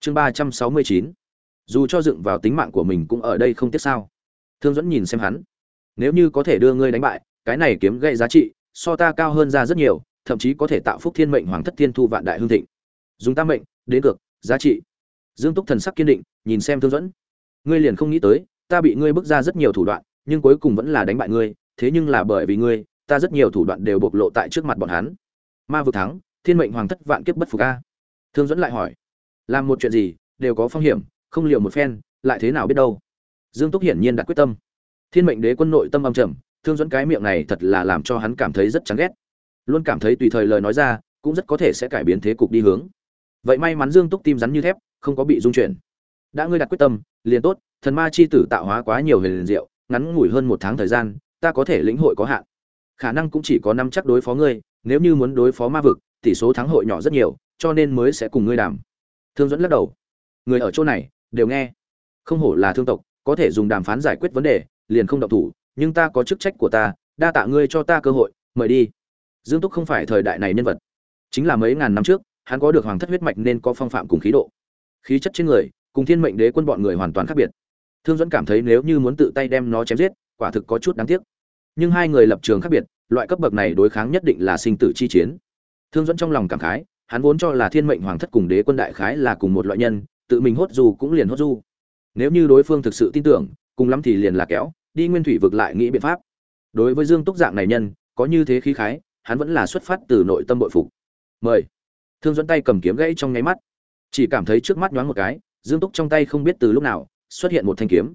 chương ba trăm sáu mươi chín. Dù cho dựng vào tính mạng của mình cũng ở đây không tiếc sao. Thương dẫn nhìn xem hắn. Nếu như có thể đưa ngươi đánh bại, cái này kiếm gây giá trị, so ta cao hơn ra rất nhiều, thậm chí có thể tạo phúc thiên mệnh hoàng thất thiên thu vạn đại hương thịnh. Dùng tam mệnh, đến cực giá trị. Dương túc thần sắc kiên định, nhìn xem thương dẫn ngươi liền không nghĩ tới, ta bị ngươi bước ra rất nhiều thủ đoạn, nhưng cuối cùng vẫn là đánh bại ngươi, thế nhưng là bởi vì ngươi, ta rất nhiều thủ đoạn đều bộc lộ tại trước mặt bọn hắn. Ma vực thắng, thiên mệnh hoàng thất vạn kiếp bất phục a. Thương dẫn lại hỏi làm một chuyện gì, đều có phong hiểm, không liều một phen, lại thế nào biết đâu. Dương túc hiển nhiên đặt quyết tâm. Thiên mệnh đế quân nội tâm âm trầm, thương dẫn cái miệng này thật là làm cho hắn cảm thấy rất chán ghét. Luôn cảm thấy tùy thời lời nói ra, cũng rất có thể sẽ cải biến thế cục đi hướng. Vậy may mắn dương túc tim rắn như thép, không có bị dung chuyển. Đã ngươi đặt quyết tâm, liền tốt, thần ma chi tử tạo hóa quá nhiều huyền diệu, ngắn ngủi hơn một tháng thời gian, ta có thể lĩnh hội có hạn. Khả năng cũng chỉ có năm chắc đối phó ngươi, nếu như muốn đối phó ma vực, tỷ số thắng hội nhỏ rất nhiều, cho nên mới sẽ cùng ngươi đàm thương dẫn lắc đầu. Người ở chỗ này, đều nghe. Không hổ là thương tộc, có thể dùng đàm phán giải quyết vấn đề, liền không động thủ, nhưng ta có chức trách của ta, đa tạ ngươi cho ta cơ hội, mời đi. Dương túc không phải thời đại này nhân vật. Chính là mấy ngàn năm trước, hắn có được hoàng thất huyết mạch nên có phong phạm cùng khí độ. Khí chất trên người, cùng thiên mệnh đế quân bọn người hoàn toàn khác biệt. Thương dẫn cảm thấy nếu như muốn tự tay đem nó chém giết, quả thực có chút đáng tiếc. Nhưng hai người lập trường khác biệt, loại cấp bậc này đối kháng nhất định là sinh tử chi chiến. Thương dẫn trong lòng cảm khái hắn vốn cho là thiên mệnh hoàng thất cùng đế quân đại khái là cùng một loại nhân, tự mình hốt du cũng liền hốt du nếu như đối phương thực sự tin tưởng, cùng lắm thì liền là kéo, đi nguyên thủy vực lại nghĩ biện pháp. Đối với dương túc dạng này nhân, có như thế khí khái, hắn vẫn là xuất phát từ nội tâm bội phục. Mời. Thương dẫn tay cầm kiếm gãy trong nháy mắt. Chỉ cảm thấy trước mắt nhoáng một cái, dương túc trong tay không biết từ lúc nào, xuất hiện một thanh kiếm.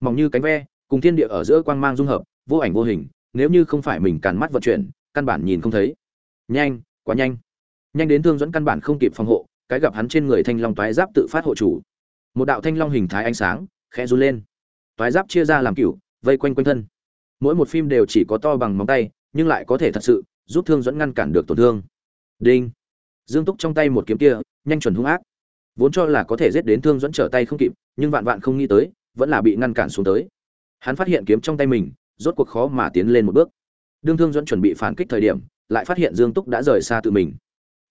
Mỏng như cánh ve, cùng thiên địa ở giữa quang mang dung hợp, vô ảnh vô hình, nếu như không phải mình càn mắt vận chuyển, căn bản nhìn không thấy. Nhanh, quá nhanh nhanh đến thương dẫn căn bản không kịp phòng hộ, cái gặp hắn trên người thanh long toái giáp tự phát hộ chủ. Một đạo thanh long hình thái ánh sáng, khẽ run lên. Toái giáp chia ra làm cựu vây quanh quanh thân. Mỗi một phim đều chỉ có to bằng móng tay, nhưng lại có thể thật sự giúp thương dẫn ngăn cản được tổn thương. Đinh. Dương túc trong tay một kiếm kia, nhanh chuẩn hung ác. Vốn cho là có thể giết đến thương dẫn trở tay không kịp, nhưng vạn vạn không nghĩ tới, vẫn là bị ngăn cản xuống tới. Hắn phát hiện kiếm trong tay mình, rốt cuộc khó mà tiến lên một bước. Đương thương dẫn chuẩn bị phản kích thời điểm, lại phát hiện dương túc đã rời xa tự mình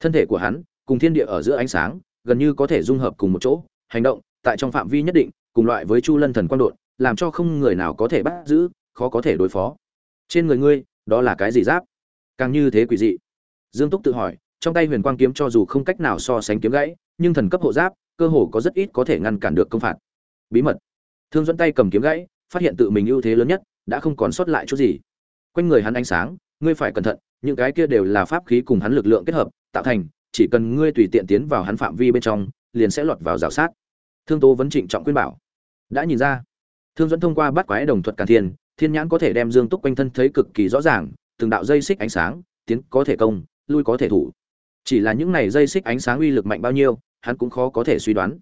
thân thể của hắn cùng thiên địa ở giữa ánh sáng gần như có thể dung hợp cùng một chỗ, hành động tại trong phạm vi nhất định, cùng loại với chu lân thần quang đột, làm cho không người nào có thể bắt giữ, khó có thể đối phó. Trên người ngươi, đó là cái gì giáp? Càng như thế quỷ dị. Dương túc tự hỏi, trong tay huyền quang kiếm cho dù không cách nào so sánh kiếm gãy, nhưng thần cấp hộ giáp, cơ hồ có rất ít có thể ngăn cản được công phạt. Bí mật. Thương dẫn tay cầm kiếm gãy, phát hiện tự mình ưu thế lớn nhất, đã không còn sót lại chút gì. Quanh người hắn ánh sáng, ngươi phải cẩn thận, những cái kia đều là pháp khí cùng hắn lực lượng kết hợp tạo thành, chỉ cần ngươi tùy tiện tiến vào hắn phạm vi bên trong, liền sẽ lọt vào rào sát. Thương tố vấn trịnh trọng quyên bảo. Đã nhìn ra, thương dẫn thông qua bắt quái đồng thuật càn thiên thiên nhãn có thể đem dương túc quanh thân thấy cực kỳ rõ ràng, từng đạo dây xích ánh sáng, tiến có thể công, lui có thể thủ. Chỉ là những này dây xích ánh sáng uy lực mạnh bao nhiêu, hắn cũng khó có thể suy đoán.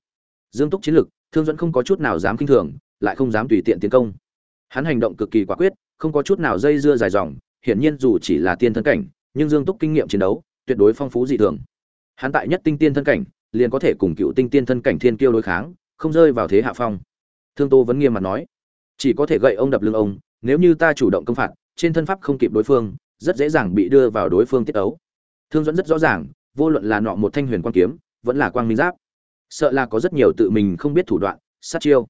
Dương túc chiến lực, thương dẫn không có chút nào dám kinh thường, lại không dám tùy tiện tiến công. Hắn hành động cực kỳ quả quyết, không có chút nào dây dưa dài dòng, hiển nhiên dù chỉ là tiên thân cảnh, nhưng dương túc kinh nghiệm chiến đấu tuyệt đối phong phú dị thường. Hắn tại nhất tinh tiên thân cảnh, liền có thể cùng cựu tinh tiên thân cảnh thiên kiêu đối kháng, không rơi vào thế hạ phong. Thương tô vẫn nghiêm mặt nói, chỉ có thể gậy ông đập lưng ông, nếu như ta chủ động công phạt, trên thân pháp không kịp đối phương, rất dễ dàng bị đưa vào đối phương tiết ấu. Thương dẫn rất rõ ràng, vô luận là nọ một thanh huyền quang kiếm, vẫn là quang minh giáp, sợ là có rất nhiều tự mình không biết thủ đoạn, sát chiêu.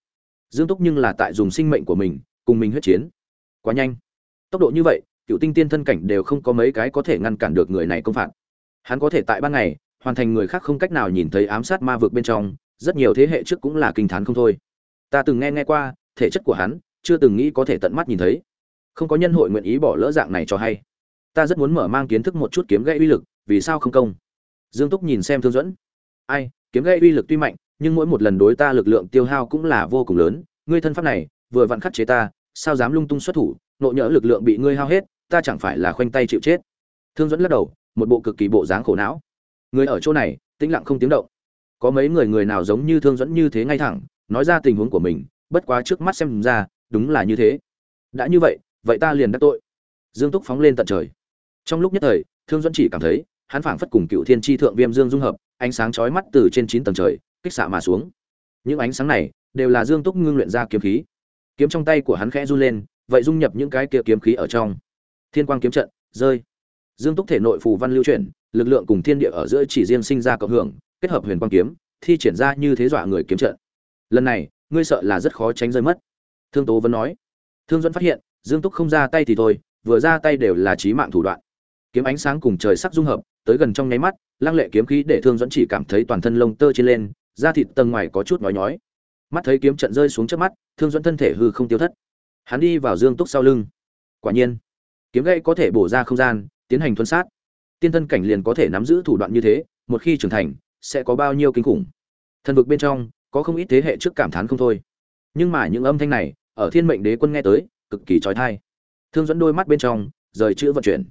Dương túc nhưng là tại dùng sinh mệnh của mình, cùng mình huyết chiến. Quá nhanh. Tốc độ như vậy, cựu tinh tiên thân cảnh đều không có mấy cái có thể ngăn cản được người này công phạt hắn có thể tại ban ngày, hoàn thành người khác không cách nào nhìn thấy ám sát ma vực bên trong, rất nhiều thế hệ trước cũng là kinh thán không thôi. Ta từng nghe nghe qua, thể chất của hắn, chưa từng nghĩ có thể tận mắt nhìn thấy. Không có nhân hội nguyện ý bỏ lỡ dạng này cho hay. Ta rất muốn mở mang kiến thức một chút kiếm gây uy lực, vì sao không công? Dương túc nhìn xem thương dẫn ai, kiếm gây uy lực tuy mạnh, nhưng mỗi một lần đối ta lực lượng tiêu hao cũng là vô cùng lớn. Ngươi thân pháp này, vừa vặn khắc chế ta, sao dám lung tung xuất thủ, nộ nhỡ lực lượng bị ngươi hao hết, ta chẳng phải là khoanh tay chịu chết. Thương dẫn lắc đầu một bộ cực kỳ bộ dáng khổ não. Người ở chỗ này, tĩnh lặng không tiếng động. Có mấy người người nào giống như thương dẫn như thế ngay thẳng, nói ra tình huống của mình, bất quá trước mắt xem ra, đúng là như thế. Đã như vậy vậy ta liền đắc tội. Dương túc phóng lên tận trời. Trong lúc nhất thời, thương dẫn chỉ cảm thấy, hắn phảng phất cùng cựu thiên tri thượng viêm dương dung hợp, ánh sáng chói mắt từ trên chín tầng trời, kích xạ mà xuống. Những ánh sáng này, đều là dương túc ngưng luyện ra kiếm khí. Kiếm trong tay của hắn khẽ run lên, vậy dung nhập những cái kia kiếm khí ở trong. Thiên quang kiếm trận, rơi dương túc thể nội phù văn lưu chuyển, lực lượng cùng thiên địa ở giữa chỉ riêng sinh ra cộng hưởng, kết hợp huyền quang kiếm, thi triển ra như thế dọa người kiếm trận. Lần này, ngươi sợ là rất khó tránh rơi mất. Thương tố vẫn nói. Thương dẫn phát hiện, dương túc không ra tay thì thôi, vừa ra tay đều là trí mạng thủ đoạn. Kiếm ánh sáng cùng trời sắc dung hợp, tới gần trong nháy mắt, lăng lệ kiếm khí để thương dẫn chỉ cảm thấy toàn thân lông tơ trên lên, da thịt tầng ngoài có chút nói nhói. Mắt thấy kiếm trận rơi xuống trước mắt, thương dẫn thân thể hư không tiêu thất. Hắn đi vào dương túc sau lưng. Quả nhiên, kiếm gậy có thể bổ ra không gian tiến hành thuần sát. Tiên thân cảnh liền có thể nắm giữ thủ đoạn như thế, một khi trưởng thành, sẽ có bao nhiêu kinh khủng. Thần vực bên trong, có không ít thế hệ trước cảm thán không thôi. Nhưng mà những âm thanh này, ở thiên mệnh đế quân nghe tới, cực kỳ trói thai. Thương dẫn đôi mắt bên trong, rời chữ vận chuyển.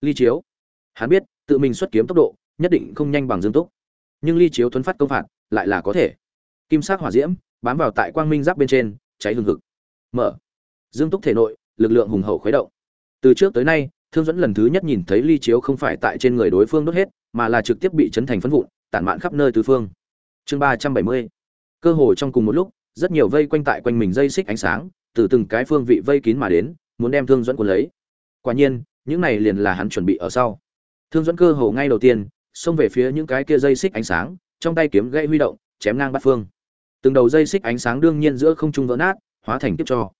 Ly chiếu. Hắn biết, tự mình xuất kiếm tốc độ, nhất định không nhanh bằng dương túc. Nhưng ly chiếu thuấn phát công phạt, lại là có thể. Kim sắc hỏa diễm, bám vào tại quang minh giáp bên trên, cháy hừng hực. Mở. Dương túc thể nội, lực lượng hùng hậu khuấy động. Từ trước tới nay thương dẫn lần thứ nhất nhìn thấy ly chiếu không phải tại trên người đối phương đốt hết, mà là trực tiếp bị chấn thành phân vụn, tản mạn khắp nơi tứ phương. Chương ba trăm bảy mươi. Cơ hồ trong cùng một lúc, rất nhiều vây quanh tại quanh mình dây xích ánh sáng, từ từng cái phương vị vây kín mà đến, muốn đem thương dẫn cuốn lấy. Quả nhiên, những này liền là hắn chuẩn bị ở sau. Thương dẫn cơ hồ ngay đầu tiên, xông về phía những cái kia dây xích ánh sáng, trong tay kiếm gãy huy động, chém ngang bắt phương. Từng đầu dây xích ánh sáng đương nhiên giữa không trung vỡ nát, hóa thành tiếp cho.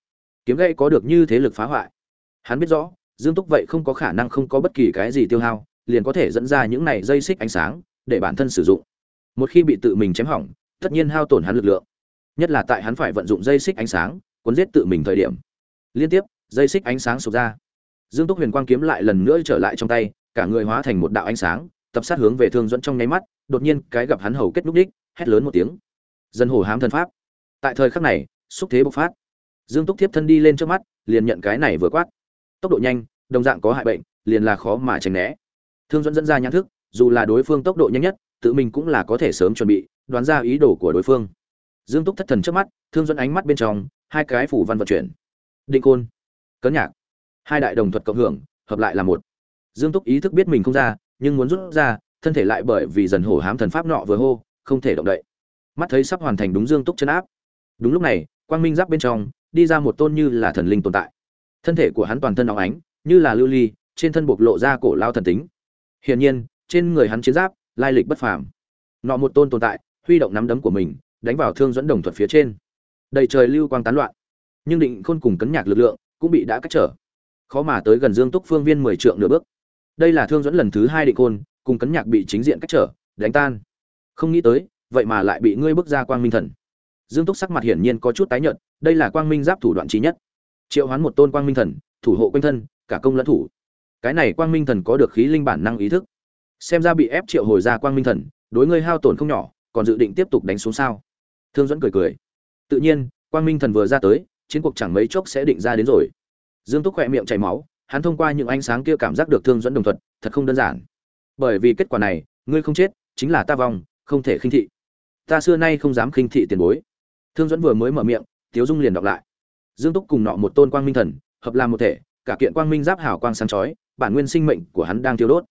Kiếm gãy có được như thế lực phá hoại. Hắn biết rõ dương túc vậy không có khả năng không có bất kỳ cái gì tiêu hao, liền có thể dẫn ra những này dây xích ánh sáng để bản thân sử dụng. Một khi bị tự mình chém hỏng, tất nhiên hao tổn hắn lực lượng. Nhất là tại hắn phải vận dụng dây xích ánh sáng, cuốn giết tự mình thời điểm. Liên tiếp, dây xích ánh sáng sụp ra. Dương túc huyền quang kiếm lại lần nữa trở lại trong tay, cả người hóa thành một đạo ánh sáng, tập sát hướng về thương dẫn trong nháy mắt, đột nhiên cái gặp hắn hầu kết núc đích, hét lớn một tiếng. Dân hồ hám thân pháp. Tại thời khắc này, xúc thế bộc phát. Dương túc thiếp thân đi lên trước mắt, liền nhận cái này vừa quát tốc độ nhanh, đồng dạng có hại bệnh, liền là khó mà tránh né. Thương dẫn dẫn ra nhãn thức, dù là đối phương tốc độ nhanh nhất, tự mình cũng là có thể sớm chuẩn bị, đoán ra ý đồ của đối phương. Dương túc thất thần trước mắt, thương dẫn ánh mắt bên trong, hai cái phủ văn vận chuyển. Định côn, cấn nhạc, hai đại đồng thuật cộng hưởng, hợp lại là một. Dương túc ý thức biết mình không ra, nhưng muốn rút ra, thân thể lại bởi vì dần hổ hám thần pháp nọ vừa hô, không thể động đậy. Mắt thấy sắp hoàn thành đúng dương túc chân áp. Đúng lúc này, quang minh giáp bên trong, đi ra một tôn như là thần linh tồn tại thân thể của hắn toàn thân óng ánh, như là lưu ly, trên thân bộc lộ ra cổ lao thần tính. Hiển nhiên, trên người hắn chiến giáp, lai lịch bất phàm. Nọ một tôn tồn tại, huy động nắm đấm của mình, đánh vào thương dẫn đồng thuật phía trên. Đầy trời lưu quang tán loạn. Nhưng định khôn cùng cấn nhạc lực lượng cũng bị đã cách trở. Khó mà tới gần dương túc phương viên mười trượng nửa bước. Đây là thương dẫn lần thứ hai định khôn, cùng cấn nhạc bị chính diện cách trở, đánh tan. Không nghĩ tới, vậy mà lại bị ngươi bước ra quang minh thần. Dương túc sắc mặt hiển nhiên có chút tái nhợt, đây là quang minh giáp thủ đoạn trí nhất triệu hoán một tôn quang minh thần, thủ hộ quanh thân, cả công lẫn thủ. Cái này quang minh thần có được khí linh bản năng ý thức. Xem ra bị ép triệu hồi ra quang minh thần, đối ngươi hao tổn không nhỏ, còn dự định tiếp tục đánh xuống sao? Thương dẫn cười cười. Tự nhiên, quang minh thần vừa ra tới, chiến cuộc chẳng mấy chốc sẽ định ra đến rồi. Dương túc khỏe miệng chảy máu, hắn thông qua những ánh sáng kia cảm giác được thương dẫn đồng thuận, thật không đơn giản. Bởi vì kết quả này, ngươi không chết, chính là ta vong, không thể khinh thị. Ta xưa nay không dám khinh thị tiền bối. Thương dẫn vừa mới mở miệng, tiếu dung liền đọc lại dương túc cùng nọ một tôn quang minh thần, hợp làm một thể, cả kiện quang minh giáp hào quang sáng chói, bản nguyên sinh mệnh của hắn đang thiêu đốt.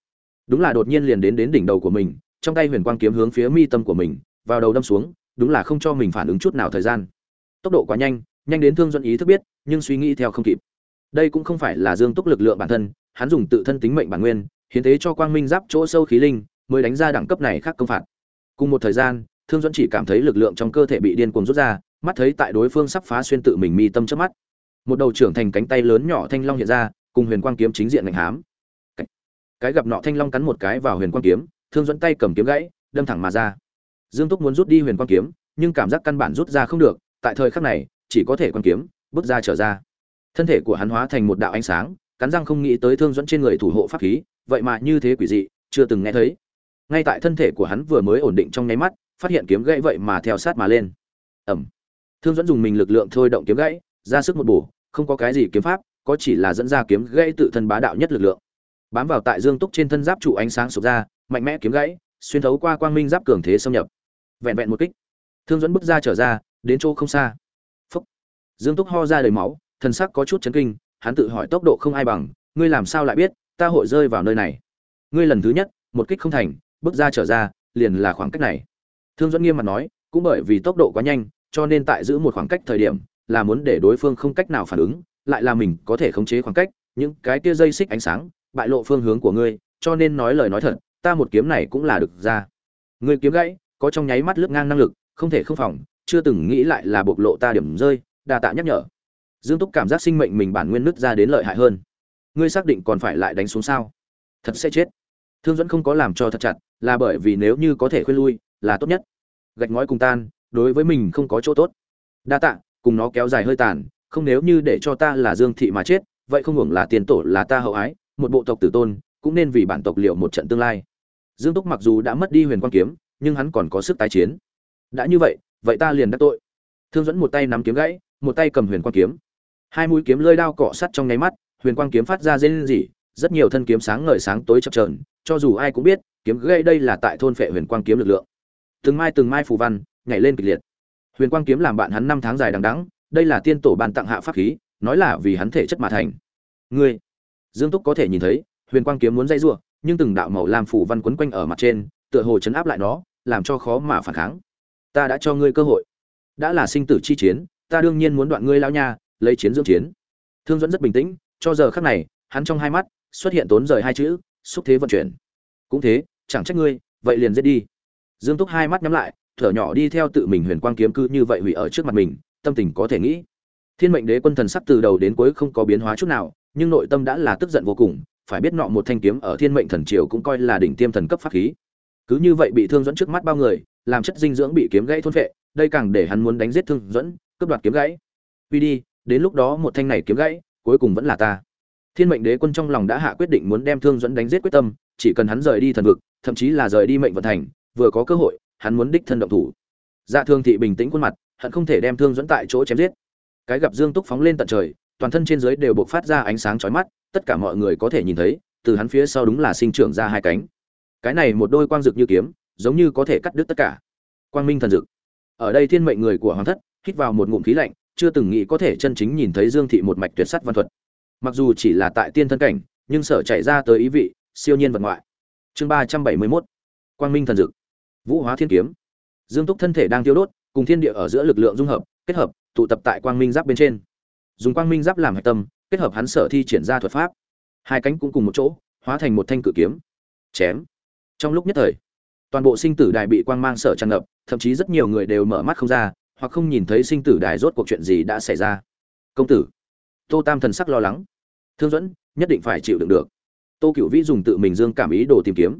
Đúng là đột nhiên liền đến đến đỉnh đầu của mình, trong tay huyền quang kiếm hướng phía mi tâm của mình, vào đầu đâm xuống, đúng là không cho mình phản ứng chút nào thời gian. Tốc độ quá nhanh nhanh đến thương dẫn ý thức biết, nhưng suy nghĩ theo không kịp. Đây cũng không phải là dương túc lực lượng bản thân, hắn dùng tự thân tính mệnh bản nguyên, hiến tế cho quang minh giáp chỗ sâu khí linh, mới đánh ra đẳng cấp này khác công phạt. Cùng một thời gian, thương duẫn chỉ cảm thấy lực lượng trong cơ thể bị điên cuồng rút ra mắt thấy tại đối phương sắp phá xuyên tự mình mi tâm trước mắt. Một đầu trưởng thành cánh tay lớn nhỏ thanh long hiện ra, cùng huyền quang kiếm chính diện ngành hám. Cái gặp nọ thanh long cắn một cái vào huyền quang kiếm, thương dẫn tay cầm kiếm gãy, đâm thẳng mà ra. Dương túc muốn rút đi huyền quang kiếm, nhưng cảm giác căn bản rút ra không được, tại thời khắc này, chỉ có thể quan kiếm, bước ra trở ra. Thân thể của hắn hóa thành một đạo ánh sáng, cắn răng không nghĩ tới thương dẫn trên người thủ hộ pháp khí, vậy mà như thế quỷ dị, chưa từng nghe thấy. Ngay tại thân thể của hắn vừa mới ổn định trong nháy mắt, phát hiện kiếm gãy vậy mà theo sát mà lên. Ẩm thương dẫn dùng mình lực lượng thôi động kiếm gãy, ra sức một bổ, không có cái gì kiếm pháp, có chỉ là dẫn ra kiếm gãy tự thân bá đạo nhất lực lượng. Bám vào tại dương túc trên thân giáp trụ ánh sáng sụp ra, mạnh mẽ kiếm gãy, xuyên thấu qua quang minh giáp cường thế xâm nhập. Vẹn vẹn một kích, thương dẫn bước ra trở ra, đến chỗ không xa. Phốc. dương túc ho ra đầy máu, thần sắc có chút chấn kinh, hắn tự hỏi tốc độ không ai bằng, ngươi làm sao lại biết, ta hội rơi vào nơi này. Ngươi lần thứ nhất, một kích không thành, bước ra trở ra, liền là khoảng cách này. Thương dẫn nghiêm mặt nói, cũng bởi vì tốc độ quá nhanh cho nên tại giữ một khoảng cách thời điểm, là muốn để đối phương không cách nào phản ứng, lại là mình có thể khống chế khoảng cách, những cái tia dây xích ánh sáng, bại lộ phương hướng của ngươi, cho nên nói lời nói thật, ta một kiếm này cũng là được ra. Ngươi kiếm gãy, có trong nháy mắt lướt ngang năng lực, không thể không phòng, chưa từng nghĩ lại là bộc lộ ta điểm rơi, đa tạ nhắc nhở. Dương túc cảm giác sinh mệnh mình bản nguyên nứt ra đến lợi hại hơn. Ngươi xác định còn phải lại đánh xuống sao? Thật sẽ chết. Thương dẫn không có làm cho thật chặt, là bởi vì nếu như có thể khuyên lui, là tốt nhất. Gạch ngói cùng tan đối với mình không có chỗ tốt. Đa tạ, cùng nó kéo dài hơi tàn, không nếu như để cho ta là dương thị mà chết, vậy không hưởng là tiền tổ là ta hậu ái, một bộ tộc tử tôn, cũng nên vì bản tộc liệu một trận tương lai. Dương túc mặc dù đã mất đi huyền quan kiếm, nhưng hắn còn có sức tái chiến. Đã như vậy vậy ta liền đắc tội. Thương dẫn một tay nắm kiếm gãy, một tay cầm huyền quan kiếm. Hai mũi kiếm lơi đao cọ sắt trong nháy mắt, huyền quang kiếm phát ra rên rỉ, rất nhiều thân kiếm sáng ngời sáng tối chập chờn, cho dù ai cũng biết, kiếm gãy đây là tại thôn phệ huyền quang kiếm lực lượng. Từng mai từng mai phù văn nhảy lên kịch liệt. Huyền quang kiếm làm bạn hắn năm tháng dài đằng đẵng, đây là tiên tổ ban tặng hạ pháp khí, nói là vì hắn thể chất mà thành. Ngươi, dương túc có thể nhìn thấy, huyền quang kiếm muốn dây rủa, nhưng từng đạo màu lam phủ văn quấn quanh ở mặt trên, tựa hồ chấn áp lại nó, làm cho khó mà phản kháng. Ta đã cho ngươi cơ hội. Đã là sinh tử chi chiến, ta đương nhiên muốn đoạn ngươi lao nha, lấy chiến dưỡng chiến. Thương dẫn rất bình tĩnh, cho giờ khắc này, hắn trong hai mắt, xuất hiện tốn rời hai chữ, xúc thế vận chuyển. Cũng thế, chẳng trách ngươi, vậy liền giết đi. Dương túc hai mắt nhắm lại thở nhỏ đi theo tự mình huyền quang kiếm cứ như vậy hủy ở trước mặt mình, tâm tình có thể nghĩ. Thiên mệnh đế quân thần sắc từ đầu đến cuối không có biến hóa chút nào, nhưng nội tâm đã là tức giận vô cùng, phải biết nọ một thanh kiếm ở thiên mệnh thần triều cũng coi là đỉnh tiêm thần cấp pháp khí. Cứ như vậy bị thương dẫn trước mắt bao người, làm chất dinh dưỡng bị kiếm gãy thôn phệ, đây càng để hắn muốn đánh giết thương dẫn, cướp đoạt kiếm gãy. Vì đi, đến lúc đó một thanh này kiếm gãy, cuối cùng vẫn là ta. Thiên mệnh đế quân trong lòng đã hạ quyết định muốn đem thương dẫn đánh giết quyết tâm, chỉ cần hắn rời đi thần vực, thậm chí là rời đi mệnh vận thành, vừa có cơ hội hắn muốn đích thân động thủ. Dạ thương thị bình tĩnh khuôn mặt hắn không thể đem thương dẫn tại chỗ chém giết. Cái gặp dương túc phóng lên tận trời, toàn thân trên dưới đều bộc phát ra ánh sáng chói mắt, tất cả mọi người có thể nhìn thấy, từ hắn phía sau đúng là sinh trưởng ra hai cánh. Cái này một đôi quang dực như kiếm, giống như có thể cắt đứt tất cả. Quang minh thần dực. Ở đây thiên mệnh người của hoàng thất, hít vào một ngụm khí lạnh, chưa từng nghĩ có thể chân chính nhìn thấy dương thị một mạch tuyệt sắt văn thuật. Mặc dù chỉ là tại tiên thân cảnh, nhưng sở chạy ra tới ý vị, siêu nhiên vật ngoại. Chương ba trăm bảy mươi mốt. Quang minh thần dực vũ hóa thiên kiếm. Dương túc thân thể đang tiêu đốt, cùng thiên địa ở giữa lực lượng dung hợp, kết hợp, tụ tập tại quang minh giáp bên trên. Dùng quang minh giáp làm hạch tâm, kết hợp hắn sở thi triển ra thuật pháp. Hai cánh cũng cùng một chỗ, hóa thành một thanh cự kiếm. Chém. Trong lúc nhất thời, toàn bộ sinh tử đài bị quang mang sở tràn ngập, thậm chí rất nhiều người đều mở mắt không ra, hoặc không nhìn thấy sinh tử đài rốt cuộc chuyện gì đã xảy ra. Công tử, tô tam thần sắc lo lắng. Thương dẫn nhất định phải chịu đựng được. Tô cựu vĩ dùng tự mình dương cảm ý đồ tìm kiếm.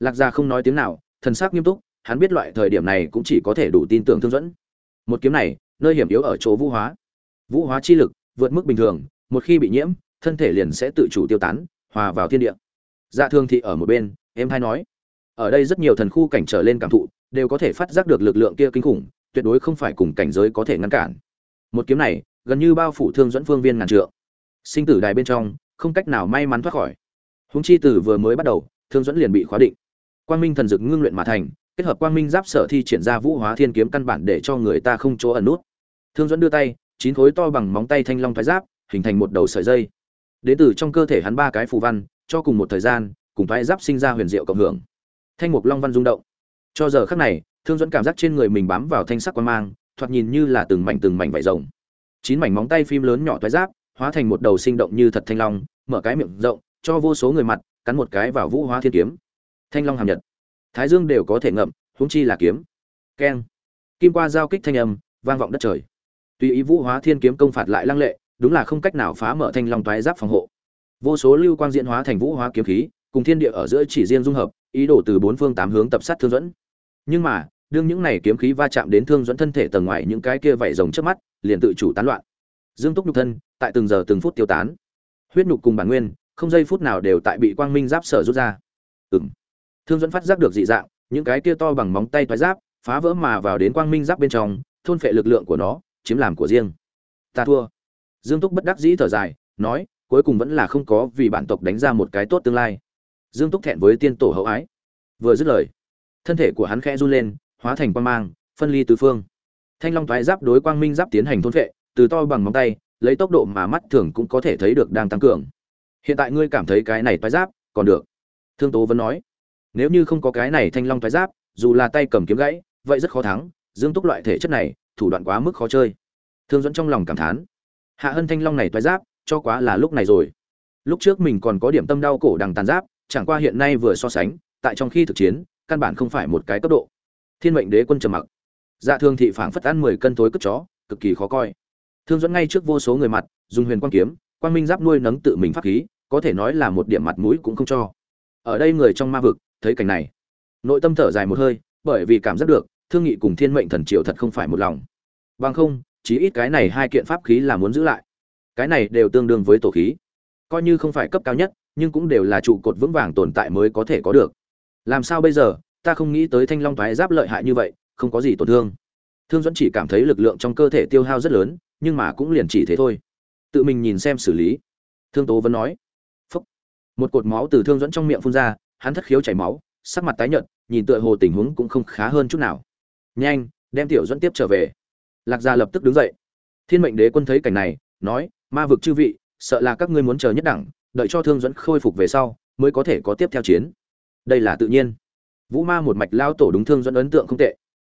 Lạc gia không nói tiếng nào thần sắc nghiêm túc, hắn biết loại thời điểm này cũng chỉ có thể đủ tin tưởng thương dẫn. Một kiếm này, nơi hiểm yếu ở chỗ vũ hóa. Vũ hóa chi lực, vượt mức bình thường, một khi bị nhiễm, thân thể liền sẽ tự chủ tiêu tán, hòa vào thiên địa. Dạ thương thị ở một bên em hai nói, ở đây rất nhiều thần khu cảnh trở lên cảm thụ, đều có thể phát giác được lực lượng kia kinh khủng, tuyệt đối không phải cùng cảnh giới có thể ngăn cản. Một kiếm này, gần như bao phủ thương dẫn phương viên ngàn trượng. Sinh tử đài bên trong, không cách nào may mắn thoát khỏi. Húng chi tử vừa mới bắt đầu, thương dẫn liền bị khóa định quang minh thần dực ngưng luyện mà thành, kết hợp quang minh giáp sở thi triển ra vũ hóa thiên kiếm căn bản để cho người ta không chỗ ẩn nút. Thương dẫn đưa tay, chín khối to bằng móng tay thanh long thoái giáp, hình thành một đầu sợi dây. Đến từ trong cơ thể hắn ba cái phù văn, cho cùng một thời gian, cùng thoái giáp sinh ra huyền diệu cộng hưởng. Thanh mục long văn rung động. Cho giờ khắc này, thương dẫn cảm giác trên người mình bám vào thanh sắc quan mang, thoạt nhìn như là từng mảnh từng mảnh vải rồng. Chín mảnh móng tay phim lớn nhỏ thoái giáp, hóa thành một đầu sinh động như thật thanh long, mở cái miệng rộng, cho vô số người mặt, cắn một cái vào vũ hóa thiên kiếm thanh long hàm nhật. Thái dương đều có thể ngậm, huống chi là kiếm. Keng. Kim qua giao kích thanh âm, vang vọng đất trời. Tùy ý vũ hóa thiên kiếm công phạt lại lăng lệ, đúng là không cách nào phá mở thanh long toái giáp phòng hộ. Vô số lưu quang diễn hóa thành vũ hóa kiếm khí, cùng thiên địa ở giữa chỉ riêng dung hợp, ý đồ từ bốn phương tám hướng tập sát thương dẫn. Nhưng mà, đương những này kiếm khí va chạm đến thương dẫn thân thể tầng ngoài những cái kia vảy rồng trước mắt, liền tự chủ tán loạn. Dương túc nhục thân, tại từng giờ từng phút tiêu tán. Huyết nhục cùng bản nguyên, không giây phút nào đều tại bị quang minh giáp sở rút ra. Ừng thương dẫn phát giác được dị dạng, những cái kia to bằng móng tay thoái giáp, phá vỡ mà vào đến quang minh giáp bên trong, thôn phệ lực lượng của nó, chiếm làm của riêng. Ta thua. Dương túc bất đắc dĩ thở dài, nói, cuối cùng vẫn là không có vì bản tộc đánh ra một cái tốt tương lai. Dương túc thẹn với tiên tổ hậu ái. Vừa dứt lời, thân thể của hắn khẽ run lên, hóa thành quang mang, phân ly tứ phương. Thanh long thoái giáp đối quang minh giáp tiến hành thôn phệ, từ to bằng móng tay, lấy tốc độ mà mắt thường cũng có thể thấy được đang tăng cường. Hiện tại ngươi cảm thấy cái này thoái giáp còn được. Thương tố vẫn nói nếu như không có cái này thanh long thoái giáp, dù là tay cầm kiếm gãy, vậy rất khó thắng. Dương túc loại thể chất này, thủ đoạn quá mức khó chơi. Thương dẫn trong lòng cảm thán. Hạ hân thanh long này thoái giáp, cho quá là lúc này rồi. Lúc trước mình còn có điểm tâm đau cổ đằng tàn giáp, chẳng qua hiện nay vừa so sánh, tại trong khi thực chiến, căn bản không phải một cái cấp độ. Thiên mệnh đế quân trầm mặc. Dạ thương thị phảng phất ăn mười cân thối cất chó, cực kỳ khó coi. Thương dẫn ngay trước vô số người mặt, dùng huyền quang kiếm, quang minh giáp nuôi nấng tự mình pháp khí, có thể nói là một điểm mặt mũi cũng không cho. Ở đây người trong ma vực thấy cảnh này. Nội tâm thở dài một hơi, bởi vì cảm giác được, thương nghị cùng thiên mệnh thần triều thật không phải một lòng. Bằng không chỉ ít cái này hai kiện pháp khí là muốn giữ lại. Cái này đều tương đương với tổ khí. Coi như không phải cấp cao nhất, nhưng cũng đều là trụ cột vững vàng tồn tại mới có thể có được. Làm sao bây giờ, ta không nghĩ tới thanh long thoái giáp lợi hại như vậy, không có gì tổn thương. Thương dẫn chỉ cảm thấy lực lượng trong cơ thể tiêu hao rất lớn, nhưng mà cũng liền chỉ thế thôi. Tự mình nhìn xem xử lý. Thương tố vẫn nói. Phúc. Một cột máu từ thương dẫn trong miệng phun ra hắn thất khiếu chảy máu, sắc mặt tái nhợt, nhìn tựa hồ tình huống cũng không khá hơn chút nào. Nhanh, đem tiểu dẫn tiếp trở về. Lạc gia lập tức đứng dậy. Thiên mệnh đế quân thấy cảnh này, nói, ma vực chư vị, sợ là các ngươi muốn chờ nhất đẳng, đợi cho thương dẫn khôi phục về sau, mới có thể có tiếp theo chiến. Đây là tự nhiên. Vũ ma một mạch lao tổ đúng thương dẫn ấn tượng không tệ.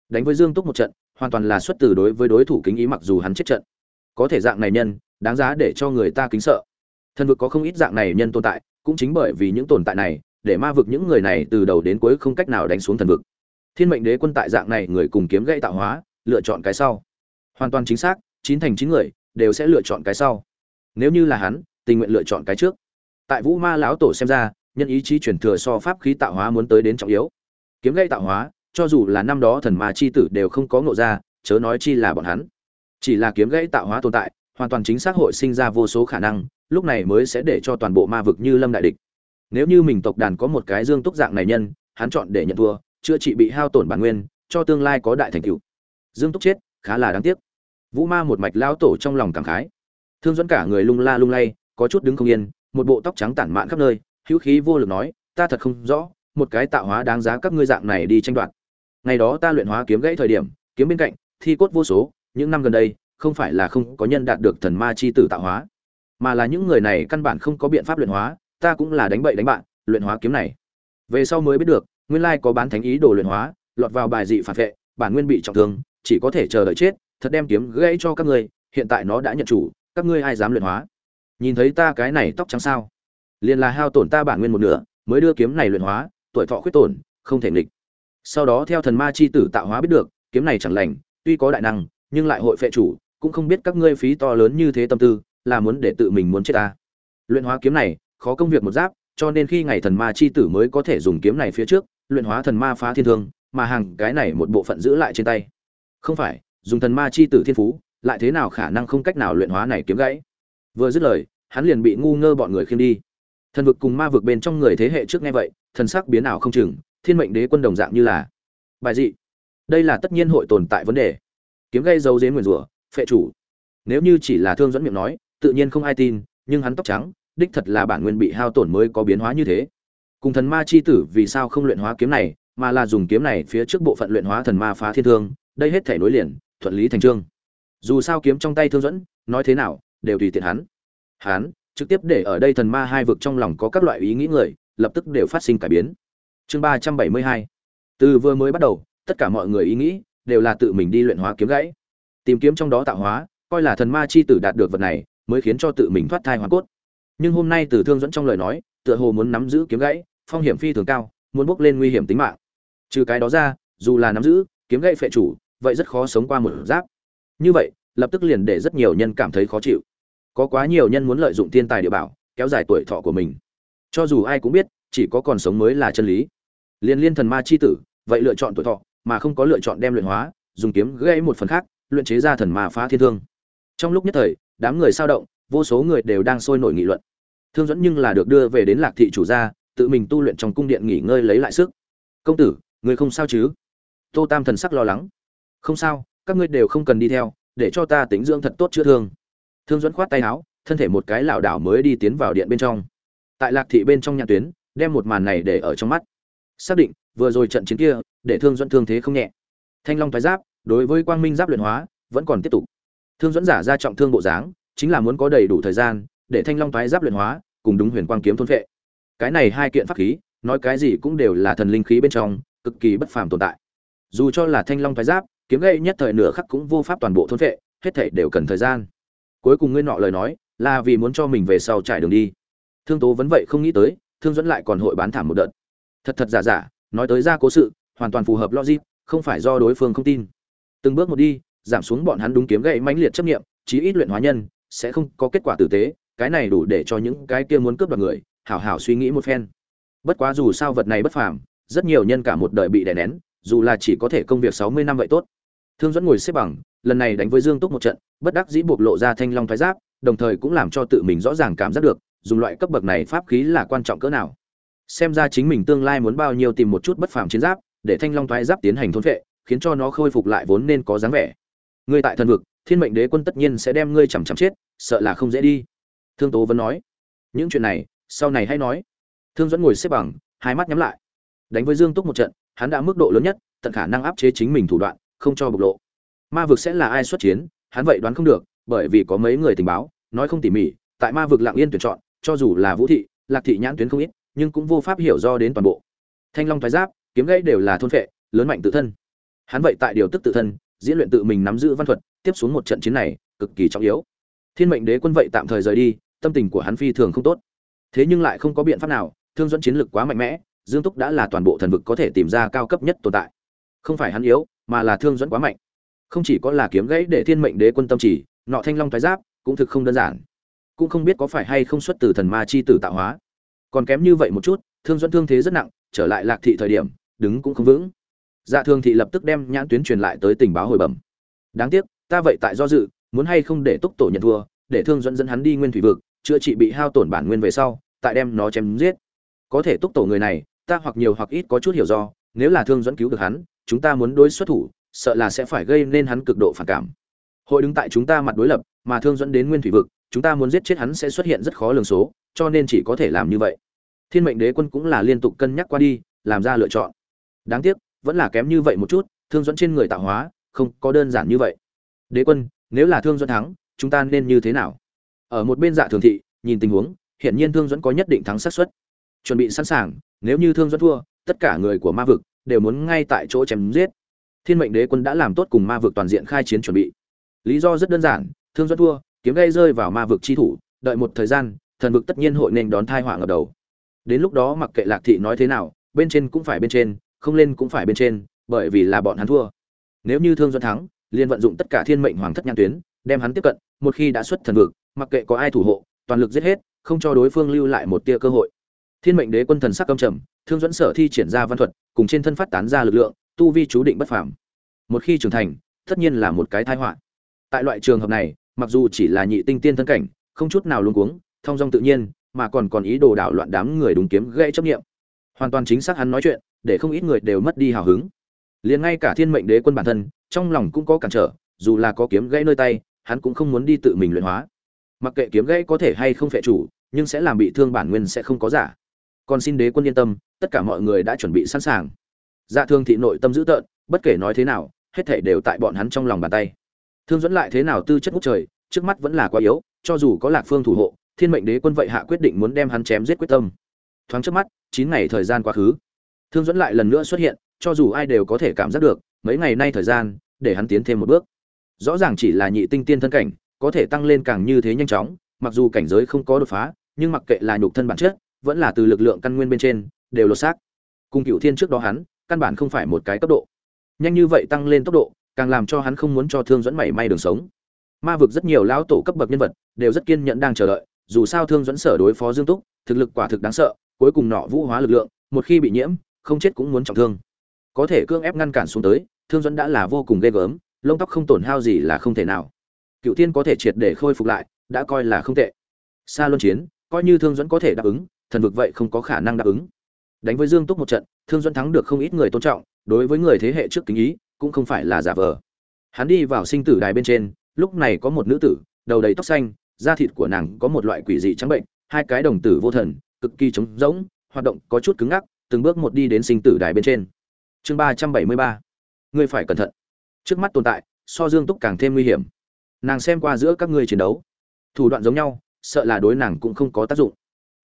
Đánh với dương túc một trận, hoàn toàn là xuất từ đối với đối thủ kính ý mặc dù hắn chết trận. Có thể dạng này nhân, đáng giá để cho người ta kính sợ. Thần vực có không ít dạng này nhân tồn tại, cũng chính bởi vì những tồn tại này để ma vực những người này từ đầu đến cuối không cách nào đánh xuống thần vực. Thiên mệnh đế quân tại dạng này người cùng kiếm gãy tạo hóa, lựa chọn cái sau. Hoàn toàn chính xác, chín thành chín người đều sẽ lựa chọn cái sau. Nếu như là hắn, tình nguyện lựa chọn cái trước. Tại vũ ma lão tổ xem ra, nhân ý chí chuyển thừa so pháp khí tạo hóa muốn tới đến trọng yếu. Kiếm gãy tạo hóa, cho dù là năm đó thần ma chi tử đều không có ngộ ra, chớ nói chi là bọn hắn. Chỉ là kiếm gãy tạo hóa tồn tại, hoàn toàn chính xác hội sinh ra vô số khả năng, lúc này mới sẽ để cho toàn bộ ma vực như lâm đại địch nếu như mình tộc đàn có một cái dương túc dạng này nhân, hắn chọn để nhận thua, chữa trị bị hao tổn bản nguyên, cho tương lai có đại thành tựu. Dương túc chết, khá là đáng tiếc. Vũ ma một mạch lao tổ trong lòng cảm khái. Thương dẫn cả người lung la lung lay, có chút đứng không yên, một bộ tóc trắng tản mạn khắp nơi, hữu khí vô lực nói, ta thật không rõ, một cái tạo hóa đáng giá các ngươi dạng này đi tranh đoạt. Ngày đó ta luyện hóa kiếm gãy thời điểm, kiếm bên cạnh, thi cốt vô số, những năm gần đây, không phải là không có nhân đạt được thần ma chi tử tạo hóa, mà là những người này căn bản không có biện pháp luyện hóa ta cũng là đánh bậy đánh bạn, luyện hóa kiếm này. Về sau mới biết được, nguyên lai có bán thánh ý đồ luyện hóa, lọt vào bài dị phản vệ, bản nguyên bị trọng thương, chỉ có thể chờ đợi chết, thật đem kiếm gãy cho các ngươi, hiện tại nó đã nhận chủ, các ngươi ai dám luyện hóa? Nhìn thấy ta cái này tóc trắng sao? Liền là hao tổn ta bản nguyên một nửa, mới đưa kiếm này luyện hóa, tuổi thọ khuyết tổn, không thể nghịch. Sau đó theo thần ma chi tử tạo hóa biết được, kiếm này chẳng lành, tuy có đại năng, nhưng lại hội phệ chủ, cũng không biết các ngươi phí to lớn như thế tâm tư, là muốn để tự mình muốn chết ta. Luyện hóa kiếm này khó công việc một giáp, cho nên khi ngày thần ma chi tử mới có thể dùng kiếm này phía trước, luyện hóa thần ma phá thiên thương, mà hàng cái này một bộ phận giữ lại trên tay. Không phải, dùng thần ma chi tử thiên phú, lại thế nào khả năng không cách nào luyện hóa này kiếm gãy? Vừa dứt lời, hắn liền bị ngu ngơ bọn người khiêng đi. Thần vực cùng ma vực bên trong người thế hệ trước nghe vậy, thần sắc biến ảo không chừng, thiên mệnh đế quân đồng dạng như là. Bài dị. Đây là tất nhiên hội tồn tại vấn đề. Kiếm gây dấu dếm nguyên rủa, phệ chủ. Nếu như chỉ là thương dẫn miệng nói, tự nhiên không ai tin, nhưng hắn tóc trắng đích thật là bản nguyên bị hao tổn mới có biến hóa như thế. Cùng thần ma chi tử vì sao không luyện hóa kiếm này, mà là dùng kiếm này phía trước bộ phận luyện hóa thần ma phá thiên thương, đây hết thể nối liền, thuận lý thành trương. Dù sao kiếm trong tay thương dẫn, nói thế nào, đều tùy tiện hắn. Hắn, trực tiếp để ở đây thần ma hai vực trong lòng có các loại ý nghĩ người, lập tức đều phát sinh cải biến. Chương ba trăm bảy mươi hai. Từ vừa mới bắt đầu, tất cả mọi người ý nghĩ, đều là tự mình đi luyện hóa kiếm gãy. Tìm kiếm trong đó tạo hóa, coi là thần ma chi tử đạt được vật này, mới khiến cho tự mình thoát thai hoàn cốt nhưng hôm nay từ thương dẫn trong lời nói, tựa hồ muốn nắm giữ kiếm gãy, phong hiểm phi thường cao, muốn bước lên nguy hiểm tính mạng. Trừ cái đó ra, dù là nắm giữ kiếm gãy phệ chủ, vậy rất khó sống qua một giáp. Như vậy, lập tức liền để rất nhiều nhân cảm thấy khó chịu. Có quá nhiều nhân muốn lợi dụng thiên tài địa bảo, kéo dài tuổi thọ của mình. Cho dù ai cũng biết, chỉ có còn sống mới là chân lý. Liên liên thần ma chi tử, vậy lựa chọn tuổi thọ, mà không có lựa chọn đem luyện hóa, dùng kiếm gãy một phần khác, luyện chế ra thần ma phá thiên thương. Trong lúc nhất thời, đám người sao động vô số người đều đang sôi nổi nghị luận. Thương dẫn nhưng là được đưa về đến lạc thị chủ gia, tự mình tu luyện trong cung điện nghỉ ngơi lấy lại sức. Công tử, người không sao chứ? Tô tam thần sắc lo lắng. Không sao, các ngươi đều không cần đi theo, để cho ta tính dưỡng thật tốt chữa thương. Thương dẫn khoát tay áo, thân thể một cái lảo đảo mới đi tiến vào điện bên trong. Tại lạc thị bên trong nhà tuyến, đem một màn này để ở trong mắt. Xác định, vừa rồi trận chiến kia, để thương dẫn thương thế không nhẹ. Thanh long Phái giáp, đối với quang minh giáp luyện hóa, vẫn còn tiếp tục. Thương dẫn giả ra trọng thương bộ dáng chính là muốn có đầy đủ thời gian để thanh long thái giáp luyện hóa, cùng đúng huyền quang kiếm thôn phệ cái này hai kiện pháp khí, nói cái gì cũng đều là thần linh khí bên trong, cực kỳ bất phàm tồn tại. Dù cho là thanh long thái giáp, kiếm gây nhất thời nửa khắc cũng vô pháp toàn bộ thôn phệ hết thể đều cần thời gian. Cuối cùng ngươi nọ lời nói, là vì muốn cho mình về sau trải đường đi. Thương tố vẫn vậy không nghĩ tới, thương dẫn lại còn hội bán thảm một đợt. Thật thật giả giả, nói tới ra cố sự, hoàn toàn phù hợp logic, không phải do đối phương không tin. Từng bước một đi, giảm xuống bọn hắn đúng kiếm gậy mãnh liệt chấp nghiệm chí ít luyện hóa nhân sẽ không có kết quả tử tế, cái này đủ để cho những cái kia muốn cướp đoạt người, hảo hảo suy nghĩ một phen. Bất quá dù sao vật này bất phàm, rất nhiều nhân cả một đời bị đè nén, dù là chỉ có thể công việc sáu mươi năm vậy tốt. Thương dẫn ngồi xếp bằng, lần này đánh với dương túc một trận, bất đắc dĩ buộc lộ ra thanh long thái giáp, đồng thời cũng làm cho tự mình rõ ràng cảm giác được, dùng loại cấp bậc này pháp khí là quan trọng cỡ nào. Xem ra chính mình tương lai muốn bao nhiêu tìm một chút bất phàm chiến giáp, để thanh long thái giáp tiến hành thôn vệ, khiến cho nó khôi phục lại vốn nên có dáng vẻ. Ngươi tại thần vực thiên mệnh đế quân tất nhiên sẽ đem ngươi chằm chằm chết, sợ là không dễ đi. Thương tố vẫn nói. Những chuyện này, sau này hay nói. Thương dẫn ngồi xếp bằng, hai mắt nhắm lại. Đánh với dương túc một trận, hắn đã mức độ lớn nhất, tận khả năng áp chế chính mình thủ đoạn, không cho bộc lộ. Ma vực sẽ là ai xuất chiến, hắn vậy đoán không được, bởi vì có mấy người tình báo, nói không tỉ mỉ, tại ma vực lạng yên tuyển chọn, cho dù là vũ thị, lạc thị nhãn tuyến không ít, nhưng cũng vô pháp hiểu do đến toàn bộ. Thanh long thoái giáp, kiếm gãy đều là thôn phệ, lớn mạnh tự thân. Hắn vậy tại điều tức tự thân diễn luyện tự mình nắm giữ văn thuật, tiếp xuống một trận chiến này, cực kỳ trọng yếu. Thiên mệnh đế quân vậy tạm thời rời đi, tâm tình của hắn phi thường không tốt. Thế nhưng lại không có biện pháp nào, thương dẫn chiến lực quá mạnh mẽ, dương túc đã là toàn bộ thần vực có thể tìm ra cao cấp nhất tồn tại. Không phải hắn yếu, mà là thương dẫn quá mạnh. Không chỉ có là kiếm gãy để thiên mệnh đế quân tâm chỉ nọ thanh long thái giáp cũng thực không đơn giản. Cũng không biết có phải hay không xuất từ thần ma chi tử tạo hóa. Còn kém như vậy một chút, thương dẫn thương thế rất nặng, trở lại lạc thị thời điểm, đứng cũng không vững dạ thương thị lập tức đem nhãn tuyến truyền lại tới tình báo hồi bẩm. Đáng tiếc, ta vậy tại do dự, muốn hay không để túc tổ nhận thua, để thương dẫn dẫn hắn đi nguyên thủy vực, chữa trị bị hao tổn bản nguyên về sau, tại đem nó chém giết. Có thể túc tổ người này, ta hoặc nhiều hoặc ít có chút hiểu do, nếu là thương dẫn cứu được hắn, chúng ta muốn đối xuất thủ, sợ là sẽ phải gây nên hắn cực độ phản cảm. Hội đứng tại chúng ta mặt đối lập, mà thương dẫn đến nguyên thủy vực, chúng ta muốn giết chết hắn sẽ xuất hiện rất khó lường số, cho nên chỉ có thể làm như vậy. Thiên mệnh đế quân cũng là liên tục cân nhắc qua đi, làm ra lựa chọn. Đáng tiếc vẫn là kém như vậy một chút, thương dẫn trên người tạo hóa, không có đơn giản như vậy. Đế quân, nếu là thương dẫn thắng, chúng ta nên như thế nào? Ở một bên dạ thường thị, nhìn tình huống hiện nhiên thương dẫn có nhất định thắng xác suất. Chuẩn bị sẵn sàng, nếu như thương dẫn thua, tất cả người của ma vực đều muốn ngay tại chỗ chém giết. Thiên mệnh đế quân đã làm tốt cùng ma vực toàn diện khai chiến chuẩn bị. Lý do rất đơn giản, thương dẫn thua, kiếm gây rơi vào ma vực chi thủ, đợi một thời gian, thần vực tất nhiên hội nên đón thai họa ngập đầu. Đến lúc đó mặc kệ lạc thị nói thế nào, bên trên cũng phải bên trên không lên cũng phải bên trên, bởi vì là bọn hắn thua. Nếu như thương duẫn thắng, liền vận dụng tất cả thiên mệnh hoàng thất nhãn tuyến, đem hắn tiếp cận, một khi đã xuất thần vực, mặc kệ có ai thủ hộ, toàn lực giết hết, không cho đối phương lưu lại một tia cơ hội. Thiên mệnh đế quân thần sắc căm trầm, thương dẫn sở thi triển ra văn thuật, cùng trên thân phát tán ra lực lượng, tu vi chú định bất phàm. Một khi trưởng thành, tất nhiên là một cái tai họa. Tại loại trường hợp này, mặc dù chỉ là nhị tinh tiên thân cảnh, không chút nào luống cuống, thông dong tự nhiên, mà còn còn ý đồ đảo loạn đám người đúng kiếm gây chấp nghiệm hoàn toàn chính xác hắn nói chuyện, để không ít người đều mất đi hào hứng. Liền ngay cả thiên mệnh đế quân bản thân, trong lòng cũng có cản trở, dù là có kiếm gãy nơi tay, hắn cũng không muốn đi tự mình luyện hóa. Mặc kệ kiếm gãy có thể hay không phệ chủ, nhưng sẽ làm bị thương bản nguyên sẽ không có giả. Còn xin đế quân yên tâm, tất cả mọi người đã chuẩn bị sẵn sàng. Dạ thương thị nội tâm dữ tợn, bất kể nói thế nào, hết thể đều tại bọn hắn trong lòng bàn tay. Thương dẫn lại thế nào tư chất ngút trời, trước mắt vẫn là quá yếu, cho dù có lạc phương thủ hộ, thiên mệnh đế quân vậy hạ quyết định muốn đem hắn chém giết quyết tâm. Thoáng trước mắt chín ngày thời gian quá khứ. Thương dẫn lại lần nữa xuất hiện, cho dù ai đều có thể cảm giác được, mấy ngày nay thời gian, để hắn tiến thêm một bước. Rõ ràng chỉ là nhị tinh tiên thân cảnh, có thể tăng lên càng như thế nhanh chóng, mặc dù cảnh giới không có đột phá, nhưng mặc kệ là nhục thân bản chất, vẫn là từ lực lượng căn nguyên bên trên, đều lột xác. Cùng cựu thiên trước đó hắn, căn bản không phải một cái cấp độ. Nhanh như vậy tăng lên tốc độ, càng làm cho hắn không muốn cho thương dẫn mảy may đường sống. Ma vực rất nhiều lão tổ cấp bậc nhân vật, đều rất kiên nhẫn đang chờ đợi, dù sao thương dẫn sở đối phó dương túc thực lực quả thực đáng sợ, cuối cùng nọ vũ hóa lực lượng, một khi bị nhiễm, không chết cũng muốn trọng thương. Có thể cương ép ngăn cản xuống tới, thương dẫn đã là vô cùng ghê gớm, lông tóc không tổn hao gì là không thể nào. Cựu tiên có thể triệt để khôi phục lại, đã coi là không tệ. Xa luân chiến, coi như thương dẫn có thể đáp ứng, thần vực vậy không có khả năng đáp ứng. Đánh với dương túc một trận, thương dẫn thắng được không ít người tôn trọng, đối với người thế hệ trước kính ý, cũng không phải là giả vờ. Hắn đi vào sinh tử đài bên trên, lúc này có một nữ tử, đầu đầy tóc xanh, da thịt của nàng có một loại quỷ dị trắng bệnh hai cái đồng tử vô thần, cực kỳ trống rỗng, hoạt động có chút cứng ngắc, từng bước một đi đến sinh tử đài bên trên. Chương ba trăm bảy mươi ba. Ngươi phải cẩn thận. Trước mắt tồn tại, so dương túc càng thêm nguy hiểm. Nàng xem qua giữa các ngươi chiến đấu, thủ đoạn giống nhau, sợ là đối nàng cũng không có tác dụng.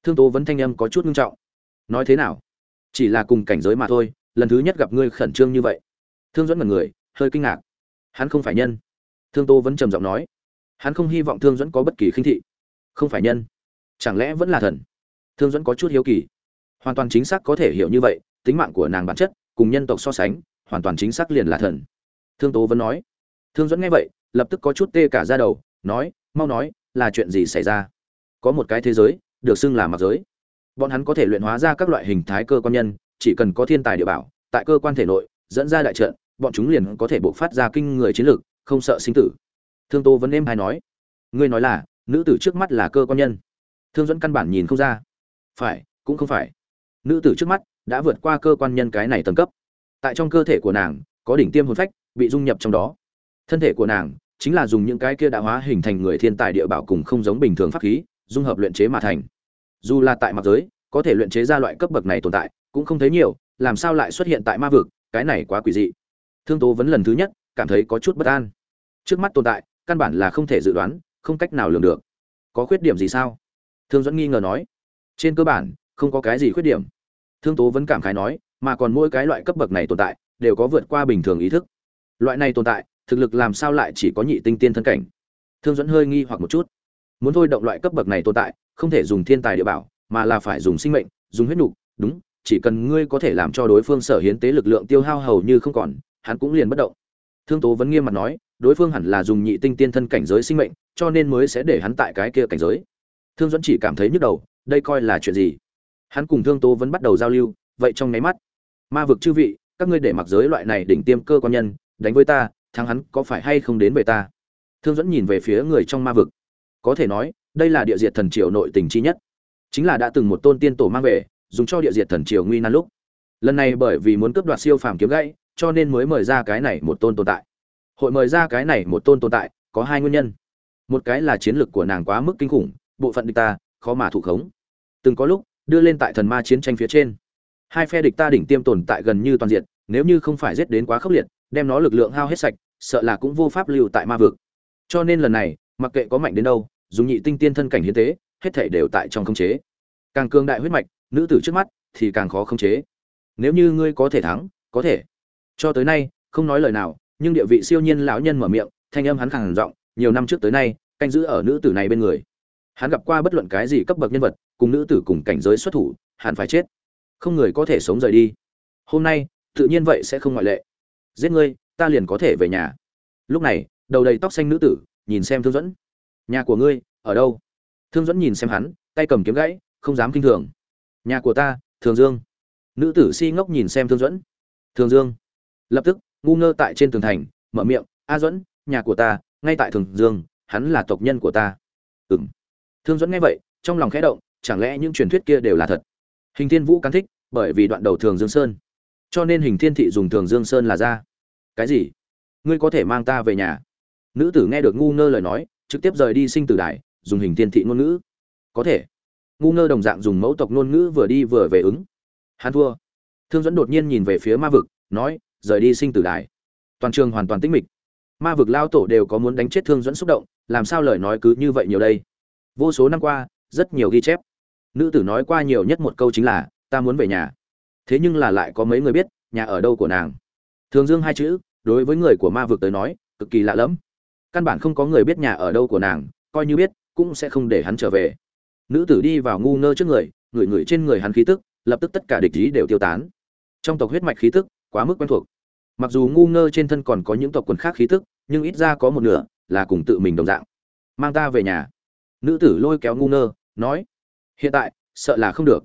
Thương tố vấn thanh âm có chút nghiêm trọng. Nói thế nào? Chỉ là cùng cảnh giới mà thôi, lần thứ nhất gặp ngươi khẩn trương như vậy. Thương dẫn mật người, hơi kinh ngạc. Hắn không phải nhân. Thương tô vẫn trầm giọng nói. Hắn không hy vọng thương dẫn có bất kỳ khinh thị. Không phải nhân chẳng lẽ vẫn là thần? Thương dẫn có chút hiếu kỳ. Hoàn toàn chính xác có thể hiểu như vậy, tính mạng của nàng bản chất, cùng nhân tộc so sánh, hoàn toàn chính xác liền là thần. Thương tố vẫn nói. Thương dẫn nghe vậy, lập tức có chút tê cả ra đầu, nói, mau nói, là chuyện gì xảy ra? Có một cái thế giới, được xưng là mặc giới. Bọn hắn có thể luyện hóa ra các loại hình thái cơ quan nhân, chỉ cần có thiên tài địa bảo, tại cơ quan thể nội, dẫn ra đại trận, bọn chúng liền có thể bộc phát ra kinh người chiến lược không sợ sinh tử. Thương tô vẫn êm hay nói, ngươi nói là, nữ tử trước mắt là cơ quan nhân thương dẫn căn bản nhìn không ra. Phải, cũng không phải. Nữ tử trước mắt đã vượt qua cơ quan nhân cái này tầng cấp. Tại trong cơ thể của nàng, có đỉnh tiêm hồn phách, bị dung nhập trong đó. Thân thể của nàng chính là dùng những cái kia đã hóa hình thành người thiên tài địa bảo cùng không giống bình thường pháp khí, dung hợp luyện chế mà thành. Dù là tại mặt giới, có thể luyện chế ra loại cấp bậc này tồn tại, cũng không thấy nhiều, làm sao lại xuất hiện tại ma vực, cái này quá quỷ dị. Thương tố vấn lần thứ nhất cảm thấy có chút bất an. Trước mắt tồn tại, căn bản là không thể dự đoán, không cách nào lường được. Có khuyết điểm gì sao? Thương dẫn nghi ngờ nói, trên cơ bản, không có cái gì khuyết điểm. Thương tố vẫn cảm khái nói, mà còn mỗi cái loại cấp bậc này tồn tại, đều có vượt qua bình thường ý thức. Loại này tồn tại, thực lực làm sao lại chỉ có nhị tinh tiên thân cảnh? Thương dẫn hơi nghi hoặc một chút, muốn thôi động loại cấp bậc này tồn tại, không thể dùng thiên tài địa bảo, mà là phải dùng sinh mệnh, dùng huyết nục đúng, chỉ cần ngươi có thể làm cho đối phương sở hiến tế lực lượng tiêu hao hầu như không còn, hắn cũng liền bất động. Thương tố vẫn nghiêm mặt nói, đối phương hẳn là dùng nhị tinh tiên thân cảnh giới sinh mệnh, cho nên mới sẽ để hắn tại cái kia cảnh giới thương dẫn chỉ cảm thấy nhức đầu, đây coi là chuyện gì? Hắn cùng thương tố vẫn bắt đầu giao lưu, vậy trong nháy mắt, ma vực chư vị, các ngươi để mặc giới loại này đỉnh tiêm cơ quan nhân, đánh với ta, thắng hắn có phải hay không đến về ta? Thương dẫn nhìn về phía người trong ma vực. Có thể nói, đây là địa diệt thần triều nội tình chi nhất. Chính là đã từng một tôn tiên tổ mang về, dùng cho địa diệt thần triều nguy nan lúc. Lần này bởi vì muốn cướp đoạt siêu phàm kiếm gãy, cho nên mới mời ra cái này một tôn tồn tại. Hội mời ra cái này một tôn tồn tại, có hai nguyên nhân. Một cái là chiến lược của nàng quá mức kinh khủng bộ phận địch ta, khó mà thủ khống. Từng có lúc, đưa lên tại thần ma chiến tranh phía trên. Hai phe địch ta đỉnh tiêm tồn tại gần như toàn diện, nếu như không phải giết đến quá khốc liệt, đem nó lực lượng hao hết sạch, sợ là cũng vô pháp lưu tại ma vực. Cho nên lần này, mặc kệ có mạnh đến đâu, dùng nhị tinh tiên thân cảnh hiến tế, hết thể đều tại trong khống chế. Càng cường đại huyết mạch, nữ tử trước mắt thì càng khó khống chế. Nếu như ngươi có thể thắng, có thể. Cho tới nay, không nói lời nào, nhưng địa vị siêu nhiên lão nhân mở miệng, thanh âm hắn khàn giọng, nhiều năm trước tới nay, canh giữ ở nữ tử này bên người hắn gặp qua bất luận cái gì cấp bậc nhân vật, cùng nữ tử cùng cảnh giới xuất thủ, hẳn phải chết. Không người có thể sống rời đi. Hôm nay, tự nhiên vậy sẽ không ngoại lệ. Giết ngươi, ta liền có thể về nhà. Lúc này, đầu đầy tóc xanh nữ tử, nhìn xem thương dẫn nhà của ngươi, ở đâu? Thương dẫn nhìn xem hắn, tay cầm kiếm gãy, không dám kinh thường. Nhà của ta, thường dương. Nữ tử si ngốc nhìn xem thương dẫn thường dương. Lập tức, ngu ngơ tại trên tường thành, mở miệng, a dẫn nhà của ta, ngay tại thường dương, hắn là tộc nhân của ta. Ừng thương dẫn nghe vậy, trong lòng khẽ động, chẳng lẽ những truyền thuyết kia đều là thật? Hình thiên vũ cắn thích, bởi vì đoạn đầu thường dương sơn. Cho nên hình thiên thị dùng thường dương sơn là ra. Cái gì? Ngươi có thể mang ta về nhà? Nữ tử nghe được ngu ngơ lời nói, trực tiếp rời đi sinh tử đài, dùng hình thiên thị ngôn ngữ. Có thể. Ngu ngơ đồng dạng dùng mẫu tộc ngôn ngữ vừa đi vừa về ứng. Hắn thua. Thương dẫn đột nhiên nhìn về phía ma vực, nói, rời đi sinh tử đài. Toàn trường hoàn toàn tĩnh mịch. Ma vực lao tổ đều có muốn đánh chết thương dẫn xúc động, làm sao lời nói cứ như vậy nhiều đây? Vô số năm qua, rất nhiều ghi chép. Nữ tử nói qua nhiều nhất một câu chính là, ta muốn về nhà. Thế nhưng là lại có mấy người biết, nhà ở đâu của nàng? Thường dương hai chữ, đối với người của ma vực tới nói, cực kỳ lạ lẫm. Căn bản không có người biết nhà ở đâu của nàng, coi như biết, cũng sẽ không để hắn trở về. Nữ tử đi vào ngu ngơ trước người, ngửi ngửi trên người hắn khí tức, lập tức tất cả địch ý đều tiêu tán. Trong tộc huyết mạch khí tức, quá mức quen thuộc. Mặc dù ngu ngơ trên thân còn có những tộc quần khác khí tức, nhưng ít ra có một nửa là cùng tự mình đồng dạng. Mang ta về nhà nữ tử lôi kéo ngu ngơ, nói, hiện tại, sợ là không được.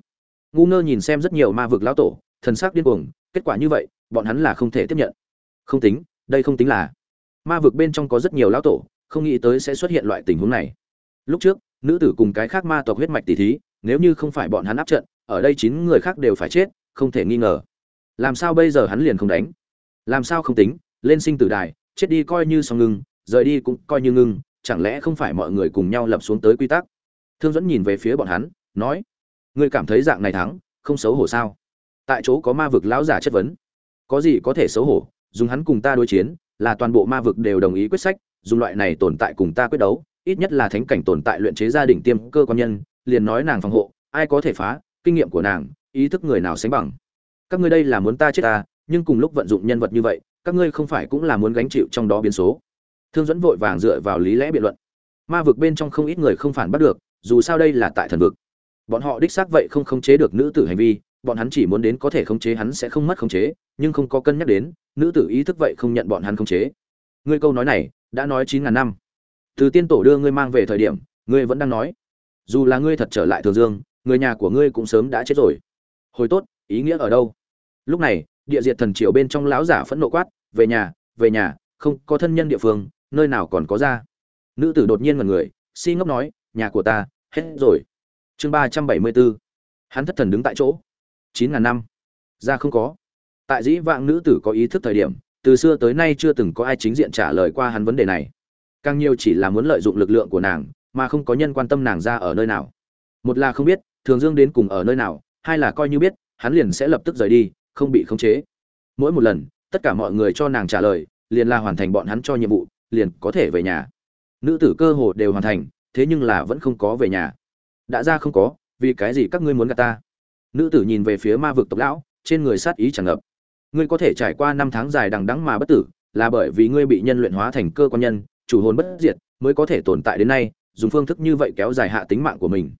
Ngu ngơ nhìn xem rất nhiều ma vực lão tổ, thần sắc điên cuồng, kết quả như vậy, bọn hắn là không thể tiếp nhận. Không tính, đây không tính là. Ma vực bên trong có rất nhiều lão tổ, không nghĩ tới sẽ xuất hiện loại tình huống này. Lúc trước, nữ tử cùng cái khác ma tộc huyết mạch tỷ thí, nếu như không phải bọn hắn áp trận, ở đây chín người khác đều phải chết, không thể nghi ngờ. Làm sao bây giờ hắn liền không đánh? Làm sao không tính? Lên sinh tử đài, chết đi coi như xong ngưng, rời đi cũng coi như ngưng chẳng lẽ không phải mọi người cùng nhau lập xuống tới quy tắc? Thương dẫn nhìn về phía bọn hắn, nói, ngươi cảm thấy dạng này thắng, không xấu hổ sao? Tại chỗ có ma vực lão giả chất vấn. Có gì có thể xấu hổ? Dùng hắn cùng ta đối chiến, là toàn bộ ma vực đều đồng ý quyết sách, dùng loại này tồn tại cùng ta quyết đấu, ít nhất là thánh cảnh tồn tại luyện chế gia đình tiêm cơ quan nhân, liền nói nàng phòng hộ, ai có thể phá, kinh nghiệm của nàng, ý thức người nào sánh bằng. Các ngươi đây là muốn ta chết ta, nhưng cùng lúc vận dụng nhân vật như vậy, các ngươi không phải cũng là muốn gánh chịu trong đó biến số thương dẫn vội vàng dựa vào lý lẽ biện luận. Ma vực bên trong không ít người không phản bắt được, dù sao đây là tại thần vực. Bọn họ đích xác vậy không khống chế được nữ tử hành vi, bọn hắn chỉ muốn đến có thể khống chế hắn sẽ không mất khống chế, nhưng không có cân nhắc đến, nữ tử ý thức vậy không nhận bọn hắn khống chế. Ngươi câu nói này, đã nói chín ngàn năm. Từ tiên tổ đưa ngươi mang về thời điểm, ngươi vẫn đang nói. Dù là ngươi thật trở lại thường dương, người nhà của ngươi cũng sớm đã chết rồi. Hồi tốt, ý nghĩa ở đâu? Lúc này, địa diệt thần triều bên trong lão giả phẫn nộ quát, về nhà về nhà, không có thân nhân địa phương nơi nào còn có ra. Nữ tử đột nhiên ngần người, si ngốc nói, nhà của ta, hết rồi. Chương ba trăm bảy mươi bốn. Hắn thất thần đứng tại chỗ. Chín ngàn năm. Ra không có. Tại dĩ vãng nữ tử có ý thức thời điểm, từ xưa tới nay chưa từng có ai chính diện trả lời qua hắn vấn đề này. Càng nhiều chỉ là muốn lợi dụng lực lượng của nàng, mà không có nhân quan tâm nàng ra ở nơi nào. Một là không biết, thường dương đến cùng ở nơi nào, hai là coi như biết, hắn liền sẽ lập tức rời đi, không bị khống chế. Mỗi một lần, tất cả mọi người cho nàng trả lời, liền là hoàn thành bọn hắn cho nhiệm vụ liền có thể về nhà. Nữ tử cơ hồ đều hoàn thành, thế nhưng là vẫn không có về nhà. Đã ra không có, vì cái gì các ngươi muốn gạt ta? Nữ tử nhìn về phía ma vực tộc lão, trên người sát ý tràn ngập. Ngươi có thể trải qua năm tháng dài đằng đẵng mà bất tử, là bởi vì ngươi bị nhân luyện hóa thành cơ quan nhân, chủ hồn bất diệt, mới có thể tồn tại đến nay, dùng phương thức như vậy kéo dài hạ tính mạng của mình.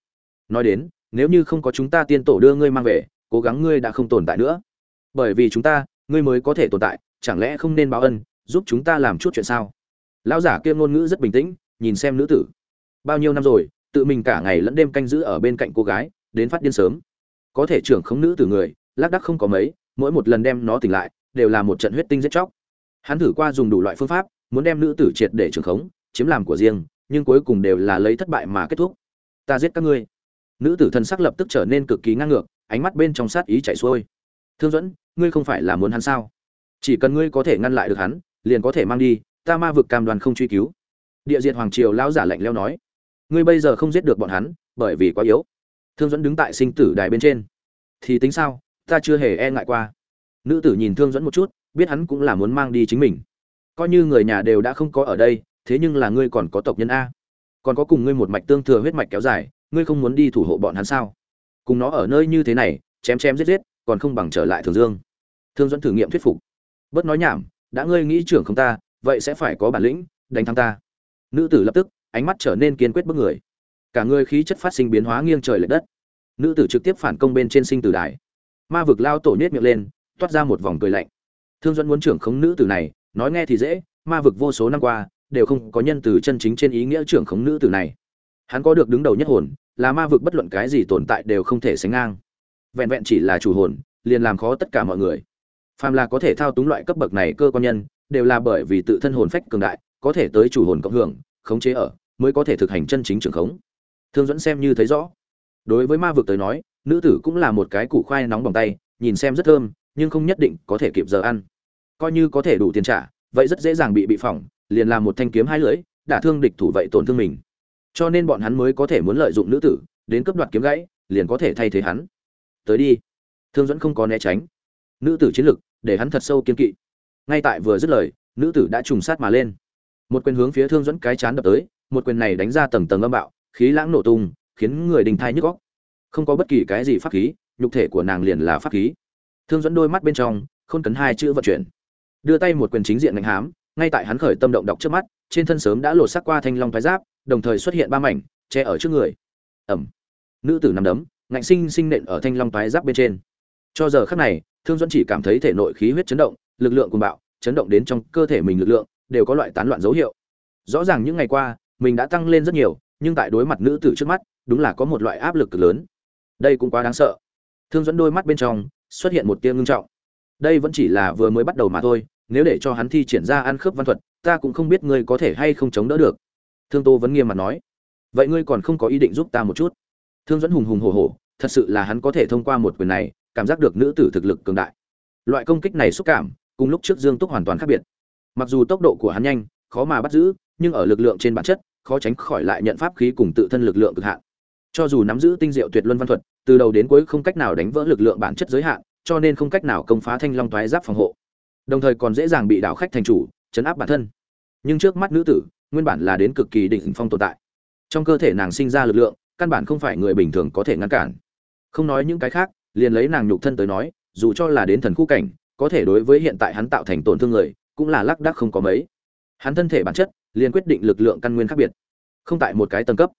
Nói đến, nếu như không có chúng ta tiên tổ đưa ngươi mang về, cố gắng ngươi đã không tồn tại nữa. Bởi vì chúng ta, ngươi mới có thể tồn tại, chẳng lẽ không nên báo ân, giúp chúng ta làm chút chuyện sao? Lão giả kia ngôn ngữ rất bình tĩnh, nhìn xem nữ tử. Bao nhiêu năm rồi, tự mình cả ngày lẫn đêm canh giữ ở bên cạnh cô gái, đến phát điên sớm. Có thể trưởng không nữ tử người, lác đắc không có mấy, mỗi một lần đem nó tỉnh lại, đều là một trận huyết tinh giết chóc. Hắn thử qua dùng đủ loại phương pháp, muốn đem nữ tử triệt để trưởng khống, chiếm làm của riêng, nhưng cuối cùng đều là lấy thất bại mà kết thúc. Ta giết các ngươi. Nữ tử thân sắc lập tức trở nên cực kỳ ngang ngược, ánh mắt bên trong sát ý chảy xuôi. Thương dẫn ngươi không phải là muốn hắn sao? Chỉ cần ngươi có thể ngăn lại được hắn, liền có thể mang đi ta ma vực cam đoàn không truy cứu. Địa diện hoàng triều lão giả lạnh leo nói, ngươi bây giờ không giết được bọn hắn, bởi vì quá yếu. Thương dẫn đứng tại sinh tử đài bên trên. Thì tính sao, ta chưa hề e ngại qua. Nữ tử nhìn thương dẫn một chút, biết hắn cũng là muốn mang đi chính mình. Coi như người nhà đều đã không có ở đây, thế nhưng là ngươi còn có tộc nhân a. Còn có cùng ngươi một mạch tương thừa huyết mạch kéo dài, ngươi không muốn đi thủ hộ bọn hắn sao? Cùng nó ở nơi như thế này, chém chém giết giết, còn không bằng trở lại thường dương. Thương dẫn thử nghiệm thuyết phục. Bớt nói nhảm, đã ngươi nghĩ trưởng không ta vậy sẽ phải có bản lĩnh, đánh thắng ta. Nữ tử lập tức, ánh mắt trở nên kiên quyết bức người. Cả người khí chất phát sinh biến hóa nghiêng trời lệch đất. Nữ tử trực tiếp phản công bên trên sinh tử đài. Ma vực lao tổ nhét miệng lên, toát ra một vòng cười lạnh. Thương dẫn muốn trưởng khống nữ tử này, nói nghe thì dễ, ma vực vô số năm qua, đều không có nhân từ chân chính trên ý nghĩa trưởng khống nữ tử này. Hắn có được đứng đầu nhất hồn, là ma vực bất luận cái gì tồn tại đều không thể sánh ngang. Vẹn vẹn chỉ là chủ hồn, liền làm khó tất cả mọi người. Phàm là có thể thao túng loại cấp bậc này cơ quan nhân đều là bởi vì tự thân hồn phách cường đại, có thể tới chủ hồn cộng hưởng, khống chế ở, mới có thể thực hành chân chính trường khống. Thương dẫn xem như thấy rõ. Đối với ma vực tới nói, nữ tử cũng là một cái củ khoai nóng bằng tay, nhìn xem rất thơm, nhưng không nhất định có thể kịp giờ ăn. Coi như có thể đủ tiền trả, vậy rất dễ dàng bị bị phỏng, liền làm một thanh kiếm hai lưỡi, đả thương địch thủ vậy tổn thương mình. Cho nên bọn hắn mới có thể muốn lợi dụng nữ tử, đến cướp đoạt kiếm gãy, liền có thể thay thế hắn. Tới đi. Thương dẫn không có né tránh. Nữ tử chiến lực, để hắn thật sâu kiên kỵ ngay tại vừa dứt lời, nữ tử đã trùng sát mà lên. Một quyền hướng phía thương dẫn cái chán đập tới, một quyền này đánh ra tầng tầng âm bạo, khí lãng nổ tung, khiến người đình thai nhức góc không có bất kỳ cái gì pháp khí, nhục thể của nàng liền là pháp khí. Thương dẫn đôi mắt bên trong không cần hai chữ vận chuyển. Đưa tay một quyền chính diện ngành hám, ngay tại hắn khởi tâm động đọc trước mắt, trên thân sớm đã lột sắc qua thanh long thái giáp, đồng thời xuất hiện ba mảnh, che ở trước người. Ẩm. Nữ tử nằm đấm, ngạnh sinh sinh nện ở thanh long thái giáp bên trên. Cho giờ khắc này, thương dẫn chỉ cảm thấy thể nội khí huyết chấn động lực lượng cuồng bạo, chấn động đến trong cơ thể mình lực lượng, đều có loại tán loạn dấu hiệu. Rõ ràng những ngày qua, mình đã tăng lên rất nhiều, nhưng tại đối mặt nữ tử trước mắt, đúng là có một loại áp lực cực lớn. Đây cũng quá đáng sợ. Thương dẫn đôi mắt bên trong xuất hiện một tia ngưng trọng. Đây vẫn chỉ là vừa mới bắt đầu mà thôi, nếu để cho hắn thi triển ra ăn khớp văn thuật, ta cũng không biết ngươi có thể hay không chống đỡ được. Thương tô vẫn nghiêm mặt nói. Vậy ngươi còn không có ý định giúp ta một chút? Thương dẫn hùng hùng hổ hổ, thật sự là hắn có thể thông qua một quyền này, cảm giác được nữ tử thực lực cường đại. Loại công kích này xúc cảm cùng lúc trước dương túc hoàn toàn khác biệt. Mặc dù tốc độ của hắn nhanh, khó mà bắt giữ, nhưng ở lực lượng trên bản chất, khó tránh khỏi lại nhận pháp khí cùng tự thân lực lượng cực hạn. Cho dù nắm giữ tinh diệu tuyệt luân văn thuật, từ đầu đến cuối không cách nào đánh vỡ lực lượng bản chất giới hạn, cho nên không cách nào công phá thanh long toái giáp phòng hộ. Đồng thời còn dễ dàng bị đảo khách thành chủ, chấn áp bản thân. Nhưng trước mắt nữ tử, nguyên bản là đến cực kỳ đỉnh phong tồn tại. Trong cơ thể nàng sinh ra lực lượng, căn bản không phải người bình thường có thể ngăn cản. Không nói những cái khác, liền lấy nàng nhục thân tới nói, dù cho là đến thần khu cảnh có thể đối với hiện tại hắn tạo thành tổn thương người, cũng là lác đác không có mấy. Hắn thân thể bản chất, liền quyết định lực lượng căn nguyên khác biệt. Không tại một cái tầng cấp.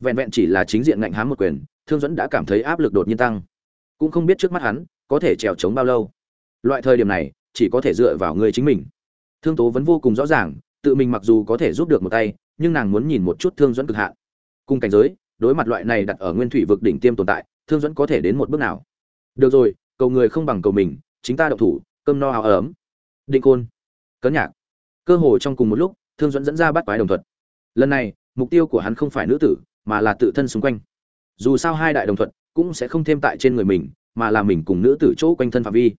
Vẹn vẹn chỉ là chính diện ngạnh hám một quyền, thương dẫn đã cảm thấy áp lực đột nhiên tăng. Cũng không biết trước mắt hắn, có thể trèo trống bao lâu. Loại thời điểm này, chỉ có thể dựa vào người chính mình. Thương tố vẫn vô cùng rõ ràng, tự mình mặc dù có thể giúp được một tay, nhưng nàng muốn nhìn một chút thương dẫn cực hạn. Cùng cảnh giới, đối mặt loại này đặt ở nguyên thủy vực đỉnh tiêm tồn tại, thương dẫn có thể đến một bước nào. Được rồi, cầu người không bằng cầu mình chính ta động thủ, cơm no áo ấm. Định côn cấn nhạc. Cơ hồ trong cùng một lúc, thương dẫn dẫn ra bắt quái đồng thuật. Lần này, mục tiêu của hắn không phải nữ tử, mà là tự thân xung quanh. Dù sao hai đại đồng thuận cũng sẽ không thêm tại trên người mình, mà là mình cùng nữ tử chỗ quanh thân phạm vi.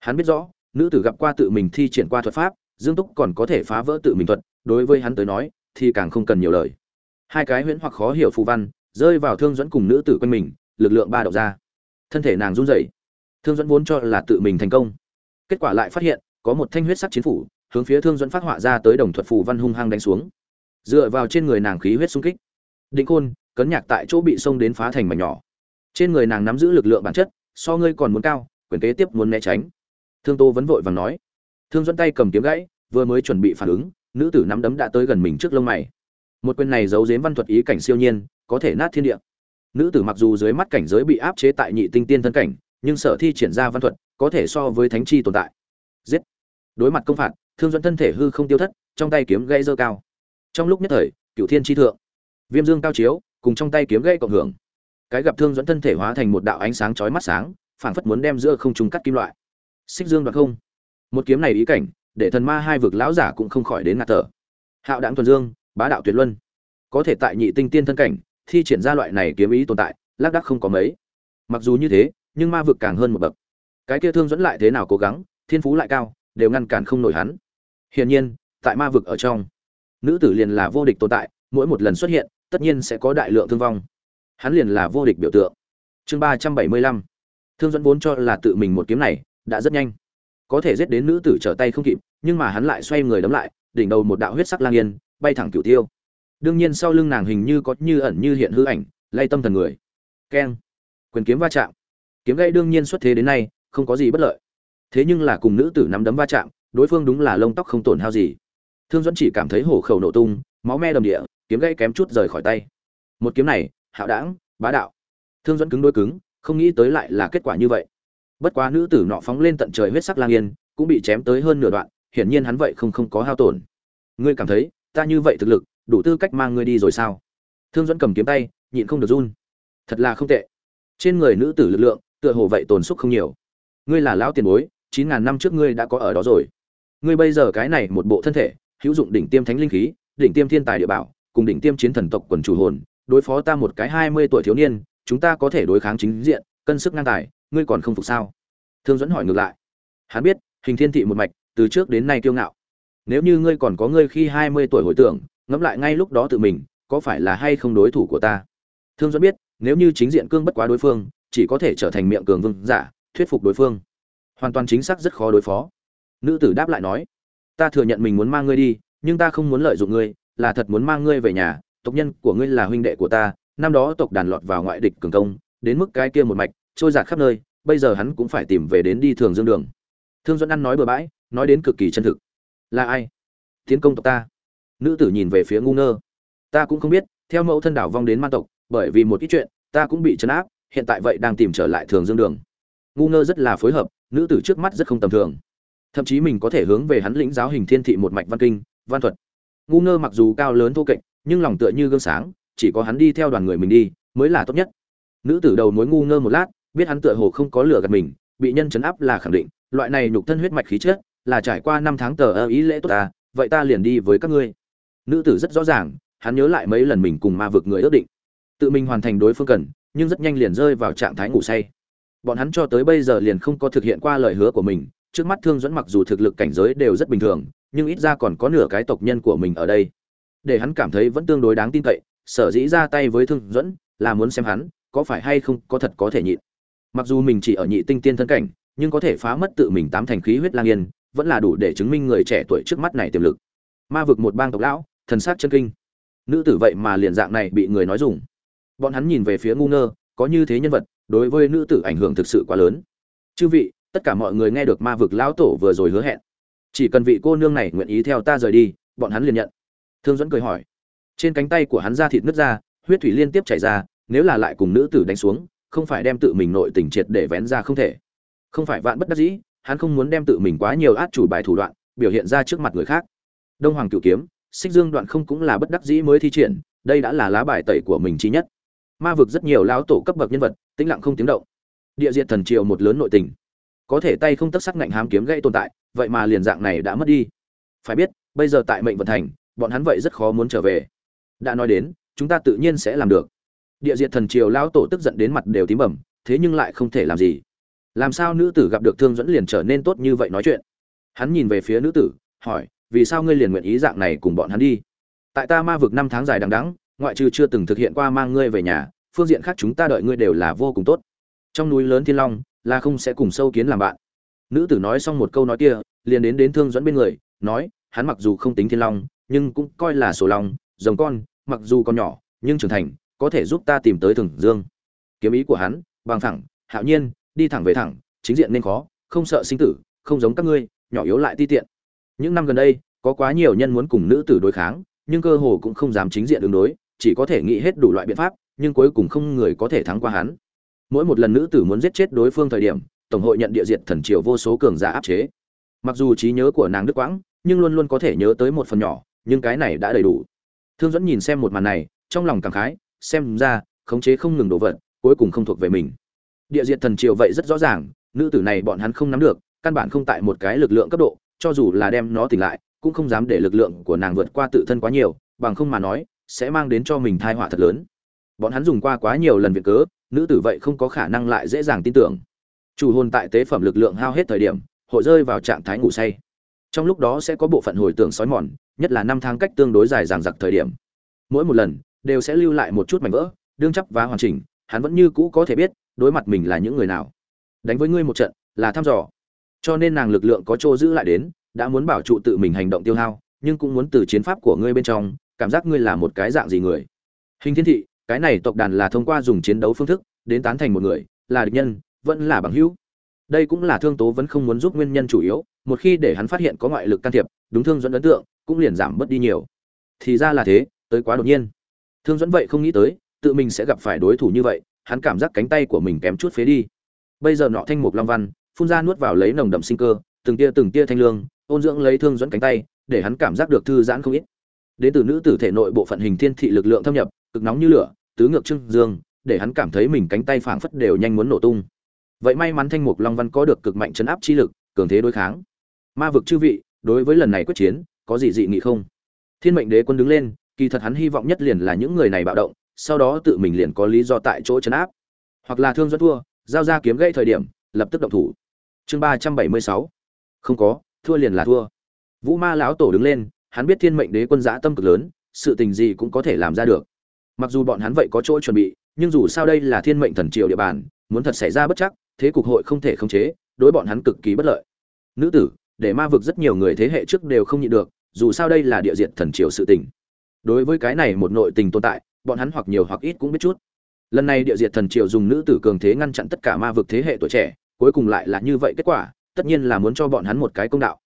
Hắn biết rõ, nữ tử gặp qua tự mình thi triển qua thuật pháp, dương túc còn có thể phá vỡ tự mình thuật, đối với hắn tới nói, thì càng không cần nhiều lời. Hai cái huyễn hoặc khó hiểu phù văn, rơi vào thương dẫn cùng nữ tử quanh mình, lực lượng ba đậu ra. Thân thể nàng run rẩy thương dẫn vốn cho là tự mình thành công. Kết quả lại phát hiện, có một thanh huyết sắc chiến phủ, hướng phía thương dẫn phát họa ra tới đồng thuật phù văn hung hăng đánh xuống. Dựa vào trên người nàng khí huyết xung kích, định khôn, cấn nhạc tại chỗ bị xông đến phá thành mảnh nhỏ. Trên người nàng nắm giữ lực lượng bản chất, so ngươi còn muốn cao, quyền kế tiếp muốn né tránh. Thương tô vẫn vội vàng nói. Thương dẫn tay cầm kiếm gãy, vừa mới chuẩn bị phản ứng, nữ tử nắm đấm đã tới gần mình trước lông mày. Một quyền này giấu dếm văn thuật ý cảnh siêu nhiên, có thể nát thiên địa. Nữ tử mặc dù dưới mắt cảnh giới bị áp chế tại nhị tinh tiên thân cảnh nhưng sở thi triển ra văn thuật có thể so với thánh chi tồn tại. Giết. Đối mặt công phạt, thương dẫn thân thể hư không tiêu thất, trong tay kiếm gây dơ cao. Trong lúc nhất thời cựu thiên chi thượng, viêm dương cao chiếu, cùng trong tay kiếm gây cộng hưởng. Cái gặp thương dẫn thân thể hóa thành một đạo ánh sáng chói mắt sáng, phảng phất muốn đem giữa không trùng cắt kim loại. Xích dương đoạt không. Một kiếm này ý cảnh, để thần ma hai vực lão giả cũng không khỏi đến ngạt thở. Hạo đảng thuần dương, bá đạo tuyệt luân. Có thể tại nhị tinh tiên thân cảnh, thi triển ra loại này kiếm ý tồn tại, lác đác không có mấy. Mặc dù như thế nhưng ma vực càng hơn một bậc. Cái kia thương dẫn lại thế nào cố gắng, thiên phú lại cao, đều ngăn cản không nổi hắn. Hiển nhiên, tại ma vực ở trong, nữ tử liền là vô địch tồn tại, mỗi một lần xuất hiện, tất nhiên sẽ có đại lượng thương vong. Hắn liền là vô địch biểu tượng. Chương ba trăm bảy mươi lăm. Thương dẫn vốn cho là tự mình một kiếm này, đã rất nhanh. Có thể giết đến nữ tử trở tay không kịp, nhưng mà hắn lại xoay người đấm lại, đỉnh đầu một đạo huyết sắc lang yên, bay thẳng cửu tiêu. Đương nhiên sau lưng nàng hình như có như ẩn như hiện hư ảnh, lay tâm thần người. Keng. Quyền kiếm va chạm kiếm gãy đương nhiên xuất thế đến nay, không có gì bất lợi. Thế nhưng là cùng nữ tử nắm đấm va chạm, đối phương đúng là lông tóc không tổn hao gì. Thương dẫn chỉ cảm thấy hổ khẩu nổ tung, máu me đầm địa, kiếm gãy kém chút rời khỏi tay. Một kiếm này, hạo đảng, bá đạo. Thương dẫn cứng đôi cứng, không nghĩ tới lại là kết quả như vậy. Bất quá nữ tử nọ phóng lên tận trời huyết sắc lang yên, cũng bị chém tới hơn nửa đoạn, hiển nhiên hắn vậy không không có hao tổn. Ngươi cảm thấy, ta như vậy thực lực, đủ tư cách mang ngươi đi rồi sao? Thương dẫn cầm kiếm tay, nhịn không được run. Thật là không tệ. Trên người nữ tử lực lượng tựa hồ vậy tồn xúc không nhiều. Ngươi là lão tiền bối, chín ngàn năm trước ngươi đã có ở đó rồi. Ngươi bây giờ cái này một bộ thân thể, hữu dụng đỉnh tiêm thánh linh khí, đỉnh tiêm thiên tài địa bảo, cùng đỉnh tiêm chiến thần tộc quần chủ hồn, đối phó ta một cái hai mươi tuổi thiếu niên, chúng ta có thể đối kháng chính diện, cân sức ngang tài, ngươi còn không phục sao? Thương dẫn hỏi ngược lại. Hắn biết, hình thiên thị một mạch, từ trước đến nay kiêu ngạo. Nếu như ngươi còn có ngươi khi hai mươi tuổi hồi tưởng, ngẫm lại ngay lúc đó tự mình, có phải là hay không đối thủ của ta? Thương dẫn biết, nếu như chính diện cương bất quá đối phương chỉ có thể trở thành miệng cường vương giả, thuyết phục đối phương. Hoàn toàn chính xác rất khó đối phó. Nữ tử đáp lại nói, ta thừa nhận mình muốn mang ngươi đi, nhưng ta không muốn lợi dụng ngươi, là thật muốn mang ngươi về nhà. Tộc nhân của ngươi là huynh đệ của ta, năm đó tộc đàn lọt vào ngoại địch cường công, đến mức cái kia một mạch, trôi giạt khắp nơi, bây giờ hắn cũng phải tìm về đến đi thường dương đường. Thương dẫn ăn nói bừa bãi, nói đến cực kỳ chân thực. Là ai? Tiến công tộc ta. Nữ tử nhìn về phía ngu ngơ. Ta cũng không biết, theo mẫu thân đảo vong đến man tộc, bởi vì một ít chuyện, ta cũng bị chấn áp hiện tại vậy đang tìm trở lại thường dương đường. Ngu ngơ rất là phối hợp, nữ tử trước mắt rất không tầm thường. Thậm chí mình có thể hướng về hắn lĩnh giáo hình thiên thị một mạch văn kinh, văn thuật. Ngu ngơ mặc dù cao lớn thô kệch, nhưng lòng tựa như gương sáng, chỉ có hắn đi theo đoàn người mình đi, mới là tốt nhất. Nữ tử đầu mối ngu ngơ một lát, biết hắn tựa hồ không có lửa gạt mình, bị nhân chấn áp là khẳng định, loại này nhục thân huyết mạch khí chết là trải qua năm tháng tờ ơ ý lễ tốt ta, vậy ta liền đi với các ngươi. Nữ tử rất rõ ràng, hắn nhớ lại mấy lần mình cùng ma vực người ước định. Tự mình hoàn thành đối phương cần nhưng rất nhanh liền rơi vào trạng thái ngủ say. Bọn hắn cho tới bây giờ liền không có thực hiện qua lời hứa của mình, trước mắt thương dẫn mặc dù thực lực cảnh giới đều rất bình thường, nhưng ít ra còn có nửa cái tộc nhân của mình ở đây. Để hắn cảm thấy vẫn tương đối đáng tin cậy, sở dĩ ra tay với thương dẫn là muốn xem hắn có phải hay không có thật có thể nhịn. Mặc dù mình chỉ ở nhị tinh tiên thân cảnh, nhưng có thể phá mất tự mình tám thành khí huyết lang yên, vẫn là đủ để chứng minh người trẻ tuổi trước mắt này tiềm lực. Ma vực một bang tộc lão, thần sát chân kinh. Nữ tử vậy mà liền dạng này bị người nói dùng bọn hắn nhìn về phía ngu ngơ, có như thế nhân vật, đối với nữ tử ảnh hưởng thực sự quá lớn. Chư vị, tất cả mọi người nghe được ma vực lão tổ vừa rồi hứa hẹn. Chỉ cần vị cô nương này nguyện ý theo ta rời đi, bọn hắn liền nhận. Thương dẫn cười hỏi. Trên cánh tay của hắn ra thịt nứt ra, huyết thủy liên tiếp chảy ra, nếu là lại cùng nữ tử đánh xuống, không phải đem tự mình nội tình triệt để vén ra không thể. Không phải vạn bất đắc dĩ, hắn không muốn đem tự mình quá nhiều át chủ bài thủ đoạn, biểu hiện ra trước mặt người khác. Đông hoàng cựu kiếm, xích dương đoạn không cũng là bất đắc dĩ mới thi triển, đây đã là lá bài tẩy của mình chi nhất ma vực rất nhiều lão tổ cấp bậc nhân vật, tĩnh lặng không tiếng động. Địa diện thần triều một lớn nội tình. Có thể tay không tất sắc ngạnh hám kiếm gãy tồn tại, vậy mà liền dạng này đã mất đi. Phải biết, bây giờ tại mệnh vận thành, bọn hắn vậy rất khó muốn trở về. Đã nói đến, chúng ta tự nhiên sẽ làm được. Địa diện thần triều lão tổ tức giận đến mặt đều tím bẩm thế nhưng lại không thể làm gì. Làm sao nữ tử gặp được thương dẫn liền trở nên tốt như vậy nói chuyện? Hắn nhìn về phía nữ tử, hỏi, vì sao ngươi liền nguyện ý dạng này cùng bọn hắn đi? Tại ta ma vực năm tháng dài đằng đẵng ngoại trừ chưa từng thực hiện qua mang ngươi về nhà, phương diện khác chúng ta đợi ngươi đều là vô cùng tốt. Trong núi lớn thiên long, là không sẽ cùng sâu kiến làm bạn. Nữ tử nói xong một câu nói kia, liền đến đến thương dẫn bên người, nói, hắn mặc dù không tính thiên long, nhưng cũng coi là sổ long rồng con, mặc dù còn nhỏ, nhưng trưởng thành, có thể giúp ta tìm tới thường dương. Kiếm ý của hắn, bằng thẳng, hạo nhiên, đi thẳng về thẳng, chính diện nên khó, không sợ sinh tử, không giống các ngươi, nhỏ yếu lại ti tiện. Những năm gần đây, có quá nhiều nhân muốn cùng nữ tử đối kháng, nhưng cơ hồ cũng không dám chính diện ứng đối chỉ có thể nghĩ hết đủ loại biện pháp, nhưng cuối cùng không người có thể thắng qua hắn. Mỗi một lần nữ tử muốn giết chết đối phương thời điểm, tổng hội nhận địa diệt thần triều vô số cường giả áp chế. Mặc dù trí nhớ của nàng đức quãng, nhưng luôn luôn có thể nhớ tới một phần nhỏ, nhưng cái này đã đầy đủ. Thương dẫn nhìn xem một màn này, trong lòng cảm khái, xem ra, khống chế không ngừng đổ vật, cuối cùng không thuộc về mình. Địa diệt thần triều vậy rất rõ ràng, nữ tử này bọn hắn không nắm được, căn bản không tại một cái lực lượng cấp độ, cho dù là đem nó tỉnh lại, cũng không dám để lực lượng của nàng vượt qua tự thân quá nhiều, bằng không mà nói sẽ mang đến cho mình thai họa thật lớn. Bọn hắn dùng qua quá nhiều lần việc cớ, nữ tử vậy không có khả năng lại dễ dàng tin tưởng. Chủ hồn tại tế phẩm lực lượng hao hết thời điểm, hội rơi vào trạng thái ngủ say. Trong lúc đó sẽ có bộ phận hồi tưởng sói mòn, nhất là năm tháng cách tương đối dài dằng dặc thời điểm. Mỗi một lần, đều sẽ lưu lại một chút mảnh vỡ, đương chấp và hoàn chỉnh, hắn vẫn như cũ có thể biết, đối mặt mình là những người nào. Đánh với ngươi một trận, là thăm dò. Cho nên nàng lực lượng có chỗ giữ lại đến, đã muốn bảo trụ tự mình hành động tiêu hao, nhưng cũng muốn từ chiến pháp của ngươi bên trong cảm giác ngươi là một cái dạng gì người? Hình thiên thị, cái này tộc đàn là thông qua dùng chiến đấu phương thức, đến tán thành một người, là địch nhân, vẫn là bằng hữu. Đây cũng là thương tố vẫn không muốn giúp nguyên nhân chủ yếu, một khi để hắn phát hiện có ngoại lực can thiệp, đúng thương dẫn ấn tượng, cũng liền giảm bớt đi nhiều. Thì ra là thế, tới quá đột nhiên. Thương dẫn vậy không nghĩ tới, tự mình sẽ gặp phải đối thủ như vậy, hắn cảm giác cánh tay của mình kém chút phế đi. Bây giờ nọ thanh mục long văn, phun ra nuốt vào lấy nồng đậm sinh cơ, từng tia từng tia thanh lương, ôn dưỡng lấy thương dẫn cánh tay, để hắn cảm giác được thư giãn không ít đến từ nữ tử thể nội bộ phận hình thiên thị lực lượng thâm nhập, cực nóng như lửa, tứ ngược trưng dương, để hắn cảm thấy mình cánh tay phảng phất đều nhanh muốn nổ tung. Vậy may mắn thanh mục long văn có được cực mạnh chấn áp chi lực, cường thế đối kháng. Ma vực chư vị, đối với lần này quyết chiến, có gì dị nghị không? Thiên mệnh đế quân đứng lên, kỳ thật hắn hy vọng nhất liền là những người này bạo động, sau đó tự mình liền có lý do tại chỗ chấn áp. Hoặc là thương do thua, giao ra kiếm gãy thời điểm, lập tức động thủ. Chương ba trăm bảy mươi sáu. Không có, thua liền là thua. Vũ ma lão tổ đứng lên hắn biết thiên mệnh đế quân giã tâm cực lớn, sự tình gì cũng có thể làm ra được. Mặc dù bọn hắn vậy có chỗ chuẩn bị, nhưng dù sao đây là thiên mệnh thần triều địa bàn, muốn thật xảy ra bất chắc, thế cục hội không thể khống chế, đối bọn hắn cực kỳ bất lợi. Nữ tử, để ma vực rất nhiều người thế hệ trước đều không nhịn được, dù sao đây là địa diện thần triều sự tình. Đối với cái này một nội tình tồn tại, bọn hắn hoặc nhiều hoặc ít cũng biết chút. Lần này địa diệt thần triều dùng nữ tử cường thế ngăn chặn tất cả ma vực thế hệ tuổi trẻ, cuối cùng lại là như vậy kết quả, tất nhiên là muốn cho bọn hắn một cái công đạo.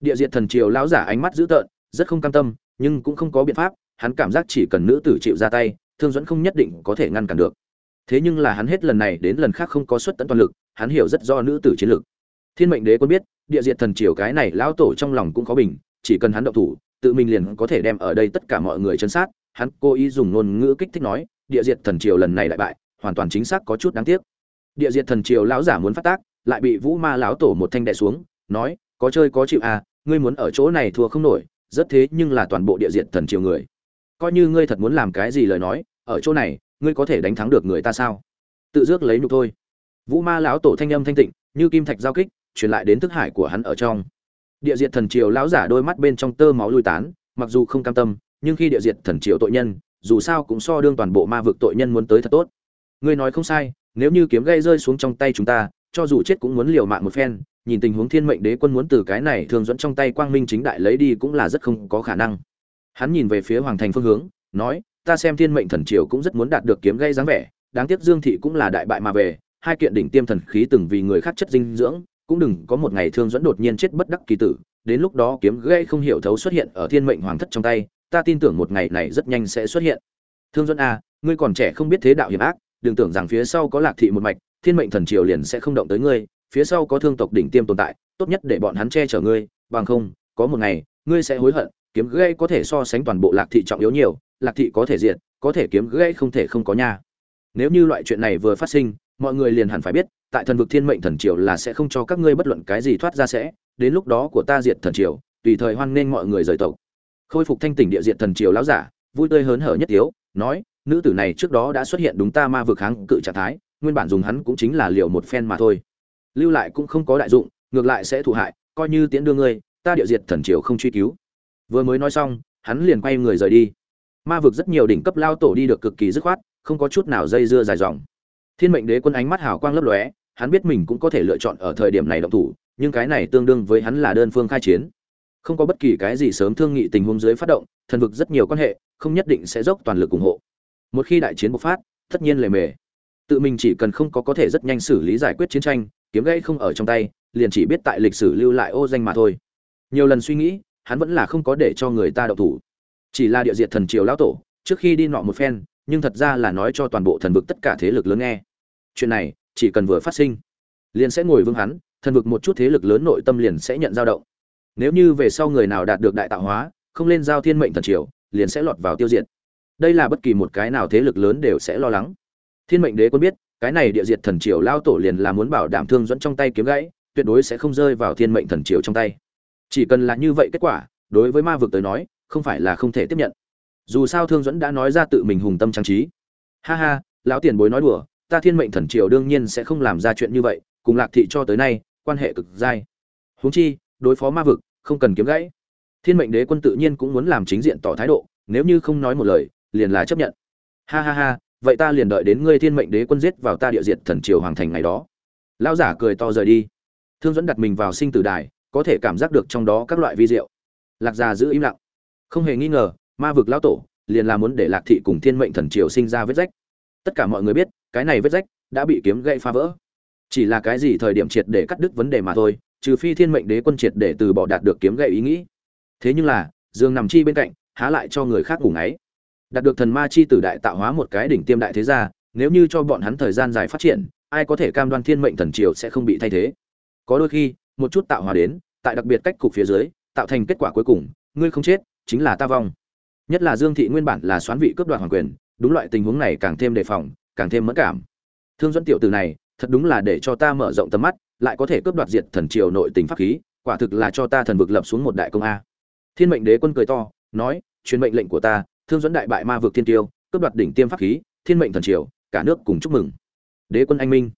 Địa diệt thần triều lão giả ánh mắt dữ tợn rất không cam tâm, nhưng cũng không có biện pháp, hắn cảm giác chỉ cần nữ tử chịu ra tay, thương dẫn không nhất định có thể ngăn cản được. Thế nhưng là hắn hết lần này đến lần khác không có xuất tận toàn lực, hắn hiểu rất do nữ tử chiến lực. Thiên mệnh đế quân biết, địa diệt thần triều cái này lão tổ trong lòng cũng có bình, chỉ cần hắn động thủ, tự mình liền có thể đem ở đây tất cả mọi người chân sát, hắn cố ý dùng ngôn ngữ kích thích nói, địa diệt thần triều lần này đại bại, hoàn toàn chính xác có chút đáng tiếc. Địa diệt thần triều lão giả muốn phát tác, lại bị vũ ma lão tổ một thanh đè xuống, nói, có chơi có chịu à ngươi muốn ở chỗ này thua không nổi rất thế nhưng là toàn bộ địa diện thần triều người. Coi như ngươi thật muốn làm cái gì lời nói, ở chỗ này, ngươi có thể đánh thắng được người ta sao? Tự dước lấy nhục thôi. Vũ ma lão tổ thanh âm thanh tịnh, như kim thạch giao kích, truyền lại đến thức hải của hắn ở trong. Địa diện thần triều lão giả đôi mắt bên trong tơ máu lui tán, mặc dù không cam tâm, nhưng khi địa diện thần triều tội nhân, dù sao cũng so đương toàn bộ ma vực tội nhân muốn tới thật tốt. Ngươi nói không sai, nếu như kiếm gây rơi xuống trong tay chúng ta, cho dù chết cũng muốn liều mạng một phen nhìn tình huống thiên mệnh đế quân muốn từ cái này thường dẫn trong tay quang minh chính đại lấy đi cũng là rất không có khả năng. Hắn nhìn về phía hoàng thành phương hướng, nói, ta xem thiên mệnh thần triều cũng rất muốn đạt được kiếm gây dáng vẻ, đáng tiếc dương thị cũng là đại bại mà về, hai kiện đỉnh tiêm thần khí từng vì người khác chất dinh dưỡng, cũng đừng có một ngày thương dẫn đột nhiên chết bất đắc kỳ tử, đến lúc đó kiếm gây không hiểu thấu xuất hiện ở thiên mệnh hoàng thất trong tay, ta tin tưởng một ngày này rất nhanh sẽ xuất hiện. Thương dẫn a à, ngươi còn trẻ không biết thế đạo hiểm ác, đừng tưởng rằng phía sau có lạc thị một mạch, thiên mệnh thần triều liền sẽ không động tới ngươi phía sau có thương tộc đỉnh tiêm tồn tại, tốt nhất để bọn hắn che chở ngươi, bằng không, có một ngày, ngươi sẽ hối hận, kiếm gây có thể so sánh toàn bộ lạc thị trọng yếu nhiều, lạc thị có thể diện có thể kiếm gây không thể không có nha. Nếu như loại chuyện này vừa phát sinh, mọi người liền hẳn phải biết, tại thần vực thiên mệnh thần triều là sẽ không cho các ngươi bất luận cái gì thoát ra sẽ, đến lúc đó của ta diệt thần triều, tùy thời hoan nghênh mọi người rời tộc. Khôi phục thanh tỉnh địa diện thần triều lão giả, vui tươi hớn hở nhất yếu nói, nữ tử này trước đó đã xuất hiện đúng ta ma vực kháng cự trạng thái, nguyên bản dùng hắn cũng chính là liệu một phen mà thôi lưu lại cũng không có đại dụng, ngược lại sẽ thụ hại, coi như tiễn đưa ngươi, ta địa diệt thần triều không truy cứu. Vừa mới nói xong, hắn liền quay người rời đi. Ma vực rất nhiều đỉnh cấp lao tổ đi được cực kỳ dứt khoát, không có chút nào dây dưa dài dòng. Thiên mệnh đế quân ánh mắt hào quang lấp lóe, hắn biết mình cũng có thể lựa chọn ở thời điểm này động thủ, nhưng cái này tương đương với hắn là đơn phương khai chiến. Không có bất kỳ cái gì sớm thương nghị tình huống dưới phát động, thần vực rất nhiều quan hệ, không nhất định sẽ dốc toàn lực ủng hộ. Một khi đại chiến bộc phát, tất nhiên lề mề tự mình chỉ cần không có có thể rất nhanh xử lý giải quyết chiến tranh, kiếm gãy không ở trong tay, liền chỉ biết tại lịch sử lưu lại ô danh mà thôi. Nhiều lần suy nghĩ, hắn vẫn là không có để cho người ta đậu thủ. Chỉ là địa diệt thần triều lão tổ, trước khi đi nọ một phen, nhưng thật ra là nói cho toàn bộ thần vực tất cả thế lực lớn nghe. Chuyện này, chỉ cần vừa phát sinh, liền sẽ ngồi vương hắn, thần vực một chút thế lực lớn nội tâm liền sẽ nhận dao động. Nếu như về sau người nào đạt được đại tạo hóa, không lên giao thiên mệnh thần triều, liền sẽ lọt vào tiêu diệt. Đây là bất kỳ một cái nào thế lực lớn đều sẽ lo lắng thiên mệnh đế quân biết, cái này địa diệt thần triều lao tổ liền là muốn bảo đảm thương dẫn trong tay kiếm gãy, tuyệt đối sẽ không rơi vào thiên mệnh thần triều trong tay. Chỉ cần là như vậy kết quả, đối với ma vực tới nói, không phải là không thể tiếp nhận. Dù sao thương dẫn đã nói ra tự mình hùng tâm trang trí. Ha ha, lão tiền bối nói đùa, ta thiên mệnh thần triều đương nhiên sẽ không làm ra chuyện như vậy, cùng lạc thị cho tới nay, quan hệ cực dai. Huống chi, đối phó ma vực, không cần kiếm gãy. Thiên mệnh đế quân tự nhiên cũng muốn làm chính diện tỏ thái độ, nếu như không nói một lời, liền là chấp nhận. Ha ha ha vậy ta liền đợi đến ngươi thiên mệnh đế quân giết vào ta địa diệt thần triều hoàng thành ngày đó. Lão giả cười to rời đi. Thương dẫn đặt mình vào sinh tử đài, có thể cảm giác được trong đó các loại vi diệu. Lạc già giữ im lặng. Không hề nghi ngờ, ma vực lão tổ liền là muốn để lạc thị cùng thiên mệnh thần triều sinh ra vết rách. Tất cả mọi người biết, cái này vết rách đã bị kiếm gậy phá vỡ. Chỉ là cái gì thời điểm triệt để cắt đứt vấn đề mà thôi, trừ phi thiên mệnh đế quân triệt để từ bỏ đạt được kiếm gậy ý nghĩ. Thế nhưng là, dương nằm chi bên cạnh, há lại cho người khác ngủ ngáy đạt được thần ma chi tử đại tạo hóa một cái đỉnh tiêm đại thế gia, nếu như cho bọn hắn thời gian dài phát triển, ai có thể cam đoan thiên mệnh thần triều sẽ không bị thay thế. Có đôi khi, một chút tạo hóa đến, tại đặc biệt cách cục phía dưới, tạo thành kết quả cuối cùng, ngươi không chết, chính là ta vong. Nhất là dương thị nguyên bản là xoán vị cướp đoạt hoàng quyền, đúng loại tình huống này càng thêm đề phòng, càng thêm mất cảm. Thương dẫn tiểu từ này, thật đúng là để cho ta mở rộng tầm mắt, lại có thể cướp đoạt diệt thần triều nội tình pháp khí, quả thực là cho ta thần vực lập xuống một đại công a. Thiên mệnh đế quân cười to, nói, truyền mệnh lệnh của ta thương dẫn đại bại ma vực thiên tiêu, cướp đoạt đỉnh tiêm pháp khí, thiên mệnh thần triều, cả nước cùng chúc mừng. Đế quân anh minh.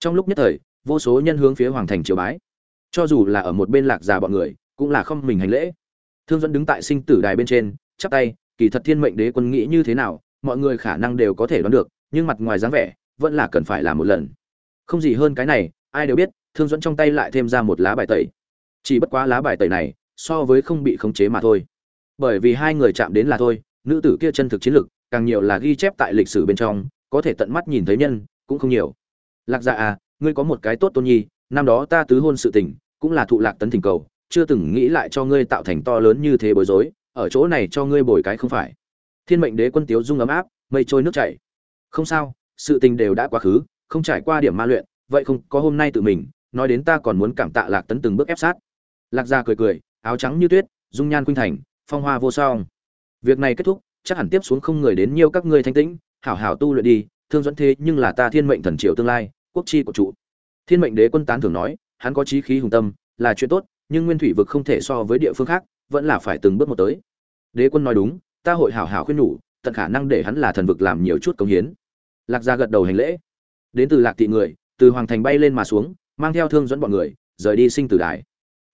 Trong lúc nhất thời, vô số nhân hướng phía hoàng thành triều bái. Cho dù là ở một bên lạc già bọn người, cũng là không mình hành lễ. Thương dẫn đứng tại sinh tử đài bên trên, chắp tay, kỳ thật thiên mệnh đế quân nghĩ như thế nào, mọi người khả năng đều có thể đoán được, nhưng mặt ngoài dáng vẻ, vẫn là cần phải làm một lần. Không gì hơn cái này, ai đều biết, thương dẫn trong tay lại thêm ra một lá bài tẩy. Chỉ bất quá lá bài tẩy này, so với không bị khống chế mà thôi. Bởi vì hai người chạm đến là thôi nữ tử kia chân thực chiến lực càng nhiều là ghi chép tại lịch sử bên trong, có thể tận mắt nhìn thấy nhân, cũng không nhiều. Lạc dạ à ngươi có một cái tốt tôn nhi, năm đó ta tứ hôn sự tình, cũng là thụ lạc tấn thỉnh cầu, chưa từng nghĩ lại cho ngươi tạo thành to lớn như thế bối rối, ở chỗ này cho ngươi bồi cái không phải. Thiên mệnh đế quân tiếu dung ấm áp, mây trôi nước chảy. Không sao, sự tình đều đã quá khứ, không trải qua điểm ma luyện, vậy không có hôm nay tự mình, nói đến ta còn muốn cảm tạ lạc tấn từng bước ép sát. Lạc gia cười cười, áo trắng như tuyết, dung nhan khuynh thành, phong hoa vô song việc này kết thúc, chắc hẳn tiếp xuống không người đến nhiều các ngươi thanh tĩnh, hảo hảo tu luyện đi, thương dẫn thế nhưng là ta thiên mệnh thần triều tương lai, quốc chi của trụ thiên mệnh đế quân tán thường nói, hắn có chí khí hùng tâm, là chuyện tốt, nhưng nguyên thủy vực không thể so với địa phương khác, vẫn là phải từng bước một tới. Đế quân nói đúng, ta hội hảo hảo khuyên nhủ, tận khả năng để hắn là thần vực làm nhiều chút công hiến. Lạc gia gật đầu hành lễ. Đến từ lạc thị người, từ hoàng thành bay lên mà xuống, mang theo thương dẫn bọn người, rời đi sinh tử đài.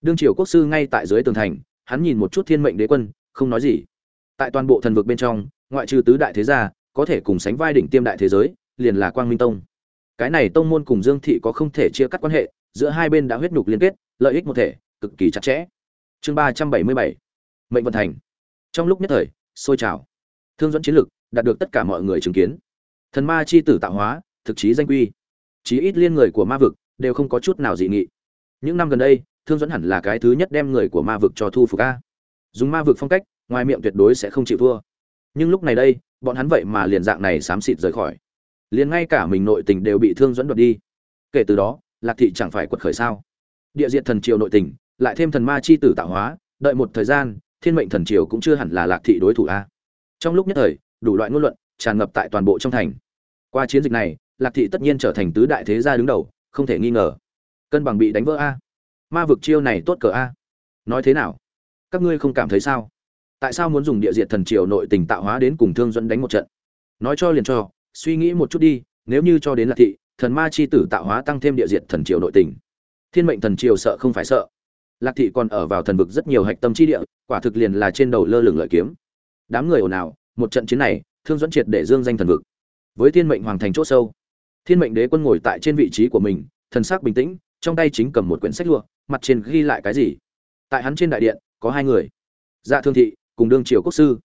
Đương triều quốc sư ngay tại dưới tường thành, hắn nhìn một chút thiên mệnh đế quân, không nói gì tại toàn bộ thần vực bên trong, ngoại trừ tứ đại thế gia, có thể cùng sánh vai đỉnh tiêm đại thế giới, liền là quang minh tông. Cái này tông môn cùng dương thị có không thể chia cắt quan hệ, giữa hai bên đã huyết nhục liên kết, lợi ích một thể, cực kỳ chặt chẽ. Chương ba trăm bảy mươi bảy, mệnh vận thành. Trong lúc nhất thời, sôi trào. Thương dẫn chiến lực đạt được tất cả mọi người chứng kiến. Thần ma chi tử tạo hóa, thực chí danh quy. Chí ít liên người của ma vực đều không có chút nào dị nghị. Những năm gần đây, thương dẫn hẳn là cái thứ nhất đem người của ma vực cho thu phục a. Dùng ma vực phong cách ngoài miệng tuyệt đối sẽ không chịu thua. Nhưng lúc này đây, bọn hắn vậy mà liền dạng này xám xịt rời khỏi. Liền ngay cả mình nội tình đều bị thương dẫn đoạt đi. Kể từ đó, lạc thị chẳng phải quật khởi sao? Địa diện thần triều nội tình, lại thêm thần ma chi tử tạo hóa, đợi một thời gian, thiên mệnh thần triều cũng chưa hẳn là lạc thị đối thủ a. Trong lúc nhất thời, đủ loại ngôn luận, tràn ngập tại toàn bộ trong thành. Qua chiến dịch này, lạc thị tất nhiên trở thành tứ đại thế gia đứng đầu, không thể nghi ngờ. Cân bằng bị đánh vỡ a. Ma vực chiêu này tốt cờ a. Nói thế nào? Các ngươi không cảm thấy sao? Tại sao muốn dùng địa diệt thần triều nội tình tạo hóa đến cùng thương dẫn đánh một trận? Nói cho liền cho, suy nghĩ một chút đi, nếu như cho đến lạc thị, thần ma chi tử tạo hóa tăng thêm địa diệt thần triều nội tình. Thiên mệnh thần triều sợ không phải sợ. Lạc thị còn ở vào thần vực rất nhiều hạch tâm chi địa, quả thực liền là trên đầu lơ lửng lợi kiếm. Đám người ồn ào, một trận chiến này, thương dẫn triệt để dương danh thần vực. Với thiên mệnh hoàng thành c h ỗ sâu, thiên mệnh đế quân ngồi tại trên vị trí của mình, thần sắc bình tĩnh, trong tay chính cầm một quyển sách lụa, mặt trên ghi lại cái gì? Tại hắn trên đại điện, có hai người. Dạ thương thị cùng đương triều quốc sư.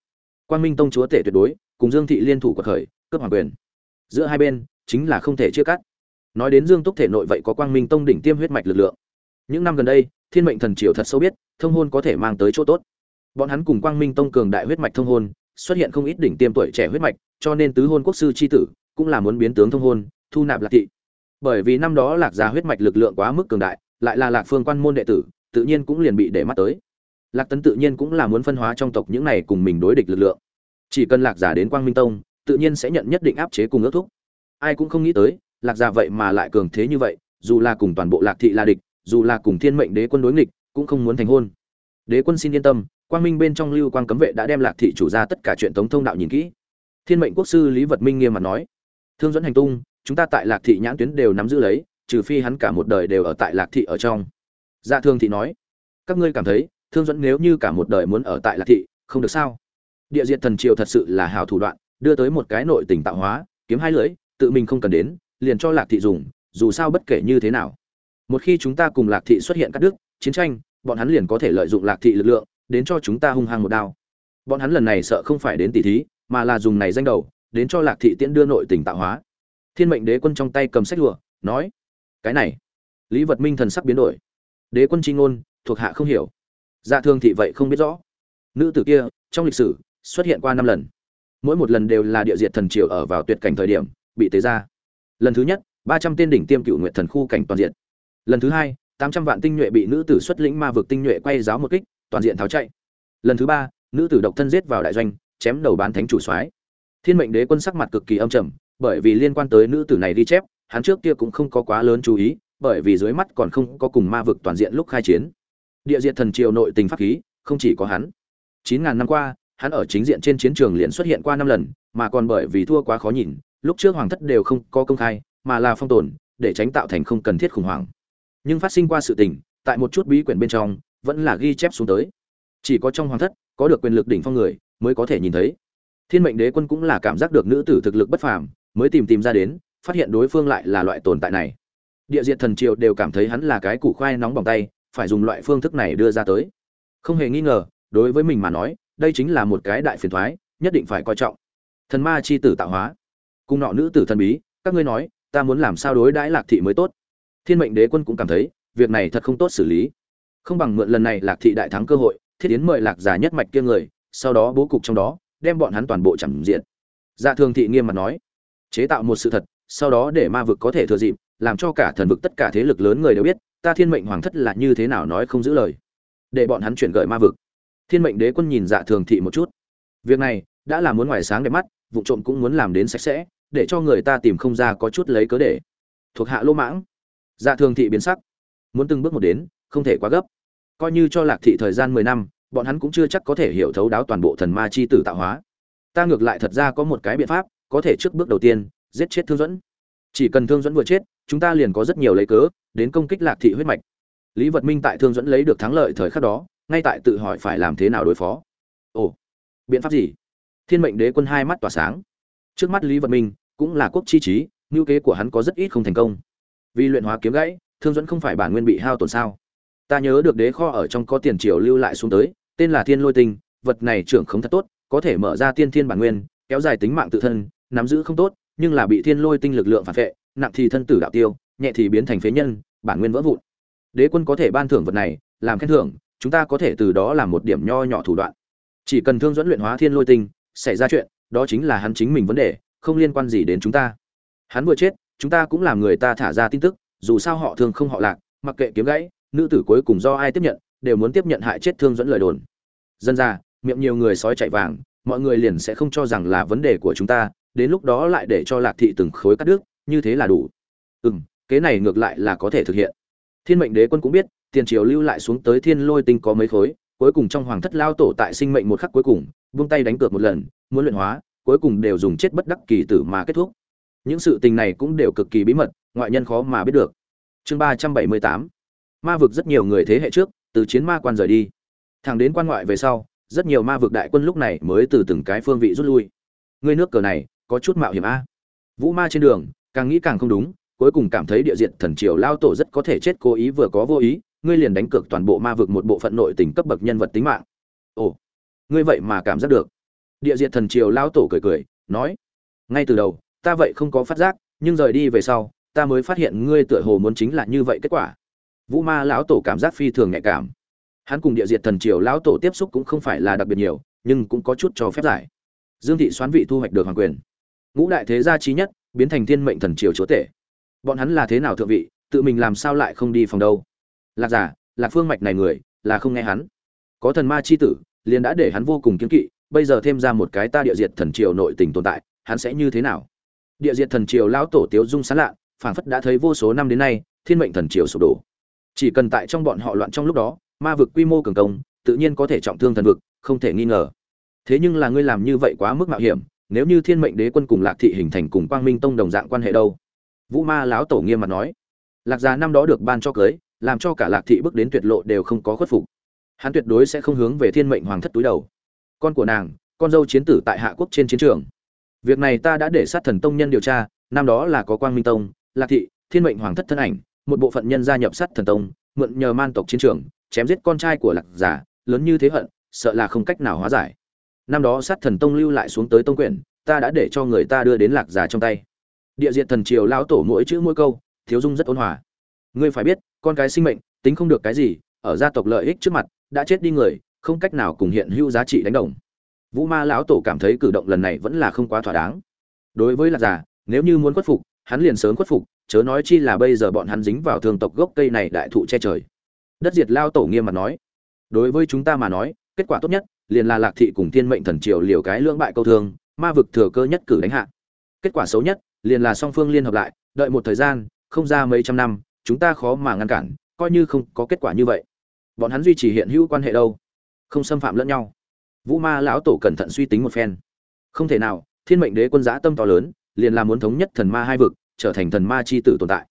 Quan minh tông chúa tể tuyệt đối, cùng dương thị liên thủ quật khởi cướp hoàng quyền. Giữa hai bên, chính là không thể chia cắt. Nói đến dương túc thể nội vậy có quang minh tông đỉnh tiêm huyết mạch lực lượng. Những năm gần đây, thiên mệnh thần triều thật sâu biết, thông hôn có thể mang tới chỗ tốt. Bọn hắn cùng quang minh tông cường đại huyết mạch thông hôn, xuất hiện không ít đỉnh tiêm tuổi trẻ huyết mạch, cho nên tứ hôn quốc sư c h i tử cũng là muốn biến tướng thông hôn, thu nạp lạc thị. Bởi vì năm đó lạc gia huyết mạch lực lượng quá mức cường đại, lại là lạc phương quan môn đệ tử, tự nhiên cũng liền bị để mắt tới lạc tấn tự nhiên cũng là muốn phân hóa trong tộc những này cùng mình đối địch lực lượng. Chỉ cần lạc giả đến quang minh tông, tự nhiên sẽ nhận nhất định áp chế cùng ước thúc. Ai cũng không nghĩ tới, lạc giả vậy mà lại cường thế như vậy, dù là cùng toàn bộ lạc thị là địch, dù là cùng thiên mệnh đế quân đối nghịch, cũng không muốn thành hôn. Đế quân xin yên tâm, quang minh bên trong lưu quang cấm vệ đã đem lạc thị chủ ra tất cả chuyện tống thông đạo nhìn kỹ. Thiên mệnh quốc sư lý vật minh nghiêm mặt nói, thương dẫn hành tung, chúng ta tại lạc thị nhãn tuyến đều nắm giữ lấy, trừ phi hắn cả một đời đều ở tại lạc thị ở trong. Dạ thương thị nói, các ngươi cảm thấy thương dẫn nếu như cả một đời muốn ở tại lạc thị, không được sao? Địa diệt thần triều thật sự là hào thủ đoạn, đưa tới một cái nội tình tạo hóa, kiếm hai lưỡi, tự mình không cần đến, liền cho lạc thị dùng, dù sao bất kể như thế nào. Một khi chúng ta cùng lạc thị xuất hiện các đức chiến tranh, bọn hắn liền có thể lợi dụng lạc thị lực lượng, đến cho chúng ta hung hăng một đao. Bọn hắn lần này sợ không phải đến tỷ thí, mà là dùng này danh đầu, đến cho lạc thị tiễn đưa nội tình tạo hóa. Thiên mệnh đế quân trong tay cầm sách lụa, nói, cái này, lý vật minh thần sắc biến đổi. Đế quân chi ngôn, thuộc hạ không hiểu dạ thương thị vậy không biết rõ. Nữ tử kia, trong lịch sử, xuất hiện qua năm lần. Mỗi một lần đều là địa diệt thần triều ở vào tuyệt cảnh thời điểm, bị tế ra. Lần thứ nhất, ba trăm tên đỉnh tiêm cựu nguyện thần khu cảnh toàn diện. Lần thứ hai, tám trăm vạn tinh nhuệ bị nữ tử xuất lĩnh ma vực tinh nhuệ quay giáo một kích, toàn diện tháo chạy. Lần thứ ba, nữ tử độc thân giết vào đại doanh, chém đầu bán thánh chủ soái. Thiên mệnh đế quân sắc mặt cực kỳ âm trầm, bởi vì liên quan tới nữ tử này ghi chép, hắn trước kia cũng không có quá lớn chú ý, bởi vì dưới mắt còn không có cùng ma vực toàn diện lúc khai chiến địa diện thần triều nội tình pháp khí, không chỉ có hắn. Chín ngàn năm qua, hắn ở chính diện trên chiến trường liền xuất hiện qua năm lần, mà còn bởi vì thua quá khó nhìn, lúc trước hoàng thất đều không có công khai, mà là phong tồn, để tránh tạo thành không cần thiết khủng hoảng. Nhưng phát sinh qua sự tình, tại một chút bí quyển bên trong, vẫn là ghi chép xuống tới. Chỉ có trong hoàng thất, có được quyền lực đỉnh phong người, mới có thể nhìn thấy. Thiên mệnh đế quân cũng là cảm giác được nữ tử thực lực bất phàm, mới tìm tìm ra đến, phát hiện đối phương lại là loại tồn tại này. Địa diện thần triều đều cảm thấy hắn là cái củ khoai nóng bỏng tay phải dùng loại phương thức này đưa ra tới. Không hề nghi ngờ, đối với mình mà nói, đây chính là một cái đại phiền thoái, nhất định phải coi trọng. Thần ma chi tử tạo hóa. Cung nọ nữ tử thần bí, các ngươi nói, ta muốn làm sao đối đãi lạc thị mới tốt? Thiên mệnh đế quân cũng cảm thấy, việc này thật không tốt xử lý. Không bằng mượn lần này lạc thị đại thắng cơ hội, thiết yến mời lạc giả nhất mạch kia người, sau đó bố cục trong đó, đem bọn hắn toàn bộ chẳng diện. Dạ thường thị nghiêm mặt nói, chế tạo một sự thật, sau đó để ma vực có thể thừa dịp, làm cho cả thần vực tất cả thế lực lớn người đều biết ta thiên mệnh hoàng thất là như thế nào nói không giữ lời. Để bọn hắn chuyển gợi ma vực. Thiên mệnh đế quân nhìn dạ thường thị một chút. Việc này, đã là muốn ngoài sáng đẹp mắt, vụ trộm cũng muốn làm đến sạch sẽ, để cho người ta tìm không ra có chút lấy cớ để. Thuộc hạ lô mãng. Dạ thường thị biến sắc. Muốn từng bước một đến, không thể quá gấp. Coi như cho lạc thị thời gian mười năm, bọn hắn cũng chưa chắc có thể hiểu thấu đáo toàn bộ thần ma chi tử tạo hóa. Ta ngược lại thật ra có một cái biện pháp, có thể trước bước đầu tiên, giết chết thương dẫn chỉ cần thương dẫn vừa chết, chúng ta liền có rất nhiều lấy cớ đến công kích lạc thị huyết mạch. Lý vật minh tại thương dẫn lấy được thắng lợi thời khắc đó, ngay tại tự hỏi phải làm thế nào đối phó. Ồ, biện pháp gì? Thiên mệnh đế quân hai mắt tỏa sáng. Trước mắt lý vật minh cũng là quốc chi trí ngữ kế của hắn có rất ít không thành công. Vì luyện hóa kiếm gãy, thương dẫn không phải bản nguyên bị hao tổn sao? Ta nhớ được đế kho ở trong có tiền triều lưu lại xuống tới, tên là thiên lôi tinh, vật này trưởng không thật tốt, có thể mở ra tiên thiên bản nguyên, kéo dài tính mạng tự thân, nắm giữ không tốt, nhưng là bị thiên lôi tinh lực lượng phản vệ, nặng thì thân tử đạo tiêu nhẹ thì biến thành phế nhân, bản nguyên vỡ vụn. Đế quân có thể ban thưởng vật này, làm khen thưởng, chúng ta có thể từ đó làm một điểm nho nhỏ thủ đoạn. Chỉ cần thương dẫn luyện hóa thiên lôi tinh, xảy ra chuyện, đó chính là hắn chính mình vấn đề, không liên quan gì đến chúng ta. Hắn vừa chết, chúng ta cũng làm người ta thả ra tin tức, dù sao họ thường không họ lạc, mặc kệ kiếm gãy, nữ tử cuối cùng do ai tiếp nhận, đều muốn tiếp nhận hại chết thương dẫn lời đồn. Dân ra miệng nhiều người sói chạy vàng, mọi người liền sẽ không cho rằng là vấn đề của chúng ta, đến lúc đó lại để cho lạc thị từng khối cắt đứt, như thế là đủ. Ừ m kế này ngược lại là có thể thực hiện. Thiên mệnh đế quân cũng biết, tiền triều lưu lại xuống tới thiên lôi tinh có mấy khối, cuối cùng trong hoàng thất lao tổ tại sinh mệnh một khắc cuối cùng, vung tay đánh cược một lần, muốn luyện hóa, cuối cùng đều dùng chết bất đắc kỳ tử mà kết thúc. Những sự tình này cũng đều cực kỳ bí mật, ngoại nhân khó mà biết được. Chương ba trăm bảy mươi tám. Ma vực rất nhiều người thế hệ trước, từ chiến ma quan rời đi. Thẳng đến quan ngoại về sau, rất nhiều ma vực đại quân lúc này mới từ từng cái phương vị rút lui. Ngươi nước cờ này, có chút mạo hiểm a. Vũ ma trên đường, càng nghĩ càng không đúng cuối cùng cảm thấy địa diện thần triều lao tổ rất có thể chết cố ý vừa có vô ý, ngươi liền đánh cược toàn bộ ma vực một bộ phận nội tình cấp bậc nhân vật tính mạng. Ồ, ngươi vậy mà cảm giác được. Địa diện thần triều lao tổ cười cười, nói, ngay từ đầu, ta vậy không có phát giác, nhưng rời đi về sau, ta mới phát hiện ngươi tựa hồ muốn chính là như vậy kết quả. Vũ ma lão tổ cảm giác phi thường nhạy cảm. Hắn cùng địa diệt thần triều lão tổ tiếp xúc cũng không phải là đặc biệt nhiều, nhưng cũng có chút cho phép giải. Dương thị xoán vị thu hoạch được hoàng quyền. Ngũ đại thế gia trí nhất, biến thành thiên mệnh thần triều chúa tể bọn hắn là thế nào thượng vị, tự mình làm sao lại không đi phòng đâu? Lạc giả lạc phương mạch này người, là không nghe hắn. Có thần ma c h i tử, liền đã để hắn vô cùng kiếm kỵ, bây giờ thêm ra một cái ta địa diệt thần triều nội tình tồn tại, hắn sẽ như thế nào? Địa diệt thần triều lão tổ tiếu dung sán lạ, phảng phất đã thấy vô số năm đến nay, thiên mệnh thần triều sụp đổ. Chỉ cần tại trong bọn họ loạn trong lúc đó, ma vực quy mô cường công, tự nhiên có thể trọng thương thần vực, không thể nghi ngờ. Thế nhưng là ngươi làm như vậy quá mức mạo hiểm, nếu như thiên mệnh đế quân cùng lạc thị hình thành cùng quang minh tông đồng dạng quan hệ đâu? Vũ ma lão tổ nghiêm mặt nói, lạc gia năm đó được ban cho cưới, làm cho cả lạc thị bước đến tuyệt lộ đều không có khuất phục. Hắn tuyệt đối sẽ không hướng về thiên mệnh hoàng thất túi đầu. Con của nàng, con dâu chiến tử tại hạ quốc trên chiến trường. Việc này ta đã để sát thần tông nhân điều tra, năm đó là có quang minh tông, lạc thị, thiên mệnh hoàng thất thân ảnh, một bộ phận nhân gia nhập sát thần tông, mượn nhờ man tộc chiến trường, chém giết con trai của lạc giả lớn như thế hận, sợ là không cách nào hóa giải. Năm đó sát thần tông lưu lại xuống tới tông quyển ta đã để cho người ta đưa đến lạc giả trong tay địa diện thần triều lão tổ mỗi chữ mỗi câu, thiếu dung rất ôn hòa. Ngươi phải biết, con cái sinh mệnh, tính không được cái gì, ở gia tộc lợi ích trước mặt, đã chết đi người, không cách nào cùng hiện hữu giá trị đánh đồng. Vũ ma lão tổ cảm thấy cử động lần này vẫn là không quá thỏa đáng. Đối với lạc giả nếu như muốn khuất phục, hắn liền sớm khuất phục, chớ nói chi là bây giờ bọn hắn dính vào thường tộc gốc cây này đại thụ che trời. Đất diệt lao tổ nghiêm mặt nói, đối với chúng ta mà nói, kết quả tốt nhất, liền là lạc thị cùng thiên mệnh thần triều liều cái lưỡng bại câu thương, ma vực thừa cơ nhất cử đánh hạ. Kết quả xấu nhất liền là song phương liên hợp lại, đợi một thời gian, không ra mấy trăm năm, chúng ta khó mà ngăn cản, coi như không có kết quả như vậy. Bọn hắn duy trì hiện hữu quan hệ đâu? Không xâm phạm lẫn nhau. Vũ ma lão tổ cẩn thận suy tính một phen. Không thể nào, thiên mệnh đế quân giã tâm to lớn, liền là muốn thống nhất thần ma hai vực, trở thành thần ma c h i tử tồn tại.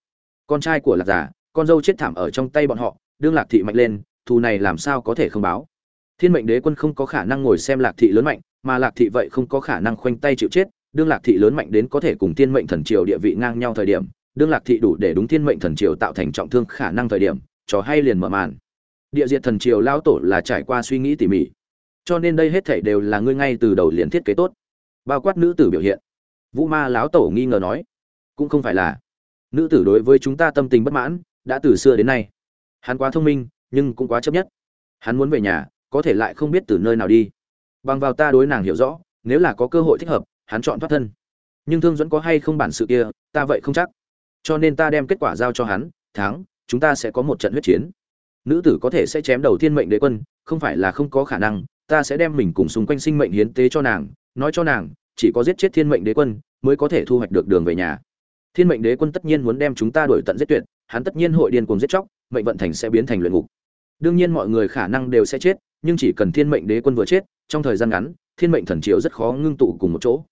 Con trai của lạc giả con dâu chết thảm ở trong tay bọn họ, đương lạc thị mạnh lên, thù này làm sao có thể không báo? Thiên mệnh đế quân không có khả năng ngồi xem lạc thị lớn mạnh, mà lạc thị vậy không có khả năng khoanh tay chịu chết đương lạc thị lớn mạnh đến có thể cùng thiên mệnh thần triều địa vị ngang nhau thời điểm, đương lạc thị đủ để đúng thiên mệnh thần triều tạo thành trọng thương khả năng thời điểm, trò hay liền mở màn. Địa diệt thần triều lao tổ là trải qua suy nghĩ tỉ mỉ. Cho nên đây hết thảy đều là ngươi ngay từ đầu liền thiết kế tốt. Bao quát nữ tử biểu hiện. Vũ ma lão tổ nghi ngờ nói, cũng không phải là. Nữ tử đối với chúng ta tâm tình bất mãn, đã từ xưa đến nay. Hắn quá thông minh, nhưng cũng quá chấp nhất. Hắn muốn về nhà, có thể lại không biết từ nơi nào đi. Bằng vào ta đối nàng hiểu rõ, nếu là có cơ hội thích hợp hắn chọn thoát thân. Nhưng thương dẫn có hay không bản sự kia ta vậy không chắc. Cho nên ta đem kết quả giao cho hắn Tháng, chúng ta sẽ có một trận huyết chiến. Nữ tử có thể sẽ chém đầu thiên mệnh đế quân không phải là không có khả năng ta sẽ đem mình cùng xung quanh sinh mệnh hiến tế cho nàng nói cho nàng chỉ có giết chết thiên mệnh đế quân mới có thể thu hoạch được đường về nhà. Thiên mệnh đế quân tất nhiên muốn đem chúng ta đuổi tận giết tuyệt hắn tất nhiên hội điên cùng giết chóc mệnh vận thành sẽ biến thành luyện ngục. Đương nhiên mọi người khả năng đều sẽ chết nhưng chỉ cần thiên mệnh đế quân vừa chết trong thời gian ngắn thiên mệnh thần triều rất khó ngưng tụ cùng một chỗ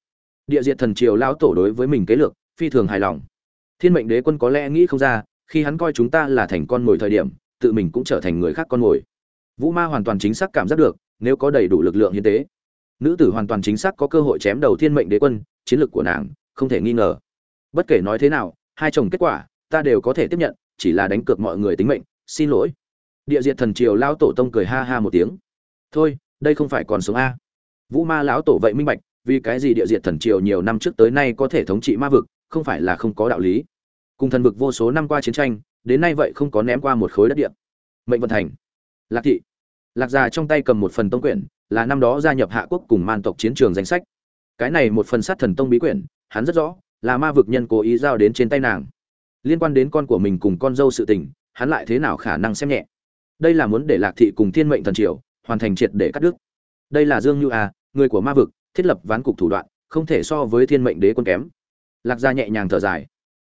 địa diệt thần triều lao tổ đối với mình kế lược, phi thường hài lòng. Thiên mệnh đế quân có lẽ nghĩ không ra, khi hắn coi chúng ta là thành con mồi thời điểm, tự mình cũng trở thành người khác con mồi. Vũ ma hoàn toàn chính xác cảm giác được, nếu có đầy đủ lực lượng hiến tế. Nữ tử hoàn toàn chính xác có cơ hội chém đầu thiên mệnh đế quân, chiến lược của nàng, không thể nghi ngờ. Bất kể nói thế nào, hai chồng kết quả, ta đều có thể tiếp nhận, chỉ là đánh cược mọi người tính mệnh, xin lỗi. Địa diệt thần triều lao tổ tông cười ha ha một tiếng. Thôi, đây không phải còn sống a. Vũ ma lão tổ vậy minh bạch vì cái gì địa diệt thần triều nhiều năm trước tới nay có thể thống trị ma vực, không phải là không có đạo lý. Cùng thần vực vô số năm qua chiến tranh, đến nay vậy không có ném qua một khối đất địa. Mệnh vận thành. Lạc thị. Lạc già trong tay cầm một phần tông quyển, là năm đó gia nhập hạ quốc cùng man tộc chiến trường danh sách. Cái này một phần sát thần tông bí quyển, hắn rất rõ, là ma vực nhân cố ý giao đến trên tay nàng. Liên quan đến con của mình cùng con dâu sự tình, hắn lại thế nào khả năng xem nhẹ? Đây là muốn để lạc thị cùng thiên mệnh thần triều hoàn thành triệt để cắt đứt. Đây là dương như a người của ma vực thiết lập ván cục thủ đoạn, không thể so với thiên mệnh đế quân kém. Lạc gia nhẹ nhàng thở dài.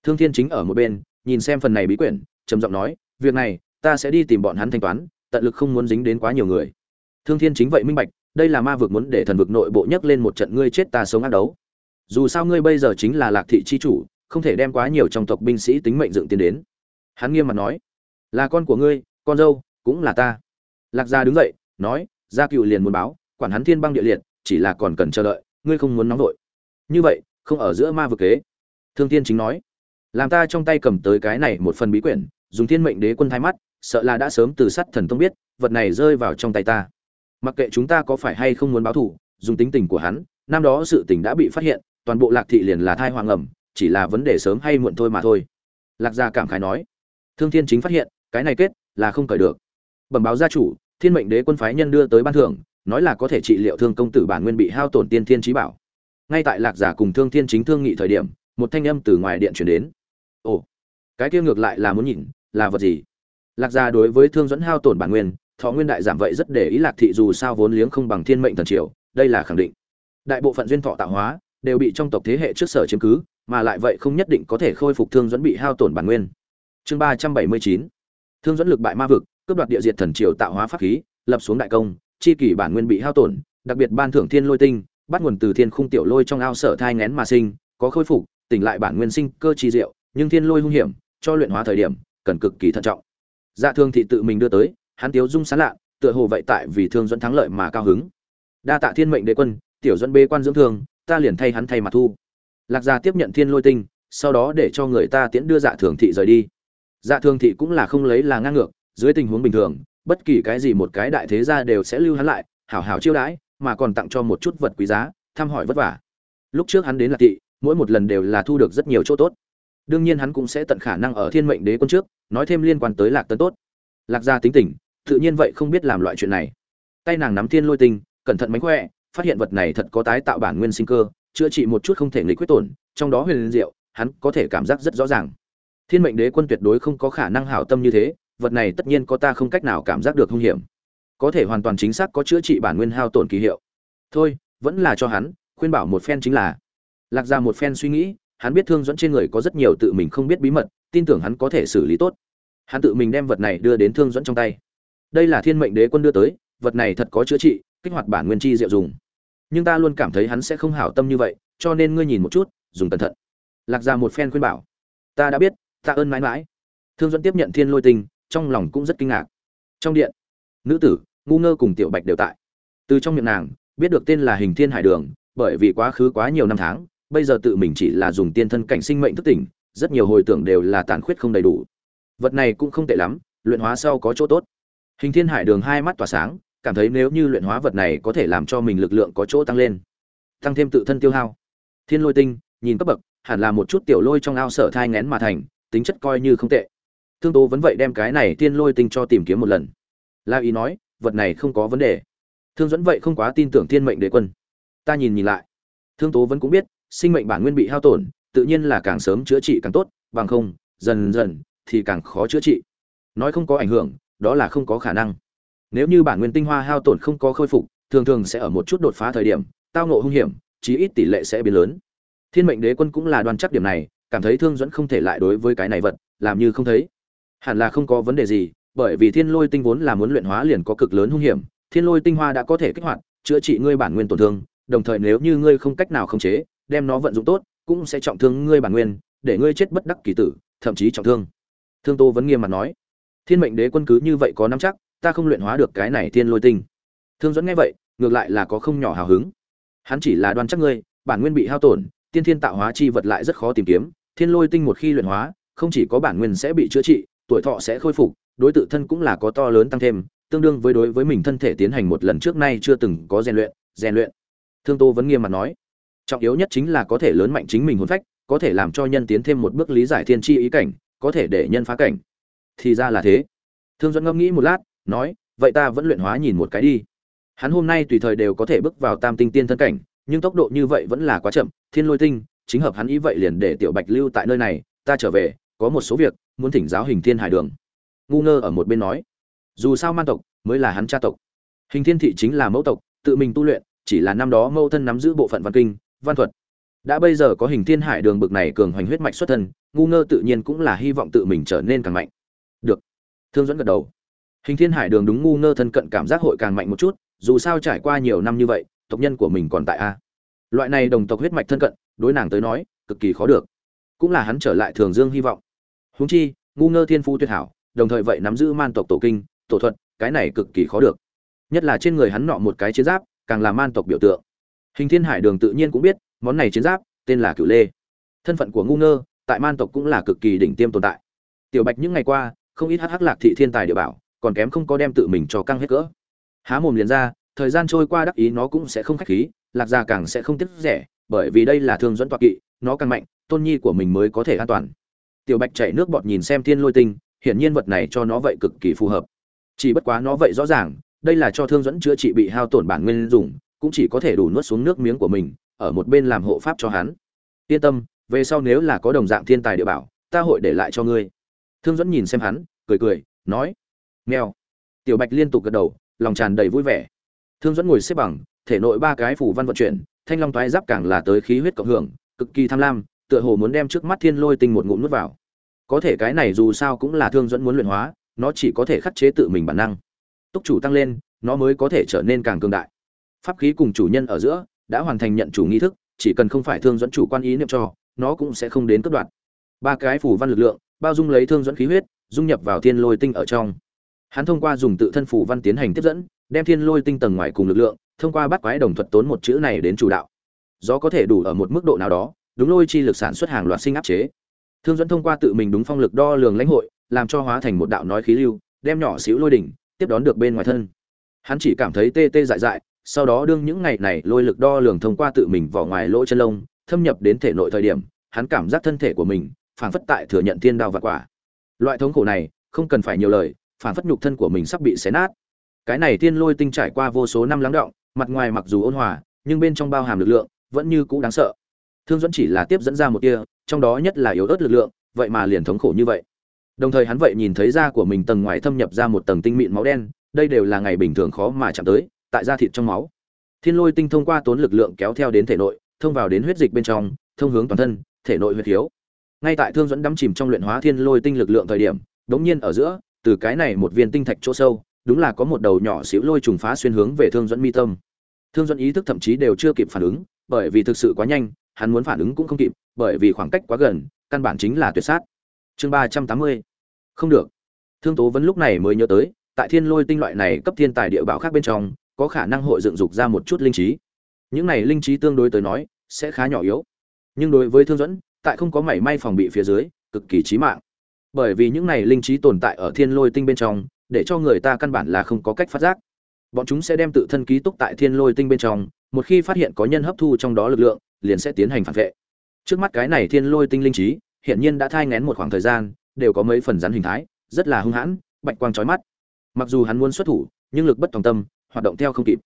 Thương thiên chính ở một bên, nhìn xem phần này bí quyển, trầm giọng nói, việc này, ta sẽ đi tìm bọn hắn thanh toán, tận lực không muốn dính đến quá nhiều người. Thương thiên chính vậy minh bạch, đây là ma vực muốn để thần vực nội bộ nhấc lên một trận ngươi chết ta sống ác đấu. Dù sao ngươi bây giờ chính là lạc thị chi chủ, không thể đem quá nhiều trong tộc binh sĩ tính mệnh dựng tiến đến. Hắn nghiêm mặt nói, là con của ngươi, con dâu, cũng là ta. Lạc gia đứng dậy, nói, gia cựu liền muốn báo, quản hắn thiên băng địa liệt chỉ là còn cần chờ đợi, ngươi không muốn nóng vội. Như vậy, không ở giữa ma vực kế. Thương thiên chính nói, làm ta trong tay cầm tới cái này một phần bí quyển, dùng thiên mệnh đế quân thái mắt, sợ là đã sớm từ sắt thần thông biết, vật này rơi vào trong tay ta. Mặc kệ chúng ta có phải hay không muốn báo thù, dùng tính tình của hắn, năm đó sự tình đã bị phát hiện, toàn bộ lạc thị liền là thai hoàng ẩm, chỉ là vấn đề sớm hay muộn thôi mà thôi. Lạc gia cảm khái nói, thương thiên chính phát hiện, cái này kết là không cởi được. Bẩm báo gia chủ, thiên mệnh đế quân phái nhân đưa tới ban thưởng nói là có thể trị liệu thương công tử bản nguyên bị hao tổn tiên thiên trí bảo. Ngay tại lạc giả cùng thương thiên chính thương nghị thời điểm, một thanh âm từ ngoài điện chuyển đến. Ồ, cái kia ngược lại là muốn nhìn, là vật gì? Lạc gia đối với thương dẫn hao tổn bản nguyên, thọ nguyên đại giảm vậy rất để ý lạc thị dù sao vốn liếng không bằng thiên mệnh thần triều, đây là khẳng định. Đại bộ phận duyên thọ tạo hóa, đều bị trong tộc thế hệ trước sở chiếm cứ, mà lại vậy không nhất định có thể khôi phục thương dẫn bị hao tổn bản nguyên. Chương ba trăm bảy mươi chín. Thương dẫn lực bại ma vực, cướp đoạt địa diệt thần triều tạo hóa pháp khí, lập xuống đại công chi kỷ bản nguyên bị hao tổn, đặc biệt ban thưởng thiên lôi tinh, bắt nguồn từ thiên khung tiểu lôi trong ao sở thai ngén mà sinh, có khôi phục, tỉnh lại bản nguyên sinh cơ chi diệu, nhưng thiên lôi hung hiểm, cho luyện hóa thời điểm, cần cực kỳ thận trọng. Dạ thương thị tự mình đưa tới, hắn tiếu dung sán lạ, tựa hồ vậy tại vì thương dẫn thắng lợi mà cao hứng. Đa tạ thiên mệnh đế quân, tiểu dẫn bê quan dưỡng thương, ta liền thay hắn thay mặt thu. Lạc gia tiếp nhận thiên lôi tinh, sau đó để cho người ta tiễn đưa dạ thường thị rời đi. Dạ thường thị cũng là không lấy là ngang ngược, dưới tình huống bình thường bất kỳ cái gì một cái đại thế gia đều sẽ lưu hắn lại, hảo hảo chiêu đãi, mà còn tặng cho một chút vật quý giá, thăm hỏi vất vả. Lúc trước hắn đến lạc thị mỗi một lần đều là thu được rất nhiều chỗ tốt. Đương nhiên hắn cũng sẽ tận khả năng ở thiên mệnh đế quân trước, nói thêm liên quan tới lạc tấn tốt. Lạc gia tính tình, tự nhiên vậy không biết làm loại chuyện này. Tay nàng nắm thiên lôi tinh, cẩn thận mánh khỏe, phát hiện vật này thật có tái tạo bản nguyên sinh cơ, chữa trị một chút không thể nghịch quyết tổn, trong đó huyền liên diệu, hắn có thể cảm giác rất rõ ràng. Thiên mệnh đế quân tuyệt đối không có khả năng hảo tâm như thế vật này tất nhiên có ta không cách nào cảm giác được hung hiểm. Có thể hoàn toàn chính xác có chữa trị bản nguyên hao tổn kỳ hiệu. Thôi, vẫn là cho hắn, khuyên bảo một phen chính là. Lạc ra một phen suy nghĩ, hắn biết thương dẫn trên người có rất nhiều tự mình không biết bí mật, tin tưởng hắn có thể xử lý tốt. Hắn tự mình đem vật này đưa đến thương dẫn trong tay. Đây là thiên mệnh đế quân đưa tới, vật này thật có chữa trị, kích hoạt bản nguyên chi diệu dùng. Nhưng ta luôn cảm thấy hắn sẽ không hảo tâm như vậy, cho nên ngươi nhìn một chút, dùng cẩn thận. Lạc ra một phen khuyên bảo. Ta đã biết ta ơn mãi mãi. Thương dẫn tiếp nhận thiên lôi tinh trong lòng cũng rất kinh ngạc. Trong điện, nữ tử, ngu ngơ cùng tiểu bạch đều tại. Từ trong miệng nàng, biết được tên là hình thiên hải đường, bởi vì quá khứ quá nhiều năm tháng, bây giờ tự mình chỉ là dùng tiên thân cảnh sinh mệnh thức tỉnh, rất nhiều hồi tưởng đều là tàn khuyết không đầy đủ. Vật này cũng không tệ lắm, luyện hóa sau có chỗ tốt. Hình thiên hải đường hai mắt tỏa sáng, cảm thấy nếu như luyện hóa vật này có thể làm cho mình lực lượng có chỗ tăng lên, tăng thêm tự thân tiêu hao. Thiên lôi tinh, nhìn cấp bậc, hẳn là một chút tiểu lôi trong ao sở thai ngén mà thành, tính chất coi như không tệ thương tố vẫn vậy đem cái này thiên lôi tinh cho tìm kiếm một lần. La ý nói, vật này không có vấn đề. Thương dẫn vậy không quá tin tưởng thiên mệnh đế quân. Ta nhìn nhìn lại. Thương tố vẫn cũng biết, sinh mệnh bản nguyên bị hao tổn, tự nhiên là càng sớm chữa trị càng tốt, bằng không, dần dần thì càng khó chữa trị. Nói không có ảnh hưởng, đó là không có khả năng. Nếu như bản nguyên tinh hoa hao tổn không có khôi phục, thường thường sẽ ở một chút đột phá thời điểm, tao ngộ hung hiểm, chí ít tỷ lệ sẽ biến lớn. Thiên mệnh đế quân cũng là đoan chắc điểm này, cảm thấy thương dẫn không thể lại đối với cái này vật, làm như không thấy hẳn là không có vấn đề gì, bởi vì thiên lôi tinh vốn là muốn luyện hóa liền có cực lớn hung hiểm, thiên lôi tinh hoa đã có thể kích hoạt, chữa trị ngươi bản nguyên tổn thương, đồng thời nếu như ngươi không cách nào khống chế, đem nó vận dụng tốt, cũng sẽ trọng thương ngươi bản nguyên, để ngươi chết bất đắc kỳ tử, thậm chí trọng thương. Thương tô vẫn nghiêm mặt nói. Thiên mệnh đế quân cứ như vậy có nắm chắc, ta không luyện hóa được cái này thiên lôi tinh. Thương dẫn nghe vậy, ngược lại là có không nhỏ hào hứng. Hắn chỉ là đoan chắc ngươi, bản nguyên bị hao tổn, tiên thiên tạo hóa chi vật lại rất khó tìm kiếm, thiên lôi tinh một khi luyện hóa, không chỉ có bản nguyên sẽ bị chữa trị tuổi thọ sẽ khôi phục, đối tự thân cũng là có to lớn tăng thêm, tương đương với đối với mình thân thể tiến hành một lần trước nay chưa từng có rèn luyện rèn luyện. Thương tô vẫn nghiêm mặt nói, trọng yếu nhất chính là có thể lớn mạnh chính mình hồn phách, có thể làm cho nhân tiến thêm một bước lý giải thiên chi ý cảnh, có thể để nhân phá cảnh. Thì ra là thế. Thương Duẫn ngẫm nghĩ một lát, nói, vậy ta vẫn luyện hóa nhìn một cái đi. Hắn hôm nay tùy thời đều có thể bước vào tam tinh tiên thân cảnh, nhưng tốc độ như vậy vẫn là quá chậm, thiên lôi tinh, chính hợp hắn ý vậy liền để tiểu bạch lưu tại nơi này, ta trở về có một số việc muốn thỉnh giáo hình thiên hải đường. Ngu ngơ ở một bên nói, dù sao man tộc mới là hắn cha tộc. Hình thiên thị chính là mẫu tộc, tự mình tu luyện, chỉ là năm đó mẫu thân nắm giữ bộ phận văn kinh, văn thuật. Đã bây giờ có hình thiên hải đường bực này cường hoành huyết mạch xuất thân, ngu ngơ tự nhiên cũng là hy vọng tự mình trở nên càng mạnh. Được. Thương dẫn gật đầu. Hình thiên hải đường đúng ngu ngơ thân cận cảm giác hội càng mạnh một chút, dù sao trải qua nhiều năm như vậy, tộc nhân của mình còn tại a. Loại này đồng tộc huyết mạch thân cận, đối nàng tới nói, cực kỳ khó được. Cũng là hắn trở lại thường dương hy vọng huống chi, ngu ngơ thiên phú tuyệt hảo, đồng thời vậy nắm giữ man tộc tổ kinh, tổ thuật, cái này cực kỳ khó được. Nhất là trên người hắn nọ một cái chiến giáp, càng là man tộc biểu tượng. Hình thiên hải đường tự nhiên cũng biết, món này chiến giáp, tên là cửu lê. Thân phận của ngu ngơ, tại man tộc cũng là cực kỳ đỉnh tiêm tồn tại. Tiểu bạch những ngày qua, không ít hắc hắc lạc thị thiên tài địa bảo, còn kém không có đem tự mình cho căng hết cỡ. Há mồm liền ra, thời gian trôi qua đắc ý nó cũng sẽ không khách khí, lạc gia càng sẽ không tiếc rẻ, bởi vì đây là thương dẫn toạc kỵ, nó càng mạnh, tôn nhi của mình mới có thể an toàn tiểu bạch chạy nước bọt nhìn xem thiên lôi tinh, hiển nhiên vật này cho nó vậy cực kỳ phù hợp. Chỉ bất quá nó vậy rõ ràng, đây là cho thương dẫn chữa trị bị hao tổn bản nguyên dùng, cũng chỉ có thể đủ nuốt xuống nước miếng của mình, ở một bên làm hộ pháp cho hắn. Yên tâm, về sau nếu là có đồng dạng thiên tài địa bảo, ta hội để lại cho ngươi. Thương dẫn nhìn xem hắn, cười cười, nói nghèo tiểu bạch liên tục gật đầu, lòng tràn đầy vui vẻ. Thương dẫn ngồi xếp bằng, thể nội ba cái phủ văn vận chuyển, thanh long toái giáp càng là tới khí huyết cộng hưởng, cực kỳ tham lam tựa hồ muốn đem trước mắt thiên lôi tinh một ngụm nuốt vào. Có thể cái này dù sao cũng là thương dẫn muốn luyện hóa, nó chỉ có thể khắc chế tự mình bản năng. Túc chủ tăng lên, nó mới có thể trở nên càng cường đại. Pháp khí cùng chủ nhân ở giữa đã hoàn thành nhận chủ nghi thức, chỉ cần không phải thương dẫn chủ quan ý niệm cho, nó cũng sẽ không đến cất đoạn. Ba cái phủ văn lực lượng, bao dung lấy thương dẫn khí huyết, dung nhập vào thiên lôi tinh ở trong. Hắn thông qua dùng tự thân phủ văn tiến hành tiếp dẫn, đem thiên lôi tinh tầng ngoài cùng lực lượng, thông qua bắt quái đồng thuật tốn một chữ này đến chủ đạo. Gió có thể đủ ở một mức độ nào đó đúng lôi chi lực sản xuất hàng loạt sinh áp chế. Thương dẫn thông qua tự mình đúng phong lực đo lường lãnh hội, làm cho hóa thành một đạo nói khí lưu, đem nhỏ xíu lôi đỉnh tiếp đón được bên ngoài thân. Hắn chỉ cảm thấy tê tê dại dại, sau đó đương những ngày này lôi lực đo lường thông qua tự mình vỏ ngoài lỗ chân lông, thâm nhập đến thể nội thời điểm, hắn cảm giác thân thể của mình phản phất tại thừa nhận thiên đao và quả. Loại thống khổ này không cần phải nhiều lời phản phất nhục thân của mình sắp bị xé nát. Cái này thiên lôi tinh trải qua vô số năm lắng động, mặt ngoài mặc dù ôn hòa, nhưng bên trong bao hàm lực lượng vẫn như cũ đáng sợ thương dẫn chỉ là tiếp dẫn ra một tia, trong đó nhất là yếu ớt lực lượng, vậy mà liền thống khổ như vậy. Đồng thời hắn vậy nhìn thấy da của mình tầng ngoài thâm nhập ra một tầng tinh mịn máu đen, đây đều là ngày bình thường khó mà chạm tới, tại da thịt trong máu. Thiên lôi tinh thông qua tốn lực lượng kéo theo đến thể nội, thông vào đến huyết dịch bên trong, thông hướng toàn thân, thể nội huyết thiếu. Ngay tại thương dẫn đắm chìm trong luyện hóa thiên lôi tinh lực lượng thời điểm, đống nhiên ở giữa, từ cái này một viên tinh thạch chỗ sâu, đúng là có một đầu nhỏ xíu lôi trùng phá xuyên hướng về thương dẫn mi tâm. Thương dẫn ý thức thậm chí đều chưa kịp phản ứng, bởi vì thực sự quá nhanh hắn muốn phản ứng cũng không kịp, bởi vì khoảng cách quá gần, căn bản chính là tuyệt sát. Chương ba trăm tám mươi. Không được. Thương tố vẫn lúc này mới nhớ tới, tại thiên lôi tinh loại này cấp thiên tài địa bảo khác bên trong, có khả năng hội dựng dục ra một chút linh trí. Những này linh trí tương đối tới nói, sẽ khá nhỏ yếu. Nhưng đối với thương dẫn tại không có mảy may phòng bị phía dưới, cực kỳ chí mạng. Bởi vì những này linh trí tồn tại ở thiên lôi tinh bên trong, để cho người ta căn bản là không có cách phát giác bọn chúng sẽ đem tự thân ký túc tại thiên lôi tinh bên trong, một khi phát hiện có nhân hấp thu trong đó lực lượng, liền sẽ tiến hành phản vệ. Trước mắt cái này thiên lôi tinh linh trí hiện nhiên đã thai ngén một khoảng thời gian, đều có mấy phần rắn hình thái, rất là hung hãn, bạch quang chói mắt. Mặc dù hắn muốn xuất thủ, nhưng lực bất tòng tâm, hoạt động theo không kịp.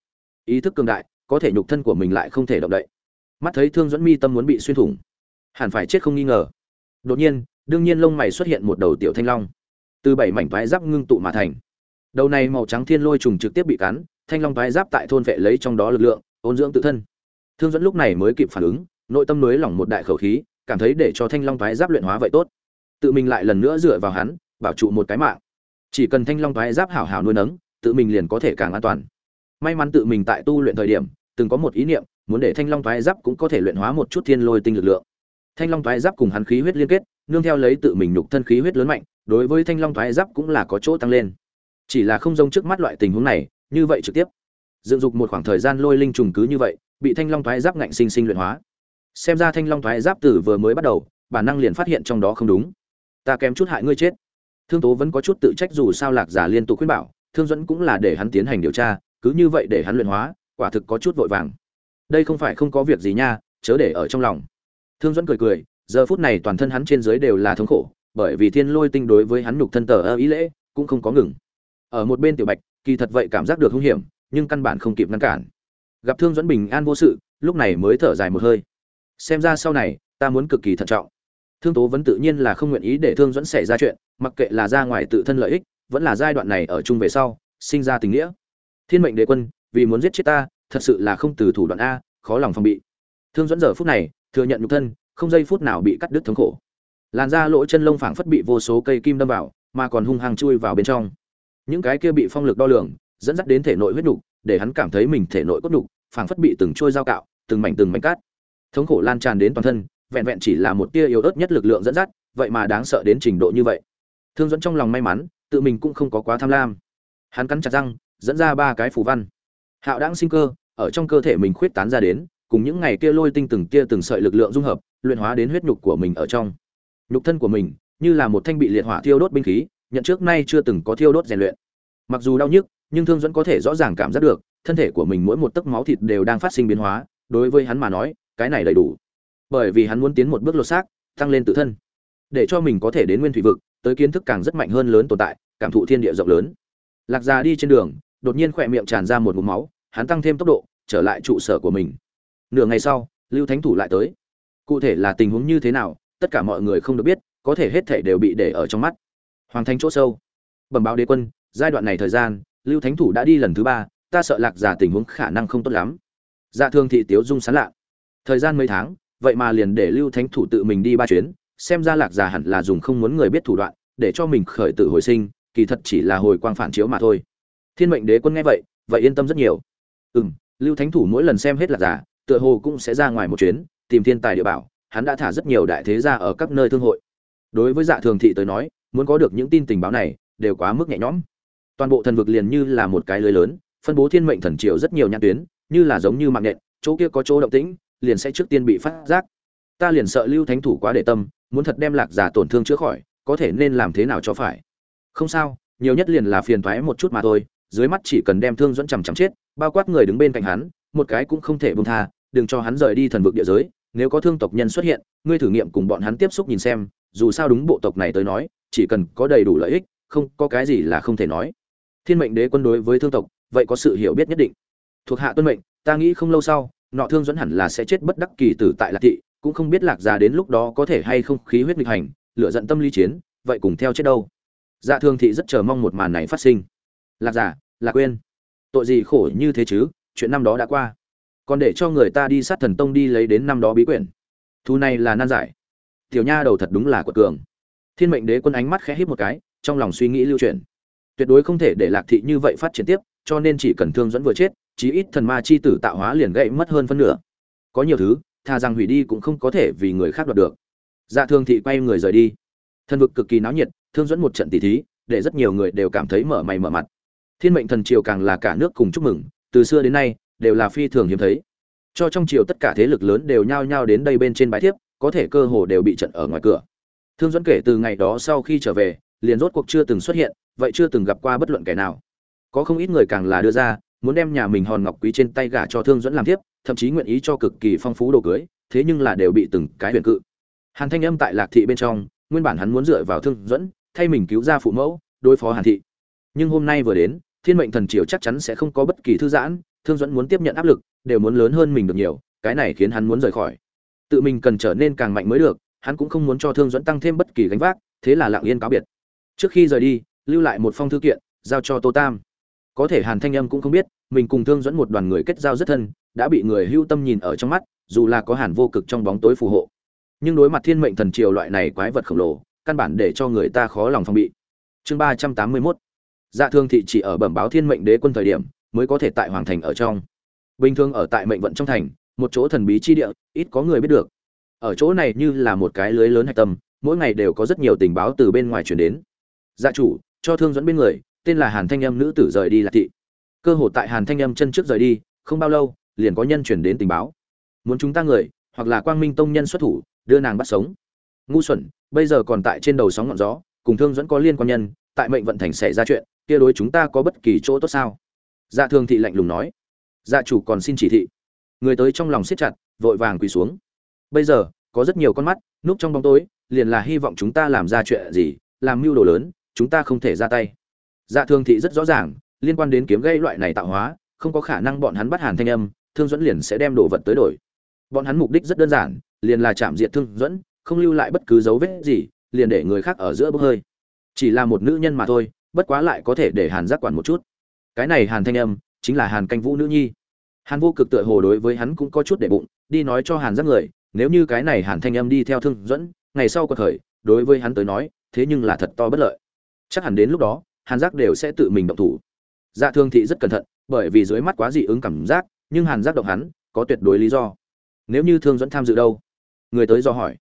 Ý thức cường đại, có thể nhục thân của mình lại không thể động đậy. Mắt thấy thương dẫn mi tâm muốn bị xuyên thủng, hẳn phải chết không nghi ngờ. Đột nhiên, đương nhiên lông mày xuất hiện một đầu tiểu thanh long. Từ bảy mảnh toái giáp ngưng tụ mà thành đầu này màu trắng thiên lôi trùng trực tiếp bị cắn, thanh long toái giáp tại thôn vệ lấy trong đó lực lượng, ôn dưỡng tự thân. Thương dẫn lúc này mới kịp phản ứng, nội tâm nới lỏng một đại khẩu khí, cảm thấy để cho thanh long toái giáp luyện hóa vậy tốt. Tự mình lại lần nữa dựa vào hắn, bảo trụ một cái mạng. Chỉ cần thanh long toái giáp hảo hảo nuôi nấng, tự mình liền có thể càng an toàn. May mắn tự mình tại tu luyện thời điểm, từng có một ý niệm, muốn để thanh long toái giáp cũng có thể luyện hóa một chút thiên lôi tinh lực lượng. Thanh long toái giáp cùng hắn khí huyết liên kết, nương theo lấy tự mình nhục thân khí huyết lớn mạnh, đối với thanh long toái giáp cũng là có chỗ tăng lên chỉ là không giống trước mắt loại tình huống này, như vậy trực tiếp. Dựng dục một khoảng thời gian lôi linh trùng cứ như vậy, bị thanh long thoái giáp ngạnh sinh sinh luyện hóa. Xem ra thanh long thoái giáp tử vừa mới bắt đầu, bản năng liền phát hiện trong đó không đúng. Ta kém chút hại ngươi chết. Thương tố vẫn có chút tự trách dù sao lạc giả liên tục khuyên bảo, thương dẫn cũng là để hắn tiến hành điều tra, cứ như vậy để hắn luyện hóa, quả thực có chút vội vàng. Đây không phải không có việc gì nha, chớ để ở trong lòng. Thương dẫn cười cười, giờ phút này toàn thân hắn trên dưới đều là thống khổ, bởi vì thiên lôi tinh đối với hắn nhục thân tờ ơ ý lễ, cũng không có ngừng ở một bên tiểu bạch, kỳ thật vậy cảm giác được hung hiểm, nhưng căn bản không kịp ngăn cản. Gặp thương dẫn bình an vô sự, lúc này mới thở dài một hơi. Xem ra sau này, ta muốn cực kỳ thận trọng. Thương tố vẫn tự nhiên là không nguyện ý để thương dẫn xảy ra chuyện, mặc kệ là ra ngoài tự thân lợi ích, vẫn là giai đoạn này ở chung về sau, sinh ra tình nghĩa. Thiên mệnh đế quân, vì muốn giết chết ta, thật sự là không từ thủ đoạn a, khó lòng phòng bị. Thương dẫn giờ phút này, thừa nhận nhục thân, không giây phút nào bị cắt đứt thống khổ. Làn da lỗ chân lông phảng phất bị vô số cây kim đâm vào, mà còn hung hăng chui vào bên trong những cái kia bị phong lực đo lường, dẫn dắt đến thể nội huyết nhục để hắn cảm thấy mình thể nội cốt nhục phảng phất bị từng trôi dao cạo, từng mảnh từng mảnh cát. Thống khổ lan tràn đến toàn thân, vẹn vẹn chỉ là một tia yếu ớt nhất lực lượng dẫn dắt, vậy mà đáng sợ đến trình độ như vậy. Thương dẫn trong lòng may mắn, tự mình cũng không có quá tham lam. Hắn cắn chặt răng, dẫn ra ba cái phù văn. Hạo đáng sinh cơ, ở trong cơ thể mình khuyết tán ra đến, cùng những ngày kia lôi tinh từng kia từng sợi lực lượng dung hợp, luyện hóa đến huyết nhục của mình ở trong. Nhục thân của mình, như là một thanh bị liệt hỏa thiêu đốt binh khí nhận trước nay chưa từng có thiêu đốt rèn luyện. Mặc dù đau nhức, nhưng thương dẫn có thể rõ ràng cảm giác được, thân thể của mình mỗi một tấc máu thịt đều đang phát sinh biến hóa, đối với hắn mà nói, cái này đầy đủ. Bởi vì hắn muốn tiến một bước lột xác, tăng lên tự thân. Để cho mình có thể đến nguyên thủy vực, tới kiến thức càng rất mạnh hơn lớn tồn tại, cảm thụ thiên địa rộng lớn. Lạc già đi trên đường, đột nhiên khỏe miệng tràn ra một mụm máu, hắn tăng thêm tốc độ, trở lại trụ sở của mình. Nửa ngày sau, lưu thánh thủ lại tới. Cụ thể là tình huống như thế nào, tất cả mọi người không được biết, có thể hết thể đều bị để ở trong mắt hoàng thánh chỗ sâu. Bẩm báo đế quân, giai đoạn này thời gian, lưu thánh thủ đã đi lần thứ ba, ta sợ lạc giả tình huống khả năng không tốt lắm. Dạ thương thị tiếu dung sán lạ. Thời gian mấy tháng, vậy mà liền để lưu thánh thủ tự mình đi ba chuyến, xem ra lạc giả hẳn là dùng không muốn người biết thủ đoạn, để cho mình khởi tử hồi sinh, kỳ thật chỉ là hồi quang phản chiếu mà thôi. Thiên mệnh đế quân nghe vậy vậy yên tâm rất nhiều. Ừ m lưu thánh thủ mỗi lần xem hết lạc giả tựa hồ cũng sẽ ra ngoài một chuyến, tìm thiên tài địa bảo, hắn đã thả rất nhiều đại thế gia ở các nơi thương hội. Đối với dạ thường thị tới nói muốn có được những tin tình báo này đều quá mức nhẹ nhõm. Toàn bộ thần vực liền như là một cái lưới lớn, phân bố thiên mệnh thần triều rất nhiều nhãn tuyến, như là giống như mạng nhện, chỗ kia có chỗ động tĩnh, liền sẽ trước tiên bị phát giác. Ta liền sợ lưu thánh thủ quá để tâm, muốn thật đem lạc giả tổn thương chữa khỏi, có thể nên làm thế nào cho phải? Không sao, nhiều nhất liền là phiền thoái một chút mà thôi, dưới mắt chỉ cần đem thương dẫn chằm chằm chết, bao quát người đứng bên cạnh hắn, một cái cũng không thể buông tha, đừng cho hắn rời đi thần vực địa giới, nếu có thương tộc nhân xuất hiện, ngươi thử nghiệm cùng bọn hắn tiếp xúc nhìn xem dù sao đúng bộ tộc này tới nói, chỉ cần có đầy đủ lợi ích, không có cái gì là không thể nói. Thiên mệnh đế quân đối với thương tộc, vậy có sự hiểu biết nhất định. Thuộc hạ tuân mệnh, ta nghĩ không lâu sau, nọ thương dẫn hẳn là sẽ chết bất đắc kỳ tử tại lạc thị, cũng không biết lạc già đến lúc đó có thể hay không khí huyết nghịch hành lựa giận tâm lý chiến, vậy cùng theo chết đâu. Dạ thương thị rất chờ mong một màn này phát sinh. Lạc giả lạc quên tội gì khổ như thế chứ, chuyện năm đó đã qua. Còn để cho người ta đi sát thần tông đi lấy đến năm đó bí quyển. Thu này là nan giải tiểu nha đầu thật đúng là quật cường. Thiên mệnh đế quân ánh mắt khẽ híp một cái, trong lòng suy nghĩ lưu truyền tuyệt đối không thể để lạc thị như vậy phát triển tiếp, cho nên chỉ cần thương dẫn vừa chết, chí ít thần ma chi tử tạo hóa liền gãy mất hơn phân nửa. Có nhiều thứ thà rằng hủy đi cũng không có thể vì người khác đoạt được. Dạ thương thị quay người rời đi. Thân vực cực kỳ náo nhiệt, thương dẫn một trận tỷ thí, để rất nhiều người đều cảm thấy mở mày mở mặt. Thiên mệnh thần triều càng là cả nước cùng chúc mừng, từ xưa đến nay, đều là phi thường hiếm thấy. Cho trong triều tất cả thế lực lớn đều nhao nhao đến đây bên trên bãi thiếp có thể cơ hồ đều bị trận ở ngoài cửa. Thương dẫn kể từ ngày đó sau khi trở về, liền rốt cuộc chưa từng xuất hiện, vậy chưa từng gặp qua bất luận kẻ nào. Có không ít người càng là đưa ra, muốn đem nhà mình hòn ngọc quý trên tay gả cho thương dẫn làm tiếp thậm chí nguyện ý cho cực kỳ phong phú đồ cưới, thế nhưng là đều bị từng cái huyền cự. Hàn thanh âm tại lạc thị bên trong, nguyên bản hắn muốn dựa vào thương dẫn thay mình cứu ra phụ mẫu, đối phó hàn thị. Nhưng hôm nay vừa đến, thiên mệnh thần triều chắc chắn sẽ không có bất kỳ thư giãn, thương dẫn muốn tiếp nhận áp lực, đều muốn lớn hơn mình được nhiều, cái này khiến hắn muốn rời khỏi tự mình cần trở nên càng mạnh mới được, hắn cũng không muốn cho thương dẫn tăng thêm bất kỳ gánh vác, thế là lặng yên cáo biệt. Trước khi rời đi, lưu lại một phong thư kiện, giao cho tô tam. Có thể hàn thanh âm cũng không biết, mình cùng thương dẫn một đoàn người kết giao rất thân, đã bị người hưu tâm nhìn ở trong mắt, dù là có hàn vô cực trong bóng tối phù hộ. Nhưng đối mặt thiên mệnh thần triều loại này quái vật khổng lồ, căn bản để cho người ta khó lòng phòng bị. Chương ba trăm tám mươi mốt. Dạ thương thị chỉ ở bẩm báo thiên mệnh đế quân thời điểm, mới có thể tại hoàng thành ở trong. Bình thường ở tại mệnh vận trong thành một chỗ thần bí chi địa, ít có người biết được. Ở chỗ này như là một cái lưới lớn hạch tâm, mỗi ngày đều có rất nhiều tình báo từ bên ngoài truyền đến. Gia chủ, cho thương dẫn bên người, tên là hàn thanh âm nữ tử rời đi lạc thị. Cơ hội tại hàn thanh âm chân trước rời đi, không bao lâu, liền có nhân chuyển đến tình báo. Muốn chúng ta người, hoặc là quang minh tông nhân xuất thủ, đưa nàng bắt sống. Ngu xuẩn, bây giờ còn tại trên đầu sóng ngọn gió, cùng thương dẫn có liên quan nhân, tại mệnh vận thành xảy ra chuyện, kia đối chúng ta có bất kỳ chỗ tốt sao? Dạ thương thị lạnh lùng nói. Dạ chủ còn xin chỉ thị người tới trong lòng siết chặt, vội vàng quỳ xuống. Bây giờ, có rất nhiều con mắt, núp trong bóng tối, liền là hy vọng chúng ta làm ra chuyện gì, làm mưu đồ lớn, chúng ta không thể ra tay. Dạ thương thị rất rõ ràng, liên quan đến kiếm gây loại này tạo hóa, không có khả năng bọn hắn bắt hàn thanh âm, thương dẫn liền sẽ đem đồ vật tới đổi. Bọn hắn mục đích rất đơn giản, liền là chạm diệt thương dẫn không lưu lại bất cứ dấu vết gì, liền để người khác ở giữa bốc hơi. Chỉ là một nữ nhân mà thôi, bất quá lại có thể để hàn giác quản một chút. Cái này hàn thanh âm, chính là hàn canh vũ nữ nhi hàn vô cực tựa hồ đối với hắn cũng có chút để bụng, đi nói cho hàn giác người, nếu như cái này hàn thanh âm đi theo thương dẫn ngày sau có thời, đối với hắn tới nói, thế nhưng là thật to bất lợi. Chắc hẳn đến lúc đó, hàn giác đều sẽ tự mình động thủ. Dạ thương thị rất cẩn thận, bởi vì dưới mắt quá dị ứng cảm giác, nhưng hàn giác động hắn, có tuyệt đối lý do. Nếu như thương dẫn tham dự đâu? Người tới do hỏi.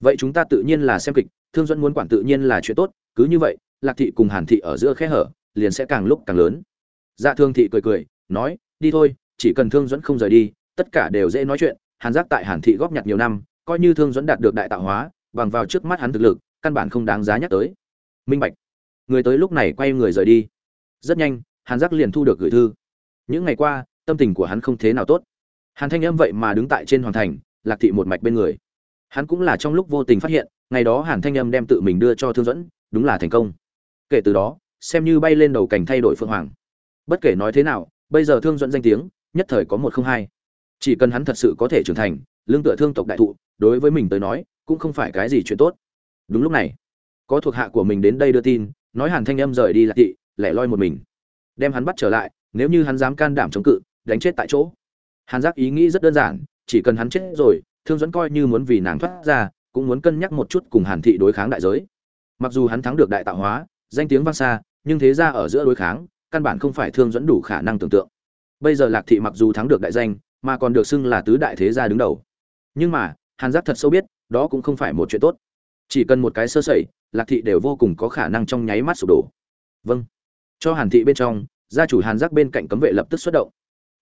Vậy chúng ta tự nhiên là xem kịch, thương dẫn muốn quản tự nhiên là chuyện tốt, cứ như vậy, lạc thị cùng hàn thị ở giữa khe hở, liền sẽ càng lúc càng lớn. Dạ thương thị cười cười, nói, đi thôi chỉ cần thương dẫn không rời đi, tất cả đều dễ nói chuyện, hàn giác tại hàn thị góp nhặt nhiều năm, coi như thương dẫn đạt được đại tạo hóa, bằng vào trước mắt hắn thực lực, căn bản không đáng giá nhắc tới. Minh bạch, người tới lúc này quay người rời đi. Rất nhanh, hàn giác liền thu được gửi thư. Những ngày qua, tâm tình của hắn không thế nào tốt. Hàn thanh âm vậy mà đứng tại trên hoàng thành, lạc thị một mạch bên người. Hắn cũng là trong lúc vô tình phát hiện, ngày đó hàn thanh âm đem tự mình đưa cho thương dẫn đúng là thành công. Kể từ đó, xem như bay lên đầu cảnh thay đổi phượng hoàng. Bất kể nói thế nào, bây giờ thương dẫn danh tiếng nhất thời có một không hai. Chỉ cần hắn thật sự có thể trưởng thành, lương tựa thương tộc đại thụ, đối với mình tới nói, cũng không phải cái gì chuyện tốt. Đúng lúc này, có thuộc hạ của mình đến đây đưa tin, nói hàn thanh âm rời đi lạc thị, lẻ loi một mình. Đem hắn bắt trở lại, nếu như hắn dám can đảm chống cự, đánh chết tại chỗ. Hàn giác ý nghĩ rất đơn giản, chỉ cần hắn chết rồi, thương dẫn coi như muốn vì nàng thoát ra, cũng muốn cân nhắc một chút cùng hàn thị đối kháng đại giới. Mặc dù hắn thắng được đại tạo hóa, danh tiếng vang xa, nhưng thế ra ở giữa đối kháng, căn bản không phải thương dẫn đủ khả năng tưởng tượng bây giờ lạc thị mặc dù thắng được đại danh, mà còn được xưng là tứ đại thế gia đứng đầu. Nhưng mà, hàn giác thật sâu biết, đó cũng không phải một chuyện tốt. Chỉ cần một cái sơ sẩy, lạc thị đều vô cùng có khả năng trong nháy mắt sụp đổ. Vâng. Cho hàn thị bên trong, gia chủ hàn giác bên cạnh cấm vệ lập tức xuất động.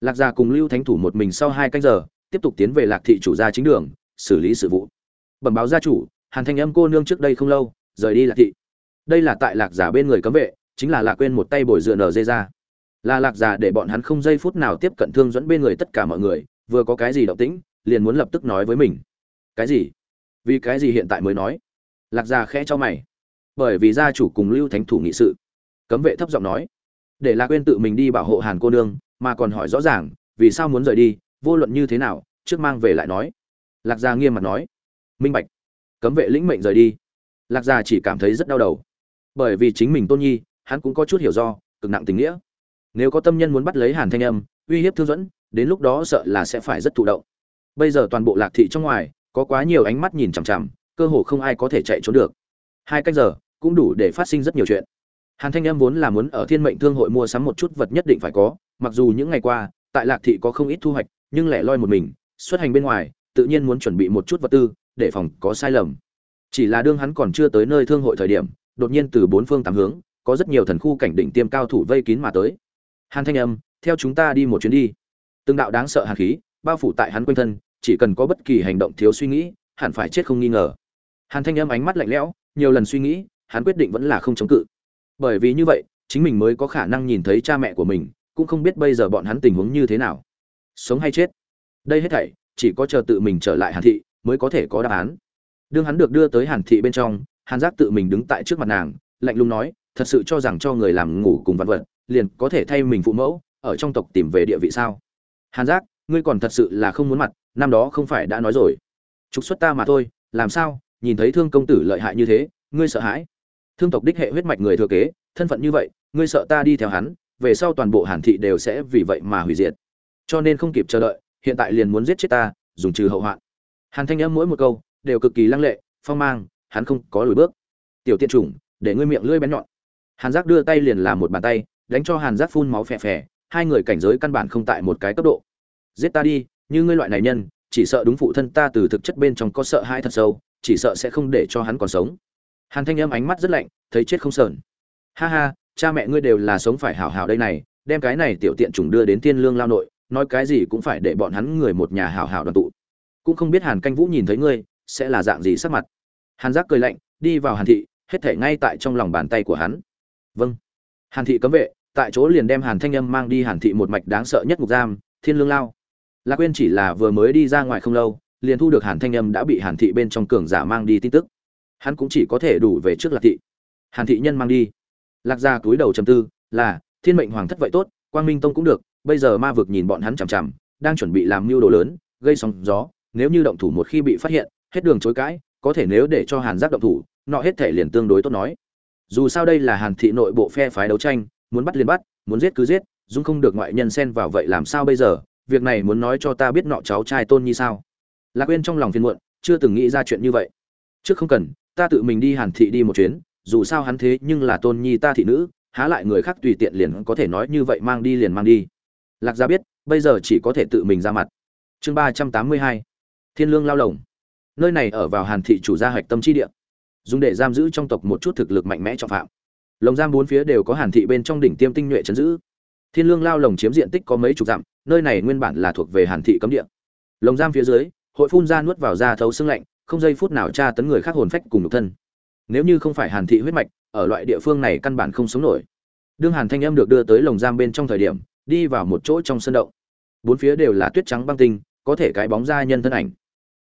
Lạc gia cùng lưu thánh thủ một mình sau hai canh giờ, tiếp tục tiến về lạc thị chủ gia chính đường, xử lý sự vụ. Bẩm báo gia chủ, hàn thanh âm cô nương trước đây không lâu, rời đi lạc thị. Đây là tại lạc giả bên người cấm vệ, chính là lạc quên một tay bồi dựa nở dê ra là lạc giả để bọn hắn không giây phút nào tiếp cận thương dẫn bên người tất cả mọi người, vừa có cái gì động tĩnh, liền muốn lập tức nói với mình. Cái gì? Vì cái gì hiện tại mới nói? Lạc giả khẽ cho mày. Bởi vì gia chủ cùng lưu thánh thủ nghị sự. Cấm vệ thấp giọng nói. Để lạc quên tự mình đi bảo hộ hàn cô nương, mà còn hỏi rõ ràng, vì sao muốn rời đi, vô luận như thế nào, trước mang về lại nói. Lạc gia nghiêm mặt nói. Minh bạch. Cấm vệ lĩnh mệnh rời đi. Lạc gia chỉ cảm thấy rất đau đầu. Bởi vì chính mình tôn nhi, hắn cũng có chút hiểu do, cực nặng tình nghĩa nếu có tâm nhân muốn bắt lấy hàn thanh âm, uy hiếp thương dẫn đến lúc đó sợ là sẽ phải rất thụ động. Bây giờ toàn bộ lạc thị trong ngoài, có quá nhiều ánh mắt nhìn chằm chằm, cơ hồ không ai có thể chạy trốn được. Hai cách giờ, cũng đủ để phát sinh rất nhiều chuyện. Hàn thanh âm vốn là muốn ở thiên mệnh thương hội mua sắm một chút vật nhất định phải có, mặc dù những ngày qua, tại lạc thị có không ít thu hoạch, nhưng lẻ loi một mình, xuất hành bên ngoài, tự nhiên muốn chuẩn bị một chút vật tư, để phòng có sai lầm. Chỉ là đương hắn còn chưa tới nơi thương hội thời điểm, đột nhiên từ bốn phương tám hướng, có rất nhiều thần khu cảnh đỉnh tiêm cao thủ vây kín mà tới hàn thanh âm, theo chúng ta đi một chuyến đi. Từng đạo đáng sợ hàn khí bao phủ tại hắn quanh thân, chỉ cần có bất kỳ hành động thiếu suy nghĩ, hẳn phải chết không nghi ngờ. Hàn thanh âm ánh mắt lạnh lẽo, nhiều lần suy nghĩ, hắn quyết định vẫn là không chống cự. Bởi vì như vậy, chính mình mới có khả năng nhìn thấy cha mẹ của mình, cũng không biết bây giờ bọn hắn tình huống như thế nào. Sống hay chết? Đây hết thảy, chỉ có chờ tự mình trở lại hàn thị mới có thể có đáp án. Đương hắn được đưa tới hàn thị bên trong, hàn giác tự mình đứng tại trước mặt nàng, lạnh lùng nói, thật sự cho rằng cho người làm ngủ cùng vạn vật liền có thể thay mình phụ mẫu, ở trong tộc tìm về địa vị sao? Hàn giác, ngươi còn thật sự là không muốn mặt, năm đó không phải đã nói rồi. Trục xuất ta mà thôi, làm sao, nhìn thấy thương công tử lợi hại như thế, ngươi sợ hãi? Thương tộc đích hệ huyết mạch người thừa kế, thân phận như vậy, ngươi sợ ta đi theo hắn, về sau toàn bộ hàn thị đều sẽ vì vậy mà hủy diệt. Cho nên không kịp chờ đợi, hiện tại liền muốn giết chết ta, dùng trừ hậu hoạn. Hàn thanh âm mỗi một câu, đều cực kỳ lăng lệ, phong mang, hắn không có lùi bước. Tiểu tiện chủng, để ngươi miệng lưỡi bén nhọn. Hàn giác đưa tay liền làm một bàn tay đánh cho hàn giác phun máu phè phè, hai người cảnh giới căn bản không tại một cái cấp độ. Giết ta đi, như ngươi loại này nhân, chỉ sợ đúng phụ thân ta từ thực chất bên trong có sợ hãi thật sâu, chỉ sợ sẽ không để cho hắn còn sống. Hàn thanh âm ánh mắt rất lạnh, thấy chết không sờn. Ha ha, cha mẹ ngươi đều là sống phải hảo hảo đây này, đem cái này tiểu tiện chủng đưa đến thiên lương lao nội, nói cái gì cũng phải để bọn hắn người một nhà hảo hảo đoàn tụ. Cũng không biết hàn canh vũ nhìn thấy ngươi, sẽ là dạng gì sắc mặt. Hàn giác cười lạnh, đi vào hàn thị, hết thể ngay tại trong lòng bàn tay của hắn. Vâng. Hàn thị cấm vệ tại chỗ liền đem hàn thanh âm mang đi hàn thị một mạch đáng sợ nhất ngục giam, thiên lương lao. Lạc quên chỉ là vừa mới đi ra ngoài không lâu, liền thu được hàn thanh âm đã bị hàn thị bên trong cường giả mang đi tin tức. Hắn cũng chỉ có thể đủ về trước lạc thị. Hàn thị nhân mang đi. Lạc gia túi đầu trầm tư, là, thiên mệnh hoàng thất vậy tốt, quang minh tông cũng được, bây giờ ma vực nhìn bọn hắn chằm chằm, đang chuẩn bị làm mưu đồ lớn, gây sóng gió, nếu như động thủ một khi bị phát hiện, hết đường chối cãi, có thể nếu để cho hàn giác động thủ, nọ hết thể liền tương đối tốt nói. Dù sao đây là hàn thị nội bộ phe phái đấu tranh muốn bắt liền bắt, muốn giết cứ giết, dung không được ngoại nhân xen vào vậy làm sao bây giờ? Việc này muốn nói cho ta biết nọ cháu trai tôn nhi sao? Lạc quên trong lòng phiền muộn, chưa từng nghĩ ra chuyện như vậy. Trước không cần, ta tự mình đi hàn thị đi một chuyến, dù sao hắn thế nhưng là tôn nhi ta thị nữ, há lại người khác tùy tiện liền có thể nói như vậy mang đi liền mang đi. Lạc gia biết, bây giờ chỉ có thể tự mình ra mặt. Chương ba trăm tám mươi hai, thiên lương lao lồng. Nơi này ở vào hàn thị chủ gia hạch tâm chi địa. Dùng để giam giữ trong tộc một chút thực lực mạnh mẽ trọng phạm lồng giam bốn phía đều có hàn thị bên trong đỉnh tiêm tinh nhuệ chấn giữ. Thiên lương lao lồng chiếm diện tích có mấy chục dặm, nơi này nguyên bản là thuộc về hàn thị cấm địa. Lồng giam phía dưới, hội phun ra nuốt vào da thấu xương lạnh, không giây phút nào tra tấn người khác hồn phách cùng nhục thân. Nếu như không phải hàn thị huyết mạch, ở loại địa phương này căn bản không sống nổi. Đương hàn thanh âm được đưa tới lồng giam bên trong thời điểm, đi vào một chỗ trong sân động. Bốn phía đều là tuyết trắng băng tinh, có thể cái bóng ra nhân thân ảnh.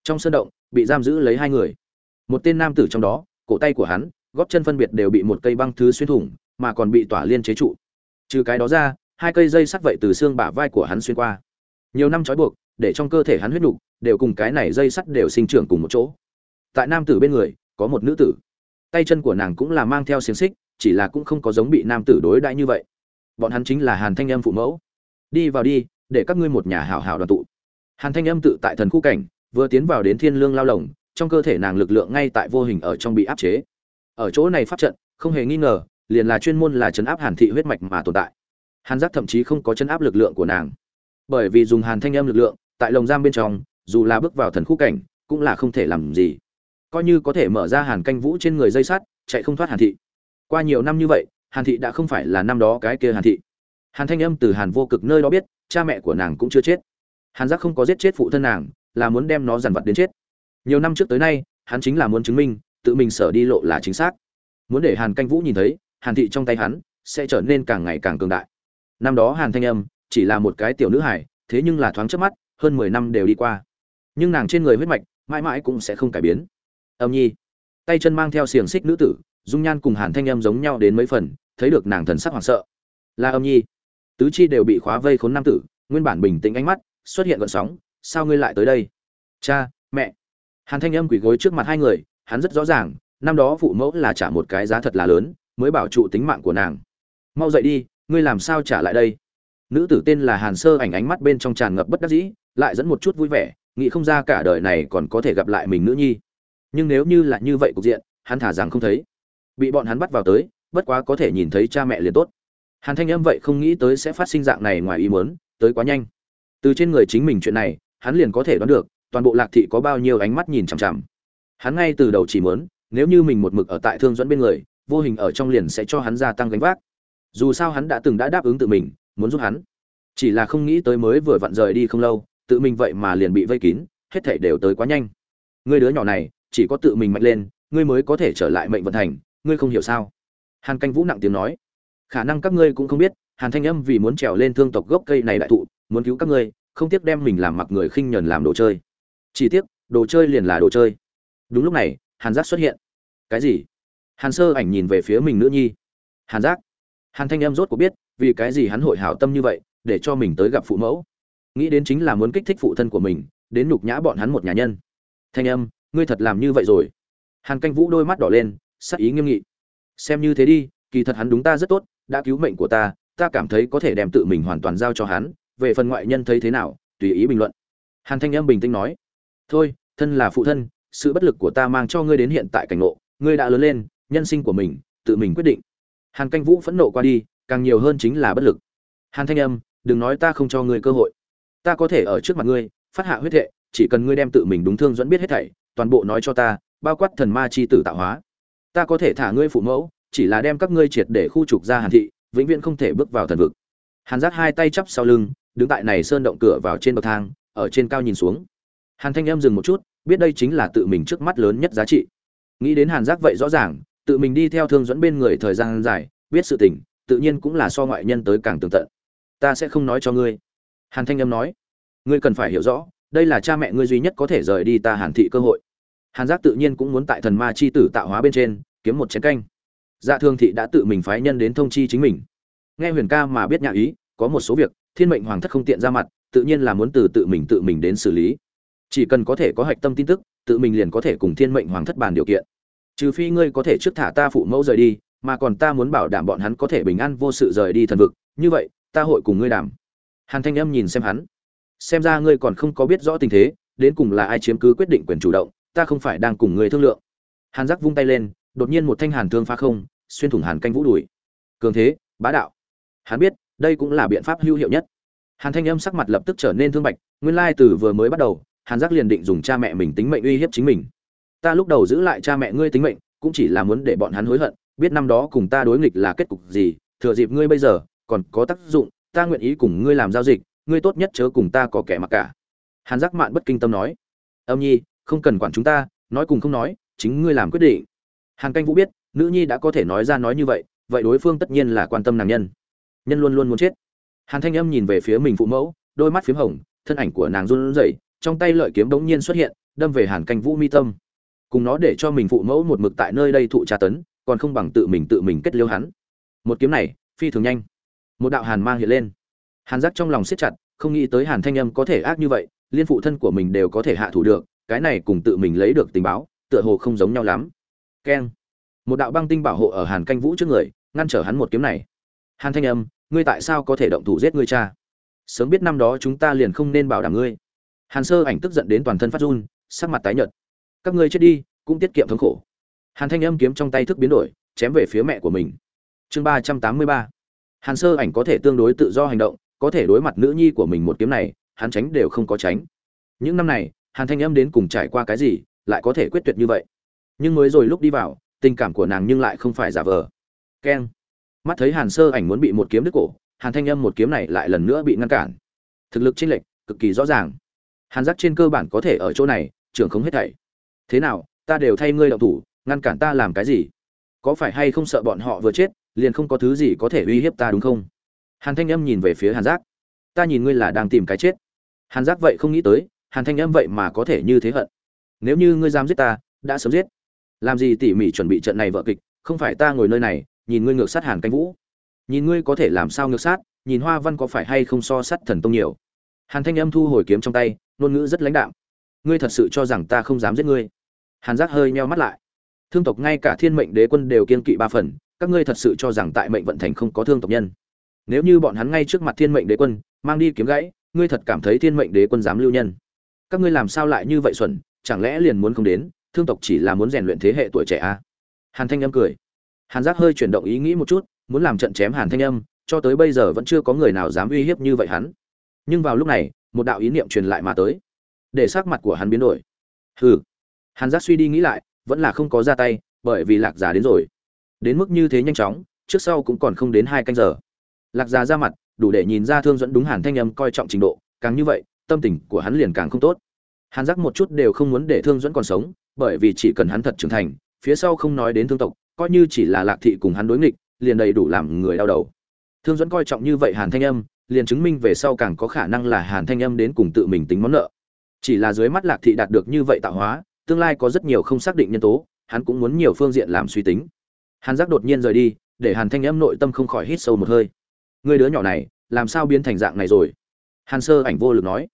Trong sân động, bị giam giữ lấy hai người. Một tên nam tử trong đó, cổ tay của hắn góp chân phân biệt đều bị một cây băng thứ xuyên thủng, mà còn bị tỏa liên chế trụ. Trừ cái đó ra, hai cây dây sắt vậy từ xương bả vai của hắn xuyên qua. Nhiều năm trói buộc, để trong cơ thể hắn huyết nục, đều cùng cái này dây sắt đều sinh trưởng cùng một chỗ. Tại nam tử bên người, có một nữ tử. Tay chân của nàng cũng là mang theo xiềng xích, chỉ là cũng không có giống bị nam tử đối đãi như vậy. Bọn hắn chính là hàn thanh âm phụ mẫu. Đi vào đi, để các ngươi một nhà hảo hảo đoàn tụ. Hàn thanh âm tự tại thần khu cảnh, vừa tiến vào đến thiên lương lao lồng, trong cơ thể nàng lực lượng ngay tại vô hình ở trong bị áp chế ở chỗ này pháp trận, không hề nghi ngờ, liền là chuyên môn là chấn áp hàn thị huyết mạch mà tồn tại. Hàn giác thậm chí không có chấn áp lực lượng của nàng. Bởi vì dùng hàn thanh âm lực lượng, tại lồng giam bên trong, dù là bước vào thần khu cảnh, cũng là không thể làm gì. Coi như có thể mở ra hàn canh vũ trên người dây sắt, chạy không thoát hàn thị. Qua nhiều năm như vậy, hàn thị đã không phải là năm đó cái kia hàn thị. Hàn thanh âm từ hàn vô cực nơi đó biết, cha mẹ của nàng cũng chưa chết. Hàn giác không có giết chết phụ thân nàng, là muốn đem nó dằn vặt đến chết. Nhiều năm trước tới nay, hắn chính là muốn chứng minh tự mình sở đi lộ là chính xác. Muốn để hàn canh vũ nhìn thấy, hàn thị trong tay hắn sẽ trở nên càng ngày càng cường đại. Năm đó hàn thanh âm chỉ là một cái tiểu nữ hải thế nhưng là thoáng trước mắt, hơn mười năm đều đi qua. Nhưng nàng trên người huyết mạch mãi mãi cũng sẽ không cải biến. Âm nhi, tay chân mang theo xiềng xích nữ tử, dung nhan cùng hàn thanh âm giống nhau đến mấy phần, thấy được nàng thần sắc hoảng sợ. Là âm nhi, tứ chi đều bị khóa vây khốn nam tử, nguyên bản bình tĩnh ánh mắt xuất hiện gợn sóng, sao ngươi lại tới đây? Cha, mẹ. Hàn thanh âm quỳ gối trước mặt hai người hắn rất rõ ràng, năm đó phụ mẫu là trả một cái giá thật là lớn, mới bảo trụ tính mạng của nàng. Mau dậy đi, ngươi làm sao trả lại đây? Nữ tử tên là hàn sơ ảnh ánh mắt bên trong tràn ngập bất đắc dĩ, lại dẫn một chút vui vẻ, nghĩ không ra cả đời này còn có thể gặp lại mình nữ nhi. Nhưng nếu như là như vậy cục diện, hắn thả rằng không thấy. Bị bọn hắn bắt vào tới, bất quá có thể nhìn thấy cha mẹ liền tốt. Hàn thanh âm vậy không nghĩ tới sẽ phát sinh dạng này ngoài ý muốn, tới quá nhanh. Từ trên người chính mình chuyện này, hắn liền có thể đoán được, toàn bộ lạc thị có bao nhiêu ánh mắt nhìn chằm chằm hắn ngay từ đầu chỉ muốn, nếu như mình một mực ở tại thương dẫn bên người, vô hình ở trong liền sẽ cho hắn gia tăng gánh vác. Dù sao hắn đã từng đã đáp ứng tự mình, muốn giúp hắn. Chỉ là không nghĩ tới mới vừa vặn rời đi không lâu, tự mình vậy mà liền bị vây kín, hết thảy đều tới quá nhanh. Ngươi đứa nhỏ này, chỉ có tự mình mạnh lên, ngươi mới có thể trở lại mệnh vận thành, ngươi không hiểu sao? Hàn canh vũ nặng tiếng nói. Khả năng các ngươi cũng không biết, hàn thanh âm vì muốn trèo lên thương tộc gốc cây này đại thụ, muốn cứu các ngươi, không tiếc đem mình làm mặc người khinh nhẫn làm đồ chơi. Chỉ tiếc, đồ chơi liền là đồ chơi đúng lúc này, hàn giác xuất hiện. Cái gì? Hàn sơ ảnh nhìn về phía mình nữ nhi. Hàn giác. Hàn thanh em rốt cuộc biết, vì cái gì hắn hội hảo tâm như vậy, để cho mình tới gặp phụ mẫu. Nghĩ đến chính là muốn kích thích phụ thân của mình, đến nhục nhã bọn hắn một nhà nhân. Thanh âm ngươi thật làm như vậy rồi. Hàn canh vũ đôi mắt đỏ lên, sắc ý nghiêm nghị. Xem như thế đi, kỳ thật hắn đúng ta rất tốt, đã cứu mệnh của ta ta cảm thấy có thể đem tự mình hoàn toàn giao cho hắn, về phần ngoại nhân thấy thế nào, tùy ý bình luận. Hàn thanh âm bình tĩnh nói. Thôi, thân là phụ thân sự bất lực của ta mang cho ngươi đến hiện tại cảnh ngộ, ngươi đã lớn lên, nhân sinh của mình, tự mình quyết định. Hàn canh vũ phẫn nộ qua đi, càng nhiều hơn chính là bất lực. Hàn thanh âm, đừng nói ta không cho ngươi cơ hội. Ta có thể ở trước mặt ngươi, phát hạ huyết thệ, chỉ cần ngươi đem tự mình đúng thương dẫn biết hết thảy, toàn bộ nói cho ta, bao quát thần ma chi tử tạo hóa. Ta có thể thả ngươi phụ mẫu, chỉ là đem các ngươi triệt để khu trục ra hàn thị, vĩnh viễn không thể bước vào thần vực. Hàn giác hai tay chắp sau lưng, đứng tại này sơn động cửa vào trên bậc thang, ở trên cao nhìn xuống. Hàn thanh em dừng một chút biết đây chính là tự mình trước mắt lớn nhất giá trị. Nghĩ đến hàn giác vậy rõ ràng, tự mình đi theo thương dẫn bên người thời gian dài, biết sự tình, tự nhiên cũng là so ngoại nhân tới càng tường tận. Ta sẽ không nói cho ngươi. Hàn thanh âm nói, ngươi cần phải hiểu rõ, đây là cha mẹ ngươi duy nhất có thể rời đi ta hàn thị cơ hội. Hàn giác tự nhiên cũng muốn tại thần ma chi tử tạo hóa bên trên, kiếm một chén canh. Dạ thương thị đã tự mình phái nhân đến thông chi chính mình. Nghe huyền ca mà biết nhà ý, có một số việc, thiên mệnh hoàng thất không tiện ra mặt, tự nhiên là muốn từ tự mình tự mình đến xử lý chỉ cần có thể có hạch tâm tin tức, tự mình liền có thể cùng thiên mệnh hoàng thất bàn điều kiện. Trừ phi ngươi có thể trước thả ta phụ mẫu rời đi, mà còn ta muốn bảo đảm bọn hắn có thể bình an vô sự rời đi thần vực, như vậy, ta hội cùng ngươi đảm hàn thanh âm nhìn xem hắn. Xem ra ngươi còn không có biết rõ tình thế, đến cùng là ai chiếm cứ quyết định quyền chủ động, ta không phải đang cùng ngươi thương lượng. Hàn giác vung tay lên, đột nhiên một thanh hàn thương phá không, xuyên thủng hàn canh vũ đùi. Cường thế, bá đạo. Hắn biết, đây cũng là biện pháp hữu hiệu nhất. Hàn thanh âm sắc mặt lập tức trở nên thương bạch, nguyên lai từ vừa mới bắt đầu hàn giác liền định dùng cha mẹ mình tính mệnh uy hiếp chính mình. Ta lúc đầu giữ lại cha mẹ ngươi tính mệnh, cũng chỉ là muốn để bọn hắn hối hận, biết năm đó cùng ta đối nghịch là kết cục gì, thừa dịp ngươi bây giờ còn có tác dụng, ta nguyện ý cùng ngươi làm giao dịch, ngươi tốt nhất chớ cùng ta có kẻ mặc cả. Hàn giác mạn bất kinh tâm nói. Âm nhi, không cần quản chúng ta, nói cùng không nói, chính ngươi làm quyết định. Hàn canh vũ biết, nữ nhi đã có thể nói ra nói như vậy vậy đối phương tất nhiên là quan tâm nàng nhân. Nhân luôn luôn muốn chết. Hàn thanh âm nhìn về phía mình phụ mẫu, đôi mắt p h í m hồng, thân ảnh của nàng run rẩy trong tay lợi kiếm bỗng nhiên xuất hiện, đâm về hàn canh vũ mi tâm. Cùng nó để cho mình phụ mẫu một mực tại nơi đây thụ tra tấn, còn không bằng tự mình tự mình kết liêu hắn. Một kiếm này, phi thường nhanh. Một đạo hàn mang hiện lên. Hàn giác trong lòng siết chặt, không nghĩ tới hàn thanh âm có thể ác như vậy, liên phụ thân của mình đều có thể hạ thủ được, cái này cùng tự mình lấy được tình báo, tựa hồ không giống nhau lắm. Keng. Một đạo băng tinh bảo hộ ở hàn canh vũ trước người, ngăn trở hắn một kiếm này. Hàn thanh âm, ngươi tại sao có thể động thủ giết ngươi cha? Sớm biết năm đó chúng ta liền không nên bảo đảm ngươi hàn sơ ảnh tức giận đến toàn thân phát run, sắc mặt tái nhợt. Các ngươi chết đi, cũng tiết kiệm thống khổ. Hàn thanh âm kiếm trong tay thức biến đổi, chém về phía mẹ của mình. Chương ba trăm tám mươi ba. Hàn sơ ảnh có thể tương đối tự do hành động, có thể đối mặt nữ nhi của mình một kiếm này, hắn tránh đều không có tránh. Những năm này, hàn thanh âm đến cùng trải qua cái gì, lại có thể quyết tuyệt như vậy? Nhưng mới rồi lúc đi vào, tình cảm của nàng nhưng lại không phải giả vờ. Keng. Mắt thấy hàn sơ ảnh muốn bị một kiếm đứt cổ, hàn thanh âm một kiếm này lại lần nữa bị ngăn cản. Thực lực chênh lệch cực kỳ rõ ràng hàn giác trên cơ bản có thể ở chỗ này, trưởng không hết thảy. Thế nào, ta đều thay ngươi động thủ, ngăn cản ta làm cái gì? Có phải hay không sợ bọn họ vừa chết, liền không có thứ gì có thể uy hiếp ta đúng không? Hàn thanh âm nhìn về phía hàn giác. Ta nhìn ngươi là đang tìm cái chết. Hàn giác vậy không nghĩ tới, hàn thanh âm vậy mà có thể như thế hận. Nếu như ngươi dám giết ta, đã sớm giết. Làm gì tỉ mỉ chuẩn bị trận này vợ kịch, không phải ta ngồi nơi này, nhìn ngươi ngược sát hàn canh vũ. Nhìn ngươi có thể làm sao ngược sát, nhìn hoa văn có phải hay không so sát thần tông nhiều hàn thanh âm thu hồi kiếm trong tay, ngôn ngữ rất lãnh đạm. Ngươi thật sự cho rằng ta không dám giết ngươi? Hàn giác hơi meo mắt lại. Thương tộc ngay cả thiên mệnh đế quân đều kiên kỵ ba phần, các ngươi thật sự cho rằng tại mệnh vận thành không có thương tộc nhân? Nếu như bọn hắn ngay trước mặt thiên mệnh đế quân, mang đi kiếm gãy, ngươi thật cảm thấy thiên mệnh đế quân dám lưu nhân? Các ngươi làm sao lại như vậy xuẩn, chẳng lẽ liền muốn không đến, thương tộc chỉ là muốn rèn luyện thế hệ tuổi trẻ à? hàn thanh âm cười. Hàn giác hơi chuyển động ý nghĩ một chút, muốn làm trận chém hàn thanh âm, cho tới bây giờ vẫn chưa có người nào dám uy hiếp như vậy hắn nhưng vào lúc này, một đạo ý niệm truyền lại mà tới. Để sắc mặt của hắn biến đổi. Hừ. Hắn giác suy đi nghĩ lại, vẫn là không có ra tay, bởi vì lạc giả đến rồi. Đến mức như thế nhanh chóng, trước sau cũng còn không đến hai canh giờ. Lạc giả ra mặt, đủ để nhìn ra thương dẫn đúng hàn thanh âm coi trọng trình độ, càng như vậy, tâm tình của hắn liền càng không tốt. Hàn giác một chút đều không muốn để thương dẫn còn sống, bởi vì chỉ cần hắn thật trưởng thành, phía sau không nói đến thương tộc, coi như chỉ là lạc thị cùng hắn đối nghịch, liền đầy đủ làm người đau đầu. Thương dẫn coi trọng như vậy hàn thanh âm liền chứng minh về sau càng có khả năng là hàn thanh âm đến cùng tự mình tính món nợ. Chỉ là dưới mắt lạc thị đạt được như vậy tạo hóa, tương lai có rất nhiều không xác định nhân tố, hắn cũng muốn nhiều phương diện làm suy tính. Hàn giác đột nhiên rời đi, để hàn thanh âm nội tâm không khỏi hít sâu một hơi. Người đứa nhỏ này, làm sao biến thành dạng này rồi? Hàn sơ ảnh vô lực nói.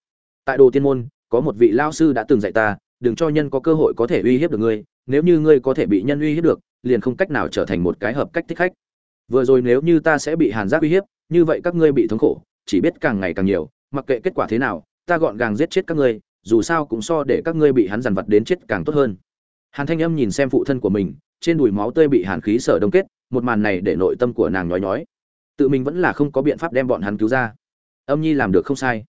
Tại đồ tiên môn, có một vị lao sư đã từng dạy ta, đừng cho nhân có cơ hội có thể uy hiếp được ngươi, nếu như ngươi có thể bị nhân uy hiếp được, liền không cách nào trở thành một cái hợp cách thích khách vừa rồi nếu như ta sẽ bị hàn giác uy hiếp, như vậy các ngươi bị thống khổ, chỉ biết càng ngày càng nhiều, mặc kệ kết quả thế nào, ta gọn gàng giết chết các ngươi, dù sao cũng so để các ngươi bị hắn dằn vặt đến chết càng tốt hơn. Hàn thanh âm nhìn xem phụ thân của mình, trên đùi máu tươi bị hàn khí sở đông kết, một màn này để nội tâm của nàng nhói nhói. Tự mình vẫn là không có biện pháp đem bọn hắn cứu ra. Âm nhi làm được không sai.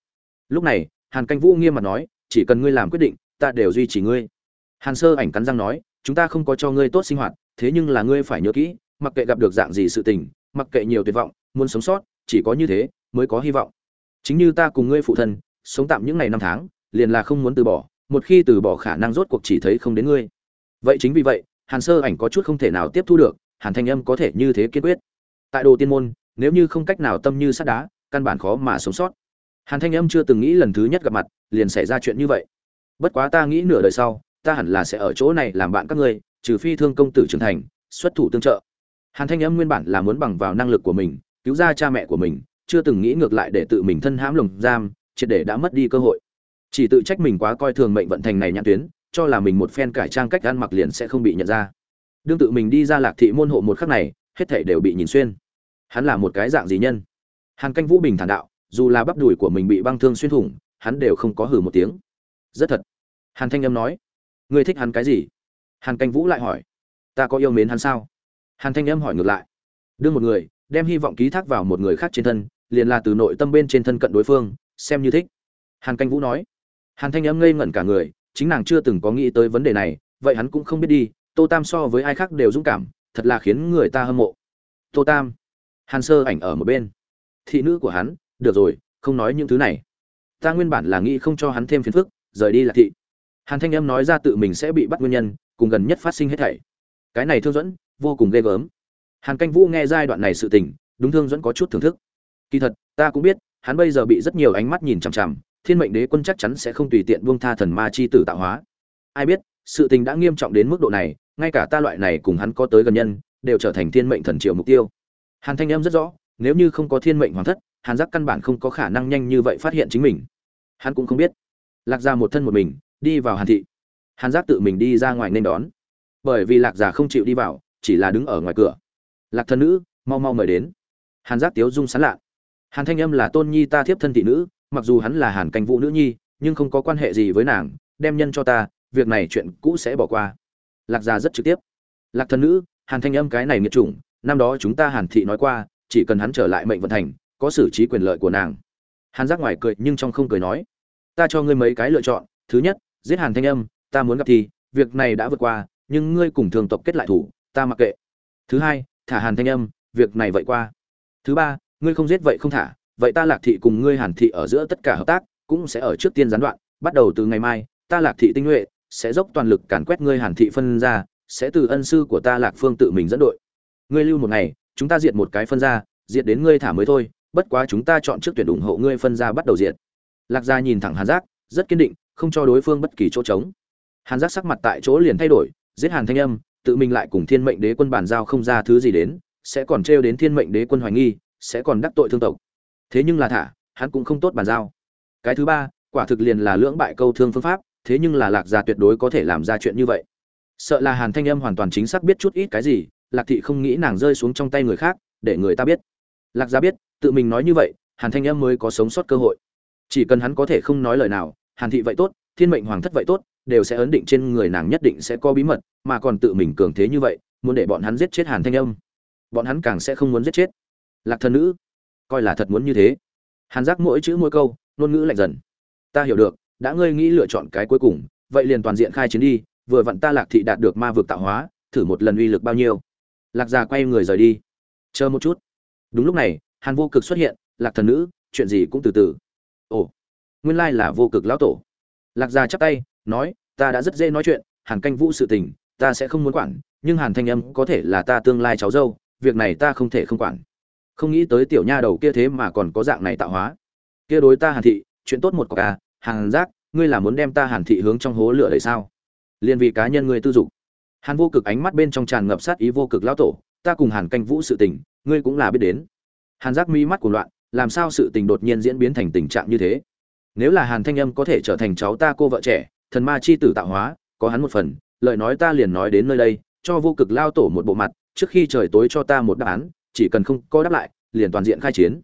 Lúc này, hàn canh vũ nghiêm mặt nói, chỉ cần ngươi làm quyết định, ta đều duy trì ngươi. Hàn sơ ảnh cắn răng nói, chúng ta không có cho ngươi tốt sinh hoạt, thế nhưng là ngươi phải nhớ kỹ mặc kệ gặp được dạng gì sự tình, mặc kệ nhiều tuyệt vọng, muốn sống sót, chỉ có như thế mới có hy vọng. Chính như ta cùng ngươi phụ thân, sống tạm những ngày năm tháng, liền là không muốn từ bỏ, một khi từ bỏ khả năng rốt cuộc chỉ thấy không đến ngươi. Vậy chính vì vậy, hàn sơ ảnh có chút không thể nào tiếp thu được, hàn thanh âm có thể như thế kiên quyết. Tại đồ tiên môn, nếu như không cách nào tâm như sắt đá, căn bản khó mà sống sót. Hàn thanh âm chưa từng nghĩ lần thứ nhất gặp mặt, liền xảy ra chuyện như vậy. Bất quá ta nghĩ nửa đời sau, ta hẳn là sẽ ở chỗ này làm bạn các ngươi, trừ phi thương công tử trưởng thành, xuất thủ tương trợ hàn thanh âm nguyên bản là muốn bằng vào năng lực của mình, cứu ra cha mẹ của mình, chưa từng nghĩ ngược lại để tự mình thân hãm lồng giam, triệt để đã mất đi cơ hội. Chỉ tự trách mình quá coi thường mệnh vận thành này nhãn tuyến, cho là mình một phen cải trang cách ăn mặc liền sẽ không bị nhận ra. Đương tự mình đi ra lạc thị môn hộ một khắc này, hết thảy đều bị nhìn xuyên. Hắn là một cái dạng gì nhân? Hàn canh vũ bình thản đạo, dù là bắp đùi của mình bị băng thương xuyên thủng, hắn đều không có hử một tiếng. Rất thật. Hàn thanh âm nói, ngươi thích hắn cái gì? Hàn canh vũ lại hỏi, ta có yêu mến hắn sao? Hàn thanh âm hỏi ngược lại. Đương một người, đem hy vọng ký thác vào một người khác trên thân, liền là từ nội tâm bên trên thân cận đối phương, xem như thích. Hàn canh vũ nói. Hàn thanh âm ngây ngẩn cả người, chính nàng chưa từng có nghĩ tới vấn đề này, vậy hắn cũng không biết đi, tô tam so với ai khác đều dũng cảm, thật là khiến người ta hâm mộ. Tô tam. Hàn sơ ảnh ở một bên. Thị nữ của hắn, được rồi, không nói những thứ này. Ta nguyên bản là nghĩ không cho hắn thêm phiền phức, rời đi là thị. Hàn thanh âm nói ra tự mình sẽ bị bắt nguyên nhân, cùng gần nhất phát sinh hết thảy. Cái này thương dẫn vô cùng ghê gớm. Hàn canh vũ nghe giai đoạn này sự tình, đúng thương dẫn có chút thưởng thức. Kỳ thật, ta cũng biết, hắn bây giờ bị rất nhiều ánh mắt nhìn chằm chằm, thiên mệnh đế quân chắc chắn sẽ không tùy tiện buông tha thần ma chi tử tạo hóa. Ai biết, sự tình đã nghiêm trọng đến mức độ này, ngay cả ta loại này cùng hắn có tới gần nhân, đều trở thành thiên mệnh thần triệu mục tiêu. Hàn thanh Em rất rõ, nếu như không có thiên mệnh hoàng thất, hàn giác căn bản không có khả năng nhanh như vậy phát hiện chính mình. Hắn cũng không biết. Lạc gia một thân một mình, đi vào hàn thị. Hàn giác tự mình đi ra ngoài nên đón. Bởi vì lạc già không chịu đi vào chỉ là đứng ở ngoài cửa. Lạc thân nữ, mau mau mời đến. Hàn giác tiếu dung sán lạ. Hàn thanh âm là tôn nhi ta thiếp thân thị nữ, mặc dù hắn là hàn canh vũ nữ nhi, nhưng không có quan hệ gì với nàng, đem nhân cho ta, việc này chuyện cũ sẽ bỏ qua. Lạc gia rất trực tiếp. Lạc thân nữ, hàn thanh âm cái này nghiệt chủng, năm đó chúng ta hàn thị nói qua, chỉ cần hắn trở lại mệnh vận thành, có xử trí quyền lợi của nàng. Hàn giác ngoài cười nhưng trong không cười nói, ta cho ngươi mấy cái lựa chọn, thứ nhất, giết hàn thanh âm, ta muốn gặp thì, việc này đã vượt qua, nhưng ngươi cùng thường tộc kết lại thủ ta mặc kệ. Thứ hai, thả hàn thanh âm, việc này vậy qua. Thứ ba, ngươi không giết vậy không thả, vậy ta lạc thị cùng ngươi hàn thị ở giữa tất cả hợp tác cũng sẽ ở trước tiên gián đoạn, bắt đầu từ ngày mai, ta lạc thị tinh nhuệ sẽ dốc toàn lực càn quét ngươi hàn thị phân ra, sẽ từ ân sư của ta lạc phương tự mình dẫn đội. Ngươi lưu một ngày, chúng ta diệt một cái phân ra, diệt đến ngươi thả mới thôi, bất quá chúng ta chọn trước tuyển ủng hộ ngươi phân ra bắt đầu diệt. Lạc gia nhìn thẳng hàn giác, rất kiên định, không cho đối phương bất kỳ chỗ trống. Hàn giác sắc mặt tại chỗ liền thay đổi, giết hàn thanh âm tự mình lại cùng thiên mệnh đế quân bàn giao không ra thứ gì đến, sẽ còn trêu đến thiên mệnh đế quân hoài nghi, sẽ còn đắc tội thương tộc. Thế nhưng là thả, hắn cũng không tốt bàn giao. Cái thứ ba, quả thực liền là lưỡng bại câu thương phương pháp, thế nhưng là lạc gia tuyệt đối có thể làm ra chuyện như vậy. Sợ là hàn thanh âm hoàn toàn chính xác biết chút ít cái gì, lạc thị không nghĩ nàng rơi xuống trong tay người khác, để người ta biết. Lạc gia biết, tự mình nói như vậy, hàn thanh âm mới có sống sót cơ hội. Chỉ cần hắn có thể không nói lời nào, hàn thị vậy tốt, thiên mệnh hoàng thất vậy tốt đều sẽ ấn định trên người nàng nhất định sẽ có bí mật, mà còn tự mình cường thế như vậy, muốn để bọn hắn giết chết hàn thanh âm. Bọn hắn càng sẽ không muốn giết chết. Lạc thần nữ, coi là thật muốn như thế. Hàn giác mỗi chữ mỗi câu, ngôn ngữ lạnh dần. Ta hiểu được, đã ngươi nghĩ lựa chọn cái cuối cùng, vậy liền toàn diện khai chiến đi, vừa vặn ta lạc thị đạt được ma vực tạo hóa, thử một lần uy lực bao nhiêu. Lạc già quay người rời đi. Chờ một chút. Đúng lúc này, hàn vô cực xuất hiện, lạc thần nữ, chuyện gì cũng từ từ. Ồ, nguyên lai là vô cực lão tổ. Lạc già chắp tay nói, ta đã rất dễ nói chuyện, hàn canh vũ sự tình, ta sẽ không muốn quản, nhưng hàn thanh âm có thể là ta tương lai cháu dâu, việc này ta không thể không quản. Không nghĩ tới tiểu nha đầu kia thế mà còn có dạng này tạo hóa. Kia đối ta hàn thị, chuyện tốt một cọc à hàn giác, ngươi là muốn đem ta hàn thị hướng trong hố lửa đấy sao? Liên vì cá nhân ngươi tư dục. Hàn vô cực ánh mắt bên trong tràn ngập sát ý vô cực lão tổ, ta cùng hàn canh vũ sự tình, ngươi cũng là biết đến. Hàn giác mi mắt của loạn, làm sao sự tình đột nhiên diễn biến thành tình trạng như thế? Nếu là hàn thanh âm có thể trở thành cháu ta cô vợ trẻ thần ma chi tử tạo hóa, có hắn một phần, lời nói ta liền nói đến nơi đây, cho vô cực lao tổ một bộ mặt, trước khi trời tối cho ta một đáp án, chỉ cần không có đáp lại, liền toàn diện khai chiến.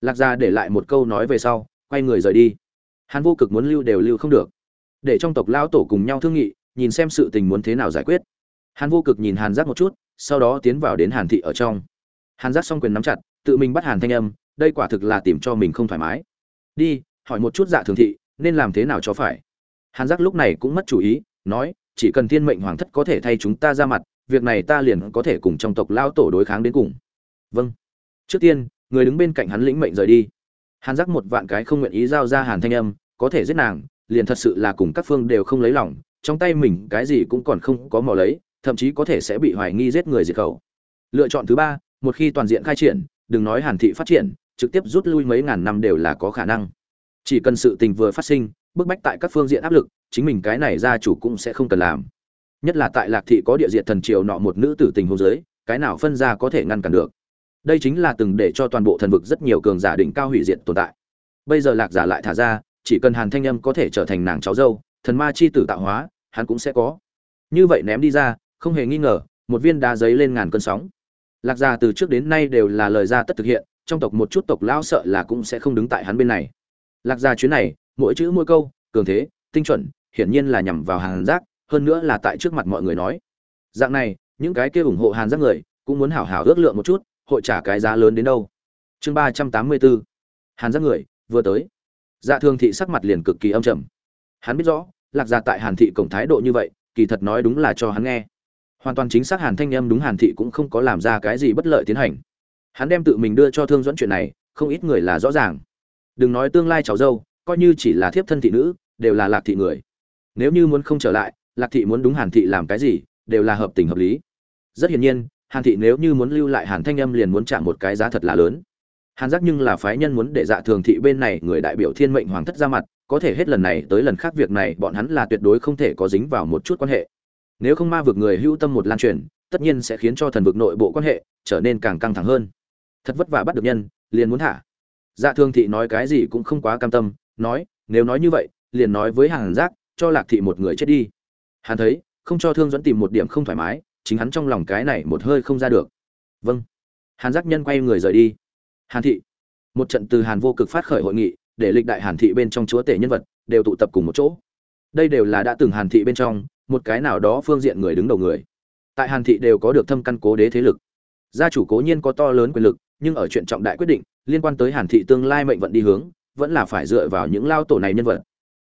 Lạc gia để lại một câu nói về sau, quay người rời đi. Hàn vô cực muốn lưu đều lưu không được. Để trong tộc lao tổ cùng nhau thương nghị, nhìn xem sự tình muốn thế nào giải quyết. Hàn vô cực nhìn hàn giác một chút, sau đó tiến vào đến hàn thị ở trong. Hàn giác xong quyền nắm chặt, tự mình bắt hàn thanh âm, đây quả thực là tìm cho mình không thoải mái. Đi, hỏi một chút dạ thường thị, nên làm thế nào cho phải? Hàn giác lúc này cũng mất chủ ý, nói, chỉ cần thiên mệnh hoàng thất có thể thay chúng ta ra mặt, việc này ta liền có thể cùng trong tộc lao tổ đối kháng đến cùng. Vâng. Trước tiên, người đứng bên cạnh hắn lĩnh mệnh rời đi. Hàn giác một vạn cái không nguyện ý giao ra hàn thanh âm, có thể giết nàng, liền thật sự là cùng các phương đều không lấy lòng, trong tay mình cái gì cũng còn không có mò lấy, thậm chí có thể sẽ bị hoài nghi giết người diệt khẩu. Lựa chọn thứ ba, một khi toàn diện khai triển, đừng nói hàn thị phát triển, trực tiếp rút lui mấy ngàn năm đều là có khả năng. Chỉ cần sự tình vừa phát sinh bức bách tại các phương diện áp lực, chính mình cái này gia chủ cũng sẽ không cần làm. Nhất là tại lạc thị có địa diện thần triều nọ một nữ tử tình hôn giới cái nào phân ra có thể ngăn cản được? Đây chính là từng để cho toàn bộ thần vực rất nhiều cường giả đỉnh cao hủy diệt tồn tại. Bây giờ lạc giả lại thả ra, chỉ cần hàn thanh âm có thể trở thành nàng cháu dâu, thần ma chi tử tạo hóa, hắn cũng sẽ có. Như vậy ném đi ra, không hề nghi ngờ, một viên đá giấy lên ngàn cơn sóng. Lạc gia từ trước đến nay đều là lời ra tất thực hiện, trong tộc một chút tộc lão sợ là cũng sẽ không đứng tại hắn bên này. Lạc gia chuyến này mỗi chữ mỗi câu, cường thế, tinh chuẩn, hiển nhiên là nhằm vào hàn giác, hơn nữa là tại trước mặt mọi người nói. Dạng này, những cái kia ủng hộ hàn giác người cũng muốn hảo hảo ước lượng một chút, hội trả cái giá lớn đến đâu. Chương ba trăm tám mươi bốn. Hàn giác người, vừa tới. Dạ thường thị sắc mặt liền cực kỳ âm trầm. Hắn biết rõ, lạc gia tại hàn thị cổng thái độ như vậy, kỳ thật nói đúng là cho hắn nghe. Hoàn toàn chính xác hàn thanh em đúng hàn thị cũng không có làm ra cái gì bất lợi tiến hành. Hắn đem tự mình đưa cho thương dẫn chuyện này, không ít người là rõ ràng. Đừng nói tương lai cháu dâu coi như chỉ là thiếp thân thị nữ, đều là lạc thị người. Nếu như muốn không trở lại, lạc thị muốn đúng hàn thị làm cái gì, đều là hợp tình hợp lý. Rất hiển nhiên, hàn thị nếu như muốn lưu lại hàn thanh âm liền muốn trả một cái giá thật là lớn. Hàn giác nhưng là phái nhân muốn để dạ thường thị bên này người đại biểu thiên mệnh hoàng thất ra mặt, có thể hết lần này tới lần khác việc này bọn hắn là tuyệt đối không thể có dính vào một chút quan hệ. Nếu không ma vực người hưu tâm một lan truyền, tất nhiên sẽ khiến cho thần vực nội bộ quan hệ trở nên càng căng thẳng hơn. Thật vất vả bắt được nhân, liền muốn thả. Dạ thường thị nói cái gì cũng không quá cam tâm nói, nếu nói như vậy, liền nói với hàn giác, cho lạc thị một người chết đi. Hắn thấy, không cho thương dẫn tìm một điểm không thoải mái, chính hắn trong lòng cái này một hơi không ra được. Vâng. Hàn giác nhân quay người rời đi. Hàn thị. Một trận từ hàn vô cực phát khởi hội nghị, để lịch đại hàn thị bên trong chúa tể nhân vật đều tụ tập cùng một chỗ. Đây đều là đã từng hàn thị bên trong, một cái nào đó phương diện người đứng đầu người. Tại hàn thị đều có được thâm căn cố đế thế lực. Gia chủ cố nhiên có to lớn quyền lực, nhưng ở chuyện trọng đại quyết định, liên quan tới hàn thị tương lai mệnh vận đi hướng vẫn là phải dựa vào những lao tổ này nhân vật.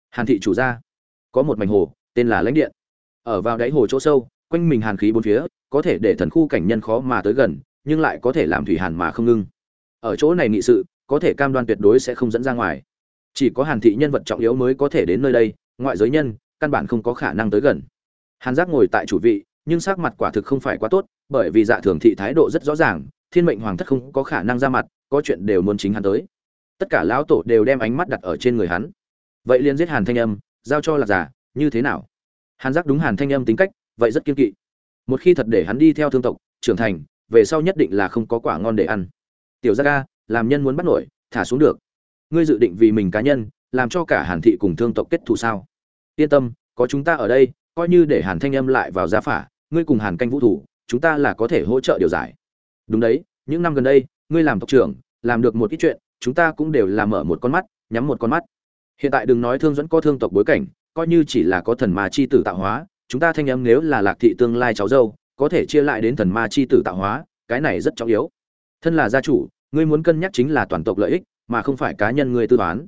Hàn thị chủ gia, có một mảnh hồ, tên là lãnh điện. Ở vào đáy hồ chỗ sâu, quanh mình hàn khí bốn phía, có thể để thần khu cảnh nhân khó mà tới gần, nhưng lại có thể làm thủy hàn mà không ngưng. Ở chỗ này nghị sự, có thể cam đoan tuyệt đối sẽ không dẫn ra ngoài. Chỉ có hàn thị nhân vật trọng yếu mới có thể đến nơi đây, ngoại giới nhân, căn bản không có khả năng tới gần. Hàn giác ngồi tại chủ vị, nhưng sắc mặt quả thực không phải quá tốt, bởi vì dạ thường thị thái độ rất rõ ràng, thiên mệnh hoàng thất không có khả năng ra mặt, có chuyện đều muốn chính hắn tới tất cả lão tổ đều đem ánh mắt đặt ở trên người hắn. Vậy liền giết hàn thanh âm, giao cho lạc giả như thế nào? Hàn giác đúng hàn thanh âm tính cách, vậy rất kiên kỵ. Một khi thật để hắn đi theo thương tộc, trưởng thành, về sau nhất định là không có quả ngon để ăn. Tiểu gia ca làm nhân muốn bắt nổi, thả xuống được. Ngươi dự định vì mình cá nhân, làm cho cả hàn thị cùng thương tộc kết thù sao? Yên tâm, có chúng ta ở đây, coi như để hàn thanh âm lại vào giá phả, ngươi cùng hàn canh vũ thủ, chúng ta là có thể hỗ trợ điều giải. Đúng đấy, những năm gần đây, ngươi làm tộc trưởng, làm được một ít chuyện chúng ta cũng đều là mở một con mắt, nhắm một con mắt. Hiện tại đừng nói thương dẫn có thương tộc bối cảnh, coi như chỉ là có thần ma chi tử tạo hóa, chúng ta thanh âm nếu là lạc thị tương lai cháu dâu, có thể chia lại đến thần ma chi tử tạo hóa, cái này rất trọng yếu. Thân là gia chủ, ngươi muốn cân nhắc chính là toàn tộc lợi ích, mà không phải cá nhân ngươi tư toán.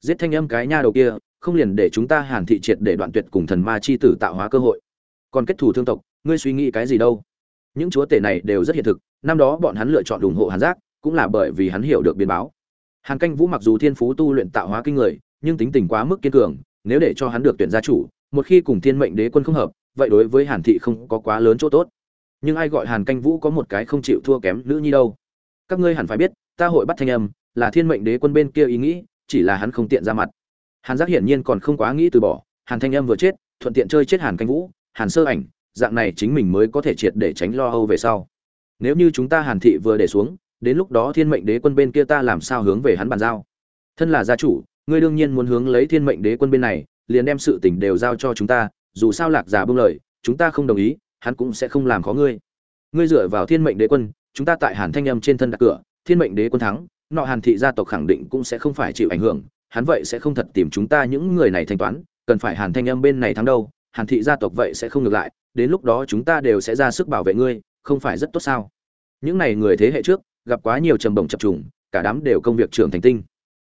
Giết thanh âm cái nha đầu kia, không liền để chúng ta hàn thị triệt để đoạn tuyệt cùng thần ma chi tử tạo hóa cơ hội. Còn kết thù thương tộc, ngươi suy nghĩ cái gì đâu? Những chúa tể này đều rất hiện thực, năm đó bọn hắn lựa chọn ủng hộ hàn giác, cũng là bởi vì hắn hiểu được biến báo hàn canh vũ mặc dù thiên phú tu luyện tạo hóa kinh người, nhưng tính tình quá mức kiên cường, nếu để cho hắn được tuyển gia chủ, một khi cùng thiên mệnh đế quân không hợp, vậy đối với hàn thị không có quá lớn chỗ tốt. Nhưng ai gọi hàn canh vũ có một cái không chịu thua kém nữ nhi đâu? Các ngươi hẳn phải biết, ta hội bắt thanh âm, là thiên mệnh đế quân bên kia ý nghĩ, chỉ là hắn không tiện ra mặt. Hàn giác hiển nhiên còn không quá nghĩ từ bỏ, hàn thanh âm vừa chết, thuận tiện chơi chết hàn canh vũ, hàn sơ ảnh, dạng này chính mình mới có thể triệt để tránh lo âu về sau. Nếu như chúng ta hàn thị vừa để xuống đến lúc đó thiên mệnh đế quân bên kia ta làm sao hướng về hắn bàn giao? Thân là gia chủ, ngươi đương nhiên muốn hướng lấy thiên mệnh đế quân bên này, liền đem sự tình đều giao cho chúng ta, dù sao lạc giả bưng lời, chúng ta không đồng ý, hắn cũng sẽ không làm khó ngươi. Ngươi dựa vào thiên mệnh đế quân, chúng ta tại hàn thanh âm trên thân đặt cửa, thiên mệnh đế quân thắng, nọ hàn thị gia tộc khẳng định cũng sẽ không phải chịu ảnh hưởng, hắn vậy sẽ không thật tìm chúng ta những người này thanh toán, cần phải hàn thanh âm bên này thắng đâu, hàn thị gia tộc vậy sẽ không ngược lại, đến lúc đó chúng ta đều sẽ ra sức bảo vệ ngươi, không phải rất tốt sao? Những này người thế hệ trước gặp quá nhiều trầm bổng chập trùng, cả đám đều công việc trưởng thành tinh.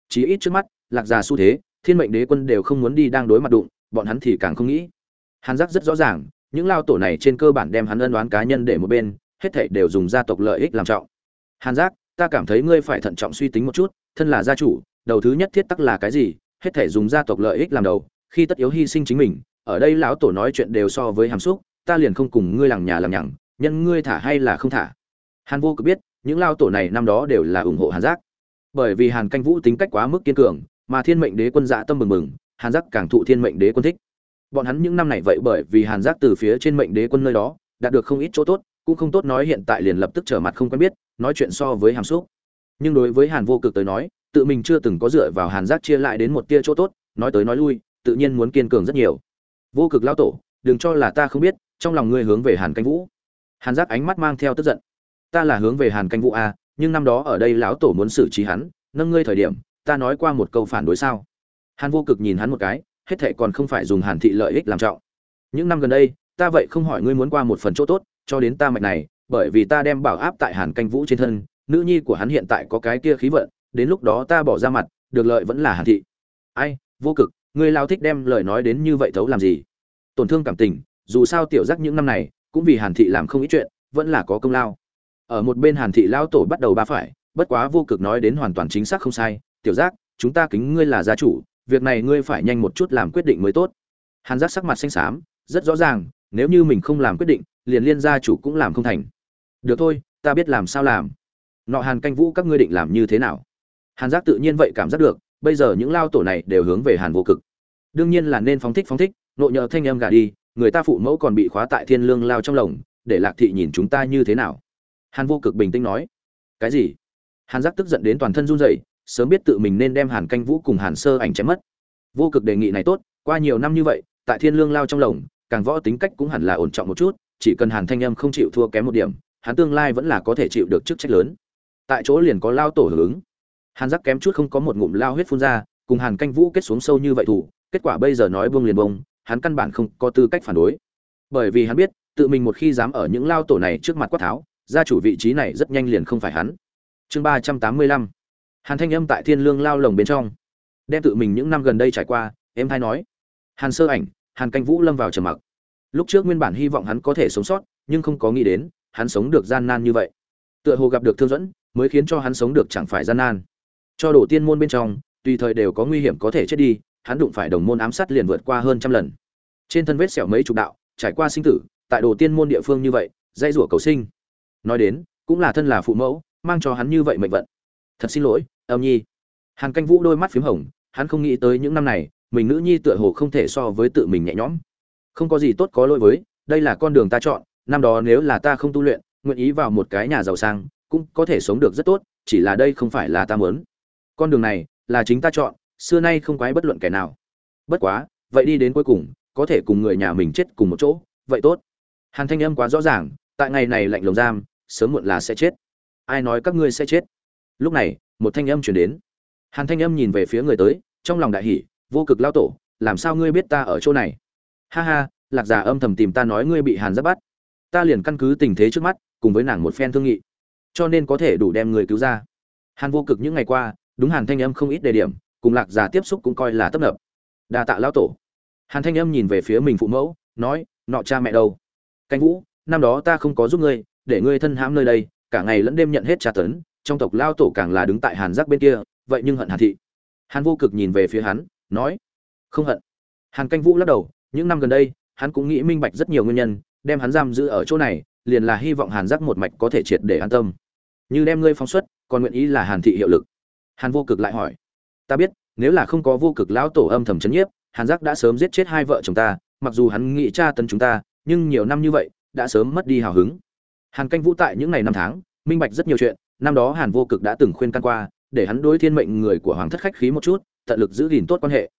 Chí ít trước mắt, lạc già xu thế, thiên mệnh đế quân đều không muốn đi đang đối mặt đụng, bọn hắn thì càng không nghĩ. Hàn giác rất rõ ràng, những lao tổ này trên cơ bản đem hắn ân đoán cá nhân để một bên, hết thảy đều dùng gia tộc lợi ích làm trọng. Hàn giác, ta cảm thấy ngươi phải thận trọng suy tính một chút, thân là gia chủ, đầu thứ nhất thiết tắc là cái gì, hết thảy dùng gia tộc lợi ích làm đầu, khi tất yếu hy sinh chính mình, ở đây lão tổ nói chuyện đều so với hàm xúc, ta liền không cùng ngươi lằng nhà làm nhằng, nhân ngươi thả hay là không thả. Hàn vô cực biết những lao tổ này năm đó đều là ủng hộ hàn giác. Bởi vì hàn canh vũ tính cách quá mức kiên cường, mà thiên mệnh đế quân dạ tâm mừng mừng, hàn giác càng thụ thiên mệnh đế quân thích. Bọn hắn những năm này vậy bởi vì hàn giác từ phía trên mệnh đế quân nơi đó, đạt được không ít chỗ tốt, cũng không tốt nói hiện tại liền lập tức trở mặt không quen biết, nói chuyện so với hàm xúc nhưng đối với hàn vô cực tới nói, tự mình chưa từng có dựa vào hàn giác chia lại đến một tia chỗ tốt, nói tới nói lui, tự nhiên muốn kiên cường rất nhiều. Vô cực lao tổ, đừng cho là ta không biết, trong lòng ngươi hướng về hàn canh vũ. Hàn giác ánh mắt mang theo tức giận ta là hướng về hàn canh vũ a, nhưng năm đó ở đây lão tổ muốn xử trí hắn, nâng ngươi thời điểm, ta nói qua một câu phản đối sao? Hàn vô cực nhìn hắn một cái, hết thệ còn không phải dùng hàn thị lợi ích làm trọng. Những năm gần đây, ta vậy không hỏi ngươi muốn qua một phần chỗ tốt, cho đến ta mạch này, bởi vì ta đem bảo áp tại hàn canh vũ trên thân, nữ nhi của hắn hiện tại có cái kia khí vận, đến lúc đó ta bỏ ra mặt, được lợi vẫn là hàn thị. Ai, vô cực, ngươi lao thích đem lời nói đến như vậy thấu làm gì? Tổn thương cảm tình, dù sao tiểu giác những năm này, cũng vì hàn thị làm không ít chuyện, vẫn là có công lao ở một bên hàn thị lao tổ bắt đầu ba phải, bất quá vô cực nói đến hoàn toàn chính xác không sai, tiểu giác, chúng ta kính ngươi là gia chủ, việc này ngươi phải nhanh một chút làm quyết định mới tốt. Hàn giác sắc mặt xanh xám, rất rõ ràng, nếu như mình không làm quyết định, liền liên gia chủ cũng làm không thành. Được thôi, ta biết làm sao làm. Nọ hàn canh vũ các ngươi định làm như thế nào? Hàn giác tự nhiên vậy cảm giác được, bây giờ những lao tổ này đều hướng về hàn vô cực. Đương nhiên là nên phóng thích phóng thích, nộ nhờ thanh em gà đi, người ta phụ mẫu còn bị khóa tại thiên lương lao trong lồng, để lạc thị nhìn chúng ta như thế nào? Hàn vô cực bình tĩnh nói, cái gì? Hàn giác tức giận đến toàn thân run rẩy, sớm biết tự mình nên đem hàn canh vũ cùng hàn sơ ảnh chém mất. Vô cực đề nghị này tốt, qua nhiều năm như vậy, tại thiên lương lao trong lồng, càng võ tính cách cũng hẳn là ổn trọng một chút, chỉ cần hàn thanh âm không chịu thua kém một điểm, hắn tương lai vẫn là có thể chịu được chức trách lớn. Tại chỗ liền có lao tổ hưởng ứng. Hàn giác kém chút không có một ngụm lao huyết phun ra, cùng hàn canh vũ kết xuống sâu như vậy thủ, kết quả bây giờ nói buông liền bông hắn căn bản không có tư cách phản đối. Bởi vì hắn biết, tự mình một khi dám ở những lao tổ này trước mặt quát tháo gia chủ vị trí này rất nhanh liền không phải hắn. Chương ba trăm tám mươi lăm. Hàn thanh âm tại thiên lương lao lồng bên trong. Đem tự mình những năm gần đây trải qua, em thay nói. Hàn sơ ảnh, hàn canh vũ lâm vào trầm mặc. Lúc trước nguyên bản hy vọng hắn có thể sống sót, nhưng không có nghĩ đến, hắn sống được gian nan như vậy. Tựa hồ gặp được thương dẫn, mới khiến cho hắn sống được chẳng phải gian nan. Cho đổ tiên môn bên trong, tùy thời đều có nguy hiểm có thể chết đi, hắn đụng phải đồng môn ám sát liền vượt qua hơn trăm lần. Trên thân vết sẹo mấy chục đạo, trải qua sinh tử, tại đồ tiên môn địa phương như vậy dây rủa cầu sinh nói đến, cũng là thân là phụ mẫu, mang cho hắn như vậy mệnh vận. Thật xin lỗi, âm nhi. Hàn canh vũ đôi mắt p h í m hồng, hắn không nghĩ tới những năm này, mình nữ nhi tựa hồ không thể so với tự mình nhẹ nhõm. Không có gì tốt có lỗi với, đây là con đường ta chọn, năm đó nếu là ta không tu luyện, nguyện ý vào một cái nhà giàu sang, cũng có thể sống được rất tốt, chỉ là đây không phải là ta mớn con đường này, là chính ta chọn, xưa nay không quái bất luận kẻ nào. Bất quá, vậy đi đến cuối cùng, có thể cùng người nhà mình chết cùng một chỗ, vậy tốt. Hàn thanh âm quá rõ ràng tại ngày này lạnh lồng giam, sớm muộn là sẽ chết. Ai nói các ngươi sẽ chết? Lúc này, một thanh âm chuyển đến. Hàn thanh âm nhìn về phía người tới, trong lòng đại hỷ vô cực lao tổ, làm sao ngươi biết ta ở chỗ này? Ha ha, lạc giả âm thầm tìm ta nói ngươi bị hàn giáp bắt. Ta liền căn cứ tình thế trước mắt, cùng với nàng một phen thương nghị. Cho nên có thể đủ đem người cứu ra. Hàn vô cực những ngày qua, đúng hàn thanh âm không ít đề điểm, cùng lạc giả tiếp xúc cũng coi là tấp nập. Đa tạ lao tổ. Hàn thanh âm nhìn về phía mình phụ mẫu, nói, nọ cha mẹ đâu? Canh vũ năm đó ta không có giúp ngươi, để ngươi thân hãm nơi đây, cả ngày lẫn đêm nhận hết tra tấn, trong tộc lao tổ càng là đứng tại hàn giác bên kia, vậy nhưng hận hàn thị. Hàn vô cực nhìn về phía hắn, nói, không hận. Hàn canh vũ lắc đầu, những năm gần đây, hắn cũng nghĩ minh bạch rất nhiều nguyên nhân, đem hắn giam giữ ở chỗ này, liền là hy vọng hàn giác một mạch có thể triệt để an tâm. Như đem ngươi phóng xuất, còn nguyện ý là hàn thị hiệu lực? Hàn vô cực lại hỏi. Ta biết, nếu là không có vô cực lão tổ âm thầm chấn nhiếp, hàn giác đã sớm giết chết hai vợ chồng ta, mặc dù hắn nghĩ tra tấn chúng ta, nhưng nhiều năm như vậy đã sớm mất đi hào hứng. Hàn canh vũ tại những ngày năm tháng, minh bạch rất nhiều chuyện, năm đó hàn vô cực đã từng khuyên can qua, để hắn đối thiên mệnh người của hoàng thất khách khí một chút, tận lực giữ gìn tốt quan hệ.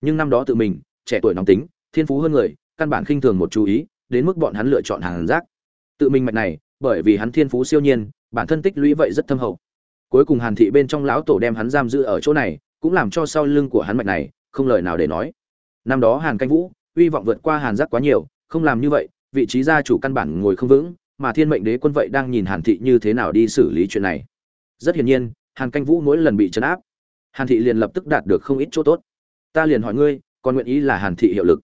Nhưng năm đó tự mình, trẻ tuổi nóng tính, thiên phú hơn người, căn bản khinh thường một chú ý, đến mức bọn hắn lựa chọn hàn giác. Tự mình mạch này, bởi vì hắn thiên phú siêu nhiên, bản thân tích lũy vậy rất thâm hậu. Cuối cùng hàn thị bên trong lão tổ đem hắn giam giữ ở chỗ này, cũng làm cho sau lưng của hắn mạch này, không lời nào để nói. Năm đó hàn canh vũ, uy vọng vượt qua hàn giác quá nhiều, không làm như vậy vị trí gia chủ căn bản ngồi không vững, mà thiên mệnh đế quân vậy đang nhìn hàn thị như thế nào đi xử lý chuyện này. Rất hiển nhiên, hàn canh vũ mỗi lần bị trấn áp, hàn thị liền lập tức đạt được không ít chỗ tốt. Ta liền hỏi ngươi, còn nguyện ý là hàn thị hiệu lực?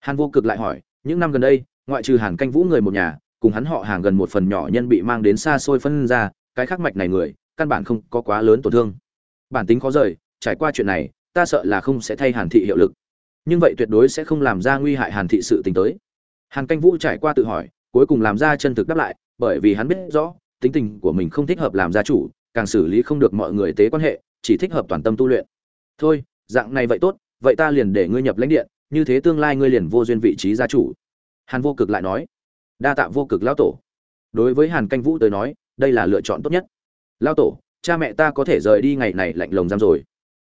Hàn vô cực lại hỏi, những năm gần đây, ngoại trừ hàn canh vũ người một nhà, cùng hắn họ hàng gần một phần nhỏ nhân bị mang đến xa xôi phân ra, cái khắc mạch này người, căn bản không có quá lớn tổn thương. Bản tính khó rời, trải qua chuyện này, ta sợ là không sẽ thay hàn thị hiệu lực. Nhưng vậy tuyệt đối sẽ không làm ra nguy hại hàn thị sự tình tới hàn canh vũ trải qua tự hỏi, cuối cùng làm ra chân thực đáp lại, bởi vì hắn biết rõ, tính tình của mình không thích hợp làm gia chủ, càng xử lý không được mọi người tế quan hệ, chỉ thích hợp toàn tâm tu luyện. Thôi, dạng này vậy tốt, vậy ta liền để ngươi nhập lãnh điện, như thế tương lai ngươi liền vô duyên vị trí gia chủ. Hàn vô cực lại nói, đa tạ vô cực lão tổ. Đối với hàn canh vũ tới nói, đây là lựa chọn tốt nhất. Lão tổ, cha mẹ ta có thể rời đi ngày này lạnh lùng giam rồi.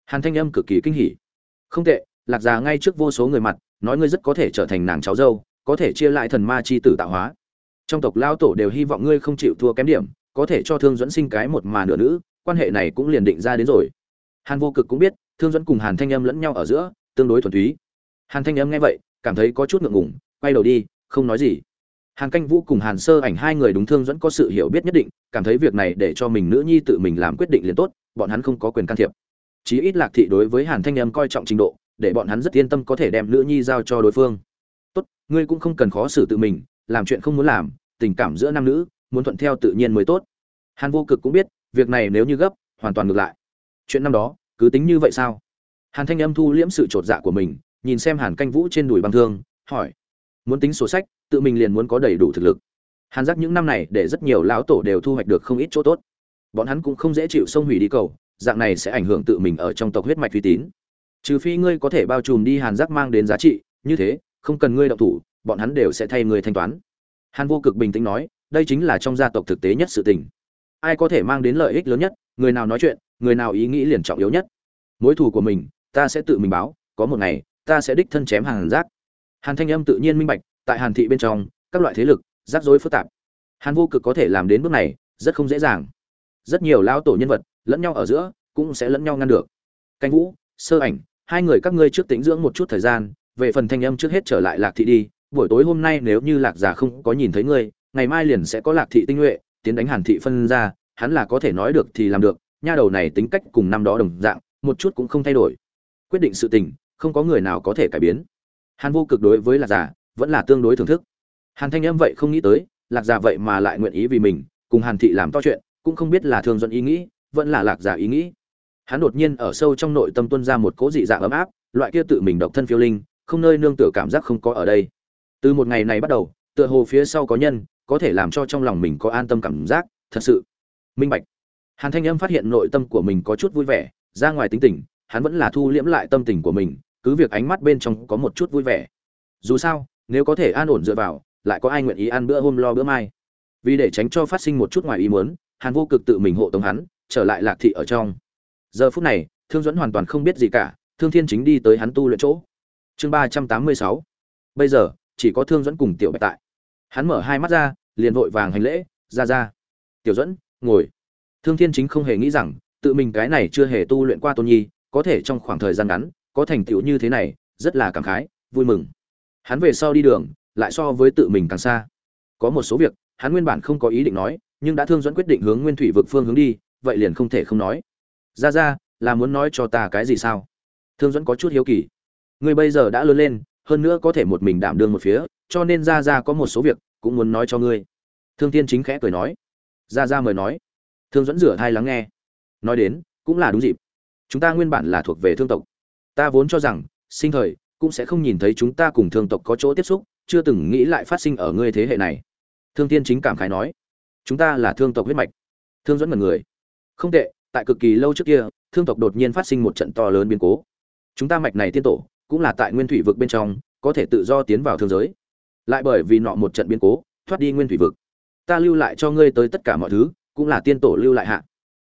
Hàn thanh âm cực kỳ kinh hỉ. Không tệ, lạc già ngay trước vô số người mặt, nói ngươi rất có thể trở thành nàng cháu dâu có thể chia lại thần ma chi tử tạo hóa. Trong tộc lao tổ đều hy vọng ngươi không chịu thua kém điểm, có thể cho thương dẫn sinh cái một mà nửa nữ, quan hệ này cũng liền định ra đến rồi. Hàn vô cực cũng biết, thương dẫn cùng hàn thanh âm lẫn nhau ở giữa, tương đối thuần túy. Hàn thanh âm nghe vậy, cảm thấy có chút ngượng ngùng, quay đầu đi, không nói gì. Hàn canh vũ cùng hàn sơ ảnh hai người đúng thương dẫn có sự hiểu biết nhất định, cảm thấy việc này để cho mình nữ nhi tự mình làm quyết định liền tốt, bọn hắn không có quyền can thiệp. Chí ít lạc thị đối với hàn thanh âm coi trọng trình độ, để bọn hắn rất yên tâm có thể đem nữ nhi giao cho đối phương ngươi cũng không cần khó xử tự mình, làm chuyện không muốn làm, tình cảm giữa nam nữ, muốn thuận theo tự nhiên mới tốt. Hàn vô cực cũng biết, việc này nếu như gấp, hoàn toàn ngược lại. Chuyện năm đó, cứ tính như vậy sao? Hàn thanh âm thu liễm sự trột dạ của mình, nhìn xem hàn canh vũ trên đùi băng thương, hỏi. Muốn tính sổ sách, tự mình liền muốn có đầy đủ thực lực. Hàn giác những năm này để rất nhiều lão tổ đều thu hoạch được không ít chỗ tốt. Bọn hắn cũng không dễ chịu xông hủy đi cầu, dạng này sẽ ảnh hưởng tự mình ở trong tộc huyết mạch uy tín. Trừ phi ngươi có thể bao trùm đi hàn giác mang đến giá trị, như thế không cần ngươi động thủ, bọn hắn đều sẽ thay ngươi thanh toán. Hàn vô cực bình tĩnh nói, đây chính là trong gia tộc thực tế nhất sự tình. Ai có thể mang đến lợi ích lớn nhất, người nào nói chuyện, người nào ý nghĩ liền trọng yếu nhất. Mối thù của mình, ta sẽ tự mình báo, có một ngày, ta sẽ đích thân chém hàng rác. hàn thanh âm tự nhiên minh bạch, tại hàn thị bên trong, các loại thế lực, rắc rối phức tạp. Hàn vô cực có thể làm đến bước này, rất không dễ dàng. Rất nhiều lao tổ nhân vật, lẫn nhau ở giữa, cũng sẽ lẫn nhau ngăn được. Canh vũ, sơ ảnh, hai người các ngươi trước tĩnh dưỡng một chút thời gian về phần thanh âm trước hết trở lại lạc thị đi, buổi tối hôm nay nếu như lạc giả không có nhìn thấy ngươi, ngày mai liền sẽ có lạc thị tinh nhuệ, tiến đánh hàn thị phân ra, hắn là có thể nói được thì làm được, nha đầu này tính cách cùng năm đó đồng dạng, một chút cũng không thay đổi. Quyết định sự tình, không có người nào có thể cải biến. Hàn vô cực đối với lạc giả vẫn là tương đối thưởng thức. Hàn thanh âm vậy không nghĩ tới, lạc giả vậy mà lại nguyện ý vì mình, cùng hàn thị làm to chuyện, cũng không biết là thương dẫn ý nghĩ, vẫn là lạc giả ý nghĩ. Hắn đột nhiên ở sâu trong nội tâm tuân ra một cố dị dạng ấm áp, loại kia tự mình độc thân phiêu linh không nơi nương tựa cảm giác không có ở đây. Từ một ngày này bắt đầu, tựa hồ phía sau có nhân, có thể làm cho trong lòng mình có an tâm cảm giác, thật sự. Minh bạch. Hàn thanh âm phát hiện nội tâm của mình có chút vui vẻ, ra ngoài tính tình, hắn vẫn là thu liễm lại tâm tình của mình, cứ việc ánh mắt bên trong có một chút vui vẻ. Dù sao, nếu có thể an ổn dựa vào, lại có ai nguyện ý ăn bữa hôm lo bữa mai. Vì để tránh cho phát sinh một chút ngoài ý muốn, hàn vô cực tự mình hộ tống hắn, trở lại lạc thị ở trong. Giờ phút này, thương dẫn hoàn toàn không biết gì cả, thương thiên chính đi tới hắn tu luyện chỗ chương ba trăm tám mươi sáu. Bây giờ, chỉ có thương dẫn cùng tiểu bạch tại. Hắn mở hai mắt ra, liền vội vàng hành lễ, ra ra. Tiểu dẫn ngồi. Thương thiên chính không hề nghĩ rằng, tự mình cái này chưa hề tu luyện qua tôn nhi, có thể trong khoảng thời gian ngắn, có thành tựu như thế này, rất là cảm khái, vui mừng. Hắn về sau đi đường, lại so với tự mình càng xa. Có một số việc, hắn nguyên bản không có ý định nói, nhưng đã thương dẫn quyết định hướng nguyên thủy vực phương hướng đi, vậy liền không thể không nói. Ra ra, là muốn nói cho ta cái gì sao? Thương dẫn có chút hiếu kỳ ngươi bây giờ đã lớn lên, hơn nữa có thể một mình đảm đương một phía, cho nên ra ra có một số việc cũng muốn nói cho ngươi. Thương tiên chính khẽ cười nói. Ra ra mời nói. Thương dẫn rửa thai lắng nghe. Nói đến, cũng là đúng dịp. Chúng ta nguyên bản là thuộc về thương tộc. Ta vốn cho rằng, sinh thời cũng sẽ không nhìn thấy chúng ta cùng thương tộc có chỗ tiếp xúc, chưa từng nghĩ lại phát sinh ở ngươi thế hệ này. Thương tiên chính cảm khái nói. Chúng ta là thương tộc huyết mạch. Thương dẫn mật người không tệ, tại cực kỳ lâu trước kia, thương tộc đột nhiên phát sinh một trận to lớn biến cố. Chúng ta mạch này tiên tổ cũng là tại nguyên thủy vực bên trong, có thể tự do tiến vào thương giới. Lại bởi vì nọ một trận biến cố, thoát đi nguyên thủy vực. Ta lưu lại cho ngươi tới tất cả mọi thứ, cũng là tiên tổ lưu lại hạ.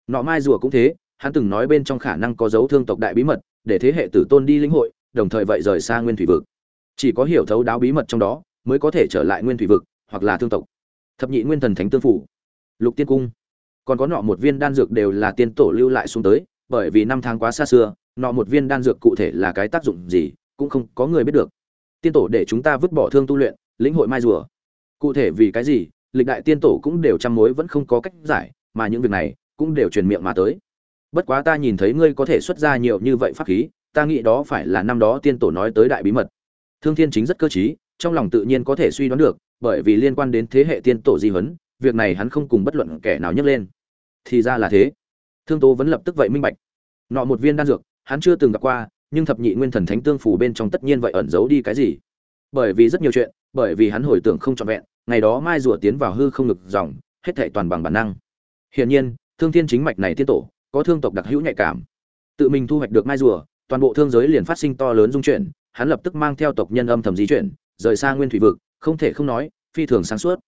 Nọ mai rùa cũng thế, hắn từng nói bên trong khả năng có dấu thương tộc đại bí mật, để thế hệ tử tôn đi lĩnh hội, đồng thời vậy rời xa nguyên thủy vực. Chỉ có hiểu thấu đáo bí mật trong đó, mới có thể trở lại nguyên thủy vực, hoặc là thương tộc. Thập nhị nguyên thần thánh tương phủ, lục tiên cung. Còn có nọ một viên đan dược đều là tiên tổ lưu lại xuống tới, bởi vì năm tháng quá xa xưa nọ một viên đan dược cụ thể là cái tác dụng gì, cũng không có người biết được. Tiên tổ để chúng ta vứt bỏ thương tu luyện, lĩnh hội mai rùa. Cụ thể vì cái gì, lịch đại tiên tổ cũng đều chăm mối vẫn không có cách giải, mà những việc này cũng đều truyền miệng mà tới. Bất quá ta nhìn thấy ngươi có thể xuất ra nhiều như vậy pháp khí, ta nghĩ đó phải là năm đó tiên tổ nói tới đại bí mật. Thương thiên chính rất cơ t trong lòng tự nhiên có thể suy đoán được, bởi vì liên quan đến thế hệ tiên tổ di huấn, việc này hắn không cùng bất luận kẻ nào nhấc lên. Thì ra là thế. Thương tố vẫn lập tức vậy minh bạch. Nọ một viên đan dược hắn chưa từng gặp qua, nhưng thập nhị nguyên thần thánh tương phủ bên trong tất nhiên vậy ẩn giấu đi cái gì. Bởi vì rất nhiều chuyện, bởi vì hắn hồi tưởng không trọn vẹn, ngày đó mai rùa tiến vào hư không ngực dòng, hết thảy toàn bằng bản năng. Hiển nhiên, thương thiên chính mạch này tiên tổ, có thương tộc đặc hữu nhạy cảm. Tự mình thu hoạch được mai rùa, toàn bộ thương giới liền phát sinh to lớn dung chuyển, hắn lập tức mang theo tộc nhân âm thầm di chuyển, rời xa nguyên thủy vực, không thể không nói, phi thường sáng suốt.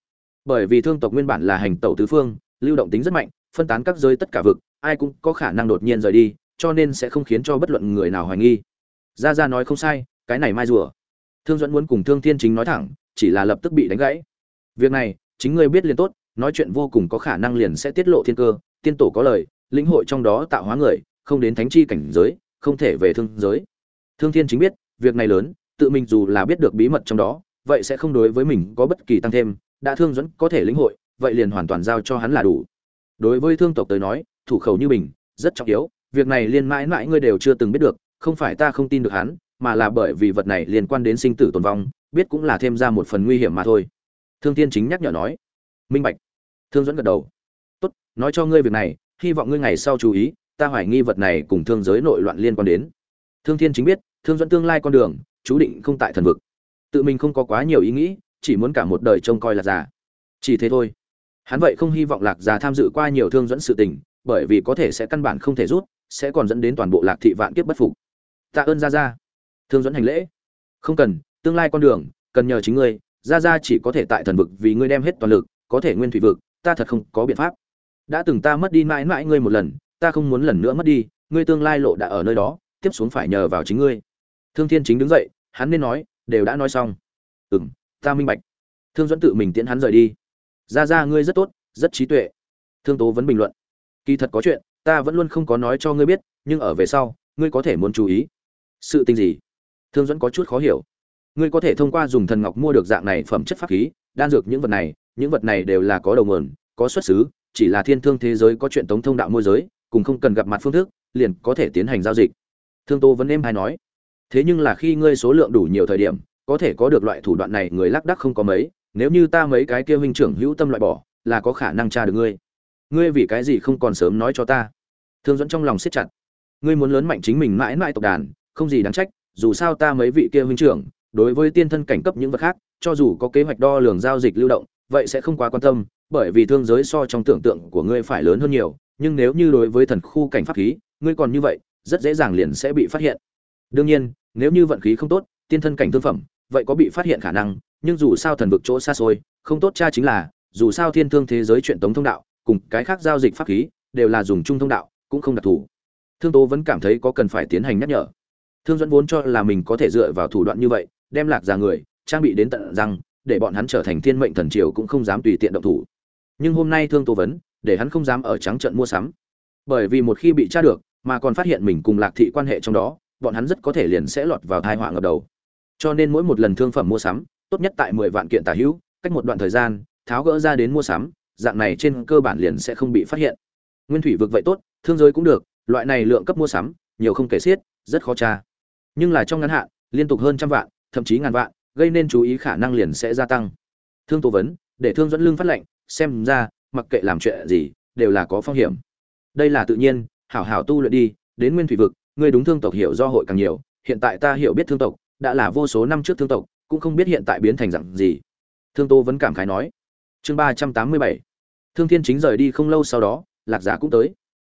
Bởi vì thương tộc nguyên bản là hành tẩu tứ phương, lưu động tính rất mạnh, phân tán các giới tất cả vực, ai cũng có khả năng đột nhiên rời đi cho nên sẽ không khiến cho bất luận người nào hoài nghi. Gia gia nói không sai, cái này mai rùa. Thương dẫn muốn cùng thương thiên chính nói thẳng, chỉ là lập tức bị đánh gãy. Việc này, chính ngươi biết liền tốt, nói chuyện vô cùng có khả năng liền sẽ tiết lộ thiên cơ, tiên tổ có lời, lĩnh hội trong đó tạo hóa người, không đến thánh chi cảnh giới, không thể về thương giới. Thương thiên chính biết, việc này lớn, tự mình dù là biết được bí mật trong đó, vậy sẽ không đối với mình có bất kỳ tăng thêm, đã thương dẫn có thể lĩnh hội, vậy liền hoàn toàn giao cho hắn là đủ. Đối với thương tộc tới nói, thủ khẩu như mình, rất trọng yếu việc này liên mãi mãi ngươi đều chưa từng biết được, không phải ta không tin được hắn, mà là bởi vì vật này liên quan đến sinh tử tồn vong, biết cũng là thêm ra một phần nguy hiểm mà thôi. Thương tiên chính nhắc nhở nói. Minh bạch. Thương dẫn gật đầu. Tốt, nói cho ngươi việc này, hy vọng ngươi ngày sau chú ý, ta hoài nghi vật này cùng thương giới nội loạn liên quan đến. Thương thiên chính biết, thương dẫn tương lai con đường, chú định không tại thần vực. Tự mình không có quá nhiều ý nghĩ, chỉ muốn cả một đời trông coi là già. Chỉ thế thôi. Hắn vậy không hy vọng lạc già tham dự qua nhiều thương dẫn sự tình, bởi vì có thể sẽ căn bản không thể rút sẽ còn dẫn đến toàn bộ lạc thị vạn kiếp bất phục. Tạ ơn ra ra thương dẫn hành lễ. Không cần, tương lai con đường, cần nhờ chính ngươi. Ra ra chỉ có thể tại thần vực vì ngươi đem hết toàn lực, có thể nguyên thủy vực, ta thật không có biện pháp. Đã từng ta mất đi mãi mãi ngươi một lần, ta không muốn lần nữa mất đi, ngươi tương lai lộ đã ở nơi đó, tiếp xuống phải nhờ vào chính ngươi. Thương thiên chính đứng dậy, hắn nên nói, đều đã nói xong. Ừ m ta minh bạch. Thương dẫn tự mình tiễn hắn rời đi. Ra ra ngươi rất tốt, rất trí tuệ. Thương tố vẫn bình luận. Kỳ thật có chuyện ta vẫn luôn không có nói cho ngươi biết, nhưng ở về sau, ngươi có thể muốn chú ý. Sự tình gì? Thương dẫn có chút khó hiểu. Ngươi có thể thông qua dùng thần ngọc mua được dạng này phẩm chất pháp khí, đan dược những vật này, những vật này đều là có đầu nguồn, có xuất xứ, chỉ là thiên thương thế giới có chuyện tống thông đạo môi giới, cùng không cần gặp mặt phương thức, liền có thể tiến hành giao dịch. Thương tô vẫn êm hay nói. Thế nhưng là khi ngươi số lượng đủ nhiều thời điểm, có thể có được loại thủ đoạn này, người lác đắc không có mấy, nếu như ta mấy cái kia huynh trưởng hữu tâm loại bỏ, là có khả năng tra được ngươi. Ngươi vì cái gì không còn sớm nói cho ta? Thương dẫn trong lòng siết chặt. Ngươi muốn lớn mạnh chính mình mãi mãi tộc đàn, không gì đáng trách, dù sao ta mấy vị kia huynh trưởng, đối với tiên thân cảnh cấp những vật khác, cho dù có kế hoạch đo lường giao dịch lưu động, vậy sẽ không quá quan tâm, bởi vì thương giới so trong tưởng tượng của ngươi phải lớn hơn nhiều, nhưng nếu như đối với thần khu cảnh pháp khí, ngươi còn như vậy, rất dễ dàng liền sẽ bị phát hiện. Đương nhiên, nếu như vận khí không tốt, tiên thân cảnh thương phẩm, vậy có bị phát hiện khả năng, nhưng dù sao thần vực chỗ xa xôi, không tốt cha chính là, dù sao thiên thương thế giới chuyện tống thông đạo, cùng cái khác giao dịch pháp khí, đều là dùng chung thông đạo cũng không đặc thù. Thương tố vẫn cảm thấy có cần phải tiến hành nhắc nhở. Thương dẫn vốn cho là mình có thể dựa vào thủ đoạn như vậy, đem lạc ra người, trang bị đến tận răng, để bọn hắn trở thành thiên mệnh thần triều cũng không dám tùy tiện động thủ. Nhưng hôm nay thương tố vấn, để hắn không dám ở trắng trận mua sắm. Bởi vì một khi bị tra được, mà còn phát hiện mình cùng lạc thị quan hệ trong đó, bọn hắn rất có thể liền sẽ lọt vào thai họa ngập đầu. Cho nên mỗi một lần thương phẩm mua sắm, tốt nhất tại mười vạn kiện tả hữu, cách một đoạn thời gian, tháo gỡ ra đến mua sắm, dạng này trên cơ bản liền sẽ không bị phát hiện. Nguyên thủy vực vậy tốt thương giới cũng được, loại này lượng cấp mua sắm, nhiều không kể xiết, rất khó tra. Nhưng là trong ngắn hạn, liên tục hơn trăm vạn, thậm chí ngàn vạn, gây nên chú ý khả năng liền sẽ gia tăng. Thương tố vấn, để thương dẫn lương phát lệnh, xem ra, mặc kệ làm chuyện gì, đều là có phong hiểm. Đây là tự nhiên, hảo hảo tu luyện đi, đến nguyên thủy vực, ngươi đúng thương tộc hiểu do hội càng nhiều, hiện tại ta hiểu biết thương tộc, đã là vô số năm trước thương tộc, cũng không biết hiện tại biến thành dạng gì. Thương tô vẫn cảm khái nói. Chương ba trăm tám mươi bảy. Thương thiên chính rời đi không lâu sau đó, lạc giả cũng tới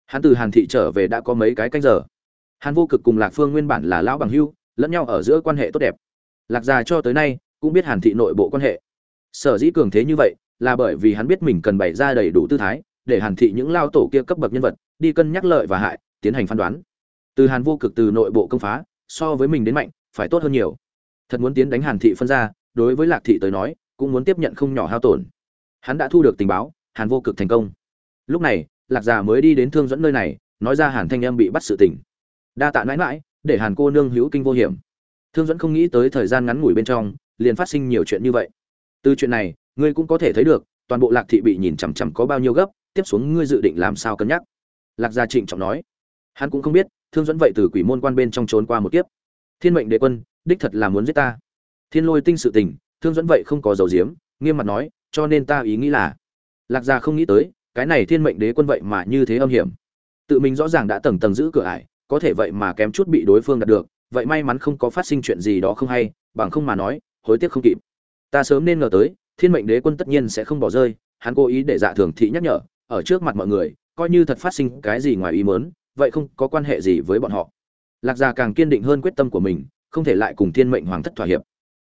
hắn từ hàn thị trở về đã có mấy cái canh giờ. Hàn vô cực cùng lạc phương nguyên bản là lão bằng hưu, lẫn nhau ở giữa quan hệ tốt đẹp. Lạc già cho tới nay, cũng biết hàn thị nội bộ quan hệ. Sở dĩ cường thế như vậy, là bởi vì hắn biết mình cần bày ra đầy đủ tư thái, để hàn thị những lao tổ kia cấp bậc nhân vật, đi cân nhắc lợi và hại, tiến hành phán đoán. Từ hàn vô cực từ nội bộ công phá, so với mình đến mạnh, phải tốt hơn nhiều. Thật muốn tiến đánh hàn thị phân ra, đối với lạc thị tới nói, cũng muốn tiếp nhận không nhỏ hao tổn. Hắn đã thu được tình báo, hàn vô cực thành công. Lúc này lạc già mới đi đến thương dẫn nơi này, nói ra hàn thanh em bị bắt sự tình. Đa tạ mãi mãi để hàn cô nương hữu kinh vô hiểm. Thương dẫn không nghĩ tới thời gian ngắn ngủi bên trong, liền phát sinh nhiều chuyện như vậy. Từ chuyện này, ngươi cũng có thể thấy được, toàn bộ lạc thị bị nhìn chằm chằm có bao nhiêu gấp, tiếp xuống ngươi dự định làm sao cân nhắc. Lạc gia trịnh trọng nói. Hắn cũng không biết, thương dẫn vậy từ quỷ môn quan bên trong trốn qua một kiếp. Thiên mệnh đế quân, đích thật là muốn giết ta. Thiên lôi tinh sự tình, thương dẫn vậy không có dầu diếm, nghiêm mặt nói, cho nên ta ý nghĩ là. Lạc gia không nghĩ tới cái này thiên mệnh đế quân vậy mà như thế âm hiểm. Tự mình rõ ràng đã tầng tầng giữ cửa ải, có thể vậy mà kém chút bị đối phương đạt được, vậy may mắn không có phát sinh chuyện gì đó không hay, bằng không mà nói, hối tiếc không kịp. Ta sớm nên ngờ tới, thiên mệnh đế quân tất nhiên sẽ không bỏ rơi, hắn cố ý để dạ thường thị nhắc nhở, ở trước mặt mọi người, coi như thật phát sinh cái gì ngoài ý mớn vậy không có quan hệ gì với bọn họ. Lạc gia càng kiên định hơn quyết tâm của mình, không thể lại cùng thiên mệnh hoàng thất thỏa hiệp.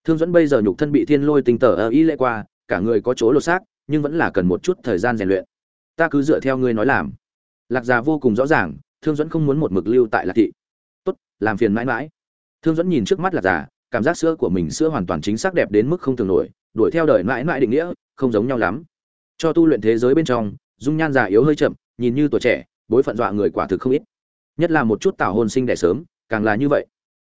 Thương dẫn bây giờ nhục thân bị thiên lôi tinh tở ở ý lệ qua, cả người có chỗ lột xác, nhưng vẫn là cần một chút thời gian rèn luyện ta cứ dựa theo ngươi nói làm. Lạc gia vô cùng rõ ràng, thương dẫn không muốn một mực lưu tại lạc thị. Tốt, làm phiền mãi mãi. Thương dẫn nhìn trước mắt lạc già, cảm giác sữa của mình sữa hoàn toàn chính xác đẹp đến mức không tưởng nổi, đuổi theo đời mãi mãi định nghĩa, không giống nhau lắm. Cho tu luyện thế giới bên trong, dung nhan già yếu hơi chậm, nhìn như tuổi trẻ, bối phận dọa người quả thực không ít. Nhất là một chút tảo hôn sinh đẻ sớm, càng là như vậy.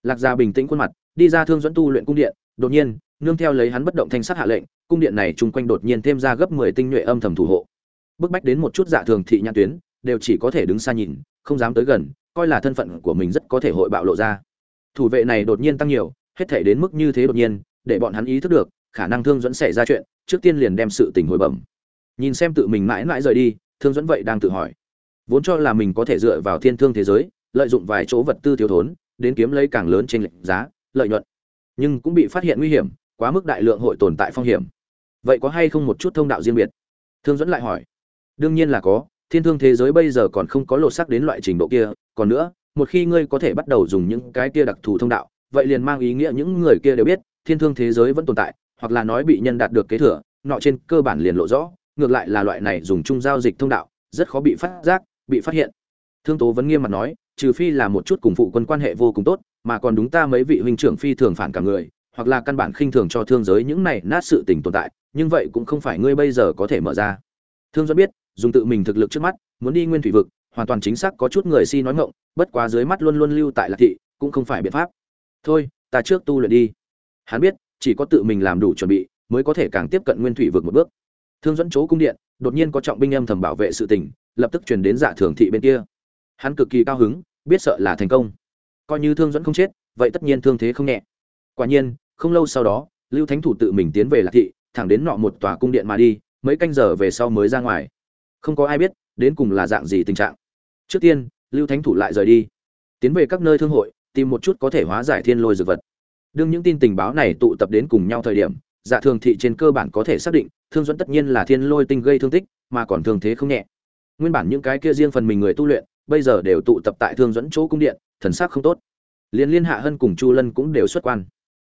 Lạc gia bình tĩnh khuôn mặt, đi ra thương dẫn tu luyện cung điện, đột nhiên, nương theo lấy hắn bất động thanh sát hạ lệnh, cung điện này chung quanh đột nhiên thêm ra gấp mười tinh nhuệ âm thầm thủ hộ bức bách đến một chút dạ thường thị nhãn tuyến, đều chỉ có thể đứng xa nhìn, không dám tới gần, coi là thân phận của mình rất có thể hội bạo lộ ra. Thủ vệ này đột nhiên tăng nhiều, hết thể đến mức như thế đột nhiên, để bọn hắn ý thức được, khả năng thương dẫn xảy ra chuyện, trước tiên liền đem sự tình hồi bẩm. Nhìn xem tự mình mãi mãi rời đi, thương dẫn vậy đang tự hỏi. Vốn cho là mình có thể dựa vào thiên thương thế giới, lợi dụng vài chỗ vật tư thiếu thốn, đến kiếm lấy càng lớn trên lệnh giá, lợi nhuận. Nhưng cũng bị phát hiện nguy hiểm, quá mức đại lượng hội tồn tại phong hiểm. Vậy có hay không một chút thông đạo riêng biệt? Thương dẫn lại hỏi đương nhiên là có, thiên thương thế giới bây giờ còn không có lột sắc đến loại trình độ kia, còn nữa, một khi ngươi có thể bắt đầu dùng những cái kia đặc thù thông đạo, vậy liền mang ý nghĩa những người kia đều biết, thiên thương thế giới vẫn tồn tại, hoặc là nói bị nhân đạt được kế thừa, nọ trên cơ bản liền lộ rõ, ngược lại là loại này dùng chung giao dịch thông đạo, rất khó bị phát giác, bị phát hiện. Thương tố vẫn nghiêm mặt nói, trừ phi là một chút cùng phụ quân quan hệ vô cùng tốt, mà còn đúng ta mấy vị huynh trưởng phi thường phản cả người, hoặc là căn bản khinh thường cho thương giới những này nát sự tình tồn tại, nhưng vậy cũng không phải ngươi bây giờ có thể mở ra. Thương do biết dùng tự mình thực lực trước mắt, muốn đi nguyên thủy vực, hoàn toàn chính xác có chút người si nói ngộng bất quá dưới mắt luôn luôn lưu tại lạc thị, cũng không phải biện pháp. Thôi, ta trước tu luyện đi. Hắn biết, chỉ có tự mình làm đủ chuẩn bị, mới có thể càng tiếp cận nguyên thủy vực một bước. Thương dẫn chỗ cung điện, đột nhiên có trọng binh âm thầm bảo vệ sự tình, lập tức truyền đến dạ thường thị bên kia. Hắn cực kỳ cao hứng, biết sợ là thành công. Coi như thương dẫn không chết, vậy tất nhiên thương thế không nhẹ. Quả nhiên, không lâu sau đó, lưu thánh thủ tự mình tiến về lạc thị, thẳng đến nọ một tòa cung điện mà đi, mấy canh giờ về sau mới ra ngoài không có ai biết, đến cùng là dạng gì tình trạng. Trước tiên, lưu thánh thủ lại rời đi. Tiến về các nơi thương hội, tìm một chút có thể hóa giải thiên lôi dược vật. Đương những tin tình báo này tụ tập đến cùng nhau thời điểm dạ thường thị trên cơ bản có thể xác định, thương dẫn tất nhiên là thiên lôi tinh gây thương tích, mà còn thường thế không nhẹ. Nguyên bản những cái kia riêng phần mình người tu luyện, bây giờ đều tụ tập tại thương dẫn chỗ cung điện, thần sắc không tốt. Liên liên hạ hân cùng chu lân cũng đều xuất quan.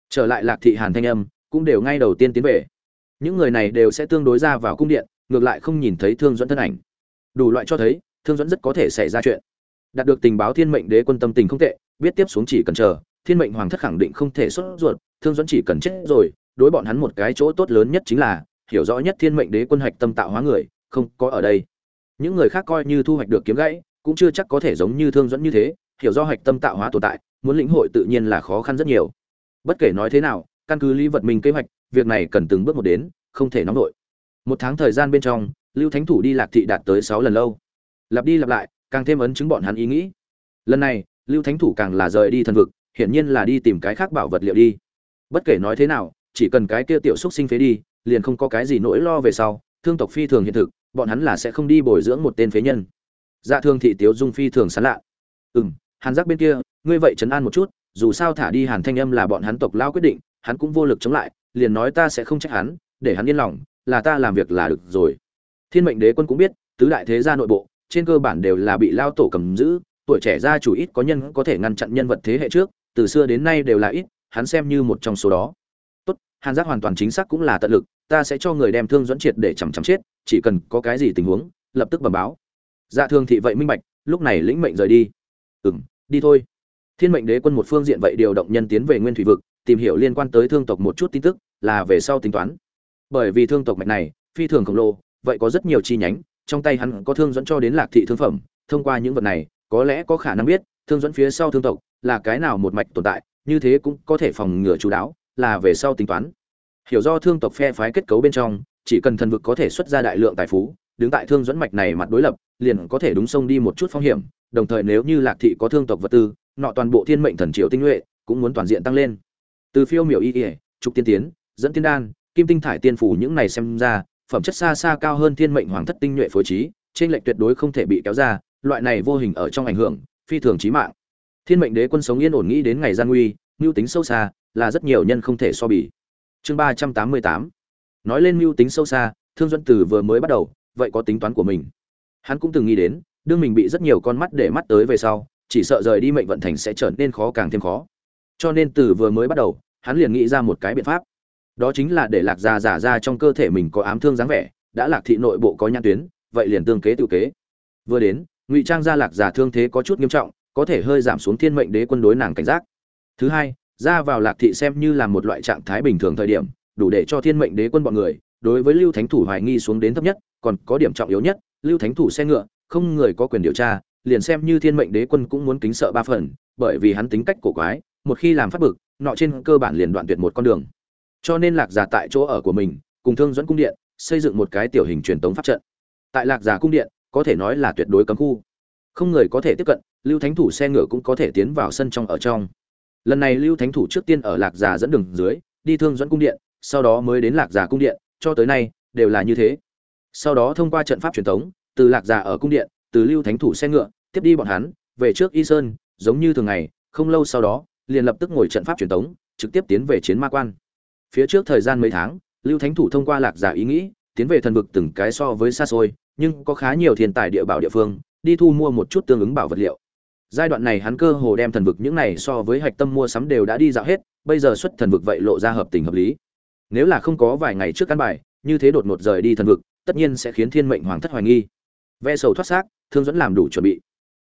Trở lại lạc thị hàn thanh âm, cũng đều ngay đầu tiên tiến về. Những người này đều sẽ tương đối ra vào cung điện ngược lại không nhìn thấy thương dẫn thân ảnh. Đủ loại cho thấy, thương dẫn rất có thể xảy ra chuyện. Đạt được tình báo thiên mệnh đế quân tâm tình không tệ, biết tiếp xuống chỉ cần chờ, thiên mệnh hoàng thất khẳng định không thể xuất ruột, thương dẫn chỉ cần chết rồi, đối bọn hắn một cái chỗ tốt lớn nhất chính là, hiểu rõ nhất thiên mệnh đế quân hạch tâm tạo hóa người, không có ở đây. Những người khác coi như thu hoạch được kiếm gãy, cũng chưa chắc có thể giống như thương dẫn như thế, hiểu do hạch tâm tạo hóa tồn tại, muốn lĩnh hội tự nhiên là khó khăn rất nhiều. Bất kể nói thế nào, căn cứ lý vật mình kế hoạch, việc này cần từng bước một đến, không thể nóng nổi một tháng thời gian bên trong, lưu thánh thủ đi lạc thị đạt tới sáu lần lâu. Lặp đi lặp lại, càng thêm ấn chứng bọn hắn ý nghĩ. Lần này, lưu thánh thủ càng là rời đi thần vực, hiển nhiên là đi tìm cái khác bảo vật liệu đi. Bất kể nói thế nào, chỉ cần cái kia tiểu xúc sinh phế đi, liền không có cái gì nỗi lo về sau, thương tộc phi thường hiện thực, bọn hắn là sẽ không đi bồi dưỡng một tên phế nhân. Dạ thương thị tiếu dung phi thường sán lạ. Ừ m hàn giác bên kia, ngươi vậy chấn an một chút, dù sao thả đi hàn thanh âm là bọn hắn tộc lao quyết định, hắn cũng vô lực chống lại, liền nói ta sẽ không trách hắn, để hắn yên lòng là ta làm việc là được rồi. Thiên mệnh đế quân cũng biết, tứ đại thế gia nội bộ, trên cơ bản đều là bị lao tổ cầm giữ, tuổi trẻ gia chủ ít có nhân có thể ngăn chặn nhân vật thế hệ trước, từ xưa đến nay đều là ít, hắn xem như một trong số đó. Tốt, hàn giác hoàn toàn chính xác cũng là tận lực, ta sẽ cho người đem thương dẫn triệt để chằm chằm chết, chỉ cần có cái gì tình huống, lập tức bẩm báo. Dạ thương thị vậy minh bạch, lúc này lĩnh mệnh rời đi. Ừ m đi thôi. Thiên mệnh đế quân một phương diện vậy điều động nhân tiến về nguyên thủy vực, tìm hiểu liên quan tới thương tộc một chút tin tức, là về sau tính toán bởi vì thương tộc mạch này, phi thường khổng lồ, vậy có rất nhiều chi nhánh, trong tay hắn có thương dẫn cho đến lạc thị thương phẩm. Thông qua những vật này, có lẽ có khả năng biết, thương dẫn phía sau thương tộc là cái nào một mạch tồn tại, như thế cũng có thể phòng ngừa chú đáo, là về sau tính toán. Hiểu do thương tộc phe phái kết cấu bên trong, chỉ cần thần vực có thể xuất ra đại lượng tài phú, đứng tại thương dẫn mạch này mặt đối lập, liền có thể đúng sông đi một chút phong hiểm. Đồng thời nếu như lạc thị có thương tộc vật tư, nọ toàn bộ thiên mệnh thần triều tinh nhuệ cũng muốn toàn diện tăng lên. Từ phiêu miểu y ỉa trục tiên tiến, dẫn tiên đan kim tinh thải tiên phủ những này xem ra, phẩm chất xa xa cao hơn thiên mệnh hoàng thất tinh nhuệ phối trí, trên lệnh tuyệt đối không thể bị kéo ra, loại này vô hình ở trong ảnh hưởng, phi thường trí mạng. Thiên mệnh đế quân sống yên ổn nghĩ đến ngày gian nguy, mưu tính sâu xa là rất nhiều nhân không thể so bì. Chương ba trăm tám mươi tám. Nói lên mưu tính sâu xa, thương duân từ vừa mới bắt đầu, vậy có tính toán của mình. Hắn cũng từng nghĩ đến, đương mình bị rất nhiều con mắt để mắt tới về sau, chỉ sợ rời đi mệnh vận thành sẽ trở nên khó càng thêm khó. Cho nên từ vừa mới bắt đầu, hắn liền nghĩ ra một cái biện pháp đó chính là để lạc gia giả ra trong cơ thể mình có ám thương dáng vẻ, đã lạc thị nội bộ có nhãn tuyến, vậy liền tương kế tự kế. Vừa đến, ngụy trang gia lạc giả thương thế có chút nghiêm trọng, có thể hơi giảm xuống thiên mệnh đế quân đối nàng cảnh giác. Thứ hai, ra vào lạc thị xem như là một loại trạng thái bình thường thời điểm, đủ để cho thiên mệnh đế quân bọn người, đối với lưu thánh thủ hoài nghi xuống đến thấp nhất, còn có điểm trọng yếu nhất, lưu thánh thủ xe ngựa, không người có quyền điều tra, liền xem như thiên mệnh đế quân cũng muốn kính sợ ba phần, bởi vì hắn tính cách cổ quái, một khi làm phát bực, nọ trên cơ bản liền đoạn tuyệt một con đường cho nên lạc giả tại chỗ ở của mình, cùng thương dẫn cung điện, xây dựng một cái tiểu hình truyền tống pháp trận. Tại lạc giả cung điện, có thể nói là tuyệt đối cấm khu. Không người có thể tiếp cận, lưu thánh thủ xe ngựa cũng có thể tiến vào sân trong ở trong. Lần này lưu thánh thủ trước tiên ở lạc giả dẫn đường dưới, đi thương dẫn cung điện, sau đó mới đến lạc giả cung điện, cho tới nay, đều là như thế. Sau đó thông qua trận pháp truyền thống từ lạc giả ở cung điện, từ lưu thánh thủ xe ngựa, tiếp đi bọn hắn, về trước y sơn, giống như thường ngày, không lâu sau đó, liền lập tức ngồi trận pháp truyền thống trực tiếp tiến về chiến ma quan phía trước thời gian mấy tháng, lưu thánh thủ thông qua lạc giả ý nghĩ, tiến về thần vực từng cái so với xa xôi, nhưng có khá nhiều thiên tài địa bảo địa phương, đi thu mua một chút tương ứng bảo vật liệu. Giai đoạn này hắn cơ hồ đem thần vực những này so với hạch tâm mua sắm đều đã đi dạo hết, bây giờ xuất thần vực vậy lộ ra hợp tình hợp lý. Nếu là không có vài ngày trước căn bài, như thế đột ngột rời đi thần vực, tất nhiên sẽ khiến thiên mệnh hoàng thất hoài nghi. Ve sầu thoát xác, thương dẫn làm đủ chuẩn bị.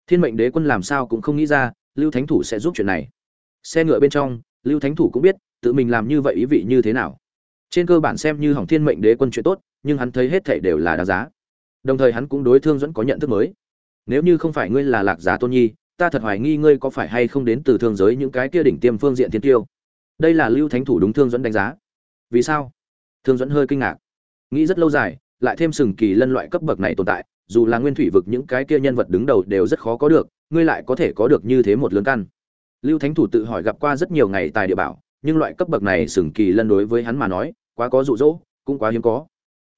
Thiên mệnh đế quân làm sao cũng không nghĩ ra, lưu thánh thủ sẽ giúp chuyện này. Xe ngựa bên trong lưu thánh thủ cũng biết, tự mình làm như vậy ý vị như thế nào. Trên cơ bản xem như hỏng thiên mệnh đế quân chuyện tốt, nhưng hắn thấy hết thảy đều là đáng giá. Đồng thời hắn cũng đối thương dẫn có nhận thức mới. Nếu như không phải ngươi là lạc giá tôn nhi, ta thật hoài nghi ngươi có phải hay không đến từ thương giới những cái kia đỉnh tiêm phương diện thiên tiêu. Đây là lưu thánh thủ đúng thương dẫn đánh giá. Vì sao? Thương dẫn hơi kinh ngạc. Nghĩ rất lâu dài, lại thêm sừng kỳ lân loại cấp bậc này tồn tại, dù là nguyên thủy vực những cái kia nhân vật đứng đầu đều rất khó có được, ngươi lại có thể có được như thế một lớn căn lưu thánh thủ tự hỏi gặp qua rất nhiều ngày tài địa bảo, nhưng loại cấp bậc này sừng kỳ lân đối với hắn mà nói, quá có rụ rỗ cũng quá hiếm có.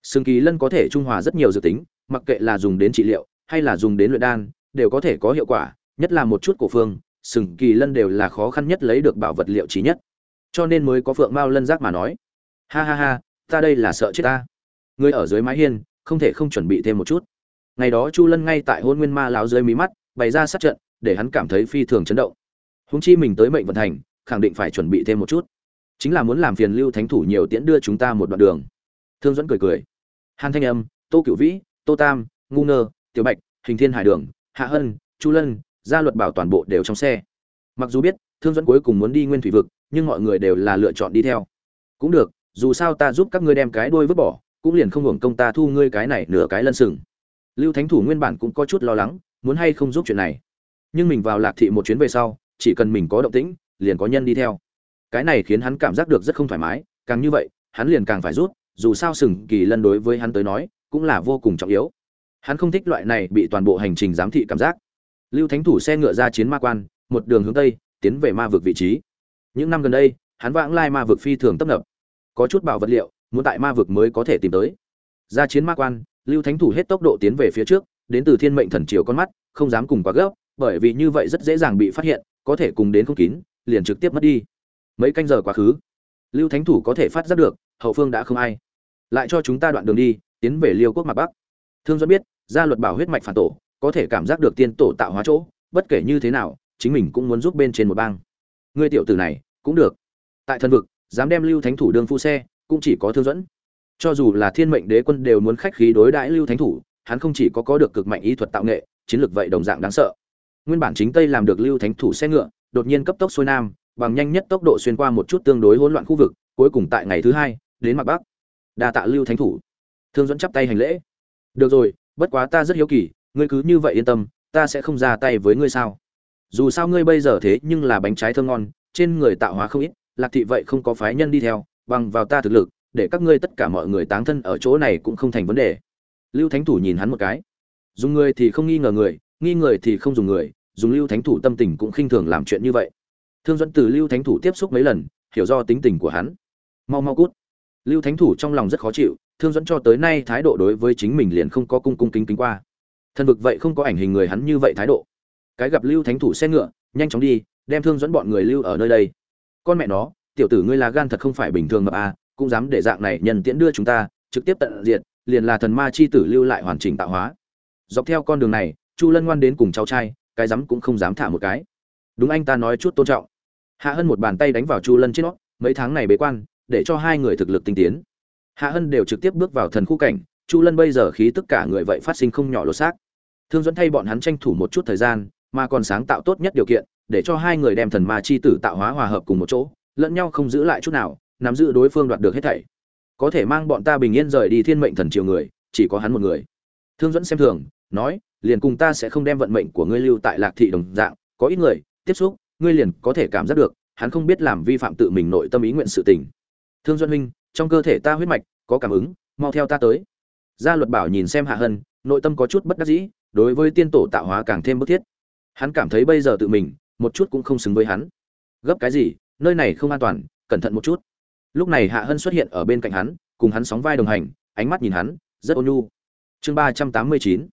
Sừng kỳ lân có thể trung hòa rất nhiều dự tính, mặc kệ là dùng đến trị liệu, hay là dùng đến luyện đan, đều có thể có hiệu quả, nhất là một chút cổ phương, sừng kỳ lân đều là khó khăn nhất lấy được bảo vật liệu trí nhất. Cho nên mới có phượng mao lân giác mà nói, ha ha ha, ta đây là sợ chết ta. Người ở dưới mái hiên, không thể không chuẩn bị thêm một chút. Ngày đó chu lân ngay tại hôn nguyên ma láo dưới mí mắt, bày ra sát trận, để hắn cảm thấy phi thường chấn động húng chi mình tới mệnh vận thành, khẳng định phải chuẩn bị thêm một chút. Chính là muốn làm phiền lưu thánh thủ nhiều tiễn đưa chúng ta một đoạn đường. Thương dẫn cười cười. Hàn thanh âm, tô cửu vĩ, tô tam, ngu ngơ, tiểu bạch, hình thiên hải đường, hạ hân, chu lân, gia luật bảo toàn bộ đều trong xe. Mặc dù biết, thương dẫn cuối cùng muốn đi nguyên thủy vực, nhưng mọi người đều là lựa chọn đi theo. Cũng được, dù sao ta giúp các ngươi đem cái đuôi vứt bỏ, cũng liền không hưởng công ta thu ngươi cái này nửa cái lân sừng. Lưu thánh thủ nguyên bản cũng có chút lo lắng, muốn hay không giúp chuyện này. Nhưng mình vào lạc thị một chuyến về sau chỉ cần mình có động tĩnh, liền có nhân đi theo. Cái này khiến hắn cảm giác được rất không thoải mái, càng như vậy, hắn liền càng phải rút, dù sao sừng kỳ lân đối với hắn tới nói, cũng là vô cùng trọng yếu. Hắn không thích loại này bị toàn bộ hành trình giám thị cảm giác. Lưu thánh thủ xe ngựa ra chiến ma quan, một đường hướng tây, tiến về ma vực vị trí. Những năm gần đây, hắn vãng lai ma vực phi thường tấp nập. Có chút bảo vật liệu, muốn tại ma vực mới có thể tìm tới. Ra chiến ma quan, lưu thánh thủ hết tốc độ tiến về phía trước, đến từ thiên mệnh thần triều con mắt, không dám cùng quá gấp, bởi vì như vậy rất dễ dàng bị phát hiện có thể cùng đến không kín, liền trực tiếp mất đi. Mấy canh giờ quá khứ, lưu thánh thủ có thể phát giác được, hậu phương đã không ai. Lại cho chúng ta đoạn đường đi, tiến về liêu quốc mặt bắc. Thương dẫn biết, gia luật bảo huyết mạch phản tổ, có thể cảm giác được tiên tổ tạo hóa chỗ, bất kể như thế nào, chính mình cũng muốn giúp bên trên một bang. Ngươi tiểu tử này, cũng được. Tại thần vực, dám đem lưu thánh thủ đương phu xe, cũng chỉ có thương dẫn cho dù là thiên mệnh đế quân đều muốn khách khí đối đãi lưu thánh thủ, hắn không chỉ có có được cực mạnh ý thuật tạo nghệ, chiến lược vậy đồng dạng đáng sợ nguyên bản chính tây làm được lưu thánh thủ xe ngựa, đột nhiên cấp tốc xuôi nam, bằng nhanh nhất tốc độ xuyên qua một chút tương đối hỗn loạn khu vực, cuối cùng tại ngày thứ hai, đến mặt bắc. Đa tạ lưu thánh thủ. Thương dẫn chắp tay hành lễ. Được rồi, bất quá ta rất hiếu kỳ, ngươi cứ như vậy yên tâm, ta sẽ không ra tay với ngươi sao? Dù sao ngươi bây giờ thế nhưng là bánh trái thơm ngon, trên người tạo hóa không ít, lạc thị vậy không có phái nhân đi theo, bằng vào ta thực lực, để các ngươi tất cả mọi người táng thân ở chỗ này cũng không thành vấn đề. Lưu thánh thủ nhìn hắn một cái. Dùng ngươi thì không nghi ngờ người nghi người thì không dùng người, dùng lưu thánh thủ tâm tình cũng khinh thường làm chuyện như vậy. Thương dẫn từ lưu thánh thủ tiếp xúc mấy lần, hiểu do tính tình của hắn. Mau mau cút. Lưu thánh thủ trong lòng rất khó chịu, thương dẫn cho tới nay thái độ đối với chính mình liền không có cung cung kính kính qua. Thần vực vậy không có ảnh hình người hắn như vậy thái độ. Cái gặp lưu thánh thủ xe ngựa, nhanh chóng đi, đem thương dẫn bọn người lưu ở nơi đây. Con mẹ nó, tiểu tử ngươi là gan thật không phải bình thường mà à cũng dám để dạng này nhân tiễn đưa chúng ta, trực tiếp tận diệt, liền là thần ma chi tử lưu lại hoàn chỉnh tạo hóa. Dọc theo con đường này chu lân ngoan đến cùng cháu trai, cái dám cũng không dám thả một cái. Đúng anh ta nói chút tôn trọng. Hạ hân một bàn tay đánh vào chu lân trên nó, mấy tháng này bế quan, để cho hai người thực lực tinh tiến. Hạ hân đều trực tiếp bước vào thần khu cảnh, chu lân bây giờ khí tất cả người vậy phát sinh không nhỏ lột xác. Thương dẫn thay bọn hắn tranh thủ một chút thời gian, mà còn sáng tạo tốt nhất điều kiện, để cho hai người đem thần ma chi tử tạo hóa hòa hợp cùng một chỗ, lẫn nhau không giữ lại chút nào, nắm giữ đối phương đoạt được hết thảy. Có thể mang bọn ta bình yên rời đi thiên mệnh thần triều người, chỉ có hắn một người. Thương dẫn xem thường, nói liền cùng ta sẽ không đem vận mệnh của ngươi lưu tại lạc thị đồng dạng, có ít người, tiếp xúc, ngươi liền có thể cảm giác được, hắn không biết làm vi phạm tự mình nội tâm ý nguyện sự tình. Thương duân huynh, trong cơ thể ta huyết mạch, có cảm ứng, mau theo ta tới. Gia luật bảo nhìn xem hạ hân, nội tâm có chút bất đắc dĩ, đối với tiên tổ tạo hóa càng thêm bức thiết. Hắn cảm thấy bây giờ tự mình, một chút cũng không xứng với hắn. Gấp cái gì, nơi này không an toàn, cẩn thận một chút. Lúc này hạ hân xuất hiện ở bên cạnh hắn, cùng hắn sóng vai đồng hành, ánh mắt nhìn hắn, rất ôn nhu. Chương ba trăm tám mươi chín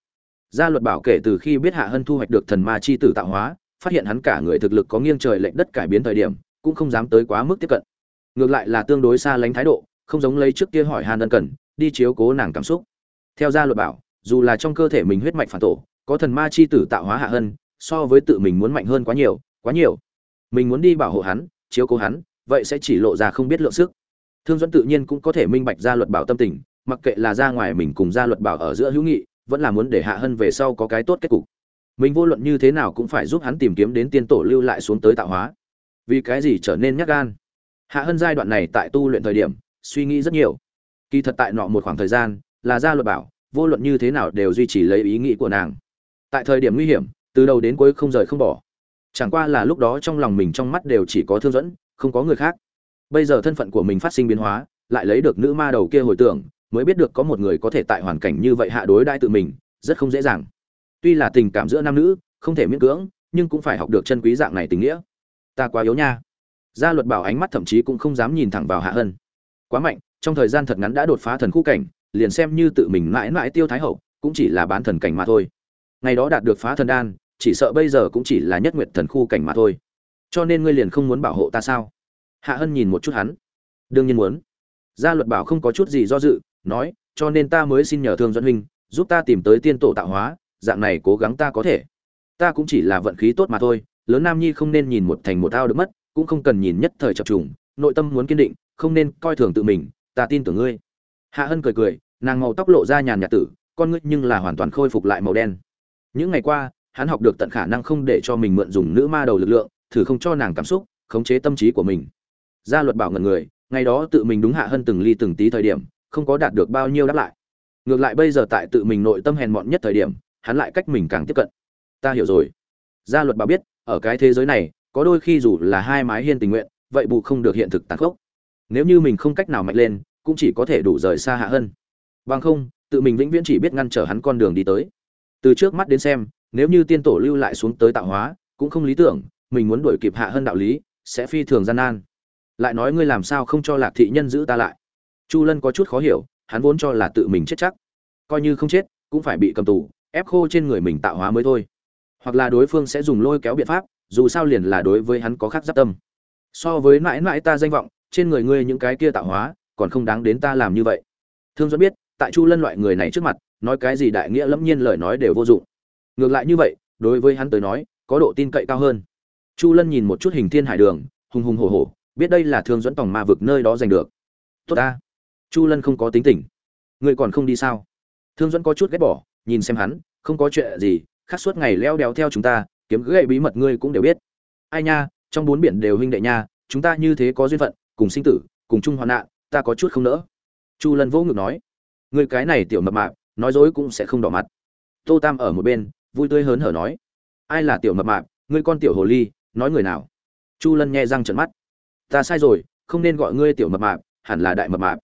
gia luật bảo kể từ khi biết hạ hân thu hoạch được thần ma chi tử tạo hóa, phát hiện hắn cả người thực lực có nghiêng trời lệch đất cải biến thời điểm, cũng không dám tới quá mức tiếp cận. Ngược lại là tương đối xa lánh thái độ, không giống lấy trước kia hỏi hàn ân cần, đi chiếu cố nàng cảm xúc. Theo gia luật bảo, dù là trong cơ thể mình huyết mạch phản tổ, có thần ma chi tử tạo hóa hạ hân, so với tự mình muốn mạnh hơn quá nhiều quá nhiều. Mình muốn đi bảo hộ hắn, chiếu cố hắn, vậy sẽ chỉ lộ ra không biết lượng sức. Thương dẫn tự nhiên cũng có thể minh bạch gia luật bảo tâm tình, mặc kệ là ra ngoài mình cùng gia luật bảo ở giữa hữu nghị vẫn là muốn để hạ hân về sau có cái tốt kết cục. Mình vô luận như thế nào cũng phải giúp hắn tìm kiếm đến tiên tổ lưu lại xuống tới tạo hóa. Vì cái gì trở nên nhắc gan? Hạ hân giai đoạn này tại tu luyện thời điểm, suy nghĩ rất nhiều. Kỳ thật tại nọ một khoảng thời gian, là gia luật bảo, vô luận như thế nào đều duy trì lấy ý nghĩ của nàng. Tại thời điểm nguy hiểm, từ đầu đến cuối không rời không bỏ. Chẳng qua là lúc đó trong lòng mình trong mắt đều chỉ có thương dẫn, không có người khác. Bây giờ thân phận của mình phát sinh biến hóa, lại lấy được nữ ma đầu kia hồi tưởng mới biết được có một người có thể tại hoàn cảnh như vậy hạ đối đãi tự mình, rất không dễ dàng. Tuy là tình cảm giữa nam nữ, không thể miễn cưỡng, nhưng cũng phải học được chân quý dạng này tình nghĩa. Ta quá yếu nha. Gia luật bảo ánh mắt thậm chí cũng không dám nhìn thẳng vào hạ hân. Quá mạnh, trong thời gian thật ngắn đã đột phá thần khu cảnh, liền xem như tự mình mãi mãi tiêu thái hậu, cũng chỉ là bán thần cảnh mà thôi. Ngày đó đạt được phá thần đan, chỉ sợ bây giờ cũng chỉ là nhất nguyệt thần khu cảnh mà thôi. Cho nên ngươi liền không muốn bảo hộ ta sao? Hạ hân nhìn một chút hắn. Đương nhiên muốn. Gia luật bảo không có chút gì do dự nói, cho nên ta mới xin nhờ thương dẫn huynh, giúp ta tìm tới tiên tổ tạo hóa, dạng này cố gắng ta có thể. Ta cũng chỉ là vận khí tốt mà thôi, lớn nam nhi không nên nhìn một thành một ao được mất, cũng không cần nhìn nhất thời chập trùng, nội tâm muốn kiên định, không nên coi thường tự mình, ta tin tưởng ngươi. Hạ hân cười cười, nàng màu tóc lộ ra nhàn nhạt tử, con ngươi nhưng là hoàn toàn khôi phục lại màu đen. Những ngày qua, hắn học được tận khả năng không để cho mình mượn dùng nữ ma đầu lực lượng, thử không cho nàng cảm xúc, khống chế tâm trí của mình. Gia luật bảo ngần người, ngày đó tự mình đúng hạ hân từng ly từng tí thời điểm không có đạt được bao nhiêu đáp lại. Ngược lại bây giờ tại tự mình nội tâm hèn mọn nhất thời điểm, hắn lại cách mình càng tiếp cận. Ta hiểu rồi. Gia luật bảo biết, ở cái thế giới này, có đôi khi dù là hai mái hiên tình nguyện, vậy bù không được hiện thực tàn khốc. Nếu như mình không cách nào mạnh lên, cũng chỉ có thể đủ rời xa hạ hơn bằng không, tự mình vĩnh viễn chỉ biết ngăn trở hắn con đường đi tới. Từ trước mắt đến xem, nếu như tiên tổ lưu lại xuống tới tạo hóa, cũng không lý tưởng, mình muốn đuổi kịp hạ hơn đạo lý, sẽ phi thường gian nan. Lại nói ngươi làm sao không cho lạc thị nhân giữ ta lại? Chu lân có chút khó hiểu, hắn vốn cho là tự mình chết chắc, coi như không chết, cũng phải bị cầm tù, ép khô trên người mình tạo hóa mới thôi. Hoặc là đối phương sẽ dùng lôi kéo biện pháp, dù sao liền là đối với hắn có khác giáp tâm. So với mãi mãi ta danh vọng, trên người ngươi những cái kia tạo hóa, còn không đáng đến ta làm như vậy. Thương dẫn biết, tại chu lân loại người này trước mặt, nói cái gì đại nghĩa lẫm nhiên lời nói đều vô dụng. Ngược lại như vậy, đối với hắn tới nói, có độ tin cậy cao hơn. Chu lân nhìn một chút hình thiên hải đường, hùng hùng hổ hổ, biết đây là thương dẫn tòng ma vực nơi đó giành được. Tốt ta chu lân không có tính tình. Ngươi còn không đi sao? Thương dẫn có chút ghét bỏ, nhìn xem hắn, không có chuyện gì khác suốt ngày leo đèo theo chúng ta, kiếm gậy bí mật ngươi cũng đều biết. Ai nha, trong bốn biển đều huynh đệ nha, chúng ta như thế có duyên phận, cùng sinh tử, cùng chung hoạn nạn, ta có chút không nỡ. Chu lân vỗ ngực nói. Người cái này tiểu mập mạp, nói dối cũng sẽ không đỏ mặt. Tô tam ở một bên, vui tươi hớn hở nói. Ai là tiểu mập mạp, ngươi con tiểu hồ ly, nói người nào? Chu lân nghe răng trận mắt. Ta sai rồi, không nên gọi ngươi tiểu mập mạp, hẳn là đại mập mạp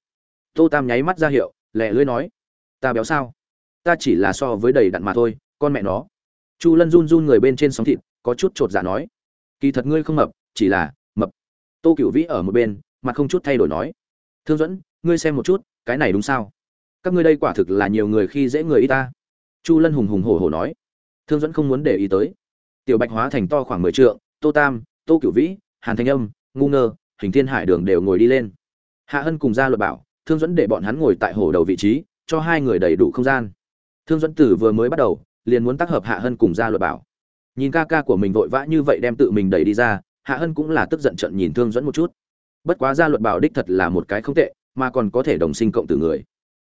tô tam nháy mắt ra hiệu lẹ lưỡi nói, ta béo sao? Ta chỉ là so với đầy đặn mà thôi, con mẹ nó. Chu lân run run người bên trên sóng thịt, có chút chột dạ nói, kỳ thật ngươi không mập, chỉ là mập. Tô cựu vĩ ở một bên, mặt không chút thay đổi nói, thương dẫn ngươi xem một chút, cái này đúng sao? Các ngươi đây quả thực là nhiều người khi dễ người y ta. Chu lân hùng hùng hổ hổ nói, thương dẫn không muốn để ý tới. Tiểu bạch hóa thành to khoảng mười trượng, tô tam, tô cửu vĩ, hàn thanh âm, ngu ngơ, hình thiên hải đường đều ngồi đi lên. Hạ hân cùng ra luật bảo thương dẫn để bọn hắn ngồi tại hổ đầu vị trí, cho hai người đầy đủ không gian. Thương dẫn tử vừa mới bắt đầu, liền muốn tác hợp hạ hân cùng ra luật bảo. Nhìn ca ca của mình vội vã như vậy đem tự mình đẩy đi ra, hạ hân cũng là tức giận trận nhìn thương dẫn một chút. Bất quá gia luật bảo đích thật là một cái không tệ, mà còn có thể đồng sinh cộng từ người.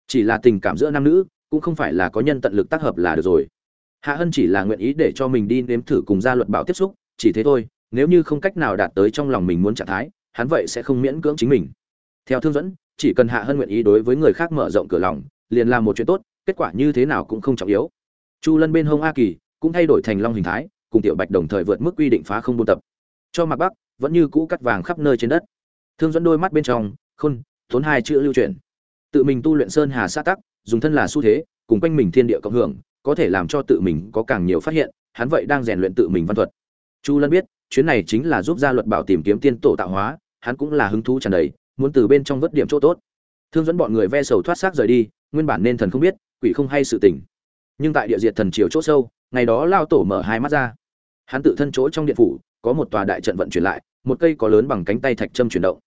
Chỉ là tình cảm giữa nam nữ, cũng không phải là có nhân tận lực tác hợp là được rồi. Hạ hân chỉ là nguyện ý để cho mình đi nếm thử cùng gia luật bảo tiếp xúc, chỉ thế thôi, nếu như không cách nào đạt tới trong lòng mình muốn trạng thái, hắn vậy sẽ không miễn cưỡng chính mình. Theo thương dẫn chỉ cần hạ hân nguyện ý đối với người khác mở rộng cửa lòng, liền làm một chuyện tốt, kết quả như thế nào cũng không trọng yếu. Chu lân bên hông a kỳ cũng thay đổi thành long hình thái, cùng tiểu bạch đồng thời vượt mức quy định phá không buôn tập. Cho mặc bắc, vẫn như cũ cắt vàng khắp nơi trên đất. Thương dẫn đôi mắt bên trong, khôn, tốn hai chữ lưu truyền tự mình tu luyện sơn hà xã tắc, dùng thân là xu thế, cùng quanh mình thiên địa cộng hưởng, có thể làm cho tự mình có càng nhiều phát hiện, hắn vậy đang rèn luyện tự mình văn thuật. Chu lân biết, chuyến này chính là giúp gia luật bảo tìm kiếm tiên tổ tạo hóa, hắn cũng là hứng thú tràn đầy muốn từ bên trong vớt điểm chỗ tốt. Thương dẫn bọn người ve sầu thoát xác rời đi, nguyên bản nên thần không biết, quỷ không hay sự tình. Nhưng tại địa diệt thần triều chỗ sâu, ngày đó lao tổ mở hai mắt ra. Hắn tự thân chỗ trong điện phủ, có một tòa đại trận vận chuyển lại, một cây có lớn bằng cánh tay thạch châm chuyển động.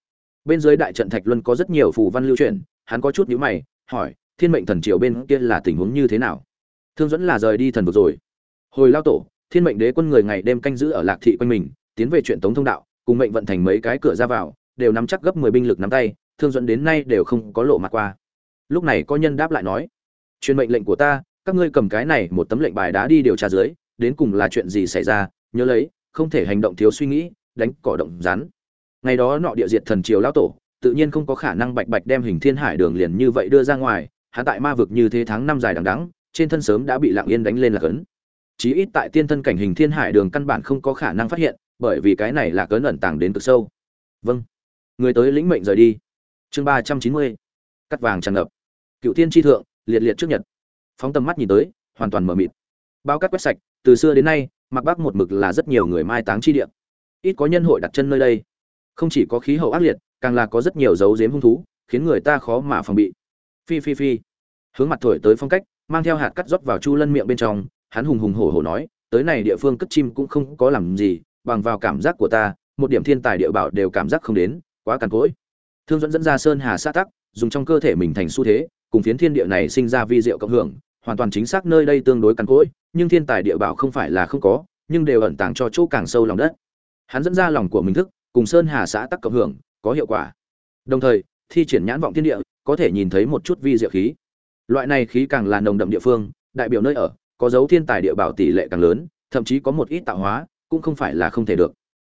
Bên dưới đại trận thạch luân có rất nhiều phù văn lưu chuyển, hắn có chút nhíu mày, hỏi, thiên mệnh thần triều bên kia là tình huống như thế nào? Thương dẫn là rời đi thần vực rồi. Hồi lao tổ, thiên mệnh đế quân người ngày đêm canh giữ ở lạc thị quanh mình, tiến về chuyện tống thông đạo, cùng mệnh vận thành mấy cái cửa ra vào đều nắm chắc gấp mười binh lực nắm tay, thương dẫn đến nay đều không có lộ mặt qua. Lúc này có nhân đáp lại nói, truyền mệnh lệnh của ta, các ngươi cầm cái này một tấm lệnh bài đá đi điều tra dưới, đến cùng là chuyện gì xảy ra, nhớ lấy, không thể hành động thiếu suy nghĩ, đánh cỏ động rắn. Ngày đó nọ địa diệt thần triều lão tổ, tự nhiên không có khả năng bạch bạch đem hình thiên hải đường liền như vậy đưa ra ngoài, hắn tại ma vực như thế tháng năm dài đằng đẵng, trên thân sớm đã bị lặng yên đánh lên là cấn. Chí ít tại tiên thân cảnh hình thiên hải đường căn bản không có khả năng phát hiện, bởi vì cái này là cấn ẩn tàng đến cực sâu. Vâng người tới lĩnh mệnh rời đi. Chương ba trăm chín mươi, cắt vàng tràn ngập. Cựu tiên tri thượng, liệt liệt trước nhật. Phóng tầm mắt nhìn tới, hoàn toàn mờ mịt. Bao cắt quét sạch, từ xưa đến nay, mặc bắc một mực là rất nhiều người mai táng chi địa. Ít có nhân hội đặt chân nơi đây. Không chỉ có khí hậu ác liệt, càng là có rất nhiều dấu dếm hung thú, khiến người ta khó mà phòng bị. Phi phi phi. Hướng mặt thổi tới phong cách, mang theo hạt cắt rót vào chu lân miệng bên trong, hắn hùng hùng hổ hổ nói, tới này địa phương cất chim cũng không có làm gì, bằng vào cảm giác của ta, một điểm thiên tài địa bảo đều cảm giác không đến quá cằn cỗi. Thương dẫn dẫn ra sơn hà xã tắc, dùng trong cơ thể mình thành xu thế, cùng phiến thiên địa này sinh ra vi diệu cộng hưởng, hoàn toàn chính xác nơi đây tương đối cằn cỗi, nhưng thiên tài địa bảo không phải là không có, nhưng đều ẩn tàng cho chỗ càng sâu lòng đất. Hắn dẫn ra lòng của mình thức, cùng sơn hà xã tắc cộng hưởng, có hiệu quả. Đồng thời, thi triển nhãn vọng thiên địa, có thể nhìn thấy một chút vi diệu khí. Loại này khí càng là nồng đậm địa phương, đại biểu nơi ở, có dấu thiên tài địa bảo tỷ lệ càng lớn, thậm chí có một ít tạo hóa, cũng không phải là không thể được.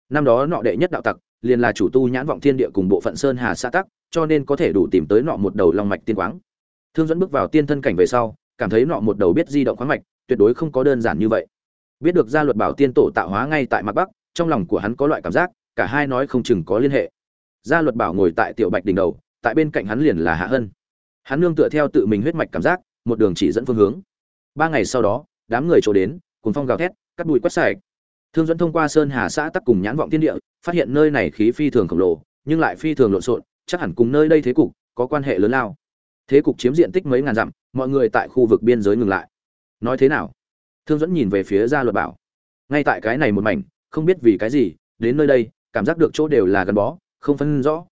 Năm đó nọ đệ nhất đạo tặc liền là chủ tu nhãn vọng thiên địa cùng bộ phận sơn hà xã tắc, cho nên có thể đủ tìm tới nọ một đầu long mạch tiên quáng. Thương dẫn bước vào tiên thân cảnh về sau, cảm thấy nọ một đầu biết di động khoáng mạch, tuyệt đối không có đơn giản như vậy. Biết được gia luật bảo tiên tổ tạo hóa ngay tại mặt bắc, trong lòng của hắn có loại cảm giác, cả hai nói không chừng có liên hệ. Gia luật bảo ngồi tại tiểu bạch đỉnh đầu, tại bên cạnh hắn liền là hạ hân. Hắn nương tựa theo tự mình huyết mạch cảm giác, một đường chỉ dẫn phương hướng. Ba ngày sau đó, đám người trổ đến cùng phong gào thét, cắt đùi quét sạch thương dẫn thông qua sơn hà xã tắc cùng nhãn vọng tiên địa, phát hiện nơi này khí phi thường khổng lồ, nhưng lại phi thường lộn xộn, chắc hẳn cùng nơi đây thế cục, có quan hệ lớn lao. Thế cục chiếm diện tích mấy ngàn dặm, mọi người tại khu vực biên giới ngừng lại. Nói thế nào? Thương dẫn nhìn về phía gia luật bảo. Ngay tại cái này một mảnh, không biết vì cái gì, đến nơi đây, cảm giác được chỗ đều là gắn bó, không phân rõ.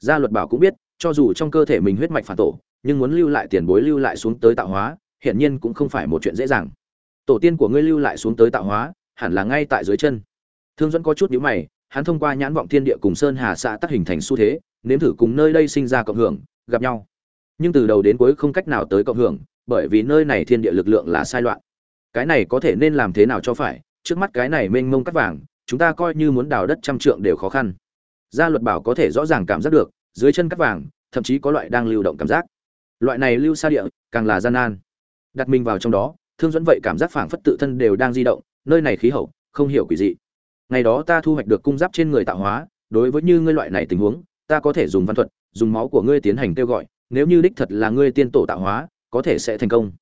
Gia luật bảo cũng biết, cho dù trong cơ thể mình huyết mạch phản tổ, nhưng muốn lưu lại tiền bối lưu lại xuống tới tạo hóa, hiển nhiên cũng không phải một chuyện dễ dàng. Tổ tiên của ngươi lưu lại xuống tới tạo hóa hẳn là ngay tại dưới chân. Thương dẫn có chút nhíu mày, hắn thông qua nhãn vọng thiên địa cùng sơn hà xã tác hình thành xu thế, nếm thử cùng nơi đây sinh ra cộng hưởng, gặp nhau. Nhưng từ đầu đến cuối không cách nào tới cộng hưởng, bởi vì nơi này thiên địa lực lượng là sai loạn. Cái này có thể nên làm thế nào cho phải? Trước mắt cái này mênh mông cắt vàng, chúng ta coi như muốn đào đất trăm trượng đều khó khăn. Gia luật bảo có thể rõ ràng cảm giác được, dưới chân cắt vàng, thậm chí có loại đang lưu động cảm giác. Loại này lưu xa địa, càng là gian nan. Đặt mình vào trong đó, thương dẫn vậy cảm giác phảng phất tự thân đều đang di động nơi này khí hậu, không hiểu quỷ dị. Ngày đó ta thu hoạch được cung giáp trên người tạo hóa, đối với như ngươi loại này tình huống, ta có thể dùng văn thuật, dùng máu của ngươi tiến hành kêu gọi, nếu như đích thật là ngươi tiên tổ tạo hóa, có thể sẽ thành công.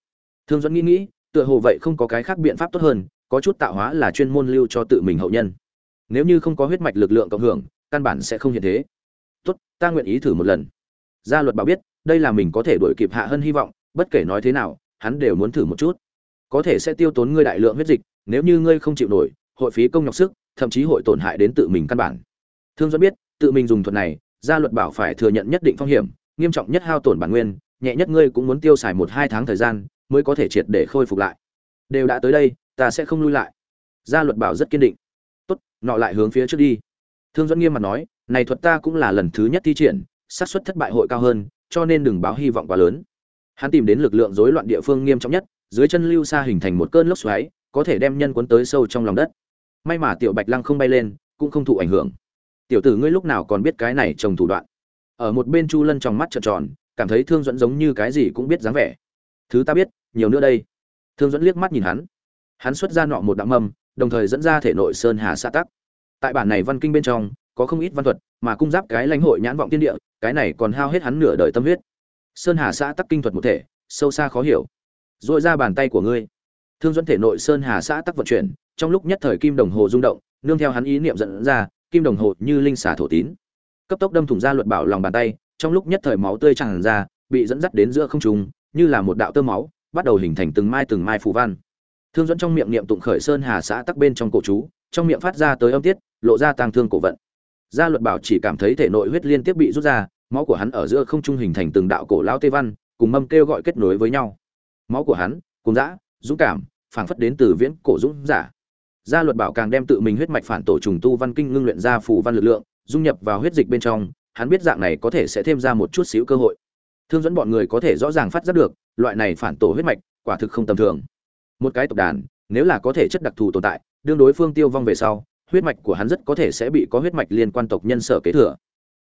Thương dẫn nghĩ nghĩ, tựa hồ vậy không có cái khác biện pháp tốt hơn, có chút tạo hóa là chuyên môn lưu cho tự mình hậu nhân. Nếu như không có huyết mạch lực lượng cộng hưởng, căn bản sẽ không hiện thế. Tốt, ta nguyện ý thử một lần. Gia luật bảo biết, đây là mình có thể đuổi kịp hạ hơn hy vọng, bất kể nói thế nào, hắn đều muốn thử một chút. Có thể sẽ tiêu tốn ngươi đại lượng huyết dịch nếu như ngươi không chịu nổi, hội phí công nhọc sức, thậm chí hội tổn hại đến tự mình căn bản. Thương do biết, tự mình dùng thuật này, gia luật bảo phải thừa nhận nhất định phong hiểm, nghiêm trọng nhất hao tổn bản nguyên, nhẹ nhất ngươi cũng muốn tiêu xài một hai tháng thời gian, mới có thể triệt để khôi phục lại. Đều đã tới đây, ta sẽ không lui lại. Gia luật bảo rất kiên định. Tốt, nọ lại hướng phía trước đi. Thương dẫn nghiêm mặt nói, này thuật ta cũng là lần thứ nhất thi triển, xác suất thất bại hội cao hơn, cho nên đừng báo hy vọng quá lớn. Hắn tìm đến lực lượng rối loạn địa phương nghiêm trọng nhất, dưới chân lưu xa hình thành một cơn lốc xoáy có thể đem nhân cuốn tới sâu trong lòng đất. May mà tiểu bạch lăng không bay lên, cũng không thụ ảnh hưởng. Tiểu tử ngươi lúc nào còn biết cái này trồng thủ đoạn? Ở một bên chu lân trong mắt trợn tròn, cảm thấy thương dẫn giống như cái gì cũng biết dáng vẻ. Thứ ta biết, nhiều nữa đây. Thương dẫn liếc mắt nhìn hắn. Hắn xuất ra nọ một đạo mâm, đồng thời dẫn ra thể nội sơn hà xã tắc. Tại bản này văn kinh bên trong, có không ít văn thuật, mà cung giáp cái lãnh hội nhãn vọng tiên địa, cái này còn hao hết hắn nửa đời tâm huyết. Sơn hà xã tắc kinh thuật một thể, sâu xa khó hiểu. Dội ra bàn tay của ngươi thương dẫn thể nội sơn hà xã tắc vận chuyển, trong lúc nhất thời kim đồng hồ rung động, nương theo hắn ý niệm dẫn ra, kim đồng hồ như linh xà thổ tín. Cấp tốc đâm thủng ra luật bảo lòng bàn tay, trong lúc nhất thời máu tươi tràn ra, bị dẫn dắt đến giữa không trung, như là một đạo tơ máu, bắt đầu hình thành từng mai từng mai phù văn. Thương dẫn trong miệng niệm tụng khởi sơn hà xã tắc bên trong cổ chú, trong miệng phát ra tới âm tiết, lộ ra tang thương cổ vận. Gia luật bảo chỉ cảm thấy thể nội huyết liên tiếp bị rút ra, máu của hắn ở giữa không trung hình thành từng đạo cổ lao tê văn, cùng mâm kêu gọi kết nối với nhau. Máu của hắn cùng dã, dũng cảm phảng phất đến từ viễn cổ dũng giả. Gia luật bảo càng đem tự mình huyết mạch phản tổ trùng tu văn kinh ngưng luyện ra phù văn lực lượng, dung nhập vào huyết dịch bên trong, hắn biết dạng này có thể sẽ thêm ra một chút xíu cơ hội. Thương dẫn bọn người có thể rõ ràng phát giác được, loại này phản tổ huyết mạch, quả thực không tầm thường. Một cái tộc đàn, nếu là có thể chất đặc thù tồn tại, đương đối phương tiêu vong về sau, huyết mạch của hắn rất có thể sẽ bị có huyết mạch liên quan tộc nhân sở kế thừa.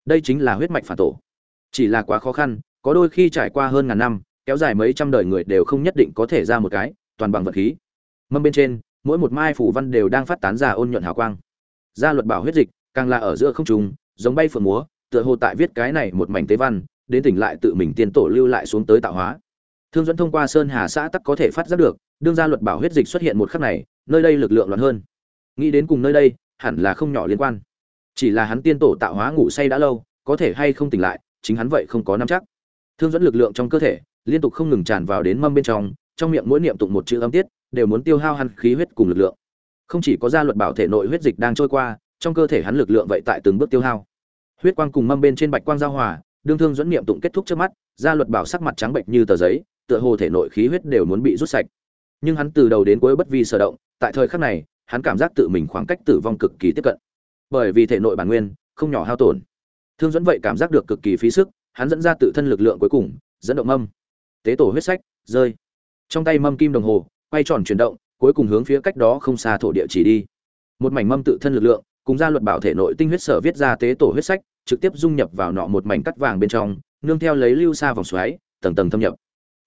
Đây chính là huyết mạch phản tổ. Chỉ là quá khó khăn, có đôi khi trải qua hơn ngàn năm, kéo dài mấy trăm đời người đều không nhất định có thể ra một cái toàn bằng vật khí. Mâm bên trên, mỗi một mai phủ văn đều đang phát tán ra ôn nhuận hào quang. Gia luật bảo huyết dịch, càng là ở giữa không trung, giống bay phượng múa, tựa hồ tại viết cái này một mảnh tế văn, đến tỉnh lại tự mình tiên tổ lưu lại xuống tới tạo hóa. Thương dẫn thông qua sơn hà xã tắc có thể phát giác được, đương gia luật bảo huyết dịch xuất hiện một khắc này, nơi đây lực lượng loạn hơn. Nghĩ đến cùng nơi đây, hẳn là không nhỏ liên quan. Chỉ là hắn tiên tổ tạo hóa ngủ say đã lâu, có thể hay không tỉnh lại, chính hắn vậy không có nắm chắc. Thương dẫn lực lượng trong cơ thể, liên tục không ngừng tràn vào đến mâm bên trong trong miệng mỗi niệm tụng một chữ âm tiết, đều muốn tiêu hao hắn khí huyết cùng lực lượng. Không chỉ có gia luật bảo thể nội huyết dịch đang trôi qua, trong cơ thể hắn lực lượng vậy tại từng bước tiêu hao. Huyết quang cùng mâm bên trên bạch quang giao hòa, đương thương dẫn niệm tụng kết thúc trước mắt, gia luật bảo sắc mặt trắng bệnh như tờ giấy, tựa hồ thể nội khí huyết đều muốn bị rút sạch. Nhưng hắn từ đầu đến cuối bất vi sở động, tại thời khắc này, hắn cảm giác tự mình khoảng cách tử vong cực kỳ tiếp cận. Bởi vì thể nội bản nguyên, không nhỏ hao tổn. Thương dẫn vậy cảm giác được cực kỳ phí sức, hắn dẫn ra tự thân lực lượng cuối cùng, dẫn động mâm. Tế tổ huyết sách, rơi trong tay mâm kim đồng hồ, quay tròn chuyển động, cuối cùng hướng phía cách đó không xa thổ địa chỉ đi. Một mảnh mâm tự thân lực lượng, cùng gia luật bảo thể nội tinh huyết sở viết ra tế tổ huyết sách, trực tiếp dung nhập vào nọ một mảnh cắt vàng bên trong, nương theo lấy lưu xa vòng xoáy, tầng tầng thâm nhập.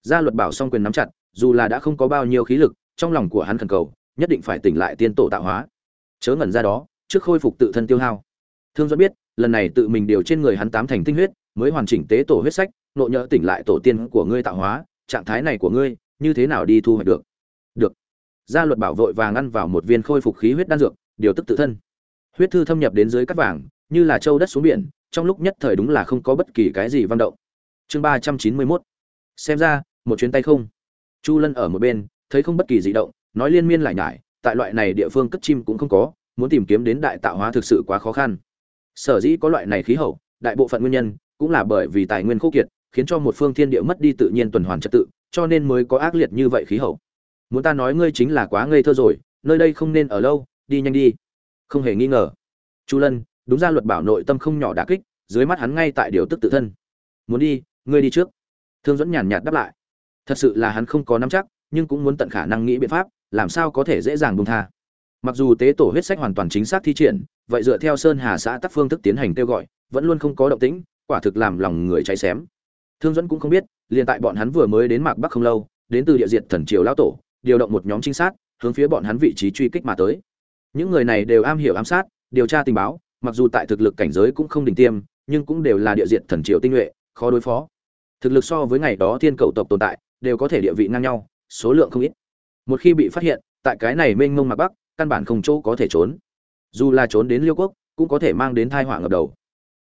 Gia luật bảo song quyền nắm chặt, dù là đã không có bao nhiêu khí lực, trong lòng của hắn khẩn cầu, nhất định phải tỉnh lại tiên tổ tạo hóa. Chớ ngẩn ra đó, trước khôi phục tự thân tiêu hao. Thương dẫn biết, lần này tự mình điều trên người hắn tám thành tinh huyết, mới hoàn chỉnh tế tổ huyết sách nộ nhỡ tỉnh lại tổ tiên của ngươi tạo hóa, trạng thái này của ngươi như thế nào đi thu hoạch được? Được. Gia luật bảo vội vàng ăn vào một viên khôi phục khí huyết đan dược, điều tức tự thân. Huyết thư thâm nhập đến dưới cắt vàng, như là châu đất xuống biển, trong lúc nhất thời đúng là không có bất kỳ cái gì vang động. Chương ba trăm chín mươi mốt. Xem ra, một chuyến tay không. Chu lân ở một bên, thấy không bất kỳ di động, nói liên miên lại nhải, tại loại này địa phương cất chim cũng không có, muốn tìm kiếm đến đại tạo hóa thực sự quá khó khăn. Sở dĩ có loại này khí hậu, đại bộ phận nguyên nhân, cũng là bởi vì tài nguyên khô kiệt, khiến cho một phương thiên địa mất đi tự nhiên tuần hoàn trật tự cho nên mới có ác liệt như vậy khí hậu. Muốn ta nói ngươi chính là quá ngây thơ rồi, nơi đây không nên ở lâu, đi nhanh đi. Không hề nghi ngờ. Chu lân, đúng ra luật bảo nội tâm không nhỏ đả kích, dưới mắt hắn ngay tại điều tức tự thân. Muốn đi, ngươi đi trước. Thương dẫn nhàn nhạt đáp lại. Thật sự là hắn không có nắm chắc, nhưng cũng muốn tận khả năng nghĩ biện pháp, làm sao có thể dễ dàng buông tha. Mặc dù tế tổ huyết sách hoàn toàn chính xác thi triển, vậy dựa theo sơn hà xã tắc phương thức tiến hành kêu gọi, vẫn luôn không có động tĩnh, quả thực làm lòng người cháy xém. Thương dẫn cũng không biết liền tại bọn hắn vừa mới đến mạc bắc không lâu, đến từ địa diện thần triều lão tổ, điều động một nhóm trinh sát, hướng phía bọn hắn vị trí truy kích mà tới. Những người này đều am hiểu ám sát, điều tra tình báo, mặc dù tại thực lực cảnh giới cũng không đỉnh tiêm, nhưng cũng đều là địa diện thần triều tinh nhuệ, khó đối phó. Thực lực so với ngày đó thiên cầu tộc tồn tại, đều có thể địa vị ngang nhau, số lượng không ít. Một khi bị phát hiện, tại cái này mênh mông mạc bắc, căn bản không chỗ có thể trốn. Dù là trốn đến liêu quốc, cũng có thể mang đến thai họa ngập đầu.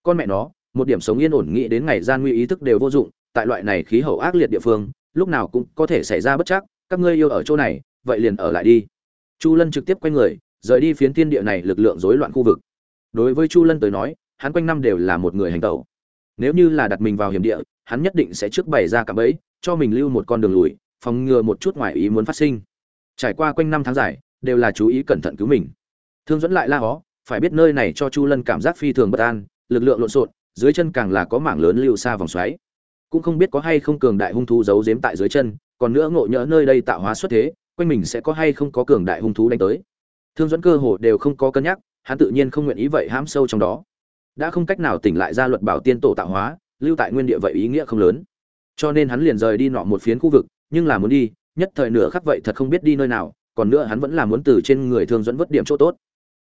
Con mẹ nó, một điểm sống yên ổn nghĩ đến ngày gian nguy ý thức đều vô dụng tại loại này khí hậu ác liệt địa phương, lúc nào cũng có thể xảy ra bất chắc, các ngươi yêu ở chỗ này, vậy liền ở lại đi. Chu lân trực tiếp quay người, rời đi phiến thiên địa này lực lượng rối loạn khu vực. Đối với chu lân tới nói, hắn quanh năm đều là một người hành tẩu. Nếu như là đặt mình vào hiểm địa, hắn nhất định sẽ trước bày ra cả bẫy, cho mình lưu một con đường lùi, phòng ngừa một chút ngoài ý muốn phát sinh. Trải qua quanh năm tháng dài, đều là chú ý cẩn thận cứu mình. Thương dẫn lại la hó, phải biết nơi này cho chu lân cảm giác phi thường bất an, lực lượng lộn xộn, dưới chân càng là có mảng lớn lưu xa vòng xoáy cũng không biết có hay không cường đại hung thú giấu giếm tại dưới chân, còn nữa ngộ nhỡ nơi đây tạo hóa xuất thế, quanh mình sẽ có hay không có cường đại hung thú đánh tới. Thương dẫn cơ hồ đều không có cân nhắc, hắn tự nhiên không nguyện ý vậy hãm sâu trong đó. Đã không cách nào tỉnh lại ra luật bảo tiên tổ tạo hóa, lưu tại nguyên địa vậy ý nghĩa không lớn. Cho nên hắn liền rời đi nọ một phiến khu vực, nhưng là muốn đi, nhất thời nửa khắc vậy thật không biết đi nơi nào, còn nữa hắn vẫn là muốn từ trên người thương dẫn vất điểm chỗ tốt.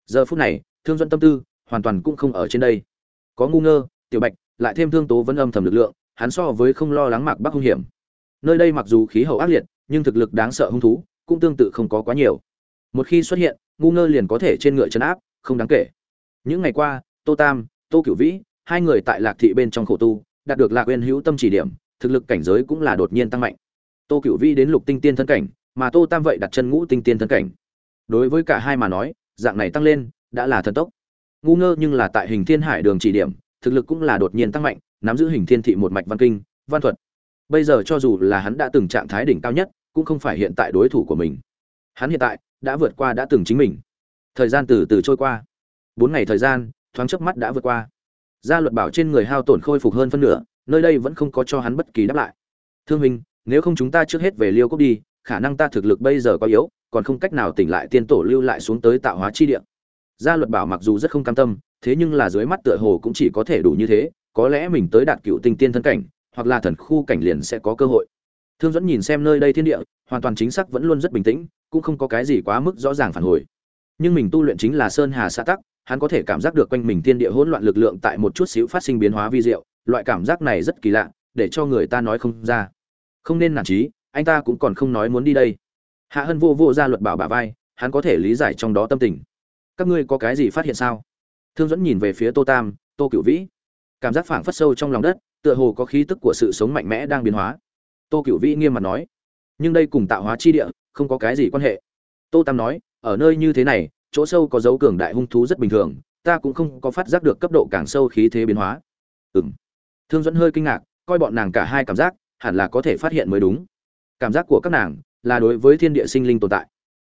Giờ phút này, thương dẫn tâm tư hoàn toàn cũng không ở trên đây. Có ngu ngơ, tiểu bạch, lại thêm thương tố vẫn âm thầm lực lượng hắn so với không lo lắng mạc bắc hung hiểm. Nơi đây mặc dù khí hậu ác liệt, nhưng thực lực đáng sợ hung thú cũng tương tự không có quá nhiều. Một khi xuất hiện, ngu ngơ liền có thể trên ngựa chấn áp, không đáng kể. Những ngày qua, tô tam, tô cửu vĩ, hai người tại lạc thị bên trong khổ tu, đạt được lạc uyên hữu tâm chỉ điểm, thực lực cảnh giới cũng là đột nhiên tăng mạnh. Tô cửu vĩ đến lục tinh tiên thân cảnh, mà tô tam vậy đặt chân ngũ tinh tiên thân cảnh. Đối với cả hai mà nói, dạng này tăng lên, đã là thần tốc. Ngu ngơ nhưng là tại hình thiên hải đường chỉ điểm, thực lực cũng là đột nhiên tăng mạnh nắm giữ hình thiên thị một mạch văn kinh, văn thuật. Bây giờ cho dù là hắn đã từng trạng thái đỉnh cao nhất, cũng không phải hiện tại đối thủ của mình. Hắn hiện tại đã vượt qua đã từng chính mình. Thời gian từ từ trôi qua. Bốn ngày thời gian, thoáng chớp mắt đã vượt qua. Gia luật bảo trên người hao tổn khôi phục hơn phân nửa, nơi đây vẫn không có cho hắn bất kỳ đáp lại. Thương minh nếu không chúng ta trước hết về liêu cốc đi, khả năng ta thực lực bây giờ quá yếu, còn không cách nào tỉnh lại tiên tổ lưu lại xuống tới tạo hóa chi địa. Gia luật bảo mặc dù rất không cam tâm, thế nhưng là dưới mắt tựa hồ cũng chỉ có thể đủ như thế có lẽ mình tới đạt cựu tinh tiên thân cảnh, hoặc là thần khu cảnh liền sẽ có cơ hội. Thương dẫn nhìn xem nơi đây thiên địa, hoàn toàn chính xác vẫn luôn rất bình tĩnh, cũng không có cái gì quá mức rõ ràng phản hồi. Nhưng mình tu luyện chính là sơn hà xã tắc, hắn có thể cảm giác được quanh mình thiên địa hỗn loạn lực lượng tại một chút xíu phát sinh biến hóa vi diệu, loại cảm giác này rất kỳ lạ, để cho người ta nói không ra. Không nên nản trí anh ta cũng còn không nói muốn đi đây. Hạ hân vô vô ra luật bảo bà vai, hắn có thể lý giải trong đó tâm tình. Các ngươi có cái gì phát hiện sao? Thương dẫn nhìn về phía tô tam, tô cửu vĩ cảm giác phảng phất sâu trong lòng đất tựa hồ có khí tức của sự sống mạnh mẽ đang biến hóa. Tô cửu vĩ nghiêm mặt nói nhưng đây cùng tạo hóa chi địa không có cái gì quan hệ. Tô tam nói ở nơi như thế này chỗ sâu có dấu cường đại hung thú rất bình thường ta cũng không có phát giác được cấp độ càng sâu khí thế biến hóa. Ừm, thương dẫn hơi kinh ngạc coi bọn nàng cả hai cảm giác hẳn là có thể phát hiện mới đúng. Cảm giác của các nàng là đối với thiên địa sinh linh tồn tại.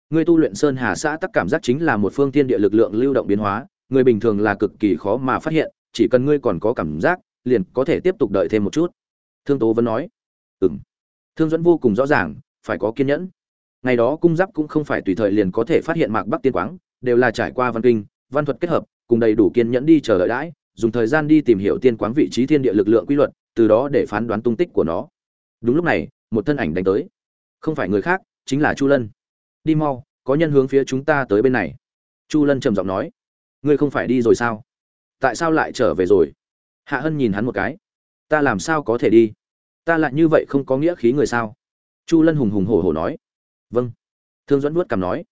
Người tu luyện sơn hà xã tắc cảm giác chính là một phương thiên địa lực lượng lưu động biến hóa người bình thường là cực kỳ khó mà phát hiện chỉ cần ngươi còn có cảm giác, liền có thể tiếp tục đợi thêm một chút. Thương tố vẫn nói. Ừ m thương dẫn vô cùng rõ ràng, phải có kiên nhẫn. Ngày đó cung giáp cũng không phải tùy thời liền có thể phát hiện mạc bắc tiên quáng, đều là trải qua văn kinh, văn thuật kết hợp, cùng đầy đủ kiên nhẫn đi chờ đợi đãi, dùng thời gian đi tìm hiểu tiên quáng vị trí thiên địa lực lượng quy luật, từ đó để phán đoán tung tích của nó. Đúng lúc này, một thân ảnh đánh tới. Không phải người khác, chính là chu lân. Đi mau, có nhân hướng phía chúng ta tới bên này. Chu lân trầm giọng nói. Ngươi không phải đi rồi sao? Tại sao lại trở về rồi? Hạ hân nhìn hắn một cái. Ta làm sao có thể đi? Ta lại như vậy không có nghĩa khí người sao? Chu lân hùng hùng hổ hổ nói. Vâng. Thương dẫn vuốt cằm nói.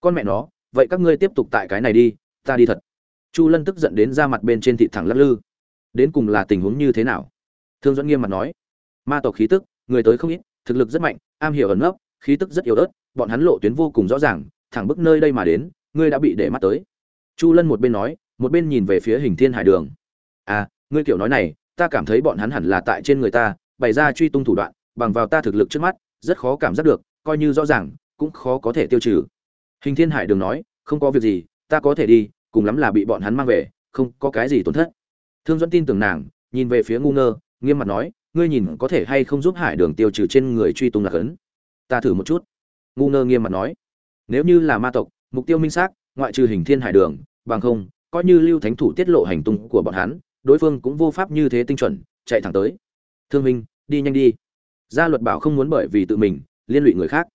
Con mẹ nó, vậy các ngươi tiếp tục tại cái này đi, ta đi thật. Chu lân tức giận đến ra mặt bên trên thị thẳng lắc lư. Đến cùng là tình huống như thế nào? Thương dẫn nghiêm mặt nói. Ma tộc khí tức, người tới không ít, thực lực rất mạnh, am hiểu ẩn nấp, khí tức rất yếu ớt, bọn hắn lộ tuyến vô cùng rõ ràng, thẳng bức nơi đây mà đến, ngươi đã bị để mắt tới. Chu lân một bên nói một bên nhìn về phía hình thiên hải đường. À ngươi kiểu nói này, ta cảm thấy bọn hắn hẳn là tại trên người ta, bày ra truy tung thủ đoạn, bằng vào ta thực lực trước mắt, rất khó cảm giác được, coi như rõ ràng, cũng khó có thể tiêu trừ. Hình thiên hải đường nói, không có việc gì, ta có thể đi, cùng lắm là bị bọn hắn mang về, không có cái gì tổn thất. Thương dẫn tin tưởng nàng, nhìn về phía ngu ngơ, nghiêm mặt nói, ngươi nhìn có thể hay không giúp hải đường tiêu trừ trên người truy tung lạc ấn? Ta thử một chút. Ngu ngơ nghiêm mặt nói, nếu như là ma tộc, mục tiêu minh xác, ngoại trừ hình thiên hải đường, bằng không coi như lưu thánh thủ tiết lộ hành tung của bọn hắn, đối phương cũng vô pháp như thế tinh chuẩn, chạy thẳng tới. Thương minh đi nhanh đi. Gia luật bảo không muốn bởi vì tự mình, liên lụy người khác.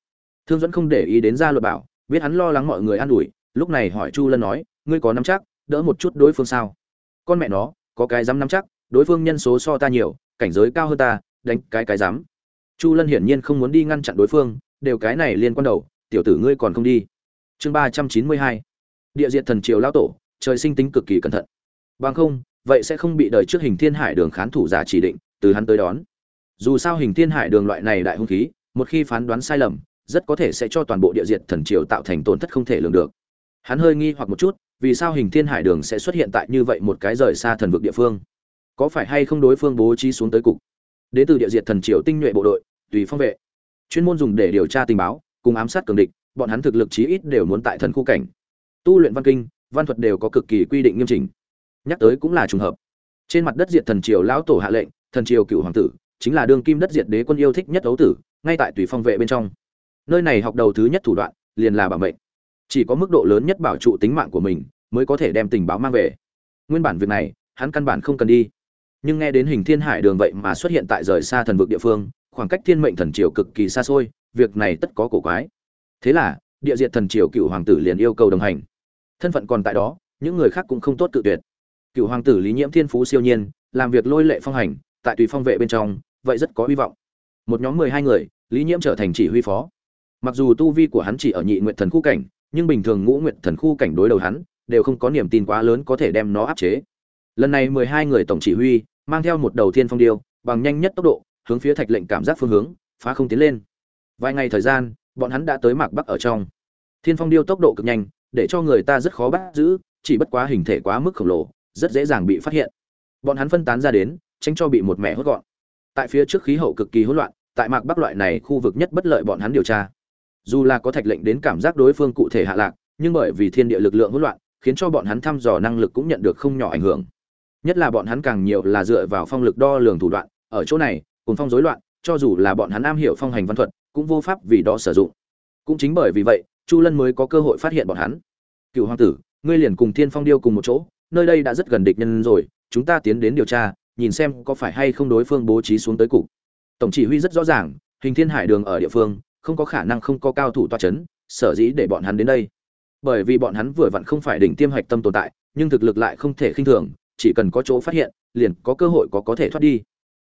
Thương dẫn không để ý đến gia luật bảo, biết hắn lo lắng mọi người an ủi, lúc này hỏi chu lân nói, ngươi có nắm chắc, đỡ một chút đối phương sao? Con mẹ nó, có cái dám nắm chắc, đối phương nhân số so ta nhiều, cảnh giới cao hơn ta, đánh cái cái dám. Chu lân hiển nhiên không muốn đi ngăn chặn đối phương, đều cái này liên quan đầu, tiểu tử ngươi còn không đi. Chương ba trăm chín mươi hai. Địa diện thần triều lão tổ trời sinh tính cực kỳ cẩn thận. Bằng không, vậy sẽ không bị đời trước hình thiên hải đường khán thủ giả chỉ định, từ hắn tới đón. Dù sao hình thiên hải đường loại này đại hung khí, một khi phán đoán sai lầm, rất có thể sẽ cho toàn bộ địa Diệt thần triều tạo thành tổn thất không thể lường được. Hắn hơi nghi hoặc một chút, vì sao hình thiên hải đường sẽ xuất hiện tại như vậy một cái rời xa thần vực địa phương? Có phải hay không đối phương bố trí xuống tới cục? Đến từ địa Diệt thần triều tinh nhuệ bộ đội, tùy phong vệ. Chuyên môn dùng để điều tra tình báo, cùng ám sát cường địch, bọn hắn thực lực chí ít đều muốn tại thần khu cảnh. Tu luyện văn kinh văn thuật đều có cực kỳ quy định nghiêm chỉnh. Nhắc tới cũng là trùng hợp. Trên mặt đất diệt thần triều lão tổ hạ lệnh, thần triều cựu hoàng tử, chính là đương kim đất diệt đế quân yêu thích nhất ấu tử, ngay tại tùy phong vệ bên trong. Nơi này học đầu thứ nhất thủ đoạn, liền là bảo mệnh. Chỉ có mức độ lớn nhất bảo trụ tính mạng của mình, mới có thể đem tình báo mang về. Nguyên bản việc này, hắn căn bản không cần đi. Nhưng nghe đến hình thiên hải đường vậy mà xuất hiện tại rời xa thần vực địa phương, khoảng cách thiên mệnh thần triều cực kỳ xa xôi, việc này tất có cổ quái. Thế là, địa diệt thần triều cựu hoàng tử liền yêu cầu đồng hành thân phận còn tại đó, những người khác cũng không tốt tự tuyệt. Cựu hoàng tử lý nhiễm thiên phú siêu nhiên, làm việc lôi lệ phong hành, tại tùy phong vệ bên trong, vậy rất có hy vọng. Một nhóm mười hai người, lý nhiễm trở thành chỉ huy phó. Mặc dù tu vi của hắn chỉ ở nhị nguyện thần khu cảnh, nhưng bình thường ngũ nguyện thần khu cảnh đối đầu hắn, đều không có niềm tin quá lớn có thể đem nó áp chế. Lần này mười hai người tổng chỉ huy, mang theo một đầu thiên phong điêu, bằng nhanh nhất tốc độ, hướng phía thạch lệnh cảm giác phương hướng, phá không tiến lên. Vài ngày thời gian, bọn hắn đã tới mạc bắc ở trong. Thiên phong điêu tốc độ cực nhanh để cho người ta rất khó bắt giữ, chỉ bất quá hình thể quá mức khổng lồ, rất dễ dàng bị phát hiện. Bọn hắn phân tán ra đến, tránh cho bị một mẹ hốt gọn. Tại phía trước khí hậu cực kỳ hỗn loạn, tại mạc bắc loại này khu vực nhất bất lợi bọn hắn điều tra. Dù là có thạch lệnh đến cảm giác đối phương cụ thể hạ lạc, nhưng bởi vì thiên địa lực lượng hỗn loạn, khiến cho bọn hắn thăm dò năng lực cũng nhận được không nhỏ ảnh hưởng. Nhất là bọn hắn càng nhiều là dựa vào phong lực đo lường thủ đoạn, ở chỗ này cùng phong rối loạn, cho dù là bọn hắn am hiểu phong hành văn thuật, cũng vô pháp vì đó sử dụng. Cũng chính bởi vì vậy chu lân mới có cơ hội phát hiện bọn hắn. Cựu hoàng tử, ngươi liền cùng thiên phong điêu cùng một chỗ, nơi đây đã rất gần địch nhân rồi, chúng ta tiến đến điều tra, nhìn xem có phải hay không đối phương bố trí xuống tới cục. Tổng chỉ huy rất rõ ràng, hình thiên hải đường ở địa phương, không có khả năng không có cao thủ toa chấn, sở dĩ để bọn hắn đến đây. Bởi vì bọn hắn vừa vặn không phải đỉnh tiêm hạch tâm tồn tại, nhưng thực lực lại không thể khinh thường, chỉ cần có chỗ phát hiện, liền có cơ hội có có thể thoát đi.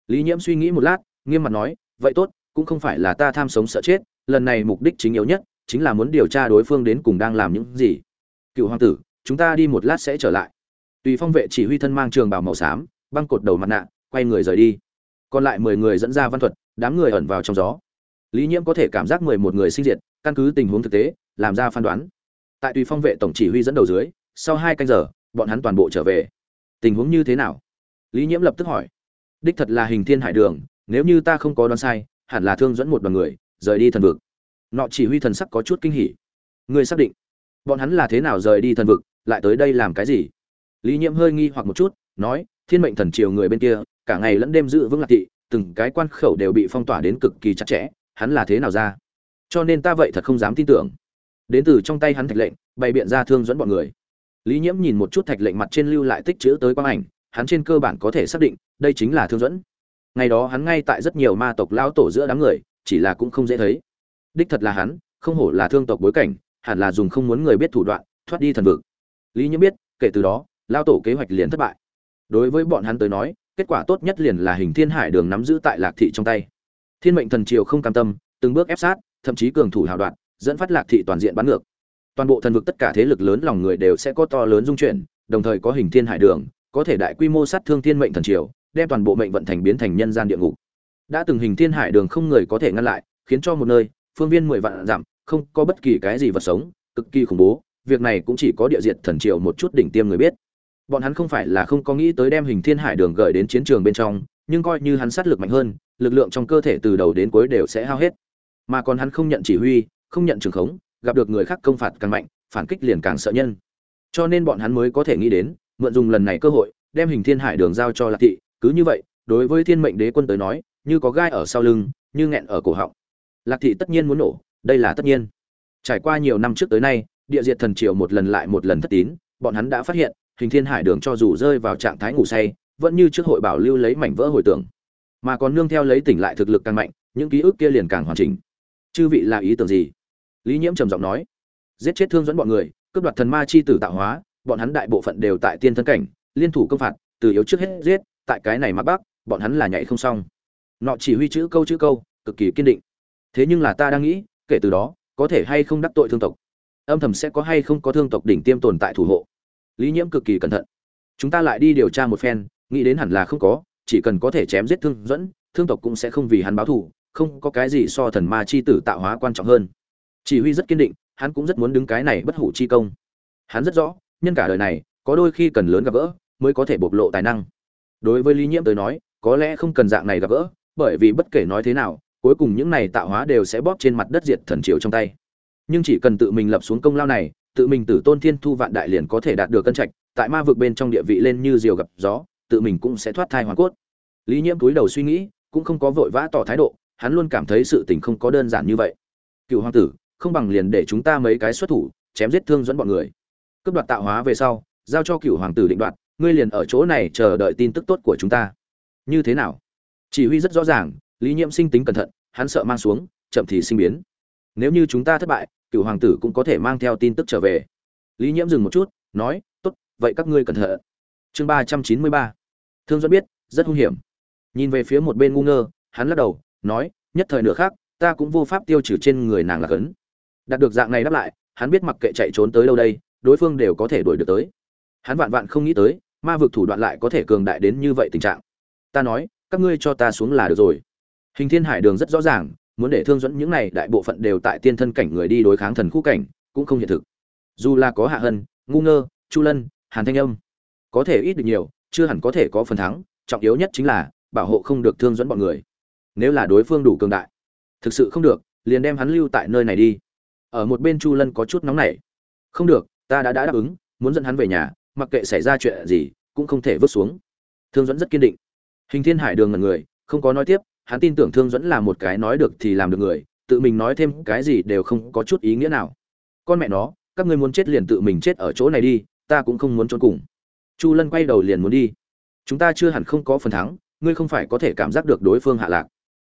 Lý nhiễm suy nghĩ một lát, nghiêm mặt nói, vậy tốt, cũng không phải là ta tham sống sợ chết, lần này mục đích chính yếu nhất chính là muốn điều tra đối phương đến cùng đang làm những gì. Cựu hoàng tử, chúng ta đi một lát sẽ trở lại. Tùy phong vệ chỉ huy thân mang trường bào màu xám, băng cột đầu mặt nạ, quay người rời đi. Còn lại mười người dẫn ra văn thuật, đám người ẩn vào trong gió. Lý nhiễm có thể cảm giác mười một người sinh diệt, căn cứ tình huống thực tế, làm ra phán đoán. Tại tùy phong vệ tổng chỉ huy dẫn đầu dưới, sau hai canh giờ, bọn hắn toàn bộ trở về. Tình huống như thế nào? Lý nhiễm lập tức hỏi. Đích thật là hình thiên hải đường, nếu như ta không có đoán sai, hẳn là thương dẫn một đoàn người, rời đi thần vực nọ chỉ huy thần sắc có chút kinh hỉ. Người xác định. Bọn hắn là thế nào rời đi thần vực, lại tới đây làm cái gì? Lý nhiễm hơi nghi hoặc một chút, nói, thiên mệnh thần triều người bên kia, cả ngày lẫn đêm giữ vững lạc thị, từng cái quan khẩu đều bị phong tỏa đến cực kỳ chặt chẽ, hắn là thế nào ra? Cho nên ta vậy thật không dám tin tưởng. Đến từ trong tay hắn thạch lệnh, bày biện ra thương dẫn bọn người. Lý nhiễm nhìn một chút thạch lệnh mặt trên lưu lại tích chữ tới quang ảnh, hắn trên cơ bản có thể xác định, đây chính là thương dẫn. Ngày đó hắn ngay tại rất nhiều ma tộc lão tổ giữa đám người, chỉ là cũng không dễ thấy đích thật là hắn, không hổ là thương tộc bối cảnh, hẳn là dùng không muốn người biết thủ đoạn, thoát đi thần vực. Lý nhiễm biết, kể từ đó lao tổ kế hoạch liền thất bại. Đối với bọn hắn tới nói, kết quả tốt nhất liền là hình thiên hải đường nắm giữ tại lạc thị trong tay. Thiên mệnh thần triều không cam tâm, từng bước ép sát, thậm chí cường thủ hào đoạn dẫn phát lạc thị toàn diện bắn ngược. Toàn bộ thần vực tất cả thế lực lớn lòng người đều sẽ có to lớn dung chuyển, đồng thời có hình thiên hải đường, có thể đại quy mô sát thương thiên mệnh thần triều, đem toàn bộ mệnh vận thành biến thành nhân gian địa ngục. Đã từng hình thiên hải đường không người có thể ngăn lại, khiến cho một nơi phương viên mười vạn giảm, không có bất kỳ cái gì vật sống, cực kỳ khủng bố, việc này cũng chỉ có địa diệt thần triều một chút đỉnh tiêm người biết. Bọn hắn không phải là không có nghĩ tới đem hình thiên hải đường gửi đến chiến trường bên trong, nhưng coi như hắn sát lực mạnh hơn, lực lượng trong cơ thể từ đầu đến cuối đều sẽ hao hết. Mà còn hắn không nhận chỉ huy, không nhận trường khống, gặp được người khác công phạt càng mạnh, phản kích liền càng sợ nhân. Cho nên bọn hắn mới có thể nghĩ đến, mượn dùng lần này cơ hội, đem hình thiên hải đường giao cho lạc thị. Cứ như vậy, đối với thiên mệnh đế quân tới nói, như có gai ở sau lưng, như nghẹn ở cổ họng lạc thị tất nhiên muốn nổ, đây là tất nhiên. Trải qua nhiều năm trước tới nay, địa diệt thần triều một lần lại một lần thất tín, bọn hắn đã phát hiện, hình thiên hải đường cho dù rơi vào trạng thái ngủ say, vẫn như trước hội bảo lưu lấy mảnh vỡ hồi tưởng. Mà còn nương theo lấy tỉnh lại thực lực càng mạnh, những ký ức kia liền càng hoàn chỉnh. Chư vị là ý tưởng gì? Lý nhiễm trầm giọng nói. Giết chết thương dẫn bọn người, cướp đoạt thần ma chi tử tạo hóa, bọn hắn đại bộ phận đều tại tiên thân cảnh, liên thủ công phạt, từ yếu trước hết giết, tại cái này mắc bắc bọn hắn là nhảy không xong. Nọ chỉ huy chữ câu chữ câu, cực kỳ kiên định thế nhưng là ta đang nghĩ, kể từ đó, có thể hay không đắc tội thương tộc? Âm thầm sẽ có hay không có thương tộc đỉnh tiêm tồn tại thủ hộ? Lý nhiễm cực kỳ cẩn thận. Chúng ta lại đi điều tra một phen, nghĩ đến hẳn là không có, chỉ cần có thể chém giết thương dẫn, thương tộc cũng sẽ không vì hắn báo thù, không có cái gì so thần ma chi tử tạo hóa quan trọng hơn. Chỉ huy rất kiên định, hắn cũng rất muốn đứng cái này bất hủ chi công. Hắn rất rõ, nhân cả đời này, có đôi khi cần lớn gặp gỡ, mới có thể bộc lộ tài năng. Đối với lý nhiễm tới nói, có lẽ không cần dạng này gặp gỡ, bởi vì bất kể nói thế nào cuối cùng những này tạo hóa đều sẽ bóp trên mặt đất diệt thần triều trong tay. Nhưng chỉ cần tự mình lập xuống công lao này, tự mình tử tôn thiên thu vạn đại liền có thể đạt được cân trạch, tại ma vực bên trong địa vị lên như diều gặp gió, tự mình cũng sẽ thoát thai hoàn cốt. Lý nhiễm túi đầu suy nghĩ, cũng không có vội vã tỏ thái độ, hắn luôn cảm thấy sự tình không có đơn giản như vậy. Cựu hoàng tử, không bằng liền để chúng ta mấy cái xuất thủ, chém giết thương dẫn bọn người. Cướp đoạt tạo hóa về sau, giao cho cựu hoàng tử định đoạt, ngươi liền ở chỗ này chờ đợi tin tức tốt của chúng ta. Như thế nào? Chỉ huy rất rõ ràng lý nhiễm sinh tính cẩn thận, hắn sợ mang xuống, chậm thì sinh biến. Nếu như chúng ta thất bại, cựu hoàng tử cũng có thể mang theo tin tức trở về. Lý nhiễm dừng một chút, nói, tốt, vậy các ngươi cẩn thận. Chương ba trăm chín mươi ba. Thương duẫn biết, rất hung hiểm. Nhìn về phía một bên ngu ngơ, hắn lắc đầu, nói, nhất thời nửa khác ta cũng vô pháp tiêu trừ trên người nàng là cấn. Đạt được dạng này đáp lại, hắn biết mặc kệ chạy trốn tới đâu đây, đối phương đều có thể đuổi được tới. Hắn vạn vạn không nghĩ tới, ma vực thủ đoạn lại có thể cường đại đến như vậy tình trạng. Ta nói, các ngươi cho ta xuống là được rồi hình thiên hải đường rất rõ ràng, muốn để thương dẫn những này đại bộ phận đều tại tiên thân cảnh người đi đối kháng thần khu cảnh, cũng không hiện thực. Dù là có hạ hân, ngu ngơ, chu lân, hàn thanh âm, có thể ít được nhiều, chưa hẳn có thể có phần thắng, trọng yếu nhất chính là bảo hộ không được thương dẫn bọn người. Nếu là đối phương đủ cường đại, thực sự không được, liền đem hắn lưu tại nơi này đi. Ở một bên chu lân có chút nóng nảy. Không được, ta đã đã đáp ứng, muốn dẫn hắn về nhà, mặc kệ xảy ra chuyện gì, cũng không thể vứt xuống. Thương dẫn rất kiên định. Hình thiên hải đường ngần người, không có nói tiếp hắn tin tưởng thương dẫn là một cái nói được thì làm được người, tự mình nói thêm cái gì đều không có chút ý nghĩa nào. Con mẹ nó, các ngươi muốn chết liền tự mình chết ở chỗ này đi, ta cũng không muốn trốn cùng. Chu lân quay đầu liền muốn đi. Chúng ta chưa hẳn không có phần thắng, ngươi không phải có thể cảm giác được đối phương hạ lạc.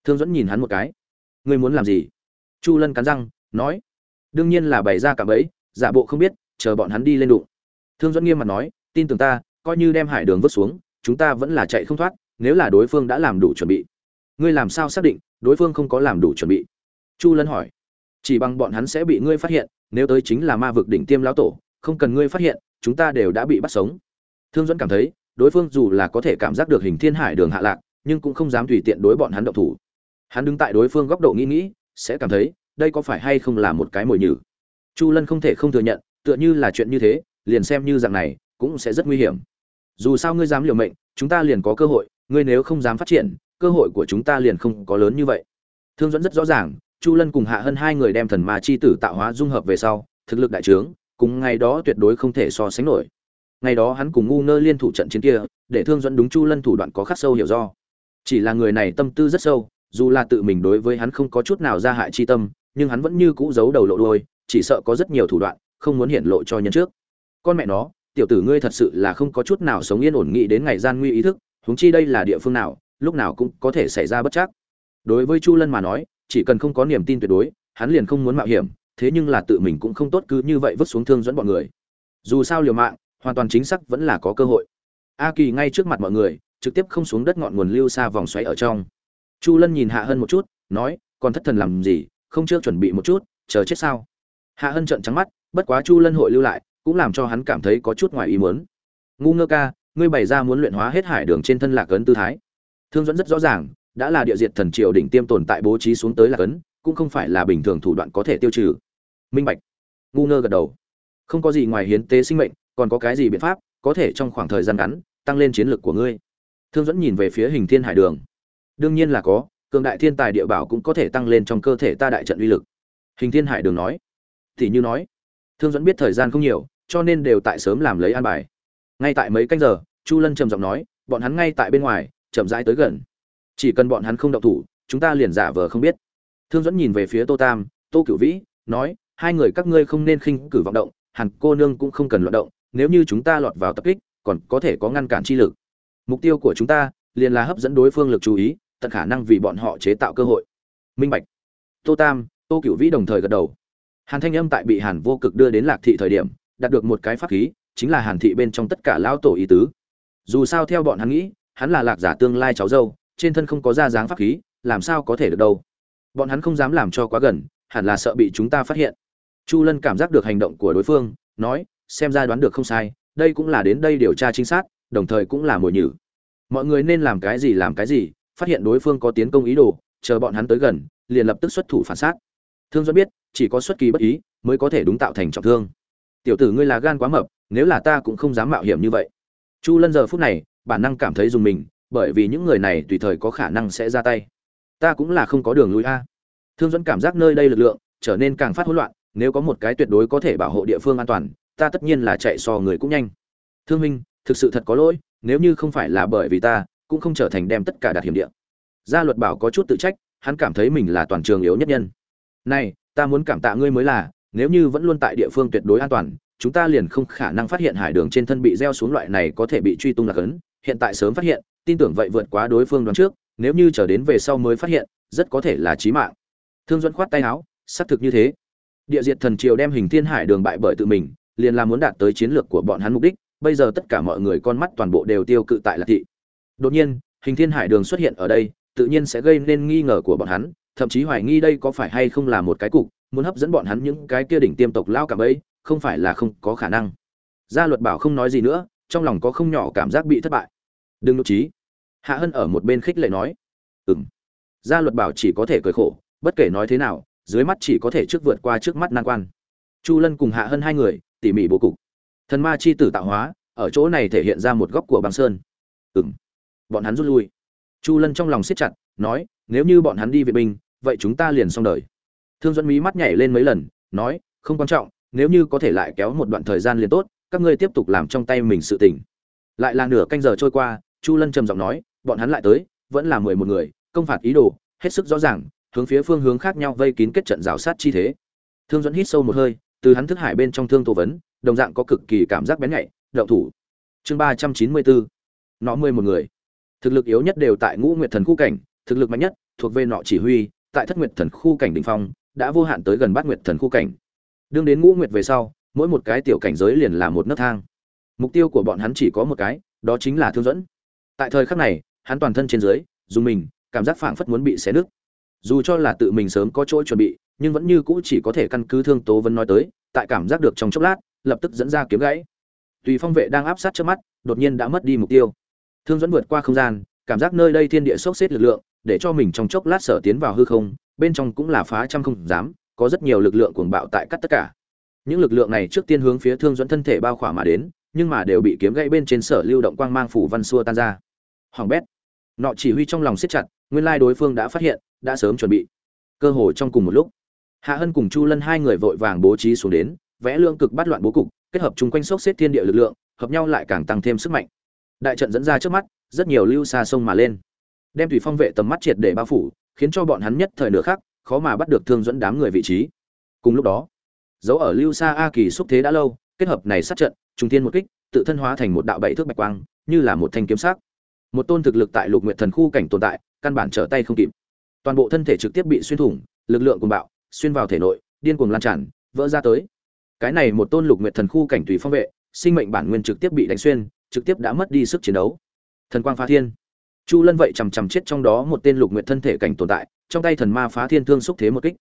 Thương dẫn nhìn hắn một cái. Ngươi muốn làm gì? Chu lân cắn răng, nói. Đương nhiên là bày ra cả bẫy, giả bộ không biết, chờ bọn hắn đi lên đụng. Thương dẫn nghiêm mặt nói, tin tưởng ta, coi như đem hải đường vứt xuống, chúng ta vẫn là chạy không thoát, nếu là đối phương đã làm đủ chuẩn bị ngươi làm sao xác định đối phương không có làm đủ chuẩn bị? Chu lân hỏi. Chỉ bằng bọn hắn sẽ bị ngươi phát hiện, nếu tới chính là ma vực đỉnh tiêm lão tổ, không cần ngươi phát hiện, chúng ta đều đã bị bắt sống. Thương dẫn cảm thấy, đối phương dù là có thể cảm giác được hình thiên hải đường hạ lạc, nhưng cũng không dám tùy tiện đối bọn hắn động thủ. Hắn đứng tại đối phương góc độ nghĩ nghĩ, sẽ cảm thấy, đây có phải hay không là một cái mồi nhử? Chu lân không thể không thừa nhận, tựa như là chuyện như thế, liền xem như dạng này, cũng sẽ rất nguy hiểm. Dù sao ngươi dám liều mệnh, chúng ta liền có cơ hội, ngươi nếu không dám phát triển cơ hội của chúng ta liền không có lớn như vậy. Thương dẫn rất rõ ràng, chu lân cùng hạ hơn hai người đem thần ma chi tử tạo hóa dung hợp về sau, thực lực đại trướng, cùng ngày đó tuyệt đối không thể so sánh nổi. Ngày đó hắn cùng ngu ngơ liên thủ trận chiến kia, để thương dẫn đúng chu lân thủ đoạn có khắc sâu hiểu do. Chỉ là người này tâm tư rất sâu, dù là tự mình đối với hắn không có chút nào ra hại chi tâm, nhưng hắn vẫn như cũ giấu đầu lộ đuôi, chỉ sợ có rất nhiều thủ đoạn, không muốn hiện lộ cho nhân trước. Con mẹ nó, tiểu tử ngươi thật sự là không có chút nào sống yên ổn nghĩ đến ngày gian nguy ý thức, huống chi đây là địa phương nào lúc nào cũng có thể xảy ra bất chắc. Đối với chu lân mà nói, chỉ cần không có niềm tin tuyệt đối, hắn liền không muốn mạo hiểm, thế nhưng là tự mình cũng không tốt cứ như vậy vứt xuống thương dẫn bọn người. Dù sao liều mạng, hoàn toàn chính xác vẫn là có cơ hội. A kỳ ngay trước mặt mọi người, trực tiếp không xuống đất ngọn nguồn lưu xa vòng xoáy ở trong. Chu lân nhìn hạ hân một chút, nói, còn thất thần làm gì? Không chưa chuẩn bị một chút, chờ chết sao? Hạ hân trợn trắng mắt, bất quá chu lân hội lưu lại, cũng làm cho hắn cảm thấy có chút ngoài ý muốn. Ngu ngơ ca, ngươi bày ra muốn luyện hóa hết hải đường trên thân lạc ấn tư thái thương dẫn rất rõ ràng đã là địa diệt thần triều đỉnh tiêm tồn tại bố trí xuống tới là cấn, cũng không phải là bình thường thủ đoạn có thể tiêu trừ. Minh bạch. Ngu ngơ gật đầu. Không có gì ngoài hiến tế sinh mệnh còn có cái gì biện pháp có thể trong khoảng thời gian ngắn tăng lên chiến lược của ngươi? Thương dẫn nhìn về phía hình thiên hải đường. Đương nhiên là có cường đại thiên tài địa bảo cũng có thể tăng lên trong cơ thể ta đại trận uy lực. Hình thiên hải đường nói. Thì như nói. Thương dẫn biết thời gian không nhiều cho nên đều tại sớm làm lấy an bài. Ngay tại mấy canh giờ chu lân trầm giọng nói bọn hắn ngay tại bên ngoài chậm rãi tới gần. Chỉ cần bọn hắn không động thủ, chúng ta liền giả vờ không biết. Thương dẫn nhìn về phía tô tam, tô cửu vĩ, nói, hai người các ngươi không nên khinh cử vọng động, hẳn cô nương cũng không cần loạt động, nếu như chúng ta lọt vào tập kích, còn có thể có ngăn cản chi lực. Mục tiêu của chúng ta liền là hấp dẫn đối phương lực chú ý, tận khả năng vì bọn họ chế tạo cơ hội. Minh bạch. Tô tam, tô cửu vĩ đồng thời gật đầu. Hàn thanh âm tại bị hàn vô cực đưa đến lạc thị thời điểm, đạt được một cái pháp khí, chính là hàn thị bên trong tất cả lão tổ ý tứ. Dù sao theo bọn hắn nghĩ hắn là lạc giả tương lai cháu dâu, trên thân không có ra dáng pháp khí, làm sao có thể được đâu? Bọn hắn không dám làm cho quá gần, hẳn là sợ bị chúng ta phát hiện. Chu lân cảm giác được hành động của đối phương, nói, xem ra đoán được không sai, đây cũng là đến đây điều tra chính xác đồng thời cũng là mồi nhử. Mọi người nên làm cái gì làm cái gì, phát hiện đối phương có tiến công ý đồ, chờ bọn hắn tới gần, liền lập tức xuất thủ phản sát. Thương do biết, chỉ có xuất kỳ bất ý, mới có thể đúng tạo thành trọng thương. Tiểu tử ngươi là gan quá mập, nếu là ta cũng không dám mạo hiểm như vậy. Chu lân giờ phút này bản năng cảm thấy dùng mình, bởi vì những người này tùy thời có khả năng sẽ ra tay. Ta cũng là không có đường lui a. Thương dẫn cảm giác nơi đây lực lượng trở nên càng phát hỗn loạn, nếu có một cái tuyệt đối có thể bảo hộ địa phương an toàn, ta tất nhiên là chạy so người cũng nhanh. Thương minh, thực sự thật có lỗi, nếu như không phải là bởi vì ta, cũng không trở thành đem tất cả đạt hiểm địa. Gia luật bảo có chút tự trách, hắn cảm thấy mình là toàn trường yếu nhất nhân. Này, ta muốn cảm tạ ngươi mới là, nếu như vẫn luôn tại địa phương tuyệt đối an toàn, chúng ta liền không khả năng phát hiện hải đường trên thân bị gieo xuống loại này có thể bị truy tung là ấn hiện tại sớm phát hiện, tin tưởng vậy vượt quá đối phương đoán trước, nếu như chờ đến về sau mới phát hiện, rất có thể là chí mạng. Thương Duẫn khoát tay áo, xác thực như thế. Địa diệt thần triều đem hình thiên hải đường bại bởi tự mình, liền là muốn đạt tới chiến lược của bọn hắn mục đích, bây giờ tất cả mọi người con mắt toàn bộ đều tiêu cự tại lạc thị. Đột nhiên, hình thiên hải đường xuất hiện ở đây, tự nhiên sẽ gây nên nghi ngờ của bọn hắn, thậm chí hoài nghi đây có phải hay không là một cái cục, muốn hấp dẫn bọn hắn những cái kia đỉnh tiêm tộc lao cả bấy không phải là không có khả năng. Gia luật bảo không nói gì nữa trong lòng có không nhỏ cảm giác bị thất bại. Đừng nội trí. Hạ hân ở một bên khích lệ nói. Ừ m gia luật bảo chỉ có thể cười khổ, bất kể nói thế nào, dưới mắt chỉ có thể trước vượt qua trước mắt nan quan. Chu lân cùng hạ hân hai người, tỉ mỉ bố cục. Thần ma chi tử tạo hóa, ở chỗ này thể hiện ra một góc của băng sơn. Ừ m bọn hắn rút lui. Chu lân trong lòng siết chặt, nói, nếu như bọn hắn đi vệ binh, vậy chúng ta liền xong đời. Thương dẫn mí mắt nhảy lên mấy lần, nói, không quan trọng, nếu như có thể lại kéo một đoạn thời gian liền tốt các ngươi tiếp tục làm trong tay mình sự tình, lại là nửa canh giờ trôi qua chu lân trầm giọng nói bọn hắn lại tới vẫn là mười một người công phạt ý đồ hết sức rõ ràng hướng phía phương hướng khác nhau vây kín kết trận rào sát chi thế. Thương dẫn hít sâu một hơi từ hắn thức hải bên trong thương tổ vấn đồng dạng có cực kỳ cảm giác bén nhạy đậu thủ. Chương ba trăm chín mươi bốn nó mười một người. Thực lực yếu nhất đều tại ngũ nguyệt thần khu cảnh thực lực mạnh nhất thuộc về nọ chỉ huy tại thất nguyệt thần khu cảnh đỉnh phong đã vô hạn tới gần bát nguyệt thần khu cảnh. Đương đến ngũ nguyệt về sau mỗi một cái tiểu cảnh giới liền là một nấc thang. Mục tiêu của bọn hắn chỉ có một cái, đó chính là thương dẫn. Tại thời khắc này, hắn toàn thân trên dưới dùng mình, cảm giác phảng phất muốn bị xé nứt. Dù cho là tự mình sớm có chỗ chuẩn bị, nhưng vẫn như cũ chỉ có thể căn cứ thương tố vân nói tới, tại cảm giác được trong chốc lát, lập tức dẫn ra kiếm gãy. Tùy phong vệ đang áp sát trước mắt, đột nhiên đã mất đi mục tiêu. Thương dẫn vượt qua không gian, cảm giác nơi đây thiên địa sốc xếp lực lượng, để cho mình trong chốc lát sở tiến vào hư không, bên trong cũng là phá trăm không dám, có rất nhiều lực lượng cuồng bạo tại cắt tất cả những lực lượng này trước tiên hướng phía thương dẫn thân thể bao khỏa mà đến, nhưng mà đều bị kiếm gãy bên trên sở lưu động quang mang phủ văn xua tan ra. Hoàng bét, nọ chỉ huy trong lòng siết chặt, nguyên lai đối phương đã phát hiện, đã sớm chuẩn bị. Cơ hội trong cùng một lúc, hạ hân cùng chu lân hai người vội vàng bố trí xuống đến, vẽ lương cực bắt loạn bố cục, kết hợp chung quanh sốc xếp thiên địa lực lượng, hợp nhau lại càng tăng thêm sức mạnh. Đại trận dẫn ra trước mắt, rất nhiều lưu xa sông mà lên. Đem thủy phong vệ tầm mắt triệt để bao phủ, khiến cho bọn hắn nhất thời nửa khác khó mà bắt được thương dẫn đám người vị trí. Cùng lúc đó dấu ở lưu xa a kỳ xúc thế đã lâu, kết hợp này sát trận trung tiên một kích, tự thân hóa thành một đạo bảy thước bạch quang, như là một thanh kiếm sắc. Một tôn thực lực tại lục nguyện thần khu cảnh tồn tại, căn bản trở tay không kịp. Toàn bộ thân thể trực tiếp bị xuyên thủng, lực lượng cùng bạo, xuyên vào thể nội, điên cuồng lan tràn, vỡ ra tới. Cái này một tôn lục nguyện thần khu cảnh tùy phong vệ, sinh mệnh bản nguyên trực tiếp bị đánh xuyên, trực tiếp đã mất đi sức chiến đấu. Thần quang phá thiên. Chu lân vậy chằm chằm chết trong đó một tên lục nguyện thân thể cảnh tồn tại, trong tay thần ma phá thiên thương xúc thế một kích.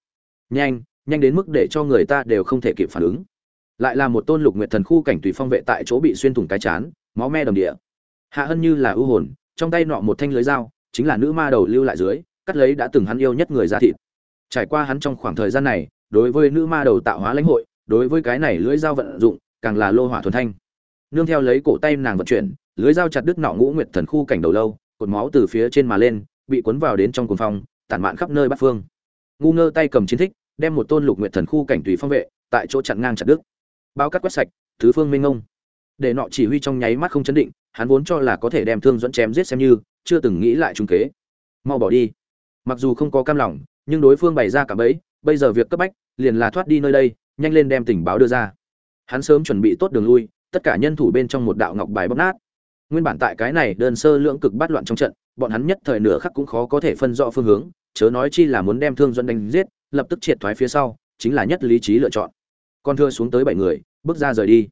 Nhanh nhanh đến mức để cho người ta đều không thể kịp phản ứng. Lại là một tôn lục nguyệt thần khu cảnh tùy phong vệ tại chỗ bị xuyên thủng cái chán, máu me đầm địa. Hạ hân như là ưu hồn, trong tay nọ một thanh lưới dao, chính là nữ ma đầu lưu lại dưới, cắt lấy đã từng hắn yêu nhất người ra thịt. Trải qua hắn trong khoảng thời gian này, đối với nữ ma đầu tạo hóa lãnh hội, đối với cái này lưới dao vận dụng, càng là lô hỏa thuần thanh. Nương theo lấy cổ tay nàng vận chuyển, lưới dao chặt đứt nọ ngũ nguyệt thần khu cảnh đầu lâu, cột máu từ phía trên mà lên, bị cuốn vào đến trong cuồng phong, tản mạn khắp nơi bát phương. Ngu ngơ tay cầm chiến thích đem một tôn lục nguyệt thần khu cảnh tùy phong vệ tại chỗ chặn ngang chặt đứt. Bao cắt quét sạch, thứ phương minh ngông. Để nọ chỉ huy trong nháy mắt không chấn định, hắn vốn cho là có thể đem thương dẫn chém giết xem như, chưa từng nghĩ lại trung kế. Mau bỏ đi. Mặc dù không có cam lòng, nhưng đối phương bày ra cả bẫy, bây giờ việc cấp bách, liền là thoát đi nơi đây, nhanh lên đem tình báo đưa ra. Hắn sớm chuẩn bị tốt đường lui, tất cả nhân thủ bên trong một đạo ngọc bài bóc nát. Nguyên bản tại cái này đơn sơ lưỡng cực bắt loạn trong trận, bọn hắn nhất thời nửa khắc cũng khó có thể phân rõ phương hướng, chớ nói chi là muốn đem thương dẫn đánh giết lập tức triệt thoái phía sau, chính là nhất lý trí lựa chọn. Con thưa xuống tới bảy người, bước ra rời đi.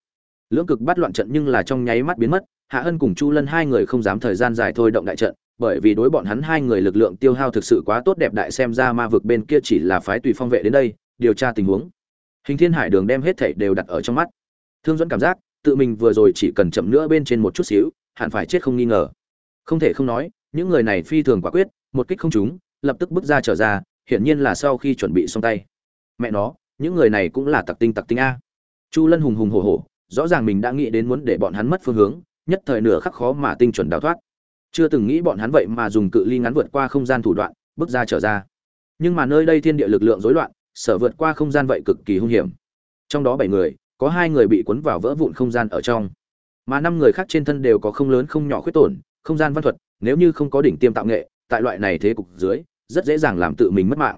Lưỡng cực bắt loạn trận nhưng là trong nháy mắt biến mất, hạ hân cùng chu lân hai người không dám thời gian dài thôi động đại trận, bởi vì đối bọn hắn hai người lực lượng tiêu hao thực sự quá tốt đẹp đại xem ra ma vực bên kia chỉ là phái tùy phong vệ đến đây, điều tra tình huống. Hình thiên hải đường đem hết thảy đều đặt ở trong mắt. Thương dẫn cảm giác, tự mình vừa rồi chỉ cần chậm nữa bên trên một chút xíu, hẳn phải chết không nghi ngờ. Không thể không nói, những người này phi thường quả quyết, một kích không trúng, lập tức bước ra trở ra hiển nhiên là sau khi chuẩn bị xong tay. Mẹ nó, những người này cũng là tặc tinh tặc tinh a. Chu lân hùng hùng hổ hổ, rõ ràng mình đã nghĩ đến muốn để bọn hắn mất phương hướng, nhất thời nửa khắc khó mà tinh chuẩn đào thoát. Chưa từng nghĩ bọn hắn vậy mà dùng cự ly ngắn vượt qua không gian thủ đoạn, bước ra trở ra. Nhưng mà nơi đây thiên địa lực lượng rối loạn, sở vượt qua không gian vậy cực kỳ hung hiểm. Trong đó bảy người, có hai người bị cuốn vào vỡ vụn không gian ở trong. Mà năm người khác trên thân đều có không lớn không nhỏ khuyết tổn, không gian văn thuật, nếu như không có đỉnh tiêm tạo nghệ, tại loại này thế cục dưới rất dễ dàng làm tự mình mất mạng.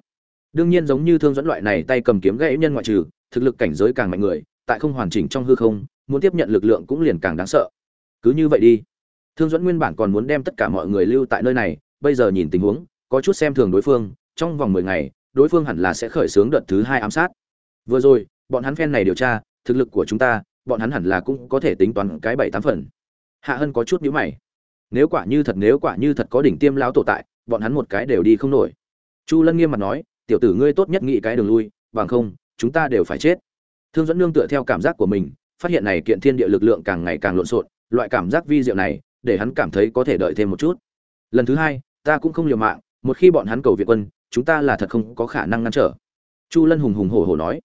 Đương nhiên giống như thương dẫn loại này tay cầm kiếm gãy nhân ngoại trừ, thực lực cảnh giới càng mạnh người, tại không hoàn chỉnh trong hư không, muốn tiếp nhận lực lượng cũng liền càng đáng sợ. Cứ như vậy đi. Thương dẫn nguyên bản còn muốn đem tất cả mọi người lưu tại nơi này, bây giờ nhìn tình huống, có chút xem thường đối phương, trong vòng mười ngày, đối phương hẳn là sẽ khởi xướng đợt thứ hai ám sát. Vừa rồi, bọn hắn phen này điều tra, thực lực của chúng ta, bọn hắn hẳn là cũng có thể tính toán cái bảy tám phần. Hạ hân có chút nhíu mày. Nếu quả như thật, nếu quả như thật có đỉnh tiêm lão tổ tại bọn hắn một cái đều đi không nổi. Chu lân nghiêm mặt nói, tiểu tử ngươi tốt nhất nghĩ cái đường lui, bằng không, chúng ta đều phải chết. Thương dẫn nương tựa theo cảm giác của mình, phát hiện này kiện thiên địa lực lượng càng ngày càng lộn xộn, loại cảm giác vi diệu này, để hắn cảm thấy có thể đợi thêm một chút. Lần thứ hai, ta cũng không liều mạng, một khi bọn hắn cầu viện quân, chúng ta là thật không có khả năng ngăn trở. Chu lân hùng hùng hổ hổ nói.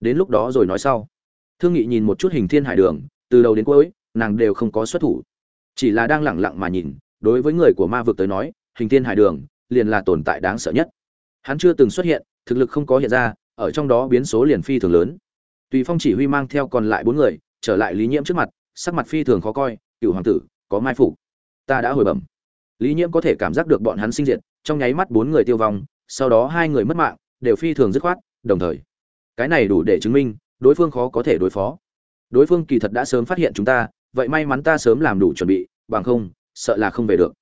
Đến lúc đó rồi nói sau. Thương nghị nhìn một chút hình thiên hải đường, từ đầu đến cuối, nàng đều không có xuất thủ. Chỉ là đang lẳng lặng mà nhìn, đối với người của ma vực tới nói hình thiên hải đường, liền là tồn tại đáng sợ nhất. Hắn chưa từng xuất hiện, thực lực không có hiện ra, ở trong đó biến số liền phi thường lớn. Tùy phong chỉ huy mang theo còn lại bốn người, trở lại lý nhiễm trước mặt, sắc mặt phi thường khó coi cựu hoàng tử, có mai phục. Ta đã hồi bẩm. Lý nhiễm có thể cảm giác được bọn hắn sinh diệt, trong nháy mắt bốn người tiêu vong, sau đó hai người mất mạng, đều phi thường dứt khoát, đồng thời. Cái này đủ để chứng minh, đối phương khó có thể đối phó. Đối phương kỳ thật đã sớm phát hiện chúng ta, vậy may mắn ta sớm làm đủ chuẩn bị, bằng không, sợ là không về được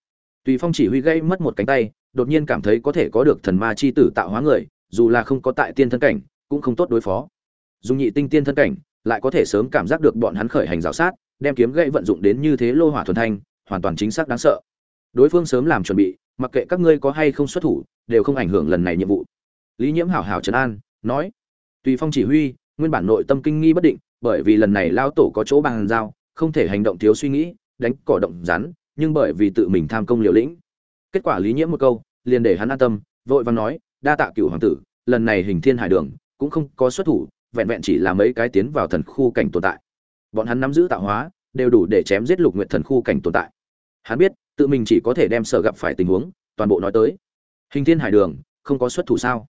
tùy phong chỉ huy gây mất một cánh tay, đột nhiên cảm thấy có thể có được thần ma chi tử tạo hóa người, dù là không có tại tiên thân cảnh, cũng không tốt đối phó. Dung nhị tinh tiên thân cảnh, lại có thể sớm cảm giác được bọn hắn khởi hành rào sát, đem kiếm gậy vận dụng đến như thế lô hỏa thuần thanh, hoàn toàn chính xác đáng sợ. Đối phương sớm làm chuẩn bị, mặc kệ các ngươi có hay không xuất thủ, đều không ảnh hưởng lần này nhiệm vụ. Lý nhiễm hảo hảo trấn an, nói, tùy phong chỉ huy, nguyên bản nội tâm kinh nghi bất định, bởi vì lần này lao tổ có chỗ bằng giao, không thể hành động thiếu suy nghĩ, đánh cỏ động rắn nhưng bởi vì tự mình tham công liều lĩnh. Kết quả lý nhiễm một câu, liền để hắn an tâm, vội vàng nói, đa tạ cửu hoàng tử, lần này hình thiên hải đường, cũng không có xuất thủ, vẹn vẹn chỉ là mấy cái tiến vào thần khu cảnh tồn tại. Bọn hắn nắm giữ tạo hóa, đều đủ để chém giết lục nguyện thần khu cảnh tồn tại. Hắn biết, tự mình chỉ có thể đem sở gặp phải tình huống, toàn bộ nói tới. Hình thiên hải đường, không có xuất thủ sao?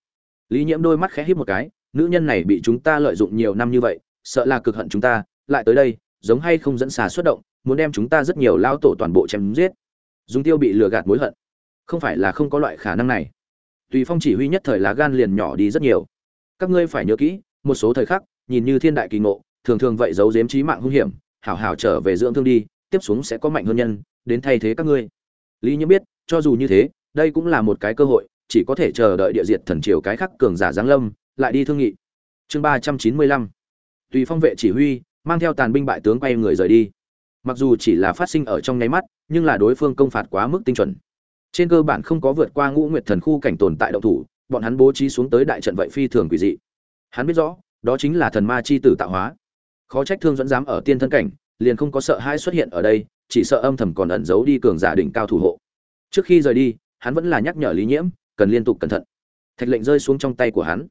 Lý nhiễm đôi mắt khẽ híp một cái, nữ nhân này bị chúng ta lợi dụng nhiều năm như vậy, sợ là cực hận chúng ta, lại tới đây, giống hay không dẫn xà xuất động muốn đem chúng ta rất nhiều lao tổ toàn bộ chém giết. Dung tiêu bị lừa gạt mối hận. Không phải là không có loại khả năng này. Tùy phong chỉ huy nhất thời lá gan liền nhỏ đi rất nhiều. Các ngươi phải nhớ kỹ, một số thời khắc, nhìn như thiên đại kỳ ngộ, thường thường vậy giấu giếm trí mạng hung hiểm, hảo hảo trở về dưỡng thương đi, tiếp xuống sẽ có mạnh hơn nhân, đến thay thế các ngươi. Lý nhiễm biết, cho dù như thế, đây cũng là một cái cơ hội, chỉ có thể chờ đợi địa diệt thần triều cái khắc cường giả giáng lâm, lại đi thương nghị. Chương ba trăm chín mươi lăm. Tùy phong vệ chỉ huy, mang theo tàn binh bại tướng quay người rời đi mặc dù chỉ là phát sinh ở trong nháy mắt, nhưng là đối phương công phạt quá mức tinh chuẩn. Trên cơ bản không có vượt qua ngũ nguyệt thần khu cảnh tồn tại động thủ, bọn hắn bố trí xuống tới đại trận vậy phi thường quỷ dị. Hắn biết rõ, đó chính là thần ma chi tử tạo hóa. Khó trách thương dẫn dám ở tiên thân cảnh, liền không có sợ hai xuất hiện ở đây, chỉ sợ âm thầm còn ẩn giấu đi cường giả đỉnh cao thủ hộ. Trước khi rời đi, hắn vẫn là nhắc nhở lý nhiễm, cần liên tục cẩn thận. Thạch lệnh rơi xuống trong tay của hắn.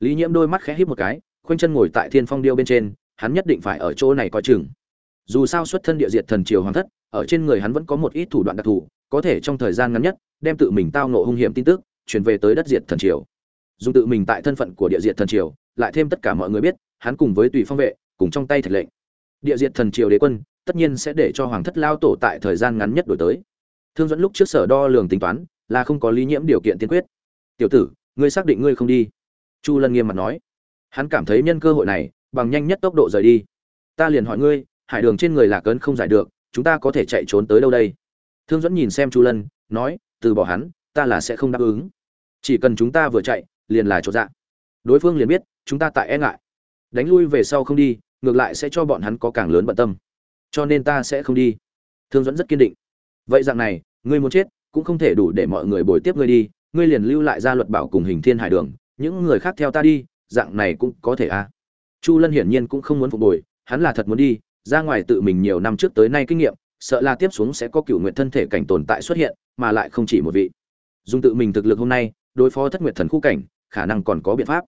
Lý nhiễm đôi mắt khẽ híp một cái, khoanh chân ngồi tại thiên phong điêu bên trên, hắn nhất định phải ở chỗ này coi chừng dù sao xuất thân địa diệt thần triều hoàng thất, ở trên người hắn vẫn có một ít thủ đoạn đặc thù, có thể trong thời gian ngắn nhất, đem tự mình tao nộ hung hiểm tin tức, truyền về tới đất diệt thần triều. Dùng tự mình tại thân phận của địa diệt thần triều, lại thêm tất cả mọi người biết, hắn cùng với tùy phong vệ, cùng trong tay thạch lệnh. Địa diệt thần triều đế quân, tất nhiên sẽ để cho hoàng thất lao tổ tại thời gian ngắn nhất đổi tới. Thương dẫn lúc trước sở đo lường tính toán, là không có lý nhiễm điều kiện tiên quyết. Tiểu tử, ngươi xác định ngươi không đi? Chu lân nghiêm mặt nói. Hắn cảm thấy nhân cơ hội này, bằng nhanh nhất tốc độ rời đi. Ta liền hỏi ngươi hải đường trên người lạc ấn không giải được, chúng ta có thể chạy trốn tới đâu đây? Thương dẫn nhìn xem chu lân, nói, từ bỏ hắn, ta là sẽ không đáp ứng. Chỉ cần chúng ta vừa chạy, liền là chỗ dạ. Đối phương liền biết, chúng ta tại e ngại. Đánh lui về sau không đi, ngược lại sẽ cho bọn hắn có càng lớn bận tâm. Cho nên ta sẽ không đi. Thương dẫn rất kiên định. Vậy dạng này, ngươi muốn chết, cũng không thể đủ để mọi người bồi tiếp ngươi đi, ngươi liền lưu lại ra luật bảo cùng hình thiên hải đường, những người khác theo ta đi, dạng này cũng có thể à? Chu lân hiển nhiên cũng không muốn phục bồi hắn là thật muốn đi ra ngoài tự mình nhiều năm trước tới nay kinh nghiệm, sợ là tiếp xuống sẽ có cựu nguyện thân thể cảnh tồn tại xuất hiện, mà lại không chỉ một vị. Dùng tự mình thực lực hôm nay, đối phó thất nguyện thần khu cảnh, khả năng còn có biện pháp.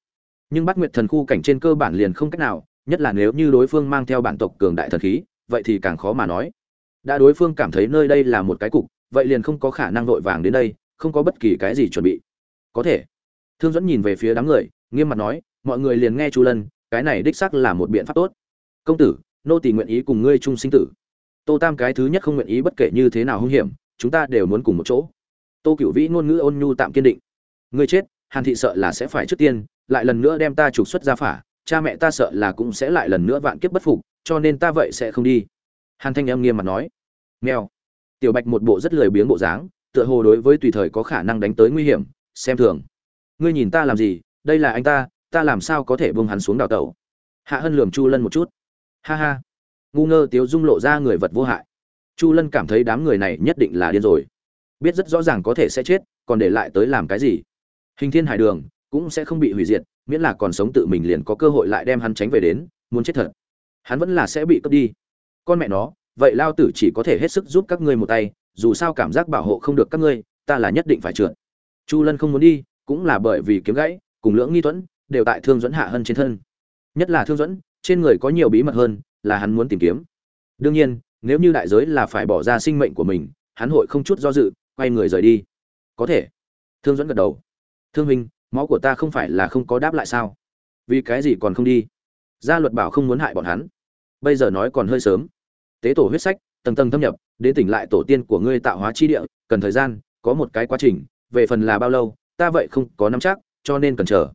Nhưng bắt nguyện thần khu cảnh trên cơ bản liền không cách nào, nhất là nếu như đối phương mang theo bản tộc cường đại thần khí, vậy thì càng khó mà nói. Đã đối phương cảm thấy nơi đây là một cái cục, vậy liền không có khả năng vội vàng đến đây, không có bất kỳ cái gì chuẩn bị. Có thể. Thương dẫn nhìn về phía đám người, nghiêm mặt nói, mọi người liền nghe chu lân, cái này đích xác là một biện pháp tốt. Công tử nô tỳ nguyện ý cùng ngươi chung sinh tử. Tô tam cái thứ nhất không nguyện ý bất kể như thế nào hung hiểm, chúng ta đều muốn cùng một chỗ. Tô cựu vĩ ngôn ngữ ôn nhu tạm kiên định. Ngươi chết, hàn thị sợ là sẽ phải trước tiên, lại lần nữa đem ta trục xuất ra phả, cha mẹ ta sợ là cũng sẽ lại lần nữa vạn kiếp bất phục, cho nên ta vậy sẽ không đi. Hàn thanh em nghiêm mặt nói. Nghèo tiểu bạch một bộ rất lười biếng bộ dáng, tựa hồ đối với tùy thời có khả năng đánh tới nguy hiểm, xem thường. Ngươi nhìn ta làm gì, đây là anh ta ta làm sao có thể buông hắn xuống đào tẩu? Hạ hân lườm chu lân một chút ha ha. Ngu ngơ tiếu dung lộ ra người vật vô hại. Chu lân cảm thấy đám người này nhất định là điên rồi. Biết rất rõ ràng có thể sẽ chết, còn để lại tới làm cái gì? Hình thiên hải đường cũng sẽ không bị hủy diệt, miễn là còn sống tự mình liền có cơ hội lại đem hắn tránh về đến, muốn chết thật. Hắn vẫn là sẽ bị cướp đi. Con mẹ nó, vậy lao tử chỉ có thể hết sức giúp các ngươi một tay, dù sao cảm giác bảo hộ không được các ngươi, ta là nhất định phải trượt. Chu lân không muốn đi, cũng là bởi vì kiếm gãy, cùng lưỡng nghi thuẫn, đều tại thương dẫn hạ Hân trên thân. Nhất là thương dẫn trên người có nhiều bí mật hơn, là hắn muốn tìm kiếm. Đương nhiên, nếu như đại giới là phải bỏ ra sinh mệnh của mình, hắn hội không chút do dự, quay người rời đi. Có thể. Thương dẫn gật đầu. Thương minh máu của ta không phải là không có đáp lại sao? Vì cái gì còn không đi? Gia luật bảo không muốn hại bọn hắn. Bây giờ nói còn hơi sớm. Tế tổ huyết sách, tầng tầng thâm nhập, đến tỉnh lại tổ tiên của ngươi tạo hóa chi địa, cần thời gian, có một cái quá trình, về phần là bao lâu, ta vậy không có nắm chắc, cho nên cần chờ.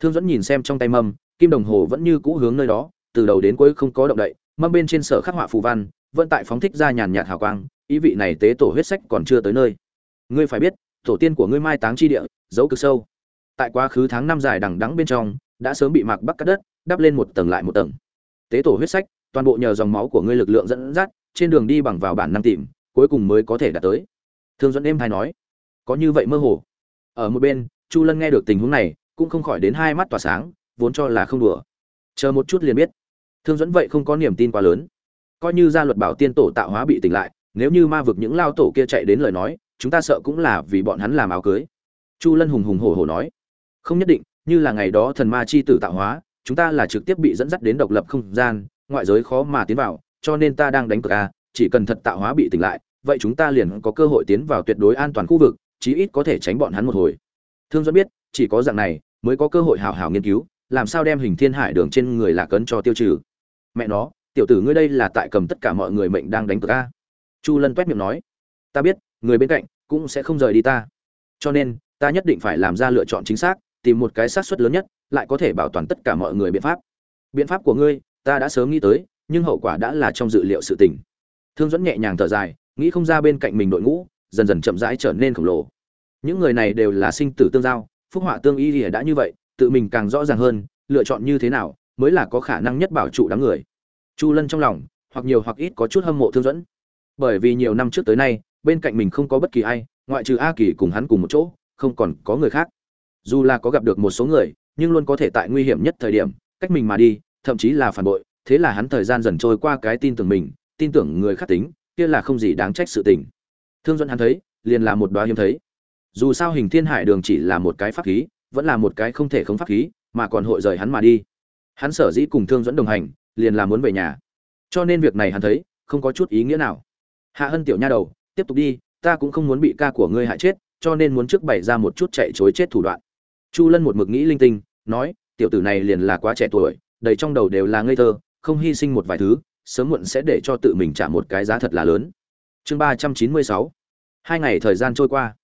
Thương dẫn nhìn xem trong tay mâm kim đồng hồ vẫn như cũ hướng nơi đó, từ đầu đến cuối không có động đậy, mâm bên trên sở khắc họa phù văn, vẫn tại phóng thích ra nhàn nhạt hào quang, ý vị này tế tổ huyết sách còn chưa tới nơi. Ngươi phải biết, tổ tiên của ngươi mai táng chi địa, giấu cực sâu. Tại quá khứ tháng năm dài đằng đắng bên trong, đã sớm bị mạc bắc cắt đất, đắp lên một tầng lại một tầng. Tế tổ huyết sách, toàn bộ nhờ dòng máu của ngươi lực lượng dẫn dắt, trên đường đi bằng vào bản năng tìm, cuối cùng mới có thể đạt tới. Thương dẫn êm hay nói, có như vậy mơ hồ. Ở một bên, chu lân nghe được tình huống này, cũng không khỏi đến hai mắt tỏa sáng vốn cho là không đùa. Chờ một chút liền biết. Thương dẫn vậy không có niềm tin quá lớn. Coi như gia luật bảo tiên tổ tạo hóa bị tỉnh lại, nếu như ma vực những lao tổ kia chạy đến lời nói, chúng ta sợ cũng là vì bọn hắn làm áo cưới. Chu lân hùng hùng hổ hổ nói. Không nhất định, như là ngày đó thần ma chi tử tạo hóa, chúng ta là trực tiếp bị dẫn dắt đến độc lập không gian, ngoại giới khó mà tiến vào, cho nên ta đang đánh cược a, chỉ cần thật tạo hóa bị tỉnh lại, vậy chúng ta liền có cơ hội tiến vào tuyệt đối an toàn khu vực, chí ít có thể tránh bọn hắn một hồi. Thương dẫn biết, chỉ có dạng này, mới có cơ hội hào hào nghiên cứu làm sao đem hình thiên hải đường trên người lạc ấn cho tiêu trừ? Mẹ nó, tiểu tử ngươi đây là tại cầm tất cả mọi người mệnh đang đánh cược a. Chu lân toét miệng nói, ta biết, người bên cạnh cũng sẽ không rời đi ta. Cho nên, ta nhất định phải làm ra lựa chọn chính xác, tìm một cái xác suất lớn nhất, lại có thể bảo toàn tất cả mọi người biện pháp. Biện pháp của ngươi, ta đã sớm nghĩ tới, nhưng hậu quả đã là trong dự liệu sự tình. Thương dẫn nhẹ nhàng thở dài, nghĩ không ra bên cạnh mình đội ngũ dần dần chậm rãi trở nên khổng lồ. Những người này đều là sinh tử tương giao, phúc họa tương y lìa đã như vậy tự mình càng rõ ràng hơn, lựa chọn như thế nào mới là có khả năng nhất bảo trụ đám người. Chu lân trong lòng, hoặc nhiều hoặc ít có chút hâm mộ thương dẫn. Bởi vì nhiều năm trước tới nay, bên cạnh mình không có bất kỳ ai, ngoại trừ a kỳ cùng hắn cùng một chỗ, không còn có người khác. Dù là có gặp được một số người, nhưng luôn có thể tại nguy hiểm nhất thời điểm, cách mình mà đi, thậm chí là phản bội, thế là hắn thời gian dần trôi qua cái tin tưởng mình, tin tưởng người khác tính, kia là không gì đáng trách sự tình. Thương dẫn hắn thấy, liền là một đoá hiếm thấy. Dù sao hình thiên hải đường chỉ là một cái pháp khí vẫn là một cái không thể không pháp khí, mà còn hội rời hắn mà đi. Hắn sở dĩ cùng thương dẫn đồng hành, liền là muốn về nhà. Cho nên việc này hắn thấy, không có chút ý nghĩa nào. Hạ hân tiểu nha đầu, tiếp tục đi, ta cũng không muốn bị ca của ngươi hại chết, cho nên muốn trước bày ra một chút chạy chối chết thủ đoạn. Chu lân một mực nghĩ linh tinh, nói, tiểu tử này liền là quá trẻ tuổi, đầy trong đầu đều là ngây thơ, không hy sinh một vài thứ, sớm muộn sẽ để cho tự mình trả một cái giá thật là lớn. Chương ba trăm chín mươi sáu. Hai ngày thời gian trôi qua.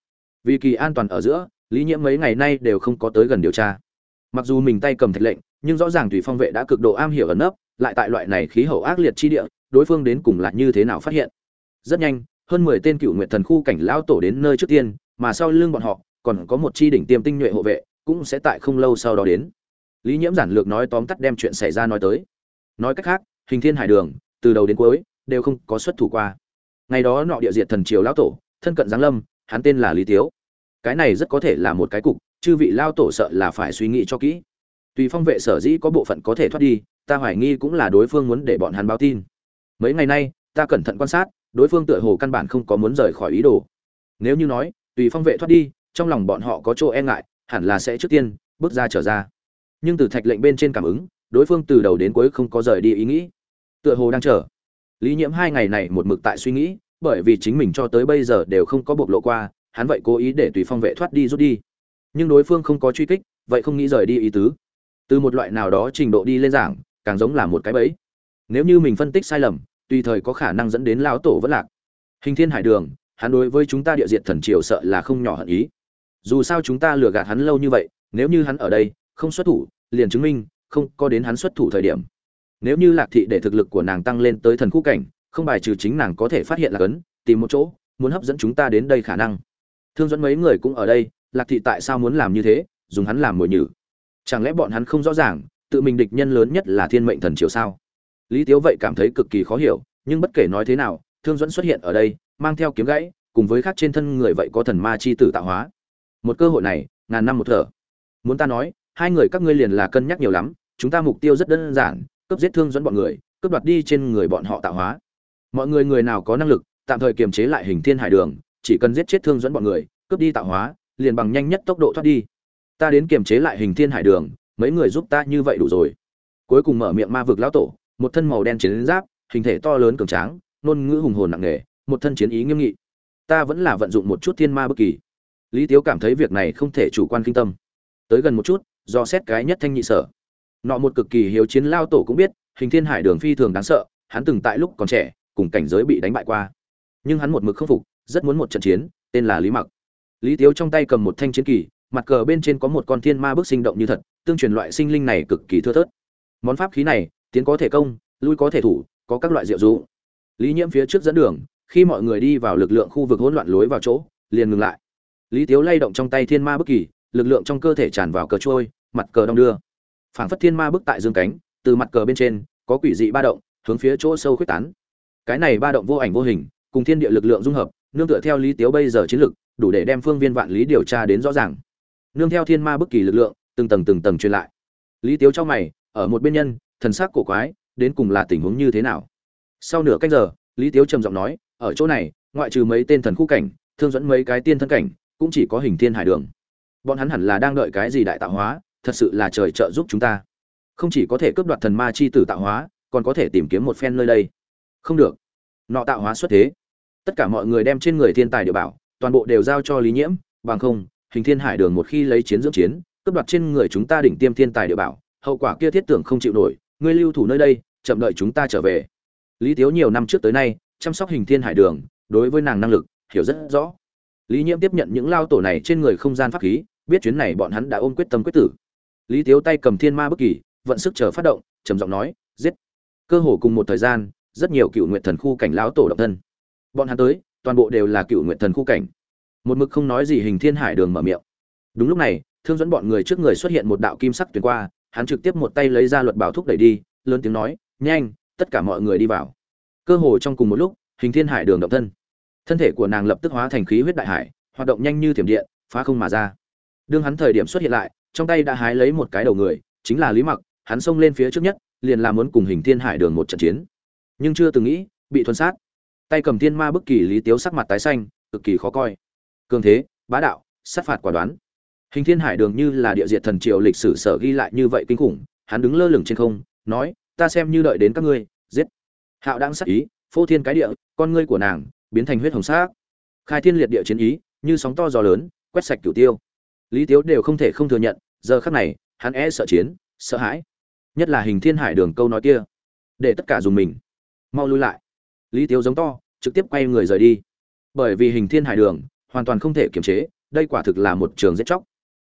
Vì kỳ an toàn ở giữa lý nhiễm mấy ngày nay đều không có tới gần điều tra. Mặc dù mình tay cầm thạch lệnh, nhưng rõ ràng tùy phong vệ đã cực độ am hiểu ẩn nấp, lại tại loại này khí hậu ác liệt chi địa, đối phương đến cùng là như thế nào phát hiện. Rất nhanh, hơn mười tên cựu nguyện thần khu cảnh lão tổ đến nơi trước tiên, mà sau lưng bọn họ, còn có một chi đỉnh tiêm tinh nhuệ hộ vệ, cũng sẽ tại không lâu sau đó đến. Lý nhiễm giản lược nói tóm tắt đem chuyện xảy ra nói tới. Nói cách khác, hình thiên hải đường, từ đầu đến cuối, đều không có xuất thủ qua. Ngày đó nọ địa diệt thần triều lão tổ, thân cận giáng lâm, hắn tên là lý tiếu cái này rất có thể là một cái cục, chư vị lao tổ sợ là phải suy nghĩ cho kỹ. Tùy phong vệ sở dĩ có bộ phận có thể thoát đi, ta hoài nghi cũng là đối phương muốn để bọn hắn báo tin. Mấy ngày nay, ta cẩn thận quan sát, đối phương tựa hồ căn bản không có muốn rời khỏi ý đồ. Nếu như nói, tùy phong vệ thoát đi, trong lòng bọn họ có chỗ e ngại, hẳn là sẽ trước tiên, bước ra trở ra. Nhưng từ thạch lệnh bên trên cảm ứng, đối phương từ đầu đến cuối không có rời đi ý nghĩ. Tựa hồ đang chờ. Lý nhiễm hai ngày này một mực tại suy nghĩ, bởi vì chính mình cho tới bây giờ đều không có bộc lộ qua hắn vậy cố ý để tùy phong vệ thoát đi rút đi. Nhưng đối phương không có truy kích, vậy không nghĩ rời đi ý tứ. Từ một loại nào đó trình độ đi lên giảng, càng giống là một cái bẫy. Nếu như mình phân tích sai lầm, tùy thời có khả năng dẫn đến lão tổ vẫn lạc. Hình thiên hải đường, hắn đối với chúng ta địa diệt thần triều sợ là không nhỏ hận ý. Dù sao chúng ta lừa gạt hắn lâu như vậy, nếu như hắn ở đây, không xuất thủ, liền chứng minh, không có đến hắn xuất thủ thời điểm. Nếu như lạc thị để thực lực của nàng tăng lên tới thần khu cảnh, không bài trừ chính nàng có thể phát hiện là cấn tìm một chỗ, muốn hấp dẫn chúng ta đến đây khả năng thương dẫn mấy người cũng ở đây, lạc thị tại sao muốn làm như thế, dùng hắn làm mồi nhử? Chẳng lẽ bọn hắn không rõ ràng, tự mình địch nhân lớn nhất là thiên mệnh thần triều sao? Lý tiếu vậy cảm thấy cực kỳ khó hiểu, nhưng bất kể nói thế nào, thương dẫn xuất hiện ở đây, mang theo kiếm gãy, cùng với khác trên thân người vậy có thần ma chi tử tạo hóa. Một cơ hội này, ngàn năm một thở. Muốn ta nói, hai người các ngươi liền là cân nhắc nhiều lắm, chúng ta mục tiêu rất đơn giản, cướp giết thương dẫn bọn người, cướp đoạt đi trên người bọn họ tạo hóa. Mọi người người nào có năng lực, tạm thời kiềm chế lại hình thiên hải đường chỉ cần giết chết thương dẫn bọn người, cướp đi tạo hóa, liền bằng nhanh nhất tốc độ thoát đi. Ta đến kiềm chế lại hình thiên hải đường, mấy người giúp ta như vậy đủ rồi. Cuối cùng mở miệng ma vực lão tổ, một thân màu đen chiến giáp, hình thể to lớn cường tráng, ngôn ngữ hùng hồn nặng nề, một thân chiến ý nghiêm nghị. Ta vẫn là vận dụng một chút thiên ma bất kỳ. Lý tiếu cảm thấy việc này không thể chủ quan kinh tâm. Tới gần một chút, do xét cái nhất thanh nhị sở. Nọ một cực kỳ hiếu chiến lao tổ cũng biết, hình thiên hải đường phi thường đáng sợ, hắn từng tại lúc còn trẻ, cùng cảnh giới bị đánh bại qua. Nhưng hắn một mực không phục rất muốn một trận chiến, tên là lý mặc. Lý tiếu trong tay cầm một thanh chiến kỳ, mặt cờ bên trên có một con thiên ma bước sinh động như thật, tương truyền loại sinh linh này cực kỳ thưa thớt. Món pháp khí này, tiến có thể công, lui có thể thủ, có các loại diệu dụ. Lý nhiễm phía trước dẫn đường, khi mọi người đi vào lực lượng khu vực hỗn loạn lối vào chỗ, liền ngừng lại. Lý tiếu lay động trong tay thiên ma bức kỳ, lực lượng trong cơ thể tràn vào cờ trôi, mặt cờ đong đưa. Phảng phất thiên ma bức tại dương cánh, từ mặt cờ bên trên, có quỷ dị ba động, hướng phía chỗ sâu khuyết tán. Cái này ba động vô ảnh vô hình, cùng thiên địa lực lượng dung hợp nương tựa theo lý tiếu bây giờ chiến lực, đủ để đem phương viên vạn lý điều tra đến rõ ràng. Nương theo thiên ma bất kỳ lực lượng, từng tầng từng tầng truyền lại. Lý tiếu trong mày, ở một bên nhân, thần sắc cổ quái, đến cùng là tình huống như thế nào? Sau nửa cách giờ, lý tiếu trầm giọng nói, ở chỗ này, ngoại trừ mấy tên thần khu cảnh, thương dẫn mấy cái tiên thân cảnh, cũng chỉ có hình thiên hải đường. Bọn hắn hẳn là đang đợi cái gì đại tạo hóa, thật sự là trời trợ giúp chúng ta. Không chỉ có thể cướp đoạt thần ma chi tử tạo hóa, còn có thể tìm kiếm một phen nơi đây. Không được. Nọ tạo hóa xuất thế tất cả mọi người đem trên người thiên tài địa bảo, toàn bộ đều giao cho lý nhiễm, bằng không, hình thiên hải đường một khi lấy chiến dưỡng chiến, cướp đoạt trên người chúng ta đỉnh tiêm thiên tài địa bảo, hậu quả kia thiết tưởng không chịu nổi, ngươi lưu thủ nơi đây, chậm đợi chúng ta trở về. Lý tiếu nhiều năm trước tới nay, chăm sóc hình thiên hải đường, đối với nàng năng lực, hiểu rất rõ. Lý nhiễm tiếp nhận những lao tổ này trên người không gian pháp khí, biết chuyến này bọn hắn đã ôm quyết tâm quyết tử. Lý tiếu tay cầm thiên ma bất kỳ, vận sức chờ phát động, trầm giọng nói, giết. Cơ hồ cùng một thời gian, rất nhiều cựu nguyện thần khu cảnh lão tổ động thân bọn hắn tới, toàn bộ đều là cựu nguyện thần khu cảnh. Một mực không nói gì hình thiên hải đường mở miệng. Đúng lúc này, thương dẫn bọn người trước người xuất hiện một đạo kim sắc tuyến qua, hắn trực tiếp một tay lấy ra luật bảo thúc đẩy đi, lớn tiếng nói, nhanh, tất cả mọi người đi vào. Cơ hồ trong cùng một lúc, hình thiên hải đường động thân. Thân thể của nàng lập tức hóa thành khí huyết đại hải, hoạt động nhanh như thiểm điện, phá không mà ra. Đương hắn thời điểm xuất hiện lại, trong tay đã hái lấy một cái đầu người, chính là lý mặc, hắn xông lên phía trước nhất, liền làm muốn cùng hình thiên hải đường một trận chiến. Nhưng chưa từng nghĩ, bị thuần sát tay cầm thiên ma bức kỳ lý tiếu sắc mặt tái xanh, cực kỳ khó coi. Cường thế, bá đạo, sát phạt quả đoán. Hình thiên hải đường như là địa diệt thần triều lịch sử sở ghi lại như vậy kinh khủng, hắn đứng lơ lửng trên không, nói, ta xem như đợi đến các ngươi, giết. Hạo đang sắc ý, phô thiên cái địa, con ngươi của nàng biến thành huyết hồng sắc. Khai thiên liệt địa chiến ý, như sóng to gió lớn, quét sạch cửu tiêu. Lý tiếu đều không thể không thừa nhận, giờ khắc này, hắn e sợ chiến, sợ hãi. Nhất là hình thiên hải đường câu nói kia, để tất cả dùng mình, mau lui lại lý tiếu giống to, trực tiếp quay người rời đi. Bởi vì hình thiên hải đường, hoàn toàn không thể kiềm chế, đây quả thực là một trường giết chóc.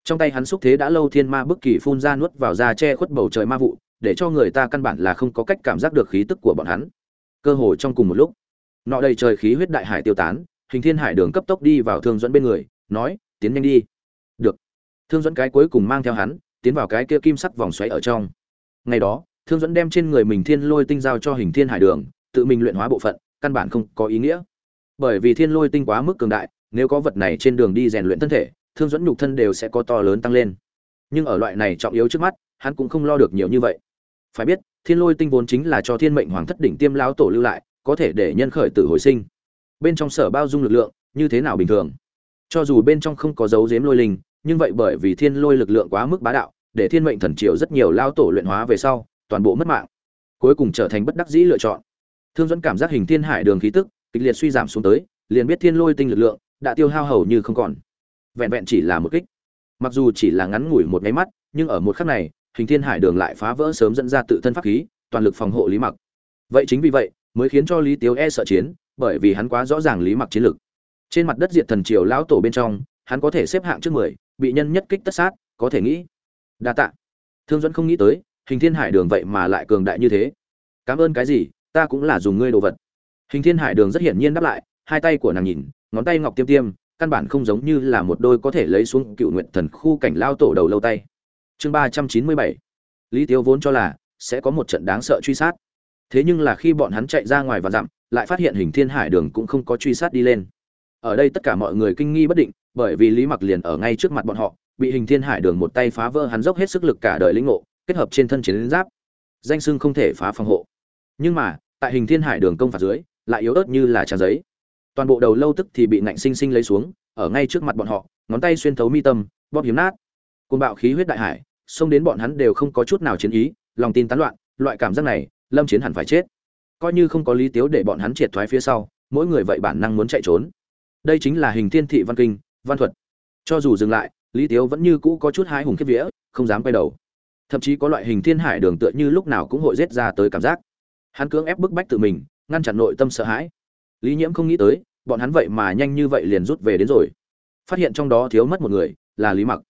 Trong tay hắn xúc thế đã lâu thiên ma bức kỳ phun ra nuốt vào da che khuất bầu trời ma vụ, để cho người ta căn bản là không có cách cảm giác được khí tức của bọn hắn. Cơ hồ trong cùng một lúc, nọ đầy trời khí huyết đại hải tiêu tán, hình thiên hải đường cấp tốc đi vào thương dẫn bên người, nói, tiến nhanh đi. Được. Thương dẫn cái cuối cùng mang theo hắn, tiến vào cái kia kim sắc vòng xoáy ở trong. Ngày đó, thương dẫn đem trên người mình thiên lôi tinh giao cho hình thiên hải đường tự mình luyện hóa bộ phận, căn bản không có ý nghĩa. Bởi vì thiên lôi tinh quá mức cường đại, nếu có vật này trên đường đi rèn luyện thân thể, thương dẫn nhục thân đều sẽ có to lớn tăng lên. Nhưng ở loại này trọng yếu trước mắt, hắn cũng không lo được nhiều như vậy. Phải biết, thiên lôi tinh vốn chính là cho thiên mệnh hoàng thất đỉnh tiêm lão tổ lưu lại, có thể để nhân khởi tử hồi sinh. Bên trong sở bao dung lực lượng, như thế nào bình thường? Cho dù bên trong không có dấu giếm lôi linh, nhưng vậy bởi vì thiên lôi lực lượng quá mức bá đạo, để thiên mệnh thần triều rất nhiều lao tổ luyện hóa về sau, toàn bộ mất mạng. Cuối cùng trở thành bất đắc dĩ lựa chọn thương dẫn cảm giác hình thiên hải đường khí tức, kịch liệt suy giảm xuống tới, liền biết thiên lôi tinh lực lượng đã tiêu hao hầu như không còn. Vẹn vẹn chỉ là một kích. Mặc dù chỉ là ngắn ngủi một cái mắt, nhưng ở một khắc này, hình thiên hải đường lại phá vỡ sớm dẫn ra tự thân pháp khí, toàn lực phòng hộ lý mặc. Vậy chính vì vậy, mới khiến cho lý tiếu e sợ chiến, bởi vì hắn quá rõ ràng lý mặc chiến lực. Trên mặt đất diệt thần triều lão tổ bên trong, hắn có thể xếp hạng trước mười, bị nhân nhất kích tất sát, có thể nghĩ. Đa tạ. Thương dẫn không nghĩ tới, hình thiên hải đường vậy mà lại cường đại như thế. Cảm ơn cái gì ta cũng là dùng ngươi đồ vật. Hình thiên hải đường rất hiển nhiên đáp lại, hai tay của nàng nhìn, ngón tay ngọc tiêm tiêm, căn bản không giống như là một đôi có thể lấy xuống cựu nguyện thần khu cảnh lao tổ đầu lâu tay. Chương ba trăm chín mươi bảy. Lý tiêu vốn cho là sẽ có một trận đáng sợ truy sát. Thế nhưng là khi bọn hắn chạy ra ngoài và dặm, lại phát hiện hình thiên hải đường cũng không có truy sát đi lên. Ở đây tất cả mọi người kinh nghi bất định, bởi vì lý mặc liền ở ngay trước mặt bọn họ, bị hình thiên hải đường một tay phá vỡ hắn dốc hết sức lực cả đời lĩnh ngộ, kết hợp trên thân chiến giáp. Danh sưng không thể phá phòng hộ. Nhưng mà tại hình thiên hải đường công phạt dưới, lại yếu ớt như là trang giấy. Toàn bộ đầu lâu tức thì bị nạnh sinh sinh lấy xuống, ở ngay trước mặt bọn họ, ngón tay xuyên thấu mi tâm, bóp hiếm nát. Côn bạo khí huyết đại hải, xông đến bọn hắn đều không có chút nào chiến ý, lòng tin tán loạn, loại cảm giác này, lâm chiến hẳn phải chết. Coi như không có lý tiếu để bọn hắn triệt thoái phía sau, mỗi người vậy bản năng muốn chạy trốn. Đây chính là hình thiên thị văn kinh, văn thuật. Cho dù dừng lại, lý tiếu vẫn như cũ có chút hái hùng kiếp vía, không dám quay đầu. Thậm chí có loại hình thiên hải đường tựa như lúc nào cũng hội rết ra tới cảm giác hắn cưỡng ép bức bách tự mình, ngăn chặn nội tâm sợ hãi. Lý nhiễm không nghĩ tới, bọn hắn vậy mà nhanh như vậy liền rút về đến rồi. Phát hiện trong đó thiếu mất một người, là lý mặc.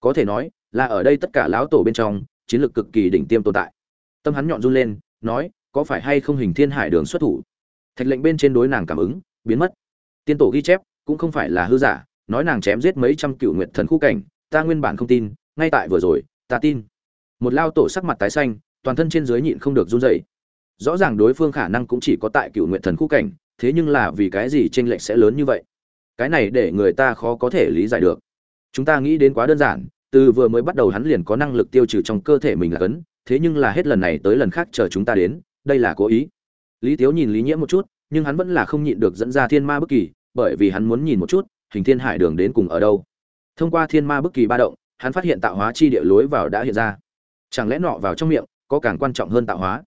Có thể nói, là ở đây tất cả lão tổ bên trong, chiến lược cực kỳ đỉnh tiêm tồn tại. Tâm hắn nhọn run lên, nói, có phải hay không hình thiên hải đường xuất thủ? Thạch lệnh bên trên đối nàng cảm ứng, biến mất. Tiên tổ ghi chép, cũng không phải là hư giả, nói nàng chém giết mấy trăm cựu nguyệt thần khu cảnh, ta nguyên bản không tin, ngay tại vừa rồi, ta tin. Một lao tổ sắc mặt tái xanh, toàn thân trên dưới nhịn không được run rẩy rõ ràng đối phương khả năng cũng chỉ có tại cựu nguyện thần khu cảnh, thế nhưng là vì cái gì tranh lệch sẽ lớn như vậy? Cái này để người ta khó có thể lý giải được. Chúng ta nghĩ đến quá đơn giản, từ vừa mới bắt đầu hắn liền có năng lực tiêu trừ trong cơ thể mình là cấn, thế nhưng là hết lần này tới lần khác chờ chúng ta đến, đây là cố ý. Lý tiếu nhìn lý nhiễm một chút, nhưng hắn vẫn là không nhịn được dẫn ra thiên ma bất kỳ, bởi vì hắn muốn nhìn một chút, hình thiên hải đường đến cùng ở đâu. Thông qua thiên ma bất kỳ ba động, hắn phát hiện tạo hóa chi địa lối vào đã hiện ra. Chẳng lẽ nọ vào trong miệng, có càng quan trọng hơn tạo hóa?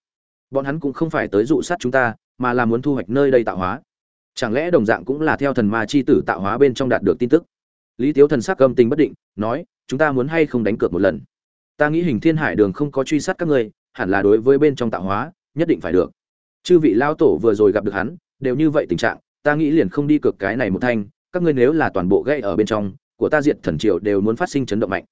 Bọn hắn cũng không phải tới dụ sát chúng ta, mà là muốn thu hoạch nơi đây tạo hóa. Chẳng lẽ đồng dạng cũng là theo thần ma chi tử tạo hóa bên trong đạt được tin tức? Lý tiếu thần sắc âm tình bất định, nói, chúng ta muốn hay không đánh cược một lần? Ta nghĩ hình thiên hải đường không có truy sát các ngươi, hẳn là đối với bên trong tạo hóa, nhất định phải được. Chư vị lao tổ vừa rồi gặp được hắn, đều như vậy tình trạng, ta nghĩ liền không đi cược cái này một thanh, các ngươi nếu là toàn bộ gây ở bên trong, của ta diệt thần triều đều muốn phát sinh chấn động mạnh.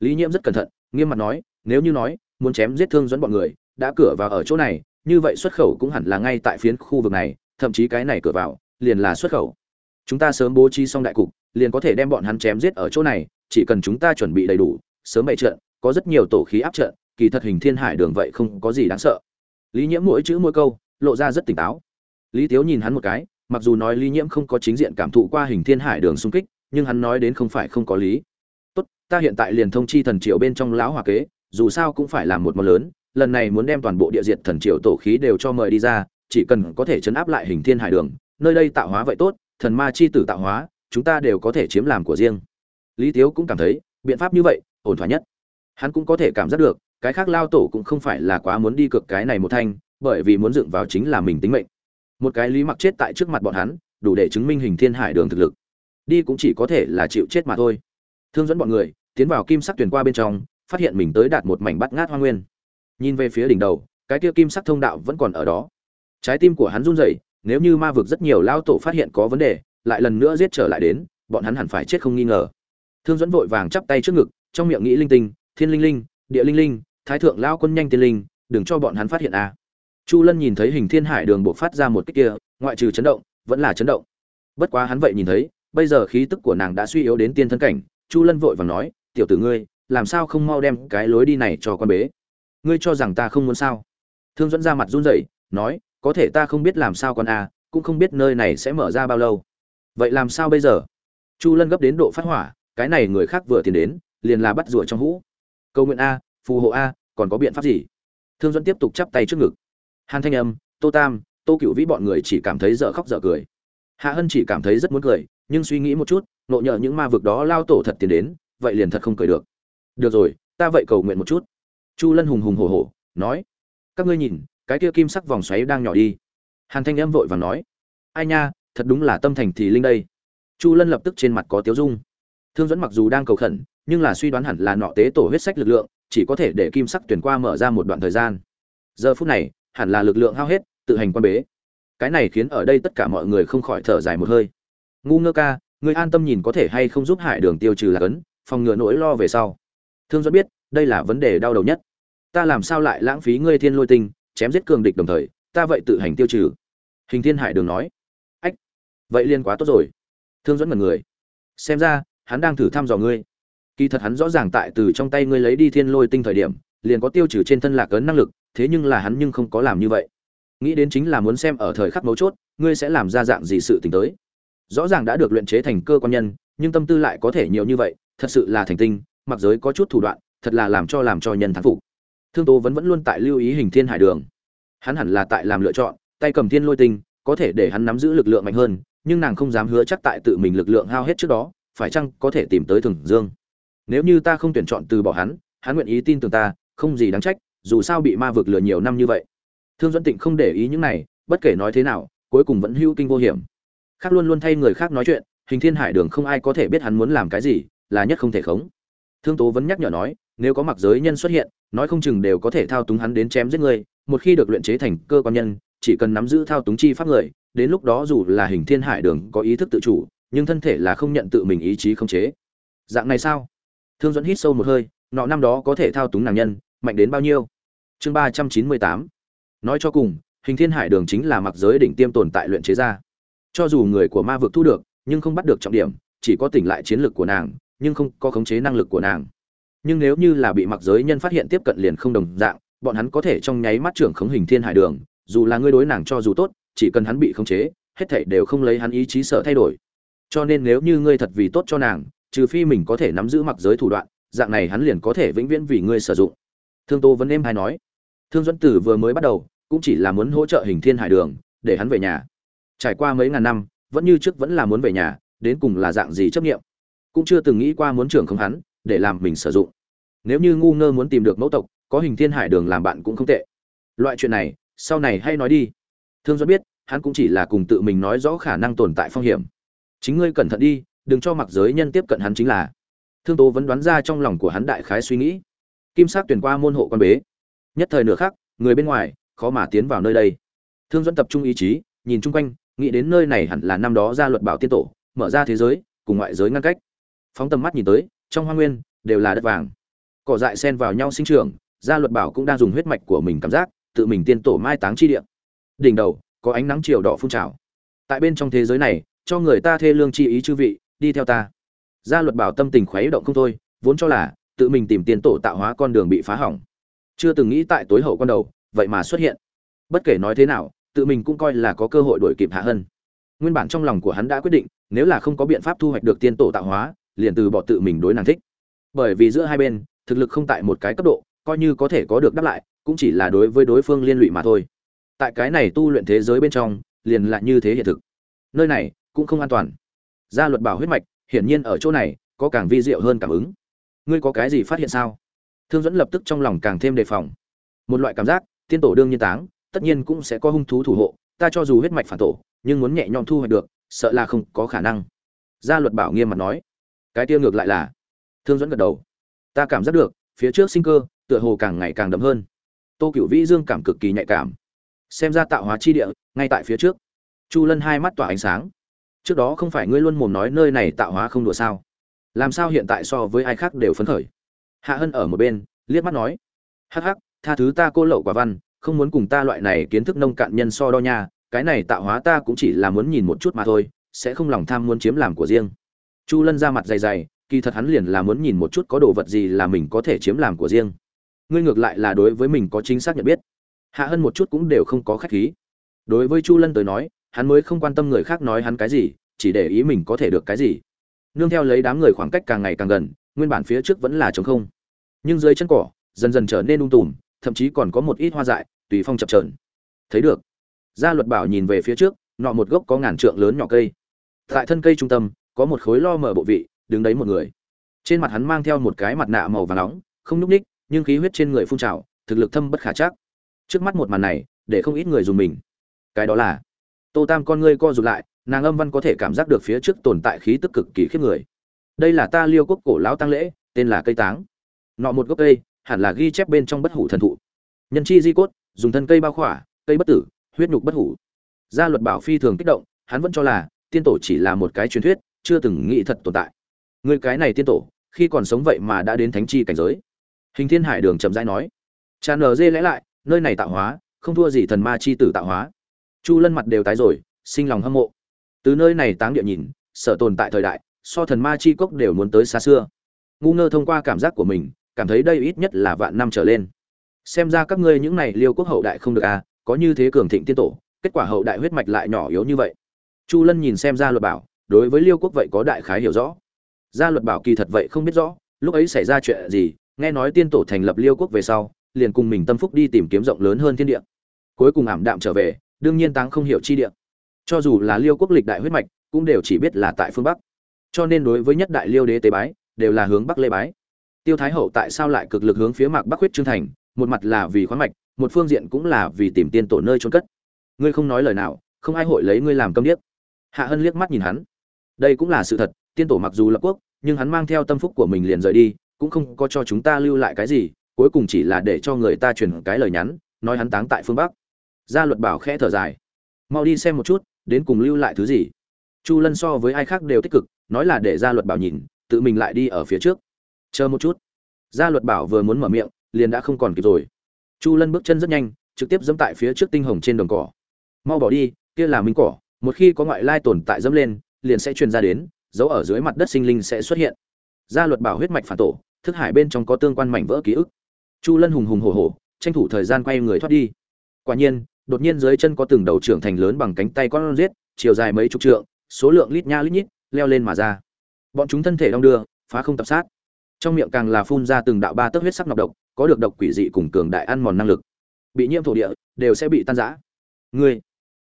Lý nhiễm rất cẩn thận, nghiêm mặt nói, nếu như nói, muốn chém giết thương dẫn bọn người đã cửa vào ở chỗ này, như vậy xuất khẩu cũng hẳn là ngay tại phiến khu vực này, thậm chí cái này cửa vào, liền là xuất khẩu. Chúng ta sớm bố trí xong đại cục, liền có thể đem bọn hắn chém giết ở chỗ này, chỉ cần chúng ta chuẩn bị đầy đủ, sớm bày trận, có rất nhiều tổ khí áp trận, kỳ thật hình thiên hải đường vậy không có gì đáng sợ. Lý nhiễm mỗi chữ mỗi câu, lộ ra rất tỉnh táo. Lý tiếu nhìn hắn một cái, mặc dù nói lý nhiễm không có chính diện cảm thụ qua hình thiên hải đường xung kích, nhưng hắn nói đến không phải không có lý. Tốt, ta hiện tại liền thông chi thần triệu bên trong lão hòa kế, dù sao cũng phải làm một món lớn lần này muốn đem toàn bộ địa diện thần triệu tổ khí đều cho mời đi ra, chỉ cần có thể chấn áp lại hình thiên hải đường, nơi đây tạo hóa vậy tốt, thần ma chi tử tạo hóa, chúng ta đều có thể chiếm làm của riêng. Lý tiếu cũng cảm thấy, biện pháp như vậy, ổn thỏa nhất. Hắn cũng có thể cảm giác được, cái khác lao tổ cũng không phải là quá muốn đi cược cái này một thanh, bởi vì muốn dựng vào chính là mình tính mệnh. Một cái lý mặc chết tại trước mặt bọn hắn, đủ để chứng minh hình thiên hải đường thực lực. Đi cũng chỉ có thể là chịu chết mà thôi. Thương dẫn bọn người, tiến vào kim sắc tuyển qua bên trong, phát hiện mình tới đạt một mảnh bắt ngát hoang nguyên nhìn về phía đỉnh đầu, cái kia kim sắc thông đạo vẫn còn ở đó. Trái tim của hắn run rẩy, nếu như ma vực rất nhiều lao tổ phát hiện có vấn đề, lại lần nữa giết trở lại đến, bọn hắn hẳn phải chết không nghi ngờ. Thương dẫn vội vàng chắp tay trước ngực, trong miệng nghĩ linh tinh, thiên linh linh, địa linh linh, thái thượng lao quân nhanh tiên linh, đừng cho bọn hắn phát hiện a. À. chu lân nhìn thấy hình thiên hải đường buộc phát ra một cái kia, ngoại trừ chấn động, vẫn là chấn động. Bất quá hắn vậy nhìn thấy, bây giờ khí tức của nàng đã suy yếu đến tiên thân cảnh, chu lân vội vàng nói, tiểu tử ngươi, làm sao không mau đem cái lối đi này cho con bế? Ngươi cho rằng ta không muốn sao? Thương dẫn ra mặt run rẩy, nói, có thể ta không biết làm sao con a cũng không biết nơi này sẽ mở ra bao lâu. Vậy làm sao bây giờ? Chu lân gấp đến độ phát hỏa, cái này người khác vừa tiền đến, liền là bắt rủa trong hũ. Câu nguyện a, phù hộ a, còn có biện pháp gì? Thương dẫn tiếp tục chắp tay trước ngực. Hàn thanh âm, tô tam, tô cựu vĩ bọn người chỉ cảm thấy dở khóc dở cười. Hạ hân chỉ cảm thấy rất muốn cười, nhưng suy nghĩ một chút, nộ nhờ những ma vực đó lao tổ thật tiền đến, vậy liền thật không cười được. Được rồi, ta vậy cầu nguyện một chút chu lân hùng hùng hổ hổ, nói, các ngươi nhìn, cái kia kim sắc vòng xoáy đang nhỏ đi. Hàn thanh âm vội và nói, ai nha, thật đúng là tâm thành thì linh đây. Chu lân lập tức trên mặt có tiếu dung. Thương dẫn mặc dù đang cầu khẩn, nhưng là suy đoán hẳn là nọ tế tổ huyết sách lực lượng, chỉ có thể để kim sắc tuyển qua mở ra một đoạn thời gian. Giờ phút này, hẳn là lực lượng hao hết, tự hành quan bế. Cái này khiến ở đây tất cả mọi người không khỏi thở dài một hơi. Ngu ngơ ca người an tâm nhìn có thể hay không giúp hải đường tiêu trừ là cấn phòng ngừa nỗi lo về sau. Thương dẫn biết, đây là vấn đề đau đầu nhất ta làm sao lại lãng phí ngươi thiên lôi tinh, chém giết cường địch đồng thời, ta vậy tự hành tiêu trừ. Hình thiên hải đường nói. Ách, vậy liên quá tốt rồi. Thương dẫn mật người. Xem ra, hắn đang thử thăm dò ngươi. Kỳ thật hắn rõ ràng tại từ trong tay ngươi lấy đi thiên lôi tinh thời điểm, liền có tiêu trừ trên thân lạc ấn năng lực, thế nhưng là hắn nhưng không có làm như vậy. Nghĩ đến chính là muốn xem ở thời khắc mấu chốt, ngươi sẽ làm ra dạng gì sự t ì n h tới. Rõ ràng đã được luyện chế thành cơ quan nhân, nhưng tâm tư lại có thể nhiều như vậy, thật sự là thành tinh, mặc giới có chút thủ đoạn, thật là làm cho làm cho nhân thắng phục thương tố vẫn vẫn luôn tại lưu ý hình thiên hải đường. Hắn hẳn là tại làm lựa chọn, tay cầm thiên lôi tinh, có thể để hắn nắm giữ lực lượng mạnh hơn, nhưng nàng không dám hứa chắc tại tự mình lực lượng hao hết trước đó, phải chăng có thể tìm tới thường dương? Nếu như ta không tuyển chọn từ bỏ hắn hắn nguyện ý tin tưởng ta, không gì đáng trách, dù sao bị ma vực lừa nhiều năm như vậy. Thương dẫn tịnh không để ý những này, bất kể nói thế nào, cuối cùng vẫn hữu kinh vô hiểm. Khác luôn luôn thay người khác nói chuyện, hình thiên hải đường không ai có thể biết hắn muốn làm cái gì, là nhất không thể khống. Thương tố vẫn nhắc nhở nói, nếu có mặc giới nhân xuất hiện nói không chừng đều có thể thao túng hắn đến chém giết người một khi được luyện chế thành cơ quan nhân, chỉ cần nắm giữ thao túng chi pháp người, đến lúc đó dù là hình thiên hải đường có ý thức tự chủ, nhưng thân thể là không nhận tự mình ý chí khống chế. Dạng này sao? Thương dẫn hít sâu một hơi, nọ năm đó có thể thao túng nàng nhân, mạnh đến bao nhiêu? Chương ba trăm chín mươi tám. Nói cho cùng, hình thiên hải đường chính là mặc giới đỉnh tiêm tồn tại luyện chế ra. Cho dù người của ma vực thu được, nhưng không bắt được trọng điểm, chỉ có tỉnh lại chiến lược của nàng, nhưng không có khống chế năng lực của nàng nhưng nếu như là bị mặc giới nhân phát hiện tiếp cận liền không đồng dạng, bọn hắn có thể trong nháy mắt trưởng khống hình thiên hải đường, dù là ngươi đối nàng cho dù tốt, chỉ cần hắn bị khống chế, hết thảy đều không lấy hắn ý chí sợ thay đổi. Cho nên nếu như ngươi thật vì tốt cho nàng, trừ phi mình có thể nắm giữ mặc giới thủ đoạn, dạng này hắn liền có thể vĩnh viễn vì ngươi sử dụng. Thương tô vẫn êm hay nói, thương dẫn tử vừa mới bắt đầu, cũng chỉ là muốn hỗ trợ hình thiên hải đường, để hắn về nhà. Trải qua mấy ngàn năm, vẫn như trước vẫn là muốn về nhà, đến cùng là dạng gì chấp nghiệm cũng chưa từng nghĩ qua muốn trưởng không hắn, để làm mình sử dụng nếu như ngu ngơ muốn tìm được mẫu tộc, có hình thiên hải đường làm bạn cũng không tệ. Loại chuyện này, sau này hay nói đi. Thương dẫn biết, hắn cũng chỉ là cùng tự mình nói rõ khả năng tồn tại phong hiểm. Chính ngươi cẩn thận đi, đừng cho mặc giới nhân tiếp cận hắn chính là. Thương tố vẫn đoán ra trong lòng của hắn đại khái suy nghĩ. Kim sắc tuyển qua môn hộ quan bế. Nhất thời nửa khác người bên ngoài, khó mà tiến vào nơi đây. Thương dẫn tập trung ý chí, nhìn chung quanh, nghĩ đến nơi này hẳn là năm đó ra luật bảo tiên tổ, mở ra thế giới, cùng ngoại giới ngăn cách. Phóng tầm mắt nhìn tới, trong hoa nguyên, đều là đất vàng cỏ dại xen vào nhau sinh trưởng, gia luật bảo cũng đang dùng huyết mạch của mình cảm giác, tự mình tiên tổ mai táng chi địa. Đỉnh đầu, có ánh nắng chiều đỏ phun trào. Tại bên trong thế giới này, cho người ta thê lương chi ý chư vị, đi theo ta. Gia luật bảo tâm tình khuấy động không thôi, vốn cho là, tự mình tìm tiền tổ tạo hóa con đường bị phá hỏng. Chưa từng nghĩ tại tối hậu con đầu, vậy mà xuất hiện. Bất kể nói thế nào, tự mình cũng coi là có cơ hội đổi kịp hạ hân. Nguyên bản trong lòng của hắn đã quyết định, nếu là không có biện pháp thu hoạch được tiên tổ tạo hóa, liền từ bỏ tự mình đối nàng thích. Bởi vì giữa hai bên thực lực không tại một cái cấp độ, coi như có thể có được đáp lại, cũng chỉ là đối với đối phương liên lụy mà thôi. Tại cái này tu luyện thế giới bên trong, liền lại như thế hiện thực. Nơi này cũng không an toàn. Gia luật bảo huyết mạch, hiển nhiên ở chỗ này, có càng vi diệu hơn cảm ứng. Ngươi có cái gì phát hiện sao? Thương dẫn lập tức trong lòng càng thêm đề phòng. Một loại cảm giác, tiên tổ đương nhiên táng, tất nhiên cũng sẽ có hung thú thủ hộ, ta cho dù huyết mạch phản tổ, nhưng muốn nhẹ nhõm thu hoạch được, sợ là không có khả năng. Gia luật bảo nghiêm mặt nói. Cái tiêu ngược lại là. Thương dẫn gật đầu ta cảm giác được, phía trước sinh cơ, tựa hồ càng ngày càng đậm hơn. Tô cựu vĩ dương cảm cực kỳ nhạy cảm. Xem ra tạo hóa chi địa, ngay tại phía trước. Chu lân hai mắt tỏa ánh sáng. Trước đó không phải ngươi luôn mồm nói nơi này tạo hóa không đùa sao? Làm sao hiện tại so với ai khác đều phấn khởi? Hạ hân ở một bên, liếc mắt nói. Hắc hắc, tha thứ ta cô lậu quả văn, không muốn cùng ta loại này kiến thức nông cạn nhân so đo nha, cái này tạo hóa ta cũng chỉ là muốn nhìn một chút mà thôi, sẽ không lòng tham muốn chiếm làm của riêng. Chu lân ra mặt dày dày kỳ thật hắn liền là muốn nhìn một chút có đồ vật gì là mình có thể chiếm làm của riêng. Ngươi ngược lại là đối với mình có chính xác nhận biết. Hạ hơn một chút cũng đều không có khách khí. Đối với chu lân tới nói, hắn mới không quan tâm người khác nói hắn cái gì, chỉ để ý mình có thể được cái gì. Nương theo lấy đám người khoảng cách càng ngày càng gần, nguyên bản phía trước vẫn là trống không. Nhưng dưới chân cỏ, dần dần trở nên ung tùm, thậm chí còn có một ít hoa dại, tùy phong chập trờn thấy được, gia luật bảo nhìn về phía trước, nọ một gốc có ngàn trượng lớn nhỏ cây. Tại thân cây trung tâm, có một khối lo mở bộ vị đứng đấy một người. Trên mặt hắn mang theo một cái mặt nạ màu và nóng, không nhúc ních, nhưng khí huyết trên người phun trào, thực lực thâm bất khả chắc. Trước mắt một màn này, để không ít người dùng mình. Cái đó là, tô tam con ngươi co rụt lại, nàng âm văn có thể cảm giác được phía trước tồn tại khí tức cực kỳ khiếp người. Đây là ta liêu quốc cổ lão tăng lễ, tên là cây táng. Nọ một gốc cây, hẳn là ghi chép bên trong bất hủ thần thụ. Nhân chi di cốt, dùng thân cây bao khỏa, cây bất tử, huyết nhục bất hủ. Gia luật bảo phi thường kích động, hắn vẫn cho là, tiên tổ chỉ là một cái truyền thuyết, chưa từng nghĩ thật tồn tại người cái này tiên tổ, khi còn sống vậy mà đã đến thánh chi cảnh giới. Hình thiên hải đường chậm rãi nói. Tràn nở dê lẽ lại, nơi này tạo hóa, không thua gì thần ma chi tử tạo hóa. Chu lân mặt đều tái rồi, sinh lòng hâm mộ. Từ nơi này táng địa nhìn, sở tồn tại thời đại, so thần ma chi cốc đều muốn tới xa xưa. Ngu ngơ thông qua cảm giác của mình, cảm thấy đây ít nhất là vạn năm trở lên. Xem ra các ngươi những này liêu quốc hậu đại không được à có như thế cường thịnh tiên tổ, kết quả hậu đại huyết mạch lại nhỏ yếu như vậy. Chu lân nhìn xem ra luật bảo, đối với liêu quốc vậy có đại khái hiểu rõ gia luật bảo kỳ thật vậy không biết rõ, lúc ấy xảy ra chuyện gì, nghe nói tiên tổ thành lập liêu quốc về sau, liền cùng mình tâm phúc đi tìm kiếm rộng lớn hơn thiên địa. Cuối cùng ảm đạm trở về, đương nhiên táng không hiểu chi địa. Cho dù là liêu quốc lịch đại huyết mạch, cũng đều chỉ biết là tại phương bắc. Cho nên đối với nhất đại liêu đế tế bái, đều là hướng bắc lê bái. Tiêu thái hậu tại sao lại cực lực hướng phía mạc bắc huyết trương thành, một mặt là vì khoáng mạch, một phương diện cũng là vì tìm tiên tổ nơi trôn cất. Ngươi không nói lời nào, không ai hội lấy ngươi làm câm điếc. Hạ hân liếc mắt nhìn hắn. Đây cũng là sự thật tiên tổ mặc dù lập quốc, nhưng hắn mang theo tâm phúc của mình liền rời đi, cũng không có cho chúng ta lưu lại cái gì, cuối cùng chỉ là để cho người ta truyền cái lời nhắn, nói hắn táng tại phương bắc. Gia luật bảo khẽ thở dài. Mau đi xem một chút, đến cùng lưu lại thứ gì. Chu lân so với ai khác đều tích cực, nói là để gia luật bảo nhìn, tự mình lại đi ở phía trước. Chờ một chút. Gia luật bảo vừa muốn mở miệng, liền đã không còn kịp rồi. Chu lân bước chân rất nhanh, trực tiếp dẫm tại phía trước tinh hồng trên đồng cỏ. Mau bỏ đi, kia là minh cỏ, một khi có ngoại lai tồn tại dẫm lên, liền sẽ truyền ra đến dấu ở dưới mặt đất sinh linh sẽ xuất hiện. Gia luật bảo huyết mạch phản tổ thức hải bên trong có tương quan mảnh vỡ ký ức. Chu lân hùng hùng hổ hổ tranh thủ thời gian quay người thoát đi. Quả nhiên đột nhiên dưới chân có từng đầu trưởng thành lớn bằng cánh tay con riết chiều dài mấy chục trượng số lượng lít nha lít nhít leo lên mà ra. Bọn chúng thân thể đong đưa phá không tập sát. Trong miệng càng là phun ra từng đạo ba tấc huyết sắc nọc độc có được độc quỷ dị cùng cường đại ăn mòn năng lực. Bị nhiễm thổ địa đều sẽ bị tan rã. Người,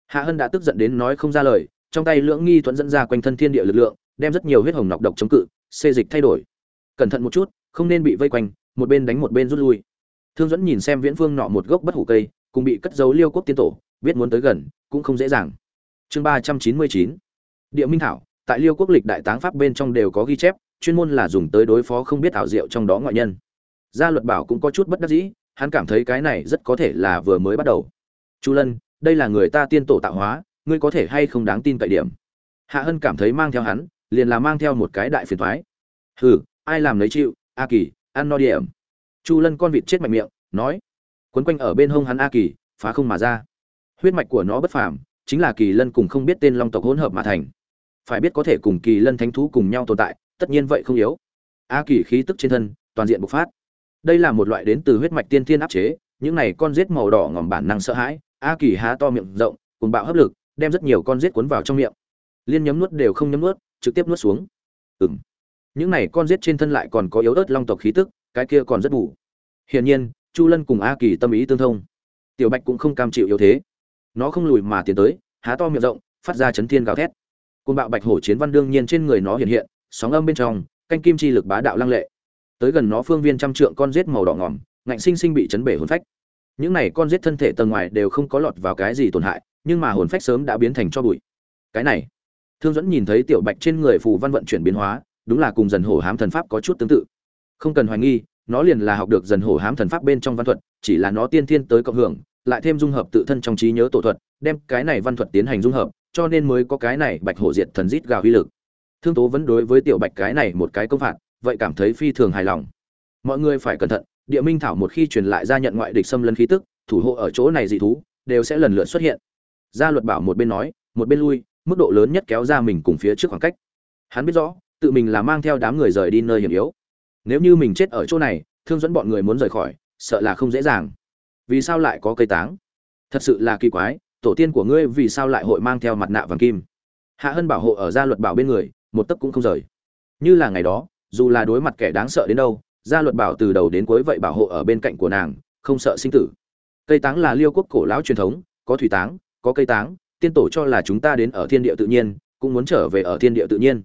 hạ hân đã tức giận đến nói không ra lời trong tay lưỡng nghi thuẫn dẫn ra quanh thân thiên địa lực lượng đem rất nhiều huyết hồng nọc độc chống cự, xê dịch thay đổi. Cẩn thận một chút, không nên bị vây quanh, một bên đánh một bên rút lui. Thương dẫn nhìn xem viễn phương nọ một gốc bất hủ cây, cùng bị cất giấu liêu quốc tiên tổ, biết muốn tới gần, cũng không dễ dàng. Chương ba trăm chín mươi chín. Địa minh thảo, tại liêu quốc lịch đại táng pháp bên trong đều có ghi chép, chuyên môn là dùng tới đối phó không biết ảo diệu trong đó ngoại nhân. Gia luật bảo cũng có chút bất đắc dĩ, hắn cảm thấy cái này rất có thể là vừa mới bắt đầu. Chu lân, đây là người ta tiên tổ tạo hóa, ngươi có thể hay không đáng tin cậy điểm? Hạ hân cảm thấy mang theo hắn liền là mang theo một cái đại phiền thoái. Hừ, ai làm lấy chịu, a kỳ, ăn no điểm. Chu lân con vịt chết mạnh miệng, nói. Quấn quanh ở bên hông hắn a kỳ, phá không mà ra. Huyết mạch của nó bất phàm, chính là kỳ lân cùng không biết tên long tộc hỗn hợp mà thành. Phải biết có thể cùng kỳ lân thánh thú cùng nhau tồn tại, tất nhiên vậy không yếu. A kỳ khí tức trên thân, toàn diện bộc phát. Đây là một loại đến từ huyết mạch tiên thiên áp chế, những này con rết màu đỏ ngòm bản năng sợ hãi, a kỳ há to miệng rộng cùng bạo hấp lực, đem rất nhiều con rết cuốn vào trong miệng. Liên nhấm nuốt đều không nhấm nuốt trực tiếp nuốt xuống. Ừng những này con rết trên thân lại còn có yếu ớt long tộc khí tức, cái kia còn rất bù. Hiển nhiên, chu lân cùng a kỳ tâm ý tương thông. Tiểu bạch cũng không cam chịu yếu thế. Nó không lùi mà tiến tới, há to miệng rộng, phát ra chấn thiên gào thét. Côn bạo bạch hổ chiến văn đương nhiên trên người nó hiện hiện, sóng âm bên trong, canh kim chi lực bá đạo lăng lệ. Tới gần nó phương viên trăm trượng con rết màu đỏ ngỏm, ngạnh sinh sinh bị chấn bể hồn phách. Những này con rết thân thể tầng ngoài đều không có lọt vào cái gì tổn hại, nhưng mà hồn phách sớm đã biến thành cho bụi. Cái này thương dẫn nhìn thấy tiểu bạch trên người phù văn vận chuyển biến hóa, đúng là cùng dần hổ hám thần pháp có chút tương tự. Không cần hoài nghi, nó liền là học được dần hổ hám thần pháp bên trong văn thuật, chỉ là nó tiên thiên tới cộng hưởng, lại thêm dung hợp tự thân trong trí nhớ tổ thuật, đem cái này văn thuật tiến hành dung hợp, cho nên mới có cái này bạch hổ diệt thần rít gào uy lực. Thương tố vẫn đối với tiểu bạch cái này một cái công phạt, vậy cảm thấy phi thường hài lòng. Mọi người phải cẩn thận, địa minh thảo một khi truyền lại ra nhận ngoại địch xâm lấn khí tức, thủ hộ ở chỗ này dị thú, đều sẽ lần lượt xuất hiện. Gia luật bảo một bên nói, một bên lui mức độ lớn nhất kéo ra mình cùng phía trước khoảng cách. Hắn biết rõ, tự mình là mang theo đám người rời đi nơi hiểm yếu. Nếu như mình chết ở chỗ này, thương dẫn bọn người muốn rời khỏi, sợ là không dễ dàng. Vì sao lại có cây táng? Thật sự là kỳ quái, tổ tiên của ngươi vì sao lại hội mang theo mặt nạ vàng kim? Hạ hân bảo hộ ở gia luật bảo bên người, một tấc cũng không rời. Như là ngày đó, dù là đối mặt kẻ đáng sợ đến đâu, gia luật bảo từ đầu đến cuối vậy bảo hộ ở bên cạnh của nàng, không sợ sinh tử. Cây táng là liêu quốc cổ lão truyền thống, có thủy táng, có cây táng tiên tổ cho là chúng ta đến ở thiên địa tự nhiên, cũng muốn trở về ở thiên địa tự nhiên.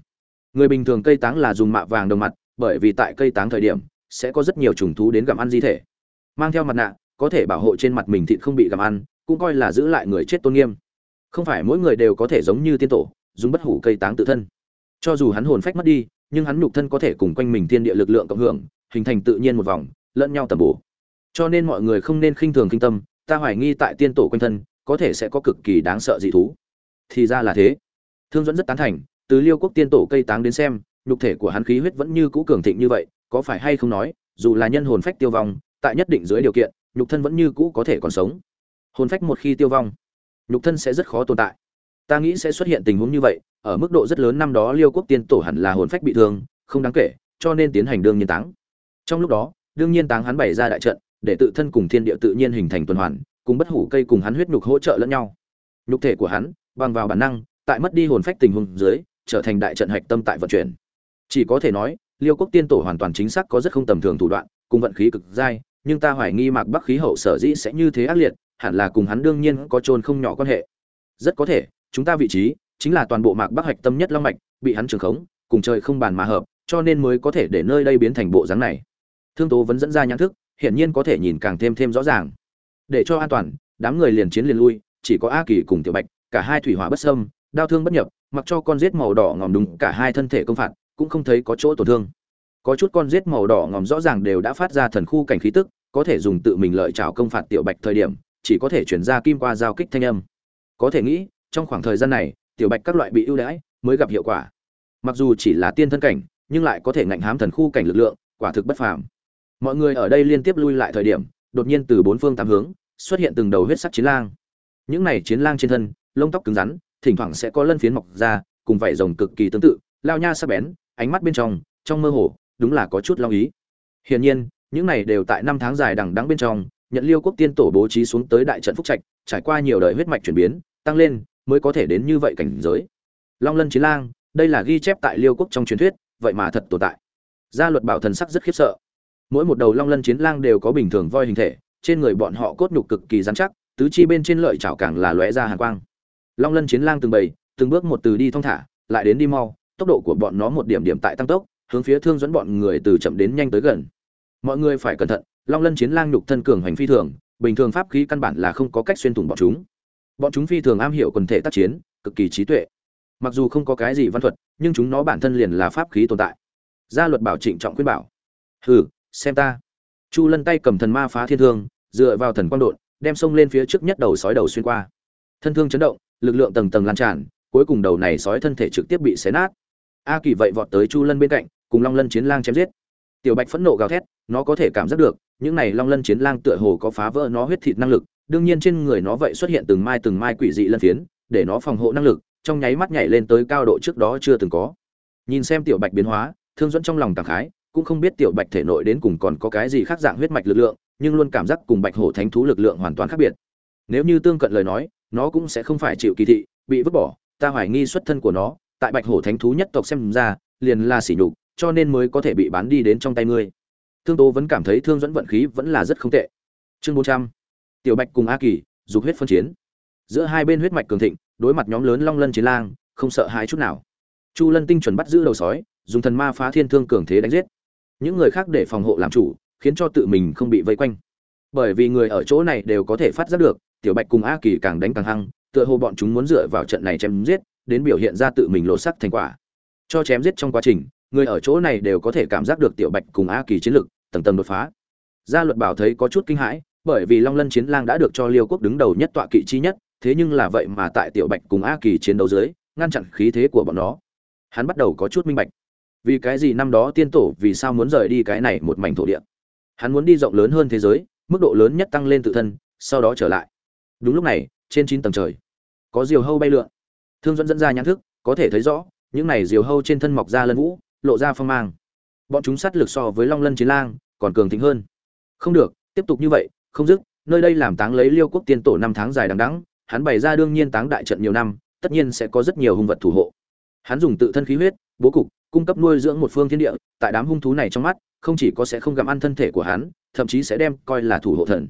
Người bình thường cây táng là dùng mạ vàng đồng mặt, bởi vì tại cây táng thời điểm, sẽ có rất nhiều trùng thú đến gặm ăn di thể. Mang theo mặt nạ, có thể bảo hộ trên mặt mình thịt không bị gặm ăn, cũng coi là giữ lại người chết tôn nghiêm. Không phải mỗi người đều có thể giống như tiên tổ, dùng bất hủ cây táng tự thân. Cho dù hắn hồn phách mất đi, nhưng hắn nhục thân có thể cùng quanh mình thiên địa lực lượng cộng hưởng, hình thành tự nhiên một vòng, lẫn nhau tầm bổ. Cho nên mọi người không nên khinh thường kinh tâm, ta hoài nghi tại tiên tổ quanh thân có thể sẽ có cực kỳ đáng sợ dị thú. Thì ra là thế. Thương dẫn rất tán thành, từ liêu quốc tiên tổ cây táng đến xem, nhục thể của hắn khí huyết vẫn như cũ cường thịnh như vậy, có phải hay không nói, dù là nhân hồn phách tiêu vong, tại nhất định dưới điều kiện, nhục thân vẫn như cũ có thể còn sống. Hồn phách một khi tiêu vong, nhục thân sẽ rất khó tồn tại. Ta nghĩ sẽ xuất hiện tình huống như vậy, ở mức độ rất lớn năm đó liêu quốc tiên tổ hẳn là hồn phách bị thương, không đáng kể, cho nên tiến hành đương nhiên táng. Trong lúc đó, đương nhiên táng hắn bày ra đại trận, để tự thân cùng thiên địa tự nhiên hình thành tuần hoàn cùng bất hủ cây cùng hắn huyết nhục hỗ trợ lẫn nhau. Nhục thể của hắn, bằng vào bản năng, tại mất đi hồn phách tình huống dưới, trở thành đại trận hạch tâm tại vận chuyển. Chỉ có thể nói, liêu quốc tiên tổ hoàn toàn chính xác có rất không tầm thường thủ đoạn, cùng vận khí cực dai, nhưng ta hoài nghi mạc bắc khí hậu sở dĩ sẽ như thế ác liệt, hẳn là cùng hắn đương nhiên có trôn không nhỏ quan hệ. Rất có thể, chúng ta vị trí, chính là toàn bộ mạc bắc hạch tâm nhất long mạch, bị hắn trường khống, cùng trời không bàn mà hợp, cho nên mới có thể để nơi đây biến thành bộ dáng này. Thương tố vẫn dẫn ra nhãn thức, hiển nhiên có thể nhìn càng thêm thêm rõ ràng để cho an toàn, đám người liền chiến liền lui, chỉ có a kỳ cùng tiểu bạch, cả hai thủy hỏa bất sâm đao thương bất nhập, mặc cho con rết màu đỏ ngòm đúng, cả hai thân thể công phạt, cũng không thấy có chỗ tổn thương. Có chút con rết màu đỏ ngòm rõ ràng đều đã phát ra thần khu cảnh khí tức, có thể dùng tự mình lợi trảo công phạt tiểu bạch thời điểm, chỉ có thể chuyển ra kim qua giao kích thanh âm. Có thể nghĩ, trong khoảng thời gian này, tiểu bạch các loại bị ưu đãi mới gặp hiệu quả. Mặc dù chỉ là tiên thân cảnh, nhưng lại có thể ngạnh hám thần khu cảnh lực lượng, quả thực bất phàm. Mọi người ở đây liên tiếp lui lại thời điểm, đột nhiên từ bốn phương tám hướng xuất hiện từng đầu huyết sắc chiến lang. Những này chiến lang trên thân, lông tóc cứng rắn, thỉnh thoảng sẽ có lân phiến mọc ra, cùng vảy rồng cực kỳ tương tự, lao nha sắc bén, ánh mắt bên trong trong mơ hồ, đúng là có chút long ý. Hiển nhiên, những này đều tại năm tháng dài đằng đẵng bên trong nhận liêu quốc tiên tổ bố trí xuống tới đại trận phúc trạch, trải qua nhiều đời huyết mạch chuyển biến, tăng lên, mới có thể đến như vậy cảnh giới. Long lân chiến lang, đây là ghi chép tại liêu quốc trong truyền thuyết, vậy mà thật tồn tại. Gia luật bảo thần sắc rất khiếp sợ. Mỗi một đầu long lân chiến lang đều có bình thường voi hình thể trên người bọn họ cốt nhục cực kỳ rắn chắc, tứ chi bên trên lợi chảo càng là lóe ra hàn quang. Long lân chiến lang từng bầy, từng bước một từ đi thong thả, lại đến đi mau, tốc độ của bọn nó một điểm điểm tại tăng tốc, hướng phía thương dẫn bọn người từ chậm đến nhanh tới gần. Mọi người phải cẩn thận, long lân chiến lang nhục thân cường hành phi thường, bình thường pháp khí căn bản là không có cách xuyên thủng bọn chúng. Bọn chúng phi thường am hiểu quần thể tác chiến, cực kỳ trí tuệ. Mặc dù không có cái gì văn thuật, nhưng chúng nó bản thân liền là pháp khí tồn tại. Gia luật bảo trịnh trọng khuyên bảo. Hừ, xem ta chu lân tay cầm thần ma phá thiên thương, dựa vào thần quang đột đem sông lên phía trước nhất đầu sói đầu xuyên qua. Thân thương chấn động, lực lượng tầng tầng lan tràn, cuối cùng đầu này sói thân thể trực tiếp bị xé nát. A kỳ vậy vọt tới chu lân bên cạnh, cùng long lân chiến lang chém giết. Tiểu bạch phẫn nộ gào thét, nó có thể cảm giác được, những này long lân chiến lang tựa hồ có phá vỡ nó huyết thịt năng lực, đương nhiên trên người nó vậy xuất hiện từng mai từng mai quỷ dị lân phiến, để nó phòng hộ năng lực, trong nháy mắt nhảy lên tới cao độ trước đó chưa từng có. Nhìn xem tiểu bạch biến hóa, thương dẫn trong lòng tàng khái cũng không biết tiểu bạch thể nội đến cùng còn có cái gì khác dạng huyết mạch lực lượng, nhưng luôn cảm giác cùng bạch hổ thánh thú lực lượng hoàn toàn khác biệt. Nếu như tương cận lời nói, nó cũng sẽ không phải chịu kỳ thị, bị vứt bỏ, ta hoài nghi xuất thân của nó, tại bạch hổ thánh thú nhất tộc xem ra, liền là sỉ nhục, cho nên mới có thể bị bán đi đến trong tay ngươi. Thương tố vẫn cảm thấy thương dẫn vận khí vẫn là rất không tệ. Chương bốn trăm, tiểu bạch cùng a kỳ, dục huyết phân chiến. Giữa hai bên huyết mạch cường thịnh, đối mặt nhóm lớn long lân chiến lang, không sợ hãi chút nào. Chu lân tinh chuẩn bắt giữ đầu sói, dùng thần ma phá thiên thương cường thế đánh giết những người khác để phòng hộ làm chủ, khiến cho tự mình không bị vây quanh. Bởi vì người ở chỗ này đều có thể phát giác được, tiểu bạch cùng a kỳ càng đánh càng hăng, tựa hồ bọn chúng muốn dựa vào trận này chém giết, đến biểu hiện ra tự mình lột sắc thành quả. Cho chém giết trong quá trình, người ở chỗ này đều có thể cảm giác được tiểu bạch cùng a kỳ chiến lực, tầng tầng đột phá. Gia luật bảo thấy có chút kinh hãi, bởi vì long lân chiến lang đã được cho liêu quốc đứng đầu nhất tọa kỵ chi nhất, thế nhưng là vậy mà tại tiểu bạch cùng a kỳ chiến đấu dưới, ngăn chặn khí thế của bọn nó. Hắn bắt đầu có chút minh bạch vì cái gì năm đó tiên tổ vì sao muốn rời đi cái này một mảnh thổ địa? Hắn muốn đi rộng lớn hơn thế giới, mức độ lớn nhất tăng lên tự thân, sau đó trở lại. Đúng lúc này, trên chín tầng trời, có diều hâu bay lượn. Thương dẫn dẫn ra nhãn thức, có thể thấy rõ, những này diều hâu trên thân mọc ra lân vũ, lộ ra phong mang. Bọn chúng sát lực so với long lân chiến lang, còn cường thịnh hơn. Không được, tiếp tục như vậy, không dứt, nơi đây làm táng lấy liêu quốc tiên tổ năm tháng dài đằng đẵng, hắn bày ra đương nhiên táng đại trận nhiều năm, tất nhiên sẽ có rất nhiều hung vật thủ hộ. Hắn dùng tự thân khí huyết bố cục, cung cấp nuôi dưỡng một phương thiên địa, tại đám hung thú này trong mắt, không chỉ có sẽ không gặm ăn thân thể của hắn, thậm chí sẽ đem coi là thủ hộ thần.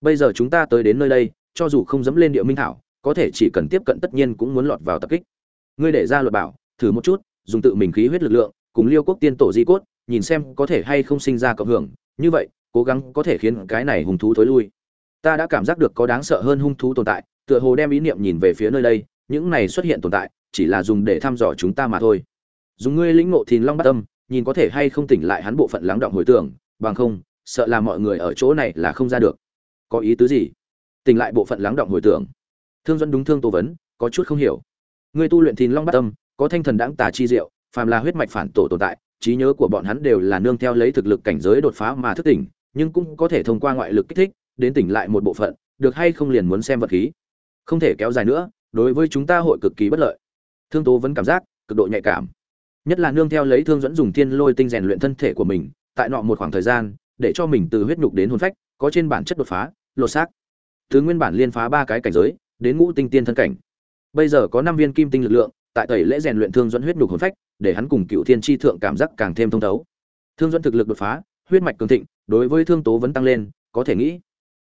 Bây giờ chúng ta tới đến nơi đây, cho dù không dẫm lên địa minh thảo, có thể chỉ cần tiếp cận tất nhiên cũng muốn lọt vào tập kích. Ngươi để ra luật bảo, thử một chút, dùng tự mình khí huyết lực lượng, cùng liêu quốc tiên tổ di cốt, nhìn xem có thể hay không sinh ra cộng hưởng. Như vậy, cố gắng có thể khiến cái này hung thú thối lui. Ta đã cảm giác được có đáng sợ hơn hung thú tồn tại, tựa hồ đem ý niệm nhìn về phía nơi đây, những này xuất hiện tồn tại, chỉ là dùng để thăm dò chúng ta mà thôi dùng ngươi lĩnh ngộ thìn long bát tâm nhìn có thể hay không tỉnh lại hắn bộ phận lắng động hồi tưởng, bằng không, sợ là mọi người ở chỗ này là không ra được. Có ý tứ gì? Tỉnh lại bộ phận lắng động hồi tưởng. Thương dẫn đúng thương tô vấn, có chút không hiểu. Ngươi tu luyện thìn long bát tâm có thanh thần đãng tà chi diệu, phàm là huyết mạch phản tổ tồn tại, trí nhớ của bọn hắn đều là nương theo lấy thực lực cảnh giới đột phá mà thức tỉnh, nhưng cũng có thể thông qua ngoại lực kích thích, đến tỉnh lại một bộ phận, được hay không liền muốn xem vật khí. Không thể kéo dài nữa, đối với chúng ta hội cực kỳ bất lợi. Thương tố vẫn cảm giác, cực độ nhạy cảm nhất là nương theo lấy thương dẫn dùng thiên lôi tinh rèn luyện thân thể của mình, tại nọ một khoảng thời gian, để cho mình từ huyết nhục đến hồn phách, có trên bản chất đột phá, lột xác. Từ nguyên bản liên phá ba cái cảnh giới, đến ngũ tinh tiên thân cảnh. Bây giờ có năm viên kim tinh lực lượng, tại tẩy lễ rèn luyện thương dẫn huyết nhục hồn phách, để hắn cùng cựu thiên tri thượng cảm giác càng thêm thông thấu. Thương dẫn thực lực đột phá, huyết mạch cường thịnh, đối với thương tố vẫn tăng lên, có thể nghĩ.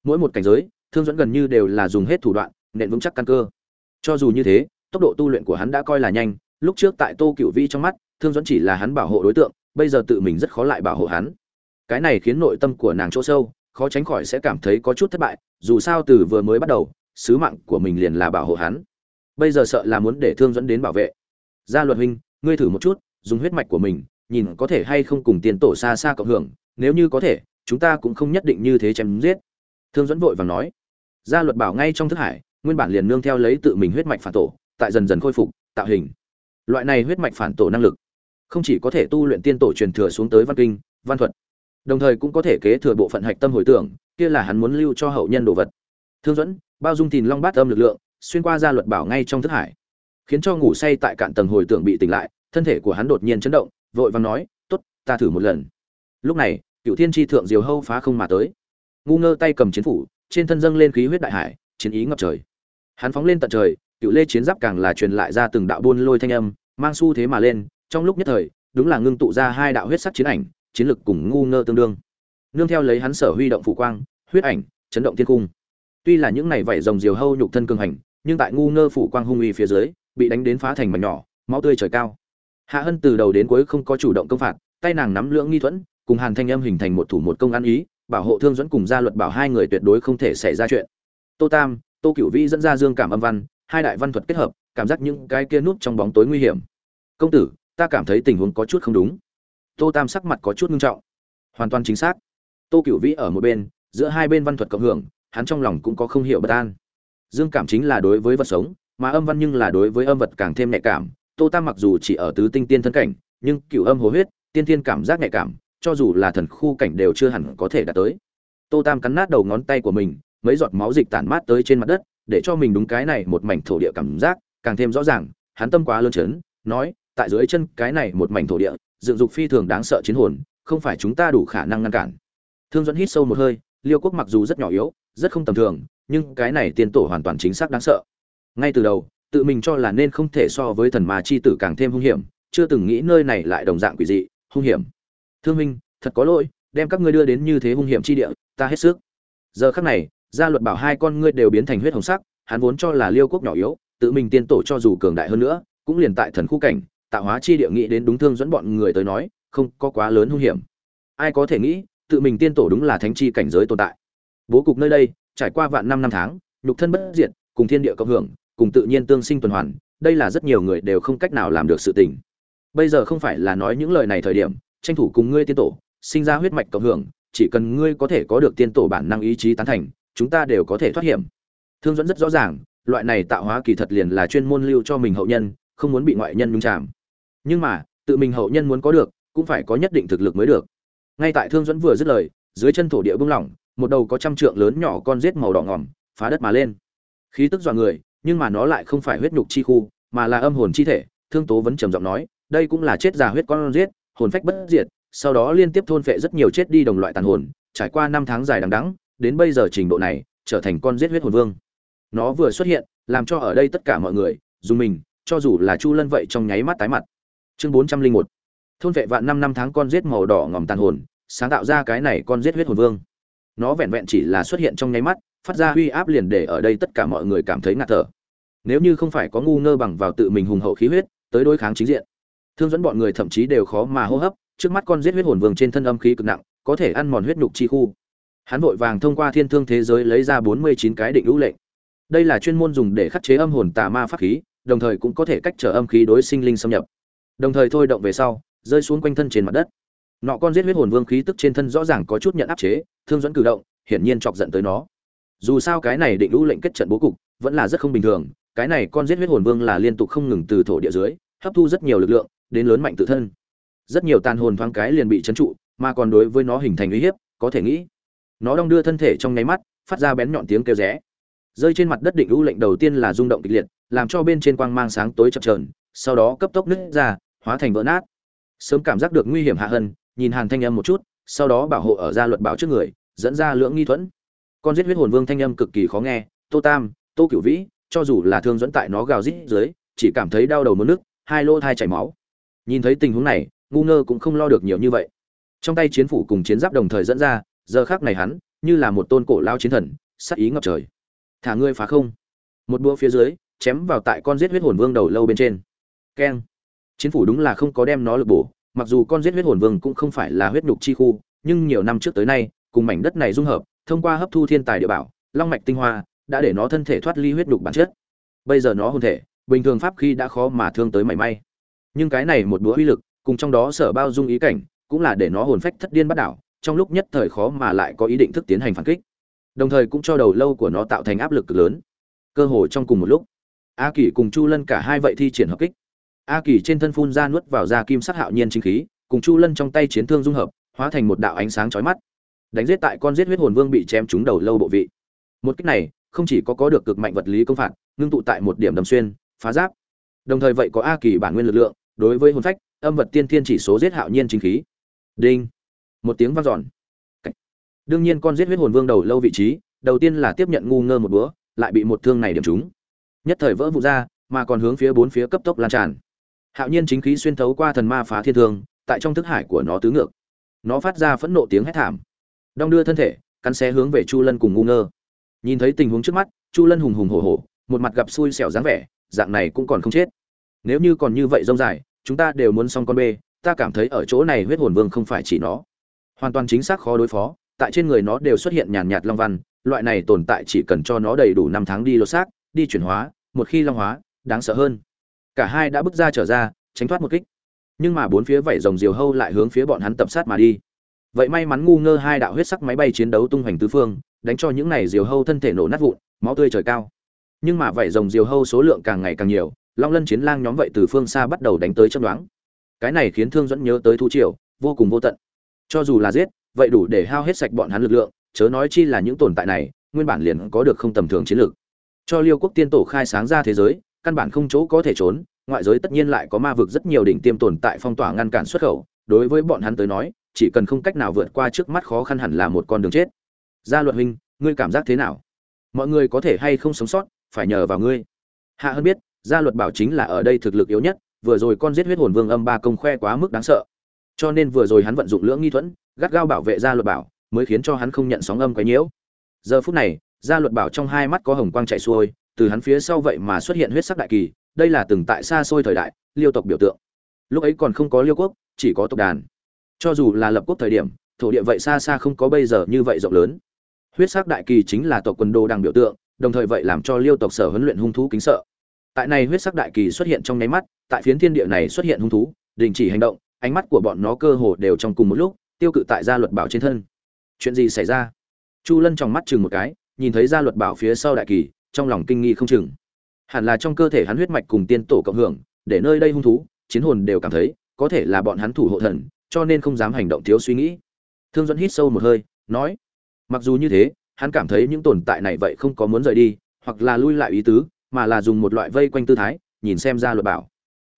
Mỗi một cảnh giới, thương dẫn gần như đều là dùng hết thủ đoạn, nện vững chắc căn cơ. Cho dù như thế, tốc độ tu luyện của hắn đã coi là nhanh, lúc trước tại tô cựu vi trong mắt thương dẫn chỉ là hắn bảo hộ đối tượng, bây giờ tự mình rất khó lại bảo hộ hắn. Cái này khiến nội tâm của nàng chỗ sâu, khó tránh khỏi sẽ cảm thấy có chút thất bại, dù sao từ vừa mới bắt đầu, sứ mạng của mình liền là bảo hộ hắn. Bây giờ sợ là muốn để thương dẫn đến bảo vệ. Gia luật huynh, ngươi thử một chút, dùng huyết mạch của mình, nhìn có thể hay không cùng tiền tổ xa xa cộng hưởng, nếu như có thể, chúng ta cũng không nhất định như thế chém giết. Thương dẫn vội vàng nói. Gia luật bảo ngay trong thức hải, nguyên bản liền nương theo lấy tự mình huyết mạch phản tổ, tại dần dần khôi phục, tạo hình. Loại này huyết mạch phản tổ năng lực không chỉ có thể tu luyện tiên tổ truyền thừa xuống tới văn kinh, văn thuật, đồng thời cũng có thể kế thừa bộ phận hạch tâm hồi tưởng, kia là hắn muốn lưu cho hậu nhân đồ vật. Thương dẫn bao dung tìm long bát âm lực lượng, xuyên qua gia luật bảo ngay trong thức hải, khiến cho ngủ say tại cạn tầng hồi tưởng bị tỉnh lại, thân thể của hắn đột nhiên chấn động, vội vàng nói, tốt, ta thử một lần. Lúc này cựu thiên tri thượng diều hâu phá không mà tới. Ngu ngơ tay cầm chiến phủ, trên thân dâng lên khí huyết đại hải, chiến ý ngập trời. Hắn phóng lên tận trời cựu lê chiến giáp càng là truyền lại ra từng đạo buôn lôi thanh âm, mang xu thế mà lên trong lúc nhất thời, đúng là ngưng tụ ra hai đạo huyết sắc chiến ảnh, chiến lực cùng ngu ngơ tương đương. Nương theo lấy hắn sở huy động phủ quang, huyết ảnh, chấn động thiên cung. Tuy là những này vảy rồng diều hâu nhục thân cường hành, nhưng tại ngu ngơ phủ quang hung uy phía dưới, bị đánh đến phá thành mảnh nhỏ, máu tươi trời cao. Hạ hân từ đầu đến cuối không có chủ động công phạt, tay nàng nắm lưỡng nghi thuẫn, cùng hàn thanh âm hình thành một thủ một công ăn ý, bảo hộ thương dẫn cùng gia luật bảo hai người tuyệt đối không thể xảy ra chuyện. Tô tam, tô cửu vĩ dẫn ra dương cảm âm văn, hai đại văn thuật kết hợp, cảm giác những cái kia núp trong bóng tối nguy hiểm. Công tử ta cảm thấy tình huống có chút không đúng. Tô tam sắc mặt có chút nghiêm trọng. Hoàn toàn chính xác. Tô Cựu vĩ ở một bên, giữa hai bên văn thuật cộng hưởng, hắn trong lòng cũng có không hiểu bất an. Dương cảm chính là đối với vật sống, mà âm văn nhưng là đối với âm vật càng thêm nhạy cảm. Tô tam mặc dù chỉ ở tứ tinh tiên thân cảnh, nhưng cửu âm hồ huyết, tiên thiên cảm giác nhạy cảm, cho dù là thần khu cảnh đều chưa hẳn có thể đạt tới. Tô tam cắn nát đầu ngón tay của mình, mấy giọt máu dịch tản mát tới trên mặt đất, để cho mình đúng cái này một mảnh thổ địa cảm giác càng thêm rõ ràng. Hắn tâm quá lớn chấn, nói tại dưới chân cái này một mảnh thổ địa, dựng dục phi thường đáng sợ chiến hồn, không phải chúng ta đủ khả năng ngăn cản. Thương dẫn hít sâu một hơi, liêu quốc mặc dù rất nhỏ yếu, rất không tầm thường, nhưng cái này tiên tổ hoàn toàn chính xác đáng sợ. Ngay từ đầu, tự mình cho là nên không thể so với thần ma chi tử càng thêm hung hiểm, chưa từng nghĩ nơi này lại đồng dạng quỷ dị, hung hiểm. Thương minh, thật có lỗi, đem các ngươi đưa đến như thế hung hiểm chi địa, ta hết sức. Giờ khắc này, gia luật bảo hai con ngươi đều biến thành huyết hồng sắc, hắn vốn cho là liêu quốc nhỏ yếu, tự mình tiên tổ cho dù cường đại hơn nữa, cũng liền tại thần khu cảnh tạo hóa chi địa nghĩ đến đúng thương dẫn bọn người tới nói, không có quá lớn hung hiểm. Ai có thể nghĩ, tự mình tiên tổ đúng là thánh chi cảnh giới tồn tại. Bố cục nơi đây, trải qua vạn năm năm tháng, nhục thân bất diệt, cùng thiên địa cộng hưởng, cùng tự nhiên tương sinh tuần hoàn, đây là rất nhiều người đều không cách nào làm được sự tình. Bây giờ không phải là nói những lời này thời điểm, tranh thủ cùng ngươi tiên tổ, sinh ra huyết mạch cộng hưởng, chỉ cần ngươi có thể có được tiên tổ bản năng ý chí tán thành, chúng ta đều có thể thoát hiểm. Thương dẫn rất rõ ràng, loại này tạo hóa kỳ thật liền là chuyên môn lưu cho mình hậu nhân không muốn bị ngoại nhân nhúng chạm nhưng mà, tự mình hậu nhân muốn có được, cũng phải có nhất định thực lực mới được. Ngay tại thương dẫn vừa dứt lời, dưới chân thổ địa bung lỏng, một đầu có trăm trượng lớn nhỏ con rết màu đỏ ngỏm phá đất mà lên. Khí tức dọa người, nhưng mà nó lại không phải huyết nhục chi khu, mà là âm hồn chi thể, thương tố vẫn trầm giọng nói, đây cũng là chết già huyết con rết, hồn phách bất diệt, sau đó liên tiếp thôn phệ rất nhiều chết đi đồng loại tàn hồn, trải qua năm tháng dài đằng đẵng, đến bây giờ trình độ này, trở thành con giết huyết hồn vương. Nó vừa xuất hiện, làm cho ở đây tất cả mọi người, dùng mình cho dù là chu lân vậy trong nháy mắt tái mặt. Chương bốn trăm linh một. Thôn vệ vạn năm năm tháng con giết màu đỏ ngòm tàn hồn, sáng tạo ra cái này con giết huyết hồn vương. Nó vẹn vẹn chỉ là xuất hiện trong nháy mắt, phát ra uy áp liền để ở đây tất cả mọi người cảm thấy ngạt thở. Nếu như không phải có ngu ngơ bằng vào tự mình hùng hậu khí huyết, tới đối kháng chính diện. Thương dẫn bọn người thậm chí đều khó mà hô hấp, trước mắt con giết huyết hồn vương trên thân âm khí cực nặng, có thể ăn mòn huyết nhục chi khu. Hắn vội vàng thông qua thiên thương thế giới lấy ra bốn mươi chín cái định lũ lệnh. Đây là chuyên môn dùng để khắc chế âm hồn tà ma pháp khí đồng thời cũng có thể cách trở âm khí đối sinh linh xâm nhập. Đồng thời thôi động về sau, rơi xuống quanh thân trên mặt đất. Nọ con giết huyết hồn vương khí tức trên thân rõ ràng có chút nhận áp chế, thương dẫn cử động, hiển nhiên chọc giận tới nó. Dù sao cái này định lũ lệnh kết trận bố cục, vẫn là rất không bình thường, cái này con giết huyết hồn vương là liên tục không ngừng từ thổ địa dưới, hấp thu rất nhiều lực lượng, đến lớn mạnh tự thân. Rất nhiều tàn hồn thoáng cái liền bị trấn trụ, mà còn đối với nó hình thành uy hiếp, có thể nghĩ, nó đong đưa thân thể trong nháy mắt, phát ra bén nhọn tiếng kêu rẽ rơi trên mặt đất định u lệnh đầu tiên là rung động kịch liệt, làm cho bên trên quang mang sáng tối chập trờn sau đó cấp tốc nứt ra, hóa thành vỡ nát. Sớm cảm giác được nguy hiểm hạ hân, nhìn hàn thanh âm một chút, sau đó bảo hộ ở gia luật bảo trước người, dẫn ra lưỡng nghi thuẫn. Con giết huyết hồn vương thanh âm cực kỳ khó nghe, tô tam, tô cửu vĩ, cho dù là thương dẫn tại nó gào rít dưới, chỉ cảm thấy đau đầu mất nước, hai lỗ thai chảy máu. Nhìn thấy tình huống này, ngu ngơ cũng không lo được nhiều như vậy. Trong tay chiến phủ cùng chiến giáp đồng thời dẫn ra, giờ khác này hắn, như là một tôn cổ lao chiến thần sắc ý ngập trời thả ngươi phá không. Một búa phía dưới, chém vào tại con giết huyết hồn vương đầu lâu bên trên. Keng. Chính phủ đúng là không có đem nó lực bổ, mặc dù con giết huyết hồn vương cũng không phải là huyết nhục chi khu, nhưng nhiều năm trước tới nay, cùng mảnh đất này dung hợp, thông qua hấp thu thiên tài địa bảo, long mạch tinh hoa, đã để nó thân thể thoát ly huyết nhục bản chất. Bây giờ nó hồn thể, bình thường pháp khi đã khó mà thương tới mảy may. Nhưng cái này một búa uy lực, cùng trong đó sở bao dung ý cảnh, cũng là để nó hồn phách thất điên bắt đảo, trong lúc nhất thời khó mà lại có ý định thức tiến hành phản kích đồng thời cũng cho đầu lâu của nó tạo thành áp lực cực lớn. Cơ hồ trong cùng một lúc, a kỳ cùng chu lân cả hai vậy thi triển hợp kích. A kỳ trên thân phun ra nuốt vào da kim sắc hạo nhiên chính khí, cùng chu lân trong tay chiến thương dung hợp, hóa thành một đạo ánh sáng chói mắt. Đánh giết tại con giết huyết hồn vương bị chém trúng đầu lâu bộ vị. Một kích này, không chỉ có có được cực mạnh vật lý công phạt, ngưng tụ tại một điểm đầm xuyên, phá giáp. Đồng thời vậy có a kỳ bản nguyên lực lượng, đối với hồn phách, âm vật tiên thiên chỉ số giết hạo nhiên chính khí. Đinh. Một tiếng vang dọn đương nhiên con giết huyết hồn vương đầu lâu vị trí, đầu tiên là tiếp nhận ngu ngơ một bữa, lại bị một thương này điểm trúng. Nhất thời vỡ vụ ra, mà còn hướng phía bốn phía cấp tốc lan tràn. Hạo nhiên chính khí xuyên thấu qua thần ma phá thiên thương, tại trong thức hải của nó tứ ngược. Nó phát ra phẫn nộ tiếng hét thảm. Đong đưa thân thể, cắn xé hướng về chu lân cùng ngu ngơ. Nhìn thấy tình huống trước mắt, chu lân hùng hùng hổ hổ, một mặt gặp xui xẻo dáng vẻ, dạng này cũng còn không chết. Nếu như còn như vậy rông dài, chúng ta đều muốn xong con bê, ta cảm thấy ở chỗ này huyết hồn vương không phải chỉ nó. Hoàn toàn chính xác khó đối phó tại trên người nó đều xuất hiện nhàn nhạt long văn, loại này tồn tại chỉ cần cho nó đầy đủ năm tháng đi lột xác, đi chuyển hóa, một khi long hóa, đáng sợ hơn. Cả hai đã bước ra trở ra, tránh thoát một kích. Nhưng mà bốn phía vảy rồng diều hâu lại hướng phía bọn hắn tập sát mà đi. Vậy may mắn ngu ngơ hai đạo huyết sắc máy bay chiến đấu tung hoành tứ phương, đánh cho những này diều hâu thân thể nổ nát vụn, máu tươi trời cao. Nhưng mà vảy rồng diều hâu số lượng càng ngày càng nhiều, long lân chiến lang nhóm vậy từ phương xa bắt đầu đánh tới chấp đoán cái này khiến thương dẫn nhớ tới thu triều, vô cùng vô tận. Cho dù là giết vậy đủ để hao hết sạch bọn hắn lực lượng, chớ nói chi là những tồn tại này, nguyên bản liền có được không tầm thường chiến lược cho liêu quốc tiên tổ khai sáng ra thế giới, căn bản không chỗ có thể trốn, ngoại giới tất nhiên lại có ma vực rất nhiều đỉnh tiêm tồn tại phong tỏa ngăn cản xuất khẩu, đối với bọn hắn tới nói, chỉ cần không cách nào vượt qua trước mắt khó khăn hẳn là một con đường chết. Gia luật huynh, ngươi cảm giác thế nào? Mọi người có thể hay không sống sót, phải nhờ vào ngươi. Hạ hơn biết, gia luật bảo chính là ở đây thực lực yếu nhất, vừa rồi con giết huyết hồn vương âm ba công khoe quá mức đáng sợ. Cho nên vừa rồi hắn vận dụng lưỡng nghi thuẫn gắt gao bảo vệ gia luật bảo, mới khiến cho hắn không nhận sóng âm quấy nhiễu. Giờ phút này, gia luật bảo trong hai mắt có hồng quang chạy xuôi, từ hắn phía sau vậy mà xuất hiện huyết sắc đại kỳ, đây là từng tại xa xôi thời đại, liêu tộc biểu tượng. Lúc ấy còn không có liêu quốc, chỉ có tộc đàn. Cho dù là lập quốc thời điểm, thổ địa vậy xa xa không có bây giờ như vậy rộng lớn. Huyết sắc đại kỳ chính là tộc quân đô đang biểu tượng, đồng thời vậy làm cho liêu tộc sở huấn luyện hung thú kính sợ. Tại này huyết sắc đại kỳ xuất hiện trong nháy mắt, tại phiến thiên địa này xuất hiện hung thú, đình chỉ hành động, ánh mắt của bọn nó cơ hồ đều trong cùng một lúc tiêu cự tại gia luật bảo trên thân. Chuyện gì xảy ra? Chu lân trong mắt chừng một cái, nhìn thấy gia luật bảo phía sau đại kỳ, trong lòng kinh nghi không chừng. Hẳn là trong cơ thể hắn huyết mạch cùng tiên tổ cộng hưởng, để nơi đây hung thú, chiến hồn đều cảm thấy, có thể là bọn hắn thủ hộ thần, cho nên không dám hành động thiếu suy nghĩ. Thương dẫn hít sâu một hơi, nói, mặc dù như thế, hắn cảm thấy những tồn tại này vậy không có muốn rời đi, hoặc là lui lại ý tứ, mà là dùng một loại vây quanh tư thái, nhìn xem ra luật bảo.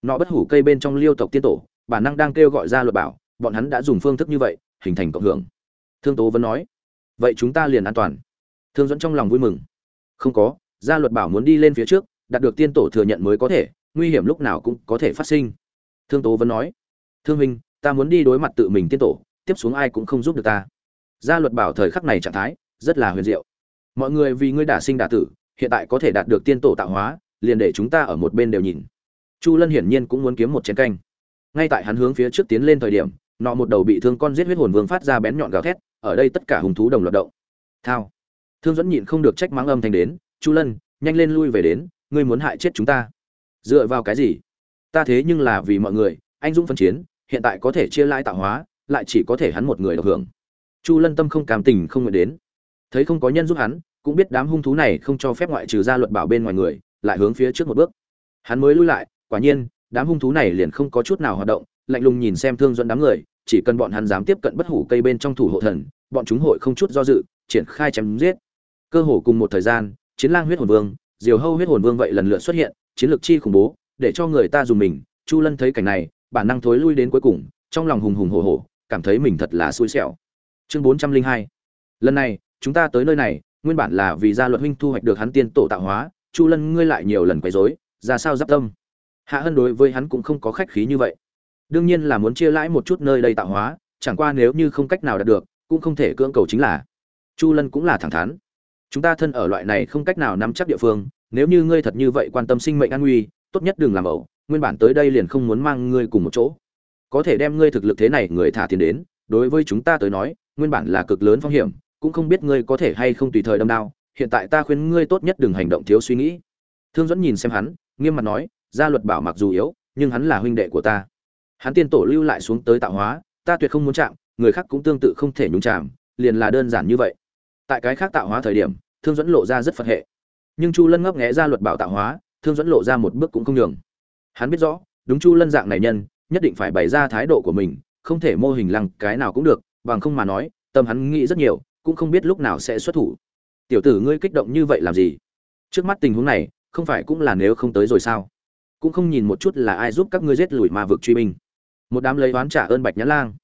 Nọ bất hủ cây bên trong liêu tộc tiên tổ, bản năng đang kêu gọi ra luật bảo bọn hắn đã dùng phương thức như vậy, hình thành cộng hưởng. Thương tố vẫn nói, vậy chúng ta liền an toàn. Thương dẫn trong lòng vui mừng. Không có, gia luật bảo muốn đi lên phía trước, đạt được tiên tổ thừa nhận mới có thể, nguy hiểm lúc nào cũng có thể phát sinh. Thương tố vẫn nói, thương minh ta muốn đi đối mặt tự mình tiên tổ, tiếp xuống ai cũng không giúp được ta. Gia luật bảo thời khắc này trạng thái rất là huyền diệu. Mọi người vì ngươi đả sinh đả tử, hiện tại có thể đạt được tiên tổ tạo hóa, liền để chúng ta ở một bên đều nhìn. Chu lân hiển nhiên cũng muốn kiếm một chén canh. Ngay tại hắn hướng phía trước tiến lên thời điểm nọ một đầu bị thương con giết huyết hồn vương phát ra bén nhọn gào thét, ở đây tất cả hùng thú đồng loạt động. Thao. Thương dẫn nhịn không được trách mắng âm thanh đến, chu lân, nhanh lên lui về đến, ngươi muốn hại chết chúng ta. Dựa vào cái gì? Ta thế nhưng là vì mọi người, anh dũng phân chiến, hiện tại có thể chia lại tạo hóa, lại chỉ có thể hắn một người được hưởng. Chu lân tâm không cảm tình không nguyện đến. Thấy không có nhân giúp hắn, cũng biết đám hung thú này không cho phép ngoại trừ ra luật bảo bên ngoài người, lại hướng phía trước một bước. Hắn mới lui lại, quả nhiên, đám hung thú này liền không có chút nào hoạt động lạnh lùng nhìn xem thương dẫn đám người, chỉ cần bọn hắn dám tiếp cận bất hủ cây bên trong thủ hộ thần, bọn chúng hội không chút do dự, triển khai chém giết. Cơ hồ cùng một thời gian, chiến lang huyết hồn vương, diều hâu huyết hồn vương vậy lần lượt xuất hiện, chiến lược chi khủng bố, để cho người ta dùng mình. Chu lân thấy cảnh này, bản năng thối lui đến cuối cùng, trong lòng hùng hùng hổ hổ, cảm thấy mình thật là xui xẻo. Chương bốn trăm linh hai. Lần này, chúng ta tới nơi này, nguyên bản là vì gia luật huynh thu hoạch được hắn tiên tổ tạo hóa, chu lân ngươi lại nhiều lần quấy rối, ra sao giáp tâm? Hạ hân đối với hắn cũng không có khách khí như vậy đương nhiên là muốn chia lãi một chút nơi đây tạo hóa, chẳng qua nếu như không cách nào đạt được, cũng không thể cưỡng cầu chính là. Chu lân cũng là thẳng thắn. Chúng ta thân ở loại này không cách nào nắm chắc địa phương, nếu như ngươi thật như vậy quan tâm sinh mệnh an nguy, tốt nhất đừng làm ẩu, nguyên bản tới đây liền không muốn mang ngươi cùng một chỗ. Có thể đem ngươi thực lực thế này người thả tiền đến, đối với chúng ta tới nói, nguyên bản là cực lớn phong hiểm, cũng không biết ngươi có thể hay không tùy thời đâm đao, hiện tại ta khuyên ngươi tốt nhất đừng hành động thiếu suy nghĩ. Thương dẫn nhìn xem hắn, nghiêm mặt nói, gia luật bảo mặc dù yếu, nhưng hắn là huynh đệ của ta hắn tiên tổ lưu lại xuống tới tạo hóa, ta tuyệt không muốn chạm, người khác cũng tương tự không thể nhúng chạm liền là đơn giản như vậy. Tại cái khác tạo hóa thời điểm, thương dẫn lộ ra rất phật hệ. Nhưng chu lân ngấp nghẽ ra luật bảo tạo hóa, thương dẫn lộ ra một bước cũng không nhường. Hắn biết rõ, đúng chu lân dạng này nhân, nhất định phải bày ra thái độ của mình, không thể mô hình lăng cái nào cũng được, bằng không mà nói, tâm hắn nghĩ rất nhiều, cũng không biết lúc nào sẽ xuất thủ. Tiểu tử ngươi kích động như vậy làm gì? Trước mắt tình huống này, không phải cũng là nếu không tới rồi sao? Cũng không nhìn một chút là ai giúp các ngươi giết lùi ma vực truy binh một đám lấy oán trả ơn bạch nhãn lang.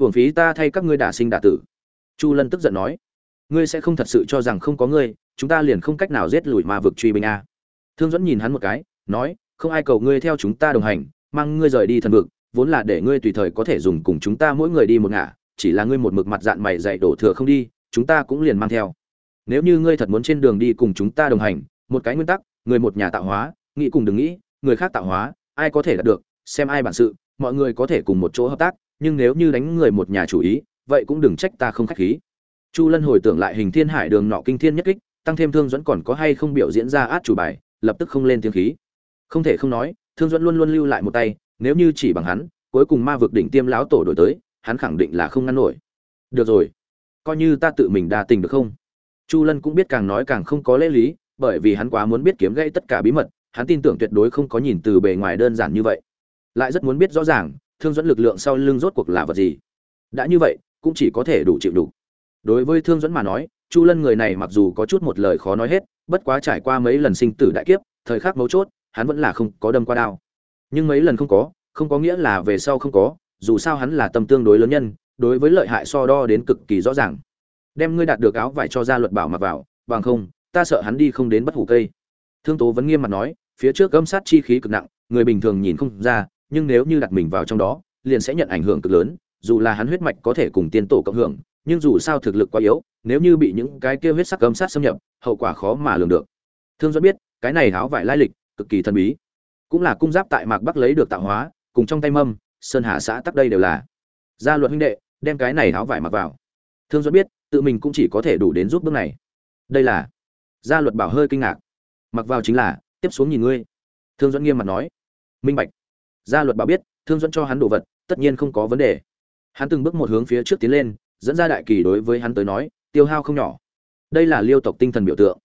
Hưởng phí ta thay các ngươi đả sinh đả tử. Chu lân tức giận nói, ngươi sẽ không thật sự cho rằng không có ngươi, chúng ta liền không cách nào giết lùi mà vực truy binh a. Thương dẫn nhìn hắn một cái, nói, không ai cầu ngươi theo chúng ta đồng hành, mang ngươi rời đi thần vực, vốn là để ngươi tùy thời có thể dùng cùng chúng ta mỗi người đi một ngả, chỉ là ngươi một mực mặt dạng mày dạy đổ thừa không đi, chúng ta cũng liền mang theo. Nếu như ngươi thật muốn trên đường đi cùng chúng ta đồng hành, một cái nguyên tắc, người một nhà tạo hóa, nghĩ cùng đừng nghĩ, người khác tạo hóa, ai có thể đạt được, xem ai bản sự mọi người có thể cùng một chỗ hợp tác, nhưng nếu như đánh người một nhà chủ ý, vậy cũng đừng trách ta không khách khí. Chu lân hồi tưởng lại hình thiên hải đường nọ kinh thiên nhất kích, tăng thêm thương dẫn còn có hay không biểu diễn ra át chủ bài, lập tức không lên tiếng khí. Không thể không nói, thương dẫn luôn luôn lưu lại một tay, nếu như chỉ bằng hắn, cuối cùng ma vực đỉnh tiêm lão tổ đổi tới, hắn khẳng định là không ngăn nổi. Được rồi, coi như ta tự mình đa tình được không? Chu lân cũng biết càng nói càng không có lễ lý, bởi vì hắn quá muốn biết kiếm gây tất cả bí mật, hắn tin tưởng tuyệt đối không có nhìn từ bề ngoài đơn giản như vậy lại rất muốn biết rõ ràng, thương dẫn lực lượng sau lưng rốt cuộc là vật gì. Đã như vậy, cũng chỉ có thể đủ chịu đủ. Đối với thương dẫn mà nói, chu lân người này mặc dù có chút một lời khó nói hết, bất quá trải qua mấy lần sinh tử đại kiếp, thời khắc mấu chốt, hắn vẫn là không có đâm qua đao. Nhưng mấy lần không có không có nghĩa là về sau không có, dù sao hắn là tâm tương đối lớn nhân, đối với lợi hại so đo đến cực kỳ rõ ràng. Đem ngươi đạt được áo vải cho ra luật bảo mặc vào, bằng không, ta sợ hắn đi không đến bất hủ cây. Thương tố vẫn nghiêm mặt nói, phía trước gâm sát chi khí cực nặng, người bình thường nhìn không ra nhưng nếu như đặt mình vào trong đó, liền sẽ nhận ảnh hưởng cực lớn, dù là hắn huyết mạch có thể cùng tiên tổ cộng hưởng, nhưng dù sao thực lực quá yếu, nếu như bị những cái kia huyết sắc gâm sát xâm nhập, hậu quả khó mà lường được. Thương Duẫn biết, cái này áo vải lai lịch, cực kỳ thần bí. Cũng là cung giáp tại mạc bắc lấy được tạo hóa, cùng trong tay mâm, sơn hà xã tắc đây đều là. Gia luật huynh đệ, đem cái này áo vải mặc vào. Thương Duẫn biết, tự mình cũng chỉ có thể đủ đến giúp bước này. Đây là. Gia luật bảo hơi kinh ngạc. Mặc vào chính là, tiếp xuống nhìn ngươi. Thương Duẫn nghiêm mặt nói. Minh bạch gia luật bảo biết, thương dẫn cho hắn đồ vật, tất nhiên không có vấn đề. Hắn từng bước một hướng phía trước tiến lên, dẫn ra đại kỳ đối với hắn tới nói, tiêu hao không nhỏ. Đây là liêu tộc tinh thần biểu tượng.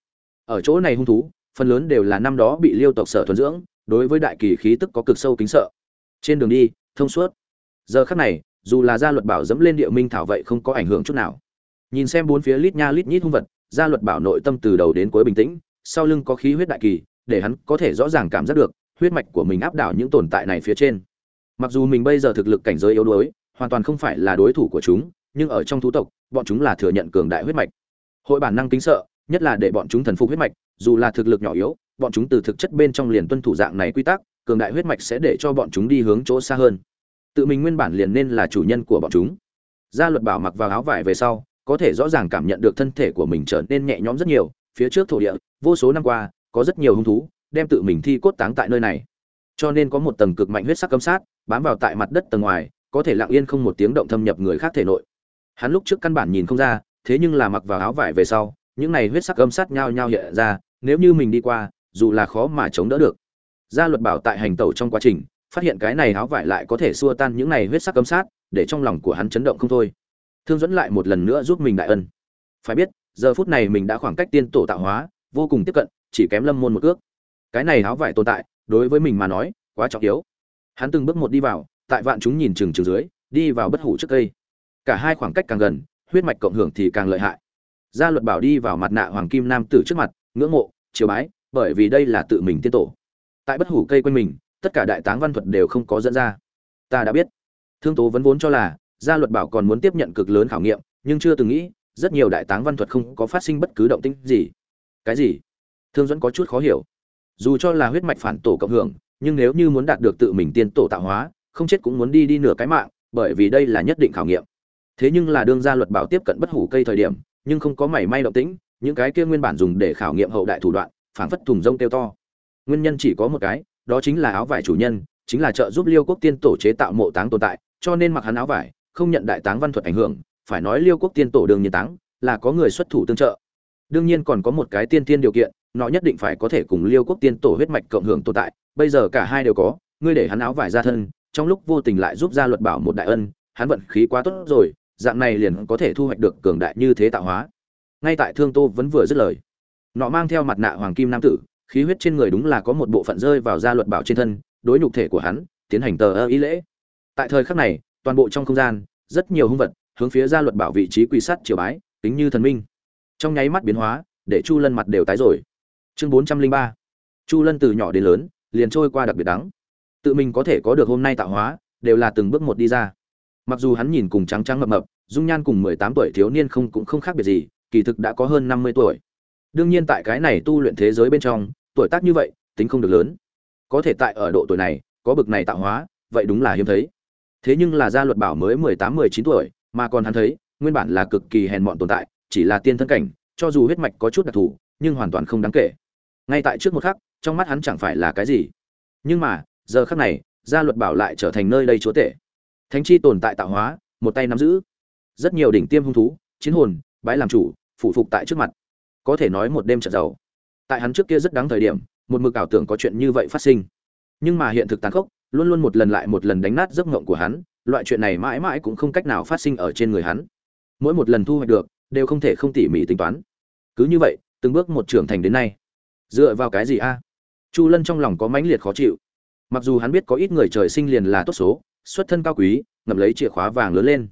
Ở chỗ này hung thú, phần lớn đều là năm đó bị liêu tộc sở thuần dưỡng, đối với đại kỳ khí tức có cực sâu kính sợ. Trên đường đi, thông suốt. Giờ khắc này, dù là gia luật bảo dẫm lên địa minh thảo vậy không có ảnh hưởng chút nào. Nhìn xem bốn phía lít nha lít nhít hung vật, gia luật bảo nội tâm từ đầu đến cuối bình tĩnh, sau lưng có khí huyết đại kỳ, để hắn có thể rõ ràng cảm giác được huyết mạch của mình áp đảo những tồn tại này phía trên. Mặc dù mình bây giờ thực lực cảnh giới yếu đuối, hoàn toàn không phải là đối thủ của chúng, nhưng ở trong thú tộc, bọn chúng là thừa nhận cường đại huyết mạch. Hội bản năng kính sợ, nhất là để bọn chúng thần phục huyết mạch, dù là thực lực nhỏ yếu, bọn chúng từ thực chất bên trong liền tuân thủ dạng này quy tắc, cường đại huyết mạch sẽ để cho bọn chúng đi hướng chỗ xa hơn. Tự mình nguyên bản liền nên là chủ nhân của bọn chúng. Gia luật bảo mặc vào áo vải về sau, có thể rõ ràng cảm nhận được thân thể của mình trở nên nhẹ nhõm rất nhiều, phía trước thổ địa, vô số năm qua, có rất nhiều hung thú đem tự mình thi cốt táng tại nơi này. Cho nên có một tầng cực mạnh huyết sắc cấm sát, bám vào tại mặt đất tầng ngoài, có thể lặng yên không một tiếng động thâm nhập người khác thể nội. Hắn lúc trước căn bản nhìn không ra, thế nhưng là mặc vào áo vải về sau, những này huyết sắc cấm sát nhao nhao hiện ra, nếu như mình đi qua, dù là khó mà chống đỡ được. Gia luật bảo tại hành tẩu trong quá trình, phát hiện cái này áo vải lại có thể xua tan những này huyết sắc cấm sát, để trong lòng của hắn chấn động không thôi. Thương dẫn lại một lần nữa giúp mình đại ân. Phải biết, giờ phút này mình đã khoảng cách tiên tổ tạo hóa, vô cùng tiếp cận, chỉ kém lâm môn một ước cái này áo vải tồn tại, đối với mình mà nói, quá trọng yếu. Hắn từng bước một đi vào, tại vạn chúng nhìn chừng chừng dưới, đi vào bất hủ trước cây. Cả hai khoảng cách càng gần, huyết mạch cộng hưởng thì càng lợi hại. Gia luật bảo đi vào mặt nạ hoàng kim nam tử trước mặt, ngưỡng mộ, chiều bái, bởi vì đây là tự mình tiên tổ. Tại bất hủ cây quanh mình, tất cả đại táng văn thuật đều không có dẫn ra. Ta đã biết. Thương tố vẫn vốn cho là, gia luật bảo còn muốn tiếp nhận cực lớn khảo nghiệm, nhưng chưa từng nghĩ, rất nhiều đại táng văn thuật không có phát sinh bất cứ động tĩnh gì. Cái gì? Thương dẫn có chút khó hiểu dù cho là huyết mạch phản tổ cộng hưởng, nhưng nếu như muốn đạt được tự mình tiên tổ tạo hóa, không chết cũng muốn đi đi nửa cái mạng, bởi vì đây là nhất định khảo nghiệm. Thế nhưng là đương gia luật bảo tiếp cận bất hủ cây thời điểm, nhưng không có mảy may động tĩnh, những cái kia nguyên bản dùng để khảo nghiệm hậu đại thủ đoạn, phảng phất thùng rông tiêu to. Nguyên nhân chỉ có một cái, đó chính là áo vải chủ nhân, chính là trợ giúp liêu quốc tiên tổ chế tạo mộ táng tồn tại, cho nên mặc hắn áo vải, không nhận đại táng văn thuật ảnh hưởng, phải nói liêu quốc tiên tổ đường nhiên táng, là có người xuất thủ tương trợ. Đương nhiên còn có một cái tiên tiên điều kiện nó nhất định phải có thể cùng liêu quốc tiên tổ huyết mạch cộng hưởng tồn tại, bây giờ cả hai đều có, ngươi để hắn áo vải ra thân, trong lúc vô tình lại giúp ra luật bảo một đại ân, hắn vận khí quá tốt rồi, dạng này liền có thể thu hoạch được cường đại như thế tạo hóa. Ngay tại thương tô vẫn vừa dứt lời, nọ mang theo mặt nạ hoàng kim nam tử, khí huyết trên người đúng là có một bộ phận rơi vào gia luật bảo trên thân, đối nhục thể của hắn, tiến hành tờ ơ ý lễ. Tại thời khắc này, toàn bộ trong không gian, rất nhiều hung vật, hướng phía gia luật bảo vị trí quỳ sát triều bái tính như thần minh. Trong nháy mắt biến hóa, để chu lân mặt đều tái rồi chương bốn trăm linh ba. Chu lân từ nhỏ đến lớn, liền trôi qua đặc biệt đắng. Tự mình có thể có được hôm nay tạo hóa, đều là từng bước một đi ra. Mặc dù hắn nhìn cùng trắng trắng mập mập, dung nhan cùng mười tám tuổi thiếu niên không cũng không khác biệt gì, kỳ thực đã có hơn năm mươi tuổi. Đương nhiên tại cái này tu luyện thế giới bên trong, tuổi tác như vậy, tính không được lớn. Có thể tại ở độ tuổi này, có bực này tạo hóa, vậy đúng là hiếm thấy. Thế nhưng là gia luật bảo mới mười tám, mười chín tuổi, mà còn hắn thấy, nguyên bản là cực kỳ hèn mọn tồn tại, chỉ là tiên thân cảnh, cho dù huyết mạch có chút đặc thù, nhưng hoàn toàn không đáng kể ngay tại trước một khắc, trong mắt hắn chẳng phải là cái gì. Nhưng mà, giờ khắc này, gia luật bảo lại trở thành nơi đây chúa tể. Thánh chi tồn tại tạo hóa, một tay nắm giữ. Rất nhiều đỉnh tiêm hung thú, chiến hồn, bái làm chủ phụ phục tại trước mặt. Có thể nói một đêm trận giàu. Tại hắn trước kia rất đáng thời điểm, một mực ảo tưởng có chuyện như vậy phát sinh. Nhưng mà hiện thực tàn khốc, luôn luôn một lần lại một lần đánh nát giấc ngộng của hắn, loại chuyện này mãi mãi cũng không cách nào phát sinh ở trên người hắn. Mỗi một lần thu hoạch được, đều không thể không tỉ mỉ tính toán. Cứ như vậy, từng bước một trưởng thành đến nay dựa vào cái gì a? Chu lân trong lòng có mãnh liệt khó chịu. Mặc dù hắn biết có ít người trời sinh liền là tốt số, xuất thân cao quý, ngậm lấy chìa khóa vàng lớn lên.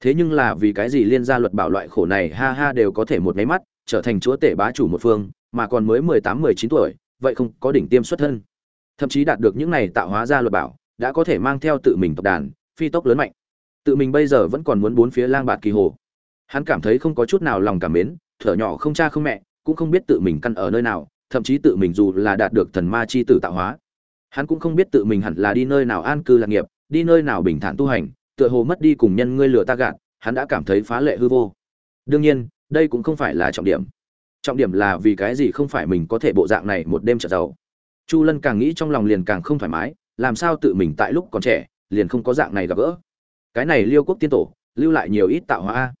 Thế nhưng là vì cái gì liên gia luật bảo loại khổ này ha ha đều có thể một máy mắt, trở thành chúa tể bá chủ một phương, mà còn mới mười tám, mười chín tuổi, vậy không có đỉnh tiêm xuất thân. Thậm chí đạt được những này tạo hóa ra luật bảo, đã có thể mang theo tự mình tộc đàn, phi tốc lớn mạnh. Tự mình bây giờ vẫn còn muốn bốn phía lang bạt kỳ hồ. Hắn cảm thấy không có chút nào lòng cảm mến, thở nhỏ không cha không mẹ, cũng không biết tự mình căn ở nơi nào thậm chí tự mình dù là đạt được thần ma chi tử tạo hóa. Hắn cũng không biết tự mình hẳn là đi nơi nào an cư lạc nghiệp, đi nơi nào bình thản tu hành, tựa hồ mất đi cùng nhân ngươi lừa ta gạt, hắn đã cảm thấy phá lệ hư vô. Đương nhiên, đây cũng không phải là trọng điểm. Trọng điểm là vì cái gì không phải mình có thể bộ dạng này một đêm trở giàu. Chu lân càng nghĩ trong lòng liền càng không thoải mái, làm sao tự mình tại lúc còn trẻ, liền không có dạng này gặp gỡ. Cái này liêu quốc tiên tổ, lưu lại nhiều ít tạo hóa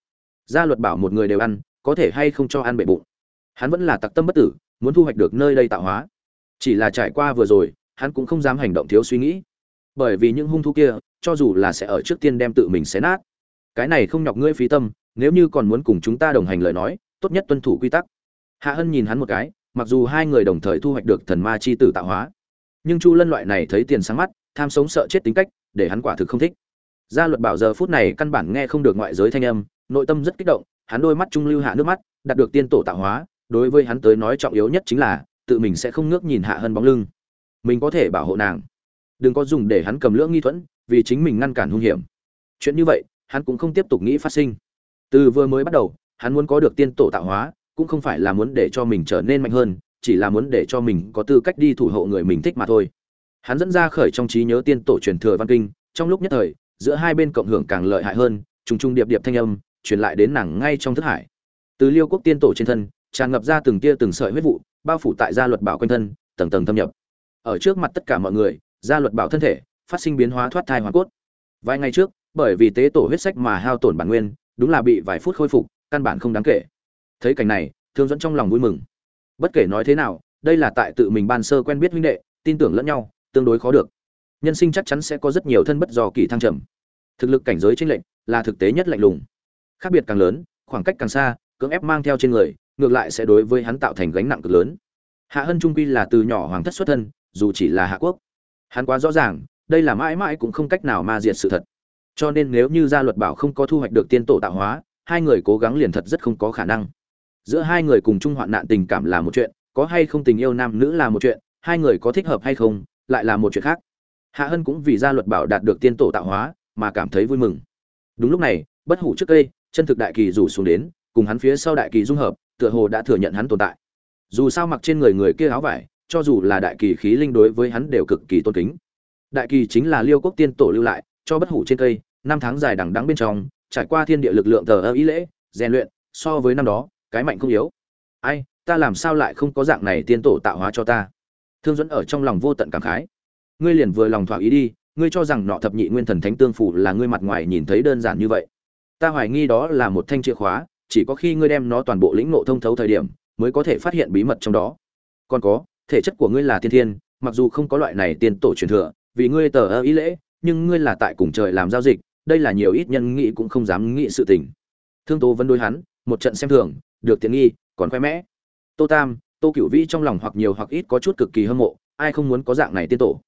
gia luật bảo một người đều ăn, có thể hay không cho ăn bệ bụng. Hắn vẫn là tặc tâm bất tử muốn thu hoạch được nơi đây tạo hóa. Chỉ là trải qua vừa rồi, hắn cũng không dám hành động thiếu suy nghĩ. Bởi vì những hung thú kia, cho dù là sẽ ở trước tiên đem tự mình xé nát. Cái này không nhọc ngươi phí tâm, nếu như còn muốn cùng chúng ta đồng hành lời nói, tốt nhất tuân thủ quy tắc. Hạ hân nhìn hắn một cái, mặc dù hai người đồng thời thu hoạch được thần ma chi tử tạo hóa, nhưng chu lân loại này thấy tiền sáng mắt, tham sống sợ chết tính cách, để hắn quả thực không thích. Gia luật bảo giờ phút này căn bản nghe không được ngoại giới thanh âm, nội tâm rất kích động, hắn đôi mắt trung lưu hạ nước mắt đạt được tiên tổ tạo hóa đối với hắn tới nói trọng yếu nhất chính là, tự mình sẽ không ngước nhìn hạ hân bóng lưng. Mình có thể bảo hộ nàng. Đừng có dùng để hắn cầm lưỡng nghi thuẫn, vì chính mình ngăn cản hung hiểm. Chuyện như vậy, hắn cũng không tiếp tục nghĩ phát sinh. Từ vừa mới bắt đầu, hắn muốn có được tiên tổ tạo hóa, cũng không phải là muốn để cho mình trở nên mạnh hơn, chỉ là muốn để cho mình có tư cách đi thủ hộ người mình thích mà thôi. Hắn dẫn ra khởi trong trí nhớ tiên tổ truyền thừa văn kinh, trong lúc nhất thời, giữa hai bên cộng hưởng càng lợi hại hơn, trùng trùng điệp điệp thanh âm, truyền lại đến nàng ngay trong thức hải. Từ liêu quốc tiên tổ trên thân tràn ngập ra từng tia từng sợi huyết vụ, bao phủ tại gia luật bảo quanh thân, tầng tầng thâm nhập. Ở trước mặt tất cả mọi người, gia luật bảo thân thể phát sinh biến hóa thoát thai hoàn cốt. Vài ngày trước, bởi vì tế tổ huyết sách mà hao tổn bản nguyên, đúng là bị vài phút khôi phục, căn bản không đáng kể. Thấy cảnh này, thương dẫn trong lòng vui mừng. Bất kể nói thế nào, đây là tại tự mình ban sơ quen biết huynh đệ, tin tưởng lẫn nhau, tương đối khó được. Nhân sinh chắc chắn sẽ có rất nhiều thân bất do kỳ thăng trầm. Thực lực cảnh giới tranh lệnh là thực tế nhất lạnh lùng. Khác biệt càng lớn, khoảng cách càng xa, cưỡng ép mang theo trên người ngược lại sẽ đối với hắn tạo thành gánh nặng cực lớn. Hạ hân trung quy là từ nhỏ hoàng thất xuất thân, dù chỉ là hạ quốc. Hắn quá rõ ràng, đây là mãi mãi cũng không cách nào ma diệt sự thật. Cho nên nếu như gia luật bảo không có thu hoạch được tiên tổ tạo hóa, hai người cố gắng liền thật rất không có khả năng. Giữa hai người cùng chung hoạn nạn tình cảm là một chuyện, có hay không tình yêu nam nữ là một chuyện, hai người có thích hợp hay không, lại là một chuyện khác. Hạ hân cũng vì gia luật bảo đạt được tiên tổ tạo hóa, mà cảm thấy vui mừng. Đúng lúc này, bất hủ trước cây, chân thực đại kỳ rủ xuống đến, cùng hắn phía sau đại kỳ dung hợp tựa hồ đã thừa nhận hắn tồn tại. Dù sao mặc trên người người kia áo vải, cho dù là đại kỳ khí linh đối với hắn đều cực kỳ tôn kính. Đại kỳ chính là liêu quốc tiên tổ lưu lại, cho bất hủ trên cây, năm tháng dài đằng đắng bên trong, trải qua thiên địa lực lượng tờ ơ ý lễ, rèn luyện, so với năm đó, cái mạnh không yếu. Ai, ta làm sao lại không có dạng này tiên tổ tạo hóa cho ta? Thương dẫn ở trong lòng vô tận cảm khái. Ngươi liền vừa lòng thỏa ý đi, ngươi cho rằng nọ thập nhị nguyên thần thánh tương phủ là ngươi mặt ngoài nhìn thấy đơn giản như vậy. Ta hoài nghi đó là một thanh chìa khóa chỉ có khi ngươi đem nó toàn bộ lĩnh ngộ thông thấu thời điểm, mới có thể phát hiện bí mật trong đó. Còn có, thể chất của ngươi là tiên thiên, mặc dù không có loại này tiên tổ truyền thừa, vì ngươi tờ ơ ý lễ, nhưng ngươi là tại cùng trời làm giao dịch, đây là nhiều ít nhân nghĩ cũng không dám nghĩ sự tình. Thương tố vẫn đối hắn, một trận xem thường, được tiện nghi, còn khoe mẽ. Tô tam, tô cửu vĩ trong lòng hoặc nhiều hoặc ít có chút cực kỳ hâm mộ, ai không muốn có dạng này tiên tổ?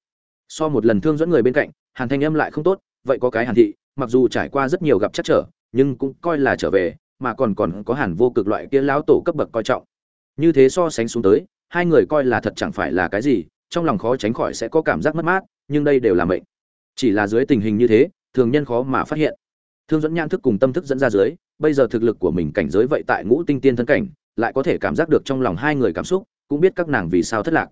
So một lần thương dẫn người bên cạnh, hàn thanh âm lại không tốt, vậy có cái hàn thị, mặc dù trải qua rất nhiều gặp chắc trở, nhưng cũng coi là trở về mà còn còn có hàn vô cực loại kia lão tổ cấp bậc coi trọng. Như thế so sánh xuống tới, hai người coi là thật chẳng phải là cái gì, trong lòng khó tránh khỏi sẽ có cảm giác mất mát, nhưng đây đều là mệnh. Chỉ là dưới tình hình như thế, thường nhân khó mà phát hiện. Thương dẫn nhan thức cùng tâm thức dẫn ra dưới, bây giờ thực lực của mình cảnh giới vậy tại ngũ tinh tiên thân cảnh, lại có thể cảm giác được trong lòng hai người cảm xúc, cũng biết các nàng vì sao thất lạc.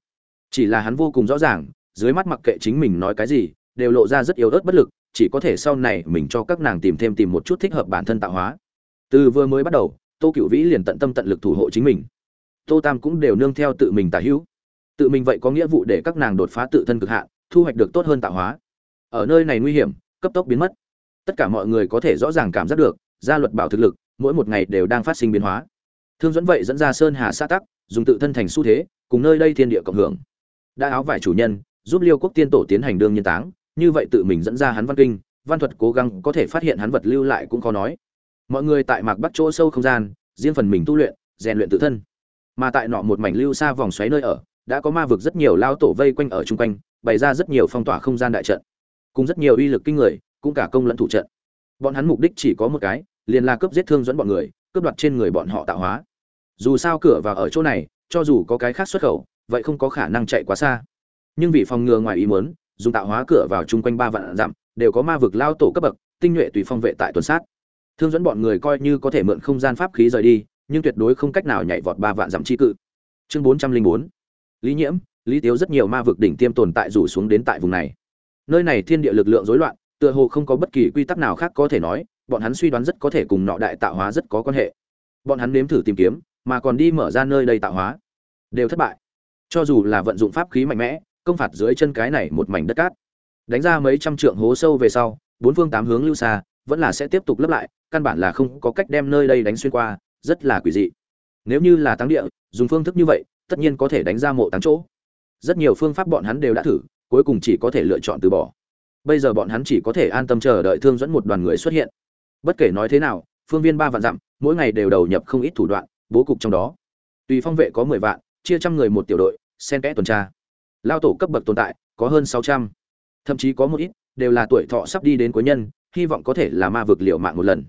Chỉ là hắn vô cùng rõ ràng, dưới mắt mặc kệ chính mình nói cái gì, đều lộ ra rất yếu ớt bất lực, chỉ có thể sau này mình cho các nàng tìm thêm tìm một chút thích hợp bản thân tạo hóa từ vừa mới bắt đầu, tô cựu vĩ liền tận tâm tận lực thủ hộ chính mình. Tô tam cũng đều nương theo tự mình tả hữu. Tự mình vậy có nghĩa vụ để các nàng đột phá tự thân cực hạn, thu hoạch được tốt hơn tạo hóa. Ở nơi này nguy hiểm, cấp tốc biến mất. Tất cả mọi người có thể rõ ràng cảm giác được, gia luật bảo thực lực, mỗi một ngày đều đang phát sinh biến hóa. Thương dẫn vậy dẫn ra sơn hà xã tắc, dùng tự thân thành xu thế, cùng nơi đây thiên địa cộng hưởng. Đã áo vải chủ nhân, giúp liêu quốc tiên tổ tiến hành đương nhân táng, như vậy tự mình dẫn ra hắn văn kinh, văn thuật cố gắng có thể phát hiện hắn vật lưu lại cũng khó nói mọi người tại mạc bắc chỗ sâu không gian, riêng phần mình tu luyện, rèn luyện tự thân. Mà tại nọ một mảnh lưu xa vòng xoáy nơi ở, đã có ma vực rất nhiều lao tổ vây quanh ở chung quanh, bày ra rất nhiều phong tỏa không gian đại trận, cùng rất nhiều uy lực kinh người, cũng cả công lẫn thủ trận. Bọn hắn mục đích chỉ có một cái, liền là cướp giết thương dẫn bọn người, cướp đoạt trên người bọn họ tạo hóa. Dù sao cửa vào ở chỗ này, cho dù có cái khác xuất khẩu, vậy không có khả năng chạy quá xa. Nhưng vì phòng ngừa ngoài ý muốn, dùng tạo hóa cửa vào chung quanh ba vạn dặm, đều có ma vực lao tổ cấp bậc, tinh nhuệ tùy phong vệ tại tuần sát thương dẫn bọn người coi như có thể mượn không gian pháp khí rời đi, nhưng tuyệt đối không cách nào nhảy vọt ba vạn dặm chi cự. Chương bốn trăm linh bốn. Lý nhiễm, lý tiếu rất nhiều ma vực đỉnh tiêm tồn tại rủ xuống đến tại vùng này. Nơi này thiên địa lực lượng rối loạn, tựa hồ không có bất kỳ quy tắc nào khác có thể nói, bọn hắn suy đoán rất có thể cùng nọ đại tạo hóa rất có quan hệ. Bọn hắn nếm thử tìm kiếm, mà còn đi mở ra nơi đây tạo hóa. Đều thất bại. Cho dù là vận dụng pháp khí mạnh mẽ, công phạt dưới chân cái này một mảnh đất cát. Đánh ra mấy trăm trượng hố sâu về sau, bốn phương tám hướng lưu xa, vẫn là sẽ tiếp tục lấp lại căn bản là không có cách đem nơi đây đánh xuyên qua, rất là quỷ dị. Nếu như là táng địa, dùng phương thức như vậy, tất nhiên có thể đánh ra mộ táng chỗ. Rất nhiều phương pháp bọn hắn đều đã thử, cuối cùng chỉ có thể lựa chọn từ bỏ. Bây giờ bọn hắn chỉ có thể an tâm chờ đợi thương dẫn một đoàn người xuất hiện. Bất kể nói thế nào, phương viên ba vạn dặm, mỗi ngày đều đầu nhập không ít thủ đoạn, bố cục trong đó. Tùy phong vệ có mười vạn, chia trăm người một tiểu đội sen kẽ tuần tra. Lao tổ cấp bậc tồn tại, có hơn sáu trăm. Thậm chí có một ít, đều là tuổi thọ sắp đi đến cuối nhân, hy vọng có thể là ma vực liệu mạng một lần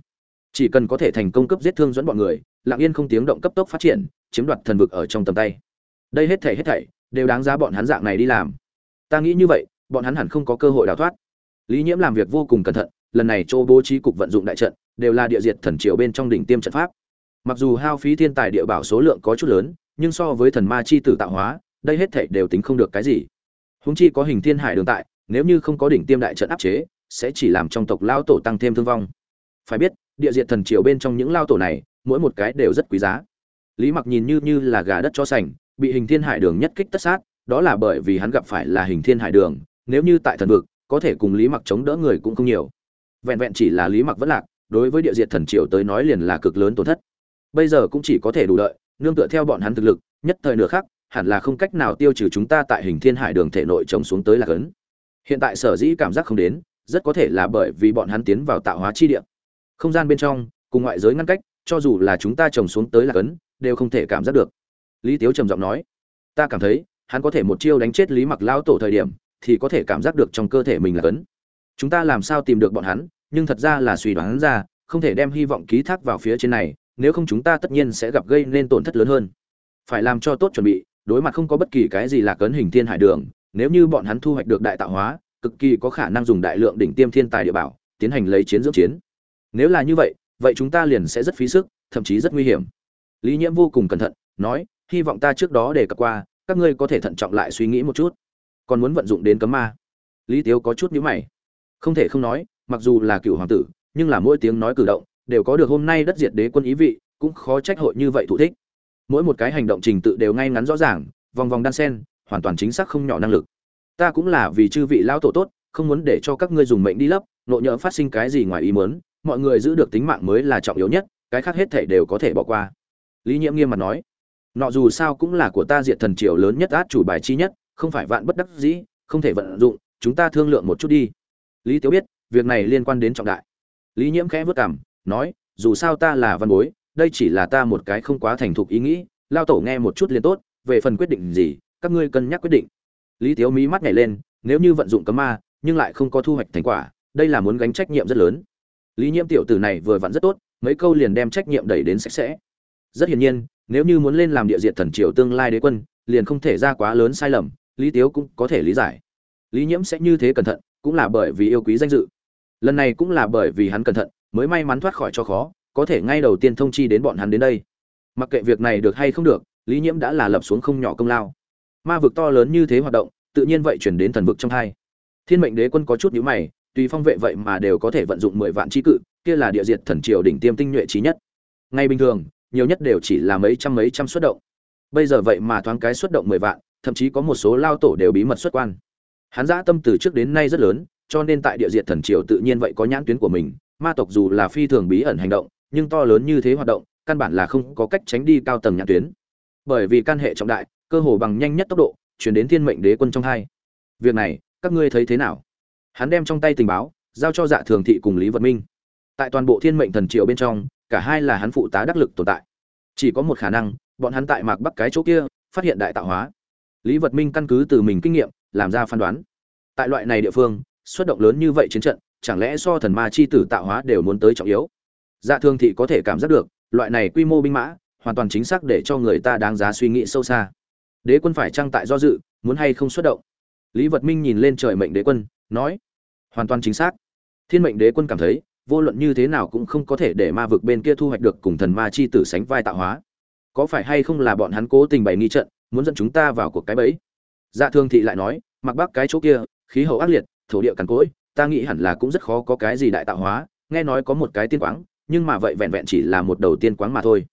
chỉ cần có thể thành công cấp giết thương dẫn bọn người, lặng yên không tiếng động cấp tốc phát triển, chiếm đoạt thần vực ở trong tầm tay. Đây hết thảy hết thảy đều đáng giá bọn hắn dạng này đi làm. Ta nghĩ như vậy, bọn hắn hẳn không có cơ hội đào thoát. Lý nhiễm làm việc vô cùng cẩn thận, lần này chỗ bố trí cục vận dụng đại trận đều là địa diệt thần triều bên trong đỉnh tiêm trận pháp. Mặc dù hao phí thiên tài địa bảo số lượng có chút lớn, nhưng so với thần ma chi tử tạo hóa, đây hết thảy đều tính không được cái gì. Húng chi có hình thiên hải đường tại, nếu như không có đỉnh tiêm đại trận áp chế, sẽ chỉ làm trong tộc lao tổ tăng thêm thương vong phải biết, địa diệt thần triều bên trong những lao tổ này, mỗi một cái đều rất quý giá. Lý mặc nhìn như như là gà đất cho sành, bị hình thiên hải đường nhất kích tất sát, đó là bởi vì hắn gặp phải là hình thiên hải đường, nếu như tại thần vực, có thể cùng lý mặc chống đỡ người cũng không nhiều. Vẹn vẹn chỉ là lý mặc vẫn lạc, đối với địa diệt thần triều tới nói liền là cực lớn tổn thất. Bây giờ cũng chỉ có thể đủ đợi, nương tựa theo bọn hắn thực lực, nhất thời nửa khác hẳn là không cách nào tiêu trừ chúng ta tại hình thiên hải đường thể nội trồng xuống tới là cấn hiện tại sở dĩ cảm giác không đến, rất có thể là bởi vì bọn hắn tiến vào tạo hóa chi địa không gian bên trong, cùng ngoại giới ngăn cách, cho dù là chúng ta trồng xuống tới là cấn, đều không thể cảm giác được. Lý tiếu trầm giọng nói, ta cảm thấy, hắn có thể một chiêu đánh chết lý mặc Lão tổ thời điểm, thì có thể cảm giác được trong cơ thể mình là cấn. Chúng ta làm sao tìm được bọn hắn, nhưng thật ra là suy đoán ra, không thể đem hy vọng ký thác vào phía trên này, nếu không chúng ta tất nhiên sẽ gặp gây nên tổn thất lớn hơn. Phải làm cho tốt chuẩn bị, đối mặt không có bất kỳ cái gì là cấn hình thiên hải đường, nếu như bọn hắn thu hoạch được đại tạo hóa, cực kỳ có khả năng dùng đại lượng đỉnh tiêm thiên tài địa bảo, tiến hành lấy chiến dưỡng chiến nếu là như vậy vậy chúng ta liền sẽ rất phí sức, thậm chí rất nguy hiểm. Lý nhiễm vô cùng cẩn thận, nói, hy vọng ta trước đó để cập qua, các ngươi có thể thận trọng lại suy nghĩ một chút. Còn muốn vận dụng đến cấm ma. Lý tiếu có chút nhíu mày. Không thể không nói, mặc dù là cựu hoàng tử, nhưng là mỗi tiếng nói cử động, đều có được hôm nay đất diệt đế quân ý vị, cũng khó trách hội như vậy thủ thích. Mỗi một cái hành động trình tự đều ngay ngắn rõ ràng, vòng vòng đan sen, hoàn toàn chính xác không nhỏ năng lực. Ta cũng là vì chư vị lão tổ tốt, không muốn để cho các ngươi dùng mệnh đi lấp, nộ nhỡ phát sinh cái gì ngoài ý muốn mọi người giữ được tính mạng mới là trọng yếu nhất, cái khác hết thể đều có thể bỏ qua. Lý nhiễm nghiêm mặt nói, nọ dù sao cũng là của ta diệt thần triều lớn nhất át chủ bài chi nhất, không phải vạn bất đắc dĩ, không thể vận dụng, chúng ta thương lượng một chút đi. Lý tiếu biết, việc này liên quan đến trọng đại. Lý nhiễm khẽ vất cảm nói, dù sao ta là văn bối, đây chỉ là ta một cái không quá thành thục ý nghĩ, lao tổ nghe một chút liền tốt, về phần quyết định gì, các ngươi cân nhắc quyết định. Lý tiếu mí mắt nhảy lên, nếu như vận dụng cấm ma, nhưng lại không có thu hoạch thành quả, đây là muốn gánh trách nhiệm rất lớn lý nhiễm tiểu tử này vừa vặn rất tốt, mấy câu liền đem trách nhiệm đẩy đến sạch sẽ. Rất hiển nhiên, nếu như muốn lên làm địa diện thần triều tương lai đế quân, liền không thể ra quá lớn sai lầm, lý tiếu cũng có thể lý giải. Lý nhiễm sẽ như thế cẩn thận, cũng là bởi vì yêu quý danh dự. Lần này cũng là bởi vì hắn cẩn thận, mới may mắn thoát khỏi cho khó, có thể ngay đầu tiên thông chi đến bọn hắn đến đây. Mặc kệ việc này được hay không được, lý nhiễm đã là lập xuống không nhỏ công lao. Ma vực to lớn như thế hoạt động, tự nhiên vậy chuyển đến thần vực trong hai. Thiên mệnh đế quân có chút nhíu mày tùy phong vệ vậy mà đều có thể vận dụng mười vạn chi cự, kia là địa diệt thần triều đỉnh tiêm tinh nhuệ trí nhất. Ngay bình thường, nhiều nhất đều chỉ là mấy trăm mấy trăm xuất động. Bây giờ vậy mà thoáng cái xuất động mười vạn, thậm chí có một số lao tổ đều bí mật xuất quan. Hắn giã tâm từ trước đến nay rất lớn, cho nên tại địa diệt thần triều tự nhiên vậy có nhãn tuyến của mình, ma tộc dù là phi thường bí ẩn hành động, nhưng to lớn như thế hoạt động, căn bản là không có cách tránh đi cao tầng nhãn tuyến. Bởi vì căn hệ trọng đại, cơ hồ bằng nhanh nhất tốc độ, chuyển đến thiên mệnh đế quân trong hai. Việc này, các ngươi thấy thế nào? Hắn đem trong tay tình báo, giao cho dạ thường thị cùng lý vật minh. Tại toàn bộ thiên mệnh thần Triệu bên trong, cả hai là hắn phụ tá đắc lực tồn tại. Chỉ có một khả năng, bọn hắn tại mạc bắc cái chỗ kia, phát hiện đại tạo hóa. Lý vật minh căn cứ từ mình kinh nghiệm, làm ra phán đoán. Tại loại này địa phương, xuất động lớn như vậy chiến trận, chẳng lẽ so thần ma chi tử tạo hóa đều muốn tới trọng yếu? Dạ thường thị có thể cảm giác được, loại này quy mô binh mã, hoàn toàn chính xác để cho người ta đáng giá suy nghĩ sâu xa. Đế quân phải trang tại do dự, muốn hay không xuất động? Lý vật minh nhìn lên trời mệnh đế quân, nói, hoàn toàn chính xác. Thiên mệnh đế quân cảm thấy, vô luận như thế nào cũng không có thể để ma vực bên kia thu hoạch được cùng thần ma chi tử sánh vai tạo hóa. Có phải hay không là bọn hắn cố tình bày nghi trận, muốn dẫn chúng ta vào cuộc cái bẫy? Dạ thương thị lại nói, mặc bắc cái chỗ kia, khí hậu ác liệt, thổ địa cằn cỗi, ta nghĩ hẳn là cũng rất khó có cái gì đại tạo hóa, nghe nói có một cái tiên quáng, nhưng mà vậy vẹn vẹn chỉ là một đầu tiên quáng mà thôi.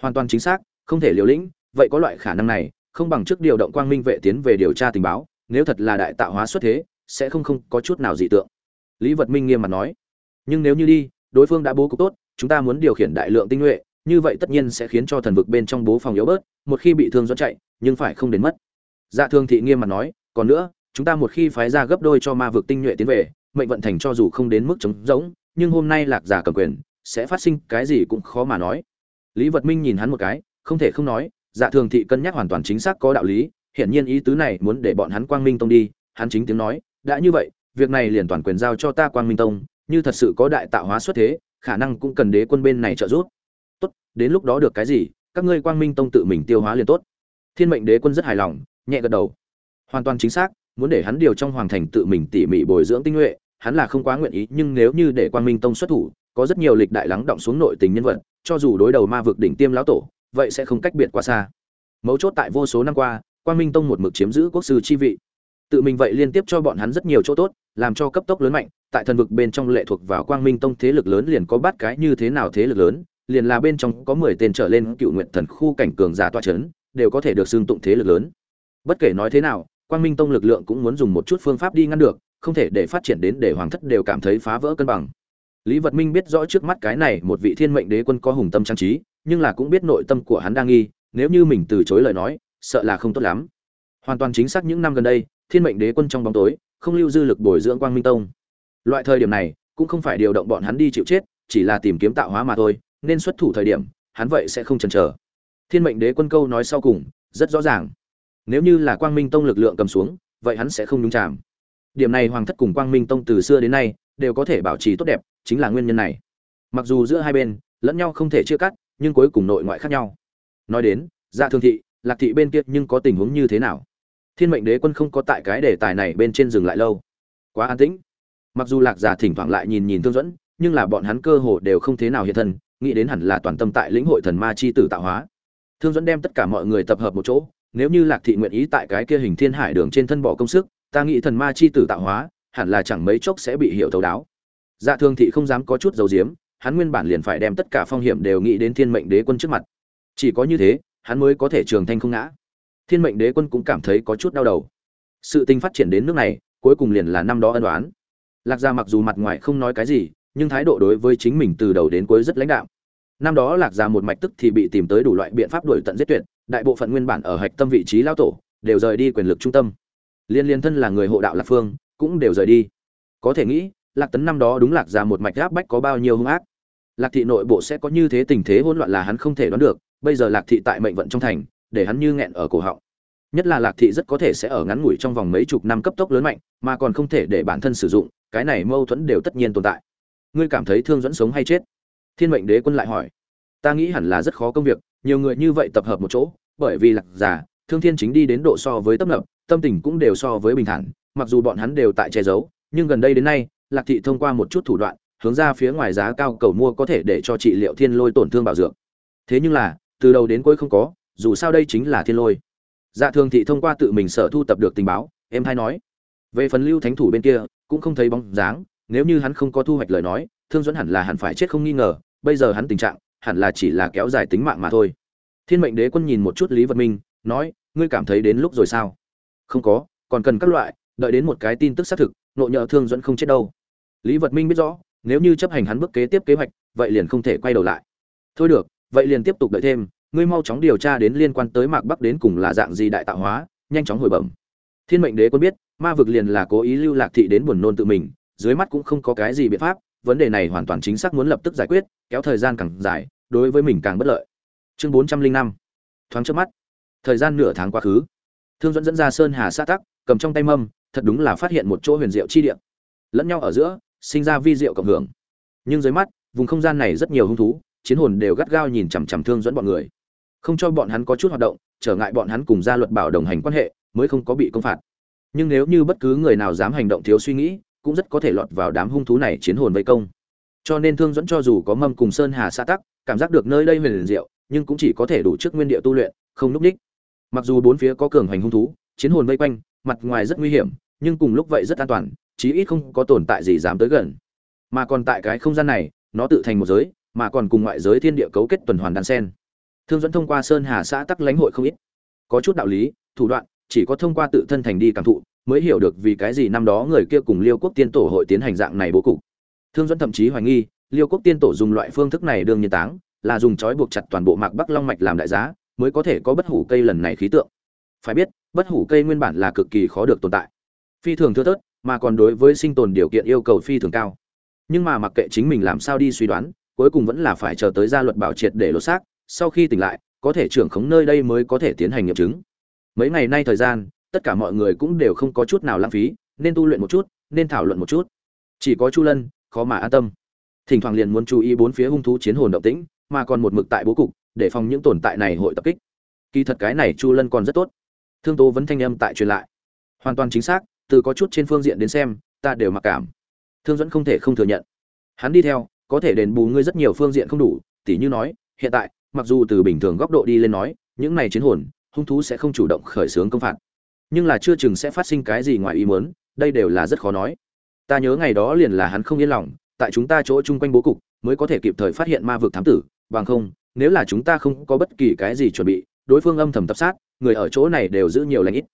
Hoàn toàn chính xác, không thể liều lĩnh, vậy có loại khả năng này, không bằng trước điều động quang minh vệ tiến về điều tra tình báo nếu thật là đại tạo hóa xuất thế, sẽ không không có chút nào dị tượng. Lý vật minh nghiêm mặt nói, nhưng nếu như đi, đối phương đã bố cục tốt, chúng ta muốn điều khiển đại lượng tinh nhuệ, như vậy tất nhiên sẽ khiến cho thần vực bên trong bố phòng yếu bớt, một khi bị thương dẫn chạy, nhưng phải không đến mất. Dạ thương thị nghiêm mặt nói, còn nữa, chúng ta một khi phái ra gấp đôi cho ma vực tinh nhuệ tiến về, mệnh vận thành cho dù không đến mức chống rỗng, nhưng hôm nay lạc giả cầm quyền, sẽ phát sinh cái gì cũng khó mà nói. Lý vật minh nhìn hắn một cái, không thể không nói dạ thường thị cân nhắc hoàn toàn chính xác có đạo lý hiển nhiên ý tứ này muốn để bọn hắn quang minh tông đi, hắn chính tiếng nói, đã như vậy, việc này liền toàn quyền giao cho ta quang minh tông, như thật sự có đại tạo hóa xuất thế, khả năng cũng cần đế quân bên này trợ giúp. Tốt, đến lúc đó được cái gì, các ngươi quang minh tông tự mình tiêu hóa liền tốt. Thiên mệnh đế quân rất hài lòng, nhẹ gật đầu. Hoàn toàn chính xác, muốn để hắn điều trong hoàng thành tự mình tỉ mỉ bồi dưỡng tinh nhuệ, hắn là không quá nguyện ý, nhưng nếu như để quang minh tông xuất thủ, có rất nhiều lịch đại lắng động xuống nội tình nhân vật, cho dù đối đầu ma vực đỉnh tiêm lão tổ, vậy sẽ không cách biệt quá xa. Mấu chốt tại vô số năm qua quang minh tông một mực chiếm giữ quốc sư chi vị. Tự mình vậy liên tiếp cho bọn hắn rất nhiều chỗ tốt, làm cho cấp tốc lớn mạnh, tại thần vực bên trong lệ thuộc vào quang minh tông thế lực lớn liền có bát cái như thế nào thế lực lớn, liền là bên trong có mười tên trở lên cựu nguyện thần khu cảnh cường giả toa chấn, đều có thể được xưng tụng thế lực lớn. Bất kể nói thế nào, quang minh tông lực lượng cũng muốn dùng một chút phương pháp đi ngăn được, không thể để phát triển đến để hoàng thất đều cảm thấy phá vỡ cân bằng. Lý vật minh biết rõ trước mắt cái này một vị thiên mệnh đế quân có hùng tâm trang trí, nhưng là cũng biết nội tâm của hắn đang nghi, nếu như mình từ chối lời nói sợ là không tốt lắm. Hoàn toàn chính xác những năm gần đây, thiên mệnh đế quân trong bóng tối, không lưu dư lực bồi dưỡng quang minh tông. Loại thời điểm này, cũng không phải điều động bọn hắn đi chịu chết, chỉ là tìm kiếm tạo hóa mà thôi, nên xuất thủ thời điểm, hắn vậy sẽ không chần chờ. Thiên mệnh đế quân câu nói sau cùng, rất rõ ràng. Nếu như là quang minh tông lực lượng cầm xuống, vậy hắn sẽ không nhúng chạm điểm này hoàng thất cùng quang minh tông từ xưa đến nay, đều có thể bảo trì tốt đẹp, chính là nguyên nhân này. Mặc dù giữa hai bên, lẫn nhau không thể chia cắt, nhưng cuối cùng nội ngoại khác nhau. Nói đến dạ thương thị lạc thị bên kia nhưng có tình huống như thế nào? Thiên mệnh đế quân không có tại cái đề tài này bên trên dừng lại lâu. Quá an tĩnh. Mặc dù lạc giả thỉnh thoảng lại nhìn nhìn thương dẫn nhưng là bọn hắn cơ hồ đều không thế nào hiện thân, nghĩ đến hẳn là toàn tâm tại lĩnh hội thần ma chi tử tạo hóa. Thương dẫn đem tất cả mọi người tập hợp một chỗ, nếu như lạc thị nguyện ý tại cái kia hình thiên hải đường trên thân bỏ công sức, ta nghĩ thần ma chi tử tạo hóa, hẳn là chẳng mấy chốc sẽ bị hiểu thấu đáo. Dạ thương thị không dám có chút dầu diếm, hắn nguyên bản liền phải đem tất cả phong hiểm đều nghĩ đến thiên mệnh đế quân trước mặt. Chỉ có như thế hắn mới có thể trường thanh không ngã. Thiên mệnh đế quân cũng cảm thấy có chút đau đầu. Sự tình phát triển đến nước này, cuối cùng liền là năm đó ân đoán lạc gia mặc dù mặt ngoài không nói cái gì, nhưng thái độ đối với chính mình từ đầu đến cuối rất lãnh đạm. Năm đó lạc gia một mạch tức thì bị tìm tới đủ loại biện pháp đuổi tận giết tuyệt, đại bộ phận nguyên bản ở hạch tâm vị trí lao tổ, đều rời đi quyền lực trung tâm. Liên liên thân là người hộ đạo lạc phương, cũng đều rời đi. Có thể nghĩ, lạc tấn năm đó đúng lạc gia một mạch áp bách có bao nhiêu hung ác. Lạc thị nội bộ sẽ có như thế tình thế hỗn loạn là hắn không thể đoán được bây giờ lạc thị tại mệnh vận trong thành, để hắn như nghẹn ở cổ họng. Nhất là lạc thị rất có thể sẽ ở ngắn ngủi trong vòng mấy chục năm cấp tốc lớn mạnh, mà còn không thể để bản thân sử dụng, cái này mâu thuẫn đều tất nhiên tồn tại. Ngươi cảm thấy thương dẫn sống hay chết? Thiên mệnh đế quân lại hỏi. Ta nghĩ hẳn là rất khó công việc, nhiều người như vậy tập hợp một chỗ, bởi vì lạc giả thương thiên chính đi đến độ so với tấp nập, tâm tình cũng đều so với bình thản, mặc dù bọn hắn đều tại che giấu, nhưng gần đây đến nay, lạc thị thông qua một chút thủ đoạn, hướng ra phía ngoài giá cao cầu mua có thể để cho trị liệu thiên lôi tổn thương bảo dược. Thế nhưng là từ đầu đến cuối không có, dù sao đây chính là thiên lôi. Dạ thường thị thông qua tự mình sở thu tập được tình báo, em hay nói, về phần lưu thánh thủ bên kia, cũng không thấy bóng dáng, nếu như hắn không có thu hoạch lời nói, thương dẫn hẳn là hẳn phải chết không nghi ngờ, bây giờ hắn tình trạng, hẳn là chỉ là kéo dài tính mạng mà thôi. Thiên mệnh đế quân nhìn một chút lý vật minh, nói, ngươi cảm thấy đến lúc rồi sao? Không có, còn cần các loại, đợi đến một cái tin tức xác thực nộ nhỡ thương dẫn không chết đâu. Lý vật minh biết rõ, nếu như chấp hành hắn bước kế tiếp kế hoạch, vậy liền không thể quay đầu lại. Thôi được vậy liền tiếp tục đợi thêm, ngươi mau chóng điều tra đến liên quan tới mạc bắc đến cùng là dạng gì đại tạo hóa, nhanh chóng hồi bẩm. Thiên mệnh đế quân biết, ma vực liền là cố ý lưu lạc thị đến buồn nôn tự mình, dưới mắt cũng không có cái gì biện pháp, vấn đề này hoàn toàn chính xác muốn lập tức giải quyết, kéo thời gian càng dài, đối với mình càng bất lợi. Chương bốn trăm linh năm, thoáng trước mắt. Thời gian nửa tháng quá khứ. Thương dẫn dẫn ra sơn hà xã tắc, cầm trong tay mâm, thật đúng là phát hiện một chỗ huyền diệu chi địa. Lẫn nhau ở giữa, sinh ra vi diệu cộng hưởng. Nhưng dưới mắt, vùng không gian này rất nhiều hung thú chiến hồn đều gắt gao nhìn chằm chằm thương dẫn bọn người. Không cho bọn hắn có chút hoạt động, trở ngại bọn hắn cùng gia luật bảo đồng hành quan hệ, mới không có bị công phạt. Nhưng nếu như bất cứ người nào dám hành động thiếu suy nghĩ, cũng rất có thể lọt vào đám hung thú này chiến hồn vây công. Cho nên thương dẫn cho dù có mâm cùng sơn hà xã tắc, cảm giác được nơi đây huyền liền diệu, nhưng cũng chỉ có thể đủ trước nguyên địa tu luyện, không núp đích. Mặc dù bốn phía có cường hành hung thú, chiến hồn vây quanh, mặt ngoài rất nguy hiểm, nhưng cùng lúc vậy rất an toàn, chí ít không có tồn tại gì dám tới gần. Mà còn tại cái không gian này, nó tự thành một giới mà còn cùng ngoại giới thiên địa cấu kết tuần hoàn đan sen. Thương dẫn thông qua sơn hà xã tắc lãnh hội không ít. Có chút đạo lý, thủ đoạn, chỉ có thông qua tự thân thành đi cảm thụ, mới hiểu được vì cái gì năm đó người kia cùng liêu quốc tiên tổ hội tiến hành dạng này bố cục. Thương dẫn thậm chí hoài nghi, liêu quốc tiên tổ dùng loại phương thức này đương nhiên táng, là dùng trói buộc chặt toàn bộ mạc bắc long mạch làm đại giá, mới có thể có bất hủ cây lần này khí tượng. Phải biết, bất hủ cây nguyên bản là cực kỳ khó được tồn tại. Phi thường thưa thớt, mà còn đối với sinh tồn điều kiện yêu cầu phi thường cao. Nhưng mà mặc kệ chính mình làm sao đi suy đoán cuối cùng vẫn là phải chờ tới gia luật bảo triệt để lột xác, sau khi tỉnh lại, có thể trưởng khống nơi đây mới có thể tiến hành nghiệm chứng. Mấy ngày nay thời gian, tất cả mọi người cũng đều không có chút nào lãng phí, nên tu luyện một chút, nên thảo luận một chút. Chỉ có chu lân, khó mà an tâm. Thỉnh thoảng liền muốn chú ý bốn phía hung thú chiến hồn động tĩnh, mà còn một mực tại bố cục, để phòng những tồn tại này hội tập kích. Kỳ thật cái này chu lân còn rất tốt. Thương tố vẫn thanh âm tại truyền lại. Hoàn toàn chính xác, từ có chút trên phương diện đến xem, ta đều mặc cảm. Thương dẫn không thể không thừa nhận. Hắn đi theo có thể đền bù ngươi rất nhiều phương diện không đủ, tỉ như nói, hiện tại, mặc dù từ bình thường góc độ đi lên nói, những này chiến hồn, hung thú sẽ không chủ động khởi xướng công phạt. Nhưng là chưa chừng sẽ phát sinh cái gì ngoài ý muốn, đây đều là rất khó nói. Ta nhớ ngày đó liền là hắn không yên lòng, tại chúng ta chỗ chung quanh bố cục, mới có thể kịp thời phát hiện ma vực thám tử, bằng không, nếu là chúng ta không có bất kỳ cái gì chuẩn bị, đối phương âm thầm tập sát, người ở chỗ này đều giữ nhiều lãnh ít.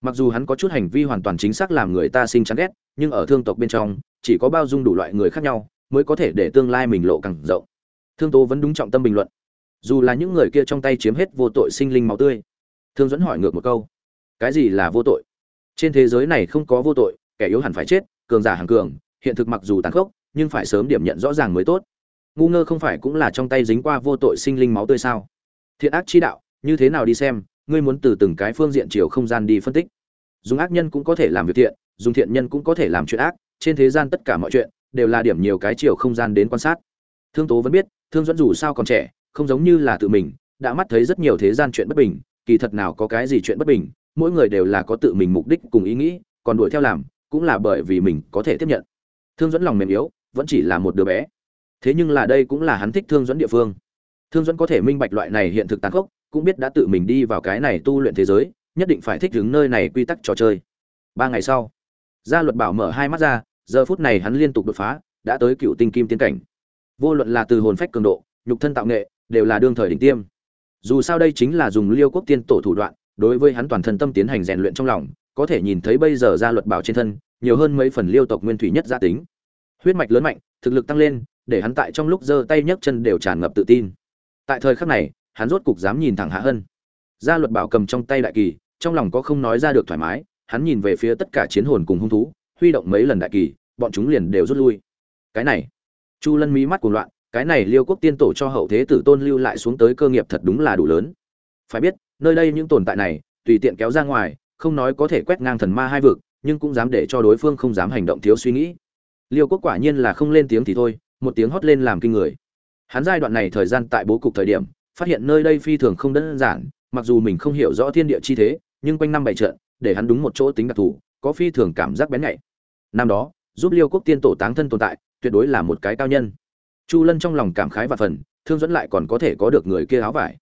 Mặc dù hắn có chút hành vi hoàn toàn chính xác làm người ta sinh chán ghét, nhưng ở thương tộc bên trong, chỉ có bao dung đủ loại người khác nhau mới có thể để tương lai mình lộ càng rộng. Thương tố vẫn đúng trọng tâm bình luận. Dù là những người kia trong tay chiếm hết vô tội sinh linh máu tươi. Thương dẫn hỏi ngược một câu. Cái gì là vô tội? Trên thế giới này không có vô tội, kẻ yếu hẳn phải chết, cường giả hàng cường, hiện thực mặc dù tàn khốc, nhưng phải sớm điểm nhận rõ ràng mới tốt. Ngu ngơ không phải cũng là trong tay dính qua vô tội sinh linh máu tươi sao? Thiện ác chi đạo, như thế nào đi xem, ngươi muốn từ từng cái phương diện chiều không gian đi phân tích. Dùng ác nhân cũng có thể làm việc thiện, dùng thiện nhân cũng có thể làm chuyện ác, trên thế gian tất cả mọi chuyện đều là điểm nhiều cái chiều không gian đến quan sát. Thương tố vẫn biết, thương dẫn dù sao còn trẻ, không giống như là tự mình, đã mắt thấy rất nhiều thế gian chuyện bất bình, kỳ thật nào có cái gì chuyện bất bình, mỗi người đều là có tự mình mục đích cùng ý nghĩ, còn đuổi theo làm, cũng là bởi vì mình có thể tiếp nhận. Thương dẫn lòng mềm yếu, vẫn chỉ là một đứa bé. Thế nhưng là đây cũng là hắn thích thương dẫn địa phương. Thương dẫn có thể minh bạch loại này hiện thực tàn khốc, cũng biết đã tự mình đi vào cái này tu luyện thế giới, nhất định phải thích đứng nơi này quy tắc trò chơi. Ba ngày sau, gia luật bảo mở hai mắt ra giờ phút này hắn liên tục đột phá, đã tới cựu tinh kim tiến cảnh. Vô luận là từ hồn phách cường độ, nhục thân tạo nghệ, đều là đương thời đỉnh tiêm. Dù sao đây chính là dùng liêu quốc tiên tổ thủ đoạn, đối với hắn toàn thân tâm tiến hành rèn luyện trong lòng, có thể nhìn thấy bây giờ gia luật bảo trên thân, nhiều hơn mấy phần liêu tộc nguyên thủy nhất gia tính. Huyết mạch lớn mạnh, thực lực tăng lên, để hắn tại trong lúc giơ tay nhấc chân đều tràn ngập tự tin. Tại thời khắc này, hắn rốt cục dám nhìn thẳng hạ hân. Gia luật bảo cầm trong tay đại kỳ, trong lòng có không nói ra được thoải mái, hắn nhìn về phía tất cả chiến hồn cùng hung thú, huy động mấy lần đại kỳ bọn chúng liền đều rút lui. Cái này, chu lân mí mắt cuồng loạn, cái này liêu quốc tiên tổ cho hậu thế tử tôn lưu lại xuống tới cơ nghiệp thật đúng là đủ lớn. Phải biết, nơi đây những tồn tại này, tùy tiện kéo ra ngoài, không nói có thể quét ngang thần ma hai vực, nhưng cũng dám để cho đối phương không dám hành động thiếu suy nghĩ. Liêu quốc quả nhiên là không lên tiếng thì thôi, một tiếng hót lên làm kinh người. Hắn giai đoạn này thời gian tại bố cục thời điểm, phát hiện nơi đây phi thường không đơn giản, mặc dù mình không hiểu rõ thiên địa chi thế, nhưng quanh năm bảy trận, để hắn đúng một chỗ tính đặc thù, có phi thường cảm giác bén nhạy. Năm đó giúp liêu quốc tiên tổ táng thân tồn tại, tuyệt đối là một cái cao nhân. Chu lân trong lòng cảm khái và phần, thương dẫn lại còn có thể có được người kia áo vải.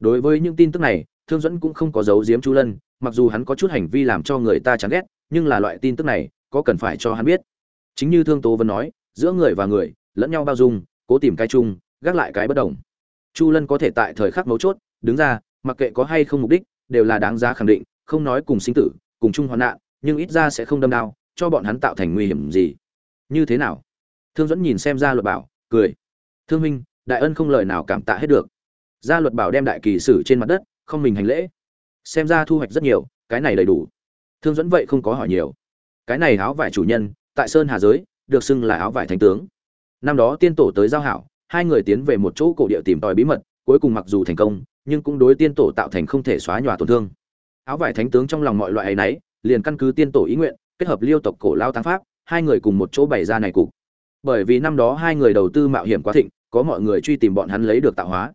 Đối với những tin tức này, thương dẫn cũng không có giấu giếm chu lân, mặc dù hắn có chút hành vi làm cho người ta chán ghét, nhưng là loại tin tức này, có cần phải cho hắn biết. Chính như thương tố vân nói, giữa người và người, lẫn nhau bao dung, cố tìm cái chung, gác lại cái bất đồng. Chu lân có thể tại thời khắc mấu chốt, đứng ra, mặc kệ có hay không mục đích, đều là đáng giá khẳng định, không nói cùng sinh tử, cùng chung hoạn nạn, nhưng ít ra sẽ không đâm đao cho bọn hắn tạo thành nguy hiểm gì? Như thế nào? Thương dẫn nhìn xem ra luật bảo, cười. Thương minh, đại ân không lời nào cảm tạ hết được. Gia luật bảo đem đại kỳ sử trên mặt đất, không mình hành lễ. Xem ra thu hoạch rất nhiều, cái này đầy đủ. Thương dẫn vậy không có hỏi nhiều. Cái này áo vải chủ nhân, tại sơn hà giới, được xưng là áo vải thánh tướng. Năm đó tiên tổ tới giao hảo, hai người tiến về một chỗ cổ địa tìm tòi bí mật, cuối cùng mặc dù thành công, nhưng cũng đối tiên tổ tạo thành không thể xóa nhòa tổn thương. Áo vải thánh tướng trong lòng mọi loại ấy nấy, liền căn cứ tiên tổ ý nguyện kết hợp liêu tộc cổ lao tăng pháp, hai người cùng một chỗ bày ra này cục. Bởi vì năm đó hai người đầu tư mạo hiểm quá thịnh, có mọi người truy tìm bọn hắn lấy được tạo hóa.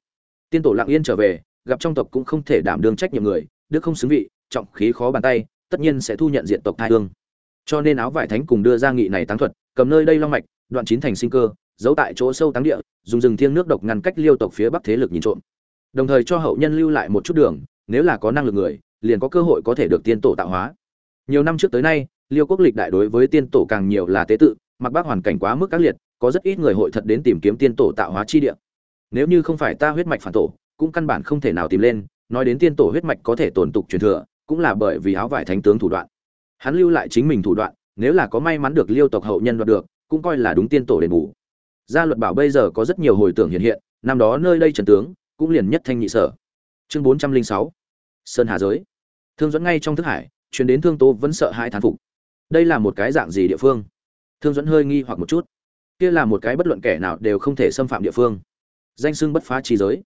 Tiên tổ lặng yên trở về, gặp trong tộc cũng không thể đảm đương trách nhiệm người, đức không xứng vị, trọng khí khó bàn tay, tất nhiên sẽ thu nhận diện tộc thai hương. Cho nên áo vải thánh cùng đưa ra nghị này táng thuật, cầm nơi đây long mạch, đoạn chín thành sinh cơ, giấu tại chỗ sâu táng địa, dùng rừng thiêng nước độc ngăn cách liêu tộc phía bắc thế lực nhìn trộm. Đồng thời cho hậu nhân lưu lại một chút đường, nếu là có năng lực người, liền có cơ hội có thể được tiên tổ tạo hóa. Nhiều năm trước tới nay liêu quốc lịch đại đối với tiên tổ càng nhiều là tế tự, mặc bác hoàn cảnh quá mức các liệt, có rất ít người hội thật đến tìm kiếm tiên tổ tạo hóa chi địa. Nếu như không phải ta huyết mạch phản tổ, cũng căn bản không thể nào tìm lên, nói đến tiên tổ huyết mạch có thể tồn tục truyền thừa, cũng là bởi vì áo vải thánh tướng thủ đoạn. Hắn lưu lại chính mình thủ đoạn, nếu là có may mắn được liêu tộc hậu nhân đoạt được, cũng coi là đúng tiên tổ đền bù. Gia luật bảo bây giờ có rất nhiều hồi tưởng hiện hiện, năm đó nơi đây trần tướng, cũng liền nhất thanh nhị sở. Chương bốn trăm linh sáu, sơn hà giới. Thương dẫn ngay trong thức hải, truyền đến thương tố vẫn sợ hai thán phục đây là một cái dạng gì địa phương? Thương dẫn hơi nghi hoặc một chút. Kia là một cái bất luận kẻ nào đều không thể xâm phạm địa phương. Danh sưng bất phá trí giới.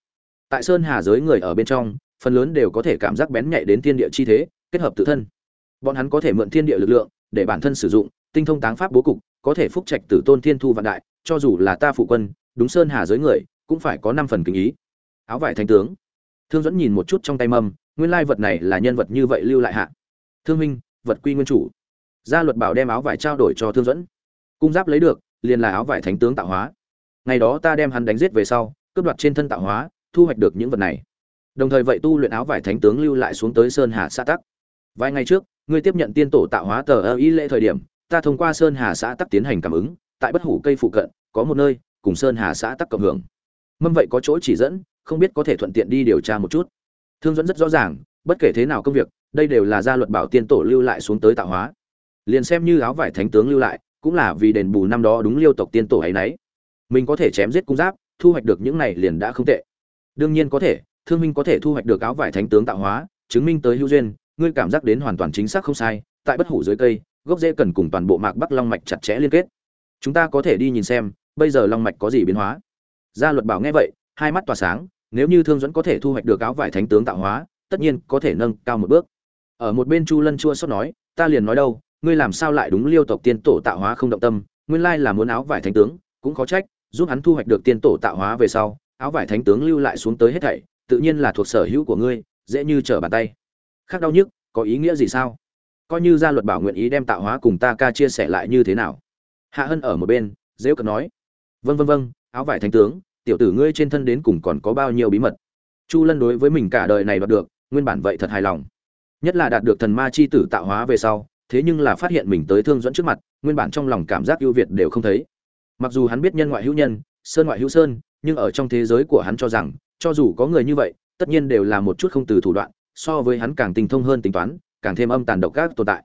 Tại sơn hà giới người ở bên trong, phần lớn đều có thể cảm giác bén nhạy đến thiên địa chi thế, kết hợp tự thân. Bọn hắn có thể mượn thiên địa lực lượng để bản thân sử dụng, tinh thông táng pháp bố cục, có thể phúc trạch tử tôn thiên thu vạn đại, cho dù là ta phụ quân, đúng sơn hà giới người, cũng phải có năm phần kính ý. Áo vải thánh tướng. Thương dẫn nhìn một chút trong tay mâm, nguyên lai vật này là nhân vật như vậy lưu lại hạ. Thương minh, vật quy nguyên chủ gia luật bảo đem áo vải trao đổi cho thương dẫn cung giáp lấy được, liền là áo vải thánh tướng tạo hóa. Ngày đó ta đem hắn đánh giết về sau, cướp đoạt trên thân tạo hóa, thu hoạch được những vật này. Đồng thời vậy tu luyện áo vải thánh tướng lưu lại xuống tới sơn hà xã tắc. Vài ngày trước, ngươi tiếp nhận tiên tổ tạo hóa tờ ơ ý lễ thời điểm, ta thông qua sơn hà xã tắc tiến hành cảm ứng, tại bất hủ cây phụ cận, có một nơi, cùng sơn hà xã tắc cộng hưởng. Mâm vậy có chỗ chỉ dẫn, không biết có thể thuận tiện đi điều tra một chút. Thương dẫn rất rõ ràng, bất kể thế nào công việc, đây đều là gia luật bảo tiên tổ lưu lại xuống tới tạo hóa liền xem như áo vải thánh tướng lưu lại, cũng là vì đền bù năm đó đúng liêu tộc tiên tổ ấy nấy. Mình có thể chém giết cung giáp, thu hoạch được những này liền đã không tệ. Đương nhiên có thể, thương minh có thể thu hoạch được áo vải thánh tướng tạo hóa, chứng minh tới hữu duyên, ngươi cảm giác đến hoàn toàn chính xác không sai, tại bất hủ dưới cây, gốc rễ cần cùng toàn bộ mạc bắc long mạch chặt chẽ liên kết. Chúng ta có thể đi nhìn xem, bây giờ long mạch có gì biến hóa. Gia luật bảo nghe vậy, hai mắt tỏa sáng, nếu như thương dẫn có thể thu hoạch được áo vải thánh tướng tạo hóa, tất nhiên có thể nâng cao một bước. Ở một bên chu lân chua sót nói, ta liền nói đâu ngươi làm sao lại đúng liêu tộc tiên tổ tạo hóa không động tâm, nguyên lai là muốn áo vải thánh tướng, cũng có trách, giúp hắn thu hoạch được tiên tổ tạo hóa về sau, áo vải thánh tướng lưu lại xuống tới hết thảy, tự nhiên là thuộc sở hữu của ngươi, dễ như trở bàn tay. Khác đau nhức, có ý nghĩa gì sao? Coi như gia luật bảo nguyện ý đem tạo hóa cùng ta ca chia sẻ lại như thế nào? Hạ hân ở một bên, dễ cận nói. Vân vân vân áo vải thánh tướng, tiểu tử ngươi trên thân đến cùng còn có bao nhiêu bí mật? Chu lân đối với mình cả đời này đoạt được, nguyên bản vậy thật hài lòng. Nhất là đạt được thần ma chi tử tạo hóa về sau thế nhưng là phát hiện mình tới thương dẫn trước mặt, nguyên bản trong lòng cảm giác ưu việt đều không thấy. Mặc dù hắn biết nhân ngoại hữu nhân, sơn ngoại hữu sơn, nhưng ở trong thế giới của hắn cho rằng, cho dù có người như vậy, tất nhiên đều là một chút không từ thủ đoạn, so với hắn càng tinh thông hơn tính toán, càng thêm âm tàn độc các tồn tại.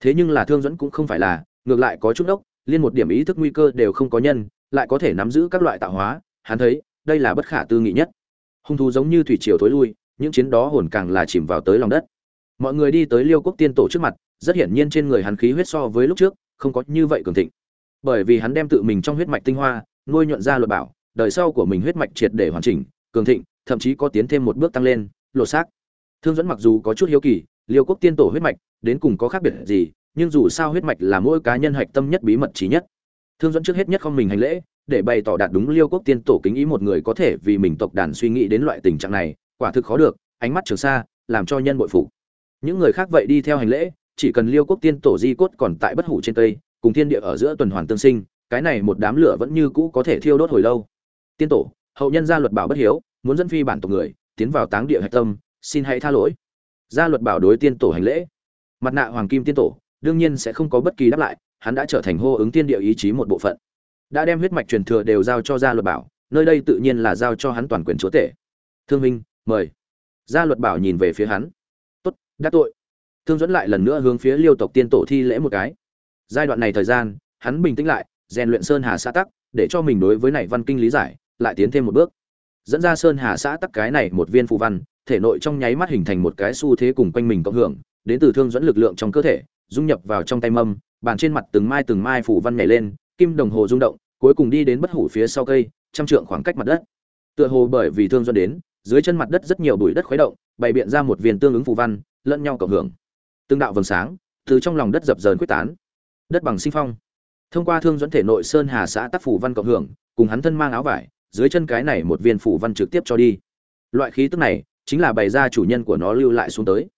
Thế nhưng là thương dẫn cũng không phải là, ngược lại có chút đốc, liên một điểm ý thức nguy cơ đều không có nhân, lại có thể nắm giữ các loại tạo hóa, hắn thấy, đây là bất khả tư nghị nhất. Hung thú giống như thủy triều thối lui, những chiến đó hồn càng là chìm vào tới lòng đất mọi người đi tới liêu quốc tiên tổ trước mặt, rất hiển nhiên trên người hắn khí huyết so với lúc trước, không có như vậy cường thịnh. Bởi vì hắn đem tự mình trong huyết mạch tinh hoa, nuôi nhuận ra luật bảo, đời sau của mình huyết mạch triệt để hoàn chỉnh, cường thịnh, thậm chí có tiến thêm một bước tăng lên, lột xác. Thương dẫn mặc dù có chút hiếu kỳ, liêu quốc tiên tổ huyết mạch đến cùng có khác biệt gì, nhưng dù sao huyết mạch là mỗi cá nhân hạch tâm nhất bí mật trí nhất. Thương dẫn trước hết nhất không mình hành lễ, để bày tỏ đạt đúng liêu quốc tiên tổ kính ý một người có thể vì mình tộc đàn suy nghĩ đến loại tình trạng này, quả thực khó được, ánh mắt trường xa, làm cho nhân bội phục những người khác vậy đi theo hành lễ, chỉ cần liêu quốc tiên tổ di cốt còn tại bất hủ trên cây, cùng thiên địa ở giữa tuần hoàn tương sinh, cái này một đám lửa vẫn như cũ có thể thiêu đốt hồi lâu. Tiên tổ, hậu nhân gia luật bảo bất hiếu, muốn dẫn phi bản tộc người, tiến vào táng địa hạch tâm, xin hãy tha lỗi. Gia luật bảo đối tiên tổ hành lễ. Mặt nạ hoàng kim tiên tổ, đương nhiên sẽ không có bất kỳ đáp lại, hắn đã trở thành hô ứng tiên địa ý chí một bộ phận. Đã đem huyết mạch truyền thừa đều giao cho gia luật bảo, nơi đây tự nhiên là giao cho hắn toàn quyền chúa tể. Thương minh, mời. Gia luật bảo nhìn về phía hắn đắc tội. Thương dẫn lại lần nữa hướng phía liêu tộc tiên tổ thi lễ một cái. Giai đoạn này thời gian, hắn bình tĩnh lại, rèn luyện sơn hà xã tắc, để cho mình đối với này văn kinh lý giải, lại tiến thêm một bước. Dẫn ra sơn hà xã tắc cái này một viên phù văn, thể nội trong nháy mắt hình thành một cái xu thế cùng quanh mình cộng hưởng, đến từ thương dẫn lực lượng trong cơ thể, dung nhập vào trong tay mâm, bàn trên mặt từng mai từng mai phù văn nhảy lên, kim đồng hồ rung động, cuối cùng đi đến bất hủ phía sau cây, trăm trượng khoảng cách mặt đất. Tựa hồ bởi vì thương dẫn đến, dưới chân mặt đất rất nhiều bụi đất khuấy động, bày biện ra một viên tương ứng phù văn lẫn nhau cộng hưởng. Tương đạo vầng sáng từ trong lòng đất dập dờn quyết tán. Đất bằng sinh phong. Thông qua thương dẫn thể nội sơn hà xã tác phủ văn cộng hưởng, cùng hắn thân mang áo vải, dưới chân cái này một viên phủ văn trực tiếp cho đi. Loại khí tức này chính là bày ra chủ nhân của nó lưu lại xuống tới.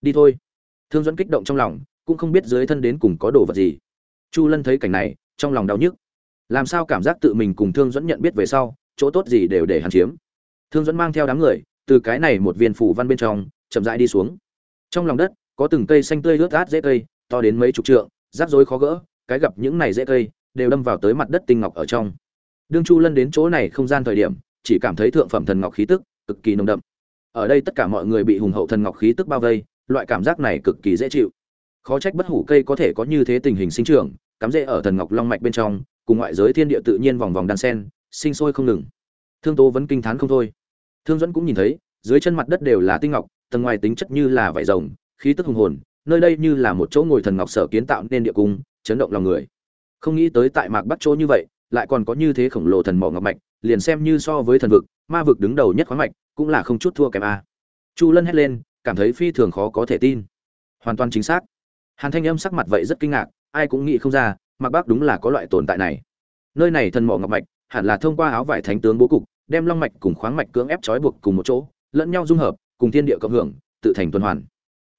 Đi thôi. Thương dẫn kích động trong lòng, cũng không biết dưới thân đến cùng có đồ vật gì. Chu lân thấy cảnh này, trong lòng đau nhức. Làm sao cảm giác tự mình cùng thương dẫn nhận biết về sau, chỗ tốt gì đều để hắn chiếm. Thương dẫn mang theo đám người, từ cái này một viên phủ văn bên trong, chậm rãi đi xuống trong lòng đất, có từng cây xanh tươi ướt át dễ cây, to đến mấy chục trượng, rắc rối khó gỡ, cái gặp những này dễ cây, đều đâm vào tới mặt đất tinh ngọc ở trong. Đương chu lân đến chỗ này không gian thời điểm, chỉ cảm thấy thượng phẩm thần ngọc khí tức, cực kỳ nồng đậm. Ở đây tất cả mọi người bị hùng hậu thần ngọc khí tức bao vây, loại cảm giác này cực kỳ dễ chịu. Khó trách bất hủ cây có thể có như thế tình hình sinh trưởng, cắm rễ ở thần ngọc long mạch bên trong, cùng ngoại giới thiên địa tự nhiên vòng vòng đan sen, sinh sôi không ngừng. Thương tố vẫn kinh thán không thôi. Thương dẫn cũng nhìn thấy dưới chân mặt đất đều là tinh ngọc, tầng ngoài tính chất như là vải rồng, khí tức hùng hồn, nơi đây như là một chỗ ngồi thần ngọc sở kiến tạo nên địa cung, chấn động lòng người. Không nghĩ tới tại mạc bắc chỗ như vậy, lại còn có như thế khổng lồ thần mỏ ngọc mạch, liền xem như so với thần vực, ma vực đứng đầu nhất khoáng mạch, cũng là không chút thua kém a. Chu lân hét lên, cảm thấy phi thường khó có thể tin. Hoàn toàn chính xác. Hàn thanh âm sắc mặt vậy rất kinh ngạc, ai cũng nghĩ không ra, mạc bắc đúng là có loại tồn tại này. Nơi này thần mỏ ngọc mạch, hẳn là thông qua áo vải thánh tướng bố cục, đem long mạch cùng khoáng mạch cưỡng ép trói buộc cùng một chỗ lẫn nhau dung hợp, cùng thiên địa cộng hưởng, tự thành tuần hoàn.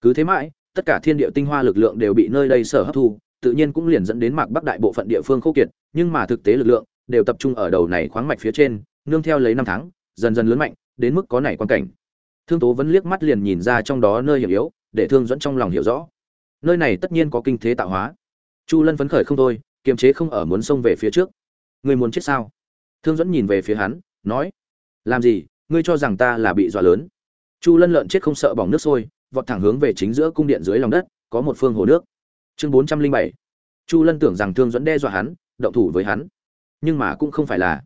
Cứ thế mãi, tất cả thiên địa tinh hoa lực lượng đều bị nơi đây sở hấp thu, tự nhiên cũng liền dẫn đến mạc bắc đại bộ phận địa phương khô kiệt, nhưng mà thực tế lực lượng đều tập trung ở đầu này khoáng mạch phía trên, nương theo lấy năm tháng, dần dần lớn mạnh, đến mức có này quan cảnh. Thương tố vẫn liếc mắt liền nhìn ra trong đó nơi hiểm yếu, để thương dẫn trong lòng hiểu rõ. Nơi này tất nhiên có kinh thế tạo hóa. Chu lân phấn khởi không thôi, kiềm chế không ở muốn xông về phía trước. Người muốn chết sao? Thương dẫn nhìn về phía hắn, nói, làm gì? Ngươi cho rằng ta là bị dọa lớn. Chu lân lợn chết không sợ bỏng nước sôi, vọt thẳng hướng về chính giữa cung điện dưới lòng đất, có một phương hồ nước. Chương bốn trăm linh bảy. Chu lân tưởng rằng thương dẫn đe dọa hắn, động thủ với hắn. Nhưng mà cũng không phải là.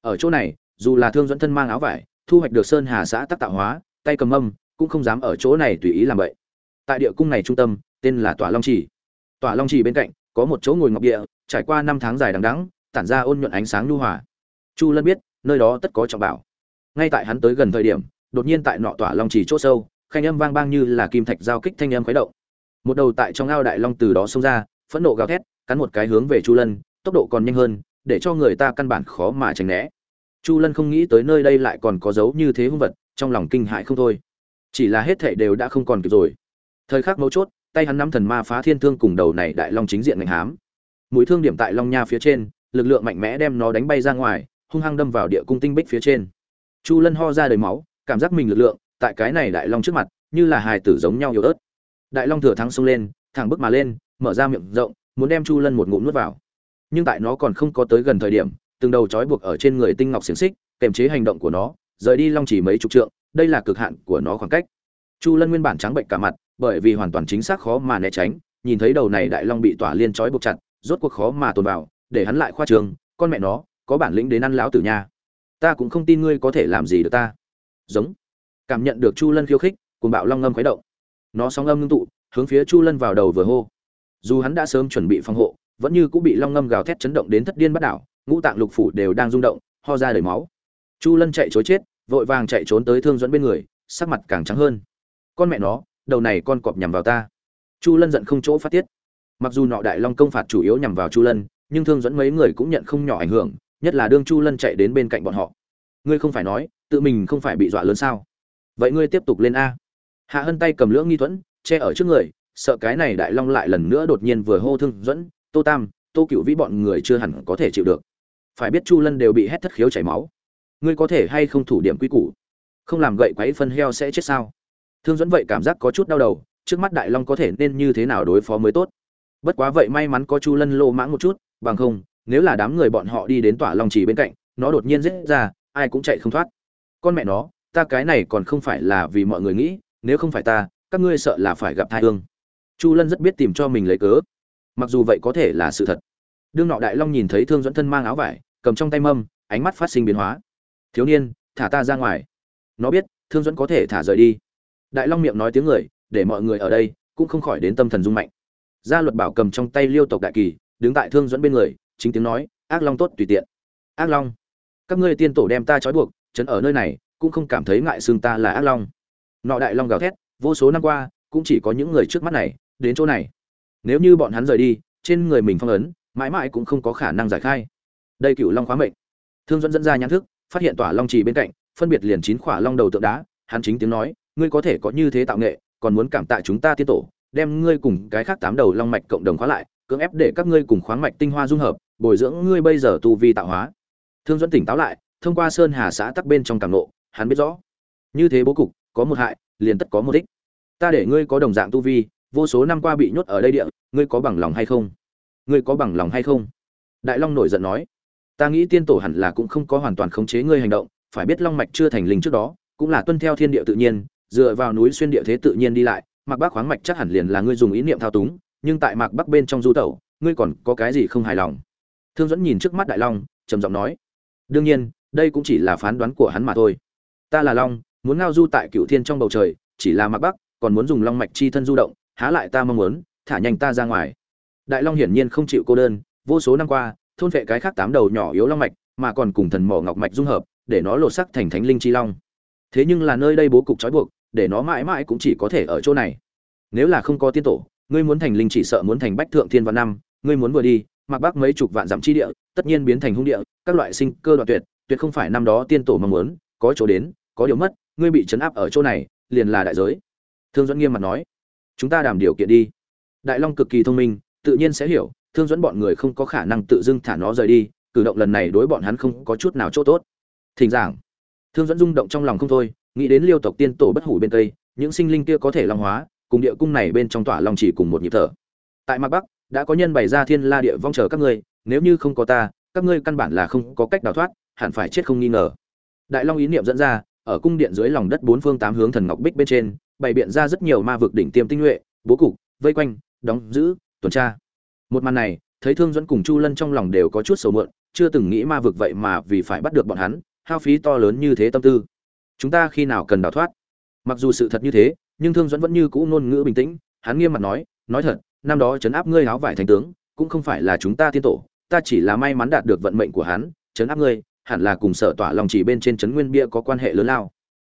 Ở chỗ này, dù là thương dẫn thân mang áo vải, thu hoạch được sơn hà xã tác tạo hóa, tay cầm âm, cũng không dám ở chỗ này tùy ý làm vậy. Tại địa cung này trung tâm, tên là tòa long trì. Tòa long trì bên cạnh, có một chỗ ngồi ngọc địa, trải qua năm tháng dài đằng đẵng, tản ra ôn nhuận ánh sáng nhu hòa. Chu lân biết, nơi đó tất có trọng bảo ngay tại hắn tới gần thời điểm, đột nhiên tại nọ tỏa long trì chỗ sâu, khanh âm vang bang như là kim thạch giao kích thanh âm khuấy động. Một đầu tại trong ao đại long từ đó xông ra, phẫn nộ gào thét, cắn một cái hướng về chu lân, tốc độ còn nhanh hơn, để cho người ta căn bản khó mà tránh né. Chu lân không nghĩ tới nơi đây lại còn có dấu như thế hung vật, trong lòng kinh hại không thôi. Chỉ là hết thảy đều đã không còn kịp rồi. Thời khắc mấu chốt, tay hắn nắm thần ma phá thiên thương cùng đầu này đại long chính diện ngành hám. Mũi thương điểm tại long nha phía trên, lực lượng mạnh mẽ đem nó đánh bay ra ngoài, hung hăng đâm vào địa cung tinh bích phía trên chu lân ho ra đầy máu, cảm giác mình lực lượng, tại cái này đại long trước mặt, như là hài tử giống nhau yếu ớt. Đại long thừa thắng xông lên, thẳng bước mà lên, mở ra miệng rộng, muốn đem chu lân một ngụm nuốt vào. Nhưng tại nó còn không có tới gần thời điểm, từng đầu trói buộc ở trên người tinh ngọc xiềng xích, kềm chế hành động của nó, rời đi long chỉ mấy chục trượng, đây là cực hạn của nó khoảng cách. Chu lân nguyên bản trắng bệnh cả mặt, bởi vì hoàn toàn chính xác khó mà né tránh, nhìn thấy đầu này đại long bị tỏa liên trói buộc chặt, rốt cuộc khó mà tồn vào, để hắn lại khoa trường, con mẹ nó, có bản lĩnh đến ăn lão tử nha ta cũng không tin ngươi có thể làm gì được ta. Giống. Cảm nhận được chu lân khiêu khích cùng bạo long ngâm khuấy động. Nó sóng âm ngưng tụ, hướng phía chu lân vào đầu vừa hô. Dù hắn đã sớm chuẩn bị phòng hộ, vẫn như cũng bị long ngâm gào thét chấn động đến thất điên bắt đảo, ngũ tạng lục phủ đều đang rung động, ho ra đầy máu. Chu lân chạy chối chết, vội vàng chạy trốn tới thương dẫn bên người, sắc mặt càng trắng hơn. Con mẹ nó, đầu này con cọp nhằm vào ta. Chu lân giận không chỗ phát tiết. Mặc dù nọ đại long công phạt chủ yếu nhằm vào chu lân, nhưng thương dẫn mấy người cũng nhận không nhỏ ảnh hưởng nhất là đương chu lân chạy đến bên cạnh bọn họ. Ngươi không phải nói, tự mình không phải bị dọa lớn sao? Vậy ngươi tiếp tục lên a. Hạ hân tay cầm lưỡng nghi thuẫn, che ở trước người, sợ cái này đại long lại lần nữa đột nhiên vừa hô thương dẫn, tô tam, tô cựu vĩ bọn người chưa hẳn có thể chịu được. Phải biết chu lân đều bị hét thất khiếu chảy máu. Ngươi có thể hay không thủ điểm quy củ? Không làm gậy quấy phân heo sẽ chết sao? Thương dẫn vậy cảm giác có chút đau đầu, trước mắt đại long có thể nên như thế nào đối phó mới tốt? Bất quá vậy may mắn có chu lân lô mãng một chút, bằng không nếu là đám người bọn họ đi đến tỏa long chỉ bên cạnh, nó đột nhiên giết ra, ai cũng chạy không thoát. Con mẹ nó, ta cái này còn không phải là vì mọi người nghĩ, nếu không phải ta, các ngươi sợ là phải gặp thai hương. Chu lân rất biết tìm cho mình lấy cớ. Mặc dù vậy có thể là sự thật. Đương nọ đại long nhìn thấy thương dẫn thân mang áo vải, cầm trong tay mâm, ánh mắt phát sinh biến hóa. Thiếu niên, thả ta ra ngoài. Nó biết, thương dẫn có thể thả rời đi. Đại long miệng nói tiếng người, để mọi người ở đây cũng không khỏi đến tâm thần rung mạnh. Gia luật bảo cầm trong tay liêu tộc đại kỳ, đứng tại thương dẫn bên người chính tiếng nói, ác long tốt tùy tiện. Ác long? Các ngươi tiên tổ đem ta trói buộc chấn ở nơi này, cũng không cảm thấy ngại xương ta là ác long. Nọ đại long gào thét, vô số năm qua, cũng chỉ có những người trước mắt này, đến chỗ này. Nếu như bọn hắn rời đi, trên người mình phong ấn, mãi mãi cũng không có khả năng giải khai. Đây cựu long khóa mệnh. Thương dẫn dẫn ra nhãn thức, phát hiện tỏa long trì bên cạnh, phân biệt liền chín khỏa long đầu tượng đá, hắn chính tiếng nói, ngươi có thể có như thế tạo nghệ, còn muốn cảm tạ chúng ta tiên tổ, đem ngươi cùng cái khác tám đầu long mạch cộng đồng khóa lại, cưỡng ép để các ngươi cùng khoáng mạch tinh hoa dung hợp bồi dưỡng ngươi bây giờ tu vi tạo hóa. Thương dẫn tỉnh táo lại, thông qua sơn hà xã tắc bên trong càng nộ hắn biết rõ. Như thế bố cục, có một hại, liền tất có một ích ta để ngươi có đồng dạng tu vi, vô số năm qua bị nhốt ở đây địa, ngươi có bằng lòng hay không? Ngươi có bằng lòng hay không? Đại long nổi giận nói. Ta nghĩ tiên tổ hẳn là cũng không có hoàn toàn khống chế ngươi hành động, phải biết long mạch chưa thành linh trước đó, cũng là tuân theo thiên địa tự nhiên, dựa vào núi xuyên địa thế tự nhiên đi lại, mạc bắc khoáng mạch chắc hẳn liền là ngươi dùng ý niệm thao túng, nhưng tại mạc bắc bên trong du tẩu, ngươi còn có cái gì không hài lòng? Thương dẫn nhìn trước mắt đại long, trầm giọng nói, đương nhiên, đây cũng chỉ là phán đoán của hắn mà thôi. Ta là long, muốn ngao du tại cựu thiên trong bầu trời, chỉ là mặc bắc, còn muốn dùng long mạch chi thân du động, há lại ta mong muốn, thả nhanh ta ra ngoài. Đại long hiển nhiên không chịu cô đơn, vô số năm qua, thôn vệ cái khác tám đầu nhỏ yếu long mạch, mà còn cùng thần mỏ ngọc mạch dung hợp, để nó lột sắc thành thánh linh chi long. Thế nhưng là nơi đây bố cục trói buộc, để nó mãi mãi cũng chỉ có thể ở chỗ này. Nếu là không có tiên tổ, ngươi muốn thành linh chỉ sợ muốn thành bách thượng thiên văn năm, ngươi muốn vừa đi mặc bắc mấy chục vạn dặm chi địa, tất nhiên biến thành hung địa, các loại sinh cơ đoạn tuyệt tuyệt không phải năm đó tiên tổ mong muốn, có chỗ đến, có điều mất, ngươi bị chấn áp ở chỗ này, liền là đại giới. Thương dẫn nghiêm mặt nói. Chúng ta đảm điều kiện đi. Đại long cực kỳ thông minh, tự nhiên sẽ hiểu, thương dẫn bọn người không có khả năng tự dưng thả nó rời đi, cử động lần này đối bọn hắn không có chút nào chỗ tốt. Thỉnh giảng. Thương dẫn rung động trong lòng không thôi, nghĩ đến liêu tộc tiên tổ bất hủ bên tây những sinh linh kia có thể long hóa, cùng địa cung này bên trong tỏa long chỉ cùng một nhịp thở. Tại mặt bắc đã có nhân bày ra thiên la địa vong chờ các ngươi, nếu như không có ta, các ngươi căn bản là không có cách đào thoát, hẳn phải chết không nghi ngờ. Đại long ý niệm dẫn ra, ở cung điện dưới lòng đất bốn phương tám hướng thần ngọc bích bên trên, bày biện ra rất nhiều ma vực đỉnh tiêm tinh nhuệ, bố cục, vây quanh, đóng giữ, tuần tra. Một màn này, thấy thương dẫn cùng chu lân trong lòng đều có chút sầu mượn chưa từng nghĩ ma vực vậy mà vì phải bắt được bọn hắn, hao phí to lớn như thế tâm tư. Chúng ta khi nào cần đào thoát? Mặc dù sự thật như thế, nhưng thương dẫn vẫn như cũ ngôn ngữ bình tĩnh, hắn nghiêm mặt nói nói thật năm đó chấn áp ngươi áo vải thành tướng, cũng không phải là chúng ta tiên tổ, ta chỉ là may mắn đạt được vận mệnh của hắn, chấn áp ngươi, hẳn là cùng sở tỏa lòng chỉ bên trên trấn nguyên bia có quan hệ lớn lao.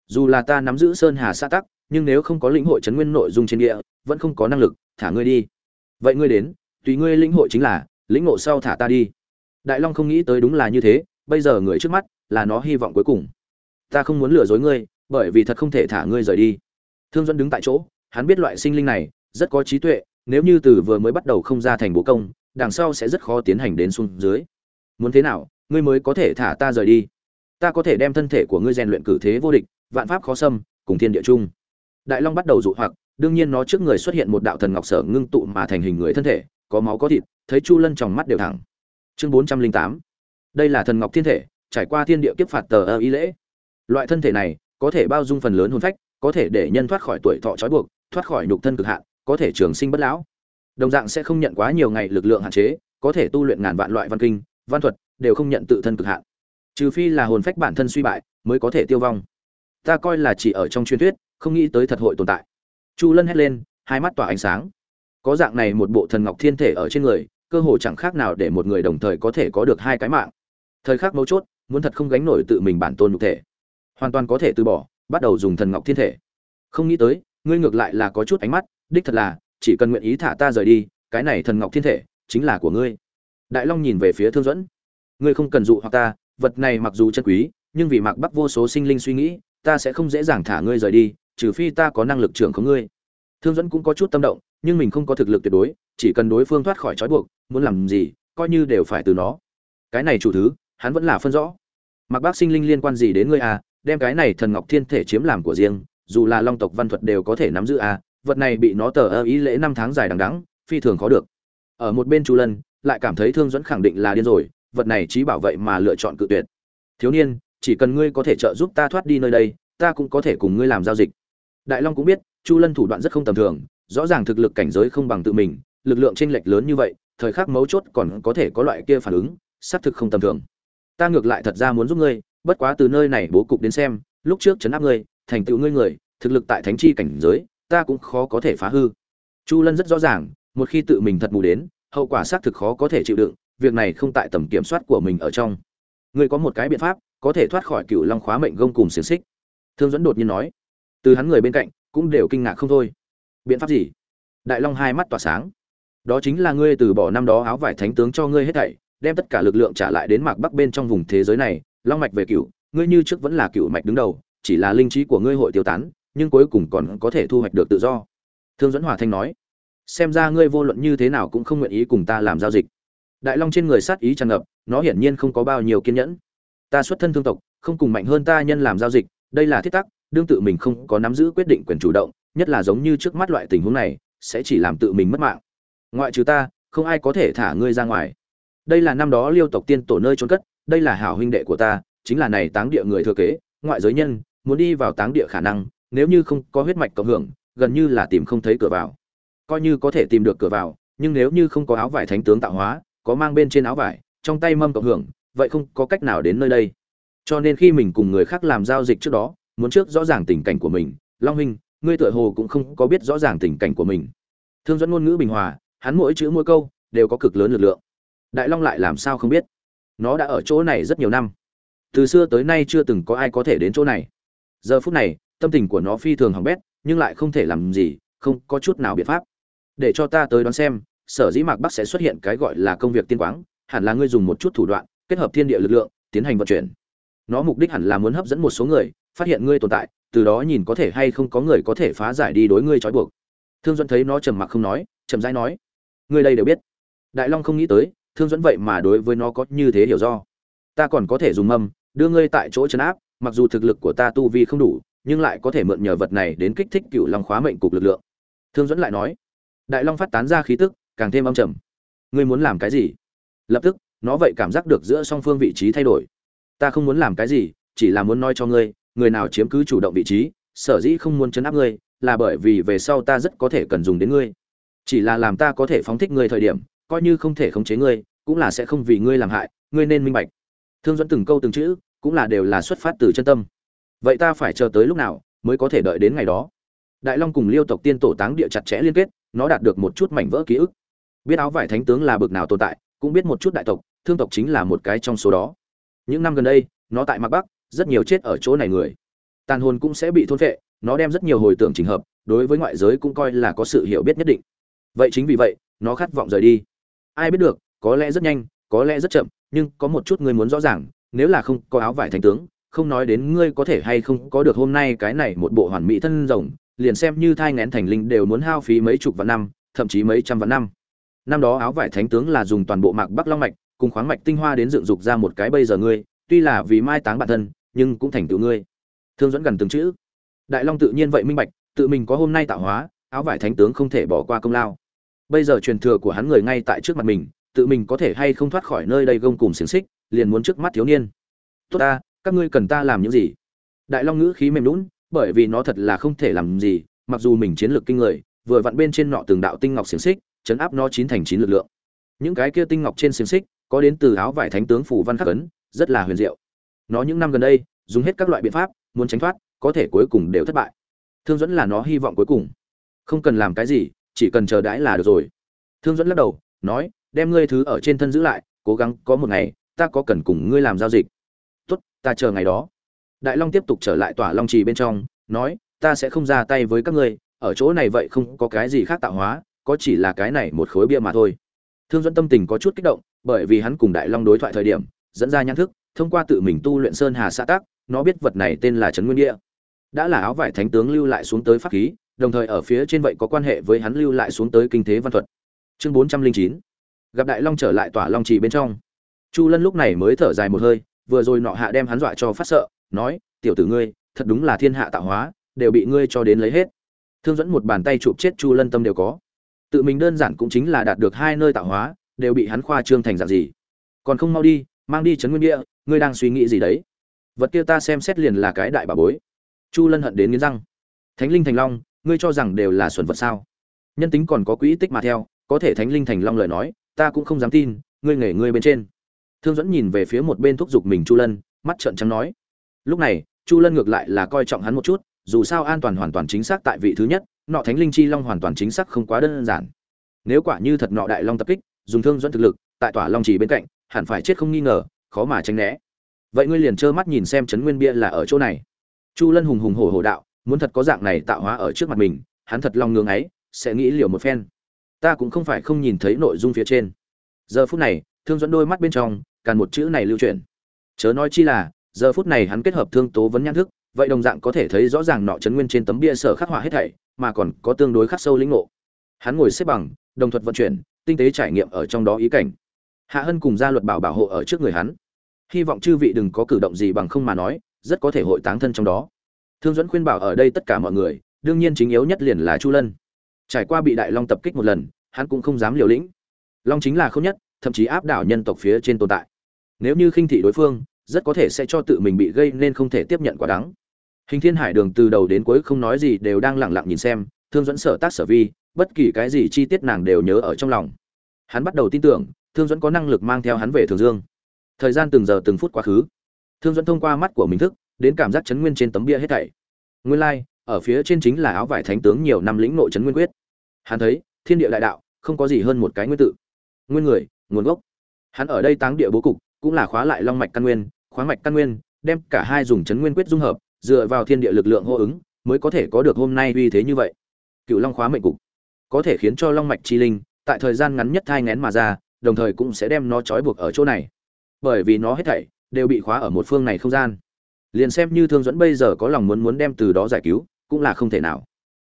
Dù là ta nắm giữ sơn hà xã tắc, nhưng nếu không có lĩnh hội trấn nguyên nội dung trên địa, vẫn không có năng lực, thả ngươi đi. Vậy ngươi đến, tùy ngươi lĩnh hội chính là, lĩnh ngộ sau thả ta đi. Đại long không nghĩ tới đúng là như thế, bây giờ người trước mắt, là nó hy vọng cuối cùng. Ta không muốn lừa dối ngươi, bởi vì thật không thể thả ngươi rời đi. Thương dẫn đứng tại chỗ, hắn biết loại sinh linh này, rất có trí tuệ nếu như từ vừa mới bắt đầu không ra thành bố công, đằng sau sẽ rất khó tiến hành đến xuống dưới. Muốn thế nào, ngươi mới có thể thả ta rời đi? Ta có thể đem thân thể của ngươi rèn luyện cử thế vô địch, vạn pháp khó xâm, cùng thiên địa chung. Đại long bắt đầu dụ hoặc, đương nhiên nó trước người xuất hiện một đạo thần ngọc sở ngưng tụ mà thành hình người thân thể, có máu có thịt, thấy chu lân trong mắt đều thẳng. Chương bốn trăm linh tám. Đây là thần ngọc thiên thể, trải qua thiên địa kiếp phạt tờ ơ ý lễ. Loại thân thể này, có thể bao dung phần lớn hồn phách, có thể để nhân thoát khỏi tuổi thọ trói buộc, thoát khỏi nhục thân cực hạn có thể trường sinh bất lão. Đồng dạng sẽ không nhận quá nhiều ngày lực lượng hạn chế, có thể tu luyện ngàn vạn loại văn kinh, văn thuật, đều không nhận tự thân cực hạn. Trừ phi là hồn phách bản thân suy bại, mới có thể tiêu vong. Ta coi là chỉ ở trong truyền thuyết, không nghĩ tới thật hội tồn tại. Chu lân hét lên, hai mắt tỏa ánh sáng. Có dạng này một bộ thần ngọc thiên thể ở trên người, cơ hồ chẳng khác nào để một người đồng thời có thể có được hai cái mạng. Thời khắc mấu chốt, muốn thật không gánh nổi tự mình bản tôn nhục thể. Hoàn toàn có thể từ bỏ, bắt đầu dùng thần ngọc thiên thể. Không nghĩ tới, ngươi ngược lại là có chút ánh mắt đích thật là, chỉ cần nguyện ý thả ta rời đi, cái này thần ngọc thiên thể, chính là của ngươi. Đại long nhìn về phía thương dẫn ngươi không cần dụ hoặc ta, vật này mặc dù chân quý, nhưng vì mặc bắc vô số sinh linh suy nghĩ, ta sẽ không dễ dàng thả ngươi rời đi, trừ phi ta có năng lực trưởng không ngươi. Thương dẫn cũng có chút tâm động, nhưng mình không có thực lực tuyệt đối, chỉ cần đối phương thoát khỏi trói buộc, muốn làm gì, coi như đều phải từ nó. Cái này chủ thứ, hắn vẫn là phân rõ. Mặc bác sinh linh liên quan gì đến ngươi à? Đem cái này thần ngọc thiên thể chiếm làm của riêng, dù là long tộc văn thuật đều có thể nắm giữ à? Vật này bị nó tờ ơ ý lễ năm tháng dài đằng đắng phi thường khó được. Ở một bên chu lân, lại cảm thấy thương dẫn khẳng định là điên rồi, vật này trí bảo vậy mà lựa chọn cự tuyệt. Thiếu niên, chỉ cần ngươi có thể trợ giúp ta thoát đi nơi đây, ta cũng có thể cùng ngươi làm giao dịch. Đại long cũng biết, chu lân thủ đoạn rất không tầm thường, rõ ràng thực lực cảnh giới không bằng tự mình, lực lượng chênh lệch lớn như vậy, thời khắc mấu chốt còn có thể có loại kia phản ứng, xác thực không tầm thường. Ta ngược lại thật ra muốn giúp ngươi, bất quá từ nơi này bố cục đến xem, lúc trước chấn áp ngươi, thành tựu ngươi người, thực lực tại thánh chi cảnh giới ta cũng khó có thể phá hư. Chu lân rất rõ ràng, một khi tự mình thật mù đến, hậu quả xác thực khó có thể chịu đựng, việc này không tại tầm kiểm soát của mình ở trong. Ngươi có một cái biện pháp, có thể thoát khỏi cựu long khóa mệnh gông cùng xiềng xích. Thương dẫn đột nhiên nói. Từ hắn người bên cạnh, cũng đều kinh ngạc không thôi. Biện pháp gì? Đại long hai mắt tỏa sáng. Đó chính là ngươi từ bỏ năm đó áo vải thánh tướng cho ngươi hết thảy, đem tất cả lực lượng trả lại đến mạc bắc bên trong vùng thế giới này. Long mạch về cựu, ngươi như trước vẫn là cựu mạch đứng đầu, chỉ là linh trí của ngươi hội tiêu tán nhưng cuối cùng còn có thể thu hoạch được tự do. Thương dẫn hòa thanh nói, xem ra ngươi vô luận như thế nào cũng không nguyện ý cùng ta làm giao dịch. Đại long trên người sát ý tràn ngập, nó hiển nhiên không có bao nhiêu kiên nhẫn. Ta xuất thân thương tộc, không cùng mạnh hơn ta nhân làm giao dịch, đây là thiết tắc, đương tự mình không có nắm giữ quyết định quyền chủ động, nhất là giống như trước mắt loại tình huống này, sẽ chỉ làm tự mình mất mạng. Ngoại trừ ta, không ai có thể thả ngươi ra ngoài. Đây là năm đó liêu tộc tiên tổ nơi trốn cất, đây là hảo huynh đệ của ta, chính là này táng địa người thừa kế, ngoại giới nhân, muốn đi vào táng địa khả năng nếu như không có huyết mạch cộng hưởng, gần như là tìm không thấy cửa vào. Coi như có thể tìm được cửa vào, nhưng nếu như không có áo vải thánh tướng tạo hóa, có mang bên trên áo vải, trong tay mâm cộng hưởng, vậy không có cách nào đến nơi đây. Cho nên khi mình cùng người khác làm giao dịch trước đó, muốn trước rõ ràng tình cảnh của mình, long huynh, ngươi tựa hồ cũng không có biết rõ ràng tình cảnh của mình. Thương dẫn ngôn ngữ bình hòa, hắn mỗi chữ mỗi câu đều có cực lớn lực lượng. Đại long lại làm sao không biết? Nó đã ở chỗ này rất nhiều năm. Từ xưa tới nay chưa từng có ai có thể đến chỗ này. Giờ phút này tâm tình của nó phi thường hỏng bét, nhưng lại không thể làm gì, không có chút nào biện pháp. Để cho ta tới đón xem, sở dĩ mạc bắc sẽ xuất hiện cái gọi là công việc tiên quáng, hẳn là ngươi dùng một chút thủ đoạn, kết hợp thiên địa lực lượng, tiến hành vận chuyển. Nó mục đích hẳn là muốn hấp dẫn một số người, phát hiện ngươi tồn tại, từ đó nhìn có thể hay không có người có thể phá giải đi đối ngươi trói buộc. Thương dẫn thấy nó trầm mặc không nói, chậm rãi nói, ngươi đây đều biết. Đại long không nghĩ tới, thương dẫn vậy mà đối với nó có như thế hiểu do. Ta còn có thể dùng mâm, đưa ngươi tại chỗ chấn áp, mặc dù thực lực của ta tu vi không đủ nhưng lại có thể mượn nhờ vật này đến kích thích cựu long khóa mệnh cục lực lượng. Thương dẫn lại nói, đại long phát tán ra khí tức, càng thêm âm trầm. Ngươi muốn làm cái gì? Lập tức, nó vậy cảm giác được giữa song phương vị trí thay đổi. Ta không muốn làm cái gì, chỉ là muốn nói cho ngươi, người nào chiếm cứ chủ động vị trí, sở dĩ không muốn chấn áp ngươi, là bởi vì về sau ta rất có thể cần dùng đến ngươi. Chỉ là làm ta có thể phóng thích ngươi thời điểm, coi như không thể khống chế ngươi, cũng là sẽ không vì ngươi làm hại, ngươi nên minh bạch. Thương dẫn từng câu từng chữ, cũng là đều là xuất phát từ chân tâm vậy ta phải chờ tới lúc nào mới có thể đợi đến ngày đó? Đại long cùng liêu tộc tiên tổ táng địa chặt chẽ liên kết, nó đạt được một chút mảnh vỡ ký ức. Biết áo vải thánh tướng là bực nào tồn tại, cũng biết một chút đại tộc, thương tộc chính là một cái trong số đó. Những năm gần đây, nó tại mặt bắc, rất nhiều chết ở chỗ này người. Tàn hồn cũng sẽ bị thôn vệ nó đem rất nhiều hồi tưởng trình hợp, đối với ngoại giới cũng coi là có sự hiểu biết nhất định. Vậy chính vì vậy, nó khát vọng rời đi. Ai biết được, có lẽ rất nhanh, có lẽ rất chậm, nhưng có một chút người muốn rõ ràng, nếu là không có áo vải thánh tướng không nói đến ngươi có thể hay không có được hôm nay cái này một bộ hoàn mỹ thân rồng, liền xem như thai nghén thành linh đều muốn hao phí mấy chục vạn năm, thậm chí mấy trăm vạn năm. Năm đó áo vải thánh tướng là dùng toàn bộ mạc bắc long mạch, cùng khoáng mạch tinh hoa đến dựng dục ra một cái bây giờ ngươi, tuy là vì mai táng bản thân, nhưng cũng thành tựu ngươi. Thương dẫn gần từng chữ. Đại long tự nhiên vậy minh bạch, tự mình có hôm nay tạo hóa, áo vải thánh tướng không thể bỏ qua công lao. Bây giờ truyền thừa của hắn người ngay tại trước mặt mình, tự mình có thể hay không thoát khỏi nơi đây gông cùm xiềng xích, liền muốn trước mắt thiếu niên. Tốt ta các ngươi cần ta làm những gì? Đại long ngữ khí mềm lún bởi vì nó thật là không thể làm gì, mặc dù mình chiến lược kinh người, vừa vặn bên trên nọ từng đạo tinh ngọc xiềng xích, chấn áp nó chín thành chín lực lượng. Những cái kia tinh ngọc trên xiềng xích, có đến từ áo vải thánh tướng phủ văn khắc ấn, rất là huyền diệu. Nó những năm gần đây, dùng hết các loại biện pháp, muốn tránh thoát, có thể cuối cùng đều thất bại. Thương dẫn là nó hy vọng cuối cùng. Không cần làm cái gì, chỉ cần chờ đãi là được rồi. Thương dẫn lắc đầu, nói, đem ngươi thứ ở trên thân giữ lại, cố gắng có một ngày, ta có cần cùng ngươi làm giao dịch tốt, ta chờ ngày đó. Đại long tiếp tục trở lại tỏa long trì bên trong, nói, ta sẽ không ra tay với các ngươi, ở chỗ này vậy không có cái gì khác tạo hóa, có chỉ là cái này một khối bia mà thôi. Thương dẫn tâm tình có chút kích động, bởi vì hắn cùng đại long đối thoại thời điểm, dẫn ra nhãn thức, thông qua tự mình tu luyện sơn hà xã tác nó biết vật này tên là trấn nguyên địa. Đã là áo vải thánh tướng lưu lại xuống tới pháp khí, đồng thời ở phía trên vậy có quan hệ với hắn lưu lại xuống tới kinh thế văn thuật. Chương bốn trăm linh chín. Gặp đại long trở lại tỏa long trì bên trong. Chu lân lúc này mới thở dài một hơi vừa rồi nọ hạ đem hắn dọa cho phát sợ, nói, tiểu tử ngươi, thật đúng là thiên hạ tạo hóa, đều bị ngươi cho đến lấy hết. Thương dẫn một bàn tay chụp chết chu lân tâm đều có. Tự mình đơn giản cũng chính là đạt được hai nơi tạo hóa, đều bị hắn khoa trương thành dạng gì. Còn không mau đi, mang đi trấn nguyên địa, ngươi đang suy nghĩ gì đấy? Vật kia ta xem xét liền là cái đại bà bối. Chu lân hận đến nghiến răng. Thánh linh thành long, ngươi cho rằng đều là xuẩn vật sao? Nhân tính còn có quỹ tích mà theo, có thể thánh linh thành long lời nói, ta cũng không dám tin, ngươi nghề ngươi bên trên thương dẫn nhìn về phía một bên thúc giục mình chu lân, mắt trợn trắng nói, lúc này, chu lân ngược lại là coi trọng hắn một chút, dù sao an toàn hoàn toàn chính xác tại vị thứ nhất, nọ thánh linh chi long hoàn toàn chính xác không quá đơn giản. Nếu quả như thật nọ đại long tập kích, dùng thương dẫn thực lực, tại tỏa long chỉ bên cạnh, hẳn phải chết không nghi ngờ, khó mà tránh né. Vậy ngươi liền trơ mắt nhìn xem trấn nguyên bia là ở chỗ này. Chu lân hùng hùng hổ hổ đạo, muốn thật có dạng này tạo hóa ở trước mặt mình, hắn thật lòng ngưng ấy, sẽ nghĩ liều một phen. Ta cũng không phải không nhìn thấy nội dung phía trên. Giờ phút này, thương dẫn đôi mắt bên trong càn một chữ này lưu truyền. Chớ nói chi là, giờ phút này hắn kết hợp thương tố vấn nhãn thức, vậy đồng dạng có thể thấy rõ ràng nọ chấn nguyên trên tấm bia sở khắc họa hết thảy, mà còn có tương đối khắc sâu lĩnh ngộ. Hắn ngồi xếp bằng, đồng thuật vận chuyển, tinh tế trải nghiệm ở trong đó ý cảnh. Hạ hân cùng gia luật bảo bảo hộ ở trước người hắn. Hy vọng chư vị đừng có cử động gì bằng không mà nói, rất có thể hội táng thân trong đó. Thương dẫn khuyên bảo ở đây tất cả mọi người, đương nhiên chính yếu nhất liền là chu lân. Trải qua bị đại long tập kích một lần, hắn cũng không dám liều lĩnh. Long chính là không nhất, thậm chí áp đảo nhân tộc phía trên tồn tại nếu như khinh thị đối phương, rất có thể sẽ cho tự mình bị gây nên không thể tiếp nhận quả đắng. Hình thiên hải đường từ đầu đến cuối không nói gì, đều đang lặng lặng nhìn xem, thương dẫn sở tác sở vi, bất kỳ cái gì chi tiết nàng đều nhớ ở trong lòng. Hắn bắt đầu tin tưởng, thương dẫn có năng lực mang theo hắn về thường dương. Thời gian từng giờ từng phút quá khứ. Thương dẫn thông qua mắt của mình thức, đến cảm giác chấn nguyên trên tấm bia hết thảy. Nguyên lai, ở phía trên chính là áo vải thánh tướng nhiều năm lĩnh nội chấn nguyên quyết. Hắn thấy, thiên địa đại đạo, không có gì hơn một cái nguyên tự. Nguyên người, nguồn gốc. Hắn ở đây táng địa bố cục cũng là khóa lại long mạch căn nguyên khoáng mạch căn nguyên, đem cả hai dùng chấn nguyên quyết dung hợp, dựa vào thiên địa lực lượng hô ứng, mới có thể có được hôm nay uy thế như vậy. Cựu long khóa mệnh cục, có thể khiến cho long mạch chi linh, tại thời gian ngắn nhất thai ngén mà ra, đồng thời cũng sẽ đem nó trói buộc ở chỗ này. Bởi vì nó hết thảy đều bị khóa ở một phương này không gian. Liền xem như thương dẫn bây giờ có lòng muốn muốn đem từ đó giải cứu, cũng là không thể nào.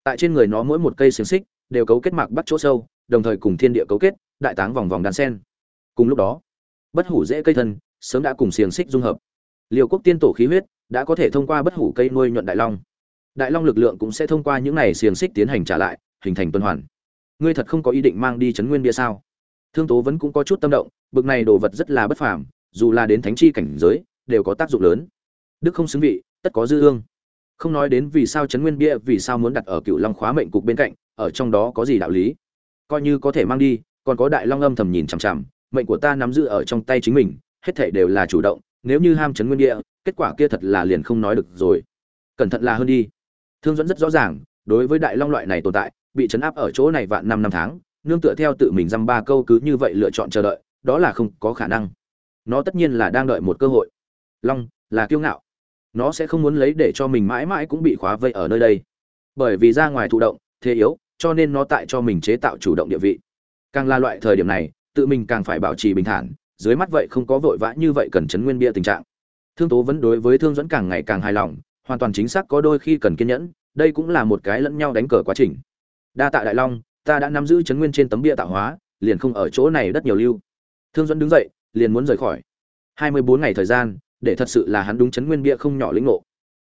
Tại trên người nó mỗi một cây xiềng xích đều cấu kết mạc bắt chỗ sâu, đồng thời cùng thiên địa cấu kết, đại táng vòng vòng đan sen. Cùng lúc đó bất hủ dễ cây thân, sớm đã cùng xiềng xích dung hợp. Liều quốc tiên tổ khí huyết đã có thể thông qua bất hủ cây nuôi nhuận đại long. Đại long lực lượng cũng sẽ thông qua những này xiềng xích tiến hành trả lại, hình thành tuần hoàn. Ngươi thật không có ý định mang đi chấn nguyên bia sao? Thương tố vẫn cũng có chút tâm động, bực này đồ vật rất là bất phàm, dù là đến thánh chi cảnh giới, đều có tác dụng lớn. Đức không xứng vị, tất có dư ương. Không nói đến vì sao chấn nguyên bia, vì sao muốn đặt ở cựu long khóa mệnh cục bên cạnh, ở trong đó có gì đạo lý? Coi như có thể mang đi, còn có đại long âm thầm nhìn chằm chằm mệnh của ta nắm giữ ở trong tay chính mình, hết thảy đều là chủ động, nếu như ham chấn nguyên địa, kết quả kia thật là liền không nói được rồi. Cẩn thận là hơn đi. Thương dẫn rất rõ ràng, đối với đại long loại này tồn tại, bị chấn áp ở chỗ này vạn năm năm tháng, nương tựa theo tự mình dăm ba câu cứ như vậy lựa chọn chờ đợi, đó là không có khả năng. Nó tất nhiên là đang đợi một cơ hội. Long, là kiêu ngạo. Nó sẽ không muốn lấy để cho mình mãi mãi cũng bị khóa vây ở nơi đây. Bởi vì ra ngoài thụ động, thế yếu, cho nên nó tại cho mình chế tạo chủ động địa vị. Càng là loại thời điểm này tự mình càng phải bảo trì bình thản, dưới mắt vậy không có vội vã như vậy cần chấn nguyên bia tình trạng. Thương tố vẫn đối với thương dẫn càng ngày càng hài lòng, hoàn toàn chính xác có đôi khi cần kiên nhẫn, đây cũng là một cái lẫn nhau đánh cờ quá trình. Đa tạ đại long, ta đã nắm giữ chấn nguyên trên tấm bia tạo hóa, liền không ở chỗ này đất nhiều lưu. Thương dẫn đứng dậy, liền muốn rời khỏi. Hai mươi bốn ngày thời gian, để thật sự là hắn đúng chấn nguyên bia không nhỏ lĩnh ngộ.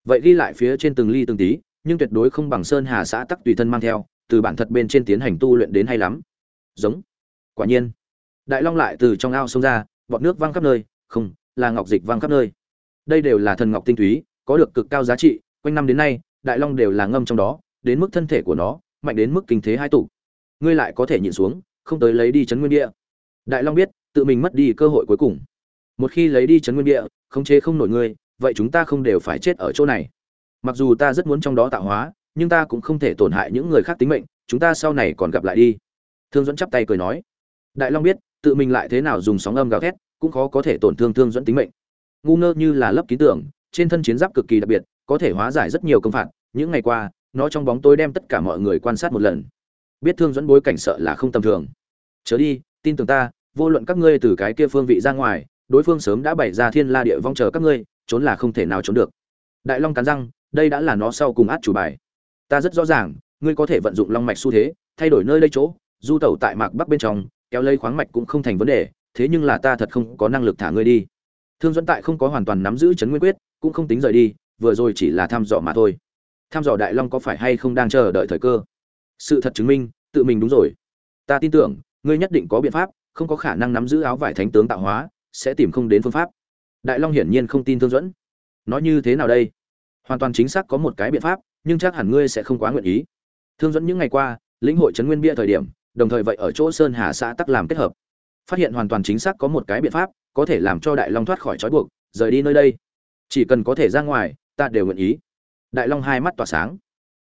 Vậy ghi lại phía trên từng ly từng tí, nhưng tuyệt đối không bằng sơn hà xã tắc tùy thân mang theo, từ bản thật bên trên tiến hành tu luyện đến hay lắm. Giống. Quả nhiên đại long lại từ trong ao sông ra bọt nước văng khắp nơi, không, là ngọc dịch văng khắp nơi. Đây đều là thần ngọc tinh túy, có được cực cao giá trị, quanh năm đến nay, đại long đều là ngâm trong đó, đến mức thân thể của nó, mạnh đến mức kinh thế hai tủ ngươi lại có thể nhịn xuống, không tới lấy đi chấn nguyên địa. Đại long biết, tự mình mất đi cơ hội cuối cùng. Một khi lấy đi chấn nguyên địa không chế không nổi ngươi, vậy chúng ta không đều phải chết ở chỗ này. Mặc dù ta rất muốn trong đó tạo hóa, nhưng ta cũng không thể tổn hại những người khác tính mệnh, chúng ta sau này còn gặp lại đi. Thương dẫn chắp tay cười nói. Đại long biết tự mình lại thế nào dùng sóng âm gào thét, cũng khó có thể tổn thương thương dẫn tính mệnh. Ngu ngơ như là lấp ký tưởng, trên thân chiến giáp cực kỳ đặc biệt, có thể hóa giải rất nhiều công phạt, những ngày qua, nó trong bóng tối đem tất cả mọi người quan sát một lần. Biết thương dẫn bối cảnh sợ là không tầm thường. Chớ đi, tin tưởng ta, vô luận các ngươi từ cái kia phương vị ra ngoài, đối phương sớm đã bày ra thiên la địa vong chờ các ngươi, trốn là không thể nào trốn được. Đại long cắn răng, đây đã là nó sau cùng át chủ bài. Ta rất rõ ràng, ngươi có thể vận dụng long mạch xu thế, thay đổi nơi đây chỗ, du tẩu tại mạc bắc bên trong kéo lây khoáng mạch cũng không thành vấn đề, thế nhưng là ta thật không có năng lực thả ngươi đi. Thương dẫn tại không có hoàn toàn nắm giữ chấn nguyên quyết, cũng không tính rời đi, vừa rồi chỉ là thăm dò mà thôi. Thăm dò đại long có phải hay không đang chờ đợi thời cơ? Sự thật chứng minh, tự mình đúng rồi. Ta tin tưởng, ngươi nhất định có biện pháp, không có khả năng nắm giữ áo vải thánh tướng tạo hóa, sẽ tìm không đến phương pháp. Đại long hiển nhiên không tin thương dẫn nói như thế nào đây? Hoàn toàn chính xác có một cái biện pháp, nhưng chắc hẳn ngươi sẽ không quá nguyện ý. Thương dẫn những ngày qua, lĩnh hội trấn nguyên bia thời điểm đồng thời vậy ở chỗ sơn hà xã tắc làm kết hợp. Phát hiện hoàn toàn chính xác có một cái biện pháp, có thể làm cho đại long thoát khỏi trói buộc, rời đi nơi đây. Chỉ cần có thể ra ngoài, ta đều nguyện ý. Đại long hai mắt tỏa sáng.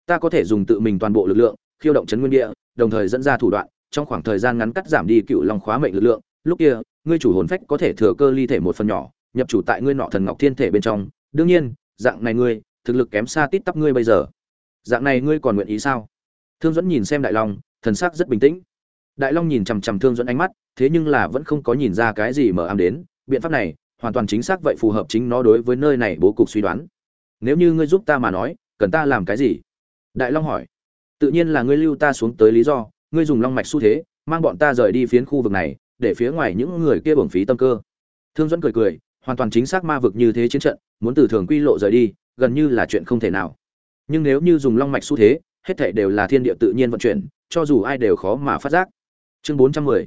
Ta có thể dùng tự mình toàn bộ lực lượng, khiêu động chấn nguyên địa, đồng thời dẫn ra thủ đoạn, trong khoảng thời gian ngắn cắt giảm đi cựu long khóa mệnh lực lượng. Lúc kia, ngươi chủ hồn phách có thể thừa cơ ly thể một phần nhỏ, nhập chủ tại ngươi nọ thần ngọc thiên thể bên trong. Đương nhiên, dạng này ngươi, thực lực kém xa tít tắp ngươi bây giờ. Dạng này ngươi còn nguyện ý sao? Thương dẫn nhìn xem đại long thần sắc rất bình tĩnh. Đại long nhìn chằm chằm thương dẫn ánh mắt, thế nhưng là vẫn không có nhìn ra cái gì mở ám đến. Biện pháp này, hoàn toàn chính xác vậy phù hợp chính nó đối với nơi này bố cục suy đoán. Nếu như ngươi giúp ta mà nói, cần ta làm cái gì? Đại long hỏi. Tự nhiên là ngươi lưu ta xuống tới lý do, ngươi dùng long mạch xu thế, mang bọn ta rời đi phiến khu vực này, để phía ngoài những người kia bổng phí tâm cơ. Thương dẫn cười cười, hoàn toàn chính xác ma vực như thế chiến trận, muốn từ thường quy lộ rời đi, gần như là chuyện không thể nào. Nhưng nếu như dùng long mạch xu thế, hết thảy đều là thiên địa tự nhiên vận chuyển cho dù ai đều khó mà phát giác. Chương bốn trăm mười.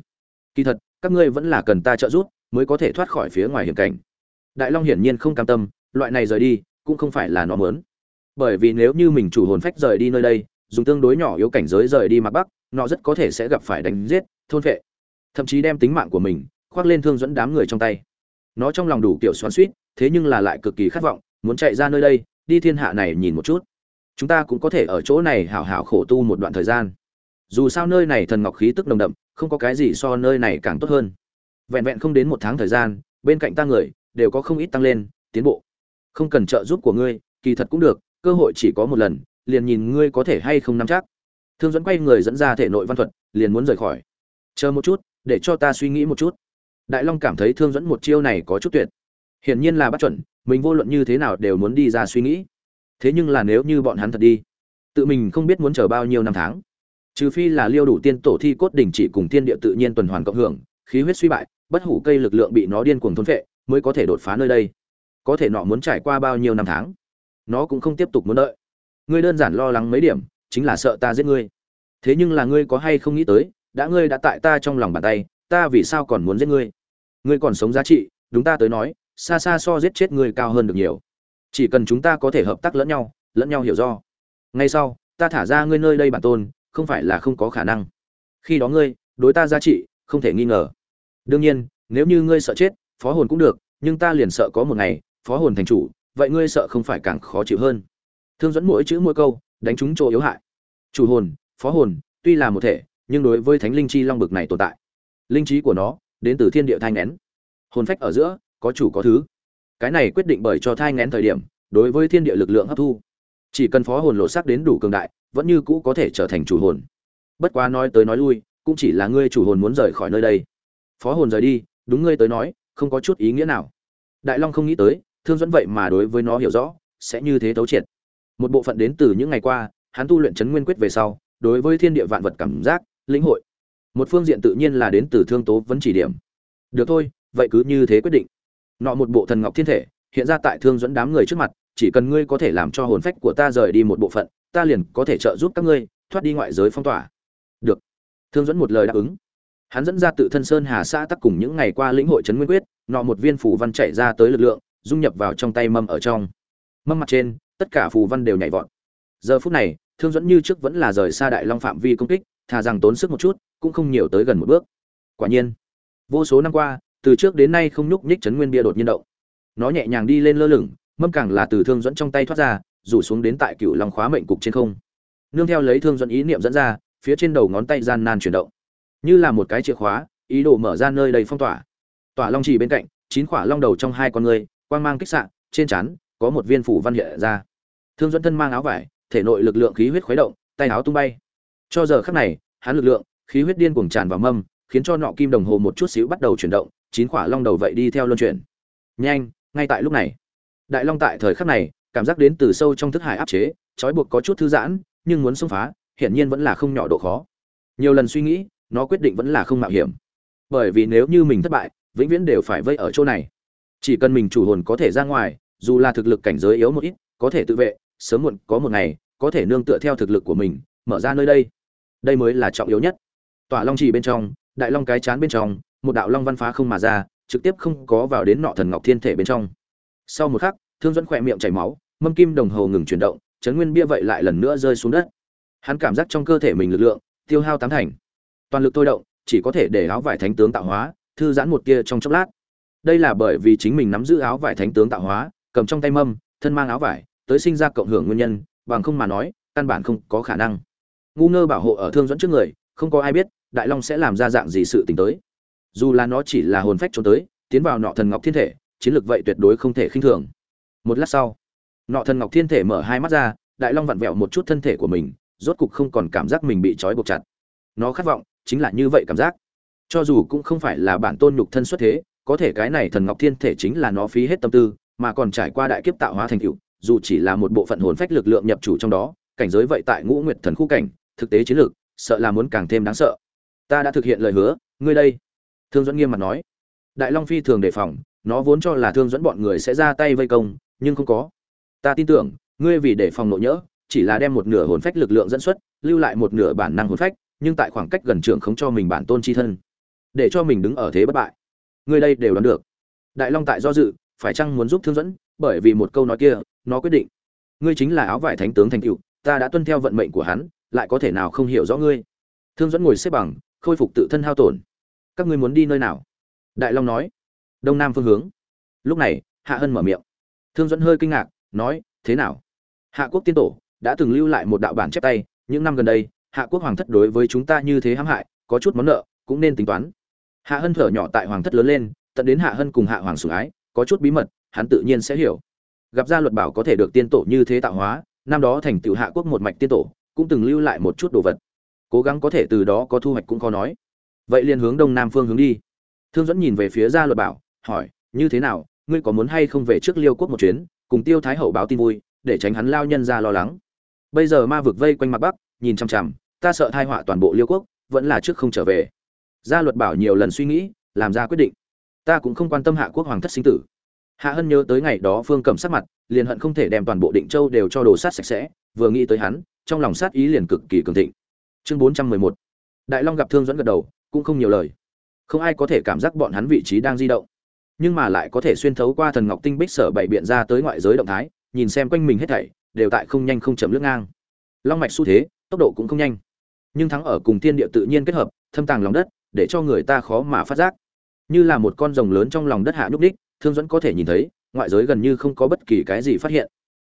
Kỳ thật, các ngươi vẫn là cần ta trợ giúp, mới có thể thoát khỏi phía ngoài hiểm cảnh. Đại long hiển nhiên không cam tâm, loại này rời đi, cũng không phải là nó muốn. Bởi vì nếu như mình chủ hồn phách rời đi nơi đây, dùng tương đối nhỏ yếu cảnh giới rời đi mặt bắc, nó rất có thể sẽ gặp phải đánh giết, thôn vệ thậm chí đem tính mạng của mình khoác lên thương dẫn đám người trong tay. Nó trong lòng đủ kiểu xoắn suýt thế nhưng là lại cực kỳ khát vọng, muốn chạy ra nơi đây, đi thiên hạ này nhìn một chút. Chúng ta cũng có thể ở chỗ này hảo hảo khổ tu một đoạn thời gian dù sao nơi này thần ngọc khí tức nồng đậm, không có cái gì so nơi này càng tốt hơn. Vẹn vẹn không đến một tháng thời gian, bên cạnh ta người, đều có không ít tăng lên, tiến bộ. Không cần trợ giúp của ngươi, kỳ thật cũng được, cơ hội chỉ có một lần, liền nhìn ngươi có thể hay không nắm chắc. Thương dẫn quay người dẫn ra thể nội văn thuật, liền muốn rời khỏi. Chờ một chút, để cho ta suy nghĩ một chút. Đại long cảm thấy thương dẫn một chiêu này có chút tuyệt. Hiển nhiên là bắt chuẩn, mình vô luận như thế nào đều muốn đi ra suy nghĩ. Thế nhưng là nếu như bọn hắn thật đi, tự mình không biết muốn chờ bao nhiêu năm tháng trừ phi là liêu đủ tiên tổ thi cốt đỉnh chỉ cùng tiên địa tự nhiên tuần hoàn cộng hưởng, khí huyết suy bại, bất hủ cây lực lượng bị nó điên cuồng thôn phệ, mới có thể đột phá nơi đây. Có thể nọ muốn trải qua bao nhiêu năm tháng, nó cũng không tiếp tục muốn đợi. Ngươi đơn giản lo lắng mấy điểm, chính là sợ ta giết ngươi. Thế nhưng là ngươi có hay không nghĩ tới, đã ngươi đã tại ta trong lòng bàn tay, ta vì sao còn muốn giết ngươi? Ngươi còn sống giá trị, đúng ta tới nói, xa xa so giết chết ngươi cao hơn được nhiều. Chỉ cần chúng ta có thể hợp tác lẫn nhau lẫn nhau hiểu do. Ngay sau, ta thả ra ngươi nơi đây bản tôn không phải là không có khả năng. Khi đó ngươi, đối ta giá trị, không thể nghi ngờ. Đương nhiên, nếu như ngươi sợ chết, phó hồn cũng được, nhưng ta liền sợ có một ngày, phó hồn thành chủ, vậy ngươi sợ không phải càng khó chịu hơn. Thương dẫn mỗi chữ mỗi câu, đánh trúng chỗ yếu hại. Chủ hồn, phó hồn, tuy là một thể, nhưng đối với thánh linh chi long bực này tồn tại. Linh trí của nó, đến từ thiên địa thai ngén hồn phách ở giữa, có chủ có thứ. Cái này quyết định bởi cho thai ngén thời điểm, đối với thiên địa lực lượng hấp thu. Chỉ cần phó hồn lộ sắc đến đủ cường đại vẫn như cũ có thể trở thành chủ hồn. Bất quá nói tới nói lui, cũng chỉ là ngươi chủ hồn muốn rời khỏi nơi đây. Phó hồn rời đi, đúng ngươi tới nói, không có chút ý nghĩa nào. Đại long không nghĩ tới, thương dẫn vậy mà đối với nó hiểu rõ, sẽ như thế thấu triệt. Một bộ phận đến từ những ngày qua, hắn tu luyện chấn nguyên quyết về sau, đối với thiên địa vạn vật cảm giác, lĩnh hội. Một phương diện tự nhiên là đến từ thương tố vấn chỉ điểm. Được thôi, vậy cứ như thế quyết định. Nọ một bộ thần ngọc thiên thể, hiện ra tại thương dẫn đám người trước mặt, chỉ cần ngươi có thể làm cho hồn phách của ta rời đi một bộ phận ta liền có thể trợ giúp các ngươi, thoát đi ngoại giới phong tỏa. Được. Thương dẫn một lời đáp ứng. Hắn dẫn ra tự thân sơn hà xã tắc cùng những ngày qua lĩnh hội trấn nguyên quyết, nọ một viên phù văn chạy ra tới lực lượng, dung nhập vào trong tay mâm ở trong. Mâm mặt trên, tất cả phù văn đều nhảy vọt. Giờ phút này, thương dẫn như trước vẫn là rời xa đại long phạm vi công kích, thà rằng tốn sức một chút, cũng không nhiều tới gần một bước. Quả nhiên, vô số năm qua, từ trước đến nay không nhúc nhích chấn nguyên bia đột nhiên động. Nó nhẹ nhàng đi lên lơ lửng, mâm càng là từ thương dẫn trong tay thoát ra rủ xuống đến tại cựu long khóa mệnh cục trên không. Nương theo lấy thương dẫn ý niệm dẫn ra, phía trên đầu ngón tay gian nan chuyển động. Như là một cái chìa khóa, ý đồ mở ra nơi đầy phong tỏa. Tỏa long trì bên cạnh, chín khỏa long đầu trong hai con người, quang mang kích sạn trên chắn có một viên phủ văn hiện ra. Thương dẫn thân mang áo vải, thể nội lực lượng khí huyết khuấy động, tay áo tung bay. Cho giờ khắc này, hắn lực lượng, khí huyết điên cuồng tràn vào mâm, khiến cho nọ kim đồng hồ một chút xíu bắt đầu chuyển động, chín khỏa long đầu vậy đi theo luân chuyển. Nhanh, ngay tại lúc này. Đại long tại thời khắc này cảm giác đến từ sâu trong thức hải áp chế, trói buộc có chút thư giãn, nhưng muốn xông phá, hiển nhiên vẫn là không nhỏ độ khó. Nhiều lần suy nghĩ, nó quyết định vẫn là không mạo hiểm. Bởi vì nếu như mình thất bại, vĩnh viễn đều phải vây ở chỗ này. Chỉ cần mình chủ hồn có thể ra ngoài, dù là thực lực cảnh giới yếu một ít, có thể tự vệ, sớm muộn có một ngày, có thể nương tựa theo thực lực của mình, mở ra nơi đây. Đây mới là trọng yếu nhất. Tỏa long trì bên trong, đại long cái chán bên trong, một đạo long văn phá không mà ra, trực tiếp không có vào đến nọ thần ngọc thiên thể bên trong. Sau một khắc thương dẫn khỏe miệng chảy máu, mâm kim đồng hồ ngừng chuyển động, chấn nguyên bia vậy lại lần nữa rơi xuống đất. Hắn cảm giác trong cơ thể mình lực lượng, tiêu hao tám thành. Toàn lực thôi động, chỉ có thể để áo vải thánh tướng tạo hóa, thư giãn một kia trong chốc lát. Đây là bởi vì chính mình nắm giữ áo vải thánh tướng tạo hóa, cầm trong tay mâm, thân mang áo vải, tới sinh ra cộng hưởng nguyên nhân, bằng không mà nói, căn bản không có khả năng. Ngu ngơ bảo hộ ở thương dẫn trước người, không có ai biết, đại long sẽ làm ra dạng gì sự tình tới. Dù là nó chỉ là hồn phách trốn tới, tiến vào nọ thần ngọc thiên thể, chiến lược vậy tuyệt đối không thể khinh thường một lát sau, nọ thần ngọc thiên thể mở hai mắt ra, đại long vặn vẹo một chút thân thể của mình, rốt cục không còn cảm giác mình bị trói buộc chặt. Nó khát vọng chính là như vậy cảm giác. Cho dù cũng không phải là bản tôn nhục thân xuất thế, có thể cái này thần ngọc thiên thể chính là nó phí hết tâm tư, mà còn trải qua đại kiếp tạo hóa thành cựu dù chỉ là một bộ phận hồn phách lực lượng nhập chủ trong đó, cảnh giới vậy tại ngũ nguyệt thần khu cảnh, thực tế chiến lược, sợ là muốn càng thêm đáng sợ. Ta đã thực hiện lời hứa, ngươi đây. Thương dẫn nghiêm mặt nói. Đại long phi thường đề phòng, nó vốn cho là thương dẫn bọn người sẽ ra tay vây công nhưng không có. Ta tin tưởng, ngươi vì để phòng nội nhỡ, chỉ là đem một nửa hồn phách lực lượng dẫn xuất, lưu lại một nửa bản năng hồn phách, nhưng tại khoảng cách gần trường không cho mình bản tôn chi thân, để cho mình đứng ở thế bất bại. Ngươi đây đều đoán được. Đại long tại do dự, phải chăng muốn giúp thương dẫn bởi vì một câu nói kia, nó quyết định. Ngươi chính là áo vải thánh tướng thành cựu ta đã tuân theo vận mệnh của hắn, lại có thể nào không hiểu rõ ngươi? Thương dẫn ngồi xếp bằng, khôi phục tự thân hao tổn. Các ngươi muốn đi nơi nào? Đại long nói. Đông nam phương hướng. Lúc này, hạ hân mở miệng thương dẫn hơi kinh ngạc, nói, thế nào? Hạ quốc tiên tổ đã từng lưu lại một đạo bản chép tay, những năm gần đây, hạ quốc hoàng thất đối với chúng ta như thế hãm hại, có chút món nợ, cũng nên tính toán. Hạ hân thở nhỏ tại hoàng thất lớn lên, tận đến hạ hân cùng hạ hoàng sủng ái, có chút bí mật, hắn tự nhiên sẽ hiểu. Gặp ra luật bảo có thể được tiên tổ như thế tạo hóa, năm đó thành tựu hạ quốc một mạch tiên tổ, cũng từng lưu lại một chút đồ vật. Cố gắng có thể từ đó có thu hoạch cũng khó nói. Vậy liền hướng đông nam phương hướng đi. Thương dẫn nhìn về phía gia luật bảo, hỏi, như thế nào? Ngươi có muốn hay không về trước liêu quốc một chuyến, cùng tiêu thái hậu báo tin vui, để tránh hắn lao nhân ra lo lắng. Bây giờ ma vực vây quanh mặt bắc, nhìn chằm chằm, ta sợ thai họa toàn bộ liêu quốc, vẫn là trước không trở về. Gia luật bảo nhiều lần suy nghĩ, làm ra quyết định. Ta cũng không quan tâm hạ quốc hoàng thất sinh tử. Hạ hân nhớ tới ngày đó phương cầm sát mặt, liền hận không thể đem toàn bộ định châu đều cho đồ sát sạch sẽ, vừa nghĩ tới hắn, trong lòng sát ý liền cực kỳ cường thịnh. Chương bốn trăm mười một. Đại long gặp thương dẫn gật đầu, cũng không nhiều lời. Không ai có thể cảm giác bọn hắn vị trí đang di động nhưng mà lại có thể xuyên thấu qua thần ngọc tinh bích sở bảy biện ra tới ngoại giới động thái, nhìn xem quanh mình hết thảy, đều tại không nhanh không chậm lướt ngang. Long mạch xu thế, tốc độ cũng không nhanh. Nhưng thắng ở cùng thiên địa tự nhiên kết hợp, thâm tàng lòng đất, để cho người ta khó mà phát giác. Như là một con rồng lớn trong lòng đất hạ nhúc đích thương dẫn có thể nhìn thấy, ngoại giới gần như không có bất kỳ cái gì phát hiện.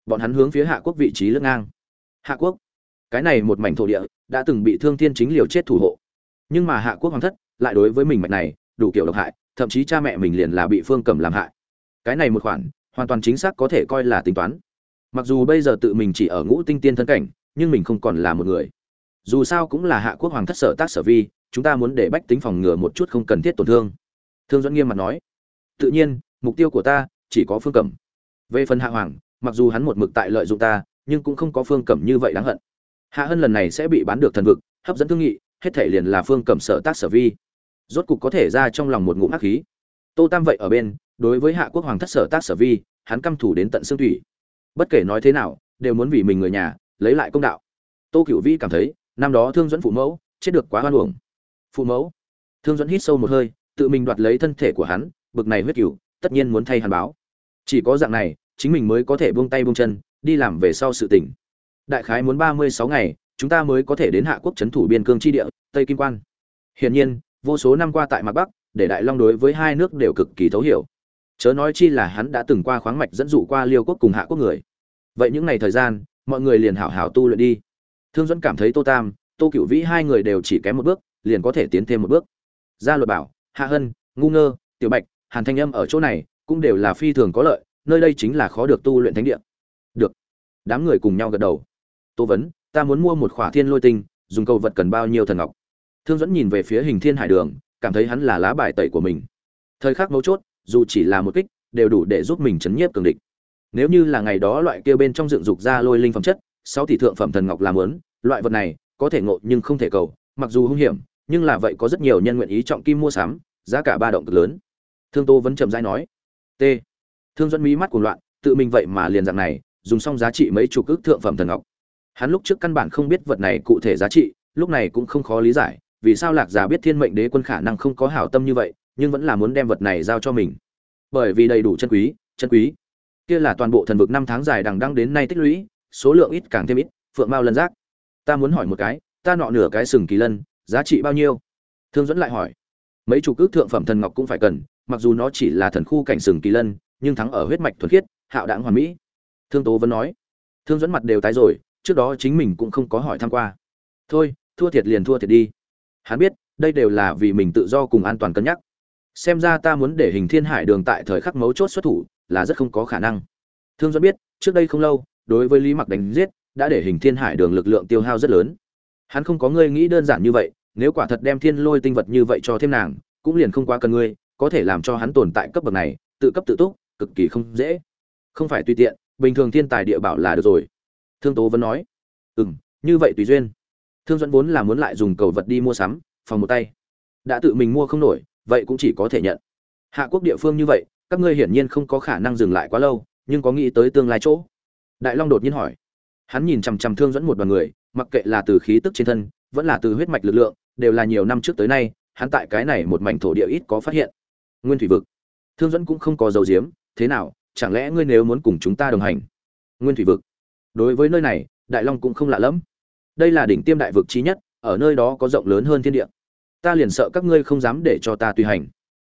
Bọn hắn hướng phía hạ quốc vị trí lướt ngang. Hạ quốc, cái này một mảnh thổ địa, đã từng bị thương thiên chính liều chết thủ hộ. Nhưng mà hạ quốc hoàng thất, lại đối với mình mạch này, đủ kiểu độc hại thậm chí cha mẹ mình liền là bị phương cầm làm hại. Cái này một khoản, hoàn toàn chính xác có thể coi là tính toán. Mặc dù bây giờ tự mình chỉ ở ngũ tinh tiên thân cảnh, nhưng mình không còn là một người. Dù sao cũng là hạ quốc hoàng thất sở tác sở vi, chúng ta muốn để bách tính phòng ngừa một chút không cần thiết tổn thương. Thương dẫn nghiêm mặt nói, tự nhiên, mục tiêu của ta chỉ có phương cẩm. Về phần hạ hoàng, mặc dù hắn một mực tại lợi dụng ta, nhưng cũng không có phương cẩm như vậy đáng hận. Hạ hân lần này sẽ bị bán được thần vực, hấp dẫn thương nghị, hết thể liền là phương cẩm sở tác sở vi rốt cục có thể ra trong lòng một ngụm hắc khí. Tô tam vậy ở bên, đối với hạ quốc hoàng thất sở tác sở vi, hắn căm thủ đến tận xương thủy. Bất kể nói thế nào, đều muốn vì mình người nhà, lấy lại công đạo. Tô cựu vĩ cảm thấy, năm đó thương dẫn phụ mẫu, chết được quá hoan uổng. Phụ mẫu, thương dẫn hít sâu một hơi, tự mình đoạt lấy thân thể của hắn, bực này huyết cửu, tất nhiên muốn thay hắn báo. Chỉ có dạng này, chính mình mới có thể buông tay buông chân, đi làm về sau sự tỉnh đại khái muốn ba mươi sáu ngày, chúng ta mới có thể đến hạ quốc trấn thủ biên cương tri địa, tây kim quan. Hiển nhiên vô số năm qua tại mặt bắc, để đại long đối với hai nước đều cực kỳ thấu hiểu. Chớ nói chi là hắn đã từng qua khoáng mạch dẫn dụ qua liêu quốc cùng hạ quốc người. Vậy những ngày thời gian, mọi người liền hảo hảo tu luyện đi. Thương dẫn cảm thấy tô tam, tô cựu vĩ hai người đều chỉ kém một bước, liền có thể tiến thêm một bước. Gia luật bảo, hạ hân, ngu ngơ, tiểu bạch, hàn thanh âm ở chỗ này, cũng đều là phi thường có lợi, nơi đây chính là khó được tu luyện thánh địa. Được. Đám người cùng nhau gật đầu. Tô vấn, ta muốn mua một khỏa thiên lôi tinh, dùng cầu vật cần bao nhiêu thần ngọc? Thương dẫn nhìn về phía hình thiên hải đường, cảm thấy hắn là lá bài tẩy của mình. Thời khắc mấu chốt, dù chỉ là một kích, đều đủ để giúp mình chấn nhiếp cường địch. Nếu như là ngày đó loại kia bên trong dựng dục ra lôi linh phẩm chất, sáu tỷ thượng phẩm thần ngọc làm lớn loại vật này, có thể ngộ nhưng không thể cầu, mặc dù hung hiểm, nhưng là vậy có rất nhiều nhân nguyện ý trọng kim mua sắm, giá cả ba động cực lớn. Thương tô vẫn chậm rãi nói, t. Thương dẫn mí mắt cuồng loạn, tự mình vậy mà liền dạng này, dùng xong giá trị mấy chục ước thượng phẩm thần ngọc. Hắn lúc trước căn bản không biết vật này cụ thể giá trị, lúc này cũng không khó lý giải vì sao lạc giả biết thiên mệnh đế quân khả năng không có hảo tâm như vậy, nhưng vẫn là muốn đem vật này giao cho mình. Bởi vì đầy đủ chân quý chân quý. Kia là toàn bộ thần vực năm tháng dài đằng đăng đến nay tích lũy, số lượng ít càng thêm ít, phượng mao lân giác. Ta muốn hỏi một cái, ta nọ nửa cái sừng kỳ lân, giá trị bao nhiêu? Thương dẫn lại hỏi. Mấy chục ước thượng phẩm thần ngọc cũng phải cần, mặc dù nó chỉ là thần khu cảnh sừng kỳ lân, nhưng thắng ở huyết mạch thuần khiết, hạo đảng hoàn mỹ. Thương tố vẫn nói. Thương dẫn mặt đều tái rồi, trước đó chính mình cũng không có hỏi tham q u a thôi, thua thiệt liền thua thiệt đi hắn biết, đây đều là vì mình tự do cùng an toàn cân nhắc. Xem ra ta muốn để hình thiên hải đường tại thời khắc mấu chốt xuất thủ là rất không có khả năng. Thương dẫn biết, trước đây không lâu, đối với lý mặc đánh giết, đã để hình thiên hải đường lực lượng tiêu hao rất lớn. Hắn không có ngươi nghĩ đơn giản như vậy, nếu quả thật đem thiên lôi tinh vật như vậy cho thêm nàng, cũng liền không quá cần ngươi, có thể làm cho hắn tồn tại cấp bậc này, tự cấp tự túc, cực kỳ không dễ. Không phải tùy tiện, bình thường thiên tài địa bảo là được rồi. Thương tố vẫn nói. Ừ như vậy tùy duyên thương dẫn vốn là muốn lại dùng cầu vật đi mua sắm, phòng một tay. Đã tự mình mua không nổi, vậy cũng chỉ có thể nhận. Hạ quốc địa phương như vậy, các ngươi hiển nhiên không có khả năng dừng lại quá lâu, nhưng có nghĩ tới tương lai chỗ? Đại long đột nhiên hỏi. Hắn nhìn chằm chằm thương dẫn một đoàn người, mặc kệ là từ khí tức trên thân, vẫn là từ huyết mạch lực lượng, đều là nhiều năm trước tới nay, hắn tại cái này một mảnh thổ địa ít có phát hiện. Nguyên thủy vực. Thương dẫn cũng không có dầu diếm thế nào, chẳng lẽ ngươi nếu muốn cùng chúng ta đồng hành? Nguyên thủy vực. Đối với nơi này, đại long cũng không lạ lẫm đây là đỉnh tiêm đại vực trí nhất, ở nơi đó có rộng lớn hơn thiên địa. Ta liền sợ các ngươi không dám để cho ta tùy hành.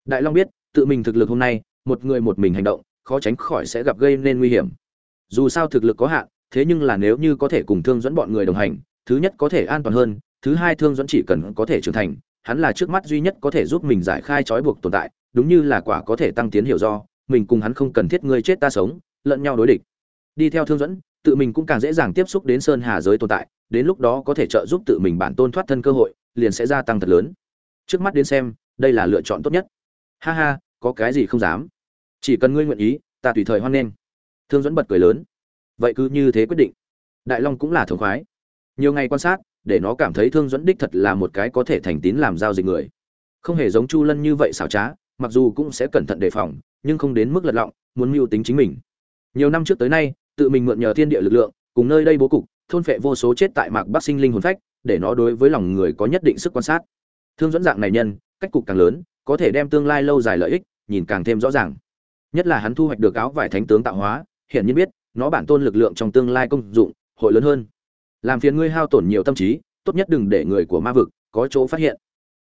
Đại long biết, tự mình thực lực hôm nay, một người một mình hành động, khó tránh khỏi sẽ gặp gây nên nguy hiểm. Dù sao thực lực có hạn, thế nhưng là nếu như có thể cùng thương dẫn bọn người đồng hành, thứ nhất có thể an toàn hơn, thứ hai thương dẫn chỉ cần có thể trưởng thành, hắn là trước mắt duy nhất có thể giúp mình giải khai trói buộc tồn tại, đúng như là quả có thể tăng tiến hiểu do, mình cùng hắn không cần thiết ngươi chết ta sống, lẫn nhau đối địch. Đi theo thương dẫn, tự mình cũng càng dễ dàng tiếp xúc đến sơn hà giới tồn tại đến lúc đó có thể trợ giúp tự mình bản tôn thoát thân cơ hội, liền sẽ gia tăng thật lớn. Trước mắt đến xem, đây là lựa chọn tốt nhất. Ha ha, có cái gì không dám? Chỉ cần ngươi nguyện ý, ta tùy thời hoan nghênh. Thương dẫn bật cười lớn. Vậy cứ như thế quyết định. Đại long cũng là thống khoái. Nhiều ngày quan sát, để nó cảm thấy thương dẫn đích thật là một cái có thể thành tín làm giao dịch người. Không hề giống chu lân như vậy xảo trá, mặc dù cũng sẽ cẩn thận đề phòng, nhưng không đến mức lật lọng, muốn mưu tính chính mình. Nhiều năm trước tới nay, tự mình mượn nhờ thiên địa lực lượng, cùng nơi đây bố cục thôn phệ vô số chết tại mạc bắc sinh linh hồn phách, để nó đối với lòng người có nhất định sức quan sát. Thương dẫn dạng này nhân, cách cục càng lớn, có thể đem tương lai lâu dài lợi ích, nhìn càng thêm rõ ràng. Nhất là hắn thu hoạch được áo vải thánh tướng tạo hóa hiện nhiên biết, nó bản tôn lực lượng trong tương lai công dụng, hội lớn hơn. Làm phiền ngươi hao tổn nhiều tâm trí, tốt nhất đừng để người của ma vực có chỗ phát hiện.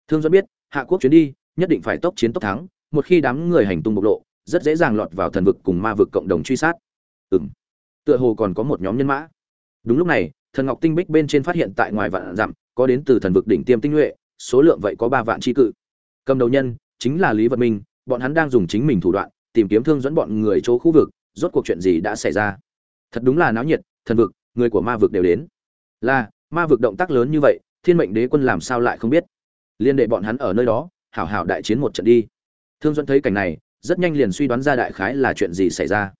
Thương dẫn biết, hạ quốc chuyến đi, nhất định phải tốc chiến tốc thắng, một khi đám người hành tung bộc lộ, rất dễ dàng lọt vào thần vực cùng ma vực cộng đồng truy sát. Ừng tựa hồ còn có một nhóm nhân mã đúng lúc này, thần ngọc tinh bích bên trên phát hiện tại ngoài vạn dặm, có đến từ thần vực đỉnh tiêm tinh nhuệ, số lượng vậy có ba vạn tri cự. Cầm đầu nhân, chính là lý vật minh, bọn hắn đang dùng chính mình thủ đoạn, tìm kiếm thương dẫn bọn người chỗ khu vực, rốt cuộc chuyện gì đã xảy ra? Thật đúng là náo nhiệt, thần vực, người của ma vực đều đến. Là, ma vực động tác lớn như vậy, thiên mệnh đế quân làm sao lại không biết? Liên đệ bọn hắn ở nơi đó, hảo hảo đại chiến một trận đi. Thương dẫn thấy cảnh này, rất nhanh liền suy đoán ra đại khái là chuyện gì xảy ra.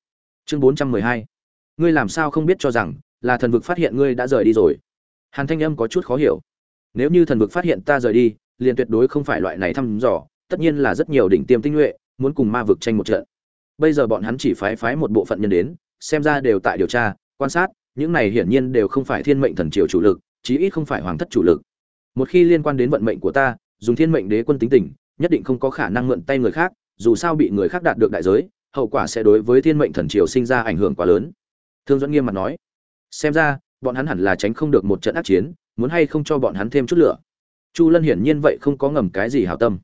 Chương bốn trăm mười hai. Ngươi làm sao không biết cho rằng là thần vực phát hiện ngươi đã rời đi rồi. Hàn thanh âm có chút khó hiểu. Nếu như thần vực phát hiện ta rời đi, liền tuyệt đối không phải loại này thăm dò, tất nhiên là rất nhiều đỉnh tiêm tinh nhuệ, muốn cùng ma vực tranh một trận. Bây giờ bọn hắn chỉ phái phái một bộ phận nhân đến, xem ra đều tại điều tra, quan sát, những này hiển nhiên đều không phải thiên mệnh thần triều chủ lực, chí ít không phải hoàng thất chủ lực. Một khi liên quan đến vận mệnh của ta, dùng thiên mệnh đế quân tính tình, nhất định không có khả năng mượn tay người khác, dù sao bị người khác đạt được đại giới, hậu quả sẽ đối với thiên mệnh thần triều sinh ra ảnh hưởng quá lớn. Thương dẫn nghiêm mặt nói xem ra, bọn hắn hẳn là tránh không được một trận ác chiến, muốn hay không cho bọn hắn thêm chút lửa. Chu lân hiển nhiên vậy không có ngầm cái gì hảo tâm.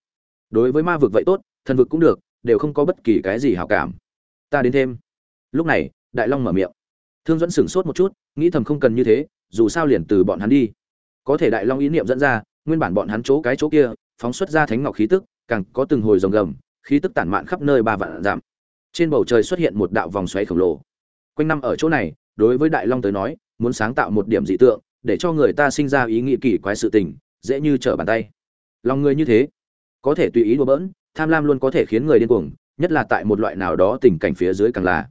Đối với ma vực vậy tốt, thần vực cũng được, đều không có bất kỳ cái gì hảo cảm. Ta đến thêm. Lúc này, đại long mở miệng. Thương dẫn sửng sốt một chút, nghĩ thầm không cần như thế, dù sao liền từ bọn hắn đi. Có thể đại long ý niệm dẫn ra, nguyên bản bọn hắn chỗ cái chỗ kia, phóng xuất ra thánh ngọc khí tức, càng có từng hồi rồng gầm, khí tức tản mạn khắp nơi ba vạn giảm trên bầu trời xuất hiện một đạo vòng xoáy khổng lồ. Quanh năm ở chỗ này đối với đại long tới nói, muốn sáng tạo một điểm dị tượng, để cho người ta sinh ra ý nghĩ kỳ quái sự tình, dễ như trở bàn tay. Lòng người như thế, có thể tùy ý đùa bỡn, tham lam luôn có thể khiến người điên cuồng, nhất là tại một loại nào đó tình cảnh phía dưới càng là.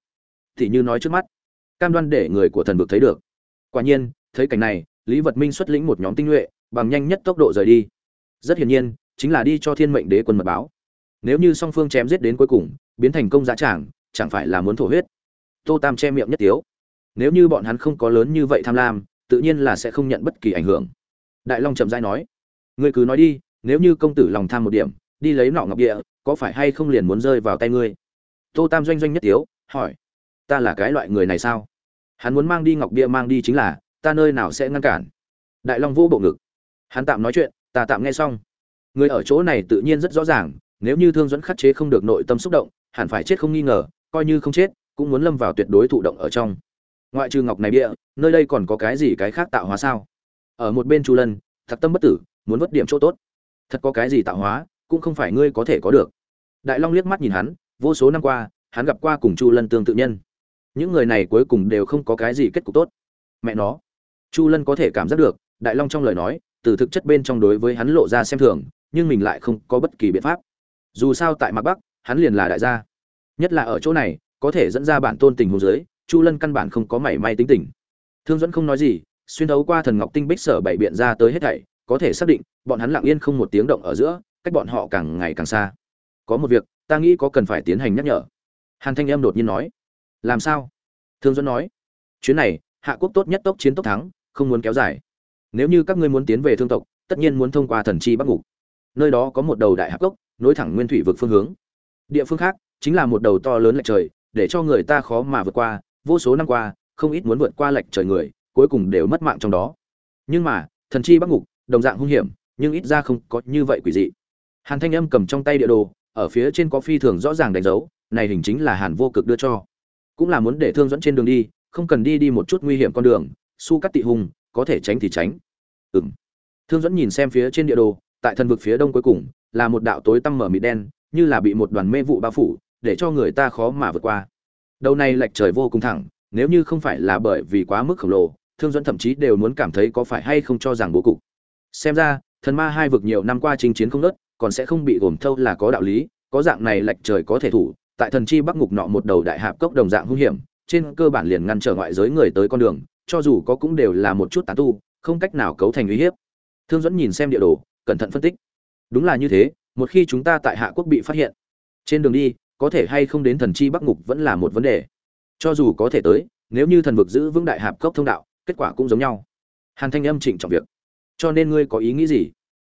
Thì như nói trước mắt, cam đoan để người của thần vực thấy được. Quả nhiên, thấy cảnh này, lý vật minh xuất lĩnh một nhóm tinh nhuệ, bằng nhanh nhất tốc độ rời đi. Rất hiển nhiên, chính là đi cho thiên mệnh đế quân mật báo. Nếu như song phương chém giết đến cuối cùng, biến thành công giá tràng, chẳng phải là muốn thổ huyết. Tô tam che miệng nhất tiếu nếu như bọn hắn không có lớn như vậy tham lam, tự nhiên là sẽ không nhận bất kỳ ảnh hưởng. Đại long trầm dai nói, ngươi cứ nói đi, nếu như công tử lòng tham một điểm, đi lấy nọ ngọc địa, có phải hay không liền muốn rơi vào tay ngươi? Tô tam doanh doanh nhất tiếu, hỏi, ta là cái loại người này sao? Hắn muốn mang đi ngọc địa mang đi chính là, ta nơi nào sẽ ngăn cản? Đại long vô bộ ngực, hắn tạm nói chuyện, ta tạm nghe xong. Người ở chỗ này tự nhiên rất rõ ràng, nếu như thương dẫn khắc chế không được nội tâm xúc động, hẳn phải chết không nghi ngờ, coi như không chết, cũng muốn lâm vào tuyệt đối thụ động ở trong ngoại trừ ngọc này bịa nơi đây còn có cái gì cái khác tạo hóa sao? Ở một bên chu lân, thật tâm bất tử, muốn vất điểm chỗ tốt. Thật có cái gì tạo hóa, cũng không phải ngươi có thể có được. Đại long liếc mắt nhìn hắn, vô số năm qua, hắn gặp qua cùng chu lân tương tự nhân. Những người này cuối cùng đều không có cái gì kết cục tốt. Mẹ nó. Chu lân có thể cảm giác được, đại long trong lời nói, từ thực chất bên trong đối với hắn lộ ra xem thường, nhưng mình lại không có bất kỳ biện pháp. Dù sao tại mặt bắc, hắn liền là đại gia. Nhất là ở chỗ này, có thể dẫn ra bản tôn tình hồ dưới chu lân căn bản không có mảy may tính tình. Thương dẫn không nói gì, xuyên đấu qua thần ngọc tinh bích sở bảy biện ra tới hết thảy, có thể xác định, bọn hắn lặng yên không một tiếng động ở giữa, cách bọn họ càng ngày càng xa. Có một việc, ta nghĩ có cần phải tiến hành nhắc nhở. Hàn thanh em đột nhiên nói. Làm sao? Thương dẫn nói. Chuyến này, hạ quốc tốt nhất tốc chiến tốc thắng, không muốn kéo dài. Nếu như các ngươi muốn tiến về thương tộc, tất nhiên muốn thông qua thần chi bắc ngục. Nơi đó có một đầu đại hạp cốc, nối thẳng nguyên thủy vực phương hướng. Địa phương khác, chính là một đầu to lớn lệch trời, để cho người ta khó mà vượt qua vô số năm qua, không ít muốn vượt qua lệch trời người, cuối cùng đều mất mạng trong đó. Nhưng mà, thần chi bắc ngục, đồng dạng hung hiểm, nhưng ít ra không có như vậy quỷ dị. Hàn thanh âm cầm trong tay địa đồ, ở phía trên có phi thường rõ ràng đánh dấu, này hình chính là hàn vô cực đưa cho. Cũng là muốn để thương dẫn trên đường đi, không cần đi đi một chút nguy hiểm con đường, su cắt tị hùng có thể tránh thì tránh. Ừ m thương dẫn nhìn xem phía trên địa đồ, tại thần vực phía đông cuối cùng, là một đạo tối tăm mở mịt đen, như là bị một đoàn mê vụ bao phủ, để cho người ta khó mà vượt qua đầu này lệch trời vô cùng thẳng, nếu như không phải là bởi vì quá mức khổng lồ, thương dẫn thậm chí đều muốn cảm thấy có phải hay không cho rằng bố cục. Xem ra, thần ma hai vực nhiều năm qua chinh chiến không nớt còn sẽ không bị gồm thâu là có đạo lý, có dạng này lệch trời có thể thủ, tại thần chi bắc ngục nọ một đầu đại hạp cốc đồng dạng hung hiểm, trên cơ bản liền ngăn trở ngoại giới người tới con đường, cho dù có cũng đều là một chút tán tu, không cách nào cấu thành uy hiếp. Thương dẫn nhìn xem địa đồ, cẩn thận phân tích. Đúng là như thế, một khi chúng ta tại hạ quốc bị phát hiện, trên đường đi có thể hay không đến thần chi bắc ngục vẫn là một vấn đề. Cho dù có thể tới, nếu như thần vực giữ vững đại hạp cốc thông đạo, kết quả cũng giống nhau. Hàn thanh âm chỉnh trọng việc. Cho nên ngươi có ý nghĩ gì?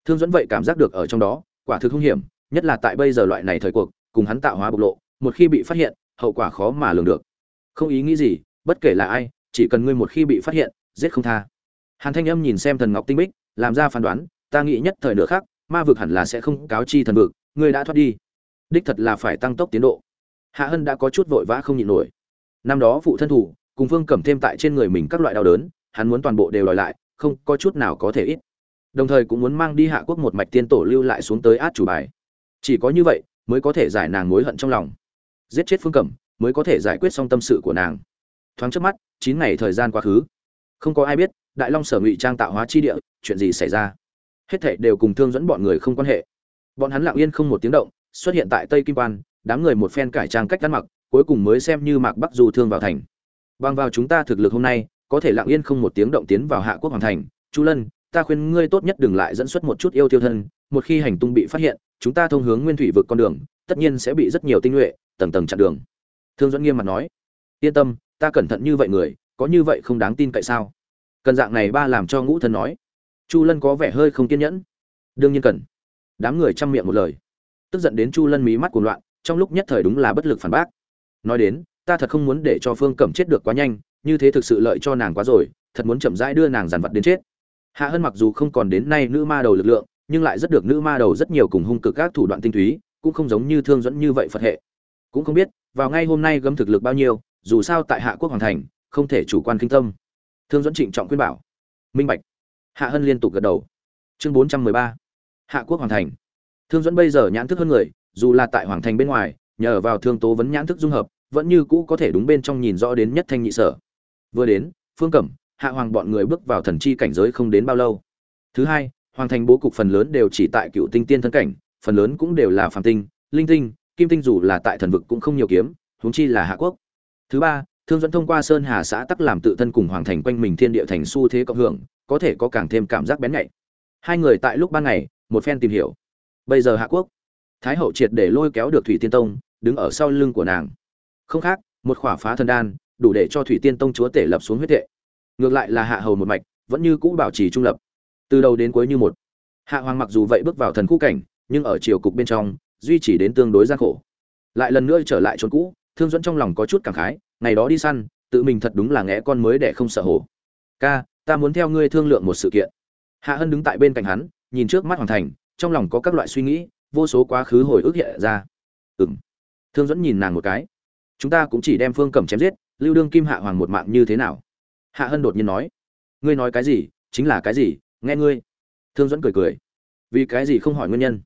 Thương dẫn vậy cảm giác được ở trong đó, quả thực hung hiểm, nhất là tại bây giờ loại này thời cuộc, cùng hắn tạo hóa bộc lộ, một khi bị phát hiện, hậu quả khó mà lường được. Không ý nghĩ gì, bất kể là ai, chỉ cần ngươi một khi bị phát hiện, giết không tha. Hàn thanh âm nhìn xem thần ngọc tinh bích, làm ra phán đoán, ta nghĩ nhất thời nửa khác ma vực hẳn là sẽ không cáo chi thần vực, ngươi đã thoát đi đích thật là phải tăng tốc tiến độ. Hạ hân đã có chút vội vã không nhịn nổi. Năm đó phụ thân thủ, cùng vương cầm thêm tại trên người mình các loại đau đớn, hắn muốn toàn bộ đều đòi lại, không có chút nào có thể ít. Đồng thời cũng muốn mang đi hạ quốc một mạch tiên tổ lưu lại xuống tới át chủ bài. Chỉ có như vậy, mới có thể giải nàng mối hận trong lòng. Giết chết phương cẩm, mới có thể giải quyết xong tâm sự của nàng. Thoáng trước mắt, chín ngày thời gian quá khứ. Không có ai biết, đại long sở ngụy trang tạo hóa chi địa, chuyện gì xảy ra. Hết thảy đều cùng thương dẫn bọn người không quan hệ. Bọn hắn lặng yên không một tiếng động xuất hiện tại tây kim quan, đám người một phen cải trang cách ăn mặc, cuối cùng mới xem như mạc bắc du thương vào thành. Bằng vào chúng ta thực lực hôm nay, có thể lặng yên không một tiếng động tiến vào hạ quốc hoàng thành. Chu lân, ta khuyên ngươi tốt nhất đừng lại dẫn xuất một chút yêu tiêu thân, một khi hành tung bị phát hiện, chúng ta thông hướng nguyên thủy vực con đường, tất nhiên sẽ bị rất nhiều tinh nhuệ, tầng tầng chặn đường. Thương dẫn nghiêm mặt nói. Yên tâm, ta cẩn thận như vậy người, có như vậy không đáng tin cậy sao? Cần dạng này ba làm cho ngũ thân nói. Chu lân có vẻ hơi không kiên nhẫn. Đương nhiên cần. Đám người trăm miệng một lời tức giận đến chu lân mí mắt cuồng loạn, trong lúc nhất thời đúng là bất lực phản bác. Nói đến, ta thật không muốn để cho phương cẩm chết được quá nhanh, như thế thực sự lợi cho nàng quá rồi, thật muốn chậm rãi đưa nàng dàn vật đến chết. Hạ hân mặc dù không còn đến nay nữ ma đầu lực lượng, nhưng lại rất được nữ ma đầu rất nhiều cùng hung cực các thủ đoạn tinh túy, cũng không giống như thương dẫn như vậy phật hệ. Cũng không biết, vào ngay hôm nay gấm thực lực bao nhiêu, dù sao tại hạ quốc hoàng thành, không thể chủ quan kinh tâm. Thương dẫn trịnh trọng khuyên bảo. Minh bạch. Hạ hân liên tục gật đầu. Chương bốn trăm mười ba. Hạ quốc hoàng thành thương dẫn bây giờ nhãn thức hơn người, dù là tại hoàng thành bên ngoài, nhờ vào thương tố vấn nhãn thức dung hợp, vẫn như cũ có thể đúng bên trong nhìn rõ đến nhất thanh nhị sở. Vừa đến, phương cẩm, hạ hoàng bọn người bước vào thần chi cảnh giới không đến bao lâu. Thứ hai, hoàng thành bố cục phần lớn đều chỉ tại cựu tinh tiên thân cảnh, phần lớn cũng đều là phàm tinh, linh tinh, kim tinh dù là tại thần vực cũng không nhiều kiếm, huống chi là hạ quốc. Thứ ba, thương dẫn thông qua sơn hà xã tắc làm tự thân cùng hoàng thành quanh mình thiên địa thành xu thế cộng hưởng, có thể có càng thêm cảm giác bén nhạy. Hai người tại lúc ban ngày, một phen tìm hiểu bây giờ hạ quốc. Thái hậu triệt để lôi kéo được thủy tiên tông, đứng ở sau lưng của nàng. Không khác, một khỏa phá thần đan, đủ để cho thủy tiên tông chúa tể lập xuống huyết tệ ngược lại là hạ hầu một mạch, vẫn như cũ bảo trì trung lập. Từ đầu đến cuối như một. Hạ hoàng mặc dù vậy bước vào thần khu cảnh, nhưng ở triều cục bên trong, duy trì đến tương đối gian khổ. Lại lần nữa trở lại chốn cũ, thương dẫn trong lòng có chút cảm khái, ngày đó đi săn, tự mình thật đúng là ngẽ con mới để không sợ hổ. Ca, ta muốn theo ngươi thương lượng một sự kiện. Hạ hân đứng tại bên cạnh hắn, nhìn trước mắt hoàng thành trong lòng có các loại suy nghĩ, vô số quá khứ hồi ức hiện ra. Ừng thương dẫn nhìn nàng một cái. Chúng ta cũng chỉ đem phương cầm chém giết, lưu đương kim hạ hoàng một mạng như thế nào? Hạ hân đột nhiên nói. Ngươi nói cái gì? Chính là cái gì? Nghe ngươi. Thương dẫn cười cười. Vì cái gì không hỏi nguyên nhân?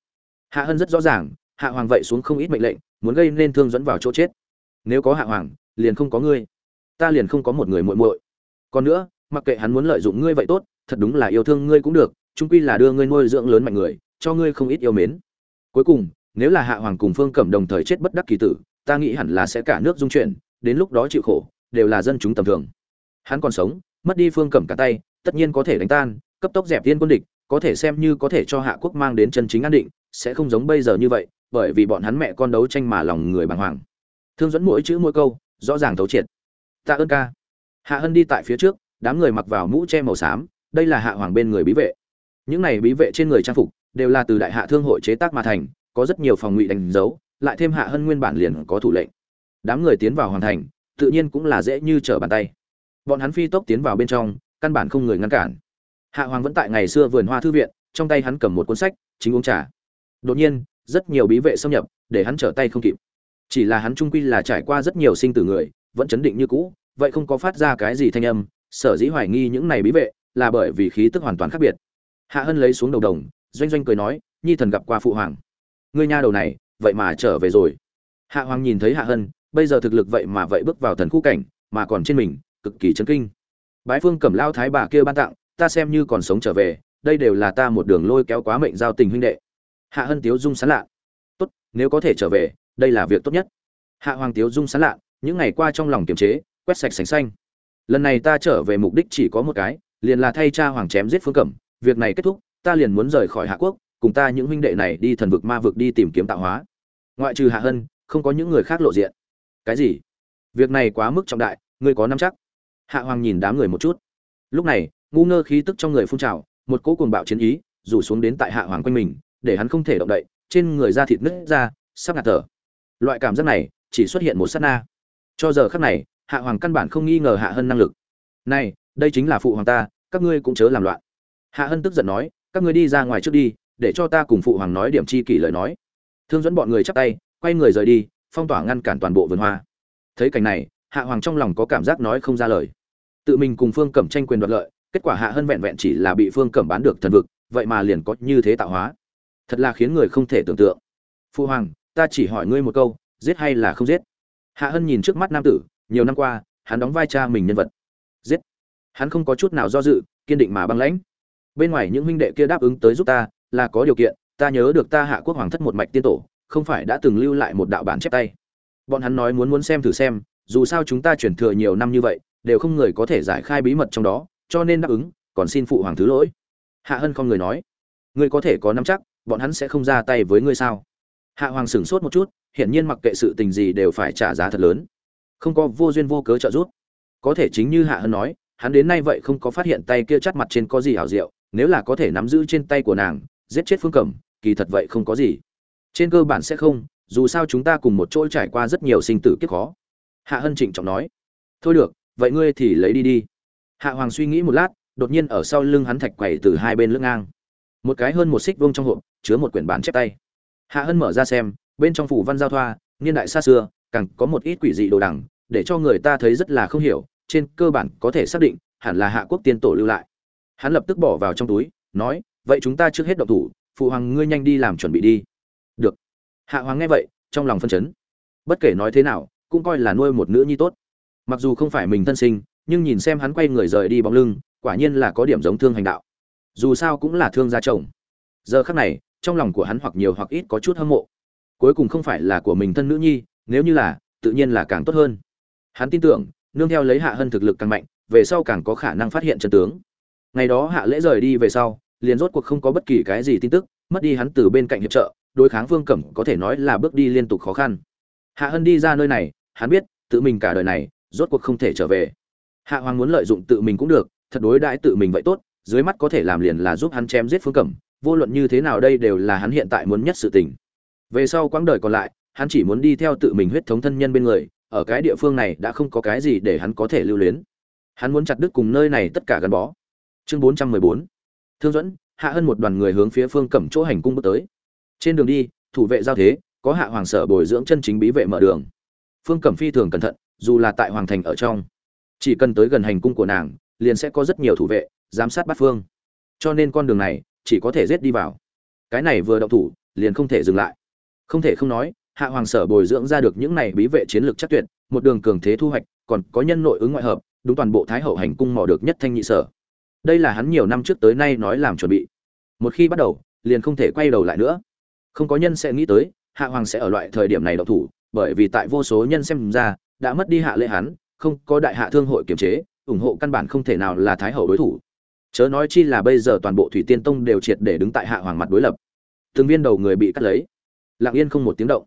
Hạ hân rất rõ ràng, hạ hoàng vậy xuống không ít mệnh lệnh, muốn gây nên thương dẫn vào chỗ chết. Nếu có hạ hoàng, liền không có ngươi. Ta liền không có một người muội muội. Còn nữa, mặc kệ hắn muốn lợi dụng ngươi vậy tốt, thật đúng là yêu thương ngươi cũng được, trung quy là đưa ngươi nuôi dưỡng lớn mạnh người cho ngươi không ít yêu mến. Cuối cùng, nếu là hạ hoàng cùng phương cẩm đồng thời chết bất đắc kỳ tử, ta nghĩ hẳn là sẽ cả nước dung chuyển đến lúc đó chịu khổ, đều là dân chúng tầm thường. Hắn còn sống, mất đi phương cẩm cả tay, tất nhiên có thể đánh tan, cấp tốc dẹp thiên quân địch, có thể xem như có thể cho hạ quốc mang đến chân chính an định, sẽ không giống bây giờ như vậy, bởi vì bọn hắn mẹ con đấu tranh mà lòng người bàng hoàng. Thương dẫn mỗi chữ mỗi câu, rõ ràng thấu triệt. Tạ ơn ca. Hạ hân đi tại phía trước, đám người mặc vào mũ che màu xám, đây là hạ hoàng bên người bí vệ. Những này bí vệ trên người trang phục đều là từ đại hạ thương hội chế tác mà thành, có rất nhiều phòng ngụy đánh dấu, lại thêm hạ hân nguyên bản liền có thủ lệnh. Đám người tiến vào hoàn thành, tự nhiên cũng là dễ như trở bàn tay. Bọn hắn phi tốc tiến vào bên trong, căn bản không người ngăn cản. Hạ hoàng vẫn tại ngày xưa vườn hoa thư viện, trong tay hắn cầm một cuốn sách, chính uống trà. Đột nhiên, rất nhiều bí vệ xâm nhập, để hắn trở tay không kịp. Chỉ là hắn trung quy là trải qua rất nhiều sinh tử người, vẫn chấn định như cũ, vậy không có phát ra cái gì thanh âm, sở dĩ hoài nghi những này bí vệ là bởi vì khí tức hoàn toàn khác biệt. Hạ hân lấy xuống đầu đồng doanh doanh cười nói, nhi thần gặp qua phụ hoàng. Ngươi nha đầu này, vậy mà trở về rồi. Hạ hoàng nhìn thấy hạ hân, bây giờ thực lực vậy mà vậy bước vào thần khu cảnh, mà còn trên mình, cực kỳ chấn kinh. Bái phương cẩm lao thái bà kia ban tặng, ta xem như còn sống trở về, đây đều là ta một đường lôi kéo quá mệnh giao tình huynh đệ. Hạ hân tiếu dung sán lạ, tốt, nếu có thể trở về, đây là việc tốt nhất. Hạ hoàng tiếu dung sán lạ, những ngày qua trong lòng kiềm chế, quét sạch sành xanh. Lần này ta trở về mục đích chỉ có một cái, liền là thay cha hoàng chém giết phương cẩm, việc này kết thúc ta liền muốn rời khỏi hạ quốc, cùng ta những huynh đệ này đi thần vực ma vực đi tìm kiếm tạo hóa. Ngoại trừ hạ hân, không có những người khác lộ diện. Cái gì? Việc này quá mức trọng đại, ngươi có nắm chắc? Hạ hoàng nhìn đám người một chút. Lúc này, ngu ngơ khí tức trong người phun trào, một cỗ cuồng bạo chiến ý, rủ xuống đến tại hạ hoàng quanh mình, để hắn không thể động đậy, trên người da thịt nứt ra, sắp ngạt thở. Loại cảm giác này, chỉ xuất hiện một sát na. Cho giờ khắc này, hạ hoàng căn bản không nghi ngờ hạ hân năng lực. Này, đây chính là phụ hoàng ta, các ngươi cũng chớ làm loạn. Hạ hân tức giận nói các ngươi đi ra ngoài trước đi, để cho ta cùng phụ hoàng nói điểm chi kỷ lời nói. Thương dẫn bọn người chắp tay, quay người rời đi, phong tỏa ngăn cản toàn bộ vườn hoa. Thấy cảnh này, hạ hoàng trong lòng có cảm giác nói không ra lời. Tự mình cùng phương cẩm tranh quyền đoạt lợi, kết quả hạ hơn vẹn vẹn chỉ là bị phương cẩm bán được thần vực, vậy mà liền có như thế tạo hóa. Thật là khiến người không thể tưởng tượng. Phụ hoàng, ta chỉ hỏi ngươi một câu, giết hay là không giết? Hạ hân nhìn trước mắt nam tử, nhiều năm qua, hắn đóng vai cha mình nhân vật. Giết. Hắn không có chút nào do dự, kiên định mà băng lãnh bên ngoài những huynh đệ kia đáp ứng tới giúp ta, là có điều kiện, ta nhớ được ta hạ quốc hoàng thất một mạch tiên tổ, không phải đã từng lưu lại một đạo bản chép tay. Bọn hắn nói muốn muốn xem thử xem, dù sao chúng ta chuyển thừa nhiều năm như vậy, đều không người có thể giải khai bí mật trong đó, cho nên đáp ứng, còn xin phụ hoàng thứ lỗi. Hạ hân không người nói. Ngươi có thể có nắm chắc, bọn hắn sẽ không ra tay với ngươi sao? Hạ hoàng sửng sốt một chút, hiển nhiên mặc kệ sự tình gì đều phải trả giá thật lớn. Không có vô duyên vô cớ trợ giúp. Có thể chính như hạ hân nói, hắn đến nay vậy không có phát hiện tay kia chắt mặt trên có gì hảo diệu nếu là có thể nắm giữ trên tay của nàng, giết chết phương cẩm, kỳ thật vậy không có gì. Trên cơ bản sẽ không, dù sao chúng ta cùng một chỗ trải qua rất nhiều sinh tử kiếp khó. Hạ hân trịnh trọng nói. Thôi được, vậy ngươi thì lấy đi đi. Hạ hoàng suy nghĩ một lát, đột nhiên ở sau lưng hắn thạch quẩy từ hai bên lưng ngang. Một cái hơn một xích vông trong hộp, chứa một quyển bản chép tay. Hạ hân mở ra xem, bên trong phủ văn giao thoa, niên đại xa xưa, càng có một ít quỷ dị đồ đằng, để cho người ta thấy rất là không hiểu, trên cơ bản có thể xác định, hẳn là hạ quốc tiên tổ lưu lại hắn lập tức bỏ vào trong túi, nói, vậy chúng ta trước hết động thủ, phụ hoàng ngươi nhanh đi làm chuẩn bị đi. Được. Hạ hoàng nghe vậy, trong lòng phân chấn. Bất kể nói thế nào, cũng coi là nuôi một nữ nhi tốt. Mặc dù không phải mình thân sinh, nhưng nhìn xem hắn quay người rời đi bóng lưng, quả nhiên là có điểm giống thương hành đạo. Dù sao cũng là thương gia chồng. Giờ khắc này, trong lòng của hắn hoặc nhiều hoặc ít có chút hâm mộ. Cuối cùng không phải là của mình thân nữ nhi, nếu như là, tự nhiên là càng tốt hơn. Hắn tin tưởng, nương theo lấy hạ hân thực lực càng mạnh, về sau càng có khả năng phát hiện chân tướng ngày đó hạ lễ rời đi về sau, liền rốt cuộc không có bất kỳ cái gì tin tức, mất đi hắn từ bên cạnh hiệp trợ, đối kháng vương cẩm có thể nói là bước đi liên tục khó khăn. Hạ hân đi ra nơi này, hắn biết, tự mình cả đời này, rốt cuộc không thể trở về. Hạ hoàng muốn lợi dụng tự mình cũng được, thật đối đãi tự mình vậy tốt, dưới mắt có thể làm liền là giúp hắn chém giết phương cẩm, vô luận như thế nào đây đều là hắn hiện tại muốn nhất sự tình. Về sau quãng đời còn lại, hắn chỉ muốn đi theo tự mình huyết thống thân nhân bên người, ở cái địa phương này đã không có cái gì để hắn có thể lưu luyến. Hắn muốn chặt đứt cùng nơi này tất cả gắn bó chương bốn trăm mười bốn. Thương dẫn hạ hơn một đoàn người hướng phía phương cẩm chỗ hành cung bước tới. Trên đường đi, thủ vệ giao thế, có hạ hoàng sở bồi dưỡng chân chính bí vệ mở đường. Phương cẩm phi thường cẩn thận, dù là tại hoàng thành ở trong, chỉ cần tới gần hành cung của nàng, liền sẽ có rất nhiều thủ vệ, giám sát bắt phương. Cho nên con đường này, chỉ có thể rết đi vào. Cái này vừa động thủ, liền không thể dừng lại. Không thể không nói, hạ hoàng sở bồi dưỡng ra được những này bí vệ chiến lược chắc tuyệt, một đường cường thế thu hoạch, còn có nhân nội ứng ngoại hợp, đúng toàn bộ thái hậu hành cung mò được nhất thanh nhị sở đây là hắn nhiều năm trước tới nay nói làm chuẩn bị. Một khi bắt đầu, liền không thể quay đầu lại nữa. Không có nhân sẽ nghĩ tới, hạ hoàng sẽ ở loại thời điểm này độc thủ, bởi vì tại vô số nhân xem ra, đã mất đi hạ Lệ hắn, không có đại hạ thương hội kiềm chế, ủng hộ căn bản không thể nào là thái hậu đối thủ. Chớ nói chi là bây giờ toàn bộ thủy tiên tông đều triệt để đứng tại hạ hoàng mặt đối lập. Từng viên đầu người bị cắt lấy. Lặng yên không một tiếng động.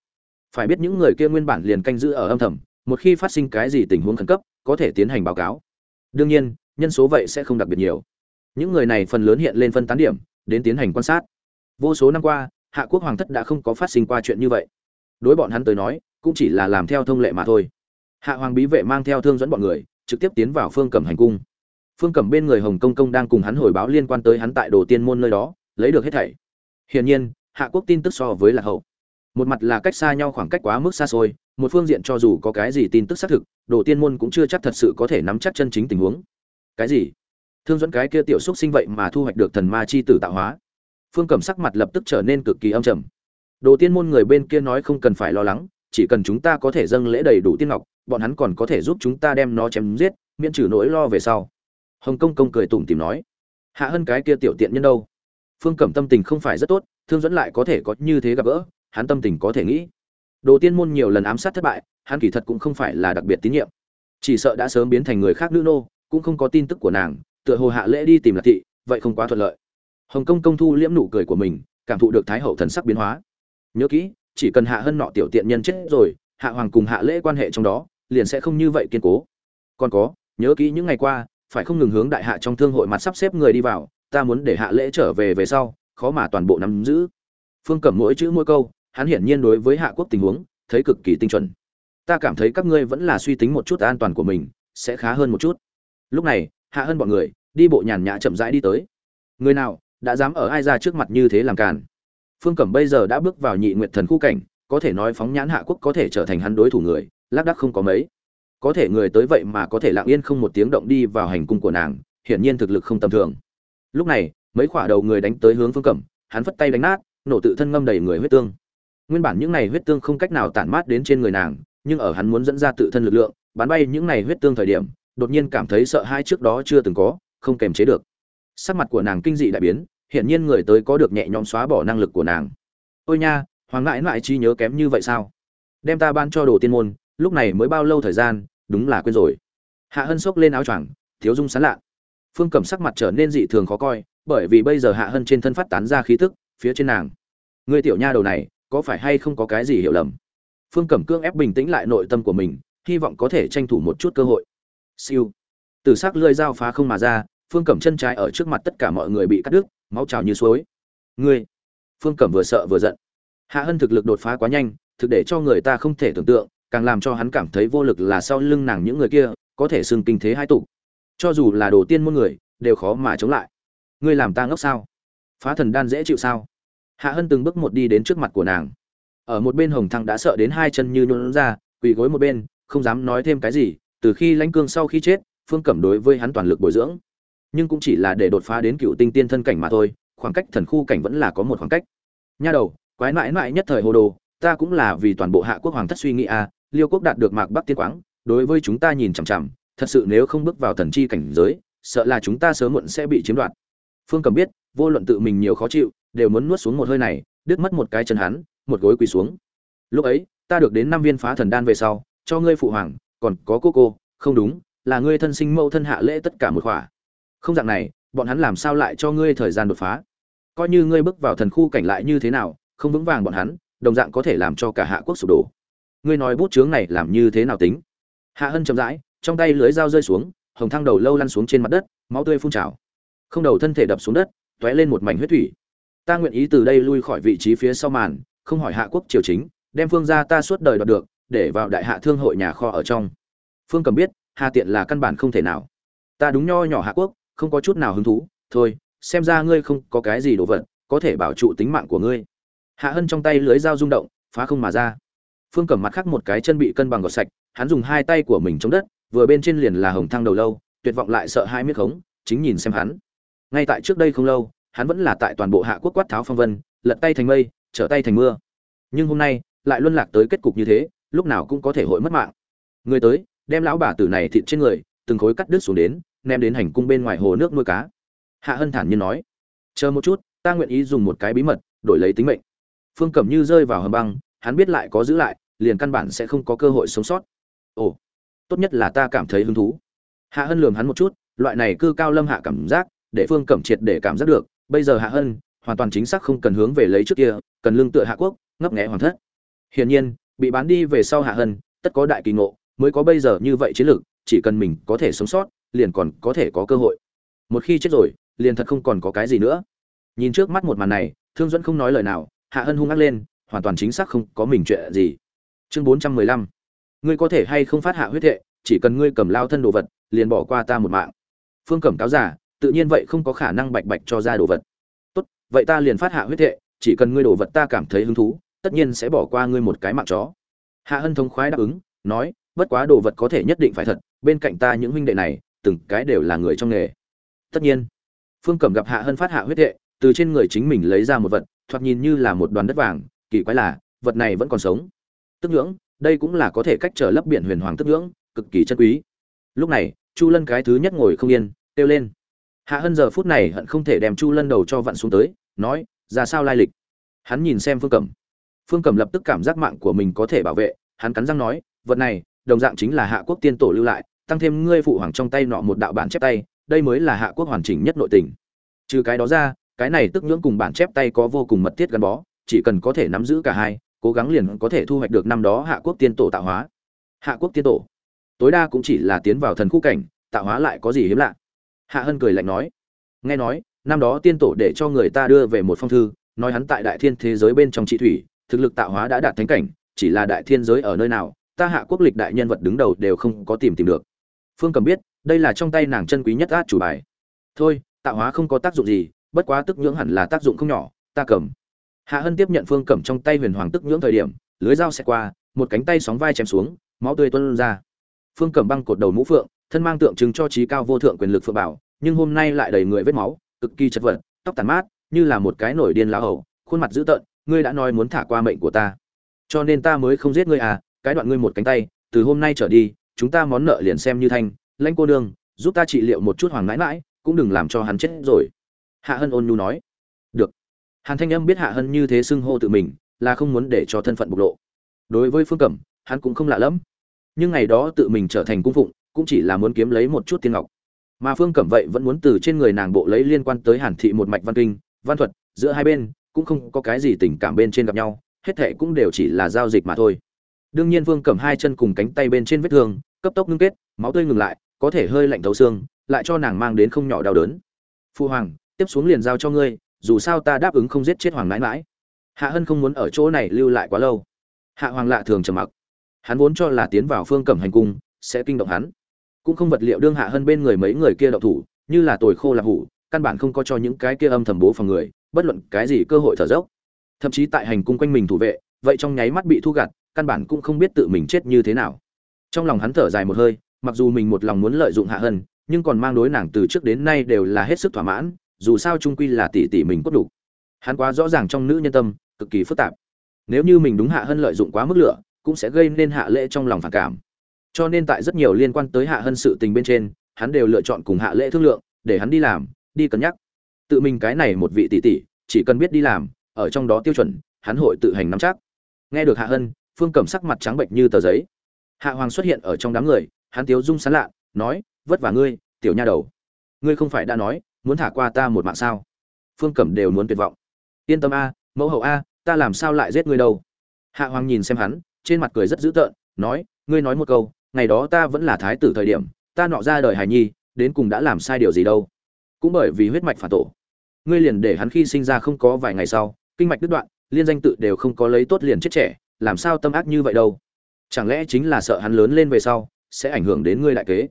Phải biết những người kia nguyên bản liền canh giữ ở âm thầm, một khi phát sinh cái gì tình huống khẩn cấp, có thể tiến hành báo cáo. Đương nhiên nhân số vậy sẽ không đặc biệt nhiều. Những người này phần lớn hiện lên phân tán điểm, đến tiến hành quan sát. Vô số năm qua, hạ quốc hoàng thất đã không có phát sinh qua chuyện như vậy. Đối bọn hắn tới nói, cũng chỉ là làm theo thông lệ mà thôi. Hạ hoàng bí vệ mang theo thương dẫn bọn người, trực tiếp tiến vào phương cẩm hành cung. Phương cẩm bên người hồng công công đang cùng hắn hồi báo liên quan tới hắn tại đồ tiên môn nơi đó, lấy được hết thảy. Hiển nhiên, hạ quốc tin tức so với lạc hậu. Một mặt là cách xa nhau khoảng cách quá mức xa xôi, một phương diện cho dù có cái gì tin tức xác thực, đồ tiên môn cũng chưa chắc thật sự có thể nắm chắc chân chính tình huống cái gì? Thương dẫn cái kia tiểu xúc sinh vậy mà thu hoạch được thần ma chi tử tạo hóa. Phương cẩm sắc mặt lập tức trở nên cực kỳ âm trầm. Đồ tiên môn người bên kia nói không cần phải lo lắng, chỉ cần chúng ta có thể dâng lễ đầy đủ tiên ngọc, bọn hắn còn có thể giúp chúng ta đem nó chém giết, miễn trừ nỗi lo về sau. Hồng công công cười tủm tìm nói, hạ hơn cái kia tiểu tiện nhân đâu? Phương cẩm tâm tình không phải rất tốt, thương dẫn lại có thể có như thế gặp gỡ, hắn tâm tình có thể nghĩ. Đồ tiên môn nhiều lần ám sát thất bại, hắn kỳ thật cũng không phải là đặc biệt tín nhiệm. Chỉ sợ đã sớm biến thành người khác nữ nô cũng không có tin tức của nàng, tựa hồ hạ lễ đi tìm lạc thị, vậy không quá thuận lợi. Hồng công công thu liễm nụ cười của mình, cảm thụ được thái hậu thần sắc biến hóa. Nhớ kỹ, chỉ cần hạ hân nọ tiểu tiện nhân chết rồi, hạ hoàng cùng hạ lễ quan hệ trong đó, liền sẽ không như vậy kiên cố. Còn có, nhớ kỹ những ngày qua, phải không ngừng hướng đại hạ trong thương hội mặt sắp xếp người đi vào, ta muốn để hạ lễ trở về về sau, khó mà toàn bộ nắm giữ. Phương cẩm mỗi chữ mỗi câu, hắn hiển nhiên đối với hạ quốc tình huống, thấy cực kỳ tinh chuẩn. Ta cảm thấy các ngươi vẫn là suy tính một chút an toàn của mình, sẽ khá hơn một chút lúc này, hạ hơn bọn người đi bộ nhàn nhã chậm rãi đi tới. Người nào đã dám ở ai ra trước mặt như thế làm càn? Phương cẩm bây giờ đã bước vào nhị nguyện thần khu cảnh, có thể nói phóng nhãn hạ quốc có thể trở thành hắn đối thủ người, lác đắc không có mấy. Có thể người tới vậy mà có thể lặng yên không một tiếng động đi vào hành cung của nàng, hiển nhiên thực lực không tầm thường. Lúc này, mấy khỏa đầu người đánh tới hướng phương cẩm, hắn phất tay đánh nát, nổ tự thân ngâm đầy người huyết tương. Nguyên bản những này huyết tương không cách nào tản mát đến trên người nàng, nhưng ở hắn muốn dẫn ra tự thân lực lượng, bắn bay những này huyết tương thời điểm đột nhiên cảm thấy sợ hãi trước đó chưa từng có, không kềm chế được. Sắc mặt của nàng kinh dị đại biến hiện nhiên người tới có được nhẹ nhõm xóa bỏ năng lực của nàng. Ôi nha, hoàng ngại lại chi nhớ kém như vậy sao? Đem ta ban cho đồ tiên môn, lúc này mới bao lâu thời gian, đúng là quên rồi. Hạ hân sốc lên áo choàng, thiếu dung sán lạ. Phương cẩm sắc mặt trở nên dị thường khó coi, bởi vì bây giờ hạ hân trên thân phát tán ra khí tức, phía trên nàng. Người tiểu nha đầu này, có phải hay không có cái gì hiểu lầm? Phương cẩm cương ép bình tĩnh lại nội tâm của mình, hy vọng có thể tranh thủ một chút cơ hội siêu. Từ sắc lưỡi dao phá không mà ra, phương cẩm chân trái ở trước mặt tất cả mọi người bị cắt đứt, máu trào như suối. Ngươi, phương cẩm vừa sợ vừa giận. Hạ hân thực lực đột phá quá nhanh, thực để cho người ta không thể tưởng tượng, càng làm cho hắn cảm thấy vô lực là sau lưng nàng những người kia, có thể xưng kinh thế hai tụ. Cho dù là đồ tiên môn người, đều khó mà chống lại. Ngươi làm ta ngốc sao? Phá thần đan dễ chịu sao? Hạ hân từng bước một đi đến trước mặt của nàng. Ở một bên hồng thăng đã sợ đến hai chân như nhũn ra, quỳ gối một bên, không dám nói thêm cái gì từ khi lãnh cương sau khi chết, phương cẩm đối với hắn toàn lực bồi dưỡng. Nhưng cũng chỉ là để đột phá đến cựu tinh tiên thân cảnh mà thôi, khoảng cách thần khu cảnh vẫn là có một khoảng cách. Nha đầu, quái mãi mãi nhất thời hồ đồ, ta cũng là vì toàn bộ hạ quốc hoàng thất suy nghĩ à liêu quốc đạt được mạc bắc tiên quáng, đối với chúng ta nhìn chằm chằm, thật sự nếu không bước vào thần chi cảnh giới, sợ là chúng ta sớm muộn sẽ bị chiếm đoạt. Phương cầm biết, vô luận tự mình nhiều khó chịu, đều muốn nuốt xuống một hơi này, đứt mất một cái chân hắn, một gối quỳ xuống. Lúc ấy, ta được đến năm viên phá thần đan về sau, cho ngươi phụ hoàng còn có cô cô, không đúng, là ngươi thân sinh mẫu thân hạ lễ tất cả một khỏa. Không dạng này, bọn hắn làm sao lại cho ngươi thời gian đột phá? Coi như ngươi bước vào thần khu cảnh lại như thế nào, không vững vàng bọn hắn, đồng dạng có thể làm cho cả hạ quốc sụp đổ. Ngươi nói bút chướng này làm như thế nào tính? Hạ hân chậm rãi, trong tay lưới dao rơi xuống, hồng thăng đầu lâu lăn xuống trên mặt đất, máu tươi phun trào. Không đầu thân thể đập xuống đất t ó é lên một mảnh huyết thủy. Ta nguyện ý từ đây lui khỏi vị trí phía sau màn, không hỏi hạ quốc triều chính, đem phương ra ta suốt đời đoạt được để vào đại hạ thương hội nhà kho ở trong. Phương cầm biết, hà tiện là căn bản không thể nào. Ta đúng nho nhỏ hạ quốc, không có chút nào hứng thú. Thôi, xem ra ngươi không có cái gì đồ vật, có thể bảo trụ tính mạng của ngươi. Hạ hân trong tay lưới dao rung động, phá không mà ra. Phương cầm mặt khác một cái chân bị cân bằng gọt sạch, hắn dùng hai tay của mình chống đất, vừa bên trên liền là hồng thăng đầu lâu, tuyệt vọng lại sợ hai miếng khống, chính nhìn xem hắn. Ngay tại trước đây không lâu, hắn vẫn là tại toàn bộ hạ quốc quát tháo phong vân, lật tay thành mây, trở tay thành mưa. Nhưng hôm nay, lại luân lạc tới kết cục như thế lúc nào cũng có thể hội mất mạng. Người tới, đem lão bà tử này thịt trên người, từng khối cắt đứt xuống đến, ném đến hành cung bên ngoài hồ nước nuôi cá. Hạ hân thản nhiên nói, chờ một chút, ta nguyện ý dùng một cái bí mật, đổi lấy tính mệnh. Phương cẩm như rơi vào hầm băng, hắn biết lại có giữ lại, liền căn bản sẽ không có cơ hội sống sót. Ồ, tốt nhất là ta cảm thấy hứng thú. Hạ hân lườm hắn một chút, loại này cư cao lâm hạ cảm giác, để phương cẩm triệt để cảm giác được, bây giờ hạ hân hoàn toàn chính xác không cần hướng về lấy trước kia, cần lương tựa hạ quốc, ngấp nghẽ hoàng thất. Hiển nhiên bị bán đi về sau hạ hân, tất có đại kỳ ngộ, mới có bây giờ như vậy chiến lược, chỉ cần mình có thể sống sót, liền còn có thể có cơ hội. Một khi chết rồi, liền thật không còn có cái gì nữa. Nhìn trước mắt một màn này, thương dẫn không nói lời nào, hạ hân hung ác lên, hoàn toàn chính xác không có mình chuyện gì. Chương bốn trăm mười lăm. Ngươi có thể hay không phát hạ huyết thệ, chỉ cần ngươi cầm lao thân đồ vật, liền bỏ qua ta một mạng. Phương cẩm cáo giả, tự nhiên vậy không có khả năng bạch bạch cho ra đồ vật. Tốt, vậy ta liền phát hạ huyết thệ, chỉ cần ngươi đồ vật ta cảm thấy hứng thú tất nhiên sẽ bỏ qua ngươi một cái mạng chó. Hạ hân thống khoái đáp ứng, nói, bất quá đồ vật có thể nhất định phải thật, bên cạnh ta những huynh đệ này, từng cái đều là người trong nghề. Tất nhiên, phương cẩm gặp hạ hân phát hạ huyết hệ, từ trên người chính mình lấy ra một vật, thoạt nhìn như là một đoàn đất vàng, kỳ quái là, vật này vẫn còn sống. Tức ngưỡng đây cũng là có thể cách trở lấp biển huyền hoàng tức ngưỡng cực kỳ chân quý. Lúc này, chu lân cái thứ nhất ngồi không yên, kêu lên. Hạ hân giờ phút này hận không thể đem chu lân đầu cho vặn xuống tới, nói, ra sao lai lịch? Hắn nhìn xem phương cẩm phương cẩm lập tức cảm giác mạng của mình có thể bảo vệ, hắn cắn răng nói, vật này, đồng dạng chính là hạ quốc tiên tổ lưu lại, tăng thêm ngươi phụ hoàng trong tay nọ một đạo bản chép tay, đây mới là hạ quốc hoàn chỉnh nhất nội tình. Trừ cái đó ra, cái này tức nhưỡng cùng bản chép tay có vô cùng mật thiết gắn bó, chỉ cần có thể nắm giữ cả hai, cố gắng liền có thể thu hoạch được năm đó hạ quốc tiên tổ tạo hóa. Hạ quốc tiên tổ. Tối đa cũng chỉ là tiến vào thần khu cảnh, tạo hóa lại có gì hiếm lạ. Hạ hân cười lạnh nói, nghe nói, năm đó tiên tổ để cho người ta đưa về một phong thư, nói hắn tại đại thiên thế giới bên trong trị thủy thực lực tạo hóa đã đạt thánh cảnh, chỉ là đại thiên giới ở nơi nào, ta hạ quốc lịch đại nhân vật đứng đầu đều không có tìm tìm được. Phương cầm biết, đây là trong tay nàng chân quý nhất át chủ bài. Thôi, tạo hóa không có tác dụng gì, bất quá tức nhưỡng hẳn là tác dụng không nhỏ, ta cầm. Hạ hân tiếp nhận phương cầm trong tay huyền hoàng tức nhưỡng thời điểm, lưới dao xẹt qua, một cánh tay sóng vai chém xuống, máu tươi tuôn ra. Phương cầm băng cột đầu mũ phượng, thân mang tượng trưng cho trí cao vô thượng quyền lực phượng bảo, nhưng hôm nay lại đầy người vết máu, cực kỳ chật vật, tóc tàn mát, như là một cái nổi điên lá hầu, khuôn mặt dữ tợn ngươi đã nói muốn thả qua mệnh của ta. Cho nên ta mới không giết ngươi à cái đoạn ngươi một cánh tay, từ hôm nay trở đi, chúng ta món nợ liền xem như thanh, lãnh cô nương, giúp ta trị liệu một chút hoàng mãi mãi, cũng đừng làm cho hắn chết rồi. Hạ hân ôn nhu nói. Được. Hàn thanh âm biết hạ hân như thế xưng hô tự mình, là không muốn để cho thân phận bộc lộ. Đối với phương cẩm, hắn cũng không lạ lẫm. Nhưng ngày đó tự mình trở thành cung phụng, cũng chỉ là muốn kiếm lấy một chút tiền ngọc. Mà phương cẩm vậy vẫn muốn từ trên người nàng bộ lấy liên quan tới hàn thị một mạch văn kinh, văn thuật, giữa hai bên cũng không có cái gì tình cảm bên trên gặp nhau, hết thệ cũng đều chỉ là giao dịch mà thôi. Đương nhiên vương cẩm hai chân cùng cánh tay bên trên vết thương, cấp tốc ngưng kết, máu tươi ngừng lại, có thể hơi lạnh thấu xương, lại cho nàng mang đến không nhỏ đau đớn. Phu hoàng, tiếp xuống liền giao cho ngươi, dù sao ta đáp ứng không giết chết hoàng mãi mãi. Hạ hân không muốn ở chỗ này lưu lại quá lâu. Hạ hoàng lạ thường trầm mặc. Hắn vốn cho là tiến vào phương cẩm hành cung sẽ kinh động hắn. Cũng không vật liệu đương hạ hơn bên người mấy người kia đậu thủ, như là tồi khô là hủ, căn bản không có cho những cái kia âm thầm bố phòng người bất luận cái gì cơ hội thở dốc. Thậm chí tại hành cung quanh mình thủ vệ, vậy trong nháy mắt bị thu gặt, căn bản cũng không biết tự mình chết như thế nào. Trong lòng hắn thở dài một hơi, mặc dù mình một lòng muốn lợi dụng hạ hân, nhưng còn mang đối nàng từ trước đến nay đều là hết sức thỏa mãn, dù sao trung quy là tỷ tỷ mình cốt đủ. Hắn quá rõ ràng trong nữ nhân tâm, cực kỳ phức tạp. Nếu như mình đúng hạ hân lợi dụng quá mức lửa, cũng sẽ gây nên hạ lễ trong lòng phản cảm. Cho nên tại rất nhiều liên quan tới hạ hân sự tình bên trên, hắn đều lựa chọn cùng hạ lễ thương lượng, để hắn đi làm, đi cân nhắc tự mình cái này một vị tỷ tỷ, chỉ cần biết đi làm, ở trong đó tiêu chuẩn, hắn hội tự hành nắm chắc. Nghe được hạ hân, phương cẩm sắc mặt trắng bệnh như tờ giấy. Hạ hoàng xuất hiện ở trong đám người, hắn tiếu dung sán lạ, nói, vất vả ngươi, tiểu nha đầu. Ngươi không phải đã nói, muốn thả qua ta một mạng sao? Phương cẩm đều muốn tuyệt vọng. Yên tâm a, mẫu hậu a, ta làm sao lại giết ngươi đâu? Hạ hoàng nhìn xem hắn, trên mặt cười rất dữ tợn, nói, ngươi nói một câu, ngày đó ta vẫn là thái tử thời điểm, ta nọ ra đời hài nhi, đến cùng đã làm sai điều gì đâu? Cũng bởi vì huyết mạch phản tổ. Ngươi liền để hắn khi sinh ra không có vài ngày sau, kinh mạch đứt đoạn, liên danh tự đều không có lấy tốt liền chết trẻ, làm sao tâm ác như vậy đâu? Chẳng lẽ chính là sợ hắn lớn lên về sau, sẽ ảnh hưởng đến ngươi đại kế?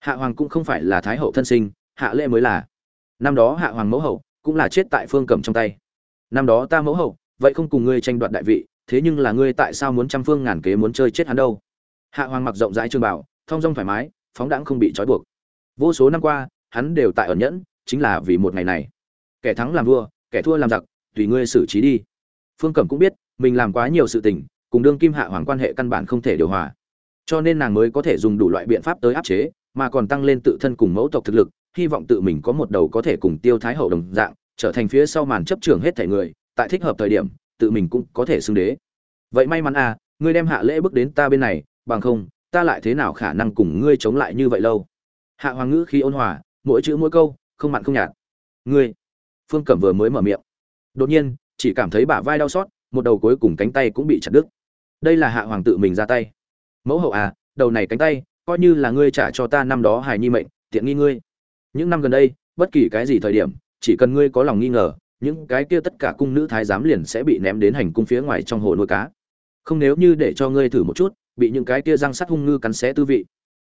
Hạ hoàng cũng không phải là thái hậu thân sinh, hạ lễ mới là. Năm đó hạ hoàng mẫu hậu cũng là chết tại phương cầm trong tay. Năm đó ta mẫu hậu, vậy không cùng ngươi tranh đoạt đại vị, thế nhưng là ngươi tại sao muốn trăm phương ngàn kế muốn chơi chết hắn đâu? Hạ hoàng mặc rộng rãi trường bảo, thong dong thoải mái, phóng đãng không bị trói buộc. Vô số năm qua, hắn đều tại ẩn nhẫn chính là vì một ngày này. Kẻ thắng làm vua, kẻ thua làm giặc, tùy ngươi xử trí đi. Phương cẩm cũng biết, mình làm quá nhiều sự tình, cùng đương kim hạ hoàng quan hệ căn bản không thể điều hòa. Cho nên nàng mới có thể dùng đủ loại biện pháp tới áp chế, mà còn tăng lên tự thân cùng mẫu tộc thực lực, hy vọng tự mình có một đầu có thể cùng tiêu thái hậu đồng dạng, trở thành phía sau màn chấp trưởng hết thể người, tại thích hợp thời điểm, tự mình cũng có thể xưng đế. Vậy may mắn à ngươi đem hạ lễ bước đến ta bên này, bằng không, ta lại thế nào khả năng cùng ngươi chống lại như vậy lâu? Hạ hoàng ngữ khi ôn hòa, mỗi chữ mỗi câu không mặn không nhạt. Ngươi, phương cẩm vừa mới mở miệng. Đột nhiên, chỉ cảm thấy bả vai đau xót, một đầu cuối cùng cánh tay cũng bị chặt đứt. Đây là hạ hoàng tự mình ra tay. Mẫu hậu à đầu này cánh tay, coi như là ngươi trả cho ta năm đó hài nhi mệnh, tiện nghi ngươi. Những năm gần đây, bất kỳ cái gì thời điểm, chỉ cần ngươi có lòng nghi ngờ, những cái kia tất cả cung nữ thái giám liền sẽ bị ném đến hành cung phía ngoài trong hồ nuôi cá. Không nếu như để cho ngươi thử một chút, bị những cái kia răng sắt hung ngư cắn xé tư vị.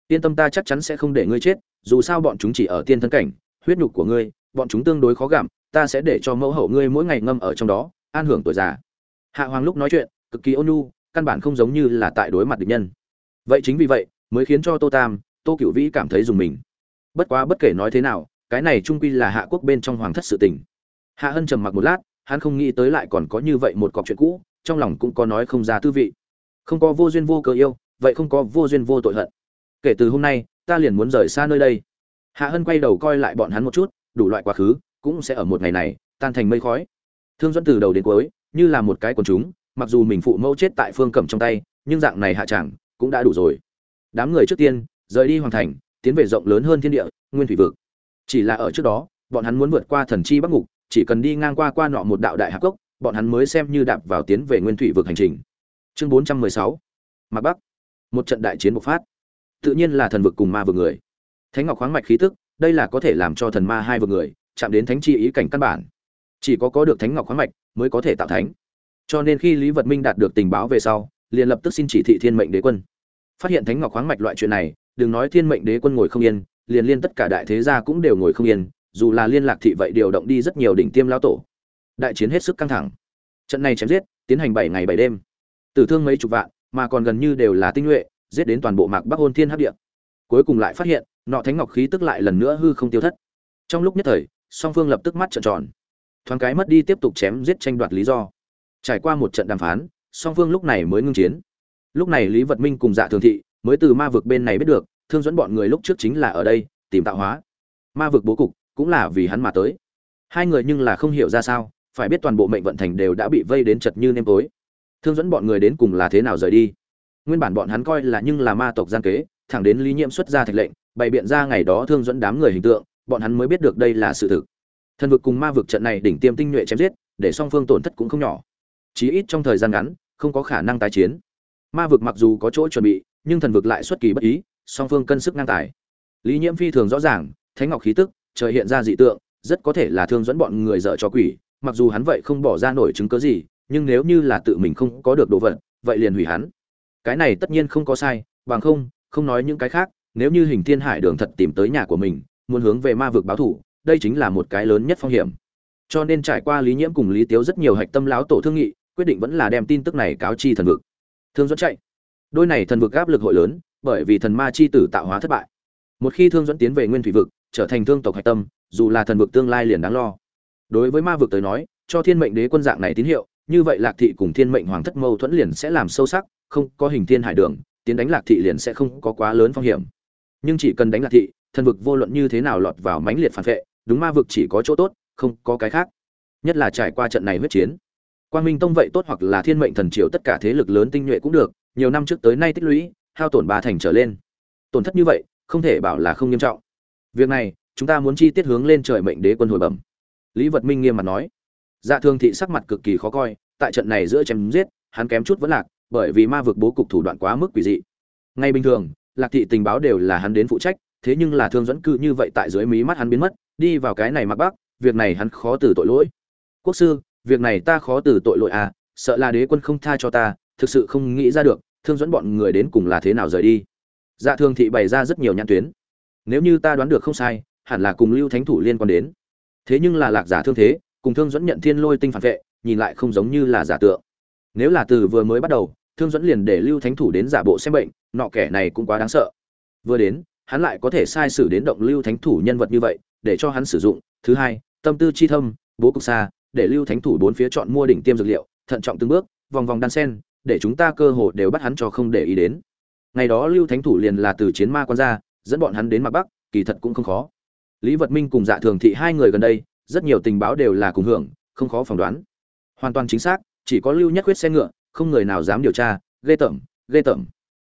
Yên tâm ta chắc chắn sẽ không để ngươi chết, dù sao bọn chúng chỉ ở tiên thân cảnh huyết nhục của ngươi, bọn chúng tương đối khó gặm, ta sẽ để cho mẫu hậu ngươi mỗi ngày ngâm ở trong đó, an hưởng tuổi già. Hạ hoàng lúc nói chuyện, cực kỳ ôn nhu, căn bản không giống như là tại đối mặt địch nhân. Vậy chính vì vậy, mới khiến cho tô tam, tô cửu vĩ cảm thấy dùng mình. Bất quá bất kể nói thế nào, cái này trung quy là hạ quốc bên trong hoàng thất sự tình. Hạ hân trầm mặc một lát, hắn không nghĩ tới lại còn có như vậy một cọc chuyện cũ, trong lòng cũng có nói không ra tư vị. Không có vô duyên vô cớ yêu, vậy không có vô duyên vô tội hận. Kể từ hôm nay, ta liền muốn rời xa nơi đây hạ hân quay đầu coi lại bọn hắn một chút, đủ loại quá khứ, cũng sẽ ở một ngày này, tan thành mây khói. Thương dẫn từ đầu đến cuối, như là một cái quần chúng, mặc dù mình phụ mẫu chết tại phương cẩm trong tay, nhưng dạng này hạ chẳng cũng đã đủ rồi. Đám người trước tiên, rời đi Hoàng thành, tiến về rộng lớn hơn thiên địa, nguyên thủy vực. Chỉ là ở trước đó, bọn hắn muốn vượt qua thần chi bắc ngục, chỉ cần đi ngang qua qua nọ một đạo đại hạc cốc, bọn hắn mới xem như đạp vào tiến về nguyên thủy vực hành trình. Chương bốn trăm mười sáu. Mạc bắc. Một trận đại chiến bộc phát. Tự nhiên là thần vực cùng ma vực người thánh ngọc khoáng mạch khí tức, đây là có thể làm cho thần ma hai vực người chạm đến thánh chi ý cảnh căn bản. Chỉ có có được thánh ngọc khoáng mạch mới có thể tạo thánh. Cho nên khi lý vật minh đạt được tình báo về sau, liền lập tức xin chỉ thị thiên mệnh đế quân. Phát hiện thánh ngọc khoáng mạch loại chuyện này, đừng nói thiên mệnh đế quân ngồi không yên, liền liên tất cả đại thế gia cũng đều ngồi không yên, dù là liên lạc thị vậy điều động đi rất nhiều đỉnh tiêm lao tổ. Đại chiến hết sức căng thẳng. Trận này chém giết, tiến hành bảy ngày bảy đêm. Tử thương mấy chục vạn, mà còn gần như đều là tinh nhuệ, giết đến toàn bộ mạc bắc hôn thiên hấp địa. Cuối cùng lại phát hiện nọ thánh ngọc khí tức lại lần nữa hư không tiêu thất. Trong lúc nhất thời, song phương lập tức mắt trợn tròn. Thoáng cái mất đi tiếp tục chém giết tranh đoạt lý do. Trải qua một trận đàm phán, song phương lúc này mới ngưng chiến. Lúc này lý vật minh cùng dạ thường thị mới từ ma vực bên này biết được, thương dẫn bọn người lúc trước chính là ở đây, tìm tạo hóa. Ma vực bố cục cũng là vì hắn mà tới. Hai người nhưng là không hiểu ra sao, phải biết toàn bộ mệnh vận thành đều đã bị vây đến chật như nêm tối. Thương dẫn bọn người đến cùng là thế nào rời đi? Nguyên bản bọn hắn coi là nhưng là ma tộc gian kế, thẳng đến lý nhiễm xuất ra thạch lệnh bày biện ra ngày đó thương dẫn đám người hình tượng, bọn hắn mới biết được đây là sự thực. Thần vực cùng ma vực trận này đỉnh tiêm tinh nhuệ chém giết, để song phương tổn thất cũng không nhỏ. Chí ít trong thời gian ngắn, không có khả năng tái chiến. Ma vực mặc dù có chỗ chuẩn bị, nhưng thần vực lại xuất kỳ bất ý, song phương cân sức ngang tài. Lý nhiễm phi thường rõ ràng, thánh ngọc khí tức, trời hiện ra dị tượng, rất có thể là thương dẫn bọn người dở cho quỷ, mặc dù hắn vậy không bỏ ra nổi chứng cứ gì, nhưng nếu như là tự mình không có được đồ vật, vậy liền hủy hắn. Cái này tất nhiên không có sai, bằng không không nói những cái khác nếu như hình thiên hải đường thật tìm tới nhà của mình, muốn hướng về ma vực báo thủ đây chính là một cái lớn nhất phong hiểm. Cho nên trải qua lý nhiễm cùng lý tiếu rất nhiều hạch tâm láo tổ thương nghị, quyết định vẫn là đem tin tức này cáo chi thần vực. Thương dẫn chạy. Đôi này thần vực áp lực hội lớn, bởi vì thần ma chi tử tạo hóa thất bại. Một khi thương dẫn tiến về nguyên thủy vực, trở thành thương tộc hạch tâm, dù là thần vực tương lai liền đáng lo. Đối với ma vực tới nói, cho thiên mệnh đế quân dạng này tín hiệu, như vậy lạc thị cùng thiên mệnh hoàng thất mâu thuẫn liền sẽ làm sâu sắc, không có hình thiên hải đường, tiến đánh lạc thị liền sẽ không có quá lớn phong hiểm nhưng chỉ cần đánh lạc thị, thần vực vô luận như thế nào lọt vào mãnh liệt phản vệ, đúng ma vực chỉ có chỗ tốt, không có cái khác. Nhất là trải qua trận này huyết chiến. Quang minh tông vậy tốt hoặc là thiên mệnh thần triều tất cả thế lực lớn tinh nhuệ cũng được, nhiều năm trước tới nay tích lũy, hao tổn ba thành trở lên. Tổn thất như vậy, không thể bảo là không nghiêm trọng. Việc này, chúng ta muốn chi tiết hướng lên trời mệnh đế quân hồi bẩm. Lý vật minh nghiêm mặt nói. Dạ thương thị sắc mặt cực kỳ khó coi, tại trận này giữa chém giết, hắn kém chút vẫn lạc, bởi vì ma vực bố cục thủ đoạn quá mức quỷ dị. Ngay bình thường lạc thị tình báo đều là hắn đến phụ trách, thế nhưng là thương dẫn cư như vậy tại dưới mí mắt hắn biến mất, đi vào cái này mặc bắc, việc này hắn khó từ tội lỗi. Quốc sư, việc này ta khó từ tội lỗi à sợ là đế quân không tha cho ta, thực sự không nghĩ ra được, thương dẫn bọn người đến cùng là thế nào rời đi. Dạ thương thị bày ra rất nhiều nhãn tuyến. Nếu như ta đoán được không sai, hẳn là cùng lưu thánh thủ liên quan đến. Thế nhưng là lạc giả thương thế, cùng thương dẫn nhận thiên lôi tinh phản vệ, nhìn lại không giống như là giả tượng. Nếu là từ vừa mới bắt đầu, thương dẫn liền để lưu thánh thủ đến giả bộ xem bệnh nọ kẻ này cũng quá đáng sợ. Vừa đến, hắn lại có thể sai sử đến động lưu thánh thủ nhân vật như vậy, để cho hắn sử dụng. Thứ hai, tâm tư chi thâm, bố cục xa, để lưu thánh thủ bốn phía chọn mua đỉnh tiêm dược liệu, thận trọng từng bước, vòng vòng đan sen, để chúng ta cơ hội đều bắt hắn cho không để ý đến. Ngày đó lưu thánh thủ liền là từ chiến ma quan ra dẫn bọn hắn đến mặt bắc, kỳ thật cũng không khó. Lý vật minh cùng dạ thường thị hai người gần đây, rất nhiều tình báo đều là cùng hưởng, không khó phỏng đoán. Hoàn toàn chính xác, chỉ có lưu nhất quyết xe ngựa, không người nào dám điều tra, ghê tởm ghê tởm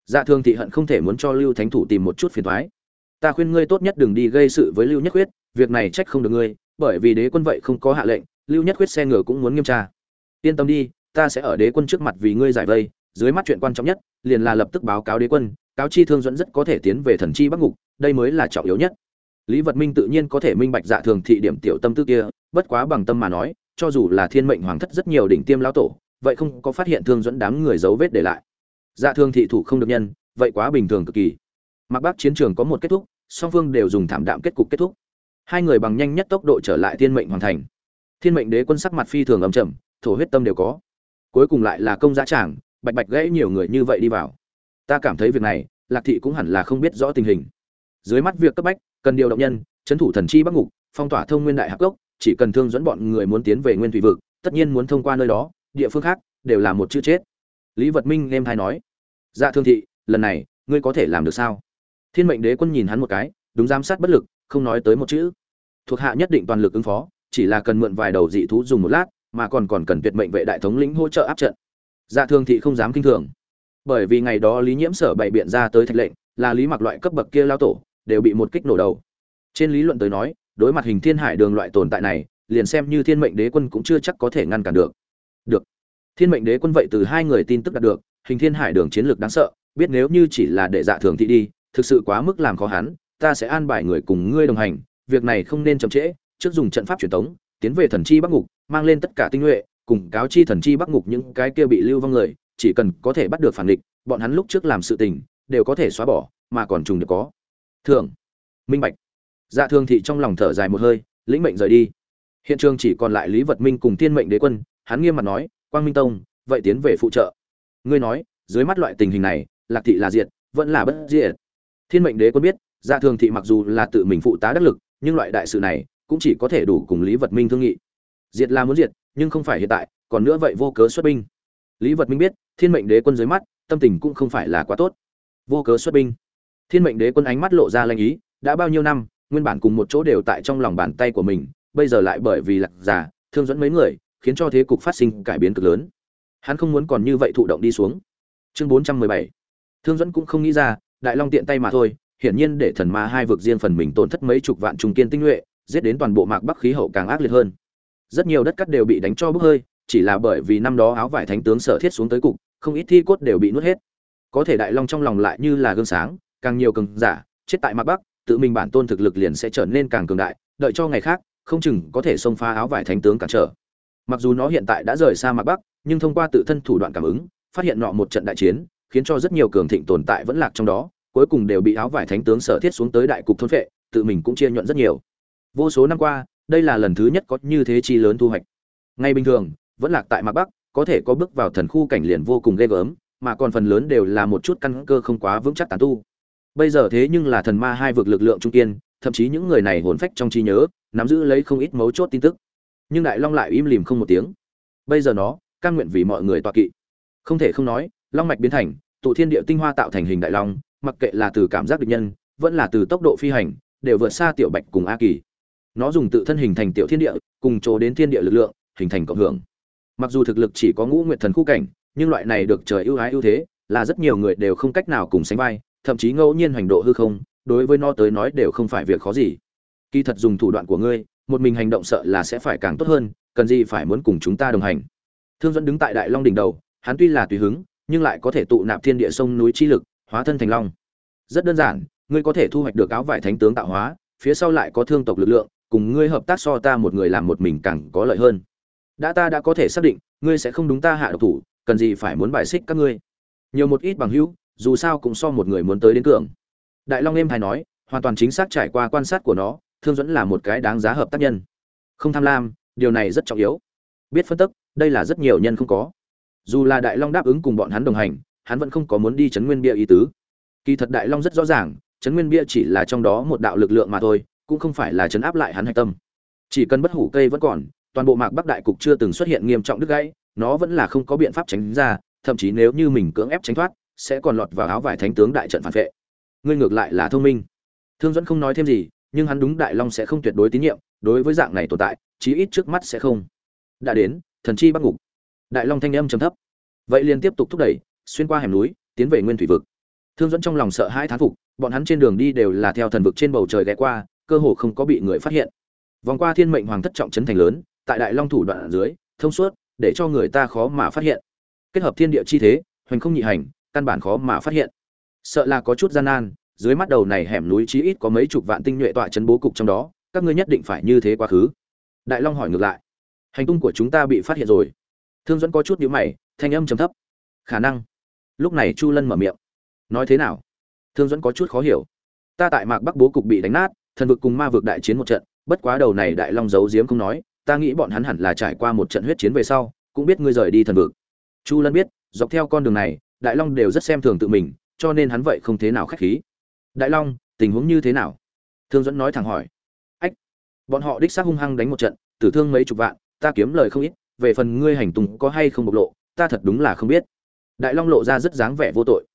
dạ thường thị hận không thể muốn cho lưu thánh thủ tìm một chút phiền thoái ta khuyên ngươi tốt nhất đừng đi gây sự với lưu nhất quyết việc này trách không được ngươi, bởi vì đế quân vậy không có hạ lệnh, lưu nhất quyết xe ngựa cũng muốn nghiêm tra. Yên tâm đi, ta sẽ ở đế quân trước mặt vì ngươi giải vây, dưới mắt chuyện quan trọng nhất, liền là lập tức báo cáo đế quân, cáo chi thương dẫn rất có thể tiến về thần chi bắc ngục, đây mới là trọng yếu nhất. Lý vật minh tự nhiên có thể minh bạch dạ thường thị điểm tiểu tâm tư kia, bất quá bằng tâm mà nói, cho dù là thiên mệnh hoàng thất rất nhiều đỉnh tiêm lão tổ, vậy không có phát hiện thương dẫn đám người dấu vết để lại dạ thương thị thủ không được nhân, vậy quá bình thường cực kỳ. Mặc bác chiến trường có một kết thúc, song phương đều dùng thảm đạm kết cục kết thúc. Hai người bằng nhanh nhất tốc độ trở lại thiên mệnh hoàn thành. Thiên mệnh đế quân sắc mặt phi thường ấm chầm thổ huyết tâm đều có. Cuối cùng lại là công giá tràng, bạch bạch gãy nhiều người như vậy đi vào. Ta cảm thấy việc này, lạc thị cũng hẳn là không biết rõ tình hình. Dưới mắt việc cấp bách, cần điều động nhân trấn thủ thần chi bắc ngục, phong tỏa thông nguyên đại hạc gốc chỉ cần thương dẫn bọn người muốn tiến về nguyên thủy vực, tất nhiên muốn thông qua nơi đó, địa phương khác, đều là một chữ chết. Lý vật minh em thay nói dạ thương thị, lần này, ngươi có thể làm được sao? Thiên mệnh đế quân nhìn hắn một cái, đúng giám sát bất lực, không nói tới một chữ. Thuộc hạ nhất định toàn lực ứng phó, chỉ là cần mượn vài đầu dị thú dùng một lát, mà còn còn cần tuyệt mệnh vệ đại thống lĩnh hỗ trợ áp trận. Dạ thương thị không dám kinh thường. Bởi vì ngày đó lý nhiễm sở bày biện ra tới thạch lệnh, là lý mặc loại cấp bậc kia lao tổ, đều bị một kích nổ đầu. Trên lý luận tới nói, đối mặt hình thiên hải đường loại tồn tại này, liền xem như thiên mệnh đế quân cũng chưa chắc có thể ngăn cản được. Được. Thiên mệnh đế quân vậy từ hai người tin tức đạt được hình thiên hải đường chiến lược đáng sợ, biết nếu như chỉ là để dạ thường thị đi, thực sự quá mức làm khó hắn, ta sẽ an bài người cùng ngươi đồng hành, việc này không nên chậm trễ, trước dùng trận pháp truyền tống, tiến về thần chi bắc ngục, mang lên tất cả tinh nhuệ, cùng cáo chi thần chi bắc ngục những cái kia bị lưu vong người, chỉ cần có thể bắt được phản địch, bọn hắn lúc trước làm sự tình, đều có thể xóa bỏ, mà còn trùng được có. Thường, minh bạch. Dạ thường thị trong lòng thở dài một hơi, lĩnh mệnh rời đi. Hiện trường chỉ còn lại lý vật minh cùng thiên mệnh đế quân, hắn nghiêm mặt nói, quang minh tông, vậy tiến về phụ trợ ngươi nói, dưới mắt loại tình hình này, lạc thị là diệt, vẫn là bất diệt. Thiên mệnh đế quân biết dạ thường thị mặc dù là tự mình phụ tá đắc lực, nhưng loại đại sự này cũng chỉ có thể đủ cùng lý vật minh thương nghị. Diệt là muốn diệt, nhưng không phải hiện tại, còn nữa vậy vô cớ xuất binh. Lý vật minh biết, thiên mệnh đế quân dưới mắt, tâm tình cũng không phải là quá tốt. Vô cớ xuất binh. Thiên mệnh đế quân ánh mắt lộ ra lanh ý, đã bao nhiêu năm, nguyên bản cùng một chỗ đều tại trong lòng bàn tay của mình, bây giờ lại bởi vì lạc giả thương dẫn mấy người, khiến cho thế cục phát sinh cải biến cực lớn hắn không muốn còn như vậy thụ động đi xuống. Chương bốn trăm mười bảy. Thương dẫn cũng không nghĩ ra, đại long tiện tay mà thôi, hiển nhiên để thần ma hai vực riêng phần mình tổn thất mấy chục vạn trung kiên tinh nhuệ, giết đến toàn bộ mạc bắc khí hậu càng ác liệt hơn. Rất nhiều đất cắt đều bị đánh cho bốc hơi, chỉ là bởi vì năm đó áo vải thánh tướng sở thiết xuống tới cục, không ít thi cốt đều bị nuốt hết. Có thể đại long trong lòng lại như là gương sáng, càng nhiều cường giả, chết tại mạc bắc, tự mình bản tôn thực lực liền sẽ trở nên càng cường đại, đợi cho ngày khác, không chừng có thể xông phá áo vải thánh tướng cản trở. Mặc dù nó hiện tại đã rời xa mạc bắc nhưng thông qua tự thân thủ đoạn cảm ứng, phát hiện nọ một trận đại chiến, khiến cho rất nhiều cường thịnh tồn tại vẫn lạc trong đó, cuối cùng đều bị áo vải thánh tướng sở thiết xuống tới đại cục thôn phệ, tự mình cũng chia nhuận rất nhiều. Vô số năm qua, đây là lần thứ nhất có như thế chi lớn thu hoạch. Ngay bình thường, vẫn lạc tại mạc bắc, có thể có bước vào thần khu cảnh liền vô cùng ghê gớm, mà còn phần lớn đều là một chút căn cơ không quá vững chắc tán tu. Bây giờ thế nhưng là thần ma hai vực lực lượng trung kiên, thậm chí những người này hồn phách trong trí nhớ, nắm giữ lấy không ít mấu chốt tin tức. Nhưng đại long lại im lìm không một tiếng. Bây giờ nó căn nguyện vì mọi người tọa kỵ. Không thể không nói, long mạch biến thành, tụ thiên địa tinh hoa tạo thành hình đại long, mặc kệ là từ cảm giác địch nhân, vẫn là từ tốc độ phi hành, đều vượt xa tiểu bạch cùng a kỳ. Nó dùng tự thân hình thành tiểu thiên địa, cùng chỗ đến thiên địa lực lượng, hình thành cộng hưởng. Mặc dù thực lực chỉ có ngũ nguyệt thần khu cảnh, nhưng loại này được trời ưu ái ưu thế, là rất nhiều người đều không cách nào cùng sánh vai, thậm chí ngẫu nhiên hành độ hư không, đối với nó tới nói đều không phải việc khó gì. Kỳ thật dùng thủ đoạn của ngươi, một mình hành động sợ là sẽ phải càng tốt hơn, cần gì phải muốn cùng chúng ta đồng hành? Thương dẫn đứng tại đại long đỉnh đầu, hắn tuy là tùy hứng, nhưng lại có thể tụ nạp thiên địa sông núi chi lực, hóa thân thành long. Rất đơn giản, ngươi có thể thu hoạch được áo vải thánh tướng tạo hóa, phía sau lại có thương tộc lực lượng, cùng ngươi hợp tác so ta một người làm một mình càng có lợi hơn. Đã ta đã có thể xác định, ngươi sẽ không đúng ta hạ độc thủ, cần gì phải muốn bài xích các ngươi. Nhiều một ít bằng hữu, dù sao cũng so một người muốn tới đến cường. Đại long êm hài nói, hoàn toàn chính xác trải qua quan sát của nó, thương dẫn là một cái đáng giá hợp tác nhân. Không tham lam, điều này rất trọng yếu. Biết phân tích đây là rất nhiều nhân không có. Dù là đại long đáp ứng cùng bọn hắn đồng hành, hắn vẫn không có muốn đi chấn nguyên bia ý tứ. Kỳ thật đại long rất rõ ràng chấn nguyên bia chỉ là trong đó một đạo lực lượng mà thôi, cũng không phải là chấn áp lại hắn hạch tâm. Chỉ cần bất hủ cây vẫn còn, toàn bộ mạc bắc đại cục chưa từng xuất hiện nghiêm trọng đứt gãy, nó vẫn là không có biện pháp tránh ra, thậm chí nếu như mình cưỡng ép tránh thoát, sẽ còn lọt vào áo vải thánh tướng đại trận phản vệ. Ngươi ngược lại là thông minh. Thương dẫn không nói thêm gì, nhưng hắn đúng đại long sẽ không tuyệt đối tín nhiệm, đối với dạng này tồn tại, chí ít trước mắt sẽ không. Đã đến thần chi bắc ngục. Đại long thanh âm trầm thấp. Vậy liền tiếp tục thúc đẩy, xuyên qua hẻm núi, tiến về nguyên thủy vực. Thương dẫn trong lòng sợ hãi thán phục, bọn hắn trên đường đi đều là theo thần vực trên bầu trời ghé qua, cơ hồ không có bị người phát hiện. Vòng qua thiên mệnh hoàng thất trọng trấn thành lớn, tại đại long thủ đoạn dưới, thông suốt, để cho người ta khó mà phát hiện. Kết hợp thiên địa chi thế, hoành không nhị hành, căn bản khó mà phát hiện. Sợ là có chút gian nan, dưới mắt đầu này hẻm núi chí ít có mấy chục vạn tinh nhuệ tọa chấn bố cục trong đó, các ngươi nhất định phải như thế quá khứ. Đại long hỏi ngược lại hành tung của chúng ta bị phát hiện rồi. Thương dẫn có chút nhữ mày, thanh âm trầm thấp. Khả năng. Lúc này chu lân mở miệng. Nói thế nào? Thương dẫn có chút khó hiểu. Ta tại mạc bắc bố cục bị đánh nát, thần vực cùng ma vực đại chiến một trận, bất quá đầu này đại long giấu giếm không nói, ta nghĩ bọn hắn hẳn là trải qua một trận huyết chiến về sau, cũng biết ngươi rời đi thần vực. Chu lân biết, dọc theo con đường này, đại long đều rất xem thường tự mình, cho nên hắn vậy không thế nào khách khí. Đại long, tình huống như thế nào? Thương dẫn nói thẳng hỏi. Ách, bọn họ đích xác hung hăng đánh một trận, tử thương mấy chục vạn ta kiếm lời không ít, về phần ngươi hành tùng có hay không bộc lộ, ta thật đúng là không biết. Đại long lộ ra rất dáng vẻ vô tội.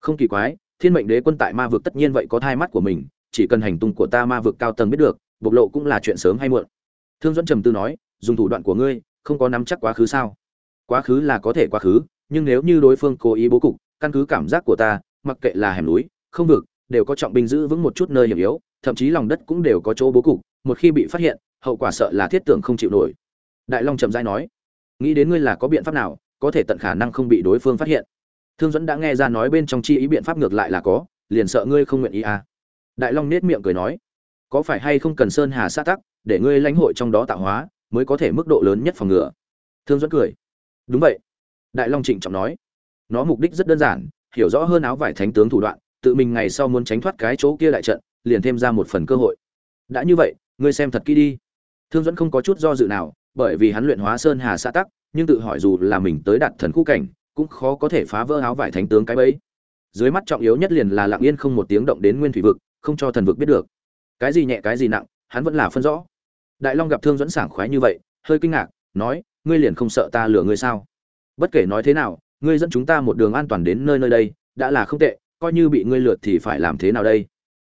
Không kỳ quái, thiên mệnh đế quân tại ma vực tất nhiên vậy có thai mắt của mình, chỉ cần hành tung của ta ma vực cao tầng biết được, bộc lộ cũng là chuyện sớm hay muộn. Thương dẫn trầm tư nói, dùng thủ đoạn của ngươi, không có nắm chắc quá khứ sao? Quá khứ là có thể quá khứ, nhưng nếu như đối phương cố ý bố cục, căn cứ cảm giác của ta, mặc kệ là hẻm núi, không vực, đều có trọng binh giữ vững một chút nơi hiểm yếu, thậm chí lòng đất cũng đều có chỗ bố cục, một khi bị phát hiện, hậu quả sợ là thiết tưởng không chịu nổi đại long chậm dai nói, nghĩ đến ngươi là có biện pháp nào, có thể tận khả năng không bị đối phương phát hiện. Thương dẫn đã nghe ra nói bên trong chi ý biện pháp ngược lại là có, liền sợ ngươi không nguyện ý à. Đại long nết miệng cười nói, có phải hay không cần sơn hà xã tắc, để ngươi lãnh hội trong đó tạo hóa, mới có thể mức độ lớn nhất phòng ngừa? Thương dẫn cười, đúng vậy. Đại long trịnh trọng nói, nó mục đích rất đơn giản, hiểu rõ hơn áo vải thánh tướng thủ đoạn, tự mình ngày sau muốn tránh thoát cái chỗ kia đại trận, liền thêm ra một phần cơ hội. Đã như vậy, ngươi xem thật kỹ đi. Thương dẫn không có chút do dự nào bởi vì hắn luyện hóa sơn hà xã tắc, nhưng tự hỏi dù là mình tới đạt thần khu cảnh, cũng khó có thể phá vỡ áo vải thánh tướng cái bẫy. Dưới mắt trọng yếu nhất liền là lặng yên không một tiếng động đến nguyên thủy vực, không cho thần vực biết được. Cái gì nhẹ, cái gì nặng, hắn vẫn là phân rõ. Đại long gặp thương dẫn sảng khoái như vậy, hơi kinh ngạc, nói, ngươi liền không sợ ta lừa ngươi sao? Bất kể nói thế nào, ngươi dẫn chúng ta một đường an toàn đến nơi nơi đây, đã là không tệ, coi như bị ngươi lượt thì phải làm thế nào đây?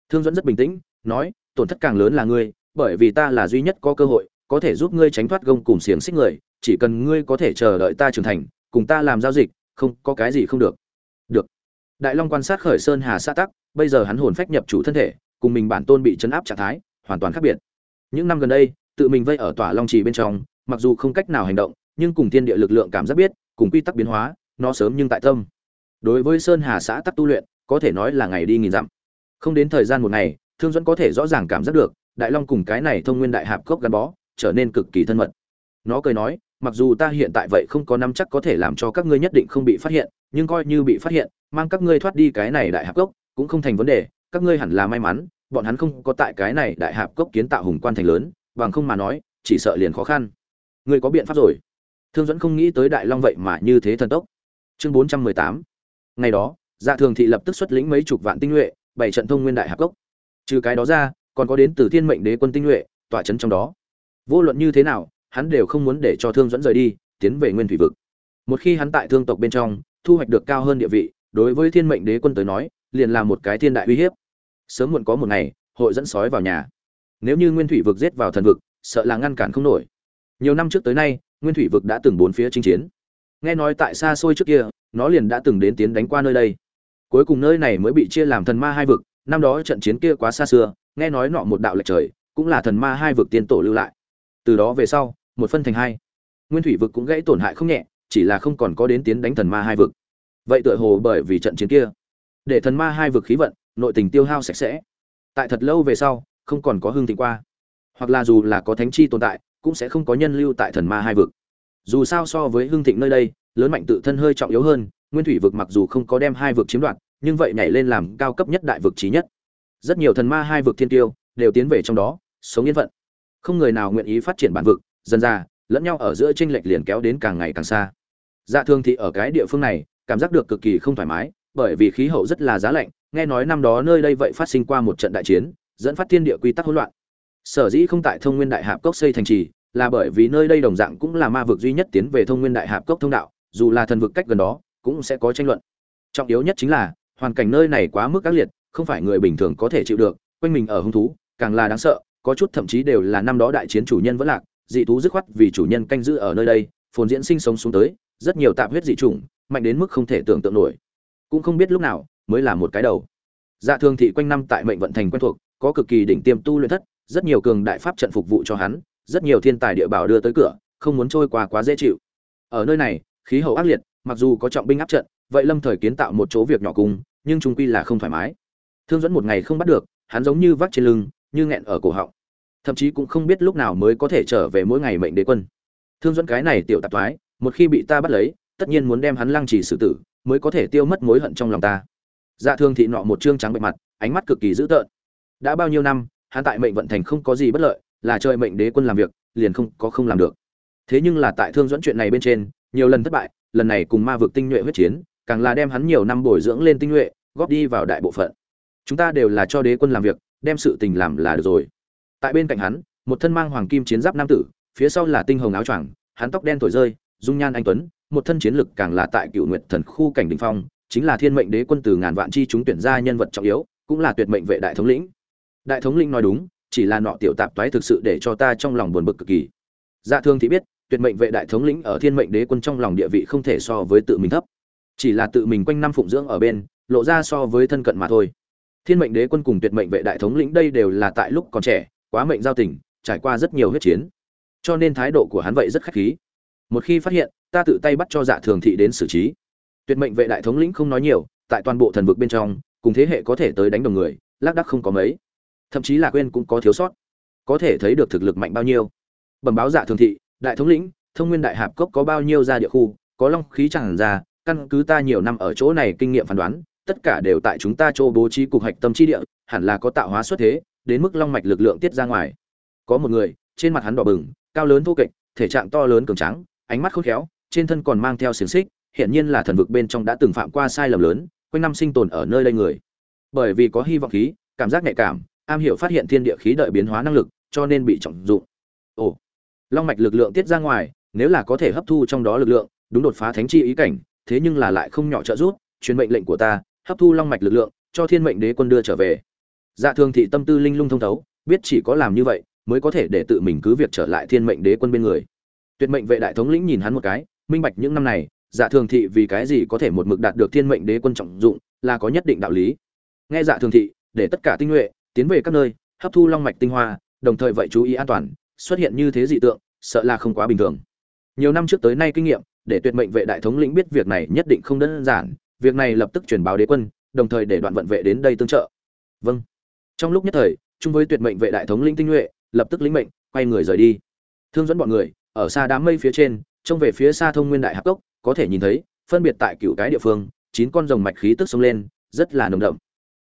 Thương dẫn rất bình tĩnh, nói, tổn thất càng lớn là ngươi, bởi vì ta là duy nhất có cơ hội có thể giúp ngươi tránh thoát gông cùng xiềng xích người, chỉ cần ngươi có thể chờ đợi ta trưởng thành, cùng ta làm giao dịch, không, có cái gì không được. Được. Đại long quan sát khởi sơn hà xã tắc, bây giờ hắn hồn phách nhập chủ thân thể, cùng mình bản tôn bị chấn áp trạng thái, hoàn toàn khác biệt. Những năm gần đây, tự mình vây ở tỏa long trì bên trong, mặc dù không cách nào hành động, nhưng cùng thiên địa lực lượng cảm giác biết, cùng quy tắc biến hóa, nó sớm nhưng tại tâm. Đối với sơn hà xã tắc tu luyện, có thể nói là ngày đi nghìn dặm. Không đến thời gian một ngày, thương dẫn có thể rõ ràng cảm giác được, đại long cùng cái này thông nguyên đại hạp cốc gắn bó trở nên cực kỳ thân mật. Nó cười nói, mặc dù ta hiện tại vậy không có nắm chắc có thể làm cho các ngươi nhất định không bị phát hiện, nhưng coi như bị phát hiện, mang các ngươi thoát đi cái này đại hạp cốc cũng không thành vấn đề, các ngươi hẳn là may mắn, bọn hắn không có tại cái này đại hạp cốc kiến tạo hùng quan thành lớn, bằng không mà nói, chỉ sợ liền khó khăn. Ngươi có biện pháp rồi. Thương dẫn không nghĩ tới đại long vậy mà như thế thần tốc. Chương bốn trăm mười tám. Ngày đó dạ thường thị lập tức xuất lĩnh mấy chục vạn tinh nhuệ bảy trận thông nguyên đại hạp cốc. Trừ cái đó ra, còn có đến từ thiên mệnh đế quân tinh nhuệ tỏa trấn trong đó vô luận như thế nào, hắn đều không muốn để cho thương dẫn rời đi, tiến về nguyên thủy vực. Một khi hắn tại thương tộc bên trong, thu hoạch được cao hơn địa vị, đối với thiên mệnh đế quân tới nói, liền là một cái thiên đại uy hiếp. Sớm muộn có một ngày, hội dẫn sói vào nhà. Nếu như nguyên thủy vực giết vào thần vực, sợ là ngăn cản không nổi. Nhiều năm trước tới nay, nguyên thủy vực đã từng bốn phía chinh chiến. Nghe nói tại xa xôi trước kia, nó liền đã từng đến tiến đánh qua nơi đây. Cuối cùng nơi này mới bị chia làm thần ma hai vực, năm đó trận chiến kia quá xa xưa, nghe nói nọ một đạo lệch trời, cũng là thần ma hai vực tiên tổ lưu lại từ đó về sau, một phân thành hai. Nguyên thủy vực cũng gãy tổn hại không nhẹ, chỉ là không còn có đến tiến đánh thần ma hai vực. Vậy tựa hồ bởi vì trận chiến kia, để thần ma hai vực khí vận, nội tình tiêu hao sạch sẽ. Tại thật lâu về sau, không còn có hương thịnh qua. Hoặc là dù là có thánh chi tồn tại, cũng sẽ không có nhân lưu tại thần ma hai vực. Dù sao so với hương thịnh nơi đây, lớn mạnh tự thân hơi trọng yếu hơn, nguyên thủy vực mặc dù không có đem hai vực chiếm đoạt, nhưng vậy nhảy lên làm cao cấp nhất đại vực trí nhất. Rất nhiều thần ma hai vực thiên tiêu đều tiến về trong đó, sống yên phận không người nào nguyện ý phát triển bản vực dần ra, lẫn nhau ở giữa tranh lệch liền kéo đến càng ngày càng xa. Dạ thương thị ở cái địa phương này, cảm giác được cực kỳ không thoải mái, bởi vì khí hậu rất là giá lạnh, nghe nói năm đó nơi đây vậy phát sinh qua một trận đại chiến, dẫn phát thiên địa quy tắc hỗn loạn. Sở dĩ không tại thông nguyên đại hạp cốc xây thành trì, là bởi vì nơi đây đồng dạng cũng là ma vực duy nhất tiến về thông nguyên đại hạp cốc thông đạo, dù là thần vực cách gần đó, cũng sẽ có tranh luận. Trọng yếu nhất chính là, hoàn cảnh nơi này quá mức ác liệt, không phải người bình thường có thể chịu được, quanh mình ở hung thú, càng là đáng sợ có chút thậm chí đều là năm đó đại chiến chủ nhân vẫn lạc, dị thú dứt khoát vì chủ nhân canh giữ ở nơi đây, phồn diễn sinh sống xuống tới, rất nhiều tạp huyết dị chủng, mạnh đến mức không thể tưởng tượng nổi. Cũng không biết lúc nào mới là một cái đầu. Dạ thường thị quanh năm tại mệnh vận thành quen thuộc, có cực kỳ đỉnh tiêm tu luyện thất, rất nhiều cường đại pháp trận phục vụ cho hắn, rất nhiều thiên tài địa bảo đưa tới cửa, không muốn trôi qua quá dễ chịu. Ở nơi này, khí hậu ác liệt, mặc dù có trọng binh áp trận, vậy lâm thời kiến tạo một chỗ việc nhỏ cùng, nhưng trung quy là không thoải mái. Thương dẫn một ngày không bắt được, hắn giống như vác trên lưng như nghẹn ở cổ họng. Thậm chí cũng không biết lúc nào mới có thể trở về mỗi ngày mệnh đế quân. Thương dẫn cái này tiểu tạp thoái, một khi bị ta bắt lấy, tất nhiên muốn đem hắn lăng trì xử tử, mới có thể tiêu mất mối hận trong lòng ta. Dạ thương thị nọ một trương trắng bệ mặt, ánh mắt cực kỳ dữ tợn. Đã bao nhiêu năm, hắn tại mệnh vận thành không có gì bất lợi, là trời mệnh đế quân làm việc, liền không có không làm được. Thế nhưng là tại thương dẫn chuyện này bên trên, nhiều lần thất bại, lần này cùng ma vực tinh nhuệ huyết chiến, càng là đem hắn nhiều năm bồi dưỡng lên tinh nhuệ, góp đi vào đại bộ phận. Chúng ta đều là cho đế quân làm việc đem sự tình làm là được rồi. Tại bên cạnh hắn, một thân mang hoàng kim chiến giáp nam tử, phía sau là tinh hồng áo choàng, hắn tóc đen thổi rơi, dung nhan anh tuấn, một thân chiến lực càng là tại cựu nguyệt thần khu cảnh đình phong, chính là thiên mệnh đế quân từ ngàn vạn chi chúng tuyển ra nhân vật trọng yếu, cũng là tuyệt mệnh vệ đại thống lĩnh. Đại thống lĩnh nói đúng, chỉ là nọ tiểu tạp toái thực sự để cho ta trong lòng buồn bực cực kỳ. Dạ thương thì biết, tuyệt mệnh vệ đại thống lĩnh ở thiên mệnh đế quân trong lòng địa vị không thể so với tự mình thấp. Chỉ là tự mình quanh năm phụng dưỡng ở bên, lộ ra so với thân cận mà thôi thiên mệnh đế quân cùng tuyệt mệnh vệ đại thống lĩnh đây đều là tại lúc còn trẻ, quá mệnh giao tình, trải qua rất nhiều huyết chiến. Cho nên thái độ của hắn vậy rất khách khí. Một khi phát hiện, ta tự tay bắt cho dạ thường thị đến xử trí. Tuyệt mệnh vệ đại thống lĩnh không nói nhiều, tại toàn bộ thần vực bên trong, cùng thế hệ có thể tới đánh đồng người, lác đắc không có mấy. Thậm chí là quên cũng có thiếu sót. Có thể thấy được thực lực mạnh bao nhiêu. Bẩm báo dạ thường thị, đại thống lĩnh, thông nguyên đại hạp cốc có bao nhiêu ra địa khu, có long khí chẳng ra, căn cứ ta nhiều năm ở chỗ này kinh nghiệm phán đoán tất cả đều tại chúng ta chỗ bố trí cục hạch tâm chi địa hẳn là có tạo hóa xuất thế đến mức long mạch lực lượng tiết ra ngoài. Có một người trên mặt hắn đỏ bừng cao lớn thô kệch thể trạng to lớn cường tráng, ánh mắt khôn khéo trên thân còn mang theo xiềng xích hiện nhiên là thần vực bên trong đã từng phạm qua sai lầm lớn quanh năm sinh tồn ở nơi đây người. Bởi vì có hy vọng khí cảm giác nhạy cảm am hiểu phát hiện thiên địa khí đợi biến hóa năng lực cho nên bị trọng dụng. Ồ long mạch lực lượng tiết ra ngoài nếu là có thể hấp thu trong đó lực lượng đúng đột phá thánh chi ý cảnh thế nhưng là lại không nhỏ trợ giúp truyền mệnh lệnh của ta hấp thu long mạch lực lượng, cho thiên mệnh đế quân đưa trở về. Dạ thường thị tâm tư linh lung thông thấu, biết chỉ có làm như vậy, mới có thể để tự mình cứ việc trở lại thiên mệnh đế quân bên người. Tuyệt mệnh vệ đại thống lĩnh nhìn hắn một cái, minh bạch những năm này dạ thường thị vì cái gì có thể một mực đạt được thiên mệnh đế quân trọng dụng, là có nhất định đạo lý. Nghe dạ thường thị, để tất cả tinh nhuệ, tiến về các nơi, hấp thu long mạch tinh hoa, đồng thời vậy chú ý an toàn, xuất hiện như thế dị tượng, sợ là không quá bình thường. Nhiều năm trước tới nay kinh nghiệm, để tuyệt mệnh vệ đại thống lĩnh biết việc này nhất định không đơn giản việc này lập tức truyền báo đế quân, đồng thời để đoạn vận vệ đến đây tương trợ. Vâng. Trong lúc nhất thời, chung với tuyệt mệnh vệ đại thống lĩnh tinh nhuệ, lập tức lĩnh mệnh, quay người rời đi. Thương dẫn bọn người, ở xa đám mây phía trên, trông về phía xa thông nguyên đại hạp cốc, có thể nhìn thấy, phân biệt tại cựu cái địa phương, chín con rồng mạch khí tức xông lên, rất là nồng đậm.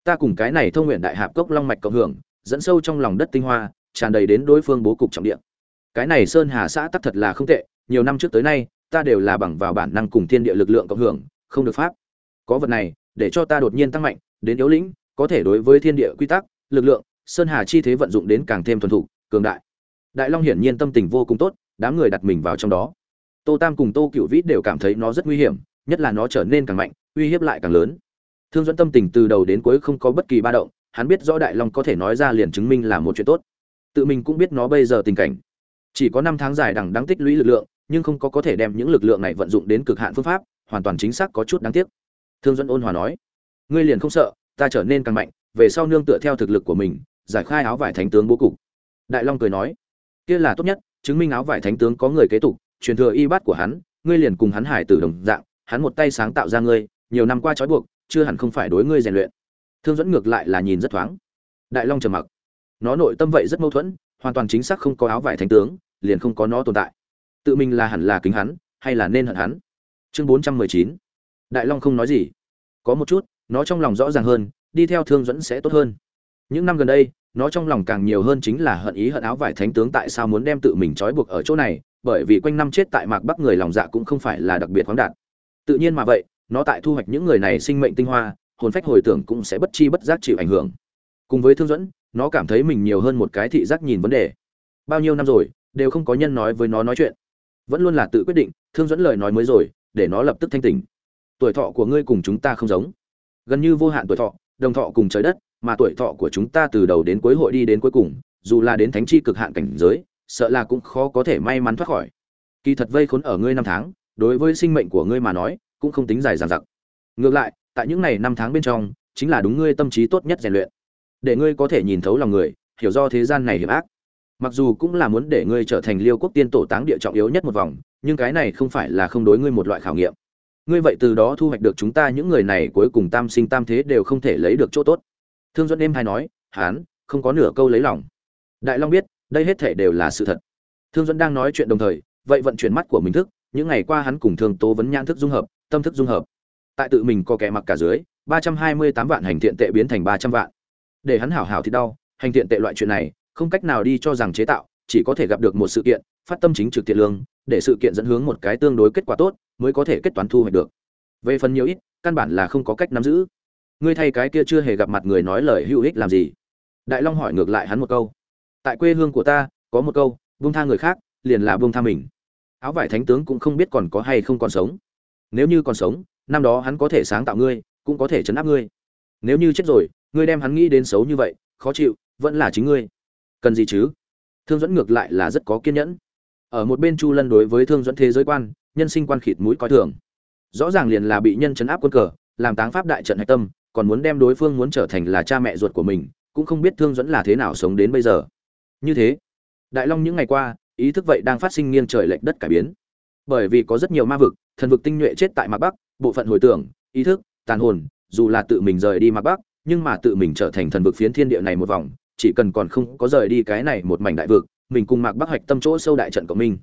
Ta cùng cái này thông nguyện đại hạp cốc long mạch cộng hưởng, dẫn sâu trong lòng đất tinh hoa, tràn đầy đến đối phương bố cục trọng địa. Cái này sơn hà xã tắc thật là không tệ, nhiều năm trước tới nay, ta đều là bằng vào bản năng cùng thiên địa lực lượng cộng hưởng, không được pháp có vật này, để cho ta đột nhiên tăng mạnh, đến yếu lĩnh, có thể đối với thiên địa quy tắc, lực lượng, sơn hà chi thế vận dụng đến càng thêm thuần thục, cường đại. Đại long hiển nhiên tâm tình vô cùng tốt, đám người đặt mình vào trong đó. Tô tam cùng tô cựu vĩ đều cảm thấy nó rất nguy hiểm, nhất là nó trở nên càng mạnh, uy hiếp lại càng lớn. Thương dẫn tâm tình từ đầu đến cuối không có bất kỳ ba động, hắn biết rõ đại long có thể nói ra liền chứng minh là một chuyện tốt. Tự mình cũng biết nó bây giờ tình cảnh. Chỉ có năm tháng dài đằng đáng tích lũy lực lượng, nhưng không có có thể đem những lực lượng này vận dụng đến cực hạn phương pháp, hoàn toàn chính xác có chút đáng tiếc thương dẫn ôn hòa nói, ngươi liền không sợ, ta trở nên càng mạnh, về sau nương tựa theo thực lực của mình, giải khai áo vải thánh tướng bố cục. Đại long cười nói, kia là tốt nhất, chứng minh áo vải thánh tướng có người kế tục, truyền thừa y bát của hắn, ngươi liền cùng hắn hải tử đồng dạng, hắn một tay sáng tạo ra ngươi, nhiều năm qua trói buộc, chưa hẳn không phải đối ngươi rèn luyện. Thương dẫn ngược lại là nhìn rất thoáng. Đại long trầm mặc, nó nội tâm vậy rất mâu thuẫn, hoàn toàn chính xác không có áo vải thánh tướng, liền không có nó tồn tại. Tự mình là hẳn là kính hắn, hay là nên hận hắn? Chương bốn trăm mười chín đại long không nói gì. Có một chút, nó trong lòng rõ ràng hơn, đi theo thương dẫn sẽ tốt hơn. Những năm gần đây, nó trong lòng càng nhiều hơn chính là hận ý hận áo vải thánh tướng tại sao muốn đem tự mình trói buộc ở chỗ này, bởi vì quanh năm chết tại mạc bắc người lòng dạ cũng không phải là đặc biệt khoáng đạt. Tự nhiên mà vậy, nó tại thu hoạch những người này sinh mệnh tinh hoa, hồn phách hồi tưởng cũng sẽ bất chi bất giác chịu ảnh hưởng. Cùng với thương dẫn nó cảm thấy mình nhiều hơn một cái thị giác nhìn vấn đề. Bao nhiêu năm rồi, đều không có nhân nói với nó nói chuyện. Vẫn luôn là tự quyết định, thương dẫn lời nói mới rồi, để nó lập tức thanh tỉnh tuổi thọ của ngươi cùng chúng ta không giống. Gần như vô hạn tuổi thọ, đồng thọ cùng trời đất, mà tuổi thọ của chúng ta từ đầu đến cuối hội đi đến cuối cùng, dù là đến thánh chi cực hạn cảnh giới, sợ là cũng khó có thể may mắn thoát khỏi. Kỳ thật vây khốn ở ngươi năm tháng, đối với sinh mệnh của ngươi mà nói, cũng không tính dài dằng dặc. Ngược lại, tại những ngày năm tháng bên trong, chính là đúng ngươi tâm trí tốt nhất rèn luyện. Để ngươi có thể nhìn thấu lòng người, hiểu do thế gian này hiểm ác. Mặc dù cũng là muốn để ngươi trở thành liêu quốc tiên tổ táng địa trọng yếu nhất một vòng, nhưng cái này không phải là không đối ngươi một loại khảo nghiệm ngươi vậy từ đó thu hoạch được chúng ta những người này cuối cùng tam sinh tam thế đều không thể lấy được chỗ tốt. Thương dẫn đêm hay nói, hán, không có nửa câu lấy lòng. Đại long biết, đây hết thể đều là sự thật. Thương dẫn đang nói chuyện đồng thời, vậy vận chuyển mắt của mình thức, những ngày qua hắn cùng thương tố vấn nhãn thức dung hợp, tâm thức dung hợp. Tại tự mình có kẻ mặc cả dưới, ba trăm hai mươi tám vạn hành thiện tệ biến thành ba trăm vạn. Để hắn hảo hảo thì đau, hành thiện tệ loại chuyện này, không cách nào đi cho rằng chế tạo, chỉ có thể gặp được một sự kiện, phát tâm chính trực thiện lương để sự kiện dẫn hướng một cái tương đối kết quả tốt mới có thể kết toán thu hoạch được. Về phần nhiều ít, căn bản là không có cách nắm giữ. Ngươi thay cái kia chưa hề gặp mặt người nói lời hữu ích làm gì? Đại long hỏi ngược lại hắn một câu. Tại quê hương của ta, có một câu, buông tha người khác, liền là buông tha mình. Áo vải thánh tướng cũng không biết còn có hay không còn sống. Nếu như còn sống, năm đó hắn có thể sáng tạo ngươi, cũng có thể chấn áp ngươi. Nếu như chết rồi, ngươi đem hắn nghĩ đến xấu như vậy, khó chịu, vẫn là chính ngươi. Cần gì chứ? Thương dẫn ngược lại là rất có kiên nhẫn ở một bên chu lân đối với thương dẫn thế giới quan, nhân sinh quan khịt mũi coi thường. Rõ ràng liền là bị nhân chấn áp quân cờ, làm táng pháp đại trận hạch tâm, còn muốn đem đối phương muốn trở thành là cha mẹ ruột của mình, cũng không biết thương dẫn là thế nào sống đến bây giờ. Như thế, đại long những ngày qua, ý thức vậy đang phát sinh nghiêng trời lệch đất cải biến. Bởi vì có rất nhiều ma vực, thần vực tinh nhuệ chết tại mạc bắc, bộ phận hồi tưởng, ý thức, tàn hồn, dù là tự mình rời đi mạc bắc, nhưng mà tự mình trở thành thần vực phiến thiên địa này một vòng, chỉ cần còn không có rời đi cái này một mảnh đại vực mình cùng mạc bắc hoạch tâm chỗ sâu đại trận của mình.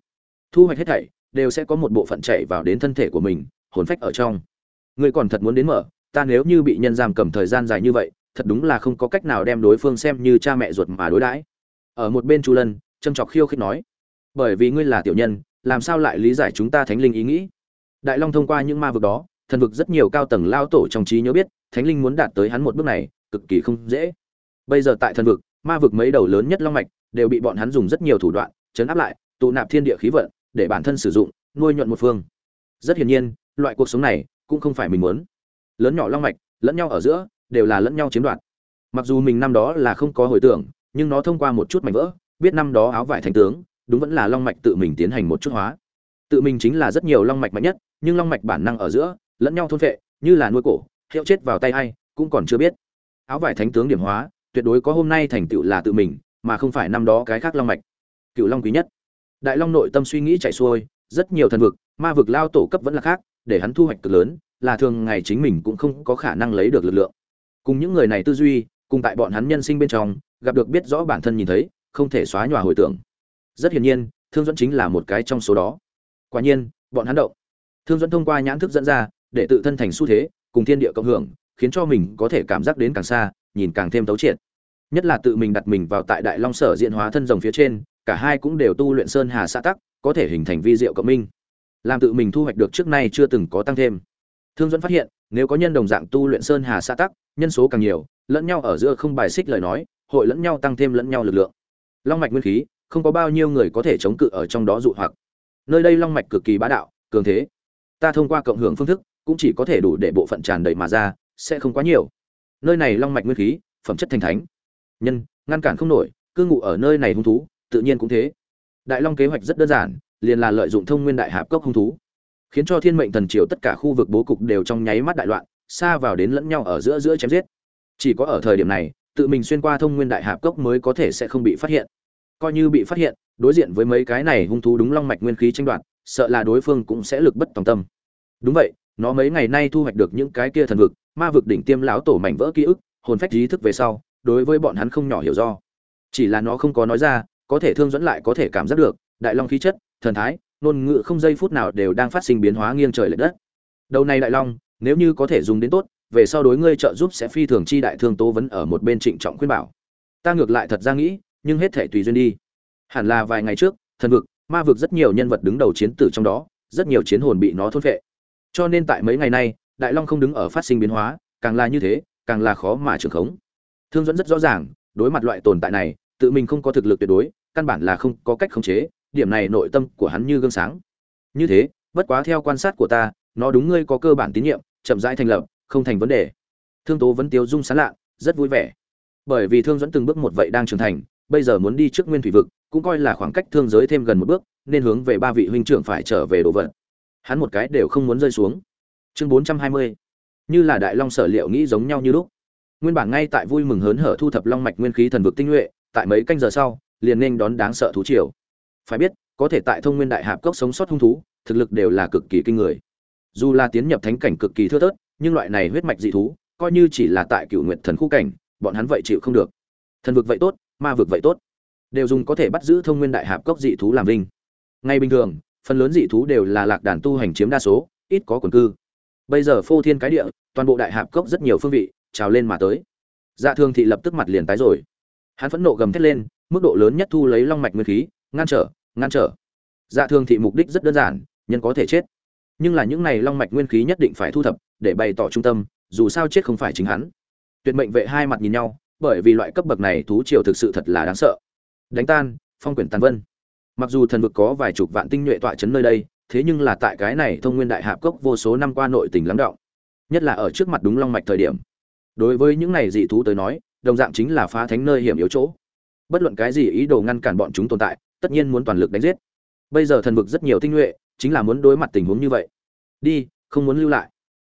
Thu hoạch hết thảy, đều sẽ có một bộ phận chạy vào đến thân thể của mình, hồn phách ở trong. Ngươi còn thật muốn đến mở, ta nếu như bị nhân giam cầm thời gian dài như vậy, thật đúng là không có cách nào đem đối phương xem như cha mẹ ruột mà đối đãi. Ở một bên chu lân, châm chọc khiêu khích nói, bởi vì ngươi là tiểu nhân, làm sao lại lý giải chúng ta thánh linh ý nghĩ? Đại long thông qua những ma vực đó, thần vực rất nhiều cao tầng lao tổ trong trí nhớ biết, thánh linh muốn đạt tới hắn một bước này, cực kỳ không dễ. Bây giờ tại thần vực, ma vực mấy đầu lớn nhất long mạch đều bị bọn hắn dùng rất nhiều thủ đoạn chấn áp lại, tụ nạp thiên địa khí vận, để bản thân sử dụng, nuôi nhuận một phương. Rất hiển nhiên, loại cuộc sống này cũng không phải mình muốn. Lớn nhỏ long mạch, lẫn nhau ở giữa, đều là lẫn nhau chiếm đoạt. Mặc dù mình năm đó là không có hồi tưởng, nhưng nó thông qua một chút mảnh vỡ, biết năm đó áo vải thành tướng, đúng vẫn là long mạch tự mình tiến hành một chút hóa. Tự mình chính là rất nhiều long mạch mạnh nhất, nhưng long mạch bản năng ở giữa, lẫn nhau thôn vệ như là nuôi cổ, hiệu chết vào tay ai, cũng còn chưa biết. Áo vải thánh tướng điểm hóa, tuyệt đối có hôm nay thành tựu là tự mình mà không phải năm đó cái khác long mạch. Cựu long quý nhất. Đại long nội tâm suy nghĩ chạy xuôi, rất nhiều thần vực, ma vực lao tổ cấp vẫn là khác, để hắn thu hoạch cực lớn, là thường ngày chính mình cũng không có khả năng lấy được lực lượng. Cùng những người này tư duy, cùng tại bọn hắn nhân sinh bên trong, gặp được biết rõ bản thân nhìn thấy, không thể xóa nhòa hồi tưởng. Rất hiển nhiên, thương dẫn chính là một cái trong số đó. Quả nhiên, bọn hắn động. Thương dẫn thông qua nhãn thức dẫn ra, để tự thân thành xu thế, cùng thiên địa cộng hưởng, khiến cho mình có thể cảm giác đến càng xa, nhìn càng thêm tấu triệt nhất là tự mình đặt mình vào tại đại long sở diện hóa thân rồng phía trên, cả hai cũng đều tu luyện sơn hà xã tắc, có thể hình thành vi diệu cộng minh. Làm tự mình thu hoạch được trước nay chưa từng có tăng thêm. Thương dẫn phát hiện, nếu có nhân đồng dạng tu luyện sơn hà xã tắc, nhân số càng nhiều, lẫn nhau ở giữa không bài xích lời nói, hội lẫn nhau tăng thêm lẫn nhau lực lượng. Long mạch nguyên khí, không có bao nhiêu người có thể chống cự ở trong đó dụ hoặc. Nơi đây long mạch cực kỳ bá đạo, cường thế. Ta thông qua cộng hưởng phương thức, cũng chỉ có thể đủ để bộ phận tràn đầy mà ra, sẽ không quá nhiều. Nơi này long mạch nguyên khí, phẩm chất thành thánh nhân, ngăn cản không nổi, cư ngụ ở nơi này hung thú, tự nhiên cũng thế. Đại long kế hoạch rất đơn giản, liền là lợi dụng thông nguyên đại hạp cốc hung thú, khiến cho thiên mệnh thần triều tất cả khu vực bố cục đều trong nháy mắt đại loạn, xa vào đến lẫn nhau ở giữa giữa chém giết. Chỉ có ở thời điểm này, tự mình xuyên qua thông nguyên đại hạp cốc mới có thể sẽ không bị phát hiện. Coi như bị phát hiện, đối diện với mấy cái này hung thú đúng long mạch nguyên khí tranh đoạt, sợ là đối phương cũng sẽ lực bất tòng tâm. Đúng vậy, nó mấy ngày nay thu hoạch được những cái kia thần vực, ma vực đỉnh tiêm lão tổ mảnh vỡ ký ức, hồn phách trí thức về sau đối với bọn hắn không nhỏ hiểu do. Chỉ là nó không có nói ra, có thể thương dẫn lại có thể cảm giác được, đại long khí chất, thần thái, ngôn ngữ không giây phút nào đều đang phát sinh biến hóa nghiêng trời lệch đất. Đầu này đại long, nếu như có thể dùng đến tốt, về sau đối ngươi trợ giúp sẽ phi thường chi đại thương tố vấn ở một bên trịnh trọng khuyên bảo. Ta ngược lại thật ra nghĩ, nhưng hết thể tùy duyên đi. Hẳn là vài ngày trước, thần vực, ma vực rất nhiều nhân vật đứng đầu chiến tử trong đó, rất nhiều chiến hồn bị nó thôn phệ. Cho nên tại mấy ngày nay, đại long không đứng ở phát sinh biến hóa, càng là như thế, càng là khó mà trưởng khống thương dẫn rất rõ ràng, đối mặt loại tồn tại này, tự mình không có thực lực tuyệt đối, căn bản là không có cách khống chế, điểm này nội tâm của hắn như gương sáng. Như thế, bất quá theo quan sát của ta, nó đúng ngươi có cơ bản tín nhiệm, chậm rãi thành lập, không thành vấn đề. Thương tố vẫn tiêu dung sán lạ, rất vui vẻ. Bởi vì thương dẫn từng bước một vậy đang trưởng thành, bây giờ muốn đi trước nguyên thủy vực, cũng coi là khoảng cách thương giới thêm gần một bước, nên hướng về ba vị huynh trưởng phải trở về đồ vật. Hắn một cái đều không muốn rơi xuống. Chương bốn trăm hai mươi. Như là đại long sở liệu nghĩ giống nhau như lúc nguyên bản ngay tại vui mừng hớn hở thu thập long mạch nguyên khí thần vực tinh nhuệ, tại mấy canh giờ sau, liền nên đón đáng sợ thú triều. Phải biết, có thể tại thông nguyên đại hạp cốc sống sót hung thú, thực lực đều là cực kỳ kinh người. Dù là tiến nhập thánh cảnh cực kỳ thưa thớt, nhưng loại này huyết mạch dị thú, coi như chỉ là tại cựu nguyện thần khu cảnh, bọn hắn vậy chịu không được. Thần vực vậy tốt, ma vực vậy tốt, đều dùng có thể bắt giữ thông nguyên đại hạp cốc dị thú làm linh. Ngay bình thường, phần lớn dị thú đều là lạc đàn tu hành chiếm đa số, ít có quần cư. Bây giờ phô thiên cái địa, toàn bộ đại hạp cốc rất nhiều phương vị trào lên mà tới. Dạ thương thị lập tức mặt liền tái rồi. Hắn phẫn nộ gầm thét lên, mức độ lớn nhất thu lấy long mạch nguyên khí, ngăn trở ngăn trở. Dạ thương thị mục đích rất đơn giản, nhân có thể chết. Nhưng là những này long mạch nguyên khí nhất định phải thu thập, để bày tỏ trung tâm, dù sao chết không phải chính hắn. Tuyệt mệnh vệ hai mặt nhìn nhau, bởi vì loại cấp bậc này thú triều thực sự thật là đáng sợ. Đánh tan, phong quyển tàn vân. Mặc dù thần vực có vài chục vạn tinh nhuệ tọa chấn nơi đây, thế nhưng là tại cái này thông nguyên đại hạp cốc vô số năm qua nội tình lắng động. Nhất là ở trước mặt đúng long mạch thời điểm đối với những này dị thú tới nói, đồng dạng chính là phá thánh nơi hiểm yếu chỗ. Bất luận cái gì ý đồ ngăn cản bọn chúng tồn tại, tất nhiên muốn toàn lực đánh giết. Bây giờ thần vực rất nhiều tinh nhuệ, chính là muốn đối mặt tình huống như vậy. Đi, không muốn lưu lại.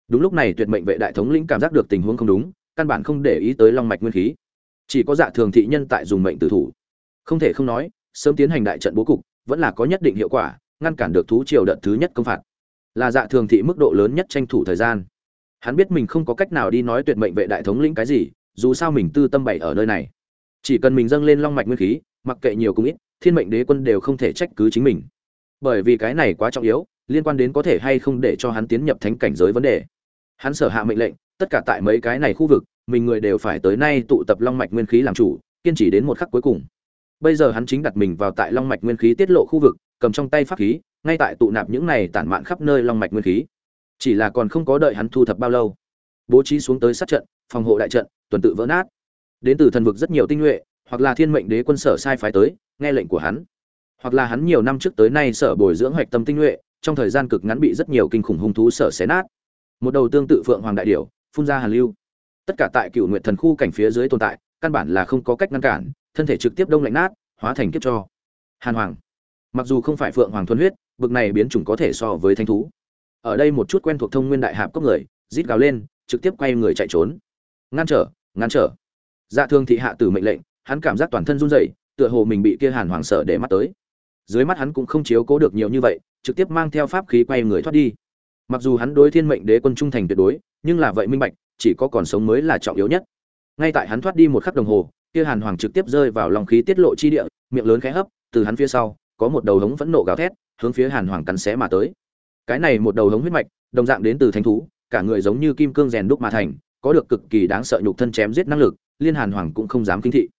Đúng lúc này tuyệt mệnh vệ đại thống lĩnh cảm giác được tình huống không đúng, căn bản không để ý tới long mạch nguyên khí. Chỉ có dạ thường thị nhân tại dùng mệnh tử thủ. Không thể không nói, sớm tiến hành đại trận bố cục, vẫn là có nhất định hiệu quả, ngăn cản được thú triều đợt thứ nhất công phạt. Là dạ thường thị mức độ lớn nhất tranh thủ thời gian hắn biết mình không có cách nào đi nói tuyệt mệnh vệ đại thống lĩnh cái gì, dù sao mình tư tâm bày ở nơi này. Chỉ cần mình dâng lên long mạch nguyên khí, mặc kệ nhiều cũng ít, thiên mệnh đế quân đều không thể trách cứ chính mình. Bởi vì cái này quá trọng yếu, liên quan đến có thể hay không để cho hắn tiến nhập thánh cảnh giới vấn đề. Hắn sở hạ mệnh lệnh, tất cả tại mấy cái này khu vực, mình người đều phải tới nay tụ tập long mạch nguyên khí làm chủ, kiên trì đến một khắc cuối cùng. Bây giờ hắn chính đặt mình vào tại long mạch nguyên khí tiết lộ khu vực, cầm trong tay pháp khí, ngay tại tụ nạp những này tản mạn khắp nơi long mạch nguyên khí chỉ là còn không có đợi hắn thu thập bao lâu, bố trí xuống tới sát trận, phòng hộ đại trận, tuần tự vỡ nát. Đến từ thần vực rất nhiều tinh nhuệ, hoặc là thiên mệnh đế quân sở sai phái tới, nghe lệnh của hắn. Hoặc là hắn nhiều năm trước tới nay sở bồi dưỡng hoạch tâm tinh nhuệ, trong thời gian cực ngắn bị rất nhiều kinh khủng hung thú sở xé nát. Một đầu tương tự phượng hoàng đại điểu, phun ra hàn lưu. Tất cả tại cựu nguyện thần khu cảnh phía dưới tồn tại, căn bản là không có cách ngăn cản, thân thể trực tiếp đông lạnh nát, hóa thành kiếp cho. Hàn hoàng. Mặc dù không phải phượng hoàng thuần huyết, bực này biến chủng có thể so với thánh thú ở đây một chút quen thuộc thông nguyên đại hạp cốc người, rít gào lên, trực tiếp quay người chạy trốn. Ngăn trở ngăn trở. Dạ thương thị hạ tử mệnh lệnh, hắn cảm giác toàn thân run rẩy, tựa hồ mình bị kia hàn hoàng sợ để mắt tới. Dưới mắt hắn cũng không chiếu cố được nhiều như vậy, trực tiếp mang theo pháp khí quay người thoát đi. Mặc dù hắn đối thiên mệnh đế quân trung thành tuyệt đối, nhưng là vậy minh bạch, chỉ có còn sống mới là trọng yếu nhất. Ngay tại hắn thoát đi một khắc đồng hồ, kia hàn hoàng trực tiếp rơi vào lòng khí tiết lộ chi địa, miệng lớn khẽ hấp, từ hắn phía sau, có một đầu hống phẫn nộ gào thét, hướng phía hàn hoàng cắn xé mà tới cái này một đầu hống huyết mạch, đồng dạng đến từ thánh thú, cả người giống như kim cương rèn đúc mà thành, có được cực kỳ đáng sợ nhục thân chém giết năng lực, liên hàn hoàng cũng không dám kinh thị.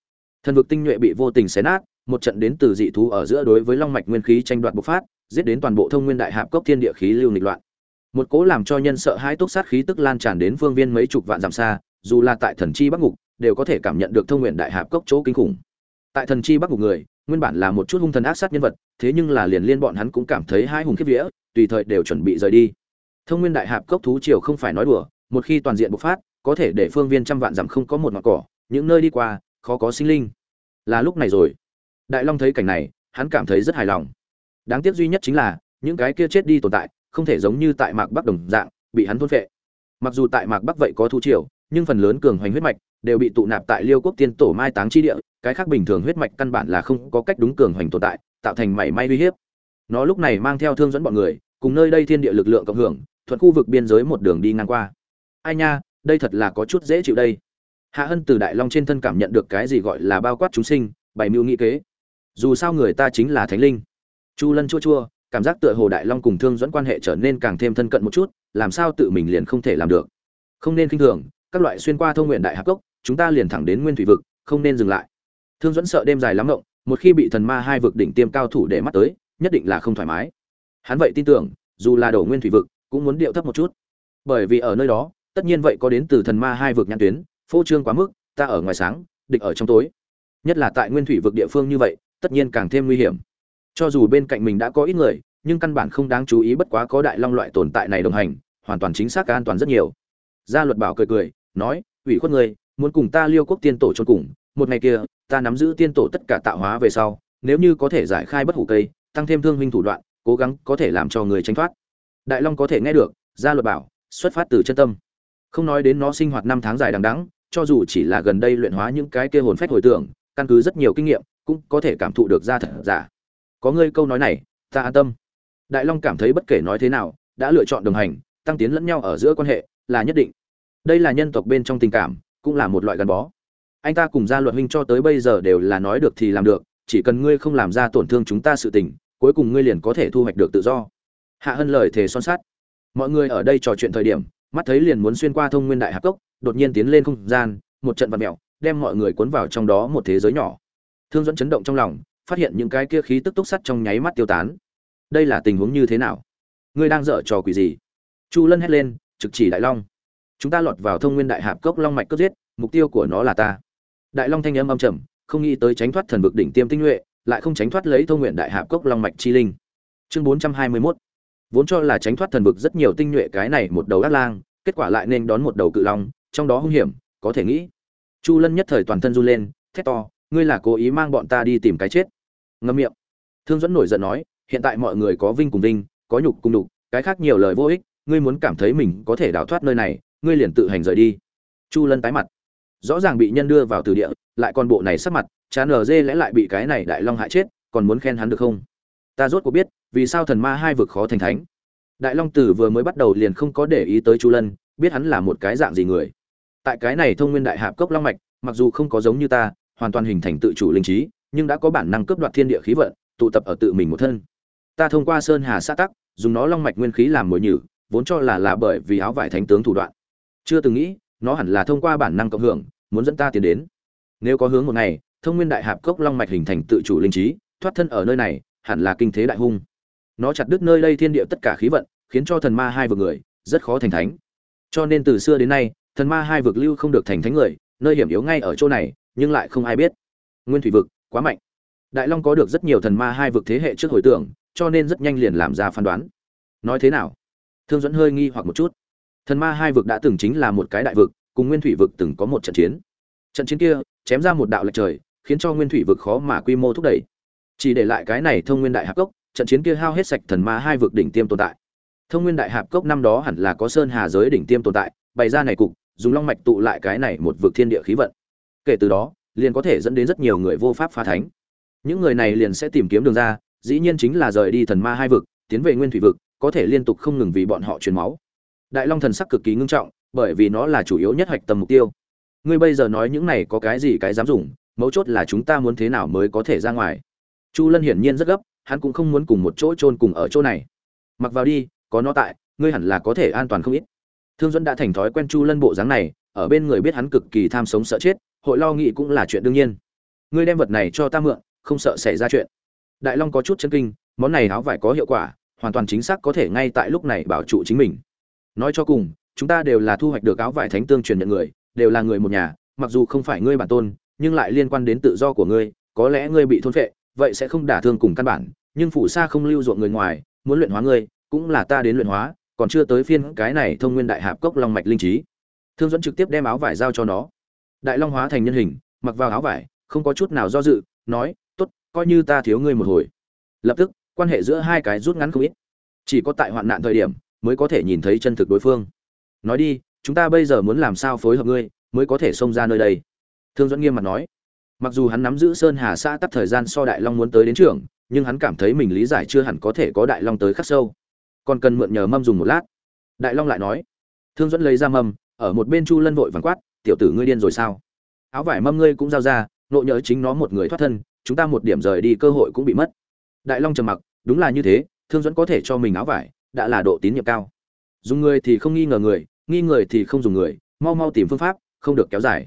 Thần vực tinh nhuệ bị vô tình xé nát, một trận đến từ dị thú ở giữa đối với long mạch nguyên khí tranh đoạt bộc phát, giết đến toàn bộ thông nguyên đại hạp cốc thiên địa khí lưu nghịch loạn. Một cố làm cho nhân sợ hai túc sát khí tức lan tràn đến phương viên mấy chục vạn dặm xa, dù là tại thần chi bắc ngục, đều có thể cảm nhận được thông nguyện đại hạp cốc chỗ kinh khủng. Tại thần chi bắc ngục người nguyên bản là một chút hung thần ác sát nhân vật, thế nhưng là liền liên bọn hắn cũng cảm thấy hai hùng kiếp vía, tùy thời đều chuẩn bị rời đi. Thông nguyên đại hạp cốc thú triều không phải nói đùa, một khi toàn diện bộc phát, có thể để phương viên trăm vạn dặm không có một ngọn cỏ, những nơi đi qua, khó có sinh linh. Là lúc này rồi. Đại long thấy cảnh này, hắn cảm thấy rất hài lòng. Đáng tiếc duy nhất chính là, những cái kia chết đi tồn tại, không thể giống như tại mạc bắc đồng dạng, bị hắn thôn phệ. Mặc dù tại mạc bắc vậy có thú triều nhưng phần lớn cường hoành huyết mạch đều bị tụ nạp tại liêu quốc tiên tổ mai táng chi địa, cái khác bình thường huyết mạch căn bản là không có cách đúng cường hoành tồn tại, tạo thành mảy may uy hiếp. Nó lúc này mang theo thương dẫn bọn người, cùng nơi đây thiên địa lực lượng cộng hưởng, thuận khu vực biên giới một đường đi ngang qua. Ai nha, đây thật là có chút dễ chịu đây. Hạ hân từ đại long trên thân cảm nhận được cái gì gọi là bao quát chúng sinh, bày mưu nghĩ kế. Dù sao người ta chính là thánh linh. Chu lân chua chua, cảm giác tựa hồ đại long cùng thương dẫn quan hệ trở nên càng thêm thân cận một chút, làm sao tự mình liền không thể làm được. Không nên khinh thường các loại xuyên qua thông nguyện đại hạp cốc, chúng ta liền thẳng đến nguyên thủy vực, không nên dừng lại. Thương dẫn sợ đêm dài lắm ngộng, một khi bị thần ma hai vực đỉnh tiêm cao thủ để mắt tới, nhất định là không thoải mái. Hắn vậy tin tưởng, dù là đổ nguyên thủy vực, cũng muốn điệu thấp một chút. Bởi vì ở nơi đó, tất nhiên vậy có đến từ thần ma hai vực nhãn tuyến, phô trương quá mức, ta ở ngoài sáng, địch ở trong tối. Nhất là tại nguyên thủy vực địa phương như vậy, tất nhiên càng thêm nguy hiểm. Cho dù bên cạnh mình đã có ít người, nhưng căn bản không đáng chú ý bất quá có đại long loại tồn tại này đồng hành, hoàn toàn chính xác an toàn rất nhiều. Gia luật bảo cười cười nói, ủy khuất người muốn cùng ta liêu quốc tiên tổ trôn cùng, một ngày kia, ta nắm giữ tiên tổ tất cả tạo hóa về sau, nếu như có thể giải khai bất hủ cây, tăng thêm thương huynh thủ đoạn, cố gắng có thể làm cho người tránh thoát. Đại long có thể nghe được gia luật bảo, xuất phát từ chân tâm. Không nói đến nó sinh hoạt năm tháng dài đằng đẵng, cho dù chỉ là gần đây luyện hóa những cái kia hồn phách hồi tưởng, căn cứ rất nhiều kinh nghiệm, cũng có thể cảm thụ được ra thật giả. Có ngươi câu nói này, ta an tâm. Đại long cảm thấy bất kể nói thế nào, đã lựa chọn đồng hành, tăng tiến lẫn nhau ở giữa quan hệ, là nhất định đây là nhân tộc bên trong tình cảm, cũng là một loại gắn bó. Anh ta cùng gia luật huynh cho tới bây giờ đều là nói được thì làm được, chỉ cần ngươi không làm ra tổn thương chúng ta sự tình, cuối cùng ngươi liền có thể thu hoạch được tự do. Hạ hân lời thề son sát mọi người ở đây trò chuyện thời điểm, mắt thấy liền muốn xuyên qua thông nguyên đại hạp cốc, đột nhiên tiến lên không gian, một trận vật mèo, đem mọi người cuốn vào trong đó một thế giới nhỏ. Thương dẫn chấn động trong lòng, phát hiện những cái kia khí tức túc sắt trong nháy mắt tiêu tán. Đây là tình huống như thế nào? Ngươi đang dở trò quỷ gì? Chu lân hét lên, trực chỉ đại long chúng ta lọt vào thông nguyên đại hạp cốc long mạch cướp giết, mục tiêu của nó là ta. Đại long thanh âm âm trầm, không nghĩ tới tránh thoát thần vực đỉnh tiêm tinh nhuệ, lại không tránh thoát lấy thông nguyện đại hạp cốc long mạch chi linh. Chương bốn trăm hai mươi 421 vốn cho là tránh thoát thần vực rất nhiều tinh nhuệ cái này một đầu ác lang, kết quả lại nên đón một đầu cự long, trong đó hung hiểm, có thể nghĩ. Chu lân nhất thời toàn thân run lên, thét to, ngươi là cố ý mang bọn ta đi tìm cái chết? Ngâm miệng. Thương dẫn nổi giận nói, hiện tại mọi người có vinh cùng vinh, có nhục cùng nhục, cái khác nhiều lời vô ích, ngươi muốn cảm thấy mình có thể đào thoát nơi này ngươi liền tự hành rời đi. Chu lân tái mặt. Rõ ràng bị nhân đưa vào từ địa, lại còn bộ này sắp mặt, chán ở dê lẽ lại bị cái này đại long hại chết, còn muốn khen hắn được không? Ta rốt cuộc biết, vì sao thần ma hai vực khó thành thánh. Đại long tử vừa mới bắt đầu liền không có để ý tới chu lân, biết hắn là một cái dạng gì người. Tại cái này thông nguyên đại hạp cốc long mạch, mặc dù không có giống như ta, hoàn toàn hình thành tự chủ linh trí, nhưng đã có bản năng cướp đoạt thiên địa khí vận, tụ tập ở tự mình một thân. Ta thông qua sơn hà xã tắc, dùng nó long mạch nguyên khí làm mồi nhử, vốn cho là là bởi vì áo vải thánh tướng thủ đoạn chưa từng nghĩ, nó hẳn là thông qua bản năng cộng hưởng, muốn dẫn ta tiến đến. Nếu có hướng một ngày, thông nguyên đại hạp cốc long mạch hình thành tự chủ linh trí, thoát thân ở nơi này, hẳn là kinh thế đại hung. Nó chặt đứt nơi đây thiên địa tất cả khí vận, khiến cho thần ma hai vực người, rất khó thành thánh. Cho nên từ xưa đến nay, thần ma hai vực lưu không được thành thánh người, nơi hiểm yếu ngay ở chỗ này, nhưng lại không ai biết. Nguyên thủy vực, quá mạnh. Đại long có được rất nhiều thần ma hai vực thế hệ trước hồi tưởng, cho nên rất nhanh liền làm ra phán đoán. Nói thế nào? Thương dẫn hơi nghi hoặc một chút thần ma hai vực đã từng chính là một cái đại vực, cùng nguyên thủy vực từng có một trận chiến. Trận chiến kia chém ra một đạo lệch trời, khiến cho nguyên thủy vực khó mà quy mô thúc đẩy. Chỉ để lại cái này thông nguyên đại Hạp cốc, trận chiến kia hao hết sạch thần ma hai vực đỉnh tiêm tồn tại. Thông nguyên đại hạp cốc năm đó hẳn là có sơn hà giới đỉnh tiêm tồn tại, bày ra này cục, dùng long mạch tụ lại cái này một vực thiên địa khí vận. Kể từ đó, liền có thể dẫn đến rất nhiều người vô pháp phá thánh. Những người này liền sẽ tìm kiếm đường ra, dĩ nhiên chính là rời đi thần ma hai vực, tiến về nguyên thủy vực, có thể liên tục không ngừng vì bọn họ truyền máu đại long thần sắc cực kỳ ngưng trọng, bởi vì nó là chủ yếu nhất hoạch tầm mục tiêu. Ngươi bây giờ nói những này có cái gì cái dám dùng, mấu chốt là chúng ta muốn thế nào mới có thể ra ngoài. Chu lân hiển nhiên rất gấp, hắn cũng không muốn cùng một chỗ chôn cùng ở chỗ này. Mặc vào đi, có nó tại, ngươi hẳn là có thể an toàn không ít. Thương dẫn đã thành thói quen chu lân bộ dáng này, ở bên người biết hắn cực kỳ tham sống sợ chết, hội lo nghĩ cũng là chuyện đương nhiên. Ngươi đem vật này cho ta mượn, không sợ xảy ra chuyện. Đại long có chút chân kinh, món này áo vải có hiệu quả, hoàn toàn chính xác có thể ngay tại lúc này bảo trụ chính mình nói cho cùng, chúng ta đều là thu hoạch được áo vải thánh tương truyền nhận người, đều là người một nhà, mặc dù không phải ngươi bản tôn, nhưng lại liên quan đến tự do của ngươi, có lẽ ngươi bị thôn phệ, vậy sẽ không đả thương cùng căn bản, nhưng phủ xa không lưu ruộng người ngoài, muốn luyện hóa ngươi, cũng là ta đến luyện hóa, còn chưa tới phiên cái này thông nguyên đại hạp cốc long mạch linh trí. Thương dẫn trực tiếp đem áo vải giao cho nó. Đại long hóa thành nhân hình, mặc vào áo vải, không có chút nào do dự, nói, tốt, coi như ta thiếu ngươi một hồi. Lập tức, quan hệ giữa hai cái rút ngắn không ít. Chỉ có tại hoạn nạn thời điểm mới có thể nhìn thấy chân thực đối phương. Nói đi, chúng ta bây giờ muốn làm sao phối hợp ngươi, mới có thể xông ra nơi đây? Thương dẫn nghiêm mặt nói. Mặc dù hắn nắm giữ sơn hà xã tắt thời gian so đại long muốn tới đến trường, nhưng hắn cảm thấy mình lý giải chưa hẳn có thể có đại long tới khắc sâu. Còn cần mượn nhờ mâm dùng một lát. Đại long lại nói. Thương dẫn lấy ra mâm, ở một bên chu lân vội vàng quát, tiểu tử ngươi điên rồi sao? Áo vải mâm ngươi cũng giao ra, nộ nhớ chính nó một người thoát thân, chúng ta một điểm rời đi cơ hội cũng bị mất. Đại long trầm mặc, đúng là như thế, thương dẫn có thể cho mình áo vải đã là độ tín nhiệm cao. Dùng người thì không nghi ngờ người, nghi người thì không dùng người, mau mau tìm phương pháp, không được kéo dài.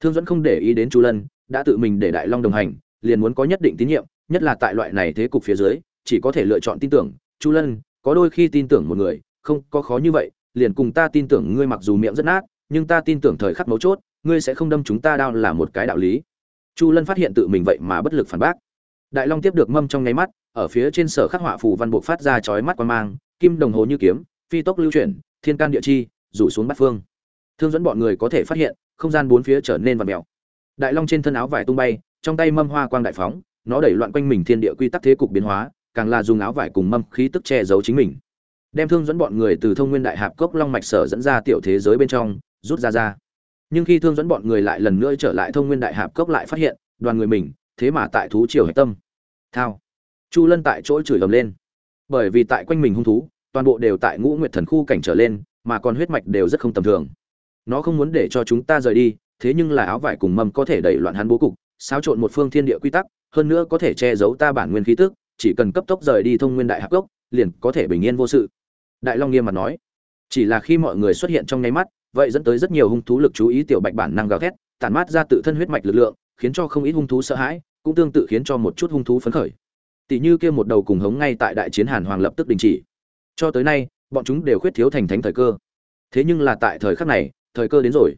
Thương dẫn không để ý đến chu lân, đã tự mình để đại long đồng hành, liền muốn có nhất định tín nhiệm, nhất là tại loại này thế cục phía dưới, chỉ có thể lựa chọn tin tưởng. Chu lân, có đôi khi tin tưởng một người, không có khó như vậy, liền cùng ta tin tưởng ngươi mặc dù miệng rất nát, nhưng ta tin tưởng thời khắc mấu chốt, ngươi sẽ không đâm chúng ta đau là một cái đạo lý. Chu lân phát hiện tự mình vậy mà bất lực phản bác. Đại long tiếp được mâm trong nháy mắt, ở phía trên sở khắc họa phù văn buộc phát ra chói mắt quan mang kim đồng hồ như kiếm, phi tốc lưu chuyển, thiên can địa chi, rủ xuống bát phương. Thương dẫn bọn người có thể phát hiện, không gian bốn phía trở nên vặn mèo đại long trên thân áo vải tung bay, trong tay mâm hoa quang đại phóng, nó đẩy loạn quanh mình thiên địa quy tắc thế cục biến hóa, càng là dùng áo vải cùng mâm khí tức che giấu chính mình. Đem thương dẫn bọn người từ thông nguyên đại hạp cốc long mạch sở dẫn ra tiểu thế giới bên trong, rút ra ra. Nhưng khi thương dẫn bọn người lại lần nữa trở lại thông nguyên đại hạp cốc lại phát hiện, đoàn người mình, thế mà tại thú triều hạch tâm. Thao. Chu lân tại chỗ chửi ầm lên bởi vì tại quanh mình hung thú toàn bộ đều tại ngũ nguyệt thần khu cảnh trở lên mà còn huyết mạch đều rất không tầm thường. Nó không muốn để cho chúng ta rời đi thế nhưng là áo vải cùng mâm có thể đẩy loạn hắn bố cục xáo trộn một phương thiên địa quy tắc hơn nữa có thể che giấu ta bản nguyên khí tức chỉ cần cấp tốc rời đi thông nguyên đại hạp gốc, liền có thể bình yên vô sự. Đại long nghiêm mặt nói. Chỉ là khi mọi người xuất hiện trong nháy mắt vậy dẫn tới rất nhiều hung thú lực chú ý tiểu bạch bản năng gào thét tản mát ra tự thân huyết mạch lực lượng khiến cho không ít hung thú sợ hãi cũng tương tự khiến cho một chút hung thú phấn khởi tỷ như kia một đầu cùng hống ngay tại đại chiến hàn hoàng lập tức đình chỉ. Cho tới nay, bọn chúng đều khuyết thiếu thành thánh thời cơ. Thế nhưng là tại thời khắc này, thời cơ đến rồi.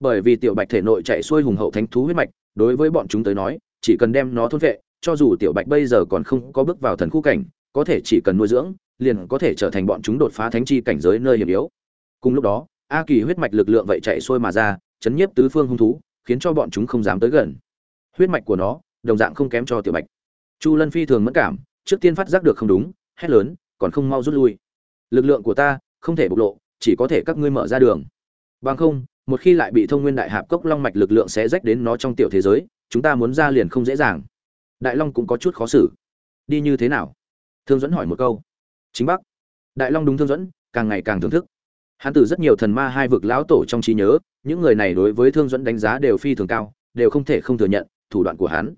Bởi vì tiểu bạch thể nội chạy xuôi hùng hậu thánh thú huyết mạch, đối với bọn chúng tới nói, chỉ cần đem nó thôn vệ, cho dù tiểu bạch bây giờ còn không có bước vào thần khu cảnh, có thể chỉ cần nuôi dưỡng, liền có thể trở thành bọn chúng đột phá thánh chi cảnh giới nơi hiểm yếu. Cùng lúc đó, a kỳ huyết mạch lực lượng vậy chạy xuôi mà ra, chấn nhiếp tứ phương hung thú, khiến cho bọn chúng không dám tới gần. Huyết mạch của nó, đồng dạng không kém cho tiểu bạch chu lân phi thường mất cảm, trước tiên phát giác được không đúng, hét lớn, còn không mau rút lui. Lực lượng của ta không thể bộc lộ, chỉ có thể các ngươi mở ra đường. Bằng không, một khi lại bị thông nguyên đại hạp cốc long mạch lực lượng sẽ rách đến nó trong tiểu thế giới, chúng ta muốn ra liền không dễ dàng. Đại long cũng có chút khó xử. Đi như thế nào? Thương dẫn hỏi một câu. Chính bắc. Đại long đúng thương dẫn càng ngày càng thưởng thức. Hắn từ rất nhiều thần ma hai vực lão tổ trong trí nhớ, những người này đối với thương dẫn đánh giá đều phi thường cao, đều không thể không thừa nhận thủ đoạn của hắn.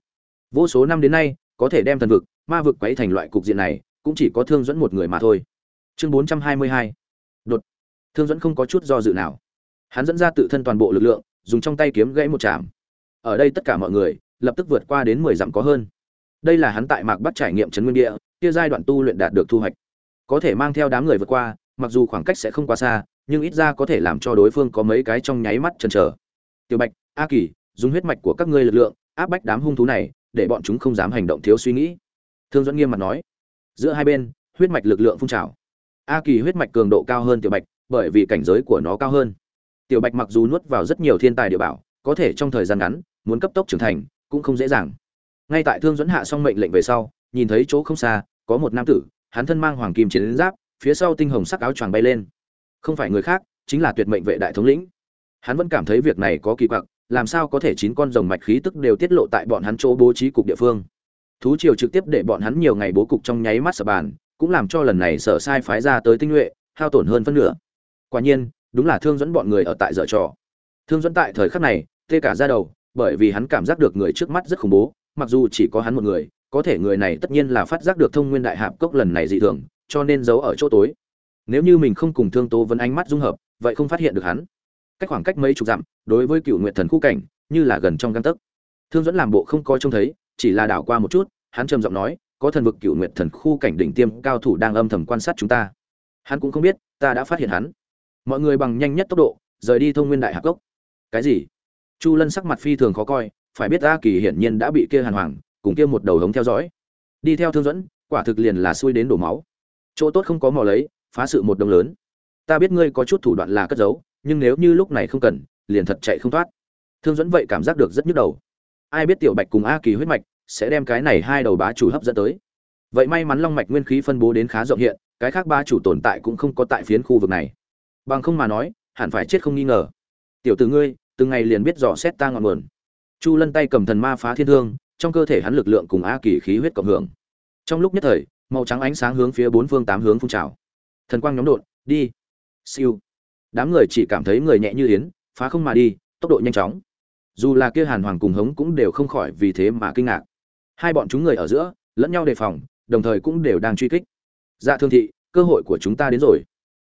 Vô số năm đến nay có thể đem thần vực, ma vực quấy thành loại cục diện này, cũng chỉ có thương dẫn một người mà thôi. Chương bốn trăm hai mươi hai. Đột. Thương dẫn không có chút do dự nào. Hắn dẫn ra tự thân toàn bộ lực lượng, dùng trong tay kiếm gãy một chạm ở đây tất cả mọi người, lập tức vượt qua đến mười dặm có hơn. Đây là hắn tại mạc bắt trải nghiệm trấn nguyên địa, kia giai đoạn tu luyện đạt được thu hoạch. Có thể mang theo đám người vượt qua, mặc dù khoảng cách sẽ không quá xa, nhưng ít ra có thể làm cho đối phương có mấy cái trong nháy mắt chần chờ. Tiểu bạch, a kỳ, dùng huyết mạch của các ngươi lực lượng, áp bách đám hung thú này để bọn chúng không dám hành động thiếu suy nghĩ. Thương dẫn nghiêm mặt nói, giữa hai bên, huyết mạch lực lượng phun trào. A kỳ huyết mạch cường độ cao hơn tiểu bạch, bởi vì cảnh giới của nó cao hơn. Tiểu bạch mặc dù nuốt vào rất nhiều thiên tài địa bảo, có thể trong thời gian ngắn, muốn cấp tốc trưởng thành, cũng không dễ dàng. Ngay tại thương dẫn hạ xong mệnh lệnh về sau, nhìn thấy chỗ không xa, có một nam tử, hắn thân mang hoàng kim chiến giáp, phía sau tinh hồng sắc áo choàng bay lên. Không phải người khác, chính là tuyệt mệnh vệ đại thống lĩnh. Hắn vẫn cảm thấy việc này có kỳ quặc làm sao có thể chín con rồng mạch khí tức đều tiết lộ tại bọn hắn chỗ bố trí cục địa phương? Thú triều trực tiếp để bọn hắn nhiều ngày bố cục trong nháy mắt sở bàn, cũng làm cho lần này sở sai phái ra tới tinh nhuệ, hao tổn hơn phân nửa. Quả nhiên, đúng là thương dẫn bọn người ở tại dở trò. Thương dẫn tại thời khắc này, tê cả ra đầu, bởi vì hắn cảm giác được người trước mắt rất khủng bố, mặc dù chỉ có hắn một người, có thể người này tất nhiên là phát giác được thông nguyên đại hạp cốc lần này dị thường, cho nên giấu ở chỗ tối. Nếu như mình không cùng thương tố vấn ánh mắt dung hợp, vậy không phát hiện được hắn cách khoảng cách mấy chục dặm, đối với cựu nguyện thần khu cảnh, như là gần trong găng tấc. Thương dẫn làm bộ không coi trông thấy, chỉ là đảo qua một chút, hắn trầm giọng nói, có thần vực cựu nguyện thần khu cảnh đỉnh tiêm cao thủ đang âm thầm quan sát chúng ta. Hắn cũng không biết, ta đã phát hiện hắn. Mọi người bằng nhanh nhất tốc độ, rời đi thông nguyên đại hạc cốc. Cái gì? Chu lân sắc mặt phi thường khó coi, phải biết a kỳ hiển nhiên đã bị kia hàn hoàng, cùng kia một đầu hống theo dõi. Đi theo thương dẫn quả thực liền là xui đến đổ máu. Chỗ tốt không có mò lấy, phá sự một đồng lớn. Ta biết ngươi có chút thủ đoạn là cất giấu nhưng nếu như lúc này không cần, liền thật chạy không thoát. Thương dẫn vậy cảm giác được rất nhức đầu. Ai biết tiểu bạch cùng a kỳ huyết mạch sẽ đem cái này hai đầu bá chủ hấp dẫn tới. Vậy may mắn long mạch nguyên khí phân bố đến khá rộng hiện, cái khác ba chủ tồn tại cũng không có tại phiến khu vực này. Bằng không mà nói, hẳn phải chết không nghi ngờ. Tiểu tử ngươi, từng ngày liền biết dò xét ta ngọn nguồn. Chu lân tay cầm thần ma phá thiên thương, trong cơ thể hắn lực lượng cùng a kỳ khí huyết cộng hưởng. Trong lúc nhất thời, màu trắng ánh sáng hướng phía bốn phương tám hướng phun trào. Thần quang nhóm đột, đi. Siêu đám người chỉ cảm thấy người nhẹ như yến, phá không mà đi, tốc độ nhanh chóng. Dù là kia hàn hoàng cùng hống cũng đều không khỏi vì thế mà kinh ngạc. Hai bọn chúng người ở giữa, lẫn nhau đề phòng, đồng thời cũng đều đang truy kích. Dạ thương thị, cơ hội của chúng ta đến rồi.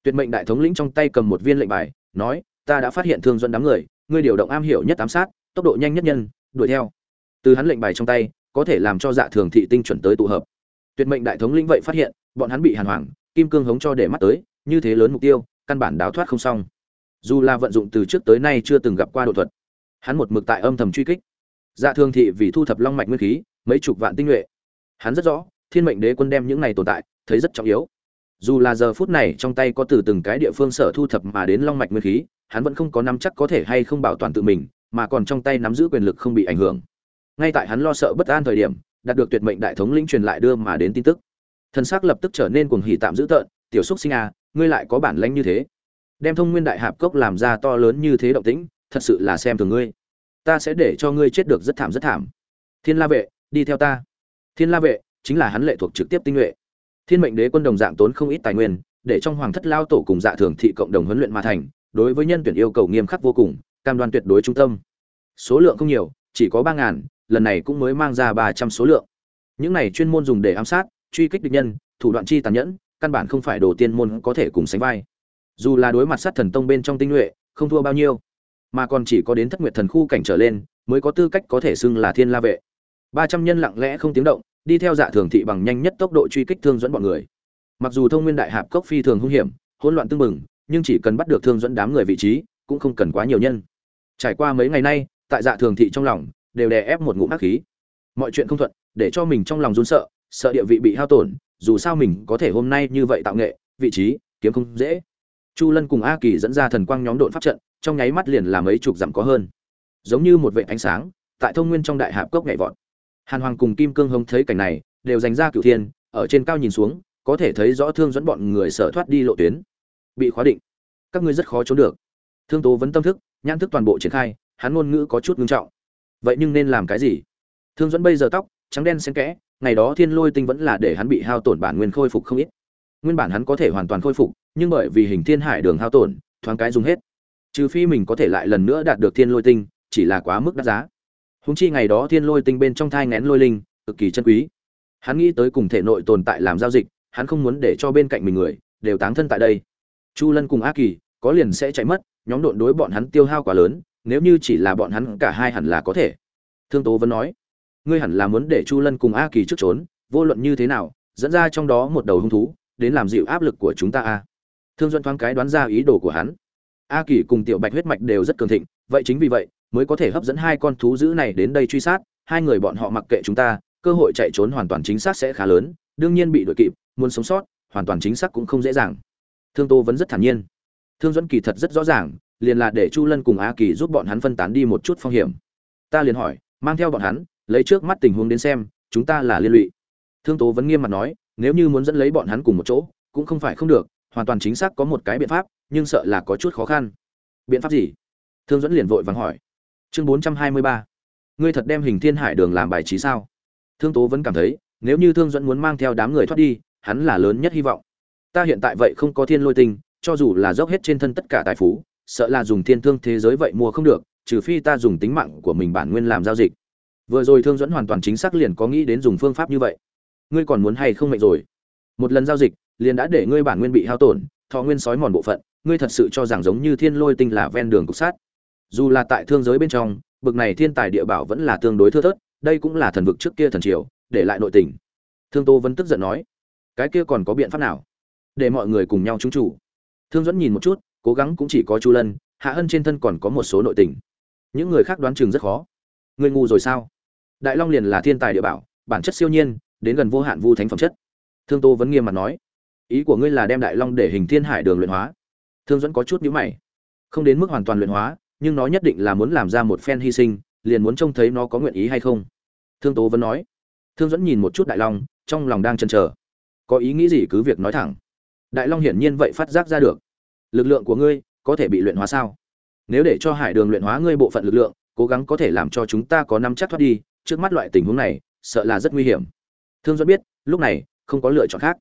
Tuyệt mệnh đại thống lĩnh trong tay cầm một viên lệnh bài, nói, ta đã phát hiện thương dẫn đám người, ngươi điều động am hiểu nhất ám sát, tốc độ nhanh nhất nhân, đuổi theo. Từ hắn lệnh bài trong tay, có thể làm cho dạ thường thị tinh chuẩn tới tụ hợp. Tuyệt mệnh đại thống lĩnh vậy phát hiện, bọn hắn bị hàn hoàng, kim cương hống cho để mắt tới, như thế lớn mục tiêu căn bản đào thoát không xong. Dù là vận dụng từ trước tới nay chưa từng gặp qua độ thuật, hắn một mực tại âm thầm truy kích. Dạ thương thị vì thu thập long mạch nguyên khí, mấy chục vạn tinh nhuệ. Hắn rất rõ, thiên mệnh đế quân đem những này tồn tại, thấy rất trọng yếu. Dù là giờ phút này trong tay có từ từng cái địa phương sở thu thập mà đến long mạch nguyên khí, hắn vẫn không có nắm chắc có thể hay không bảo toàn tự mình, mà còn trong tay nắm giữ quyền lực không bị ảnh hưởng. Ngay tại hắn lo sợ bất an thời điểm, đạt được tuyệt mệnh đại thống lĩnh truyền lại đưa mà đến tin tức. Thân xác lập tức trở nên cuồng hỉ tạm giữ tợn, tiểu xúc sinh à ngươi lại có bản lãnh như thế. Đem thông nguyên đại hạp cốc làm ra to lớn như thế động tĩnh, thật sự là xem thường ngươi. Ta sẽ để cho ngươi chết được rất thảm rất thảm. Thiên la vệ, đi theo ta. Thiên la vệ, chính là hắn lệ thuộc trực tiếp tinh nhuệ. Thiên mệnh đế quân đồng dạng tốn không ít tài nguyên, để trong hoàng thất lao tổ cùng dạ thường thị cộng đồng huấn luyện mà thành, đối với nhân tuyển yêu cầu nghiêm khắc vô cùng, cam đoan tuyệt đối trung tâm. Số lượng không nhiều, chỉ có ba ngàn, lần này cũng mới mang ra ba trăm số lượng. Những này chuyên môn dùng để ám sát, truy kích địch nhân, thủ đoạn chi tàn nhẫn căn bản không phải đồ tiên môn có thể cùng sánh vai. Dù là đối mặt sát thần tông bên trong tinh nhuệ, không thua bao nhiêu, mà còn chỉ có đến thất nguyệt thần khu cảnh trở lên mới có tư cách có thể xưng là thiên la vệ. Ba trăm nhân lặng lẽ không tiếng động, đi theo dạ thường thị bằng nhanh nhất tốc độ truy kích thương dẫn bọn người. Mặc dù thông nguyên đại hạp cốc phi thường hung hiểm, hỗn loạn tương mừng nhưng chỉ cần bắt được thương dẫn đám người vị trí, cũng không cần quá nhiều nhân. Trải qua mấy ngày nay, tại dạ thường thị trong lòng, đều đè ép một ngụm ác khí. Mọi chuyện không thuận, để cho mình trong lòng run sợ sợ địa vị bị hao tổn dù sao mình có thể hôm nay như vậy tạo nghệ, vị trí, kiếm không dễ. Chu lân cùng a kỳ dẫn ra thần quang nhóm đội pháp trận, trong nháy mắt liền làm mấy chục dặm có hơn. Giống như một vệ ánh sáng, tại thông nguyên trong đại hạp cốc nhảy vọt. Hàn hoàng cùng kim cương hống thấy cảnh này, đều dành ra cửu thiên, ở trên cao nhìn xuống, có thể thấy rõ thương dẫn bọn người sở thoát đi lộ tuyến. Bị khóa định. Các ngươi rất khó trốn được. Thương tố vẫn tâm thức, nhãn thức toàn bộ triển khai, hắn ngôn ngữ có chút ngưng trọng. Vậy nhưng nên làm cái gì? Thương dẫn bây giờ tóc, trắng đen xen kẽ ngày đó thiên lôi tinh vẫn là để hắn bị hao tổn bản nguyên khôi phục không ít. Nguyên bản hắn có thể hoàn toàn khôi phục, nhưng bởi vì hình thiên hải đường hao tổn, thoáng cái dùng hết. Trừ phi mình có thể lại lần nữa đạt được thiên lôi tinh, chỉ là quá mức đắt giá. Húng chi ngày đó thiên lôi tinh bên trong thai ngén lôi linh, cực kỳ chân quý. Hắn nghĩ tới cùng thể nội tồn tại làm giao dịch, hắn không muốn để cho bên cạnh mình người, đều táng thân tại đây. Chu lân cùng a kỳ, có liền sẽ chạy mất, nhóm đội đối bọn hắn tiêu hao quá lớn, nếu như chỉ là bọn hắn cả hai hẳn là có thể. Thương tố vẫn nói ngươi hẳn là muốn để chu lân cùng a kỳ trước trốn, vô luận như thế nào, dẫn ra trong đó một đầu hung thú, đến làm dịu áp lực của chúng ta a. Thương duân thoáng cái đoán ra ý đồ của hắn. A kỳ cùng tiểu bạch huyết mạch đều rất cường thịnh, vậy chính vì vậy, mới có thể hấp dẫn hai con thú dữ này đến đây truy sát, hai người bọn họ mặc kệ chúng ta, cơ hội chạy trốn hoàn toàn chính xác sẽ khá lớn, đương nhiên bị đuổi kịp, muốn sống sót, hoàn toàn chính xác cũng không dễ dàng. Thương tô vẫn rất thản nhiên. Thương dẫn kỳ thật rất rõ ràng, liền là để chu lân cùng a kỳ giúp bọn hắn phân tán đi một chút phong hiểm. Ta liền hỏi, mang theo bọn hắn lấy trước mắt tình huống đến xem, chúng ta là liên lụy. Thương tố vẫn nghiêm mặt nói, nếu như muốn dẫn lấy bọn hắn cùng một chỗ, cũng không phải không được, hoàn toàn chính xác có một cái biện pháp, nhưng sợ là có chút khó khăn. Biện pháp gì? Thương dẫn liền vội vàng hỏi. Chương bốn trăm hai mươi ba. Ngươi thật đem hình thiên hải đường làm bài trí sao? Thương tố vẫn cảm thấy, nếu như thương dẫn muốn mang theo đám người thoát đi, hắn là lớn nhất hy vọng. Ta hiện tại vậy không có thiên lôi tinh, cho dù là dốc hết trên thân tất cả tài phú, sợ là dùng thiên thương thế giới vậy mua không được, trừ phi ta dùng tính mạng của mình bản nguyên làm giao dịch vừa rồi thương dẫn hoàn toàn chính xác liền có nghĩ đến dùng phương pháp như vậy. Ngươi còn muốn hay không mệnh rồi? Một lần giao dịch, liền đã để ngươi bản nguyên bị hao tổn, thọ nguyên sói mòn bộ phận, ngươi thật sự cho rằng giống như thiên lôi tinh là ven đường cục sát. Dù là tại thương giới bên trong, bực này thiên tài địa bảo vẫn là tương đối thưa thớt, đây cũng là thần vực trước kia thần triều, để lại nội tình. Thương tô vẫn tức giận nói, cái kia còn có biện pháp nào? Để mọi người cùng nhau trúng chủ. Thương dẫn nhìn một chút, cố gắng cũng chỉ có chu lân, hạ hân trên thân còn có một số nội tình. Những người khác đoán chừng rất khó. Ngươi ngu rồi sao? Đại long liền là thiên tài địa bảo, bản chất siêu nhiên, đến gần vô hạn vu thánh phẩm chất. Thương tô vẫn nghiêm mặt nói, ý của ngươi là đem đại long để hình thiên hải đường luyện hóa? Thương dẫn có chút nhíu mày. Không đến mức hoàn toàn luyện hóa, nhưng nó nhất định là muốn làm ra một phen hy sinh, liền muốn trông thấy nó có nguyện ý hay không. Thương tố vẫn nói. Thương dẫn nhìn một chút đại long, trong lòng đang chần chờ. Có ý nghĩ gì cứ việc nói thẳng. Đại long hiển nhiên vậy phát giác ra được. Lực lượng của ngươi có thể bị luyện hóa sao? Nếu để cho hải đường luyện hóa ngươi bộ phận lực lượng, cố gắng có thể làm cho chúng ta có năm chắc thoát đi trước mắt loại tình huống này, sợ là rất nguy hiểm. Thương duẫn biết, lúc này, không có lựa chọn khác.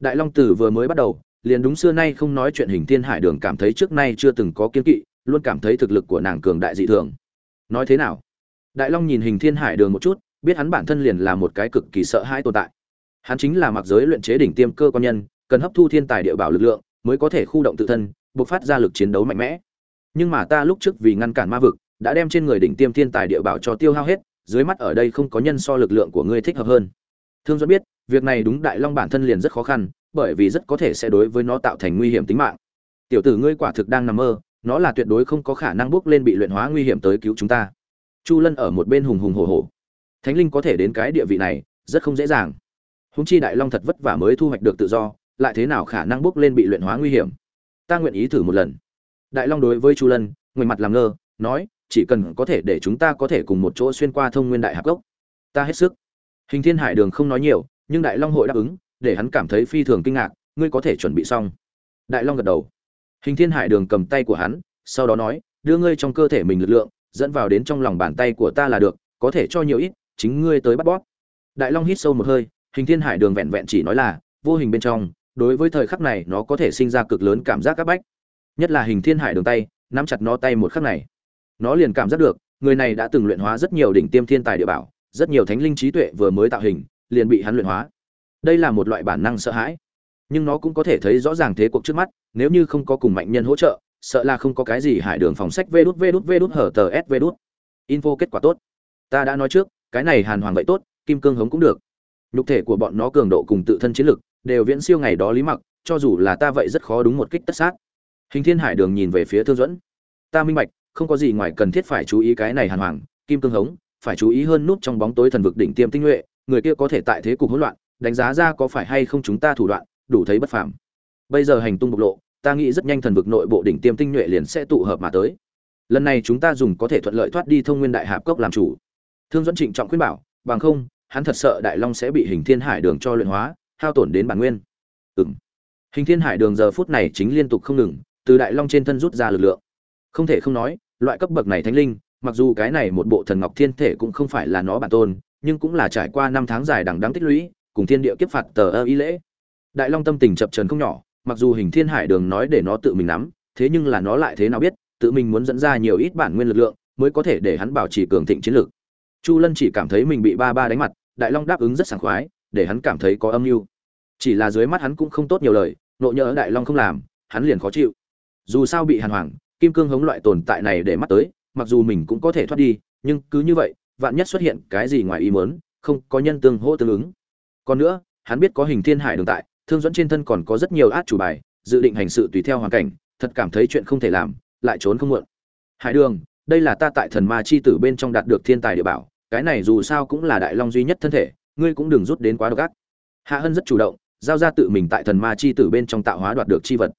Đại long tử vừa mới bắt đầu, liền đúng xưa nay không nói chuyện hình thiên hải đường cảm thấy trước nay chưa từng có kiên kỵ, luôn cảm thấy thực lực của nàng cường đại dị thường. Nói thế nào? Đại long nhìn hình thiên hải đường một chút, biết hắn bản thân liền là một cái cực kỳ sợ hãi tồn tại. Hắn chính là mặc giới luyện chế đỉnh tiêm cơ quan nhân, cần hấp thu thiên tài địa bảo lực lượng, mới có thể khu động tự thân, bộc phát ra lực chiến đấu mạnh mẽ. Nhưng mà ta lúc trước vì ngăn cản ma vực, đã đem trên người đỉnh tiêm thiên tài địa bảo cho tiêu hao hết dưới mắt ở đây không có nhân so lực lượng của ngươi thích hợp hơn. Thương duẫn biết, việc này đúng đại long bản thân liền rất khó khăn, bởi vì rất có thể sẽ đối với nó tạo thành nguy hiểm tính mạng. Tiểu tử ngươi quả thực đang nằm mơ, nó là tuyệt đối không có khả năng bước lên bị luyện hóa nguy hiểm tới cứu chúng ta. Chu lân ở một bên hùng hùng hổ hổ. Thánh linh có thể đến cái địa vị này, rất không dễ dàng. Húng chi đại long thật vất vả mới thu hoạch được tự do, lại thế nào khả năng bước lên bị luyện hóa nguy hiểm? Ta nguyện ý thử một lần. Đại long đối với chu lân ngoảnh mặt làm ngơ, nói chỉ cần có thể để chúng ta có thể cùng một chỗ xuyên qua thông nguyên đại hạp gốc. Ta hết sức. Hình thiên hải đường không nói nhiều, nhưng đại long hội đáp ứng, để hắn cảm thấy phi thường kinh ngạc, ngươi có thể chuẩn bị xong. Đại long gật đầu. Hình thiên hải đường cầm tay của hắn, sau đó nói, đưa ngươi trong cơ thể mình lực lượng, dẫn vào đến trong lòng bàn tay của ta là được, có thể cho nhiều ít, chính ngươi tới bắt bóp. Đại long hít sâu một hơi, hình thiên hải đường vẹn vẹn chỉ nói là, vô hình bên trong, đối với thời khắc này nó có thể sinh ra cực lớn cảm giác áp bách. Nhất là hình thiên hải đường tay, nắm chặt nó tay một khắc này nó liền cảm giác được, người này đã từng luyện hóa rất nhiều đỉnh tiêm thiên tài địa bảo, rất nhiều thánh linh trí tuệ vừa mới tạo hình, liền bị hắn luyện hóa. Đây là một loại bản năng sợ hãi. Nhưng nó cũng có thể thấy rõ ràng thế cuộc trước mắt, nếu như không có cùng mạnh nhân hỗ trợ, sợ là không có cái gì hải đường phòng sách vê đút vê đút vê đút hở tờ s vê đút. Info kết quả tốt. Ta đã nói trước, cái này hàn hoàng vậy tốt, kim cương hống cũng được. Nhục thể của bọn nó cường độ cùng tự thân chiến lực, đều viễn siêu ngày đó lý mặc, cho dù là ta vậy rất khó đúng một kích tất sát. Hình thiên hải đường nhìn về phía thương dẫn ta minh bạch không có gì ngoài cần thiết phải chú ý cái này hàn hoàng, kim cương hống, phải chú ý hơn nút trong bóng tối thần vực đỉnh tiêm tinh nhuệ, người kia có thể tại thế cục hỗn loạn, đánh giá ra có phải hay không chúng ta thủ đoạn, đủ thấy bất phàm. Bây giờ hành tung bộc lộ, ta nghĩ rất nhanh thần vực nội bộ đỉnh tiêm tinh nhuệ liền sẽ tụ hợp mà tới. Lần này chúng ta dùng có thể thuận lợi thoát đi thông nguyên đại hạp cốc làm chủ. Thương dẫn trịnh trọng khuyên bảo, bằng không, hắn thật sợ đại long sẽ bị hình thiên hải đường cho luyện hóa, hao tổn đến bản nguyên. Ừng hình thiên hải đường giờ phút này chính liên tục không ngừng, từ đại long trên thân rút ra lực lượng. Không thể không nói loại cấp bậc này thánh linh, mặc dù cái này một bộ thần ngọc thiên thể cũng không phải là nó bản tôn, nhưng cũng là trải qua năm tháng dài đằng đáng tích lũy, cùng thiên địa kiếp phạt tờ ơ y lễ. Đại long tâm tình chập trần không nhỏ, mặc dù hình thiên hải đường nói để nó tự mình nắm, thế nhưng là nó lại thế nào biết, tự mình muốn dẫn ra nhiều ít bản nguyên lực lượng, mới có thể để hắn bảo trì cường thịnh chiến lược. Chu lân chỉ cảm thấy mình bị ba ba đánh mặt, đại long đáp ứng rất sảng khoái, để hắn cảm thấy có âm mưu. Chỉ là dưới mắt hắn cũng không tốt nhiều lời, nộ nhỡ đại long không làm, hắn liền khó chịu. Dù sao bị hàn hoàng kim cương hống loại tồn tại này để mắt tới, mặc dù mình cũng có thể thoát đi, nhưng cứ như vậy, vạn nhất xuất hiện cái gì ngoài ý muốn, không có nhân tương hỗ tương ứng. Còn nữa, hắn biết có hình thiên hải đường tại, thương dẫn trên thân còn có rất nhiều át chủ bài, dự định hành sự tùy theo hoàn cảnh, thật cảm thấy chuyện không thể làm, lại trốn không muộn. Hải đường, đây là ta tại thần ma chi tử bên trong đạt được thiên tài địa bảo, cái này dù sao cũng là đại long duy nhất thân thể, ngươi cũng đừng rút đến quá độc ác. Hạ hân rất chủ động, giao ra tự mình tại thần ma chi tử bên trong tạo hóa đoạt được chi vật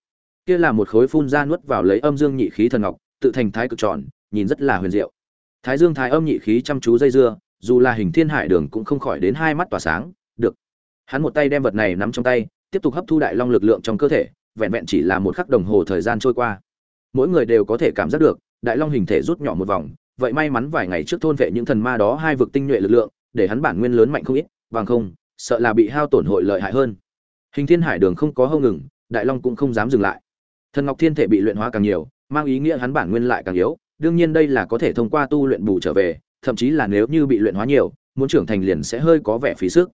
kia là một khối phun ra nuốt vào lấy âm dương nhị khí thần ngọc, tự thành thái cực tròn, nhìn rất là huyền diệu. Thái dương thái âm nhị khí chăm chú dây dưa, dù là hình thiên hải đường cũng không khỏi đến hai mắt tỏa sáng, được. Hắn một tay đem vật này nắm trong tay, tiếp tục hấp thu đại long lực lượng trong cơ thể, vẹn vẹn chỉ là một khắc đồng hồ thời gian trôi qua. Mỗi người đều có thể cảm giác được, đại long hình thể rút nhỏ một vòng, vậy may mắn vài ngày trước thôn vệ những thần ma đó hai vực tinh nhuệ lực lượng, để hắn bản nguyên lớn mạnh không ít, bằng không, sợ là bị hao tổn hội lợi hại hơn. Hình thiên hải đường không có hâu ngừng, đại long cũng không dám dừng lại thần ngọc thiên thể bị luyện hóa càng nhiều, mang ý nghĩa hắn bản nguyên lại càng yếu, đương nhiên đây là có thể thông qua tu luyện bù trở về, thậm chí là nếu như bị luyện hóa nhiều, muốn trưởng thành liền sẽ hơi có vẻ phí sức.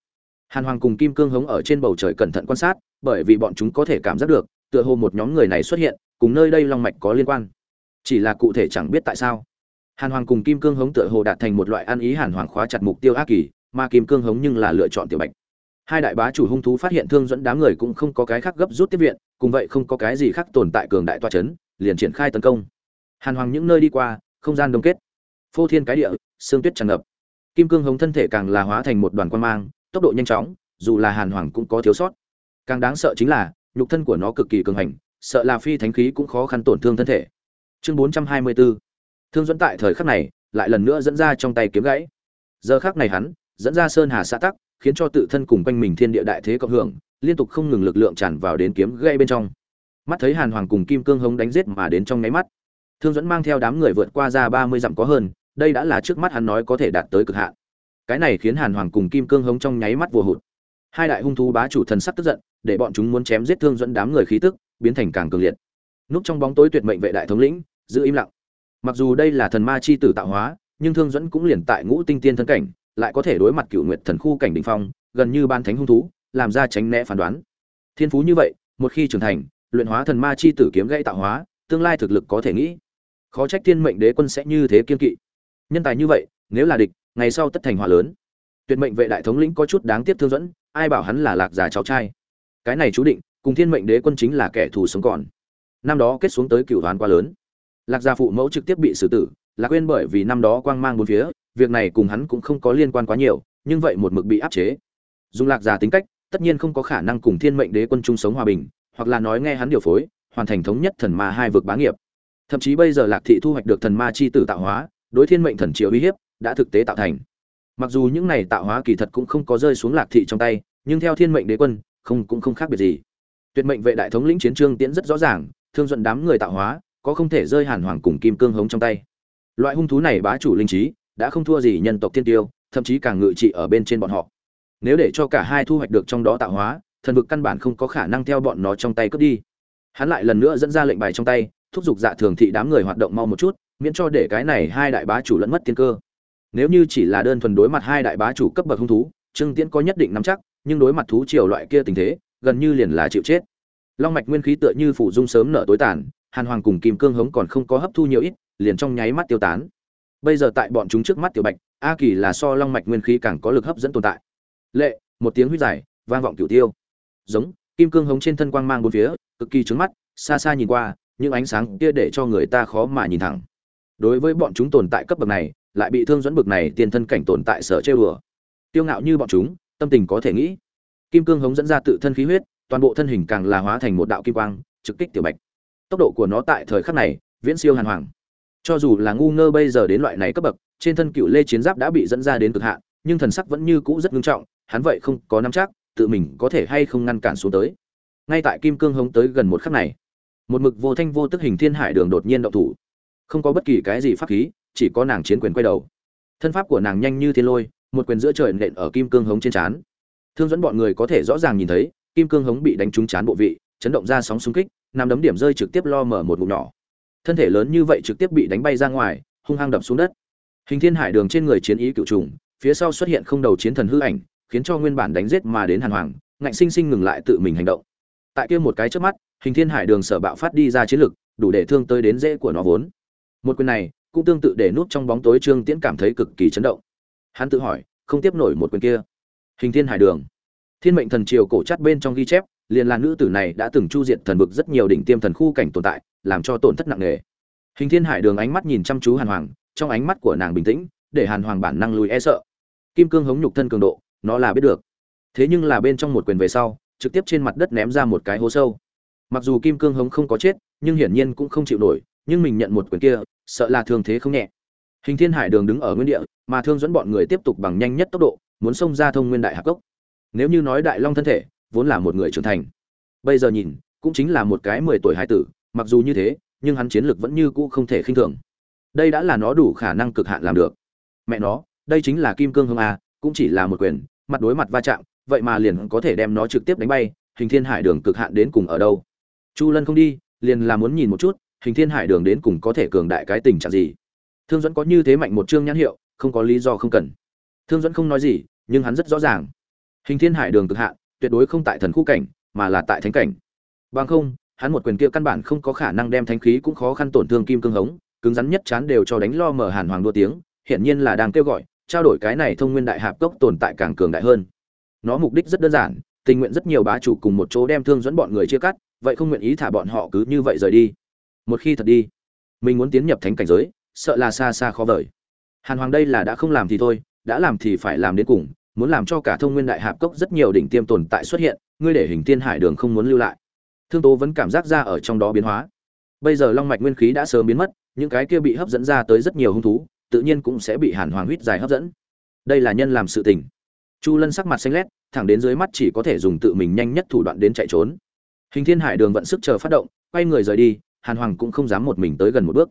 Hàn hoàng cùng kim cương hống ở trên bầu trời cẩn thận quan sát, bởi vì bọn chúng có thể cảm giác được, tựa hồ một nhóm người này xuất hiện, cùng nơi đây long mạch có liên quan. Chỉ là cụ thể chẳng biết tại sao. Hàn hoàng cùng kim cương hống tựa hồ đạt thành một loại ăn ý hàn hoàng khóa chặt mục tiêu ác kỳ, mà kim cương hống nhưng là lựa chọn tiểu bạch. Hai đại bá chủ hung thú phát hiện thương dẫn đám người cũng không có cái khác gấp rút tiếp viện cùng vậy không có cái gì khác tồn tại cường đại toa chấn, liền triển khai tấn công. Hàn hoàng những nơi đi qua, không gian đông kết. Phô thiên cái địa, xương tuyết tràn ngập. Kim cương hống thân thể càng là hóa thành một đoàn quan mang, tốc độ nhanh chóng, dù là hàn hoàng cũng có thiếu sót. Càng đáng sợ chính là, nhục thân của nó cực kỳ cường hành, sợ là phi thánh khí cũng khó khăn tổn thương thân thể. Chương 424 thương dẫn tại thời khắc này, lại lần nữa dẫn ra trong tay kiếm gãy. Giờ khắc này hắn, dẫn ra sơn hà xã tắc, khiến cho tự thân cùng quanh mình thiên địa đại thế cộng hưởng liên tục không ngừng lực lượng tràn vào đến kiếm gãy bên trong. Mắt thấy hàn hoàng cùng kim cương hống đánh giết mà đến trong nháy mắt. Thương dẫn mang theo đám người vượt qua ra ba mươi dặm có hơn, đây đã là trước mắt hắn nói có thể đạt tới cực hạn. Cái này khiến hàn hoàng cùng kim cương hống trong nháy mắt vừa hụt. Hai đại hung thú bá chủ thần sắc tức giận, để bọn chúng muốn chém giết thương dẫn đám người khí tức, biến thành càng cường liệt. Núp trong bóng tối tuyệt mệnh vệ đại thống lĩnh, giữ im lặng. Mặc dù đây là thần ma chi tử tạo hóa, nhưng thương dẫn cũng liền tại ngũ tinh tiên thân cảnh, lại có thể đối mặt cựu nguyệt thần khu cảnh đỉnh phong, gần như ban thánh hung thú làm ra tránh né phán đoán. Thiên phú như vậy, một khi trưởng thành, luyện hóa thần ma chi tử kiếm gây tạo hóa, tương lai thực lực có thể nghĩ. Khó trách thiên mệnh đế quân sẽ như thế kiên kỵ. Nhân tài như vậy, nếu là địch, ngày sau tất thành họa lớn. Tuyệt mệnh vệ đại thống lĩnh có chút đáng tiếc thương dẫn, ai bảo hắn là lạc giả cháu trai. Cái này chú định, cùng thiên mệnh đế quân chính là kẻ thù sống còn. Năm đó kết xuống tới cựu đoán quá lớn. Lạc gia phụ mẫu trực tiếp bị xử tử, lạc quên bởi vì năm đó quang mang bốn phía, việc này cùng hắn cũng không có liên quan quá nhiều, nhưng vậy một mực bị áp chế. Dùng lạc gia tính cách tất nhiên không có khả năng cùng thiên mệnh đế quân chung sống hòa bình, hoặc là nói nghe hắn điều phối, hoàn thành thống nhất thần ma hai vực bá nghiệp. Thậm chí bây giờ lạc thị thu hoạch được thần ma chi tử tạo hóa, đối thiên mệnh thần triệu uy hiếp đã thực tế tạo thành. Mặc dù những này tạo hóa kỳ thật cũng không có rơi xuống lạc thị trong tay, nhưng theo thiên mệnh đế quân, không, cũng không khác biệt gì. Tuyệt mệnh vệ đại thống lĩnh chiến trương tiễn rất rõ ràng, thương dẫn đám người tạo hóa, có không thể rơi hàn hoàng cùng kim cương hống trong tay. Loại hung thú này bá chủ linh trí, đã không thua gì nhân tộc thiên tiêu, thậm chí càng ngự trị ở bên trên bọn họ nếu để cho cả hai thu hoạch được trong đó tạo hóa, thần vực căn bản không có khả năng theo bọn nó trong tay cướp đi. Hắn lại lần nữa dẫn ra lệnh bài trong tay, thúc giục dạ thường thị đám người hoạt động mau một chút, miễn cho để cái này hai đại bá chủ lẫn mất tiên cơ. Nếu như chỉ là đơn thuần đối mặt hai đại bá chủ cấp bậc hung thú, trương tiễn có nhất định nắm chắc, nhưng đối mặt thú triều loại kia tình thế, gần như liền là chịu chết. Long mạch nguyên khí tựa như phủ dung sớm nở tối tàn, hàn hoàng cùng kim cương hống còn không có hấp thu nhiều ít, liền trong nháy mắt tiêu tán. Bây giờ tại bọn chúng trước mắt tiểu bạch, a kỳ là so long mạch nguyên khí càng có lực hấp dẫn tồn tại lệ, một tiếng huyết dài, vang vọng cửu tiêu. Giống, kim cương hống trên thân quang mang bốn phía, cực kỳ trứng mắt, xa xa nhìn qua, những ánh sáng kia để cho người ta khó mà nhìn thẳng. Đối với bọn chúng tồn tại cấp bậc này, lại bị thương dẫn bậc này tiền thân cảnh tồn tại sở chơi bừa tiêu ngạo như bọn chúng, tâm tình có thể nghĩ. Kim cương hống dẫn ra tự thân khí huyết, toàn bộ thân hình càng là hóa thành một đạo kim quang, trực kích tiểu bạch. Tốc độ của nó tại thời khắc này, viễn siêu hàn hoàng. Cho dù là ngu ngơ bây giờ đến loại này cấp bậc, trên thân cựu lê chiến giáp đã bị dẫn ra đến cực hạn, nhưng thần sắc vẫn như cũ rất nghiêm trọng hắn vậy không có nắm chắc, tự mình có thể hay không ngăn cản xuống tới. Ngay tại kim cương hống tới gần một khắc này, một mực vô thanh vô tức hình thiên hải đường đột nhiên động thủ. Không có bất kỳ cái gì pháp khí, chỉ có nàng chiến quyền quay đầu. Thân pháp của nàng nhanh như thiên lôi, một quyền giữa trời nện ở kim cương hống trên trán. Thương dẫn bọn người có thể rõ ràng nhìn thấy, kim cương hống bị đánh trúng chán bộ vị, chấn động ra sóng xung kích, nằm đấm điểm rơi trực tiếp lo mở một ngụm nhỏ. Thân thể lớn như vậy trực tiếp bị đánh bay ra ngoài, hung hăng đập xuống đất. Hình thiên hải đường trên người chiến ý cựu trùng, phía sau xuất hiện không đầu chiến thần hư ảnh khiến cho nguyên bản đánh giết mà đến hàn hoàng, ngạnh sinh sinh ngừng lại tự mình hành động. Tại kia một cái trước mắt, hình thiên hải đường sở bạo phát đi ra chiến lực, đủ để thương tới đến dễ của nó vốn. Một quyền này, cũng tương tự để nút trong bóng tối trương tiễn cảm thấy cực kỳ chấn động. Hắn tự hỏi, không tiếp nổi một quyền kia. Hình thiên hải đường. Thiên mệnh thần triều cổ chắt bên trong ghi chép, liền là nữ tử này đã từng chu diệt thần vực rất nhiều đỉnh tiêm thần khu cảnh tồn tại, làm cho tổn thất nặng nề. Hình thiên hải đường ánh mắt nhìn chăm chú hàn hoàng, trong ánh mắt của nàng bình tĩnh, để hàn hoàng bản năng lùi e sợ. Kim cương hống nhục thân cường độ nó là biết được. Thế nhưng là bên trong một quyền về sau, trực tiếp trên mặt đất ném ra một cái hố sâu. Mặc dù kim cương hống không có chết, nhưng hiển nhiên cũng không chịu nổi, nhưng mình nhận một quyền kia, sợ là thương thế không nhẹ. Hình thiên hải đường đứng ở nguyên địa, mà thương dẫn bọn người tiếp tục bằng nhanh nhất tốc độ, muốn xông ra thông nguyên đại hạc cốc. Nếu như nói đại long thân thể, vốn là một người trưởng thành. Bây giờ nhìn, cũng chính là một cái mười tuổi hải tử, mặc dù như thế, nhưng hắn chiến lược vẫn như cũ không thể khinh thường. Đây đã là nó đủ khả năng cực hạn làm được. Mẹ nó, đây chính là kim cương hương a à, cũng chỉ là một quyền, mặt đối mặt va chạm, vậy mà liền có thể đem nó trực tiếp đánh bay, hình thiên hải đường cực hạn đến cùng ở đâu? Chu lân không đi, liền là muốn nhìn một chút, hình thiên hải đường đến cùng có thể cường đại cái tình trạng gì? Thương dẫn có như thế mạnh một chương nhãn hiệu, không có lý do không cần. Thương dẫn không nói gì, nhưng hắn rất rõ ràng. Hình thiên hải đường cực hạn, tuyệt đối không tại thần khu cảnh, mà là tại thánh cảnh. Bằng không, hắn một quyền kia căn bản không có khả năng đem thánh khí cũng khó khăn tổn thương kim cương hống, cứng rắn nhất chán đều cho đánh lo mở hàn hoàng đua tiếng, hiển nhiên là đang kêu gọi trao đổi cái này thông nguyên đại hạp cốc tồn tại càng cường đại hơn. Nó mục đích rất đơn giản, tình nguyện rất nhiều bá chủ cùng một chỗ đem thương dẫn bọn người chia cắt, vậy không nguyện ý thả bọn họ cứ như vậy rời đi. Một khi thật đi, mình muốn tiến nhập thánh cảnh giới, sợ là xa xa khó vời. Hàn hoàng đây là đã không làm thì thôi, đã làm thì phải làm đến cùng, muốn làm cho cả thông nguyên đại hạp cốc rất nhiều đỉnh tiêm tồn tại xuất hiện, ngươi để hình tiên hải đường không muốn lưu lại. Thương tố vẫn cảm giác ra ở trong đó biến hóa. Bây giờ long mạch nguyên khí đã sớm biến mất, những cái kia bị hấp dẫn ra tới rất nhiều hung thú tự nhiên cũng sẽ bị hàn hoàng huyết dài hấp dẫn. Đây là nhân làm sự tình. Chu lân sắc mặt xanh lét, thẳng đến dưới mắt chỉ có thể dùng tự mình nhanh nhất thủ đoạn đến chạy trốn. Hình thiên hải đường vận sức chờ phát động, quay người rời đi, hàn hoàng cũng không dám một mình tới gần một bước.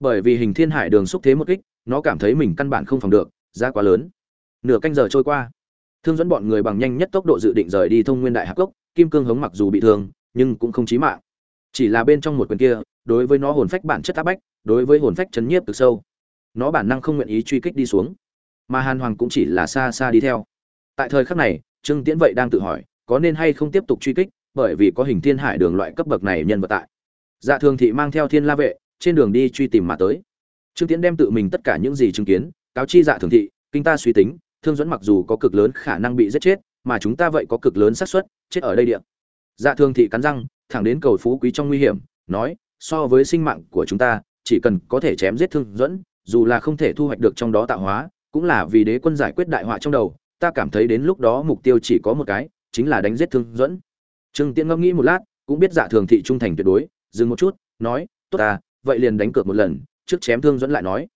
Bởi vì hình thiên hải đường xúc thế một kích, nó cảm thấy mình căn bản không phòng được ra quá lớn. Nửa canh giờ trôi qua, thương dẫn bọn người bằng nhanh nhất tốc độ dự định rời đi thông nguyên đại hạc cốc, kim cương hống mặc dù bị thương, nhưng cũng không chí mạng. Chỉ là bên trong một quyền kia, đối với nó hồn phách bản chất áp bách, đối với hồn phách chấn nhiếp từ sâu nó bản năng không nguyện ý truy kích đi xuống. Mà hàn hoàng cũng chỉ là xa xa đi theo. Tại thời khắc này, trương tiễn vậy đang tự hỏi, có nên hay không tiếp tục truy kích, bởi vì có hình thiên hải đường loại cấp bậc này nhân vật tại. Dạ thường thị mang theo thiên la vệ, trên đường đi truy tìm mà tới. Trương tiễn đem tự mình tất cả những gì chứng kiến, cáo chi dạ thường thị, kinh ta suy tính, thương dẫn mặc dù có cực lớn khả năng bị giết chết, mà chúng ta vậy có cực lớn xác suất, chết ở đây địa. Dạ thường thị cắn răng, thẳng đến cầu phú quý trong nguy hiểm, nói, so với sinh mạng của chúng ta, chỉ cần có thể chém giết thương dẫn dù là không thể thu hoạch được trong đó tạo hóa, cũng là vì đế quân giải quyết đại họa trong đầu, ta cảm thấy đến lúc đó mục tiêu chỉ có một cái, chính là đánh giết thương dẫn trương tiễn ngẫm nghĩ một lát, cũng biết dạ thường thị trung thành tuyệt đối, dừng một chút, nói, tốt ta, vậy liền đánh cược một lần, trước chém thương dẫn lại nói.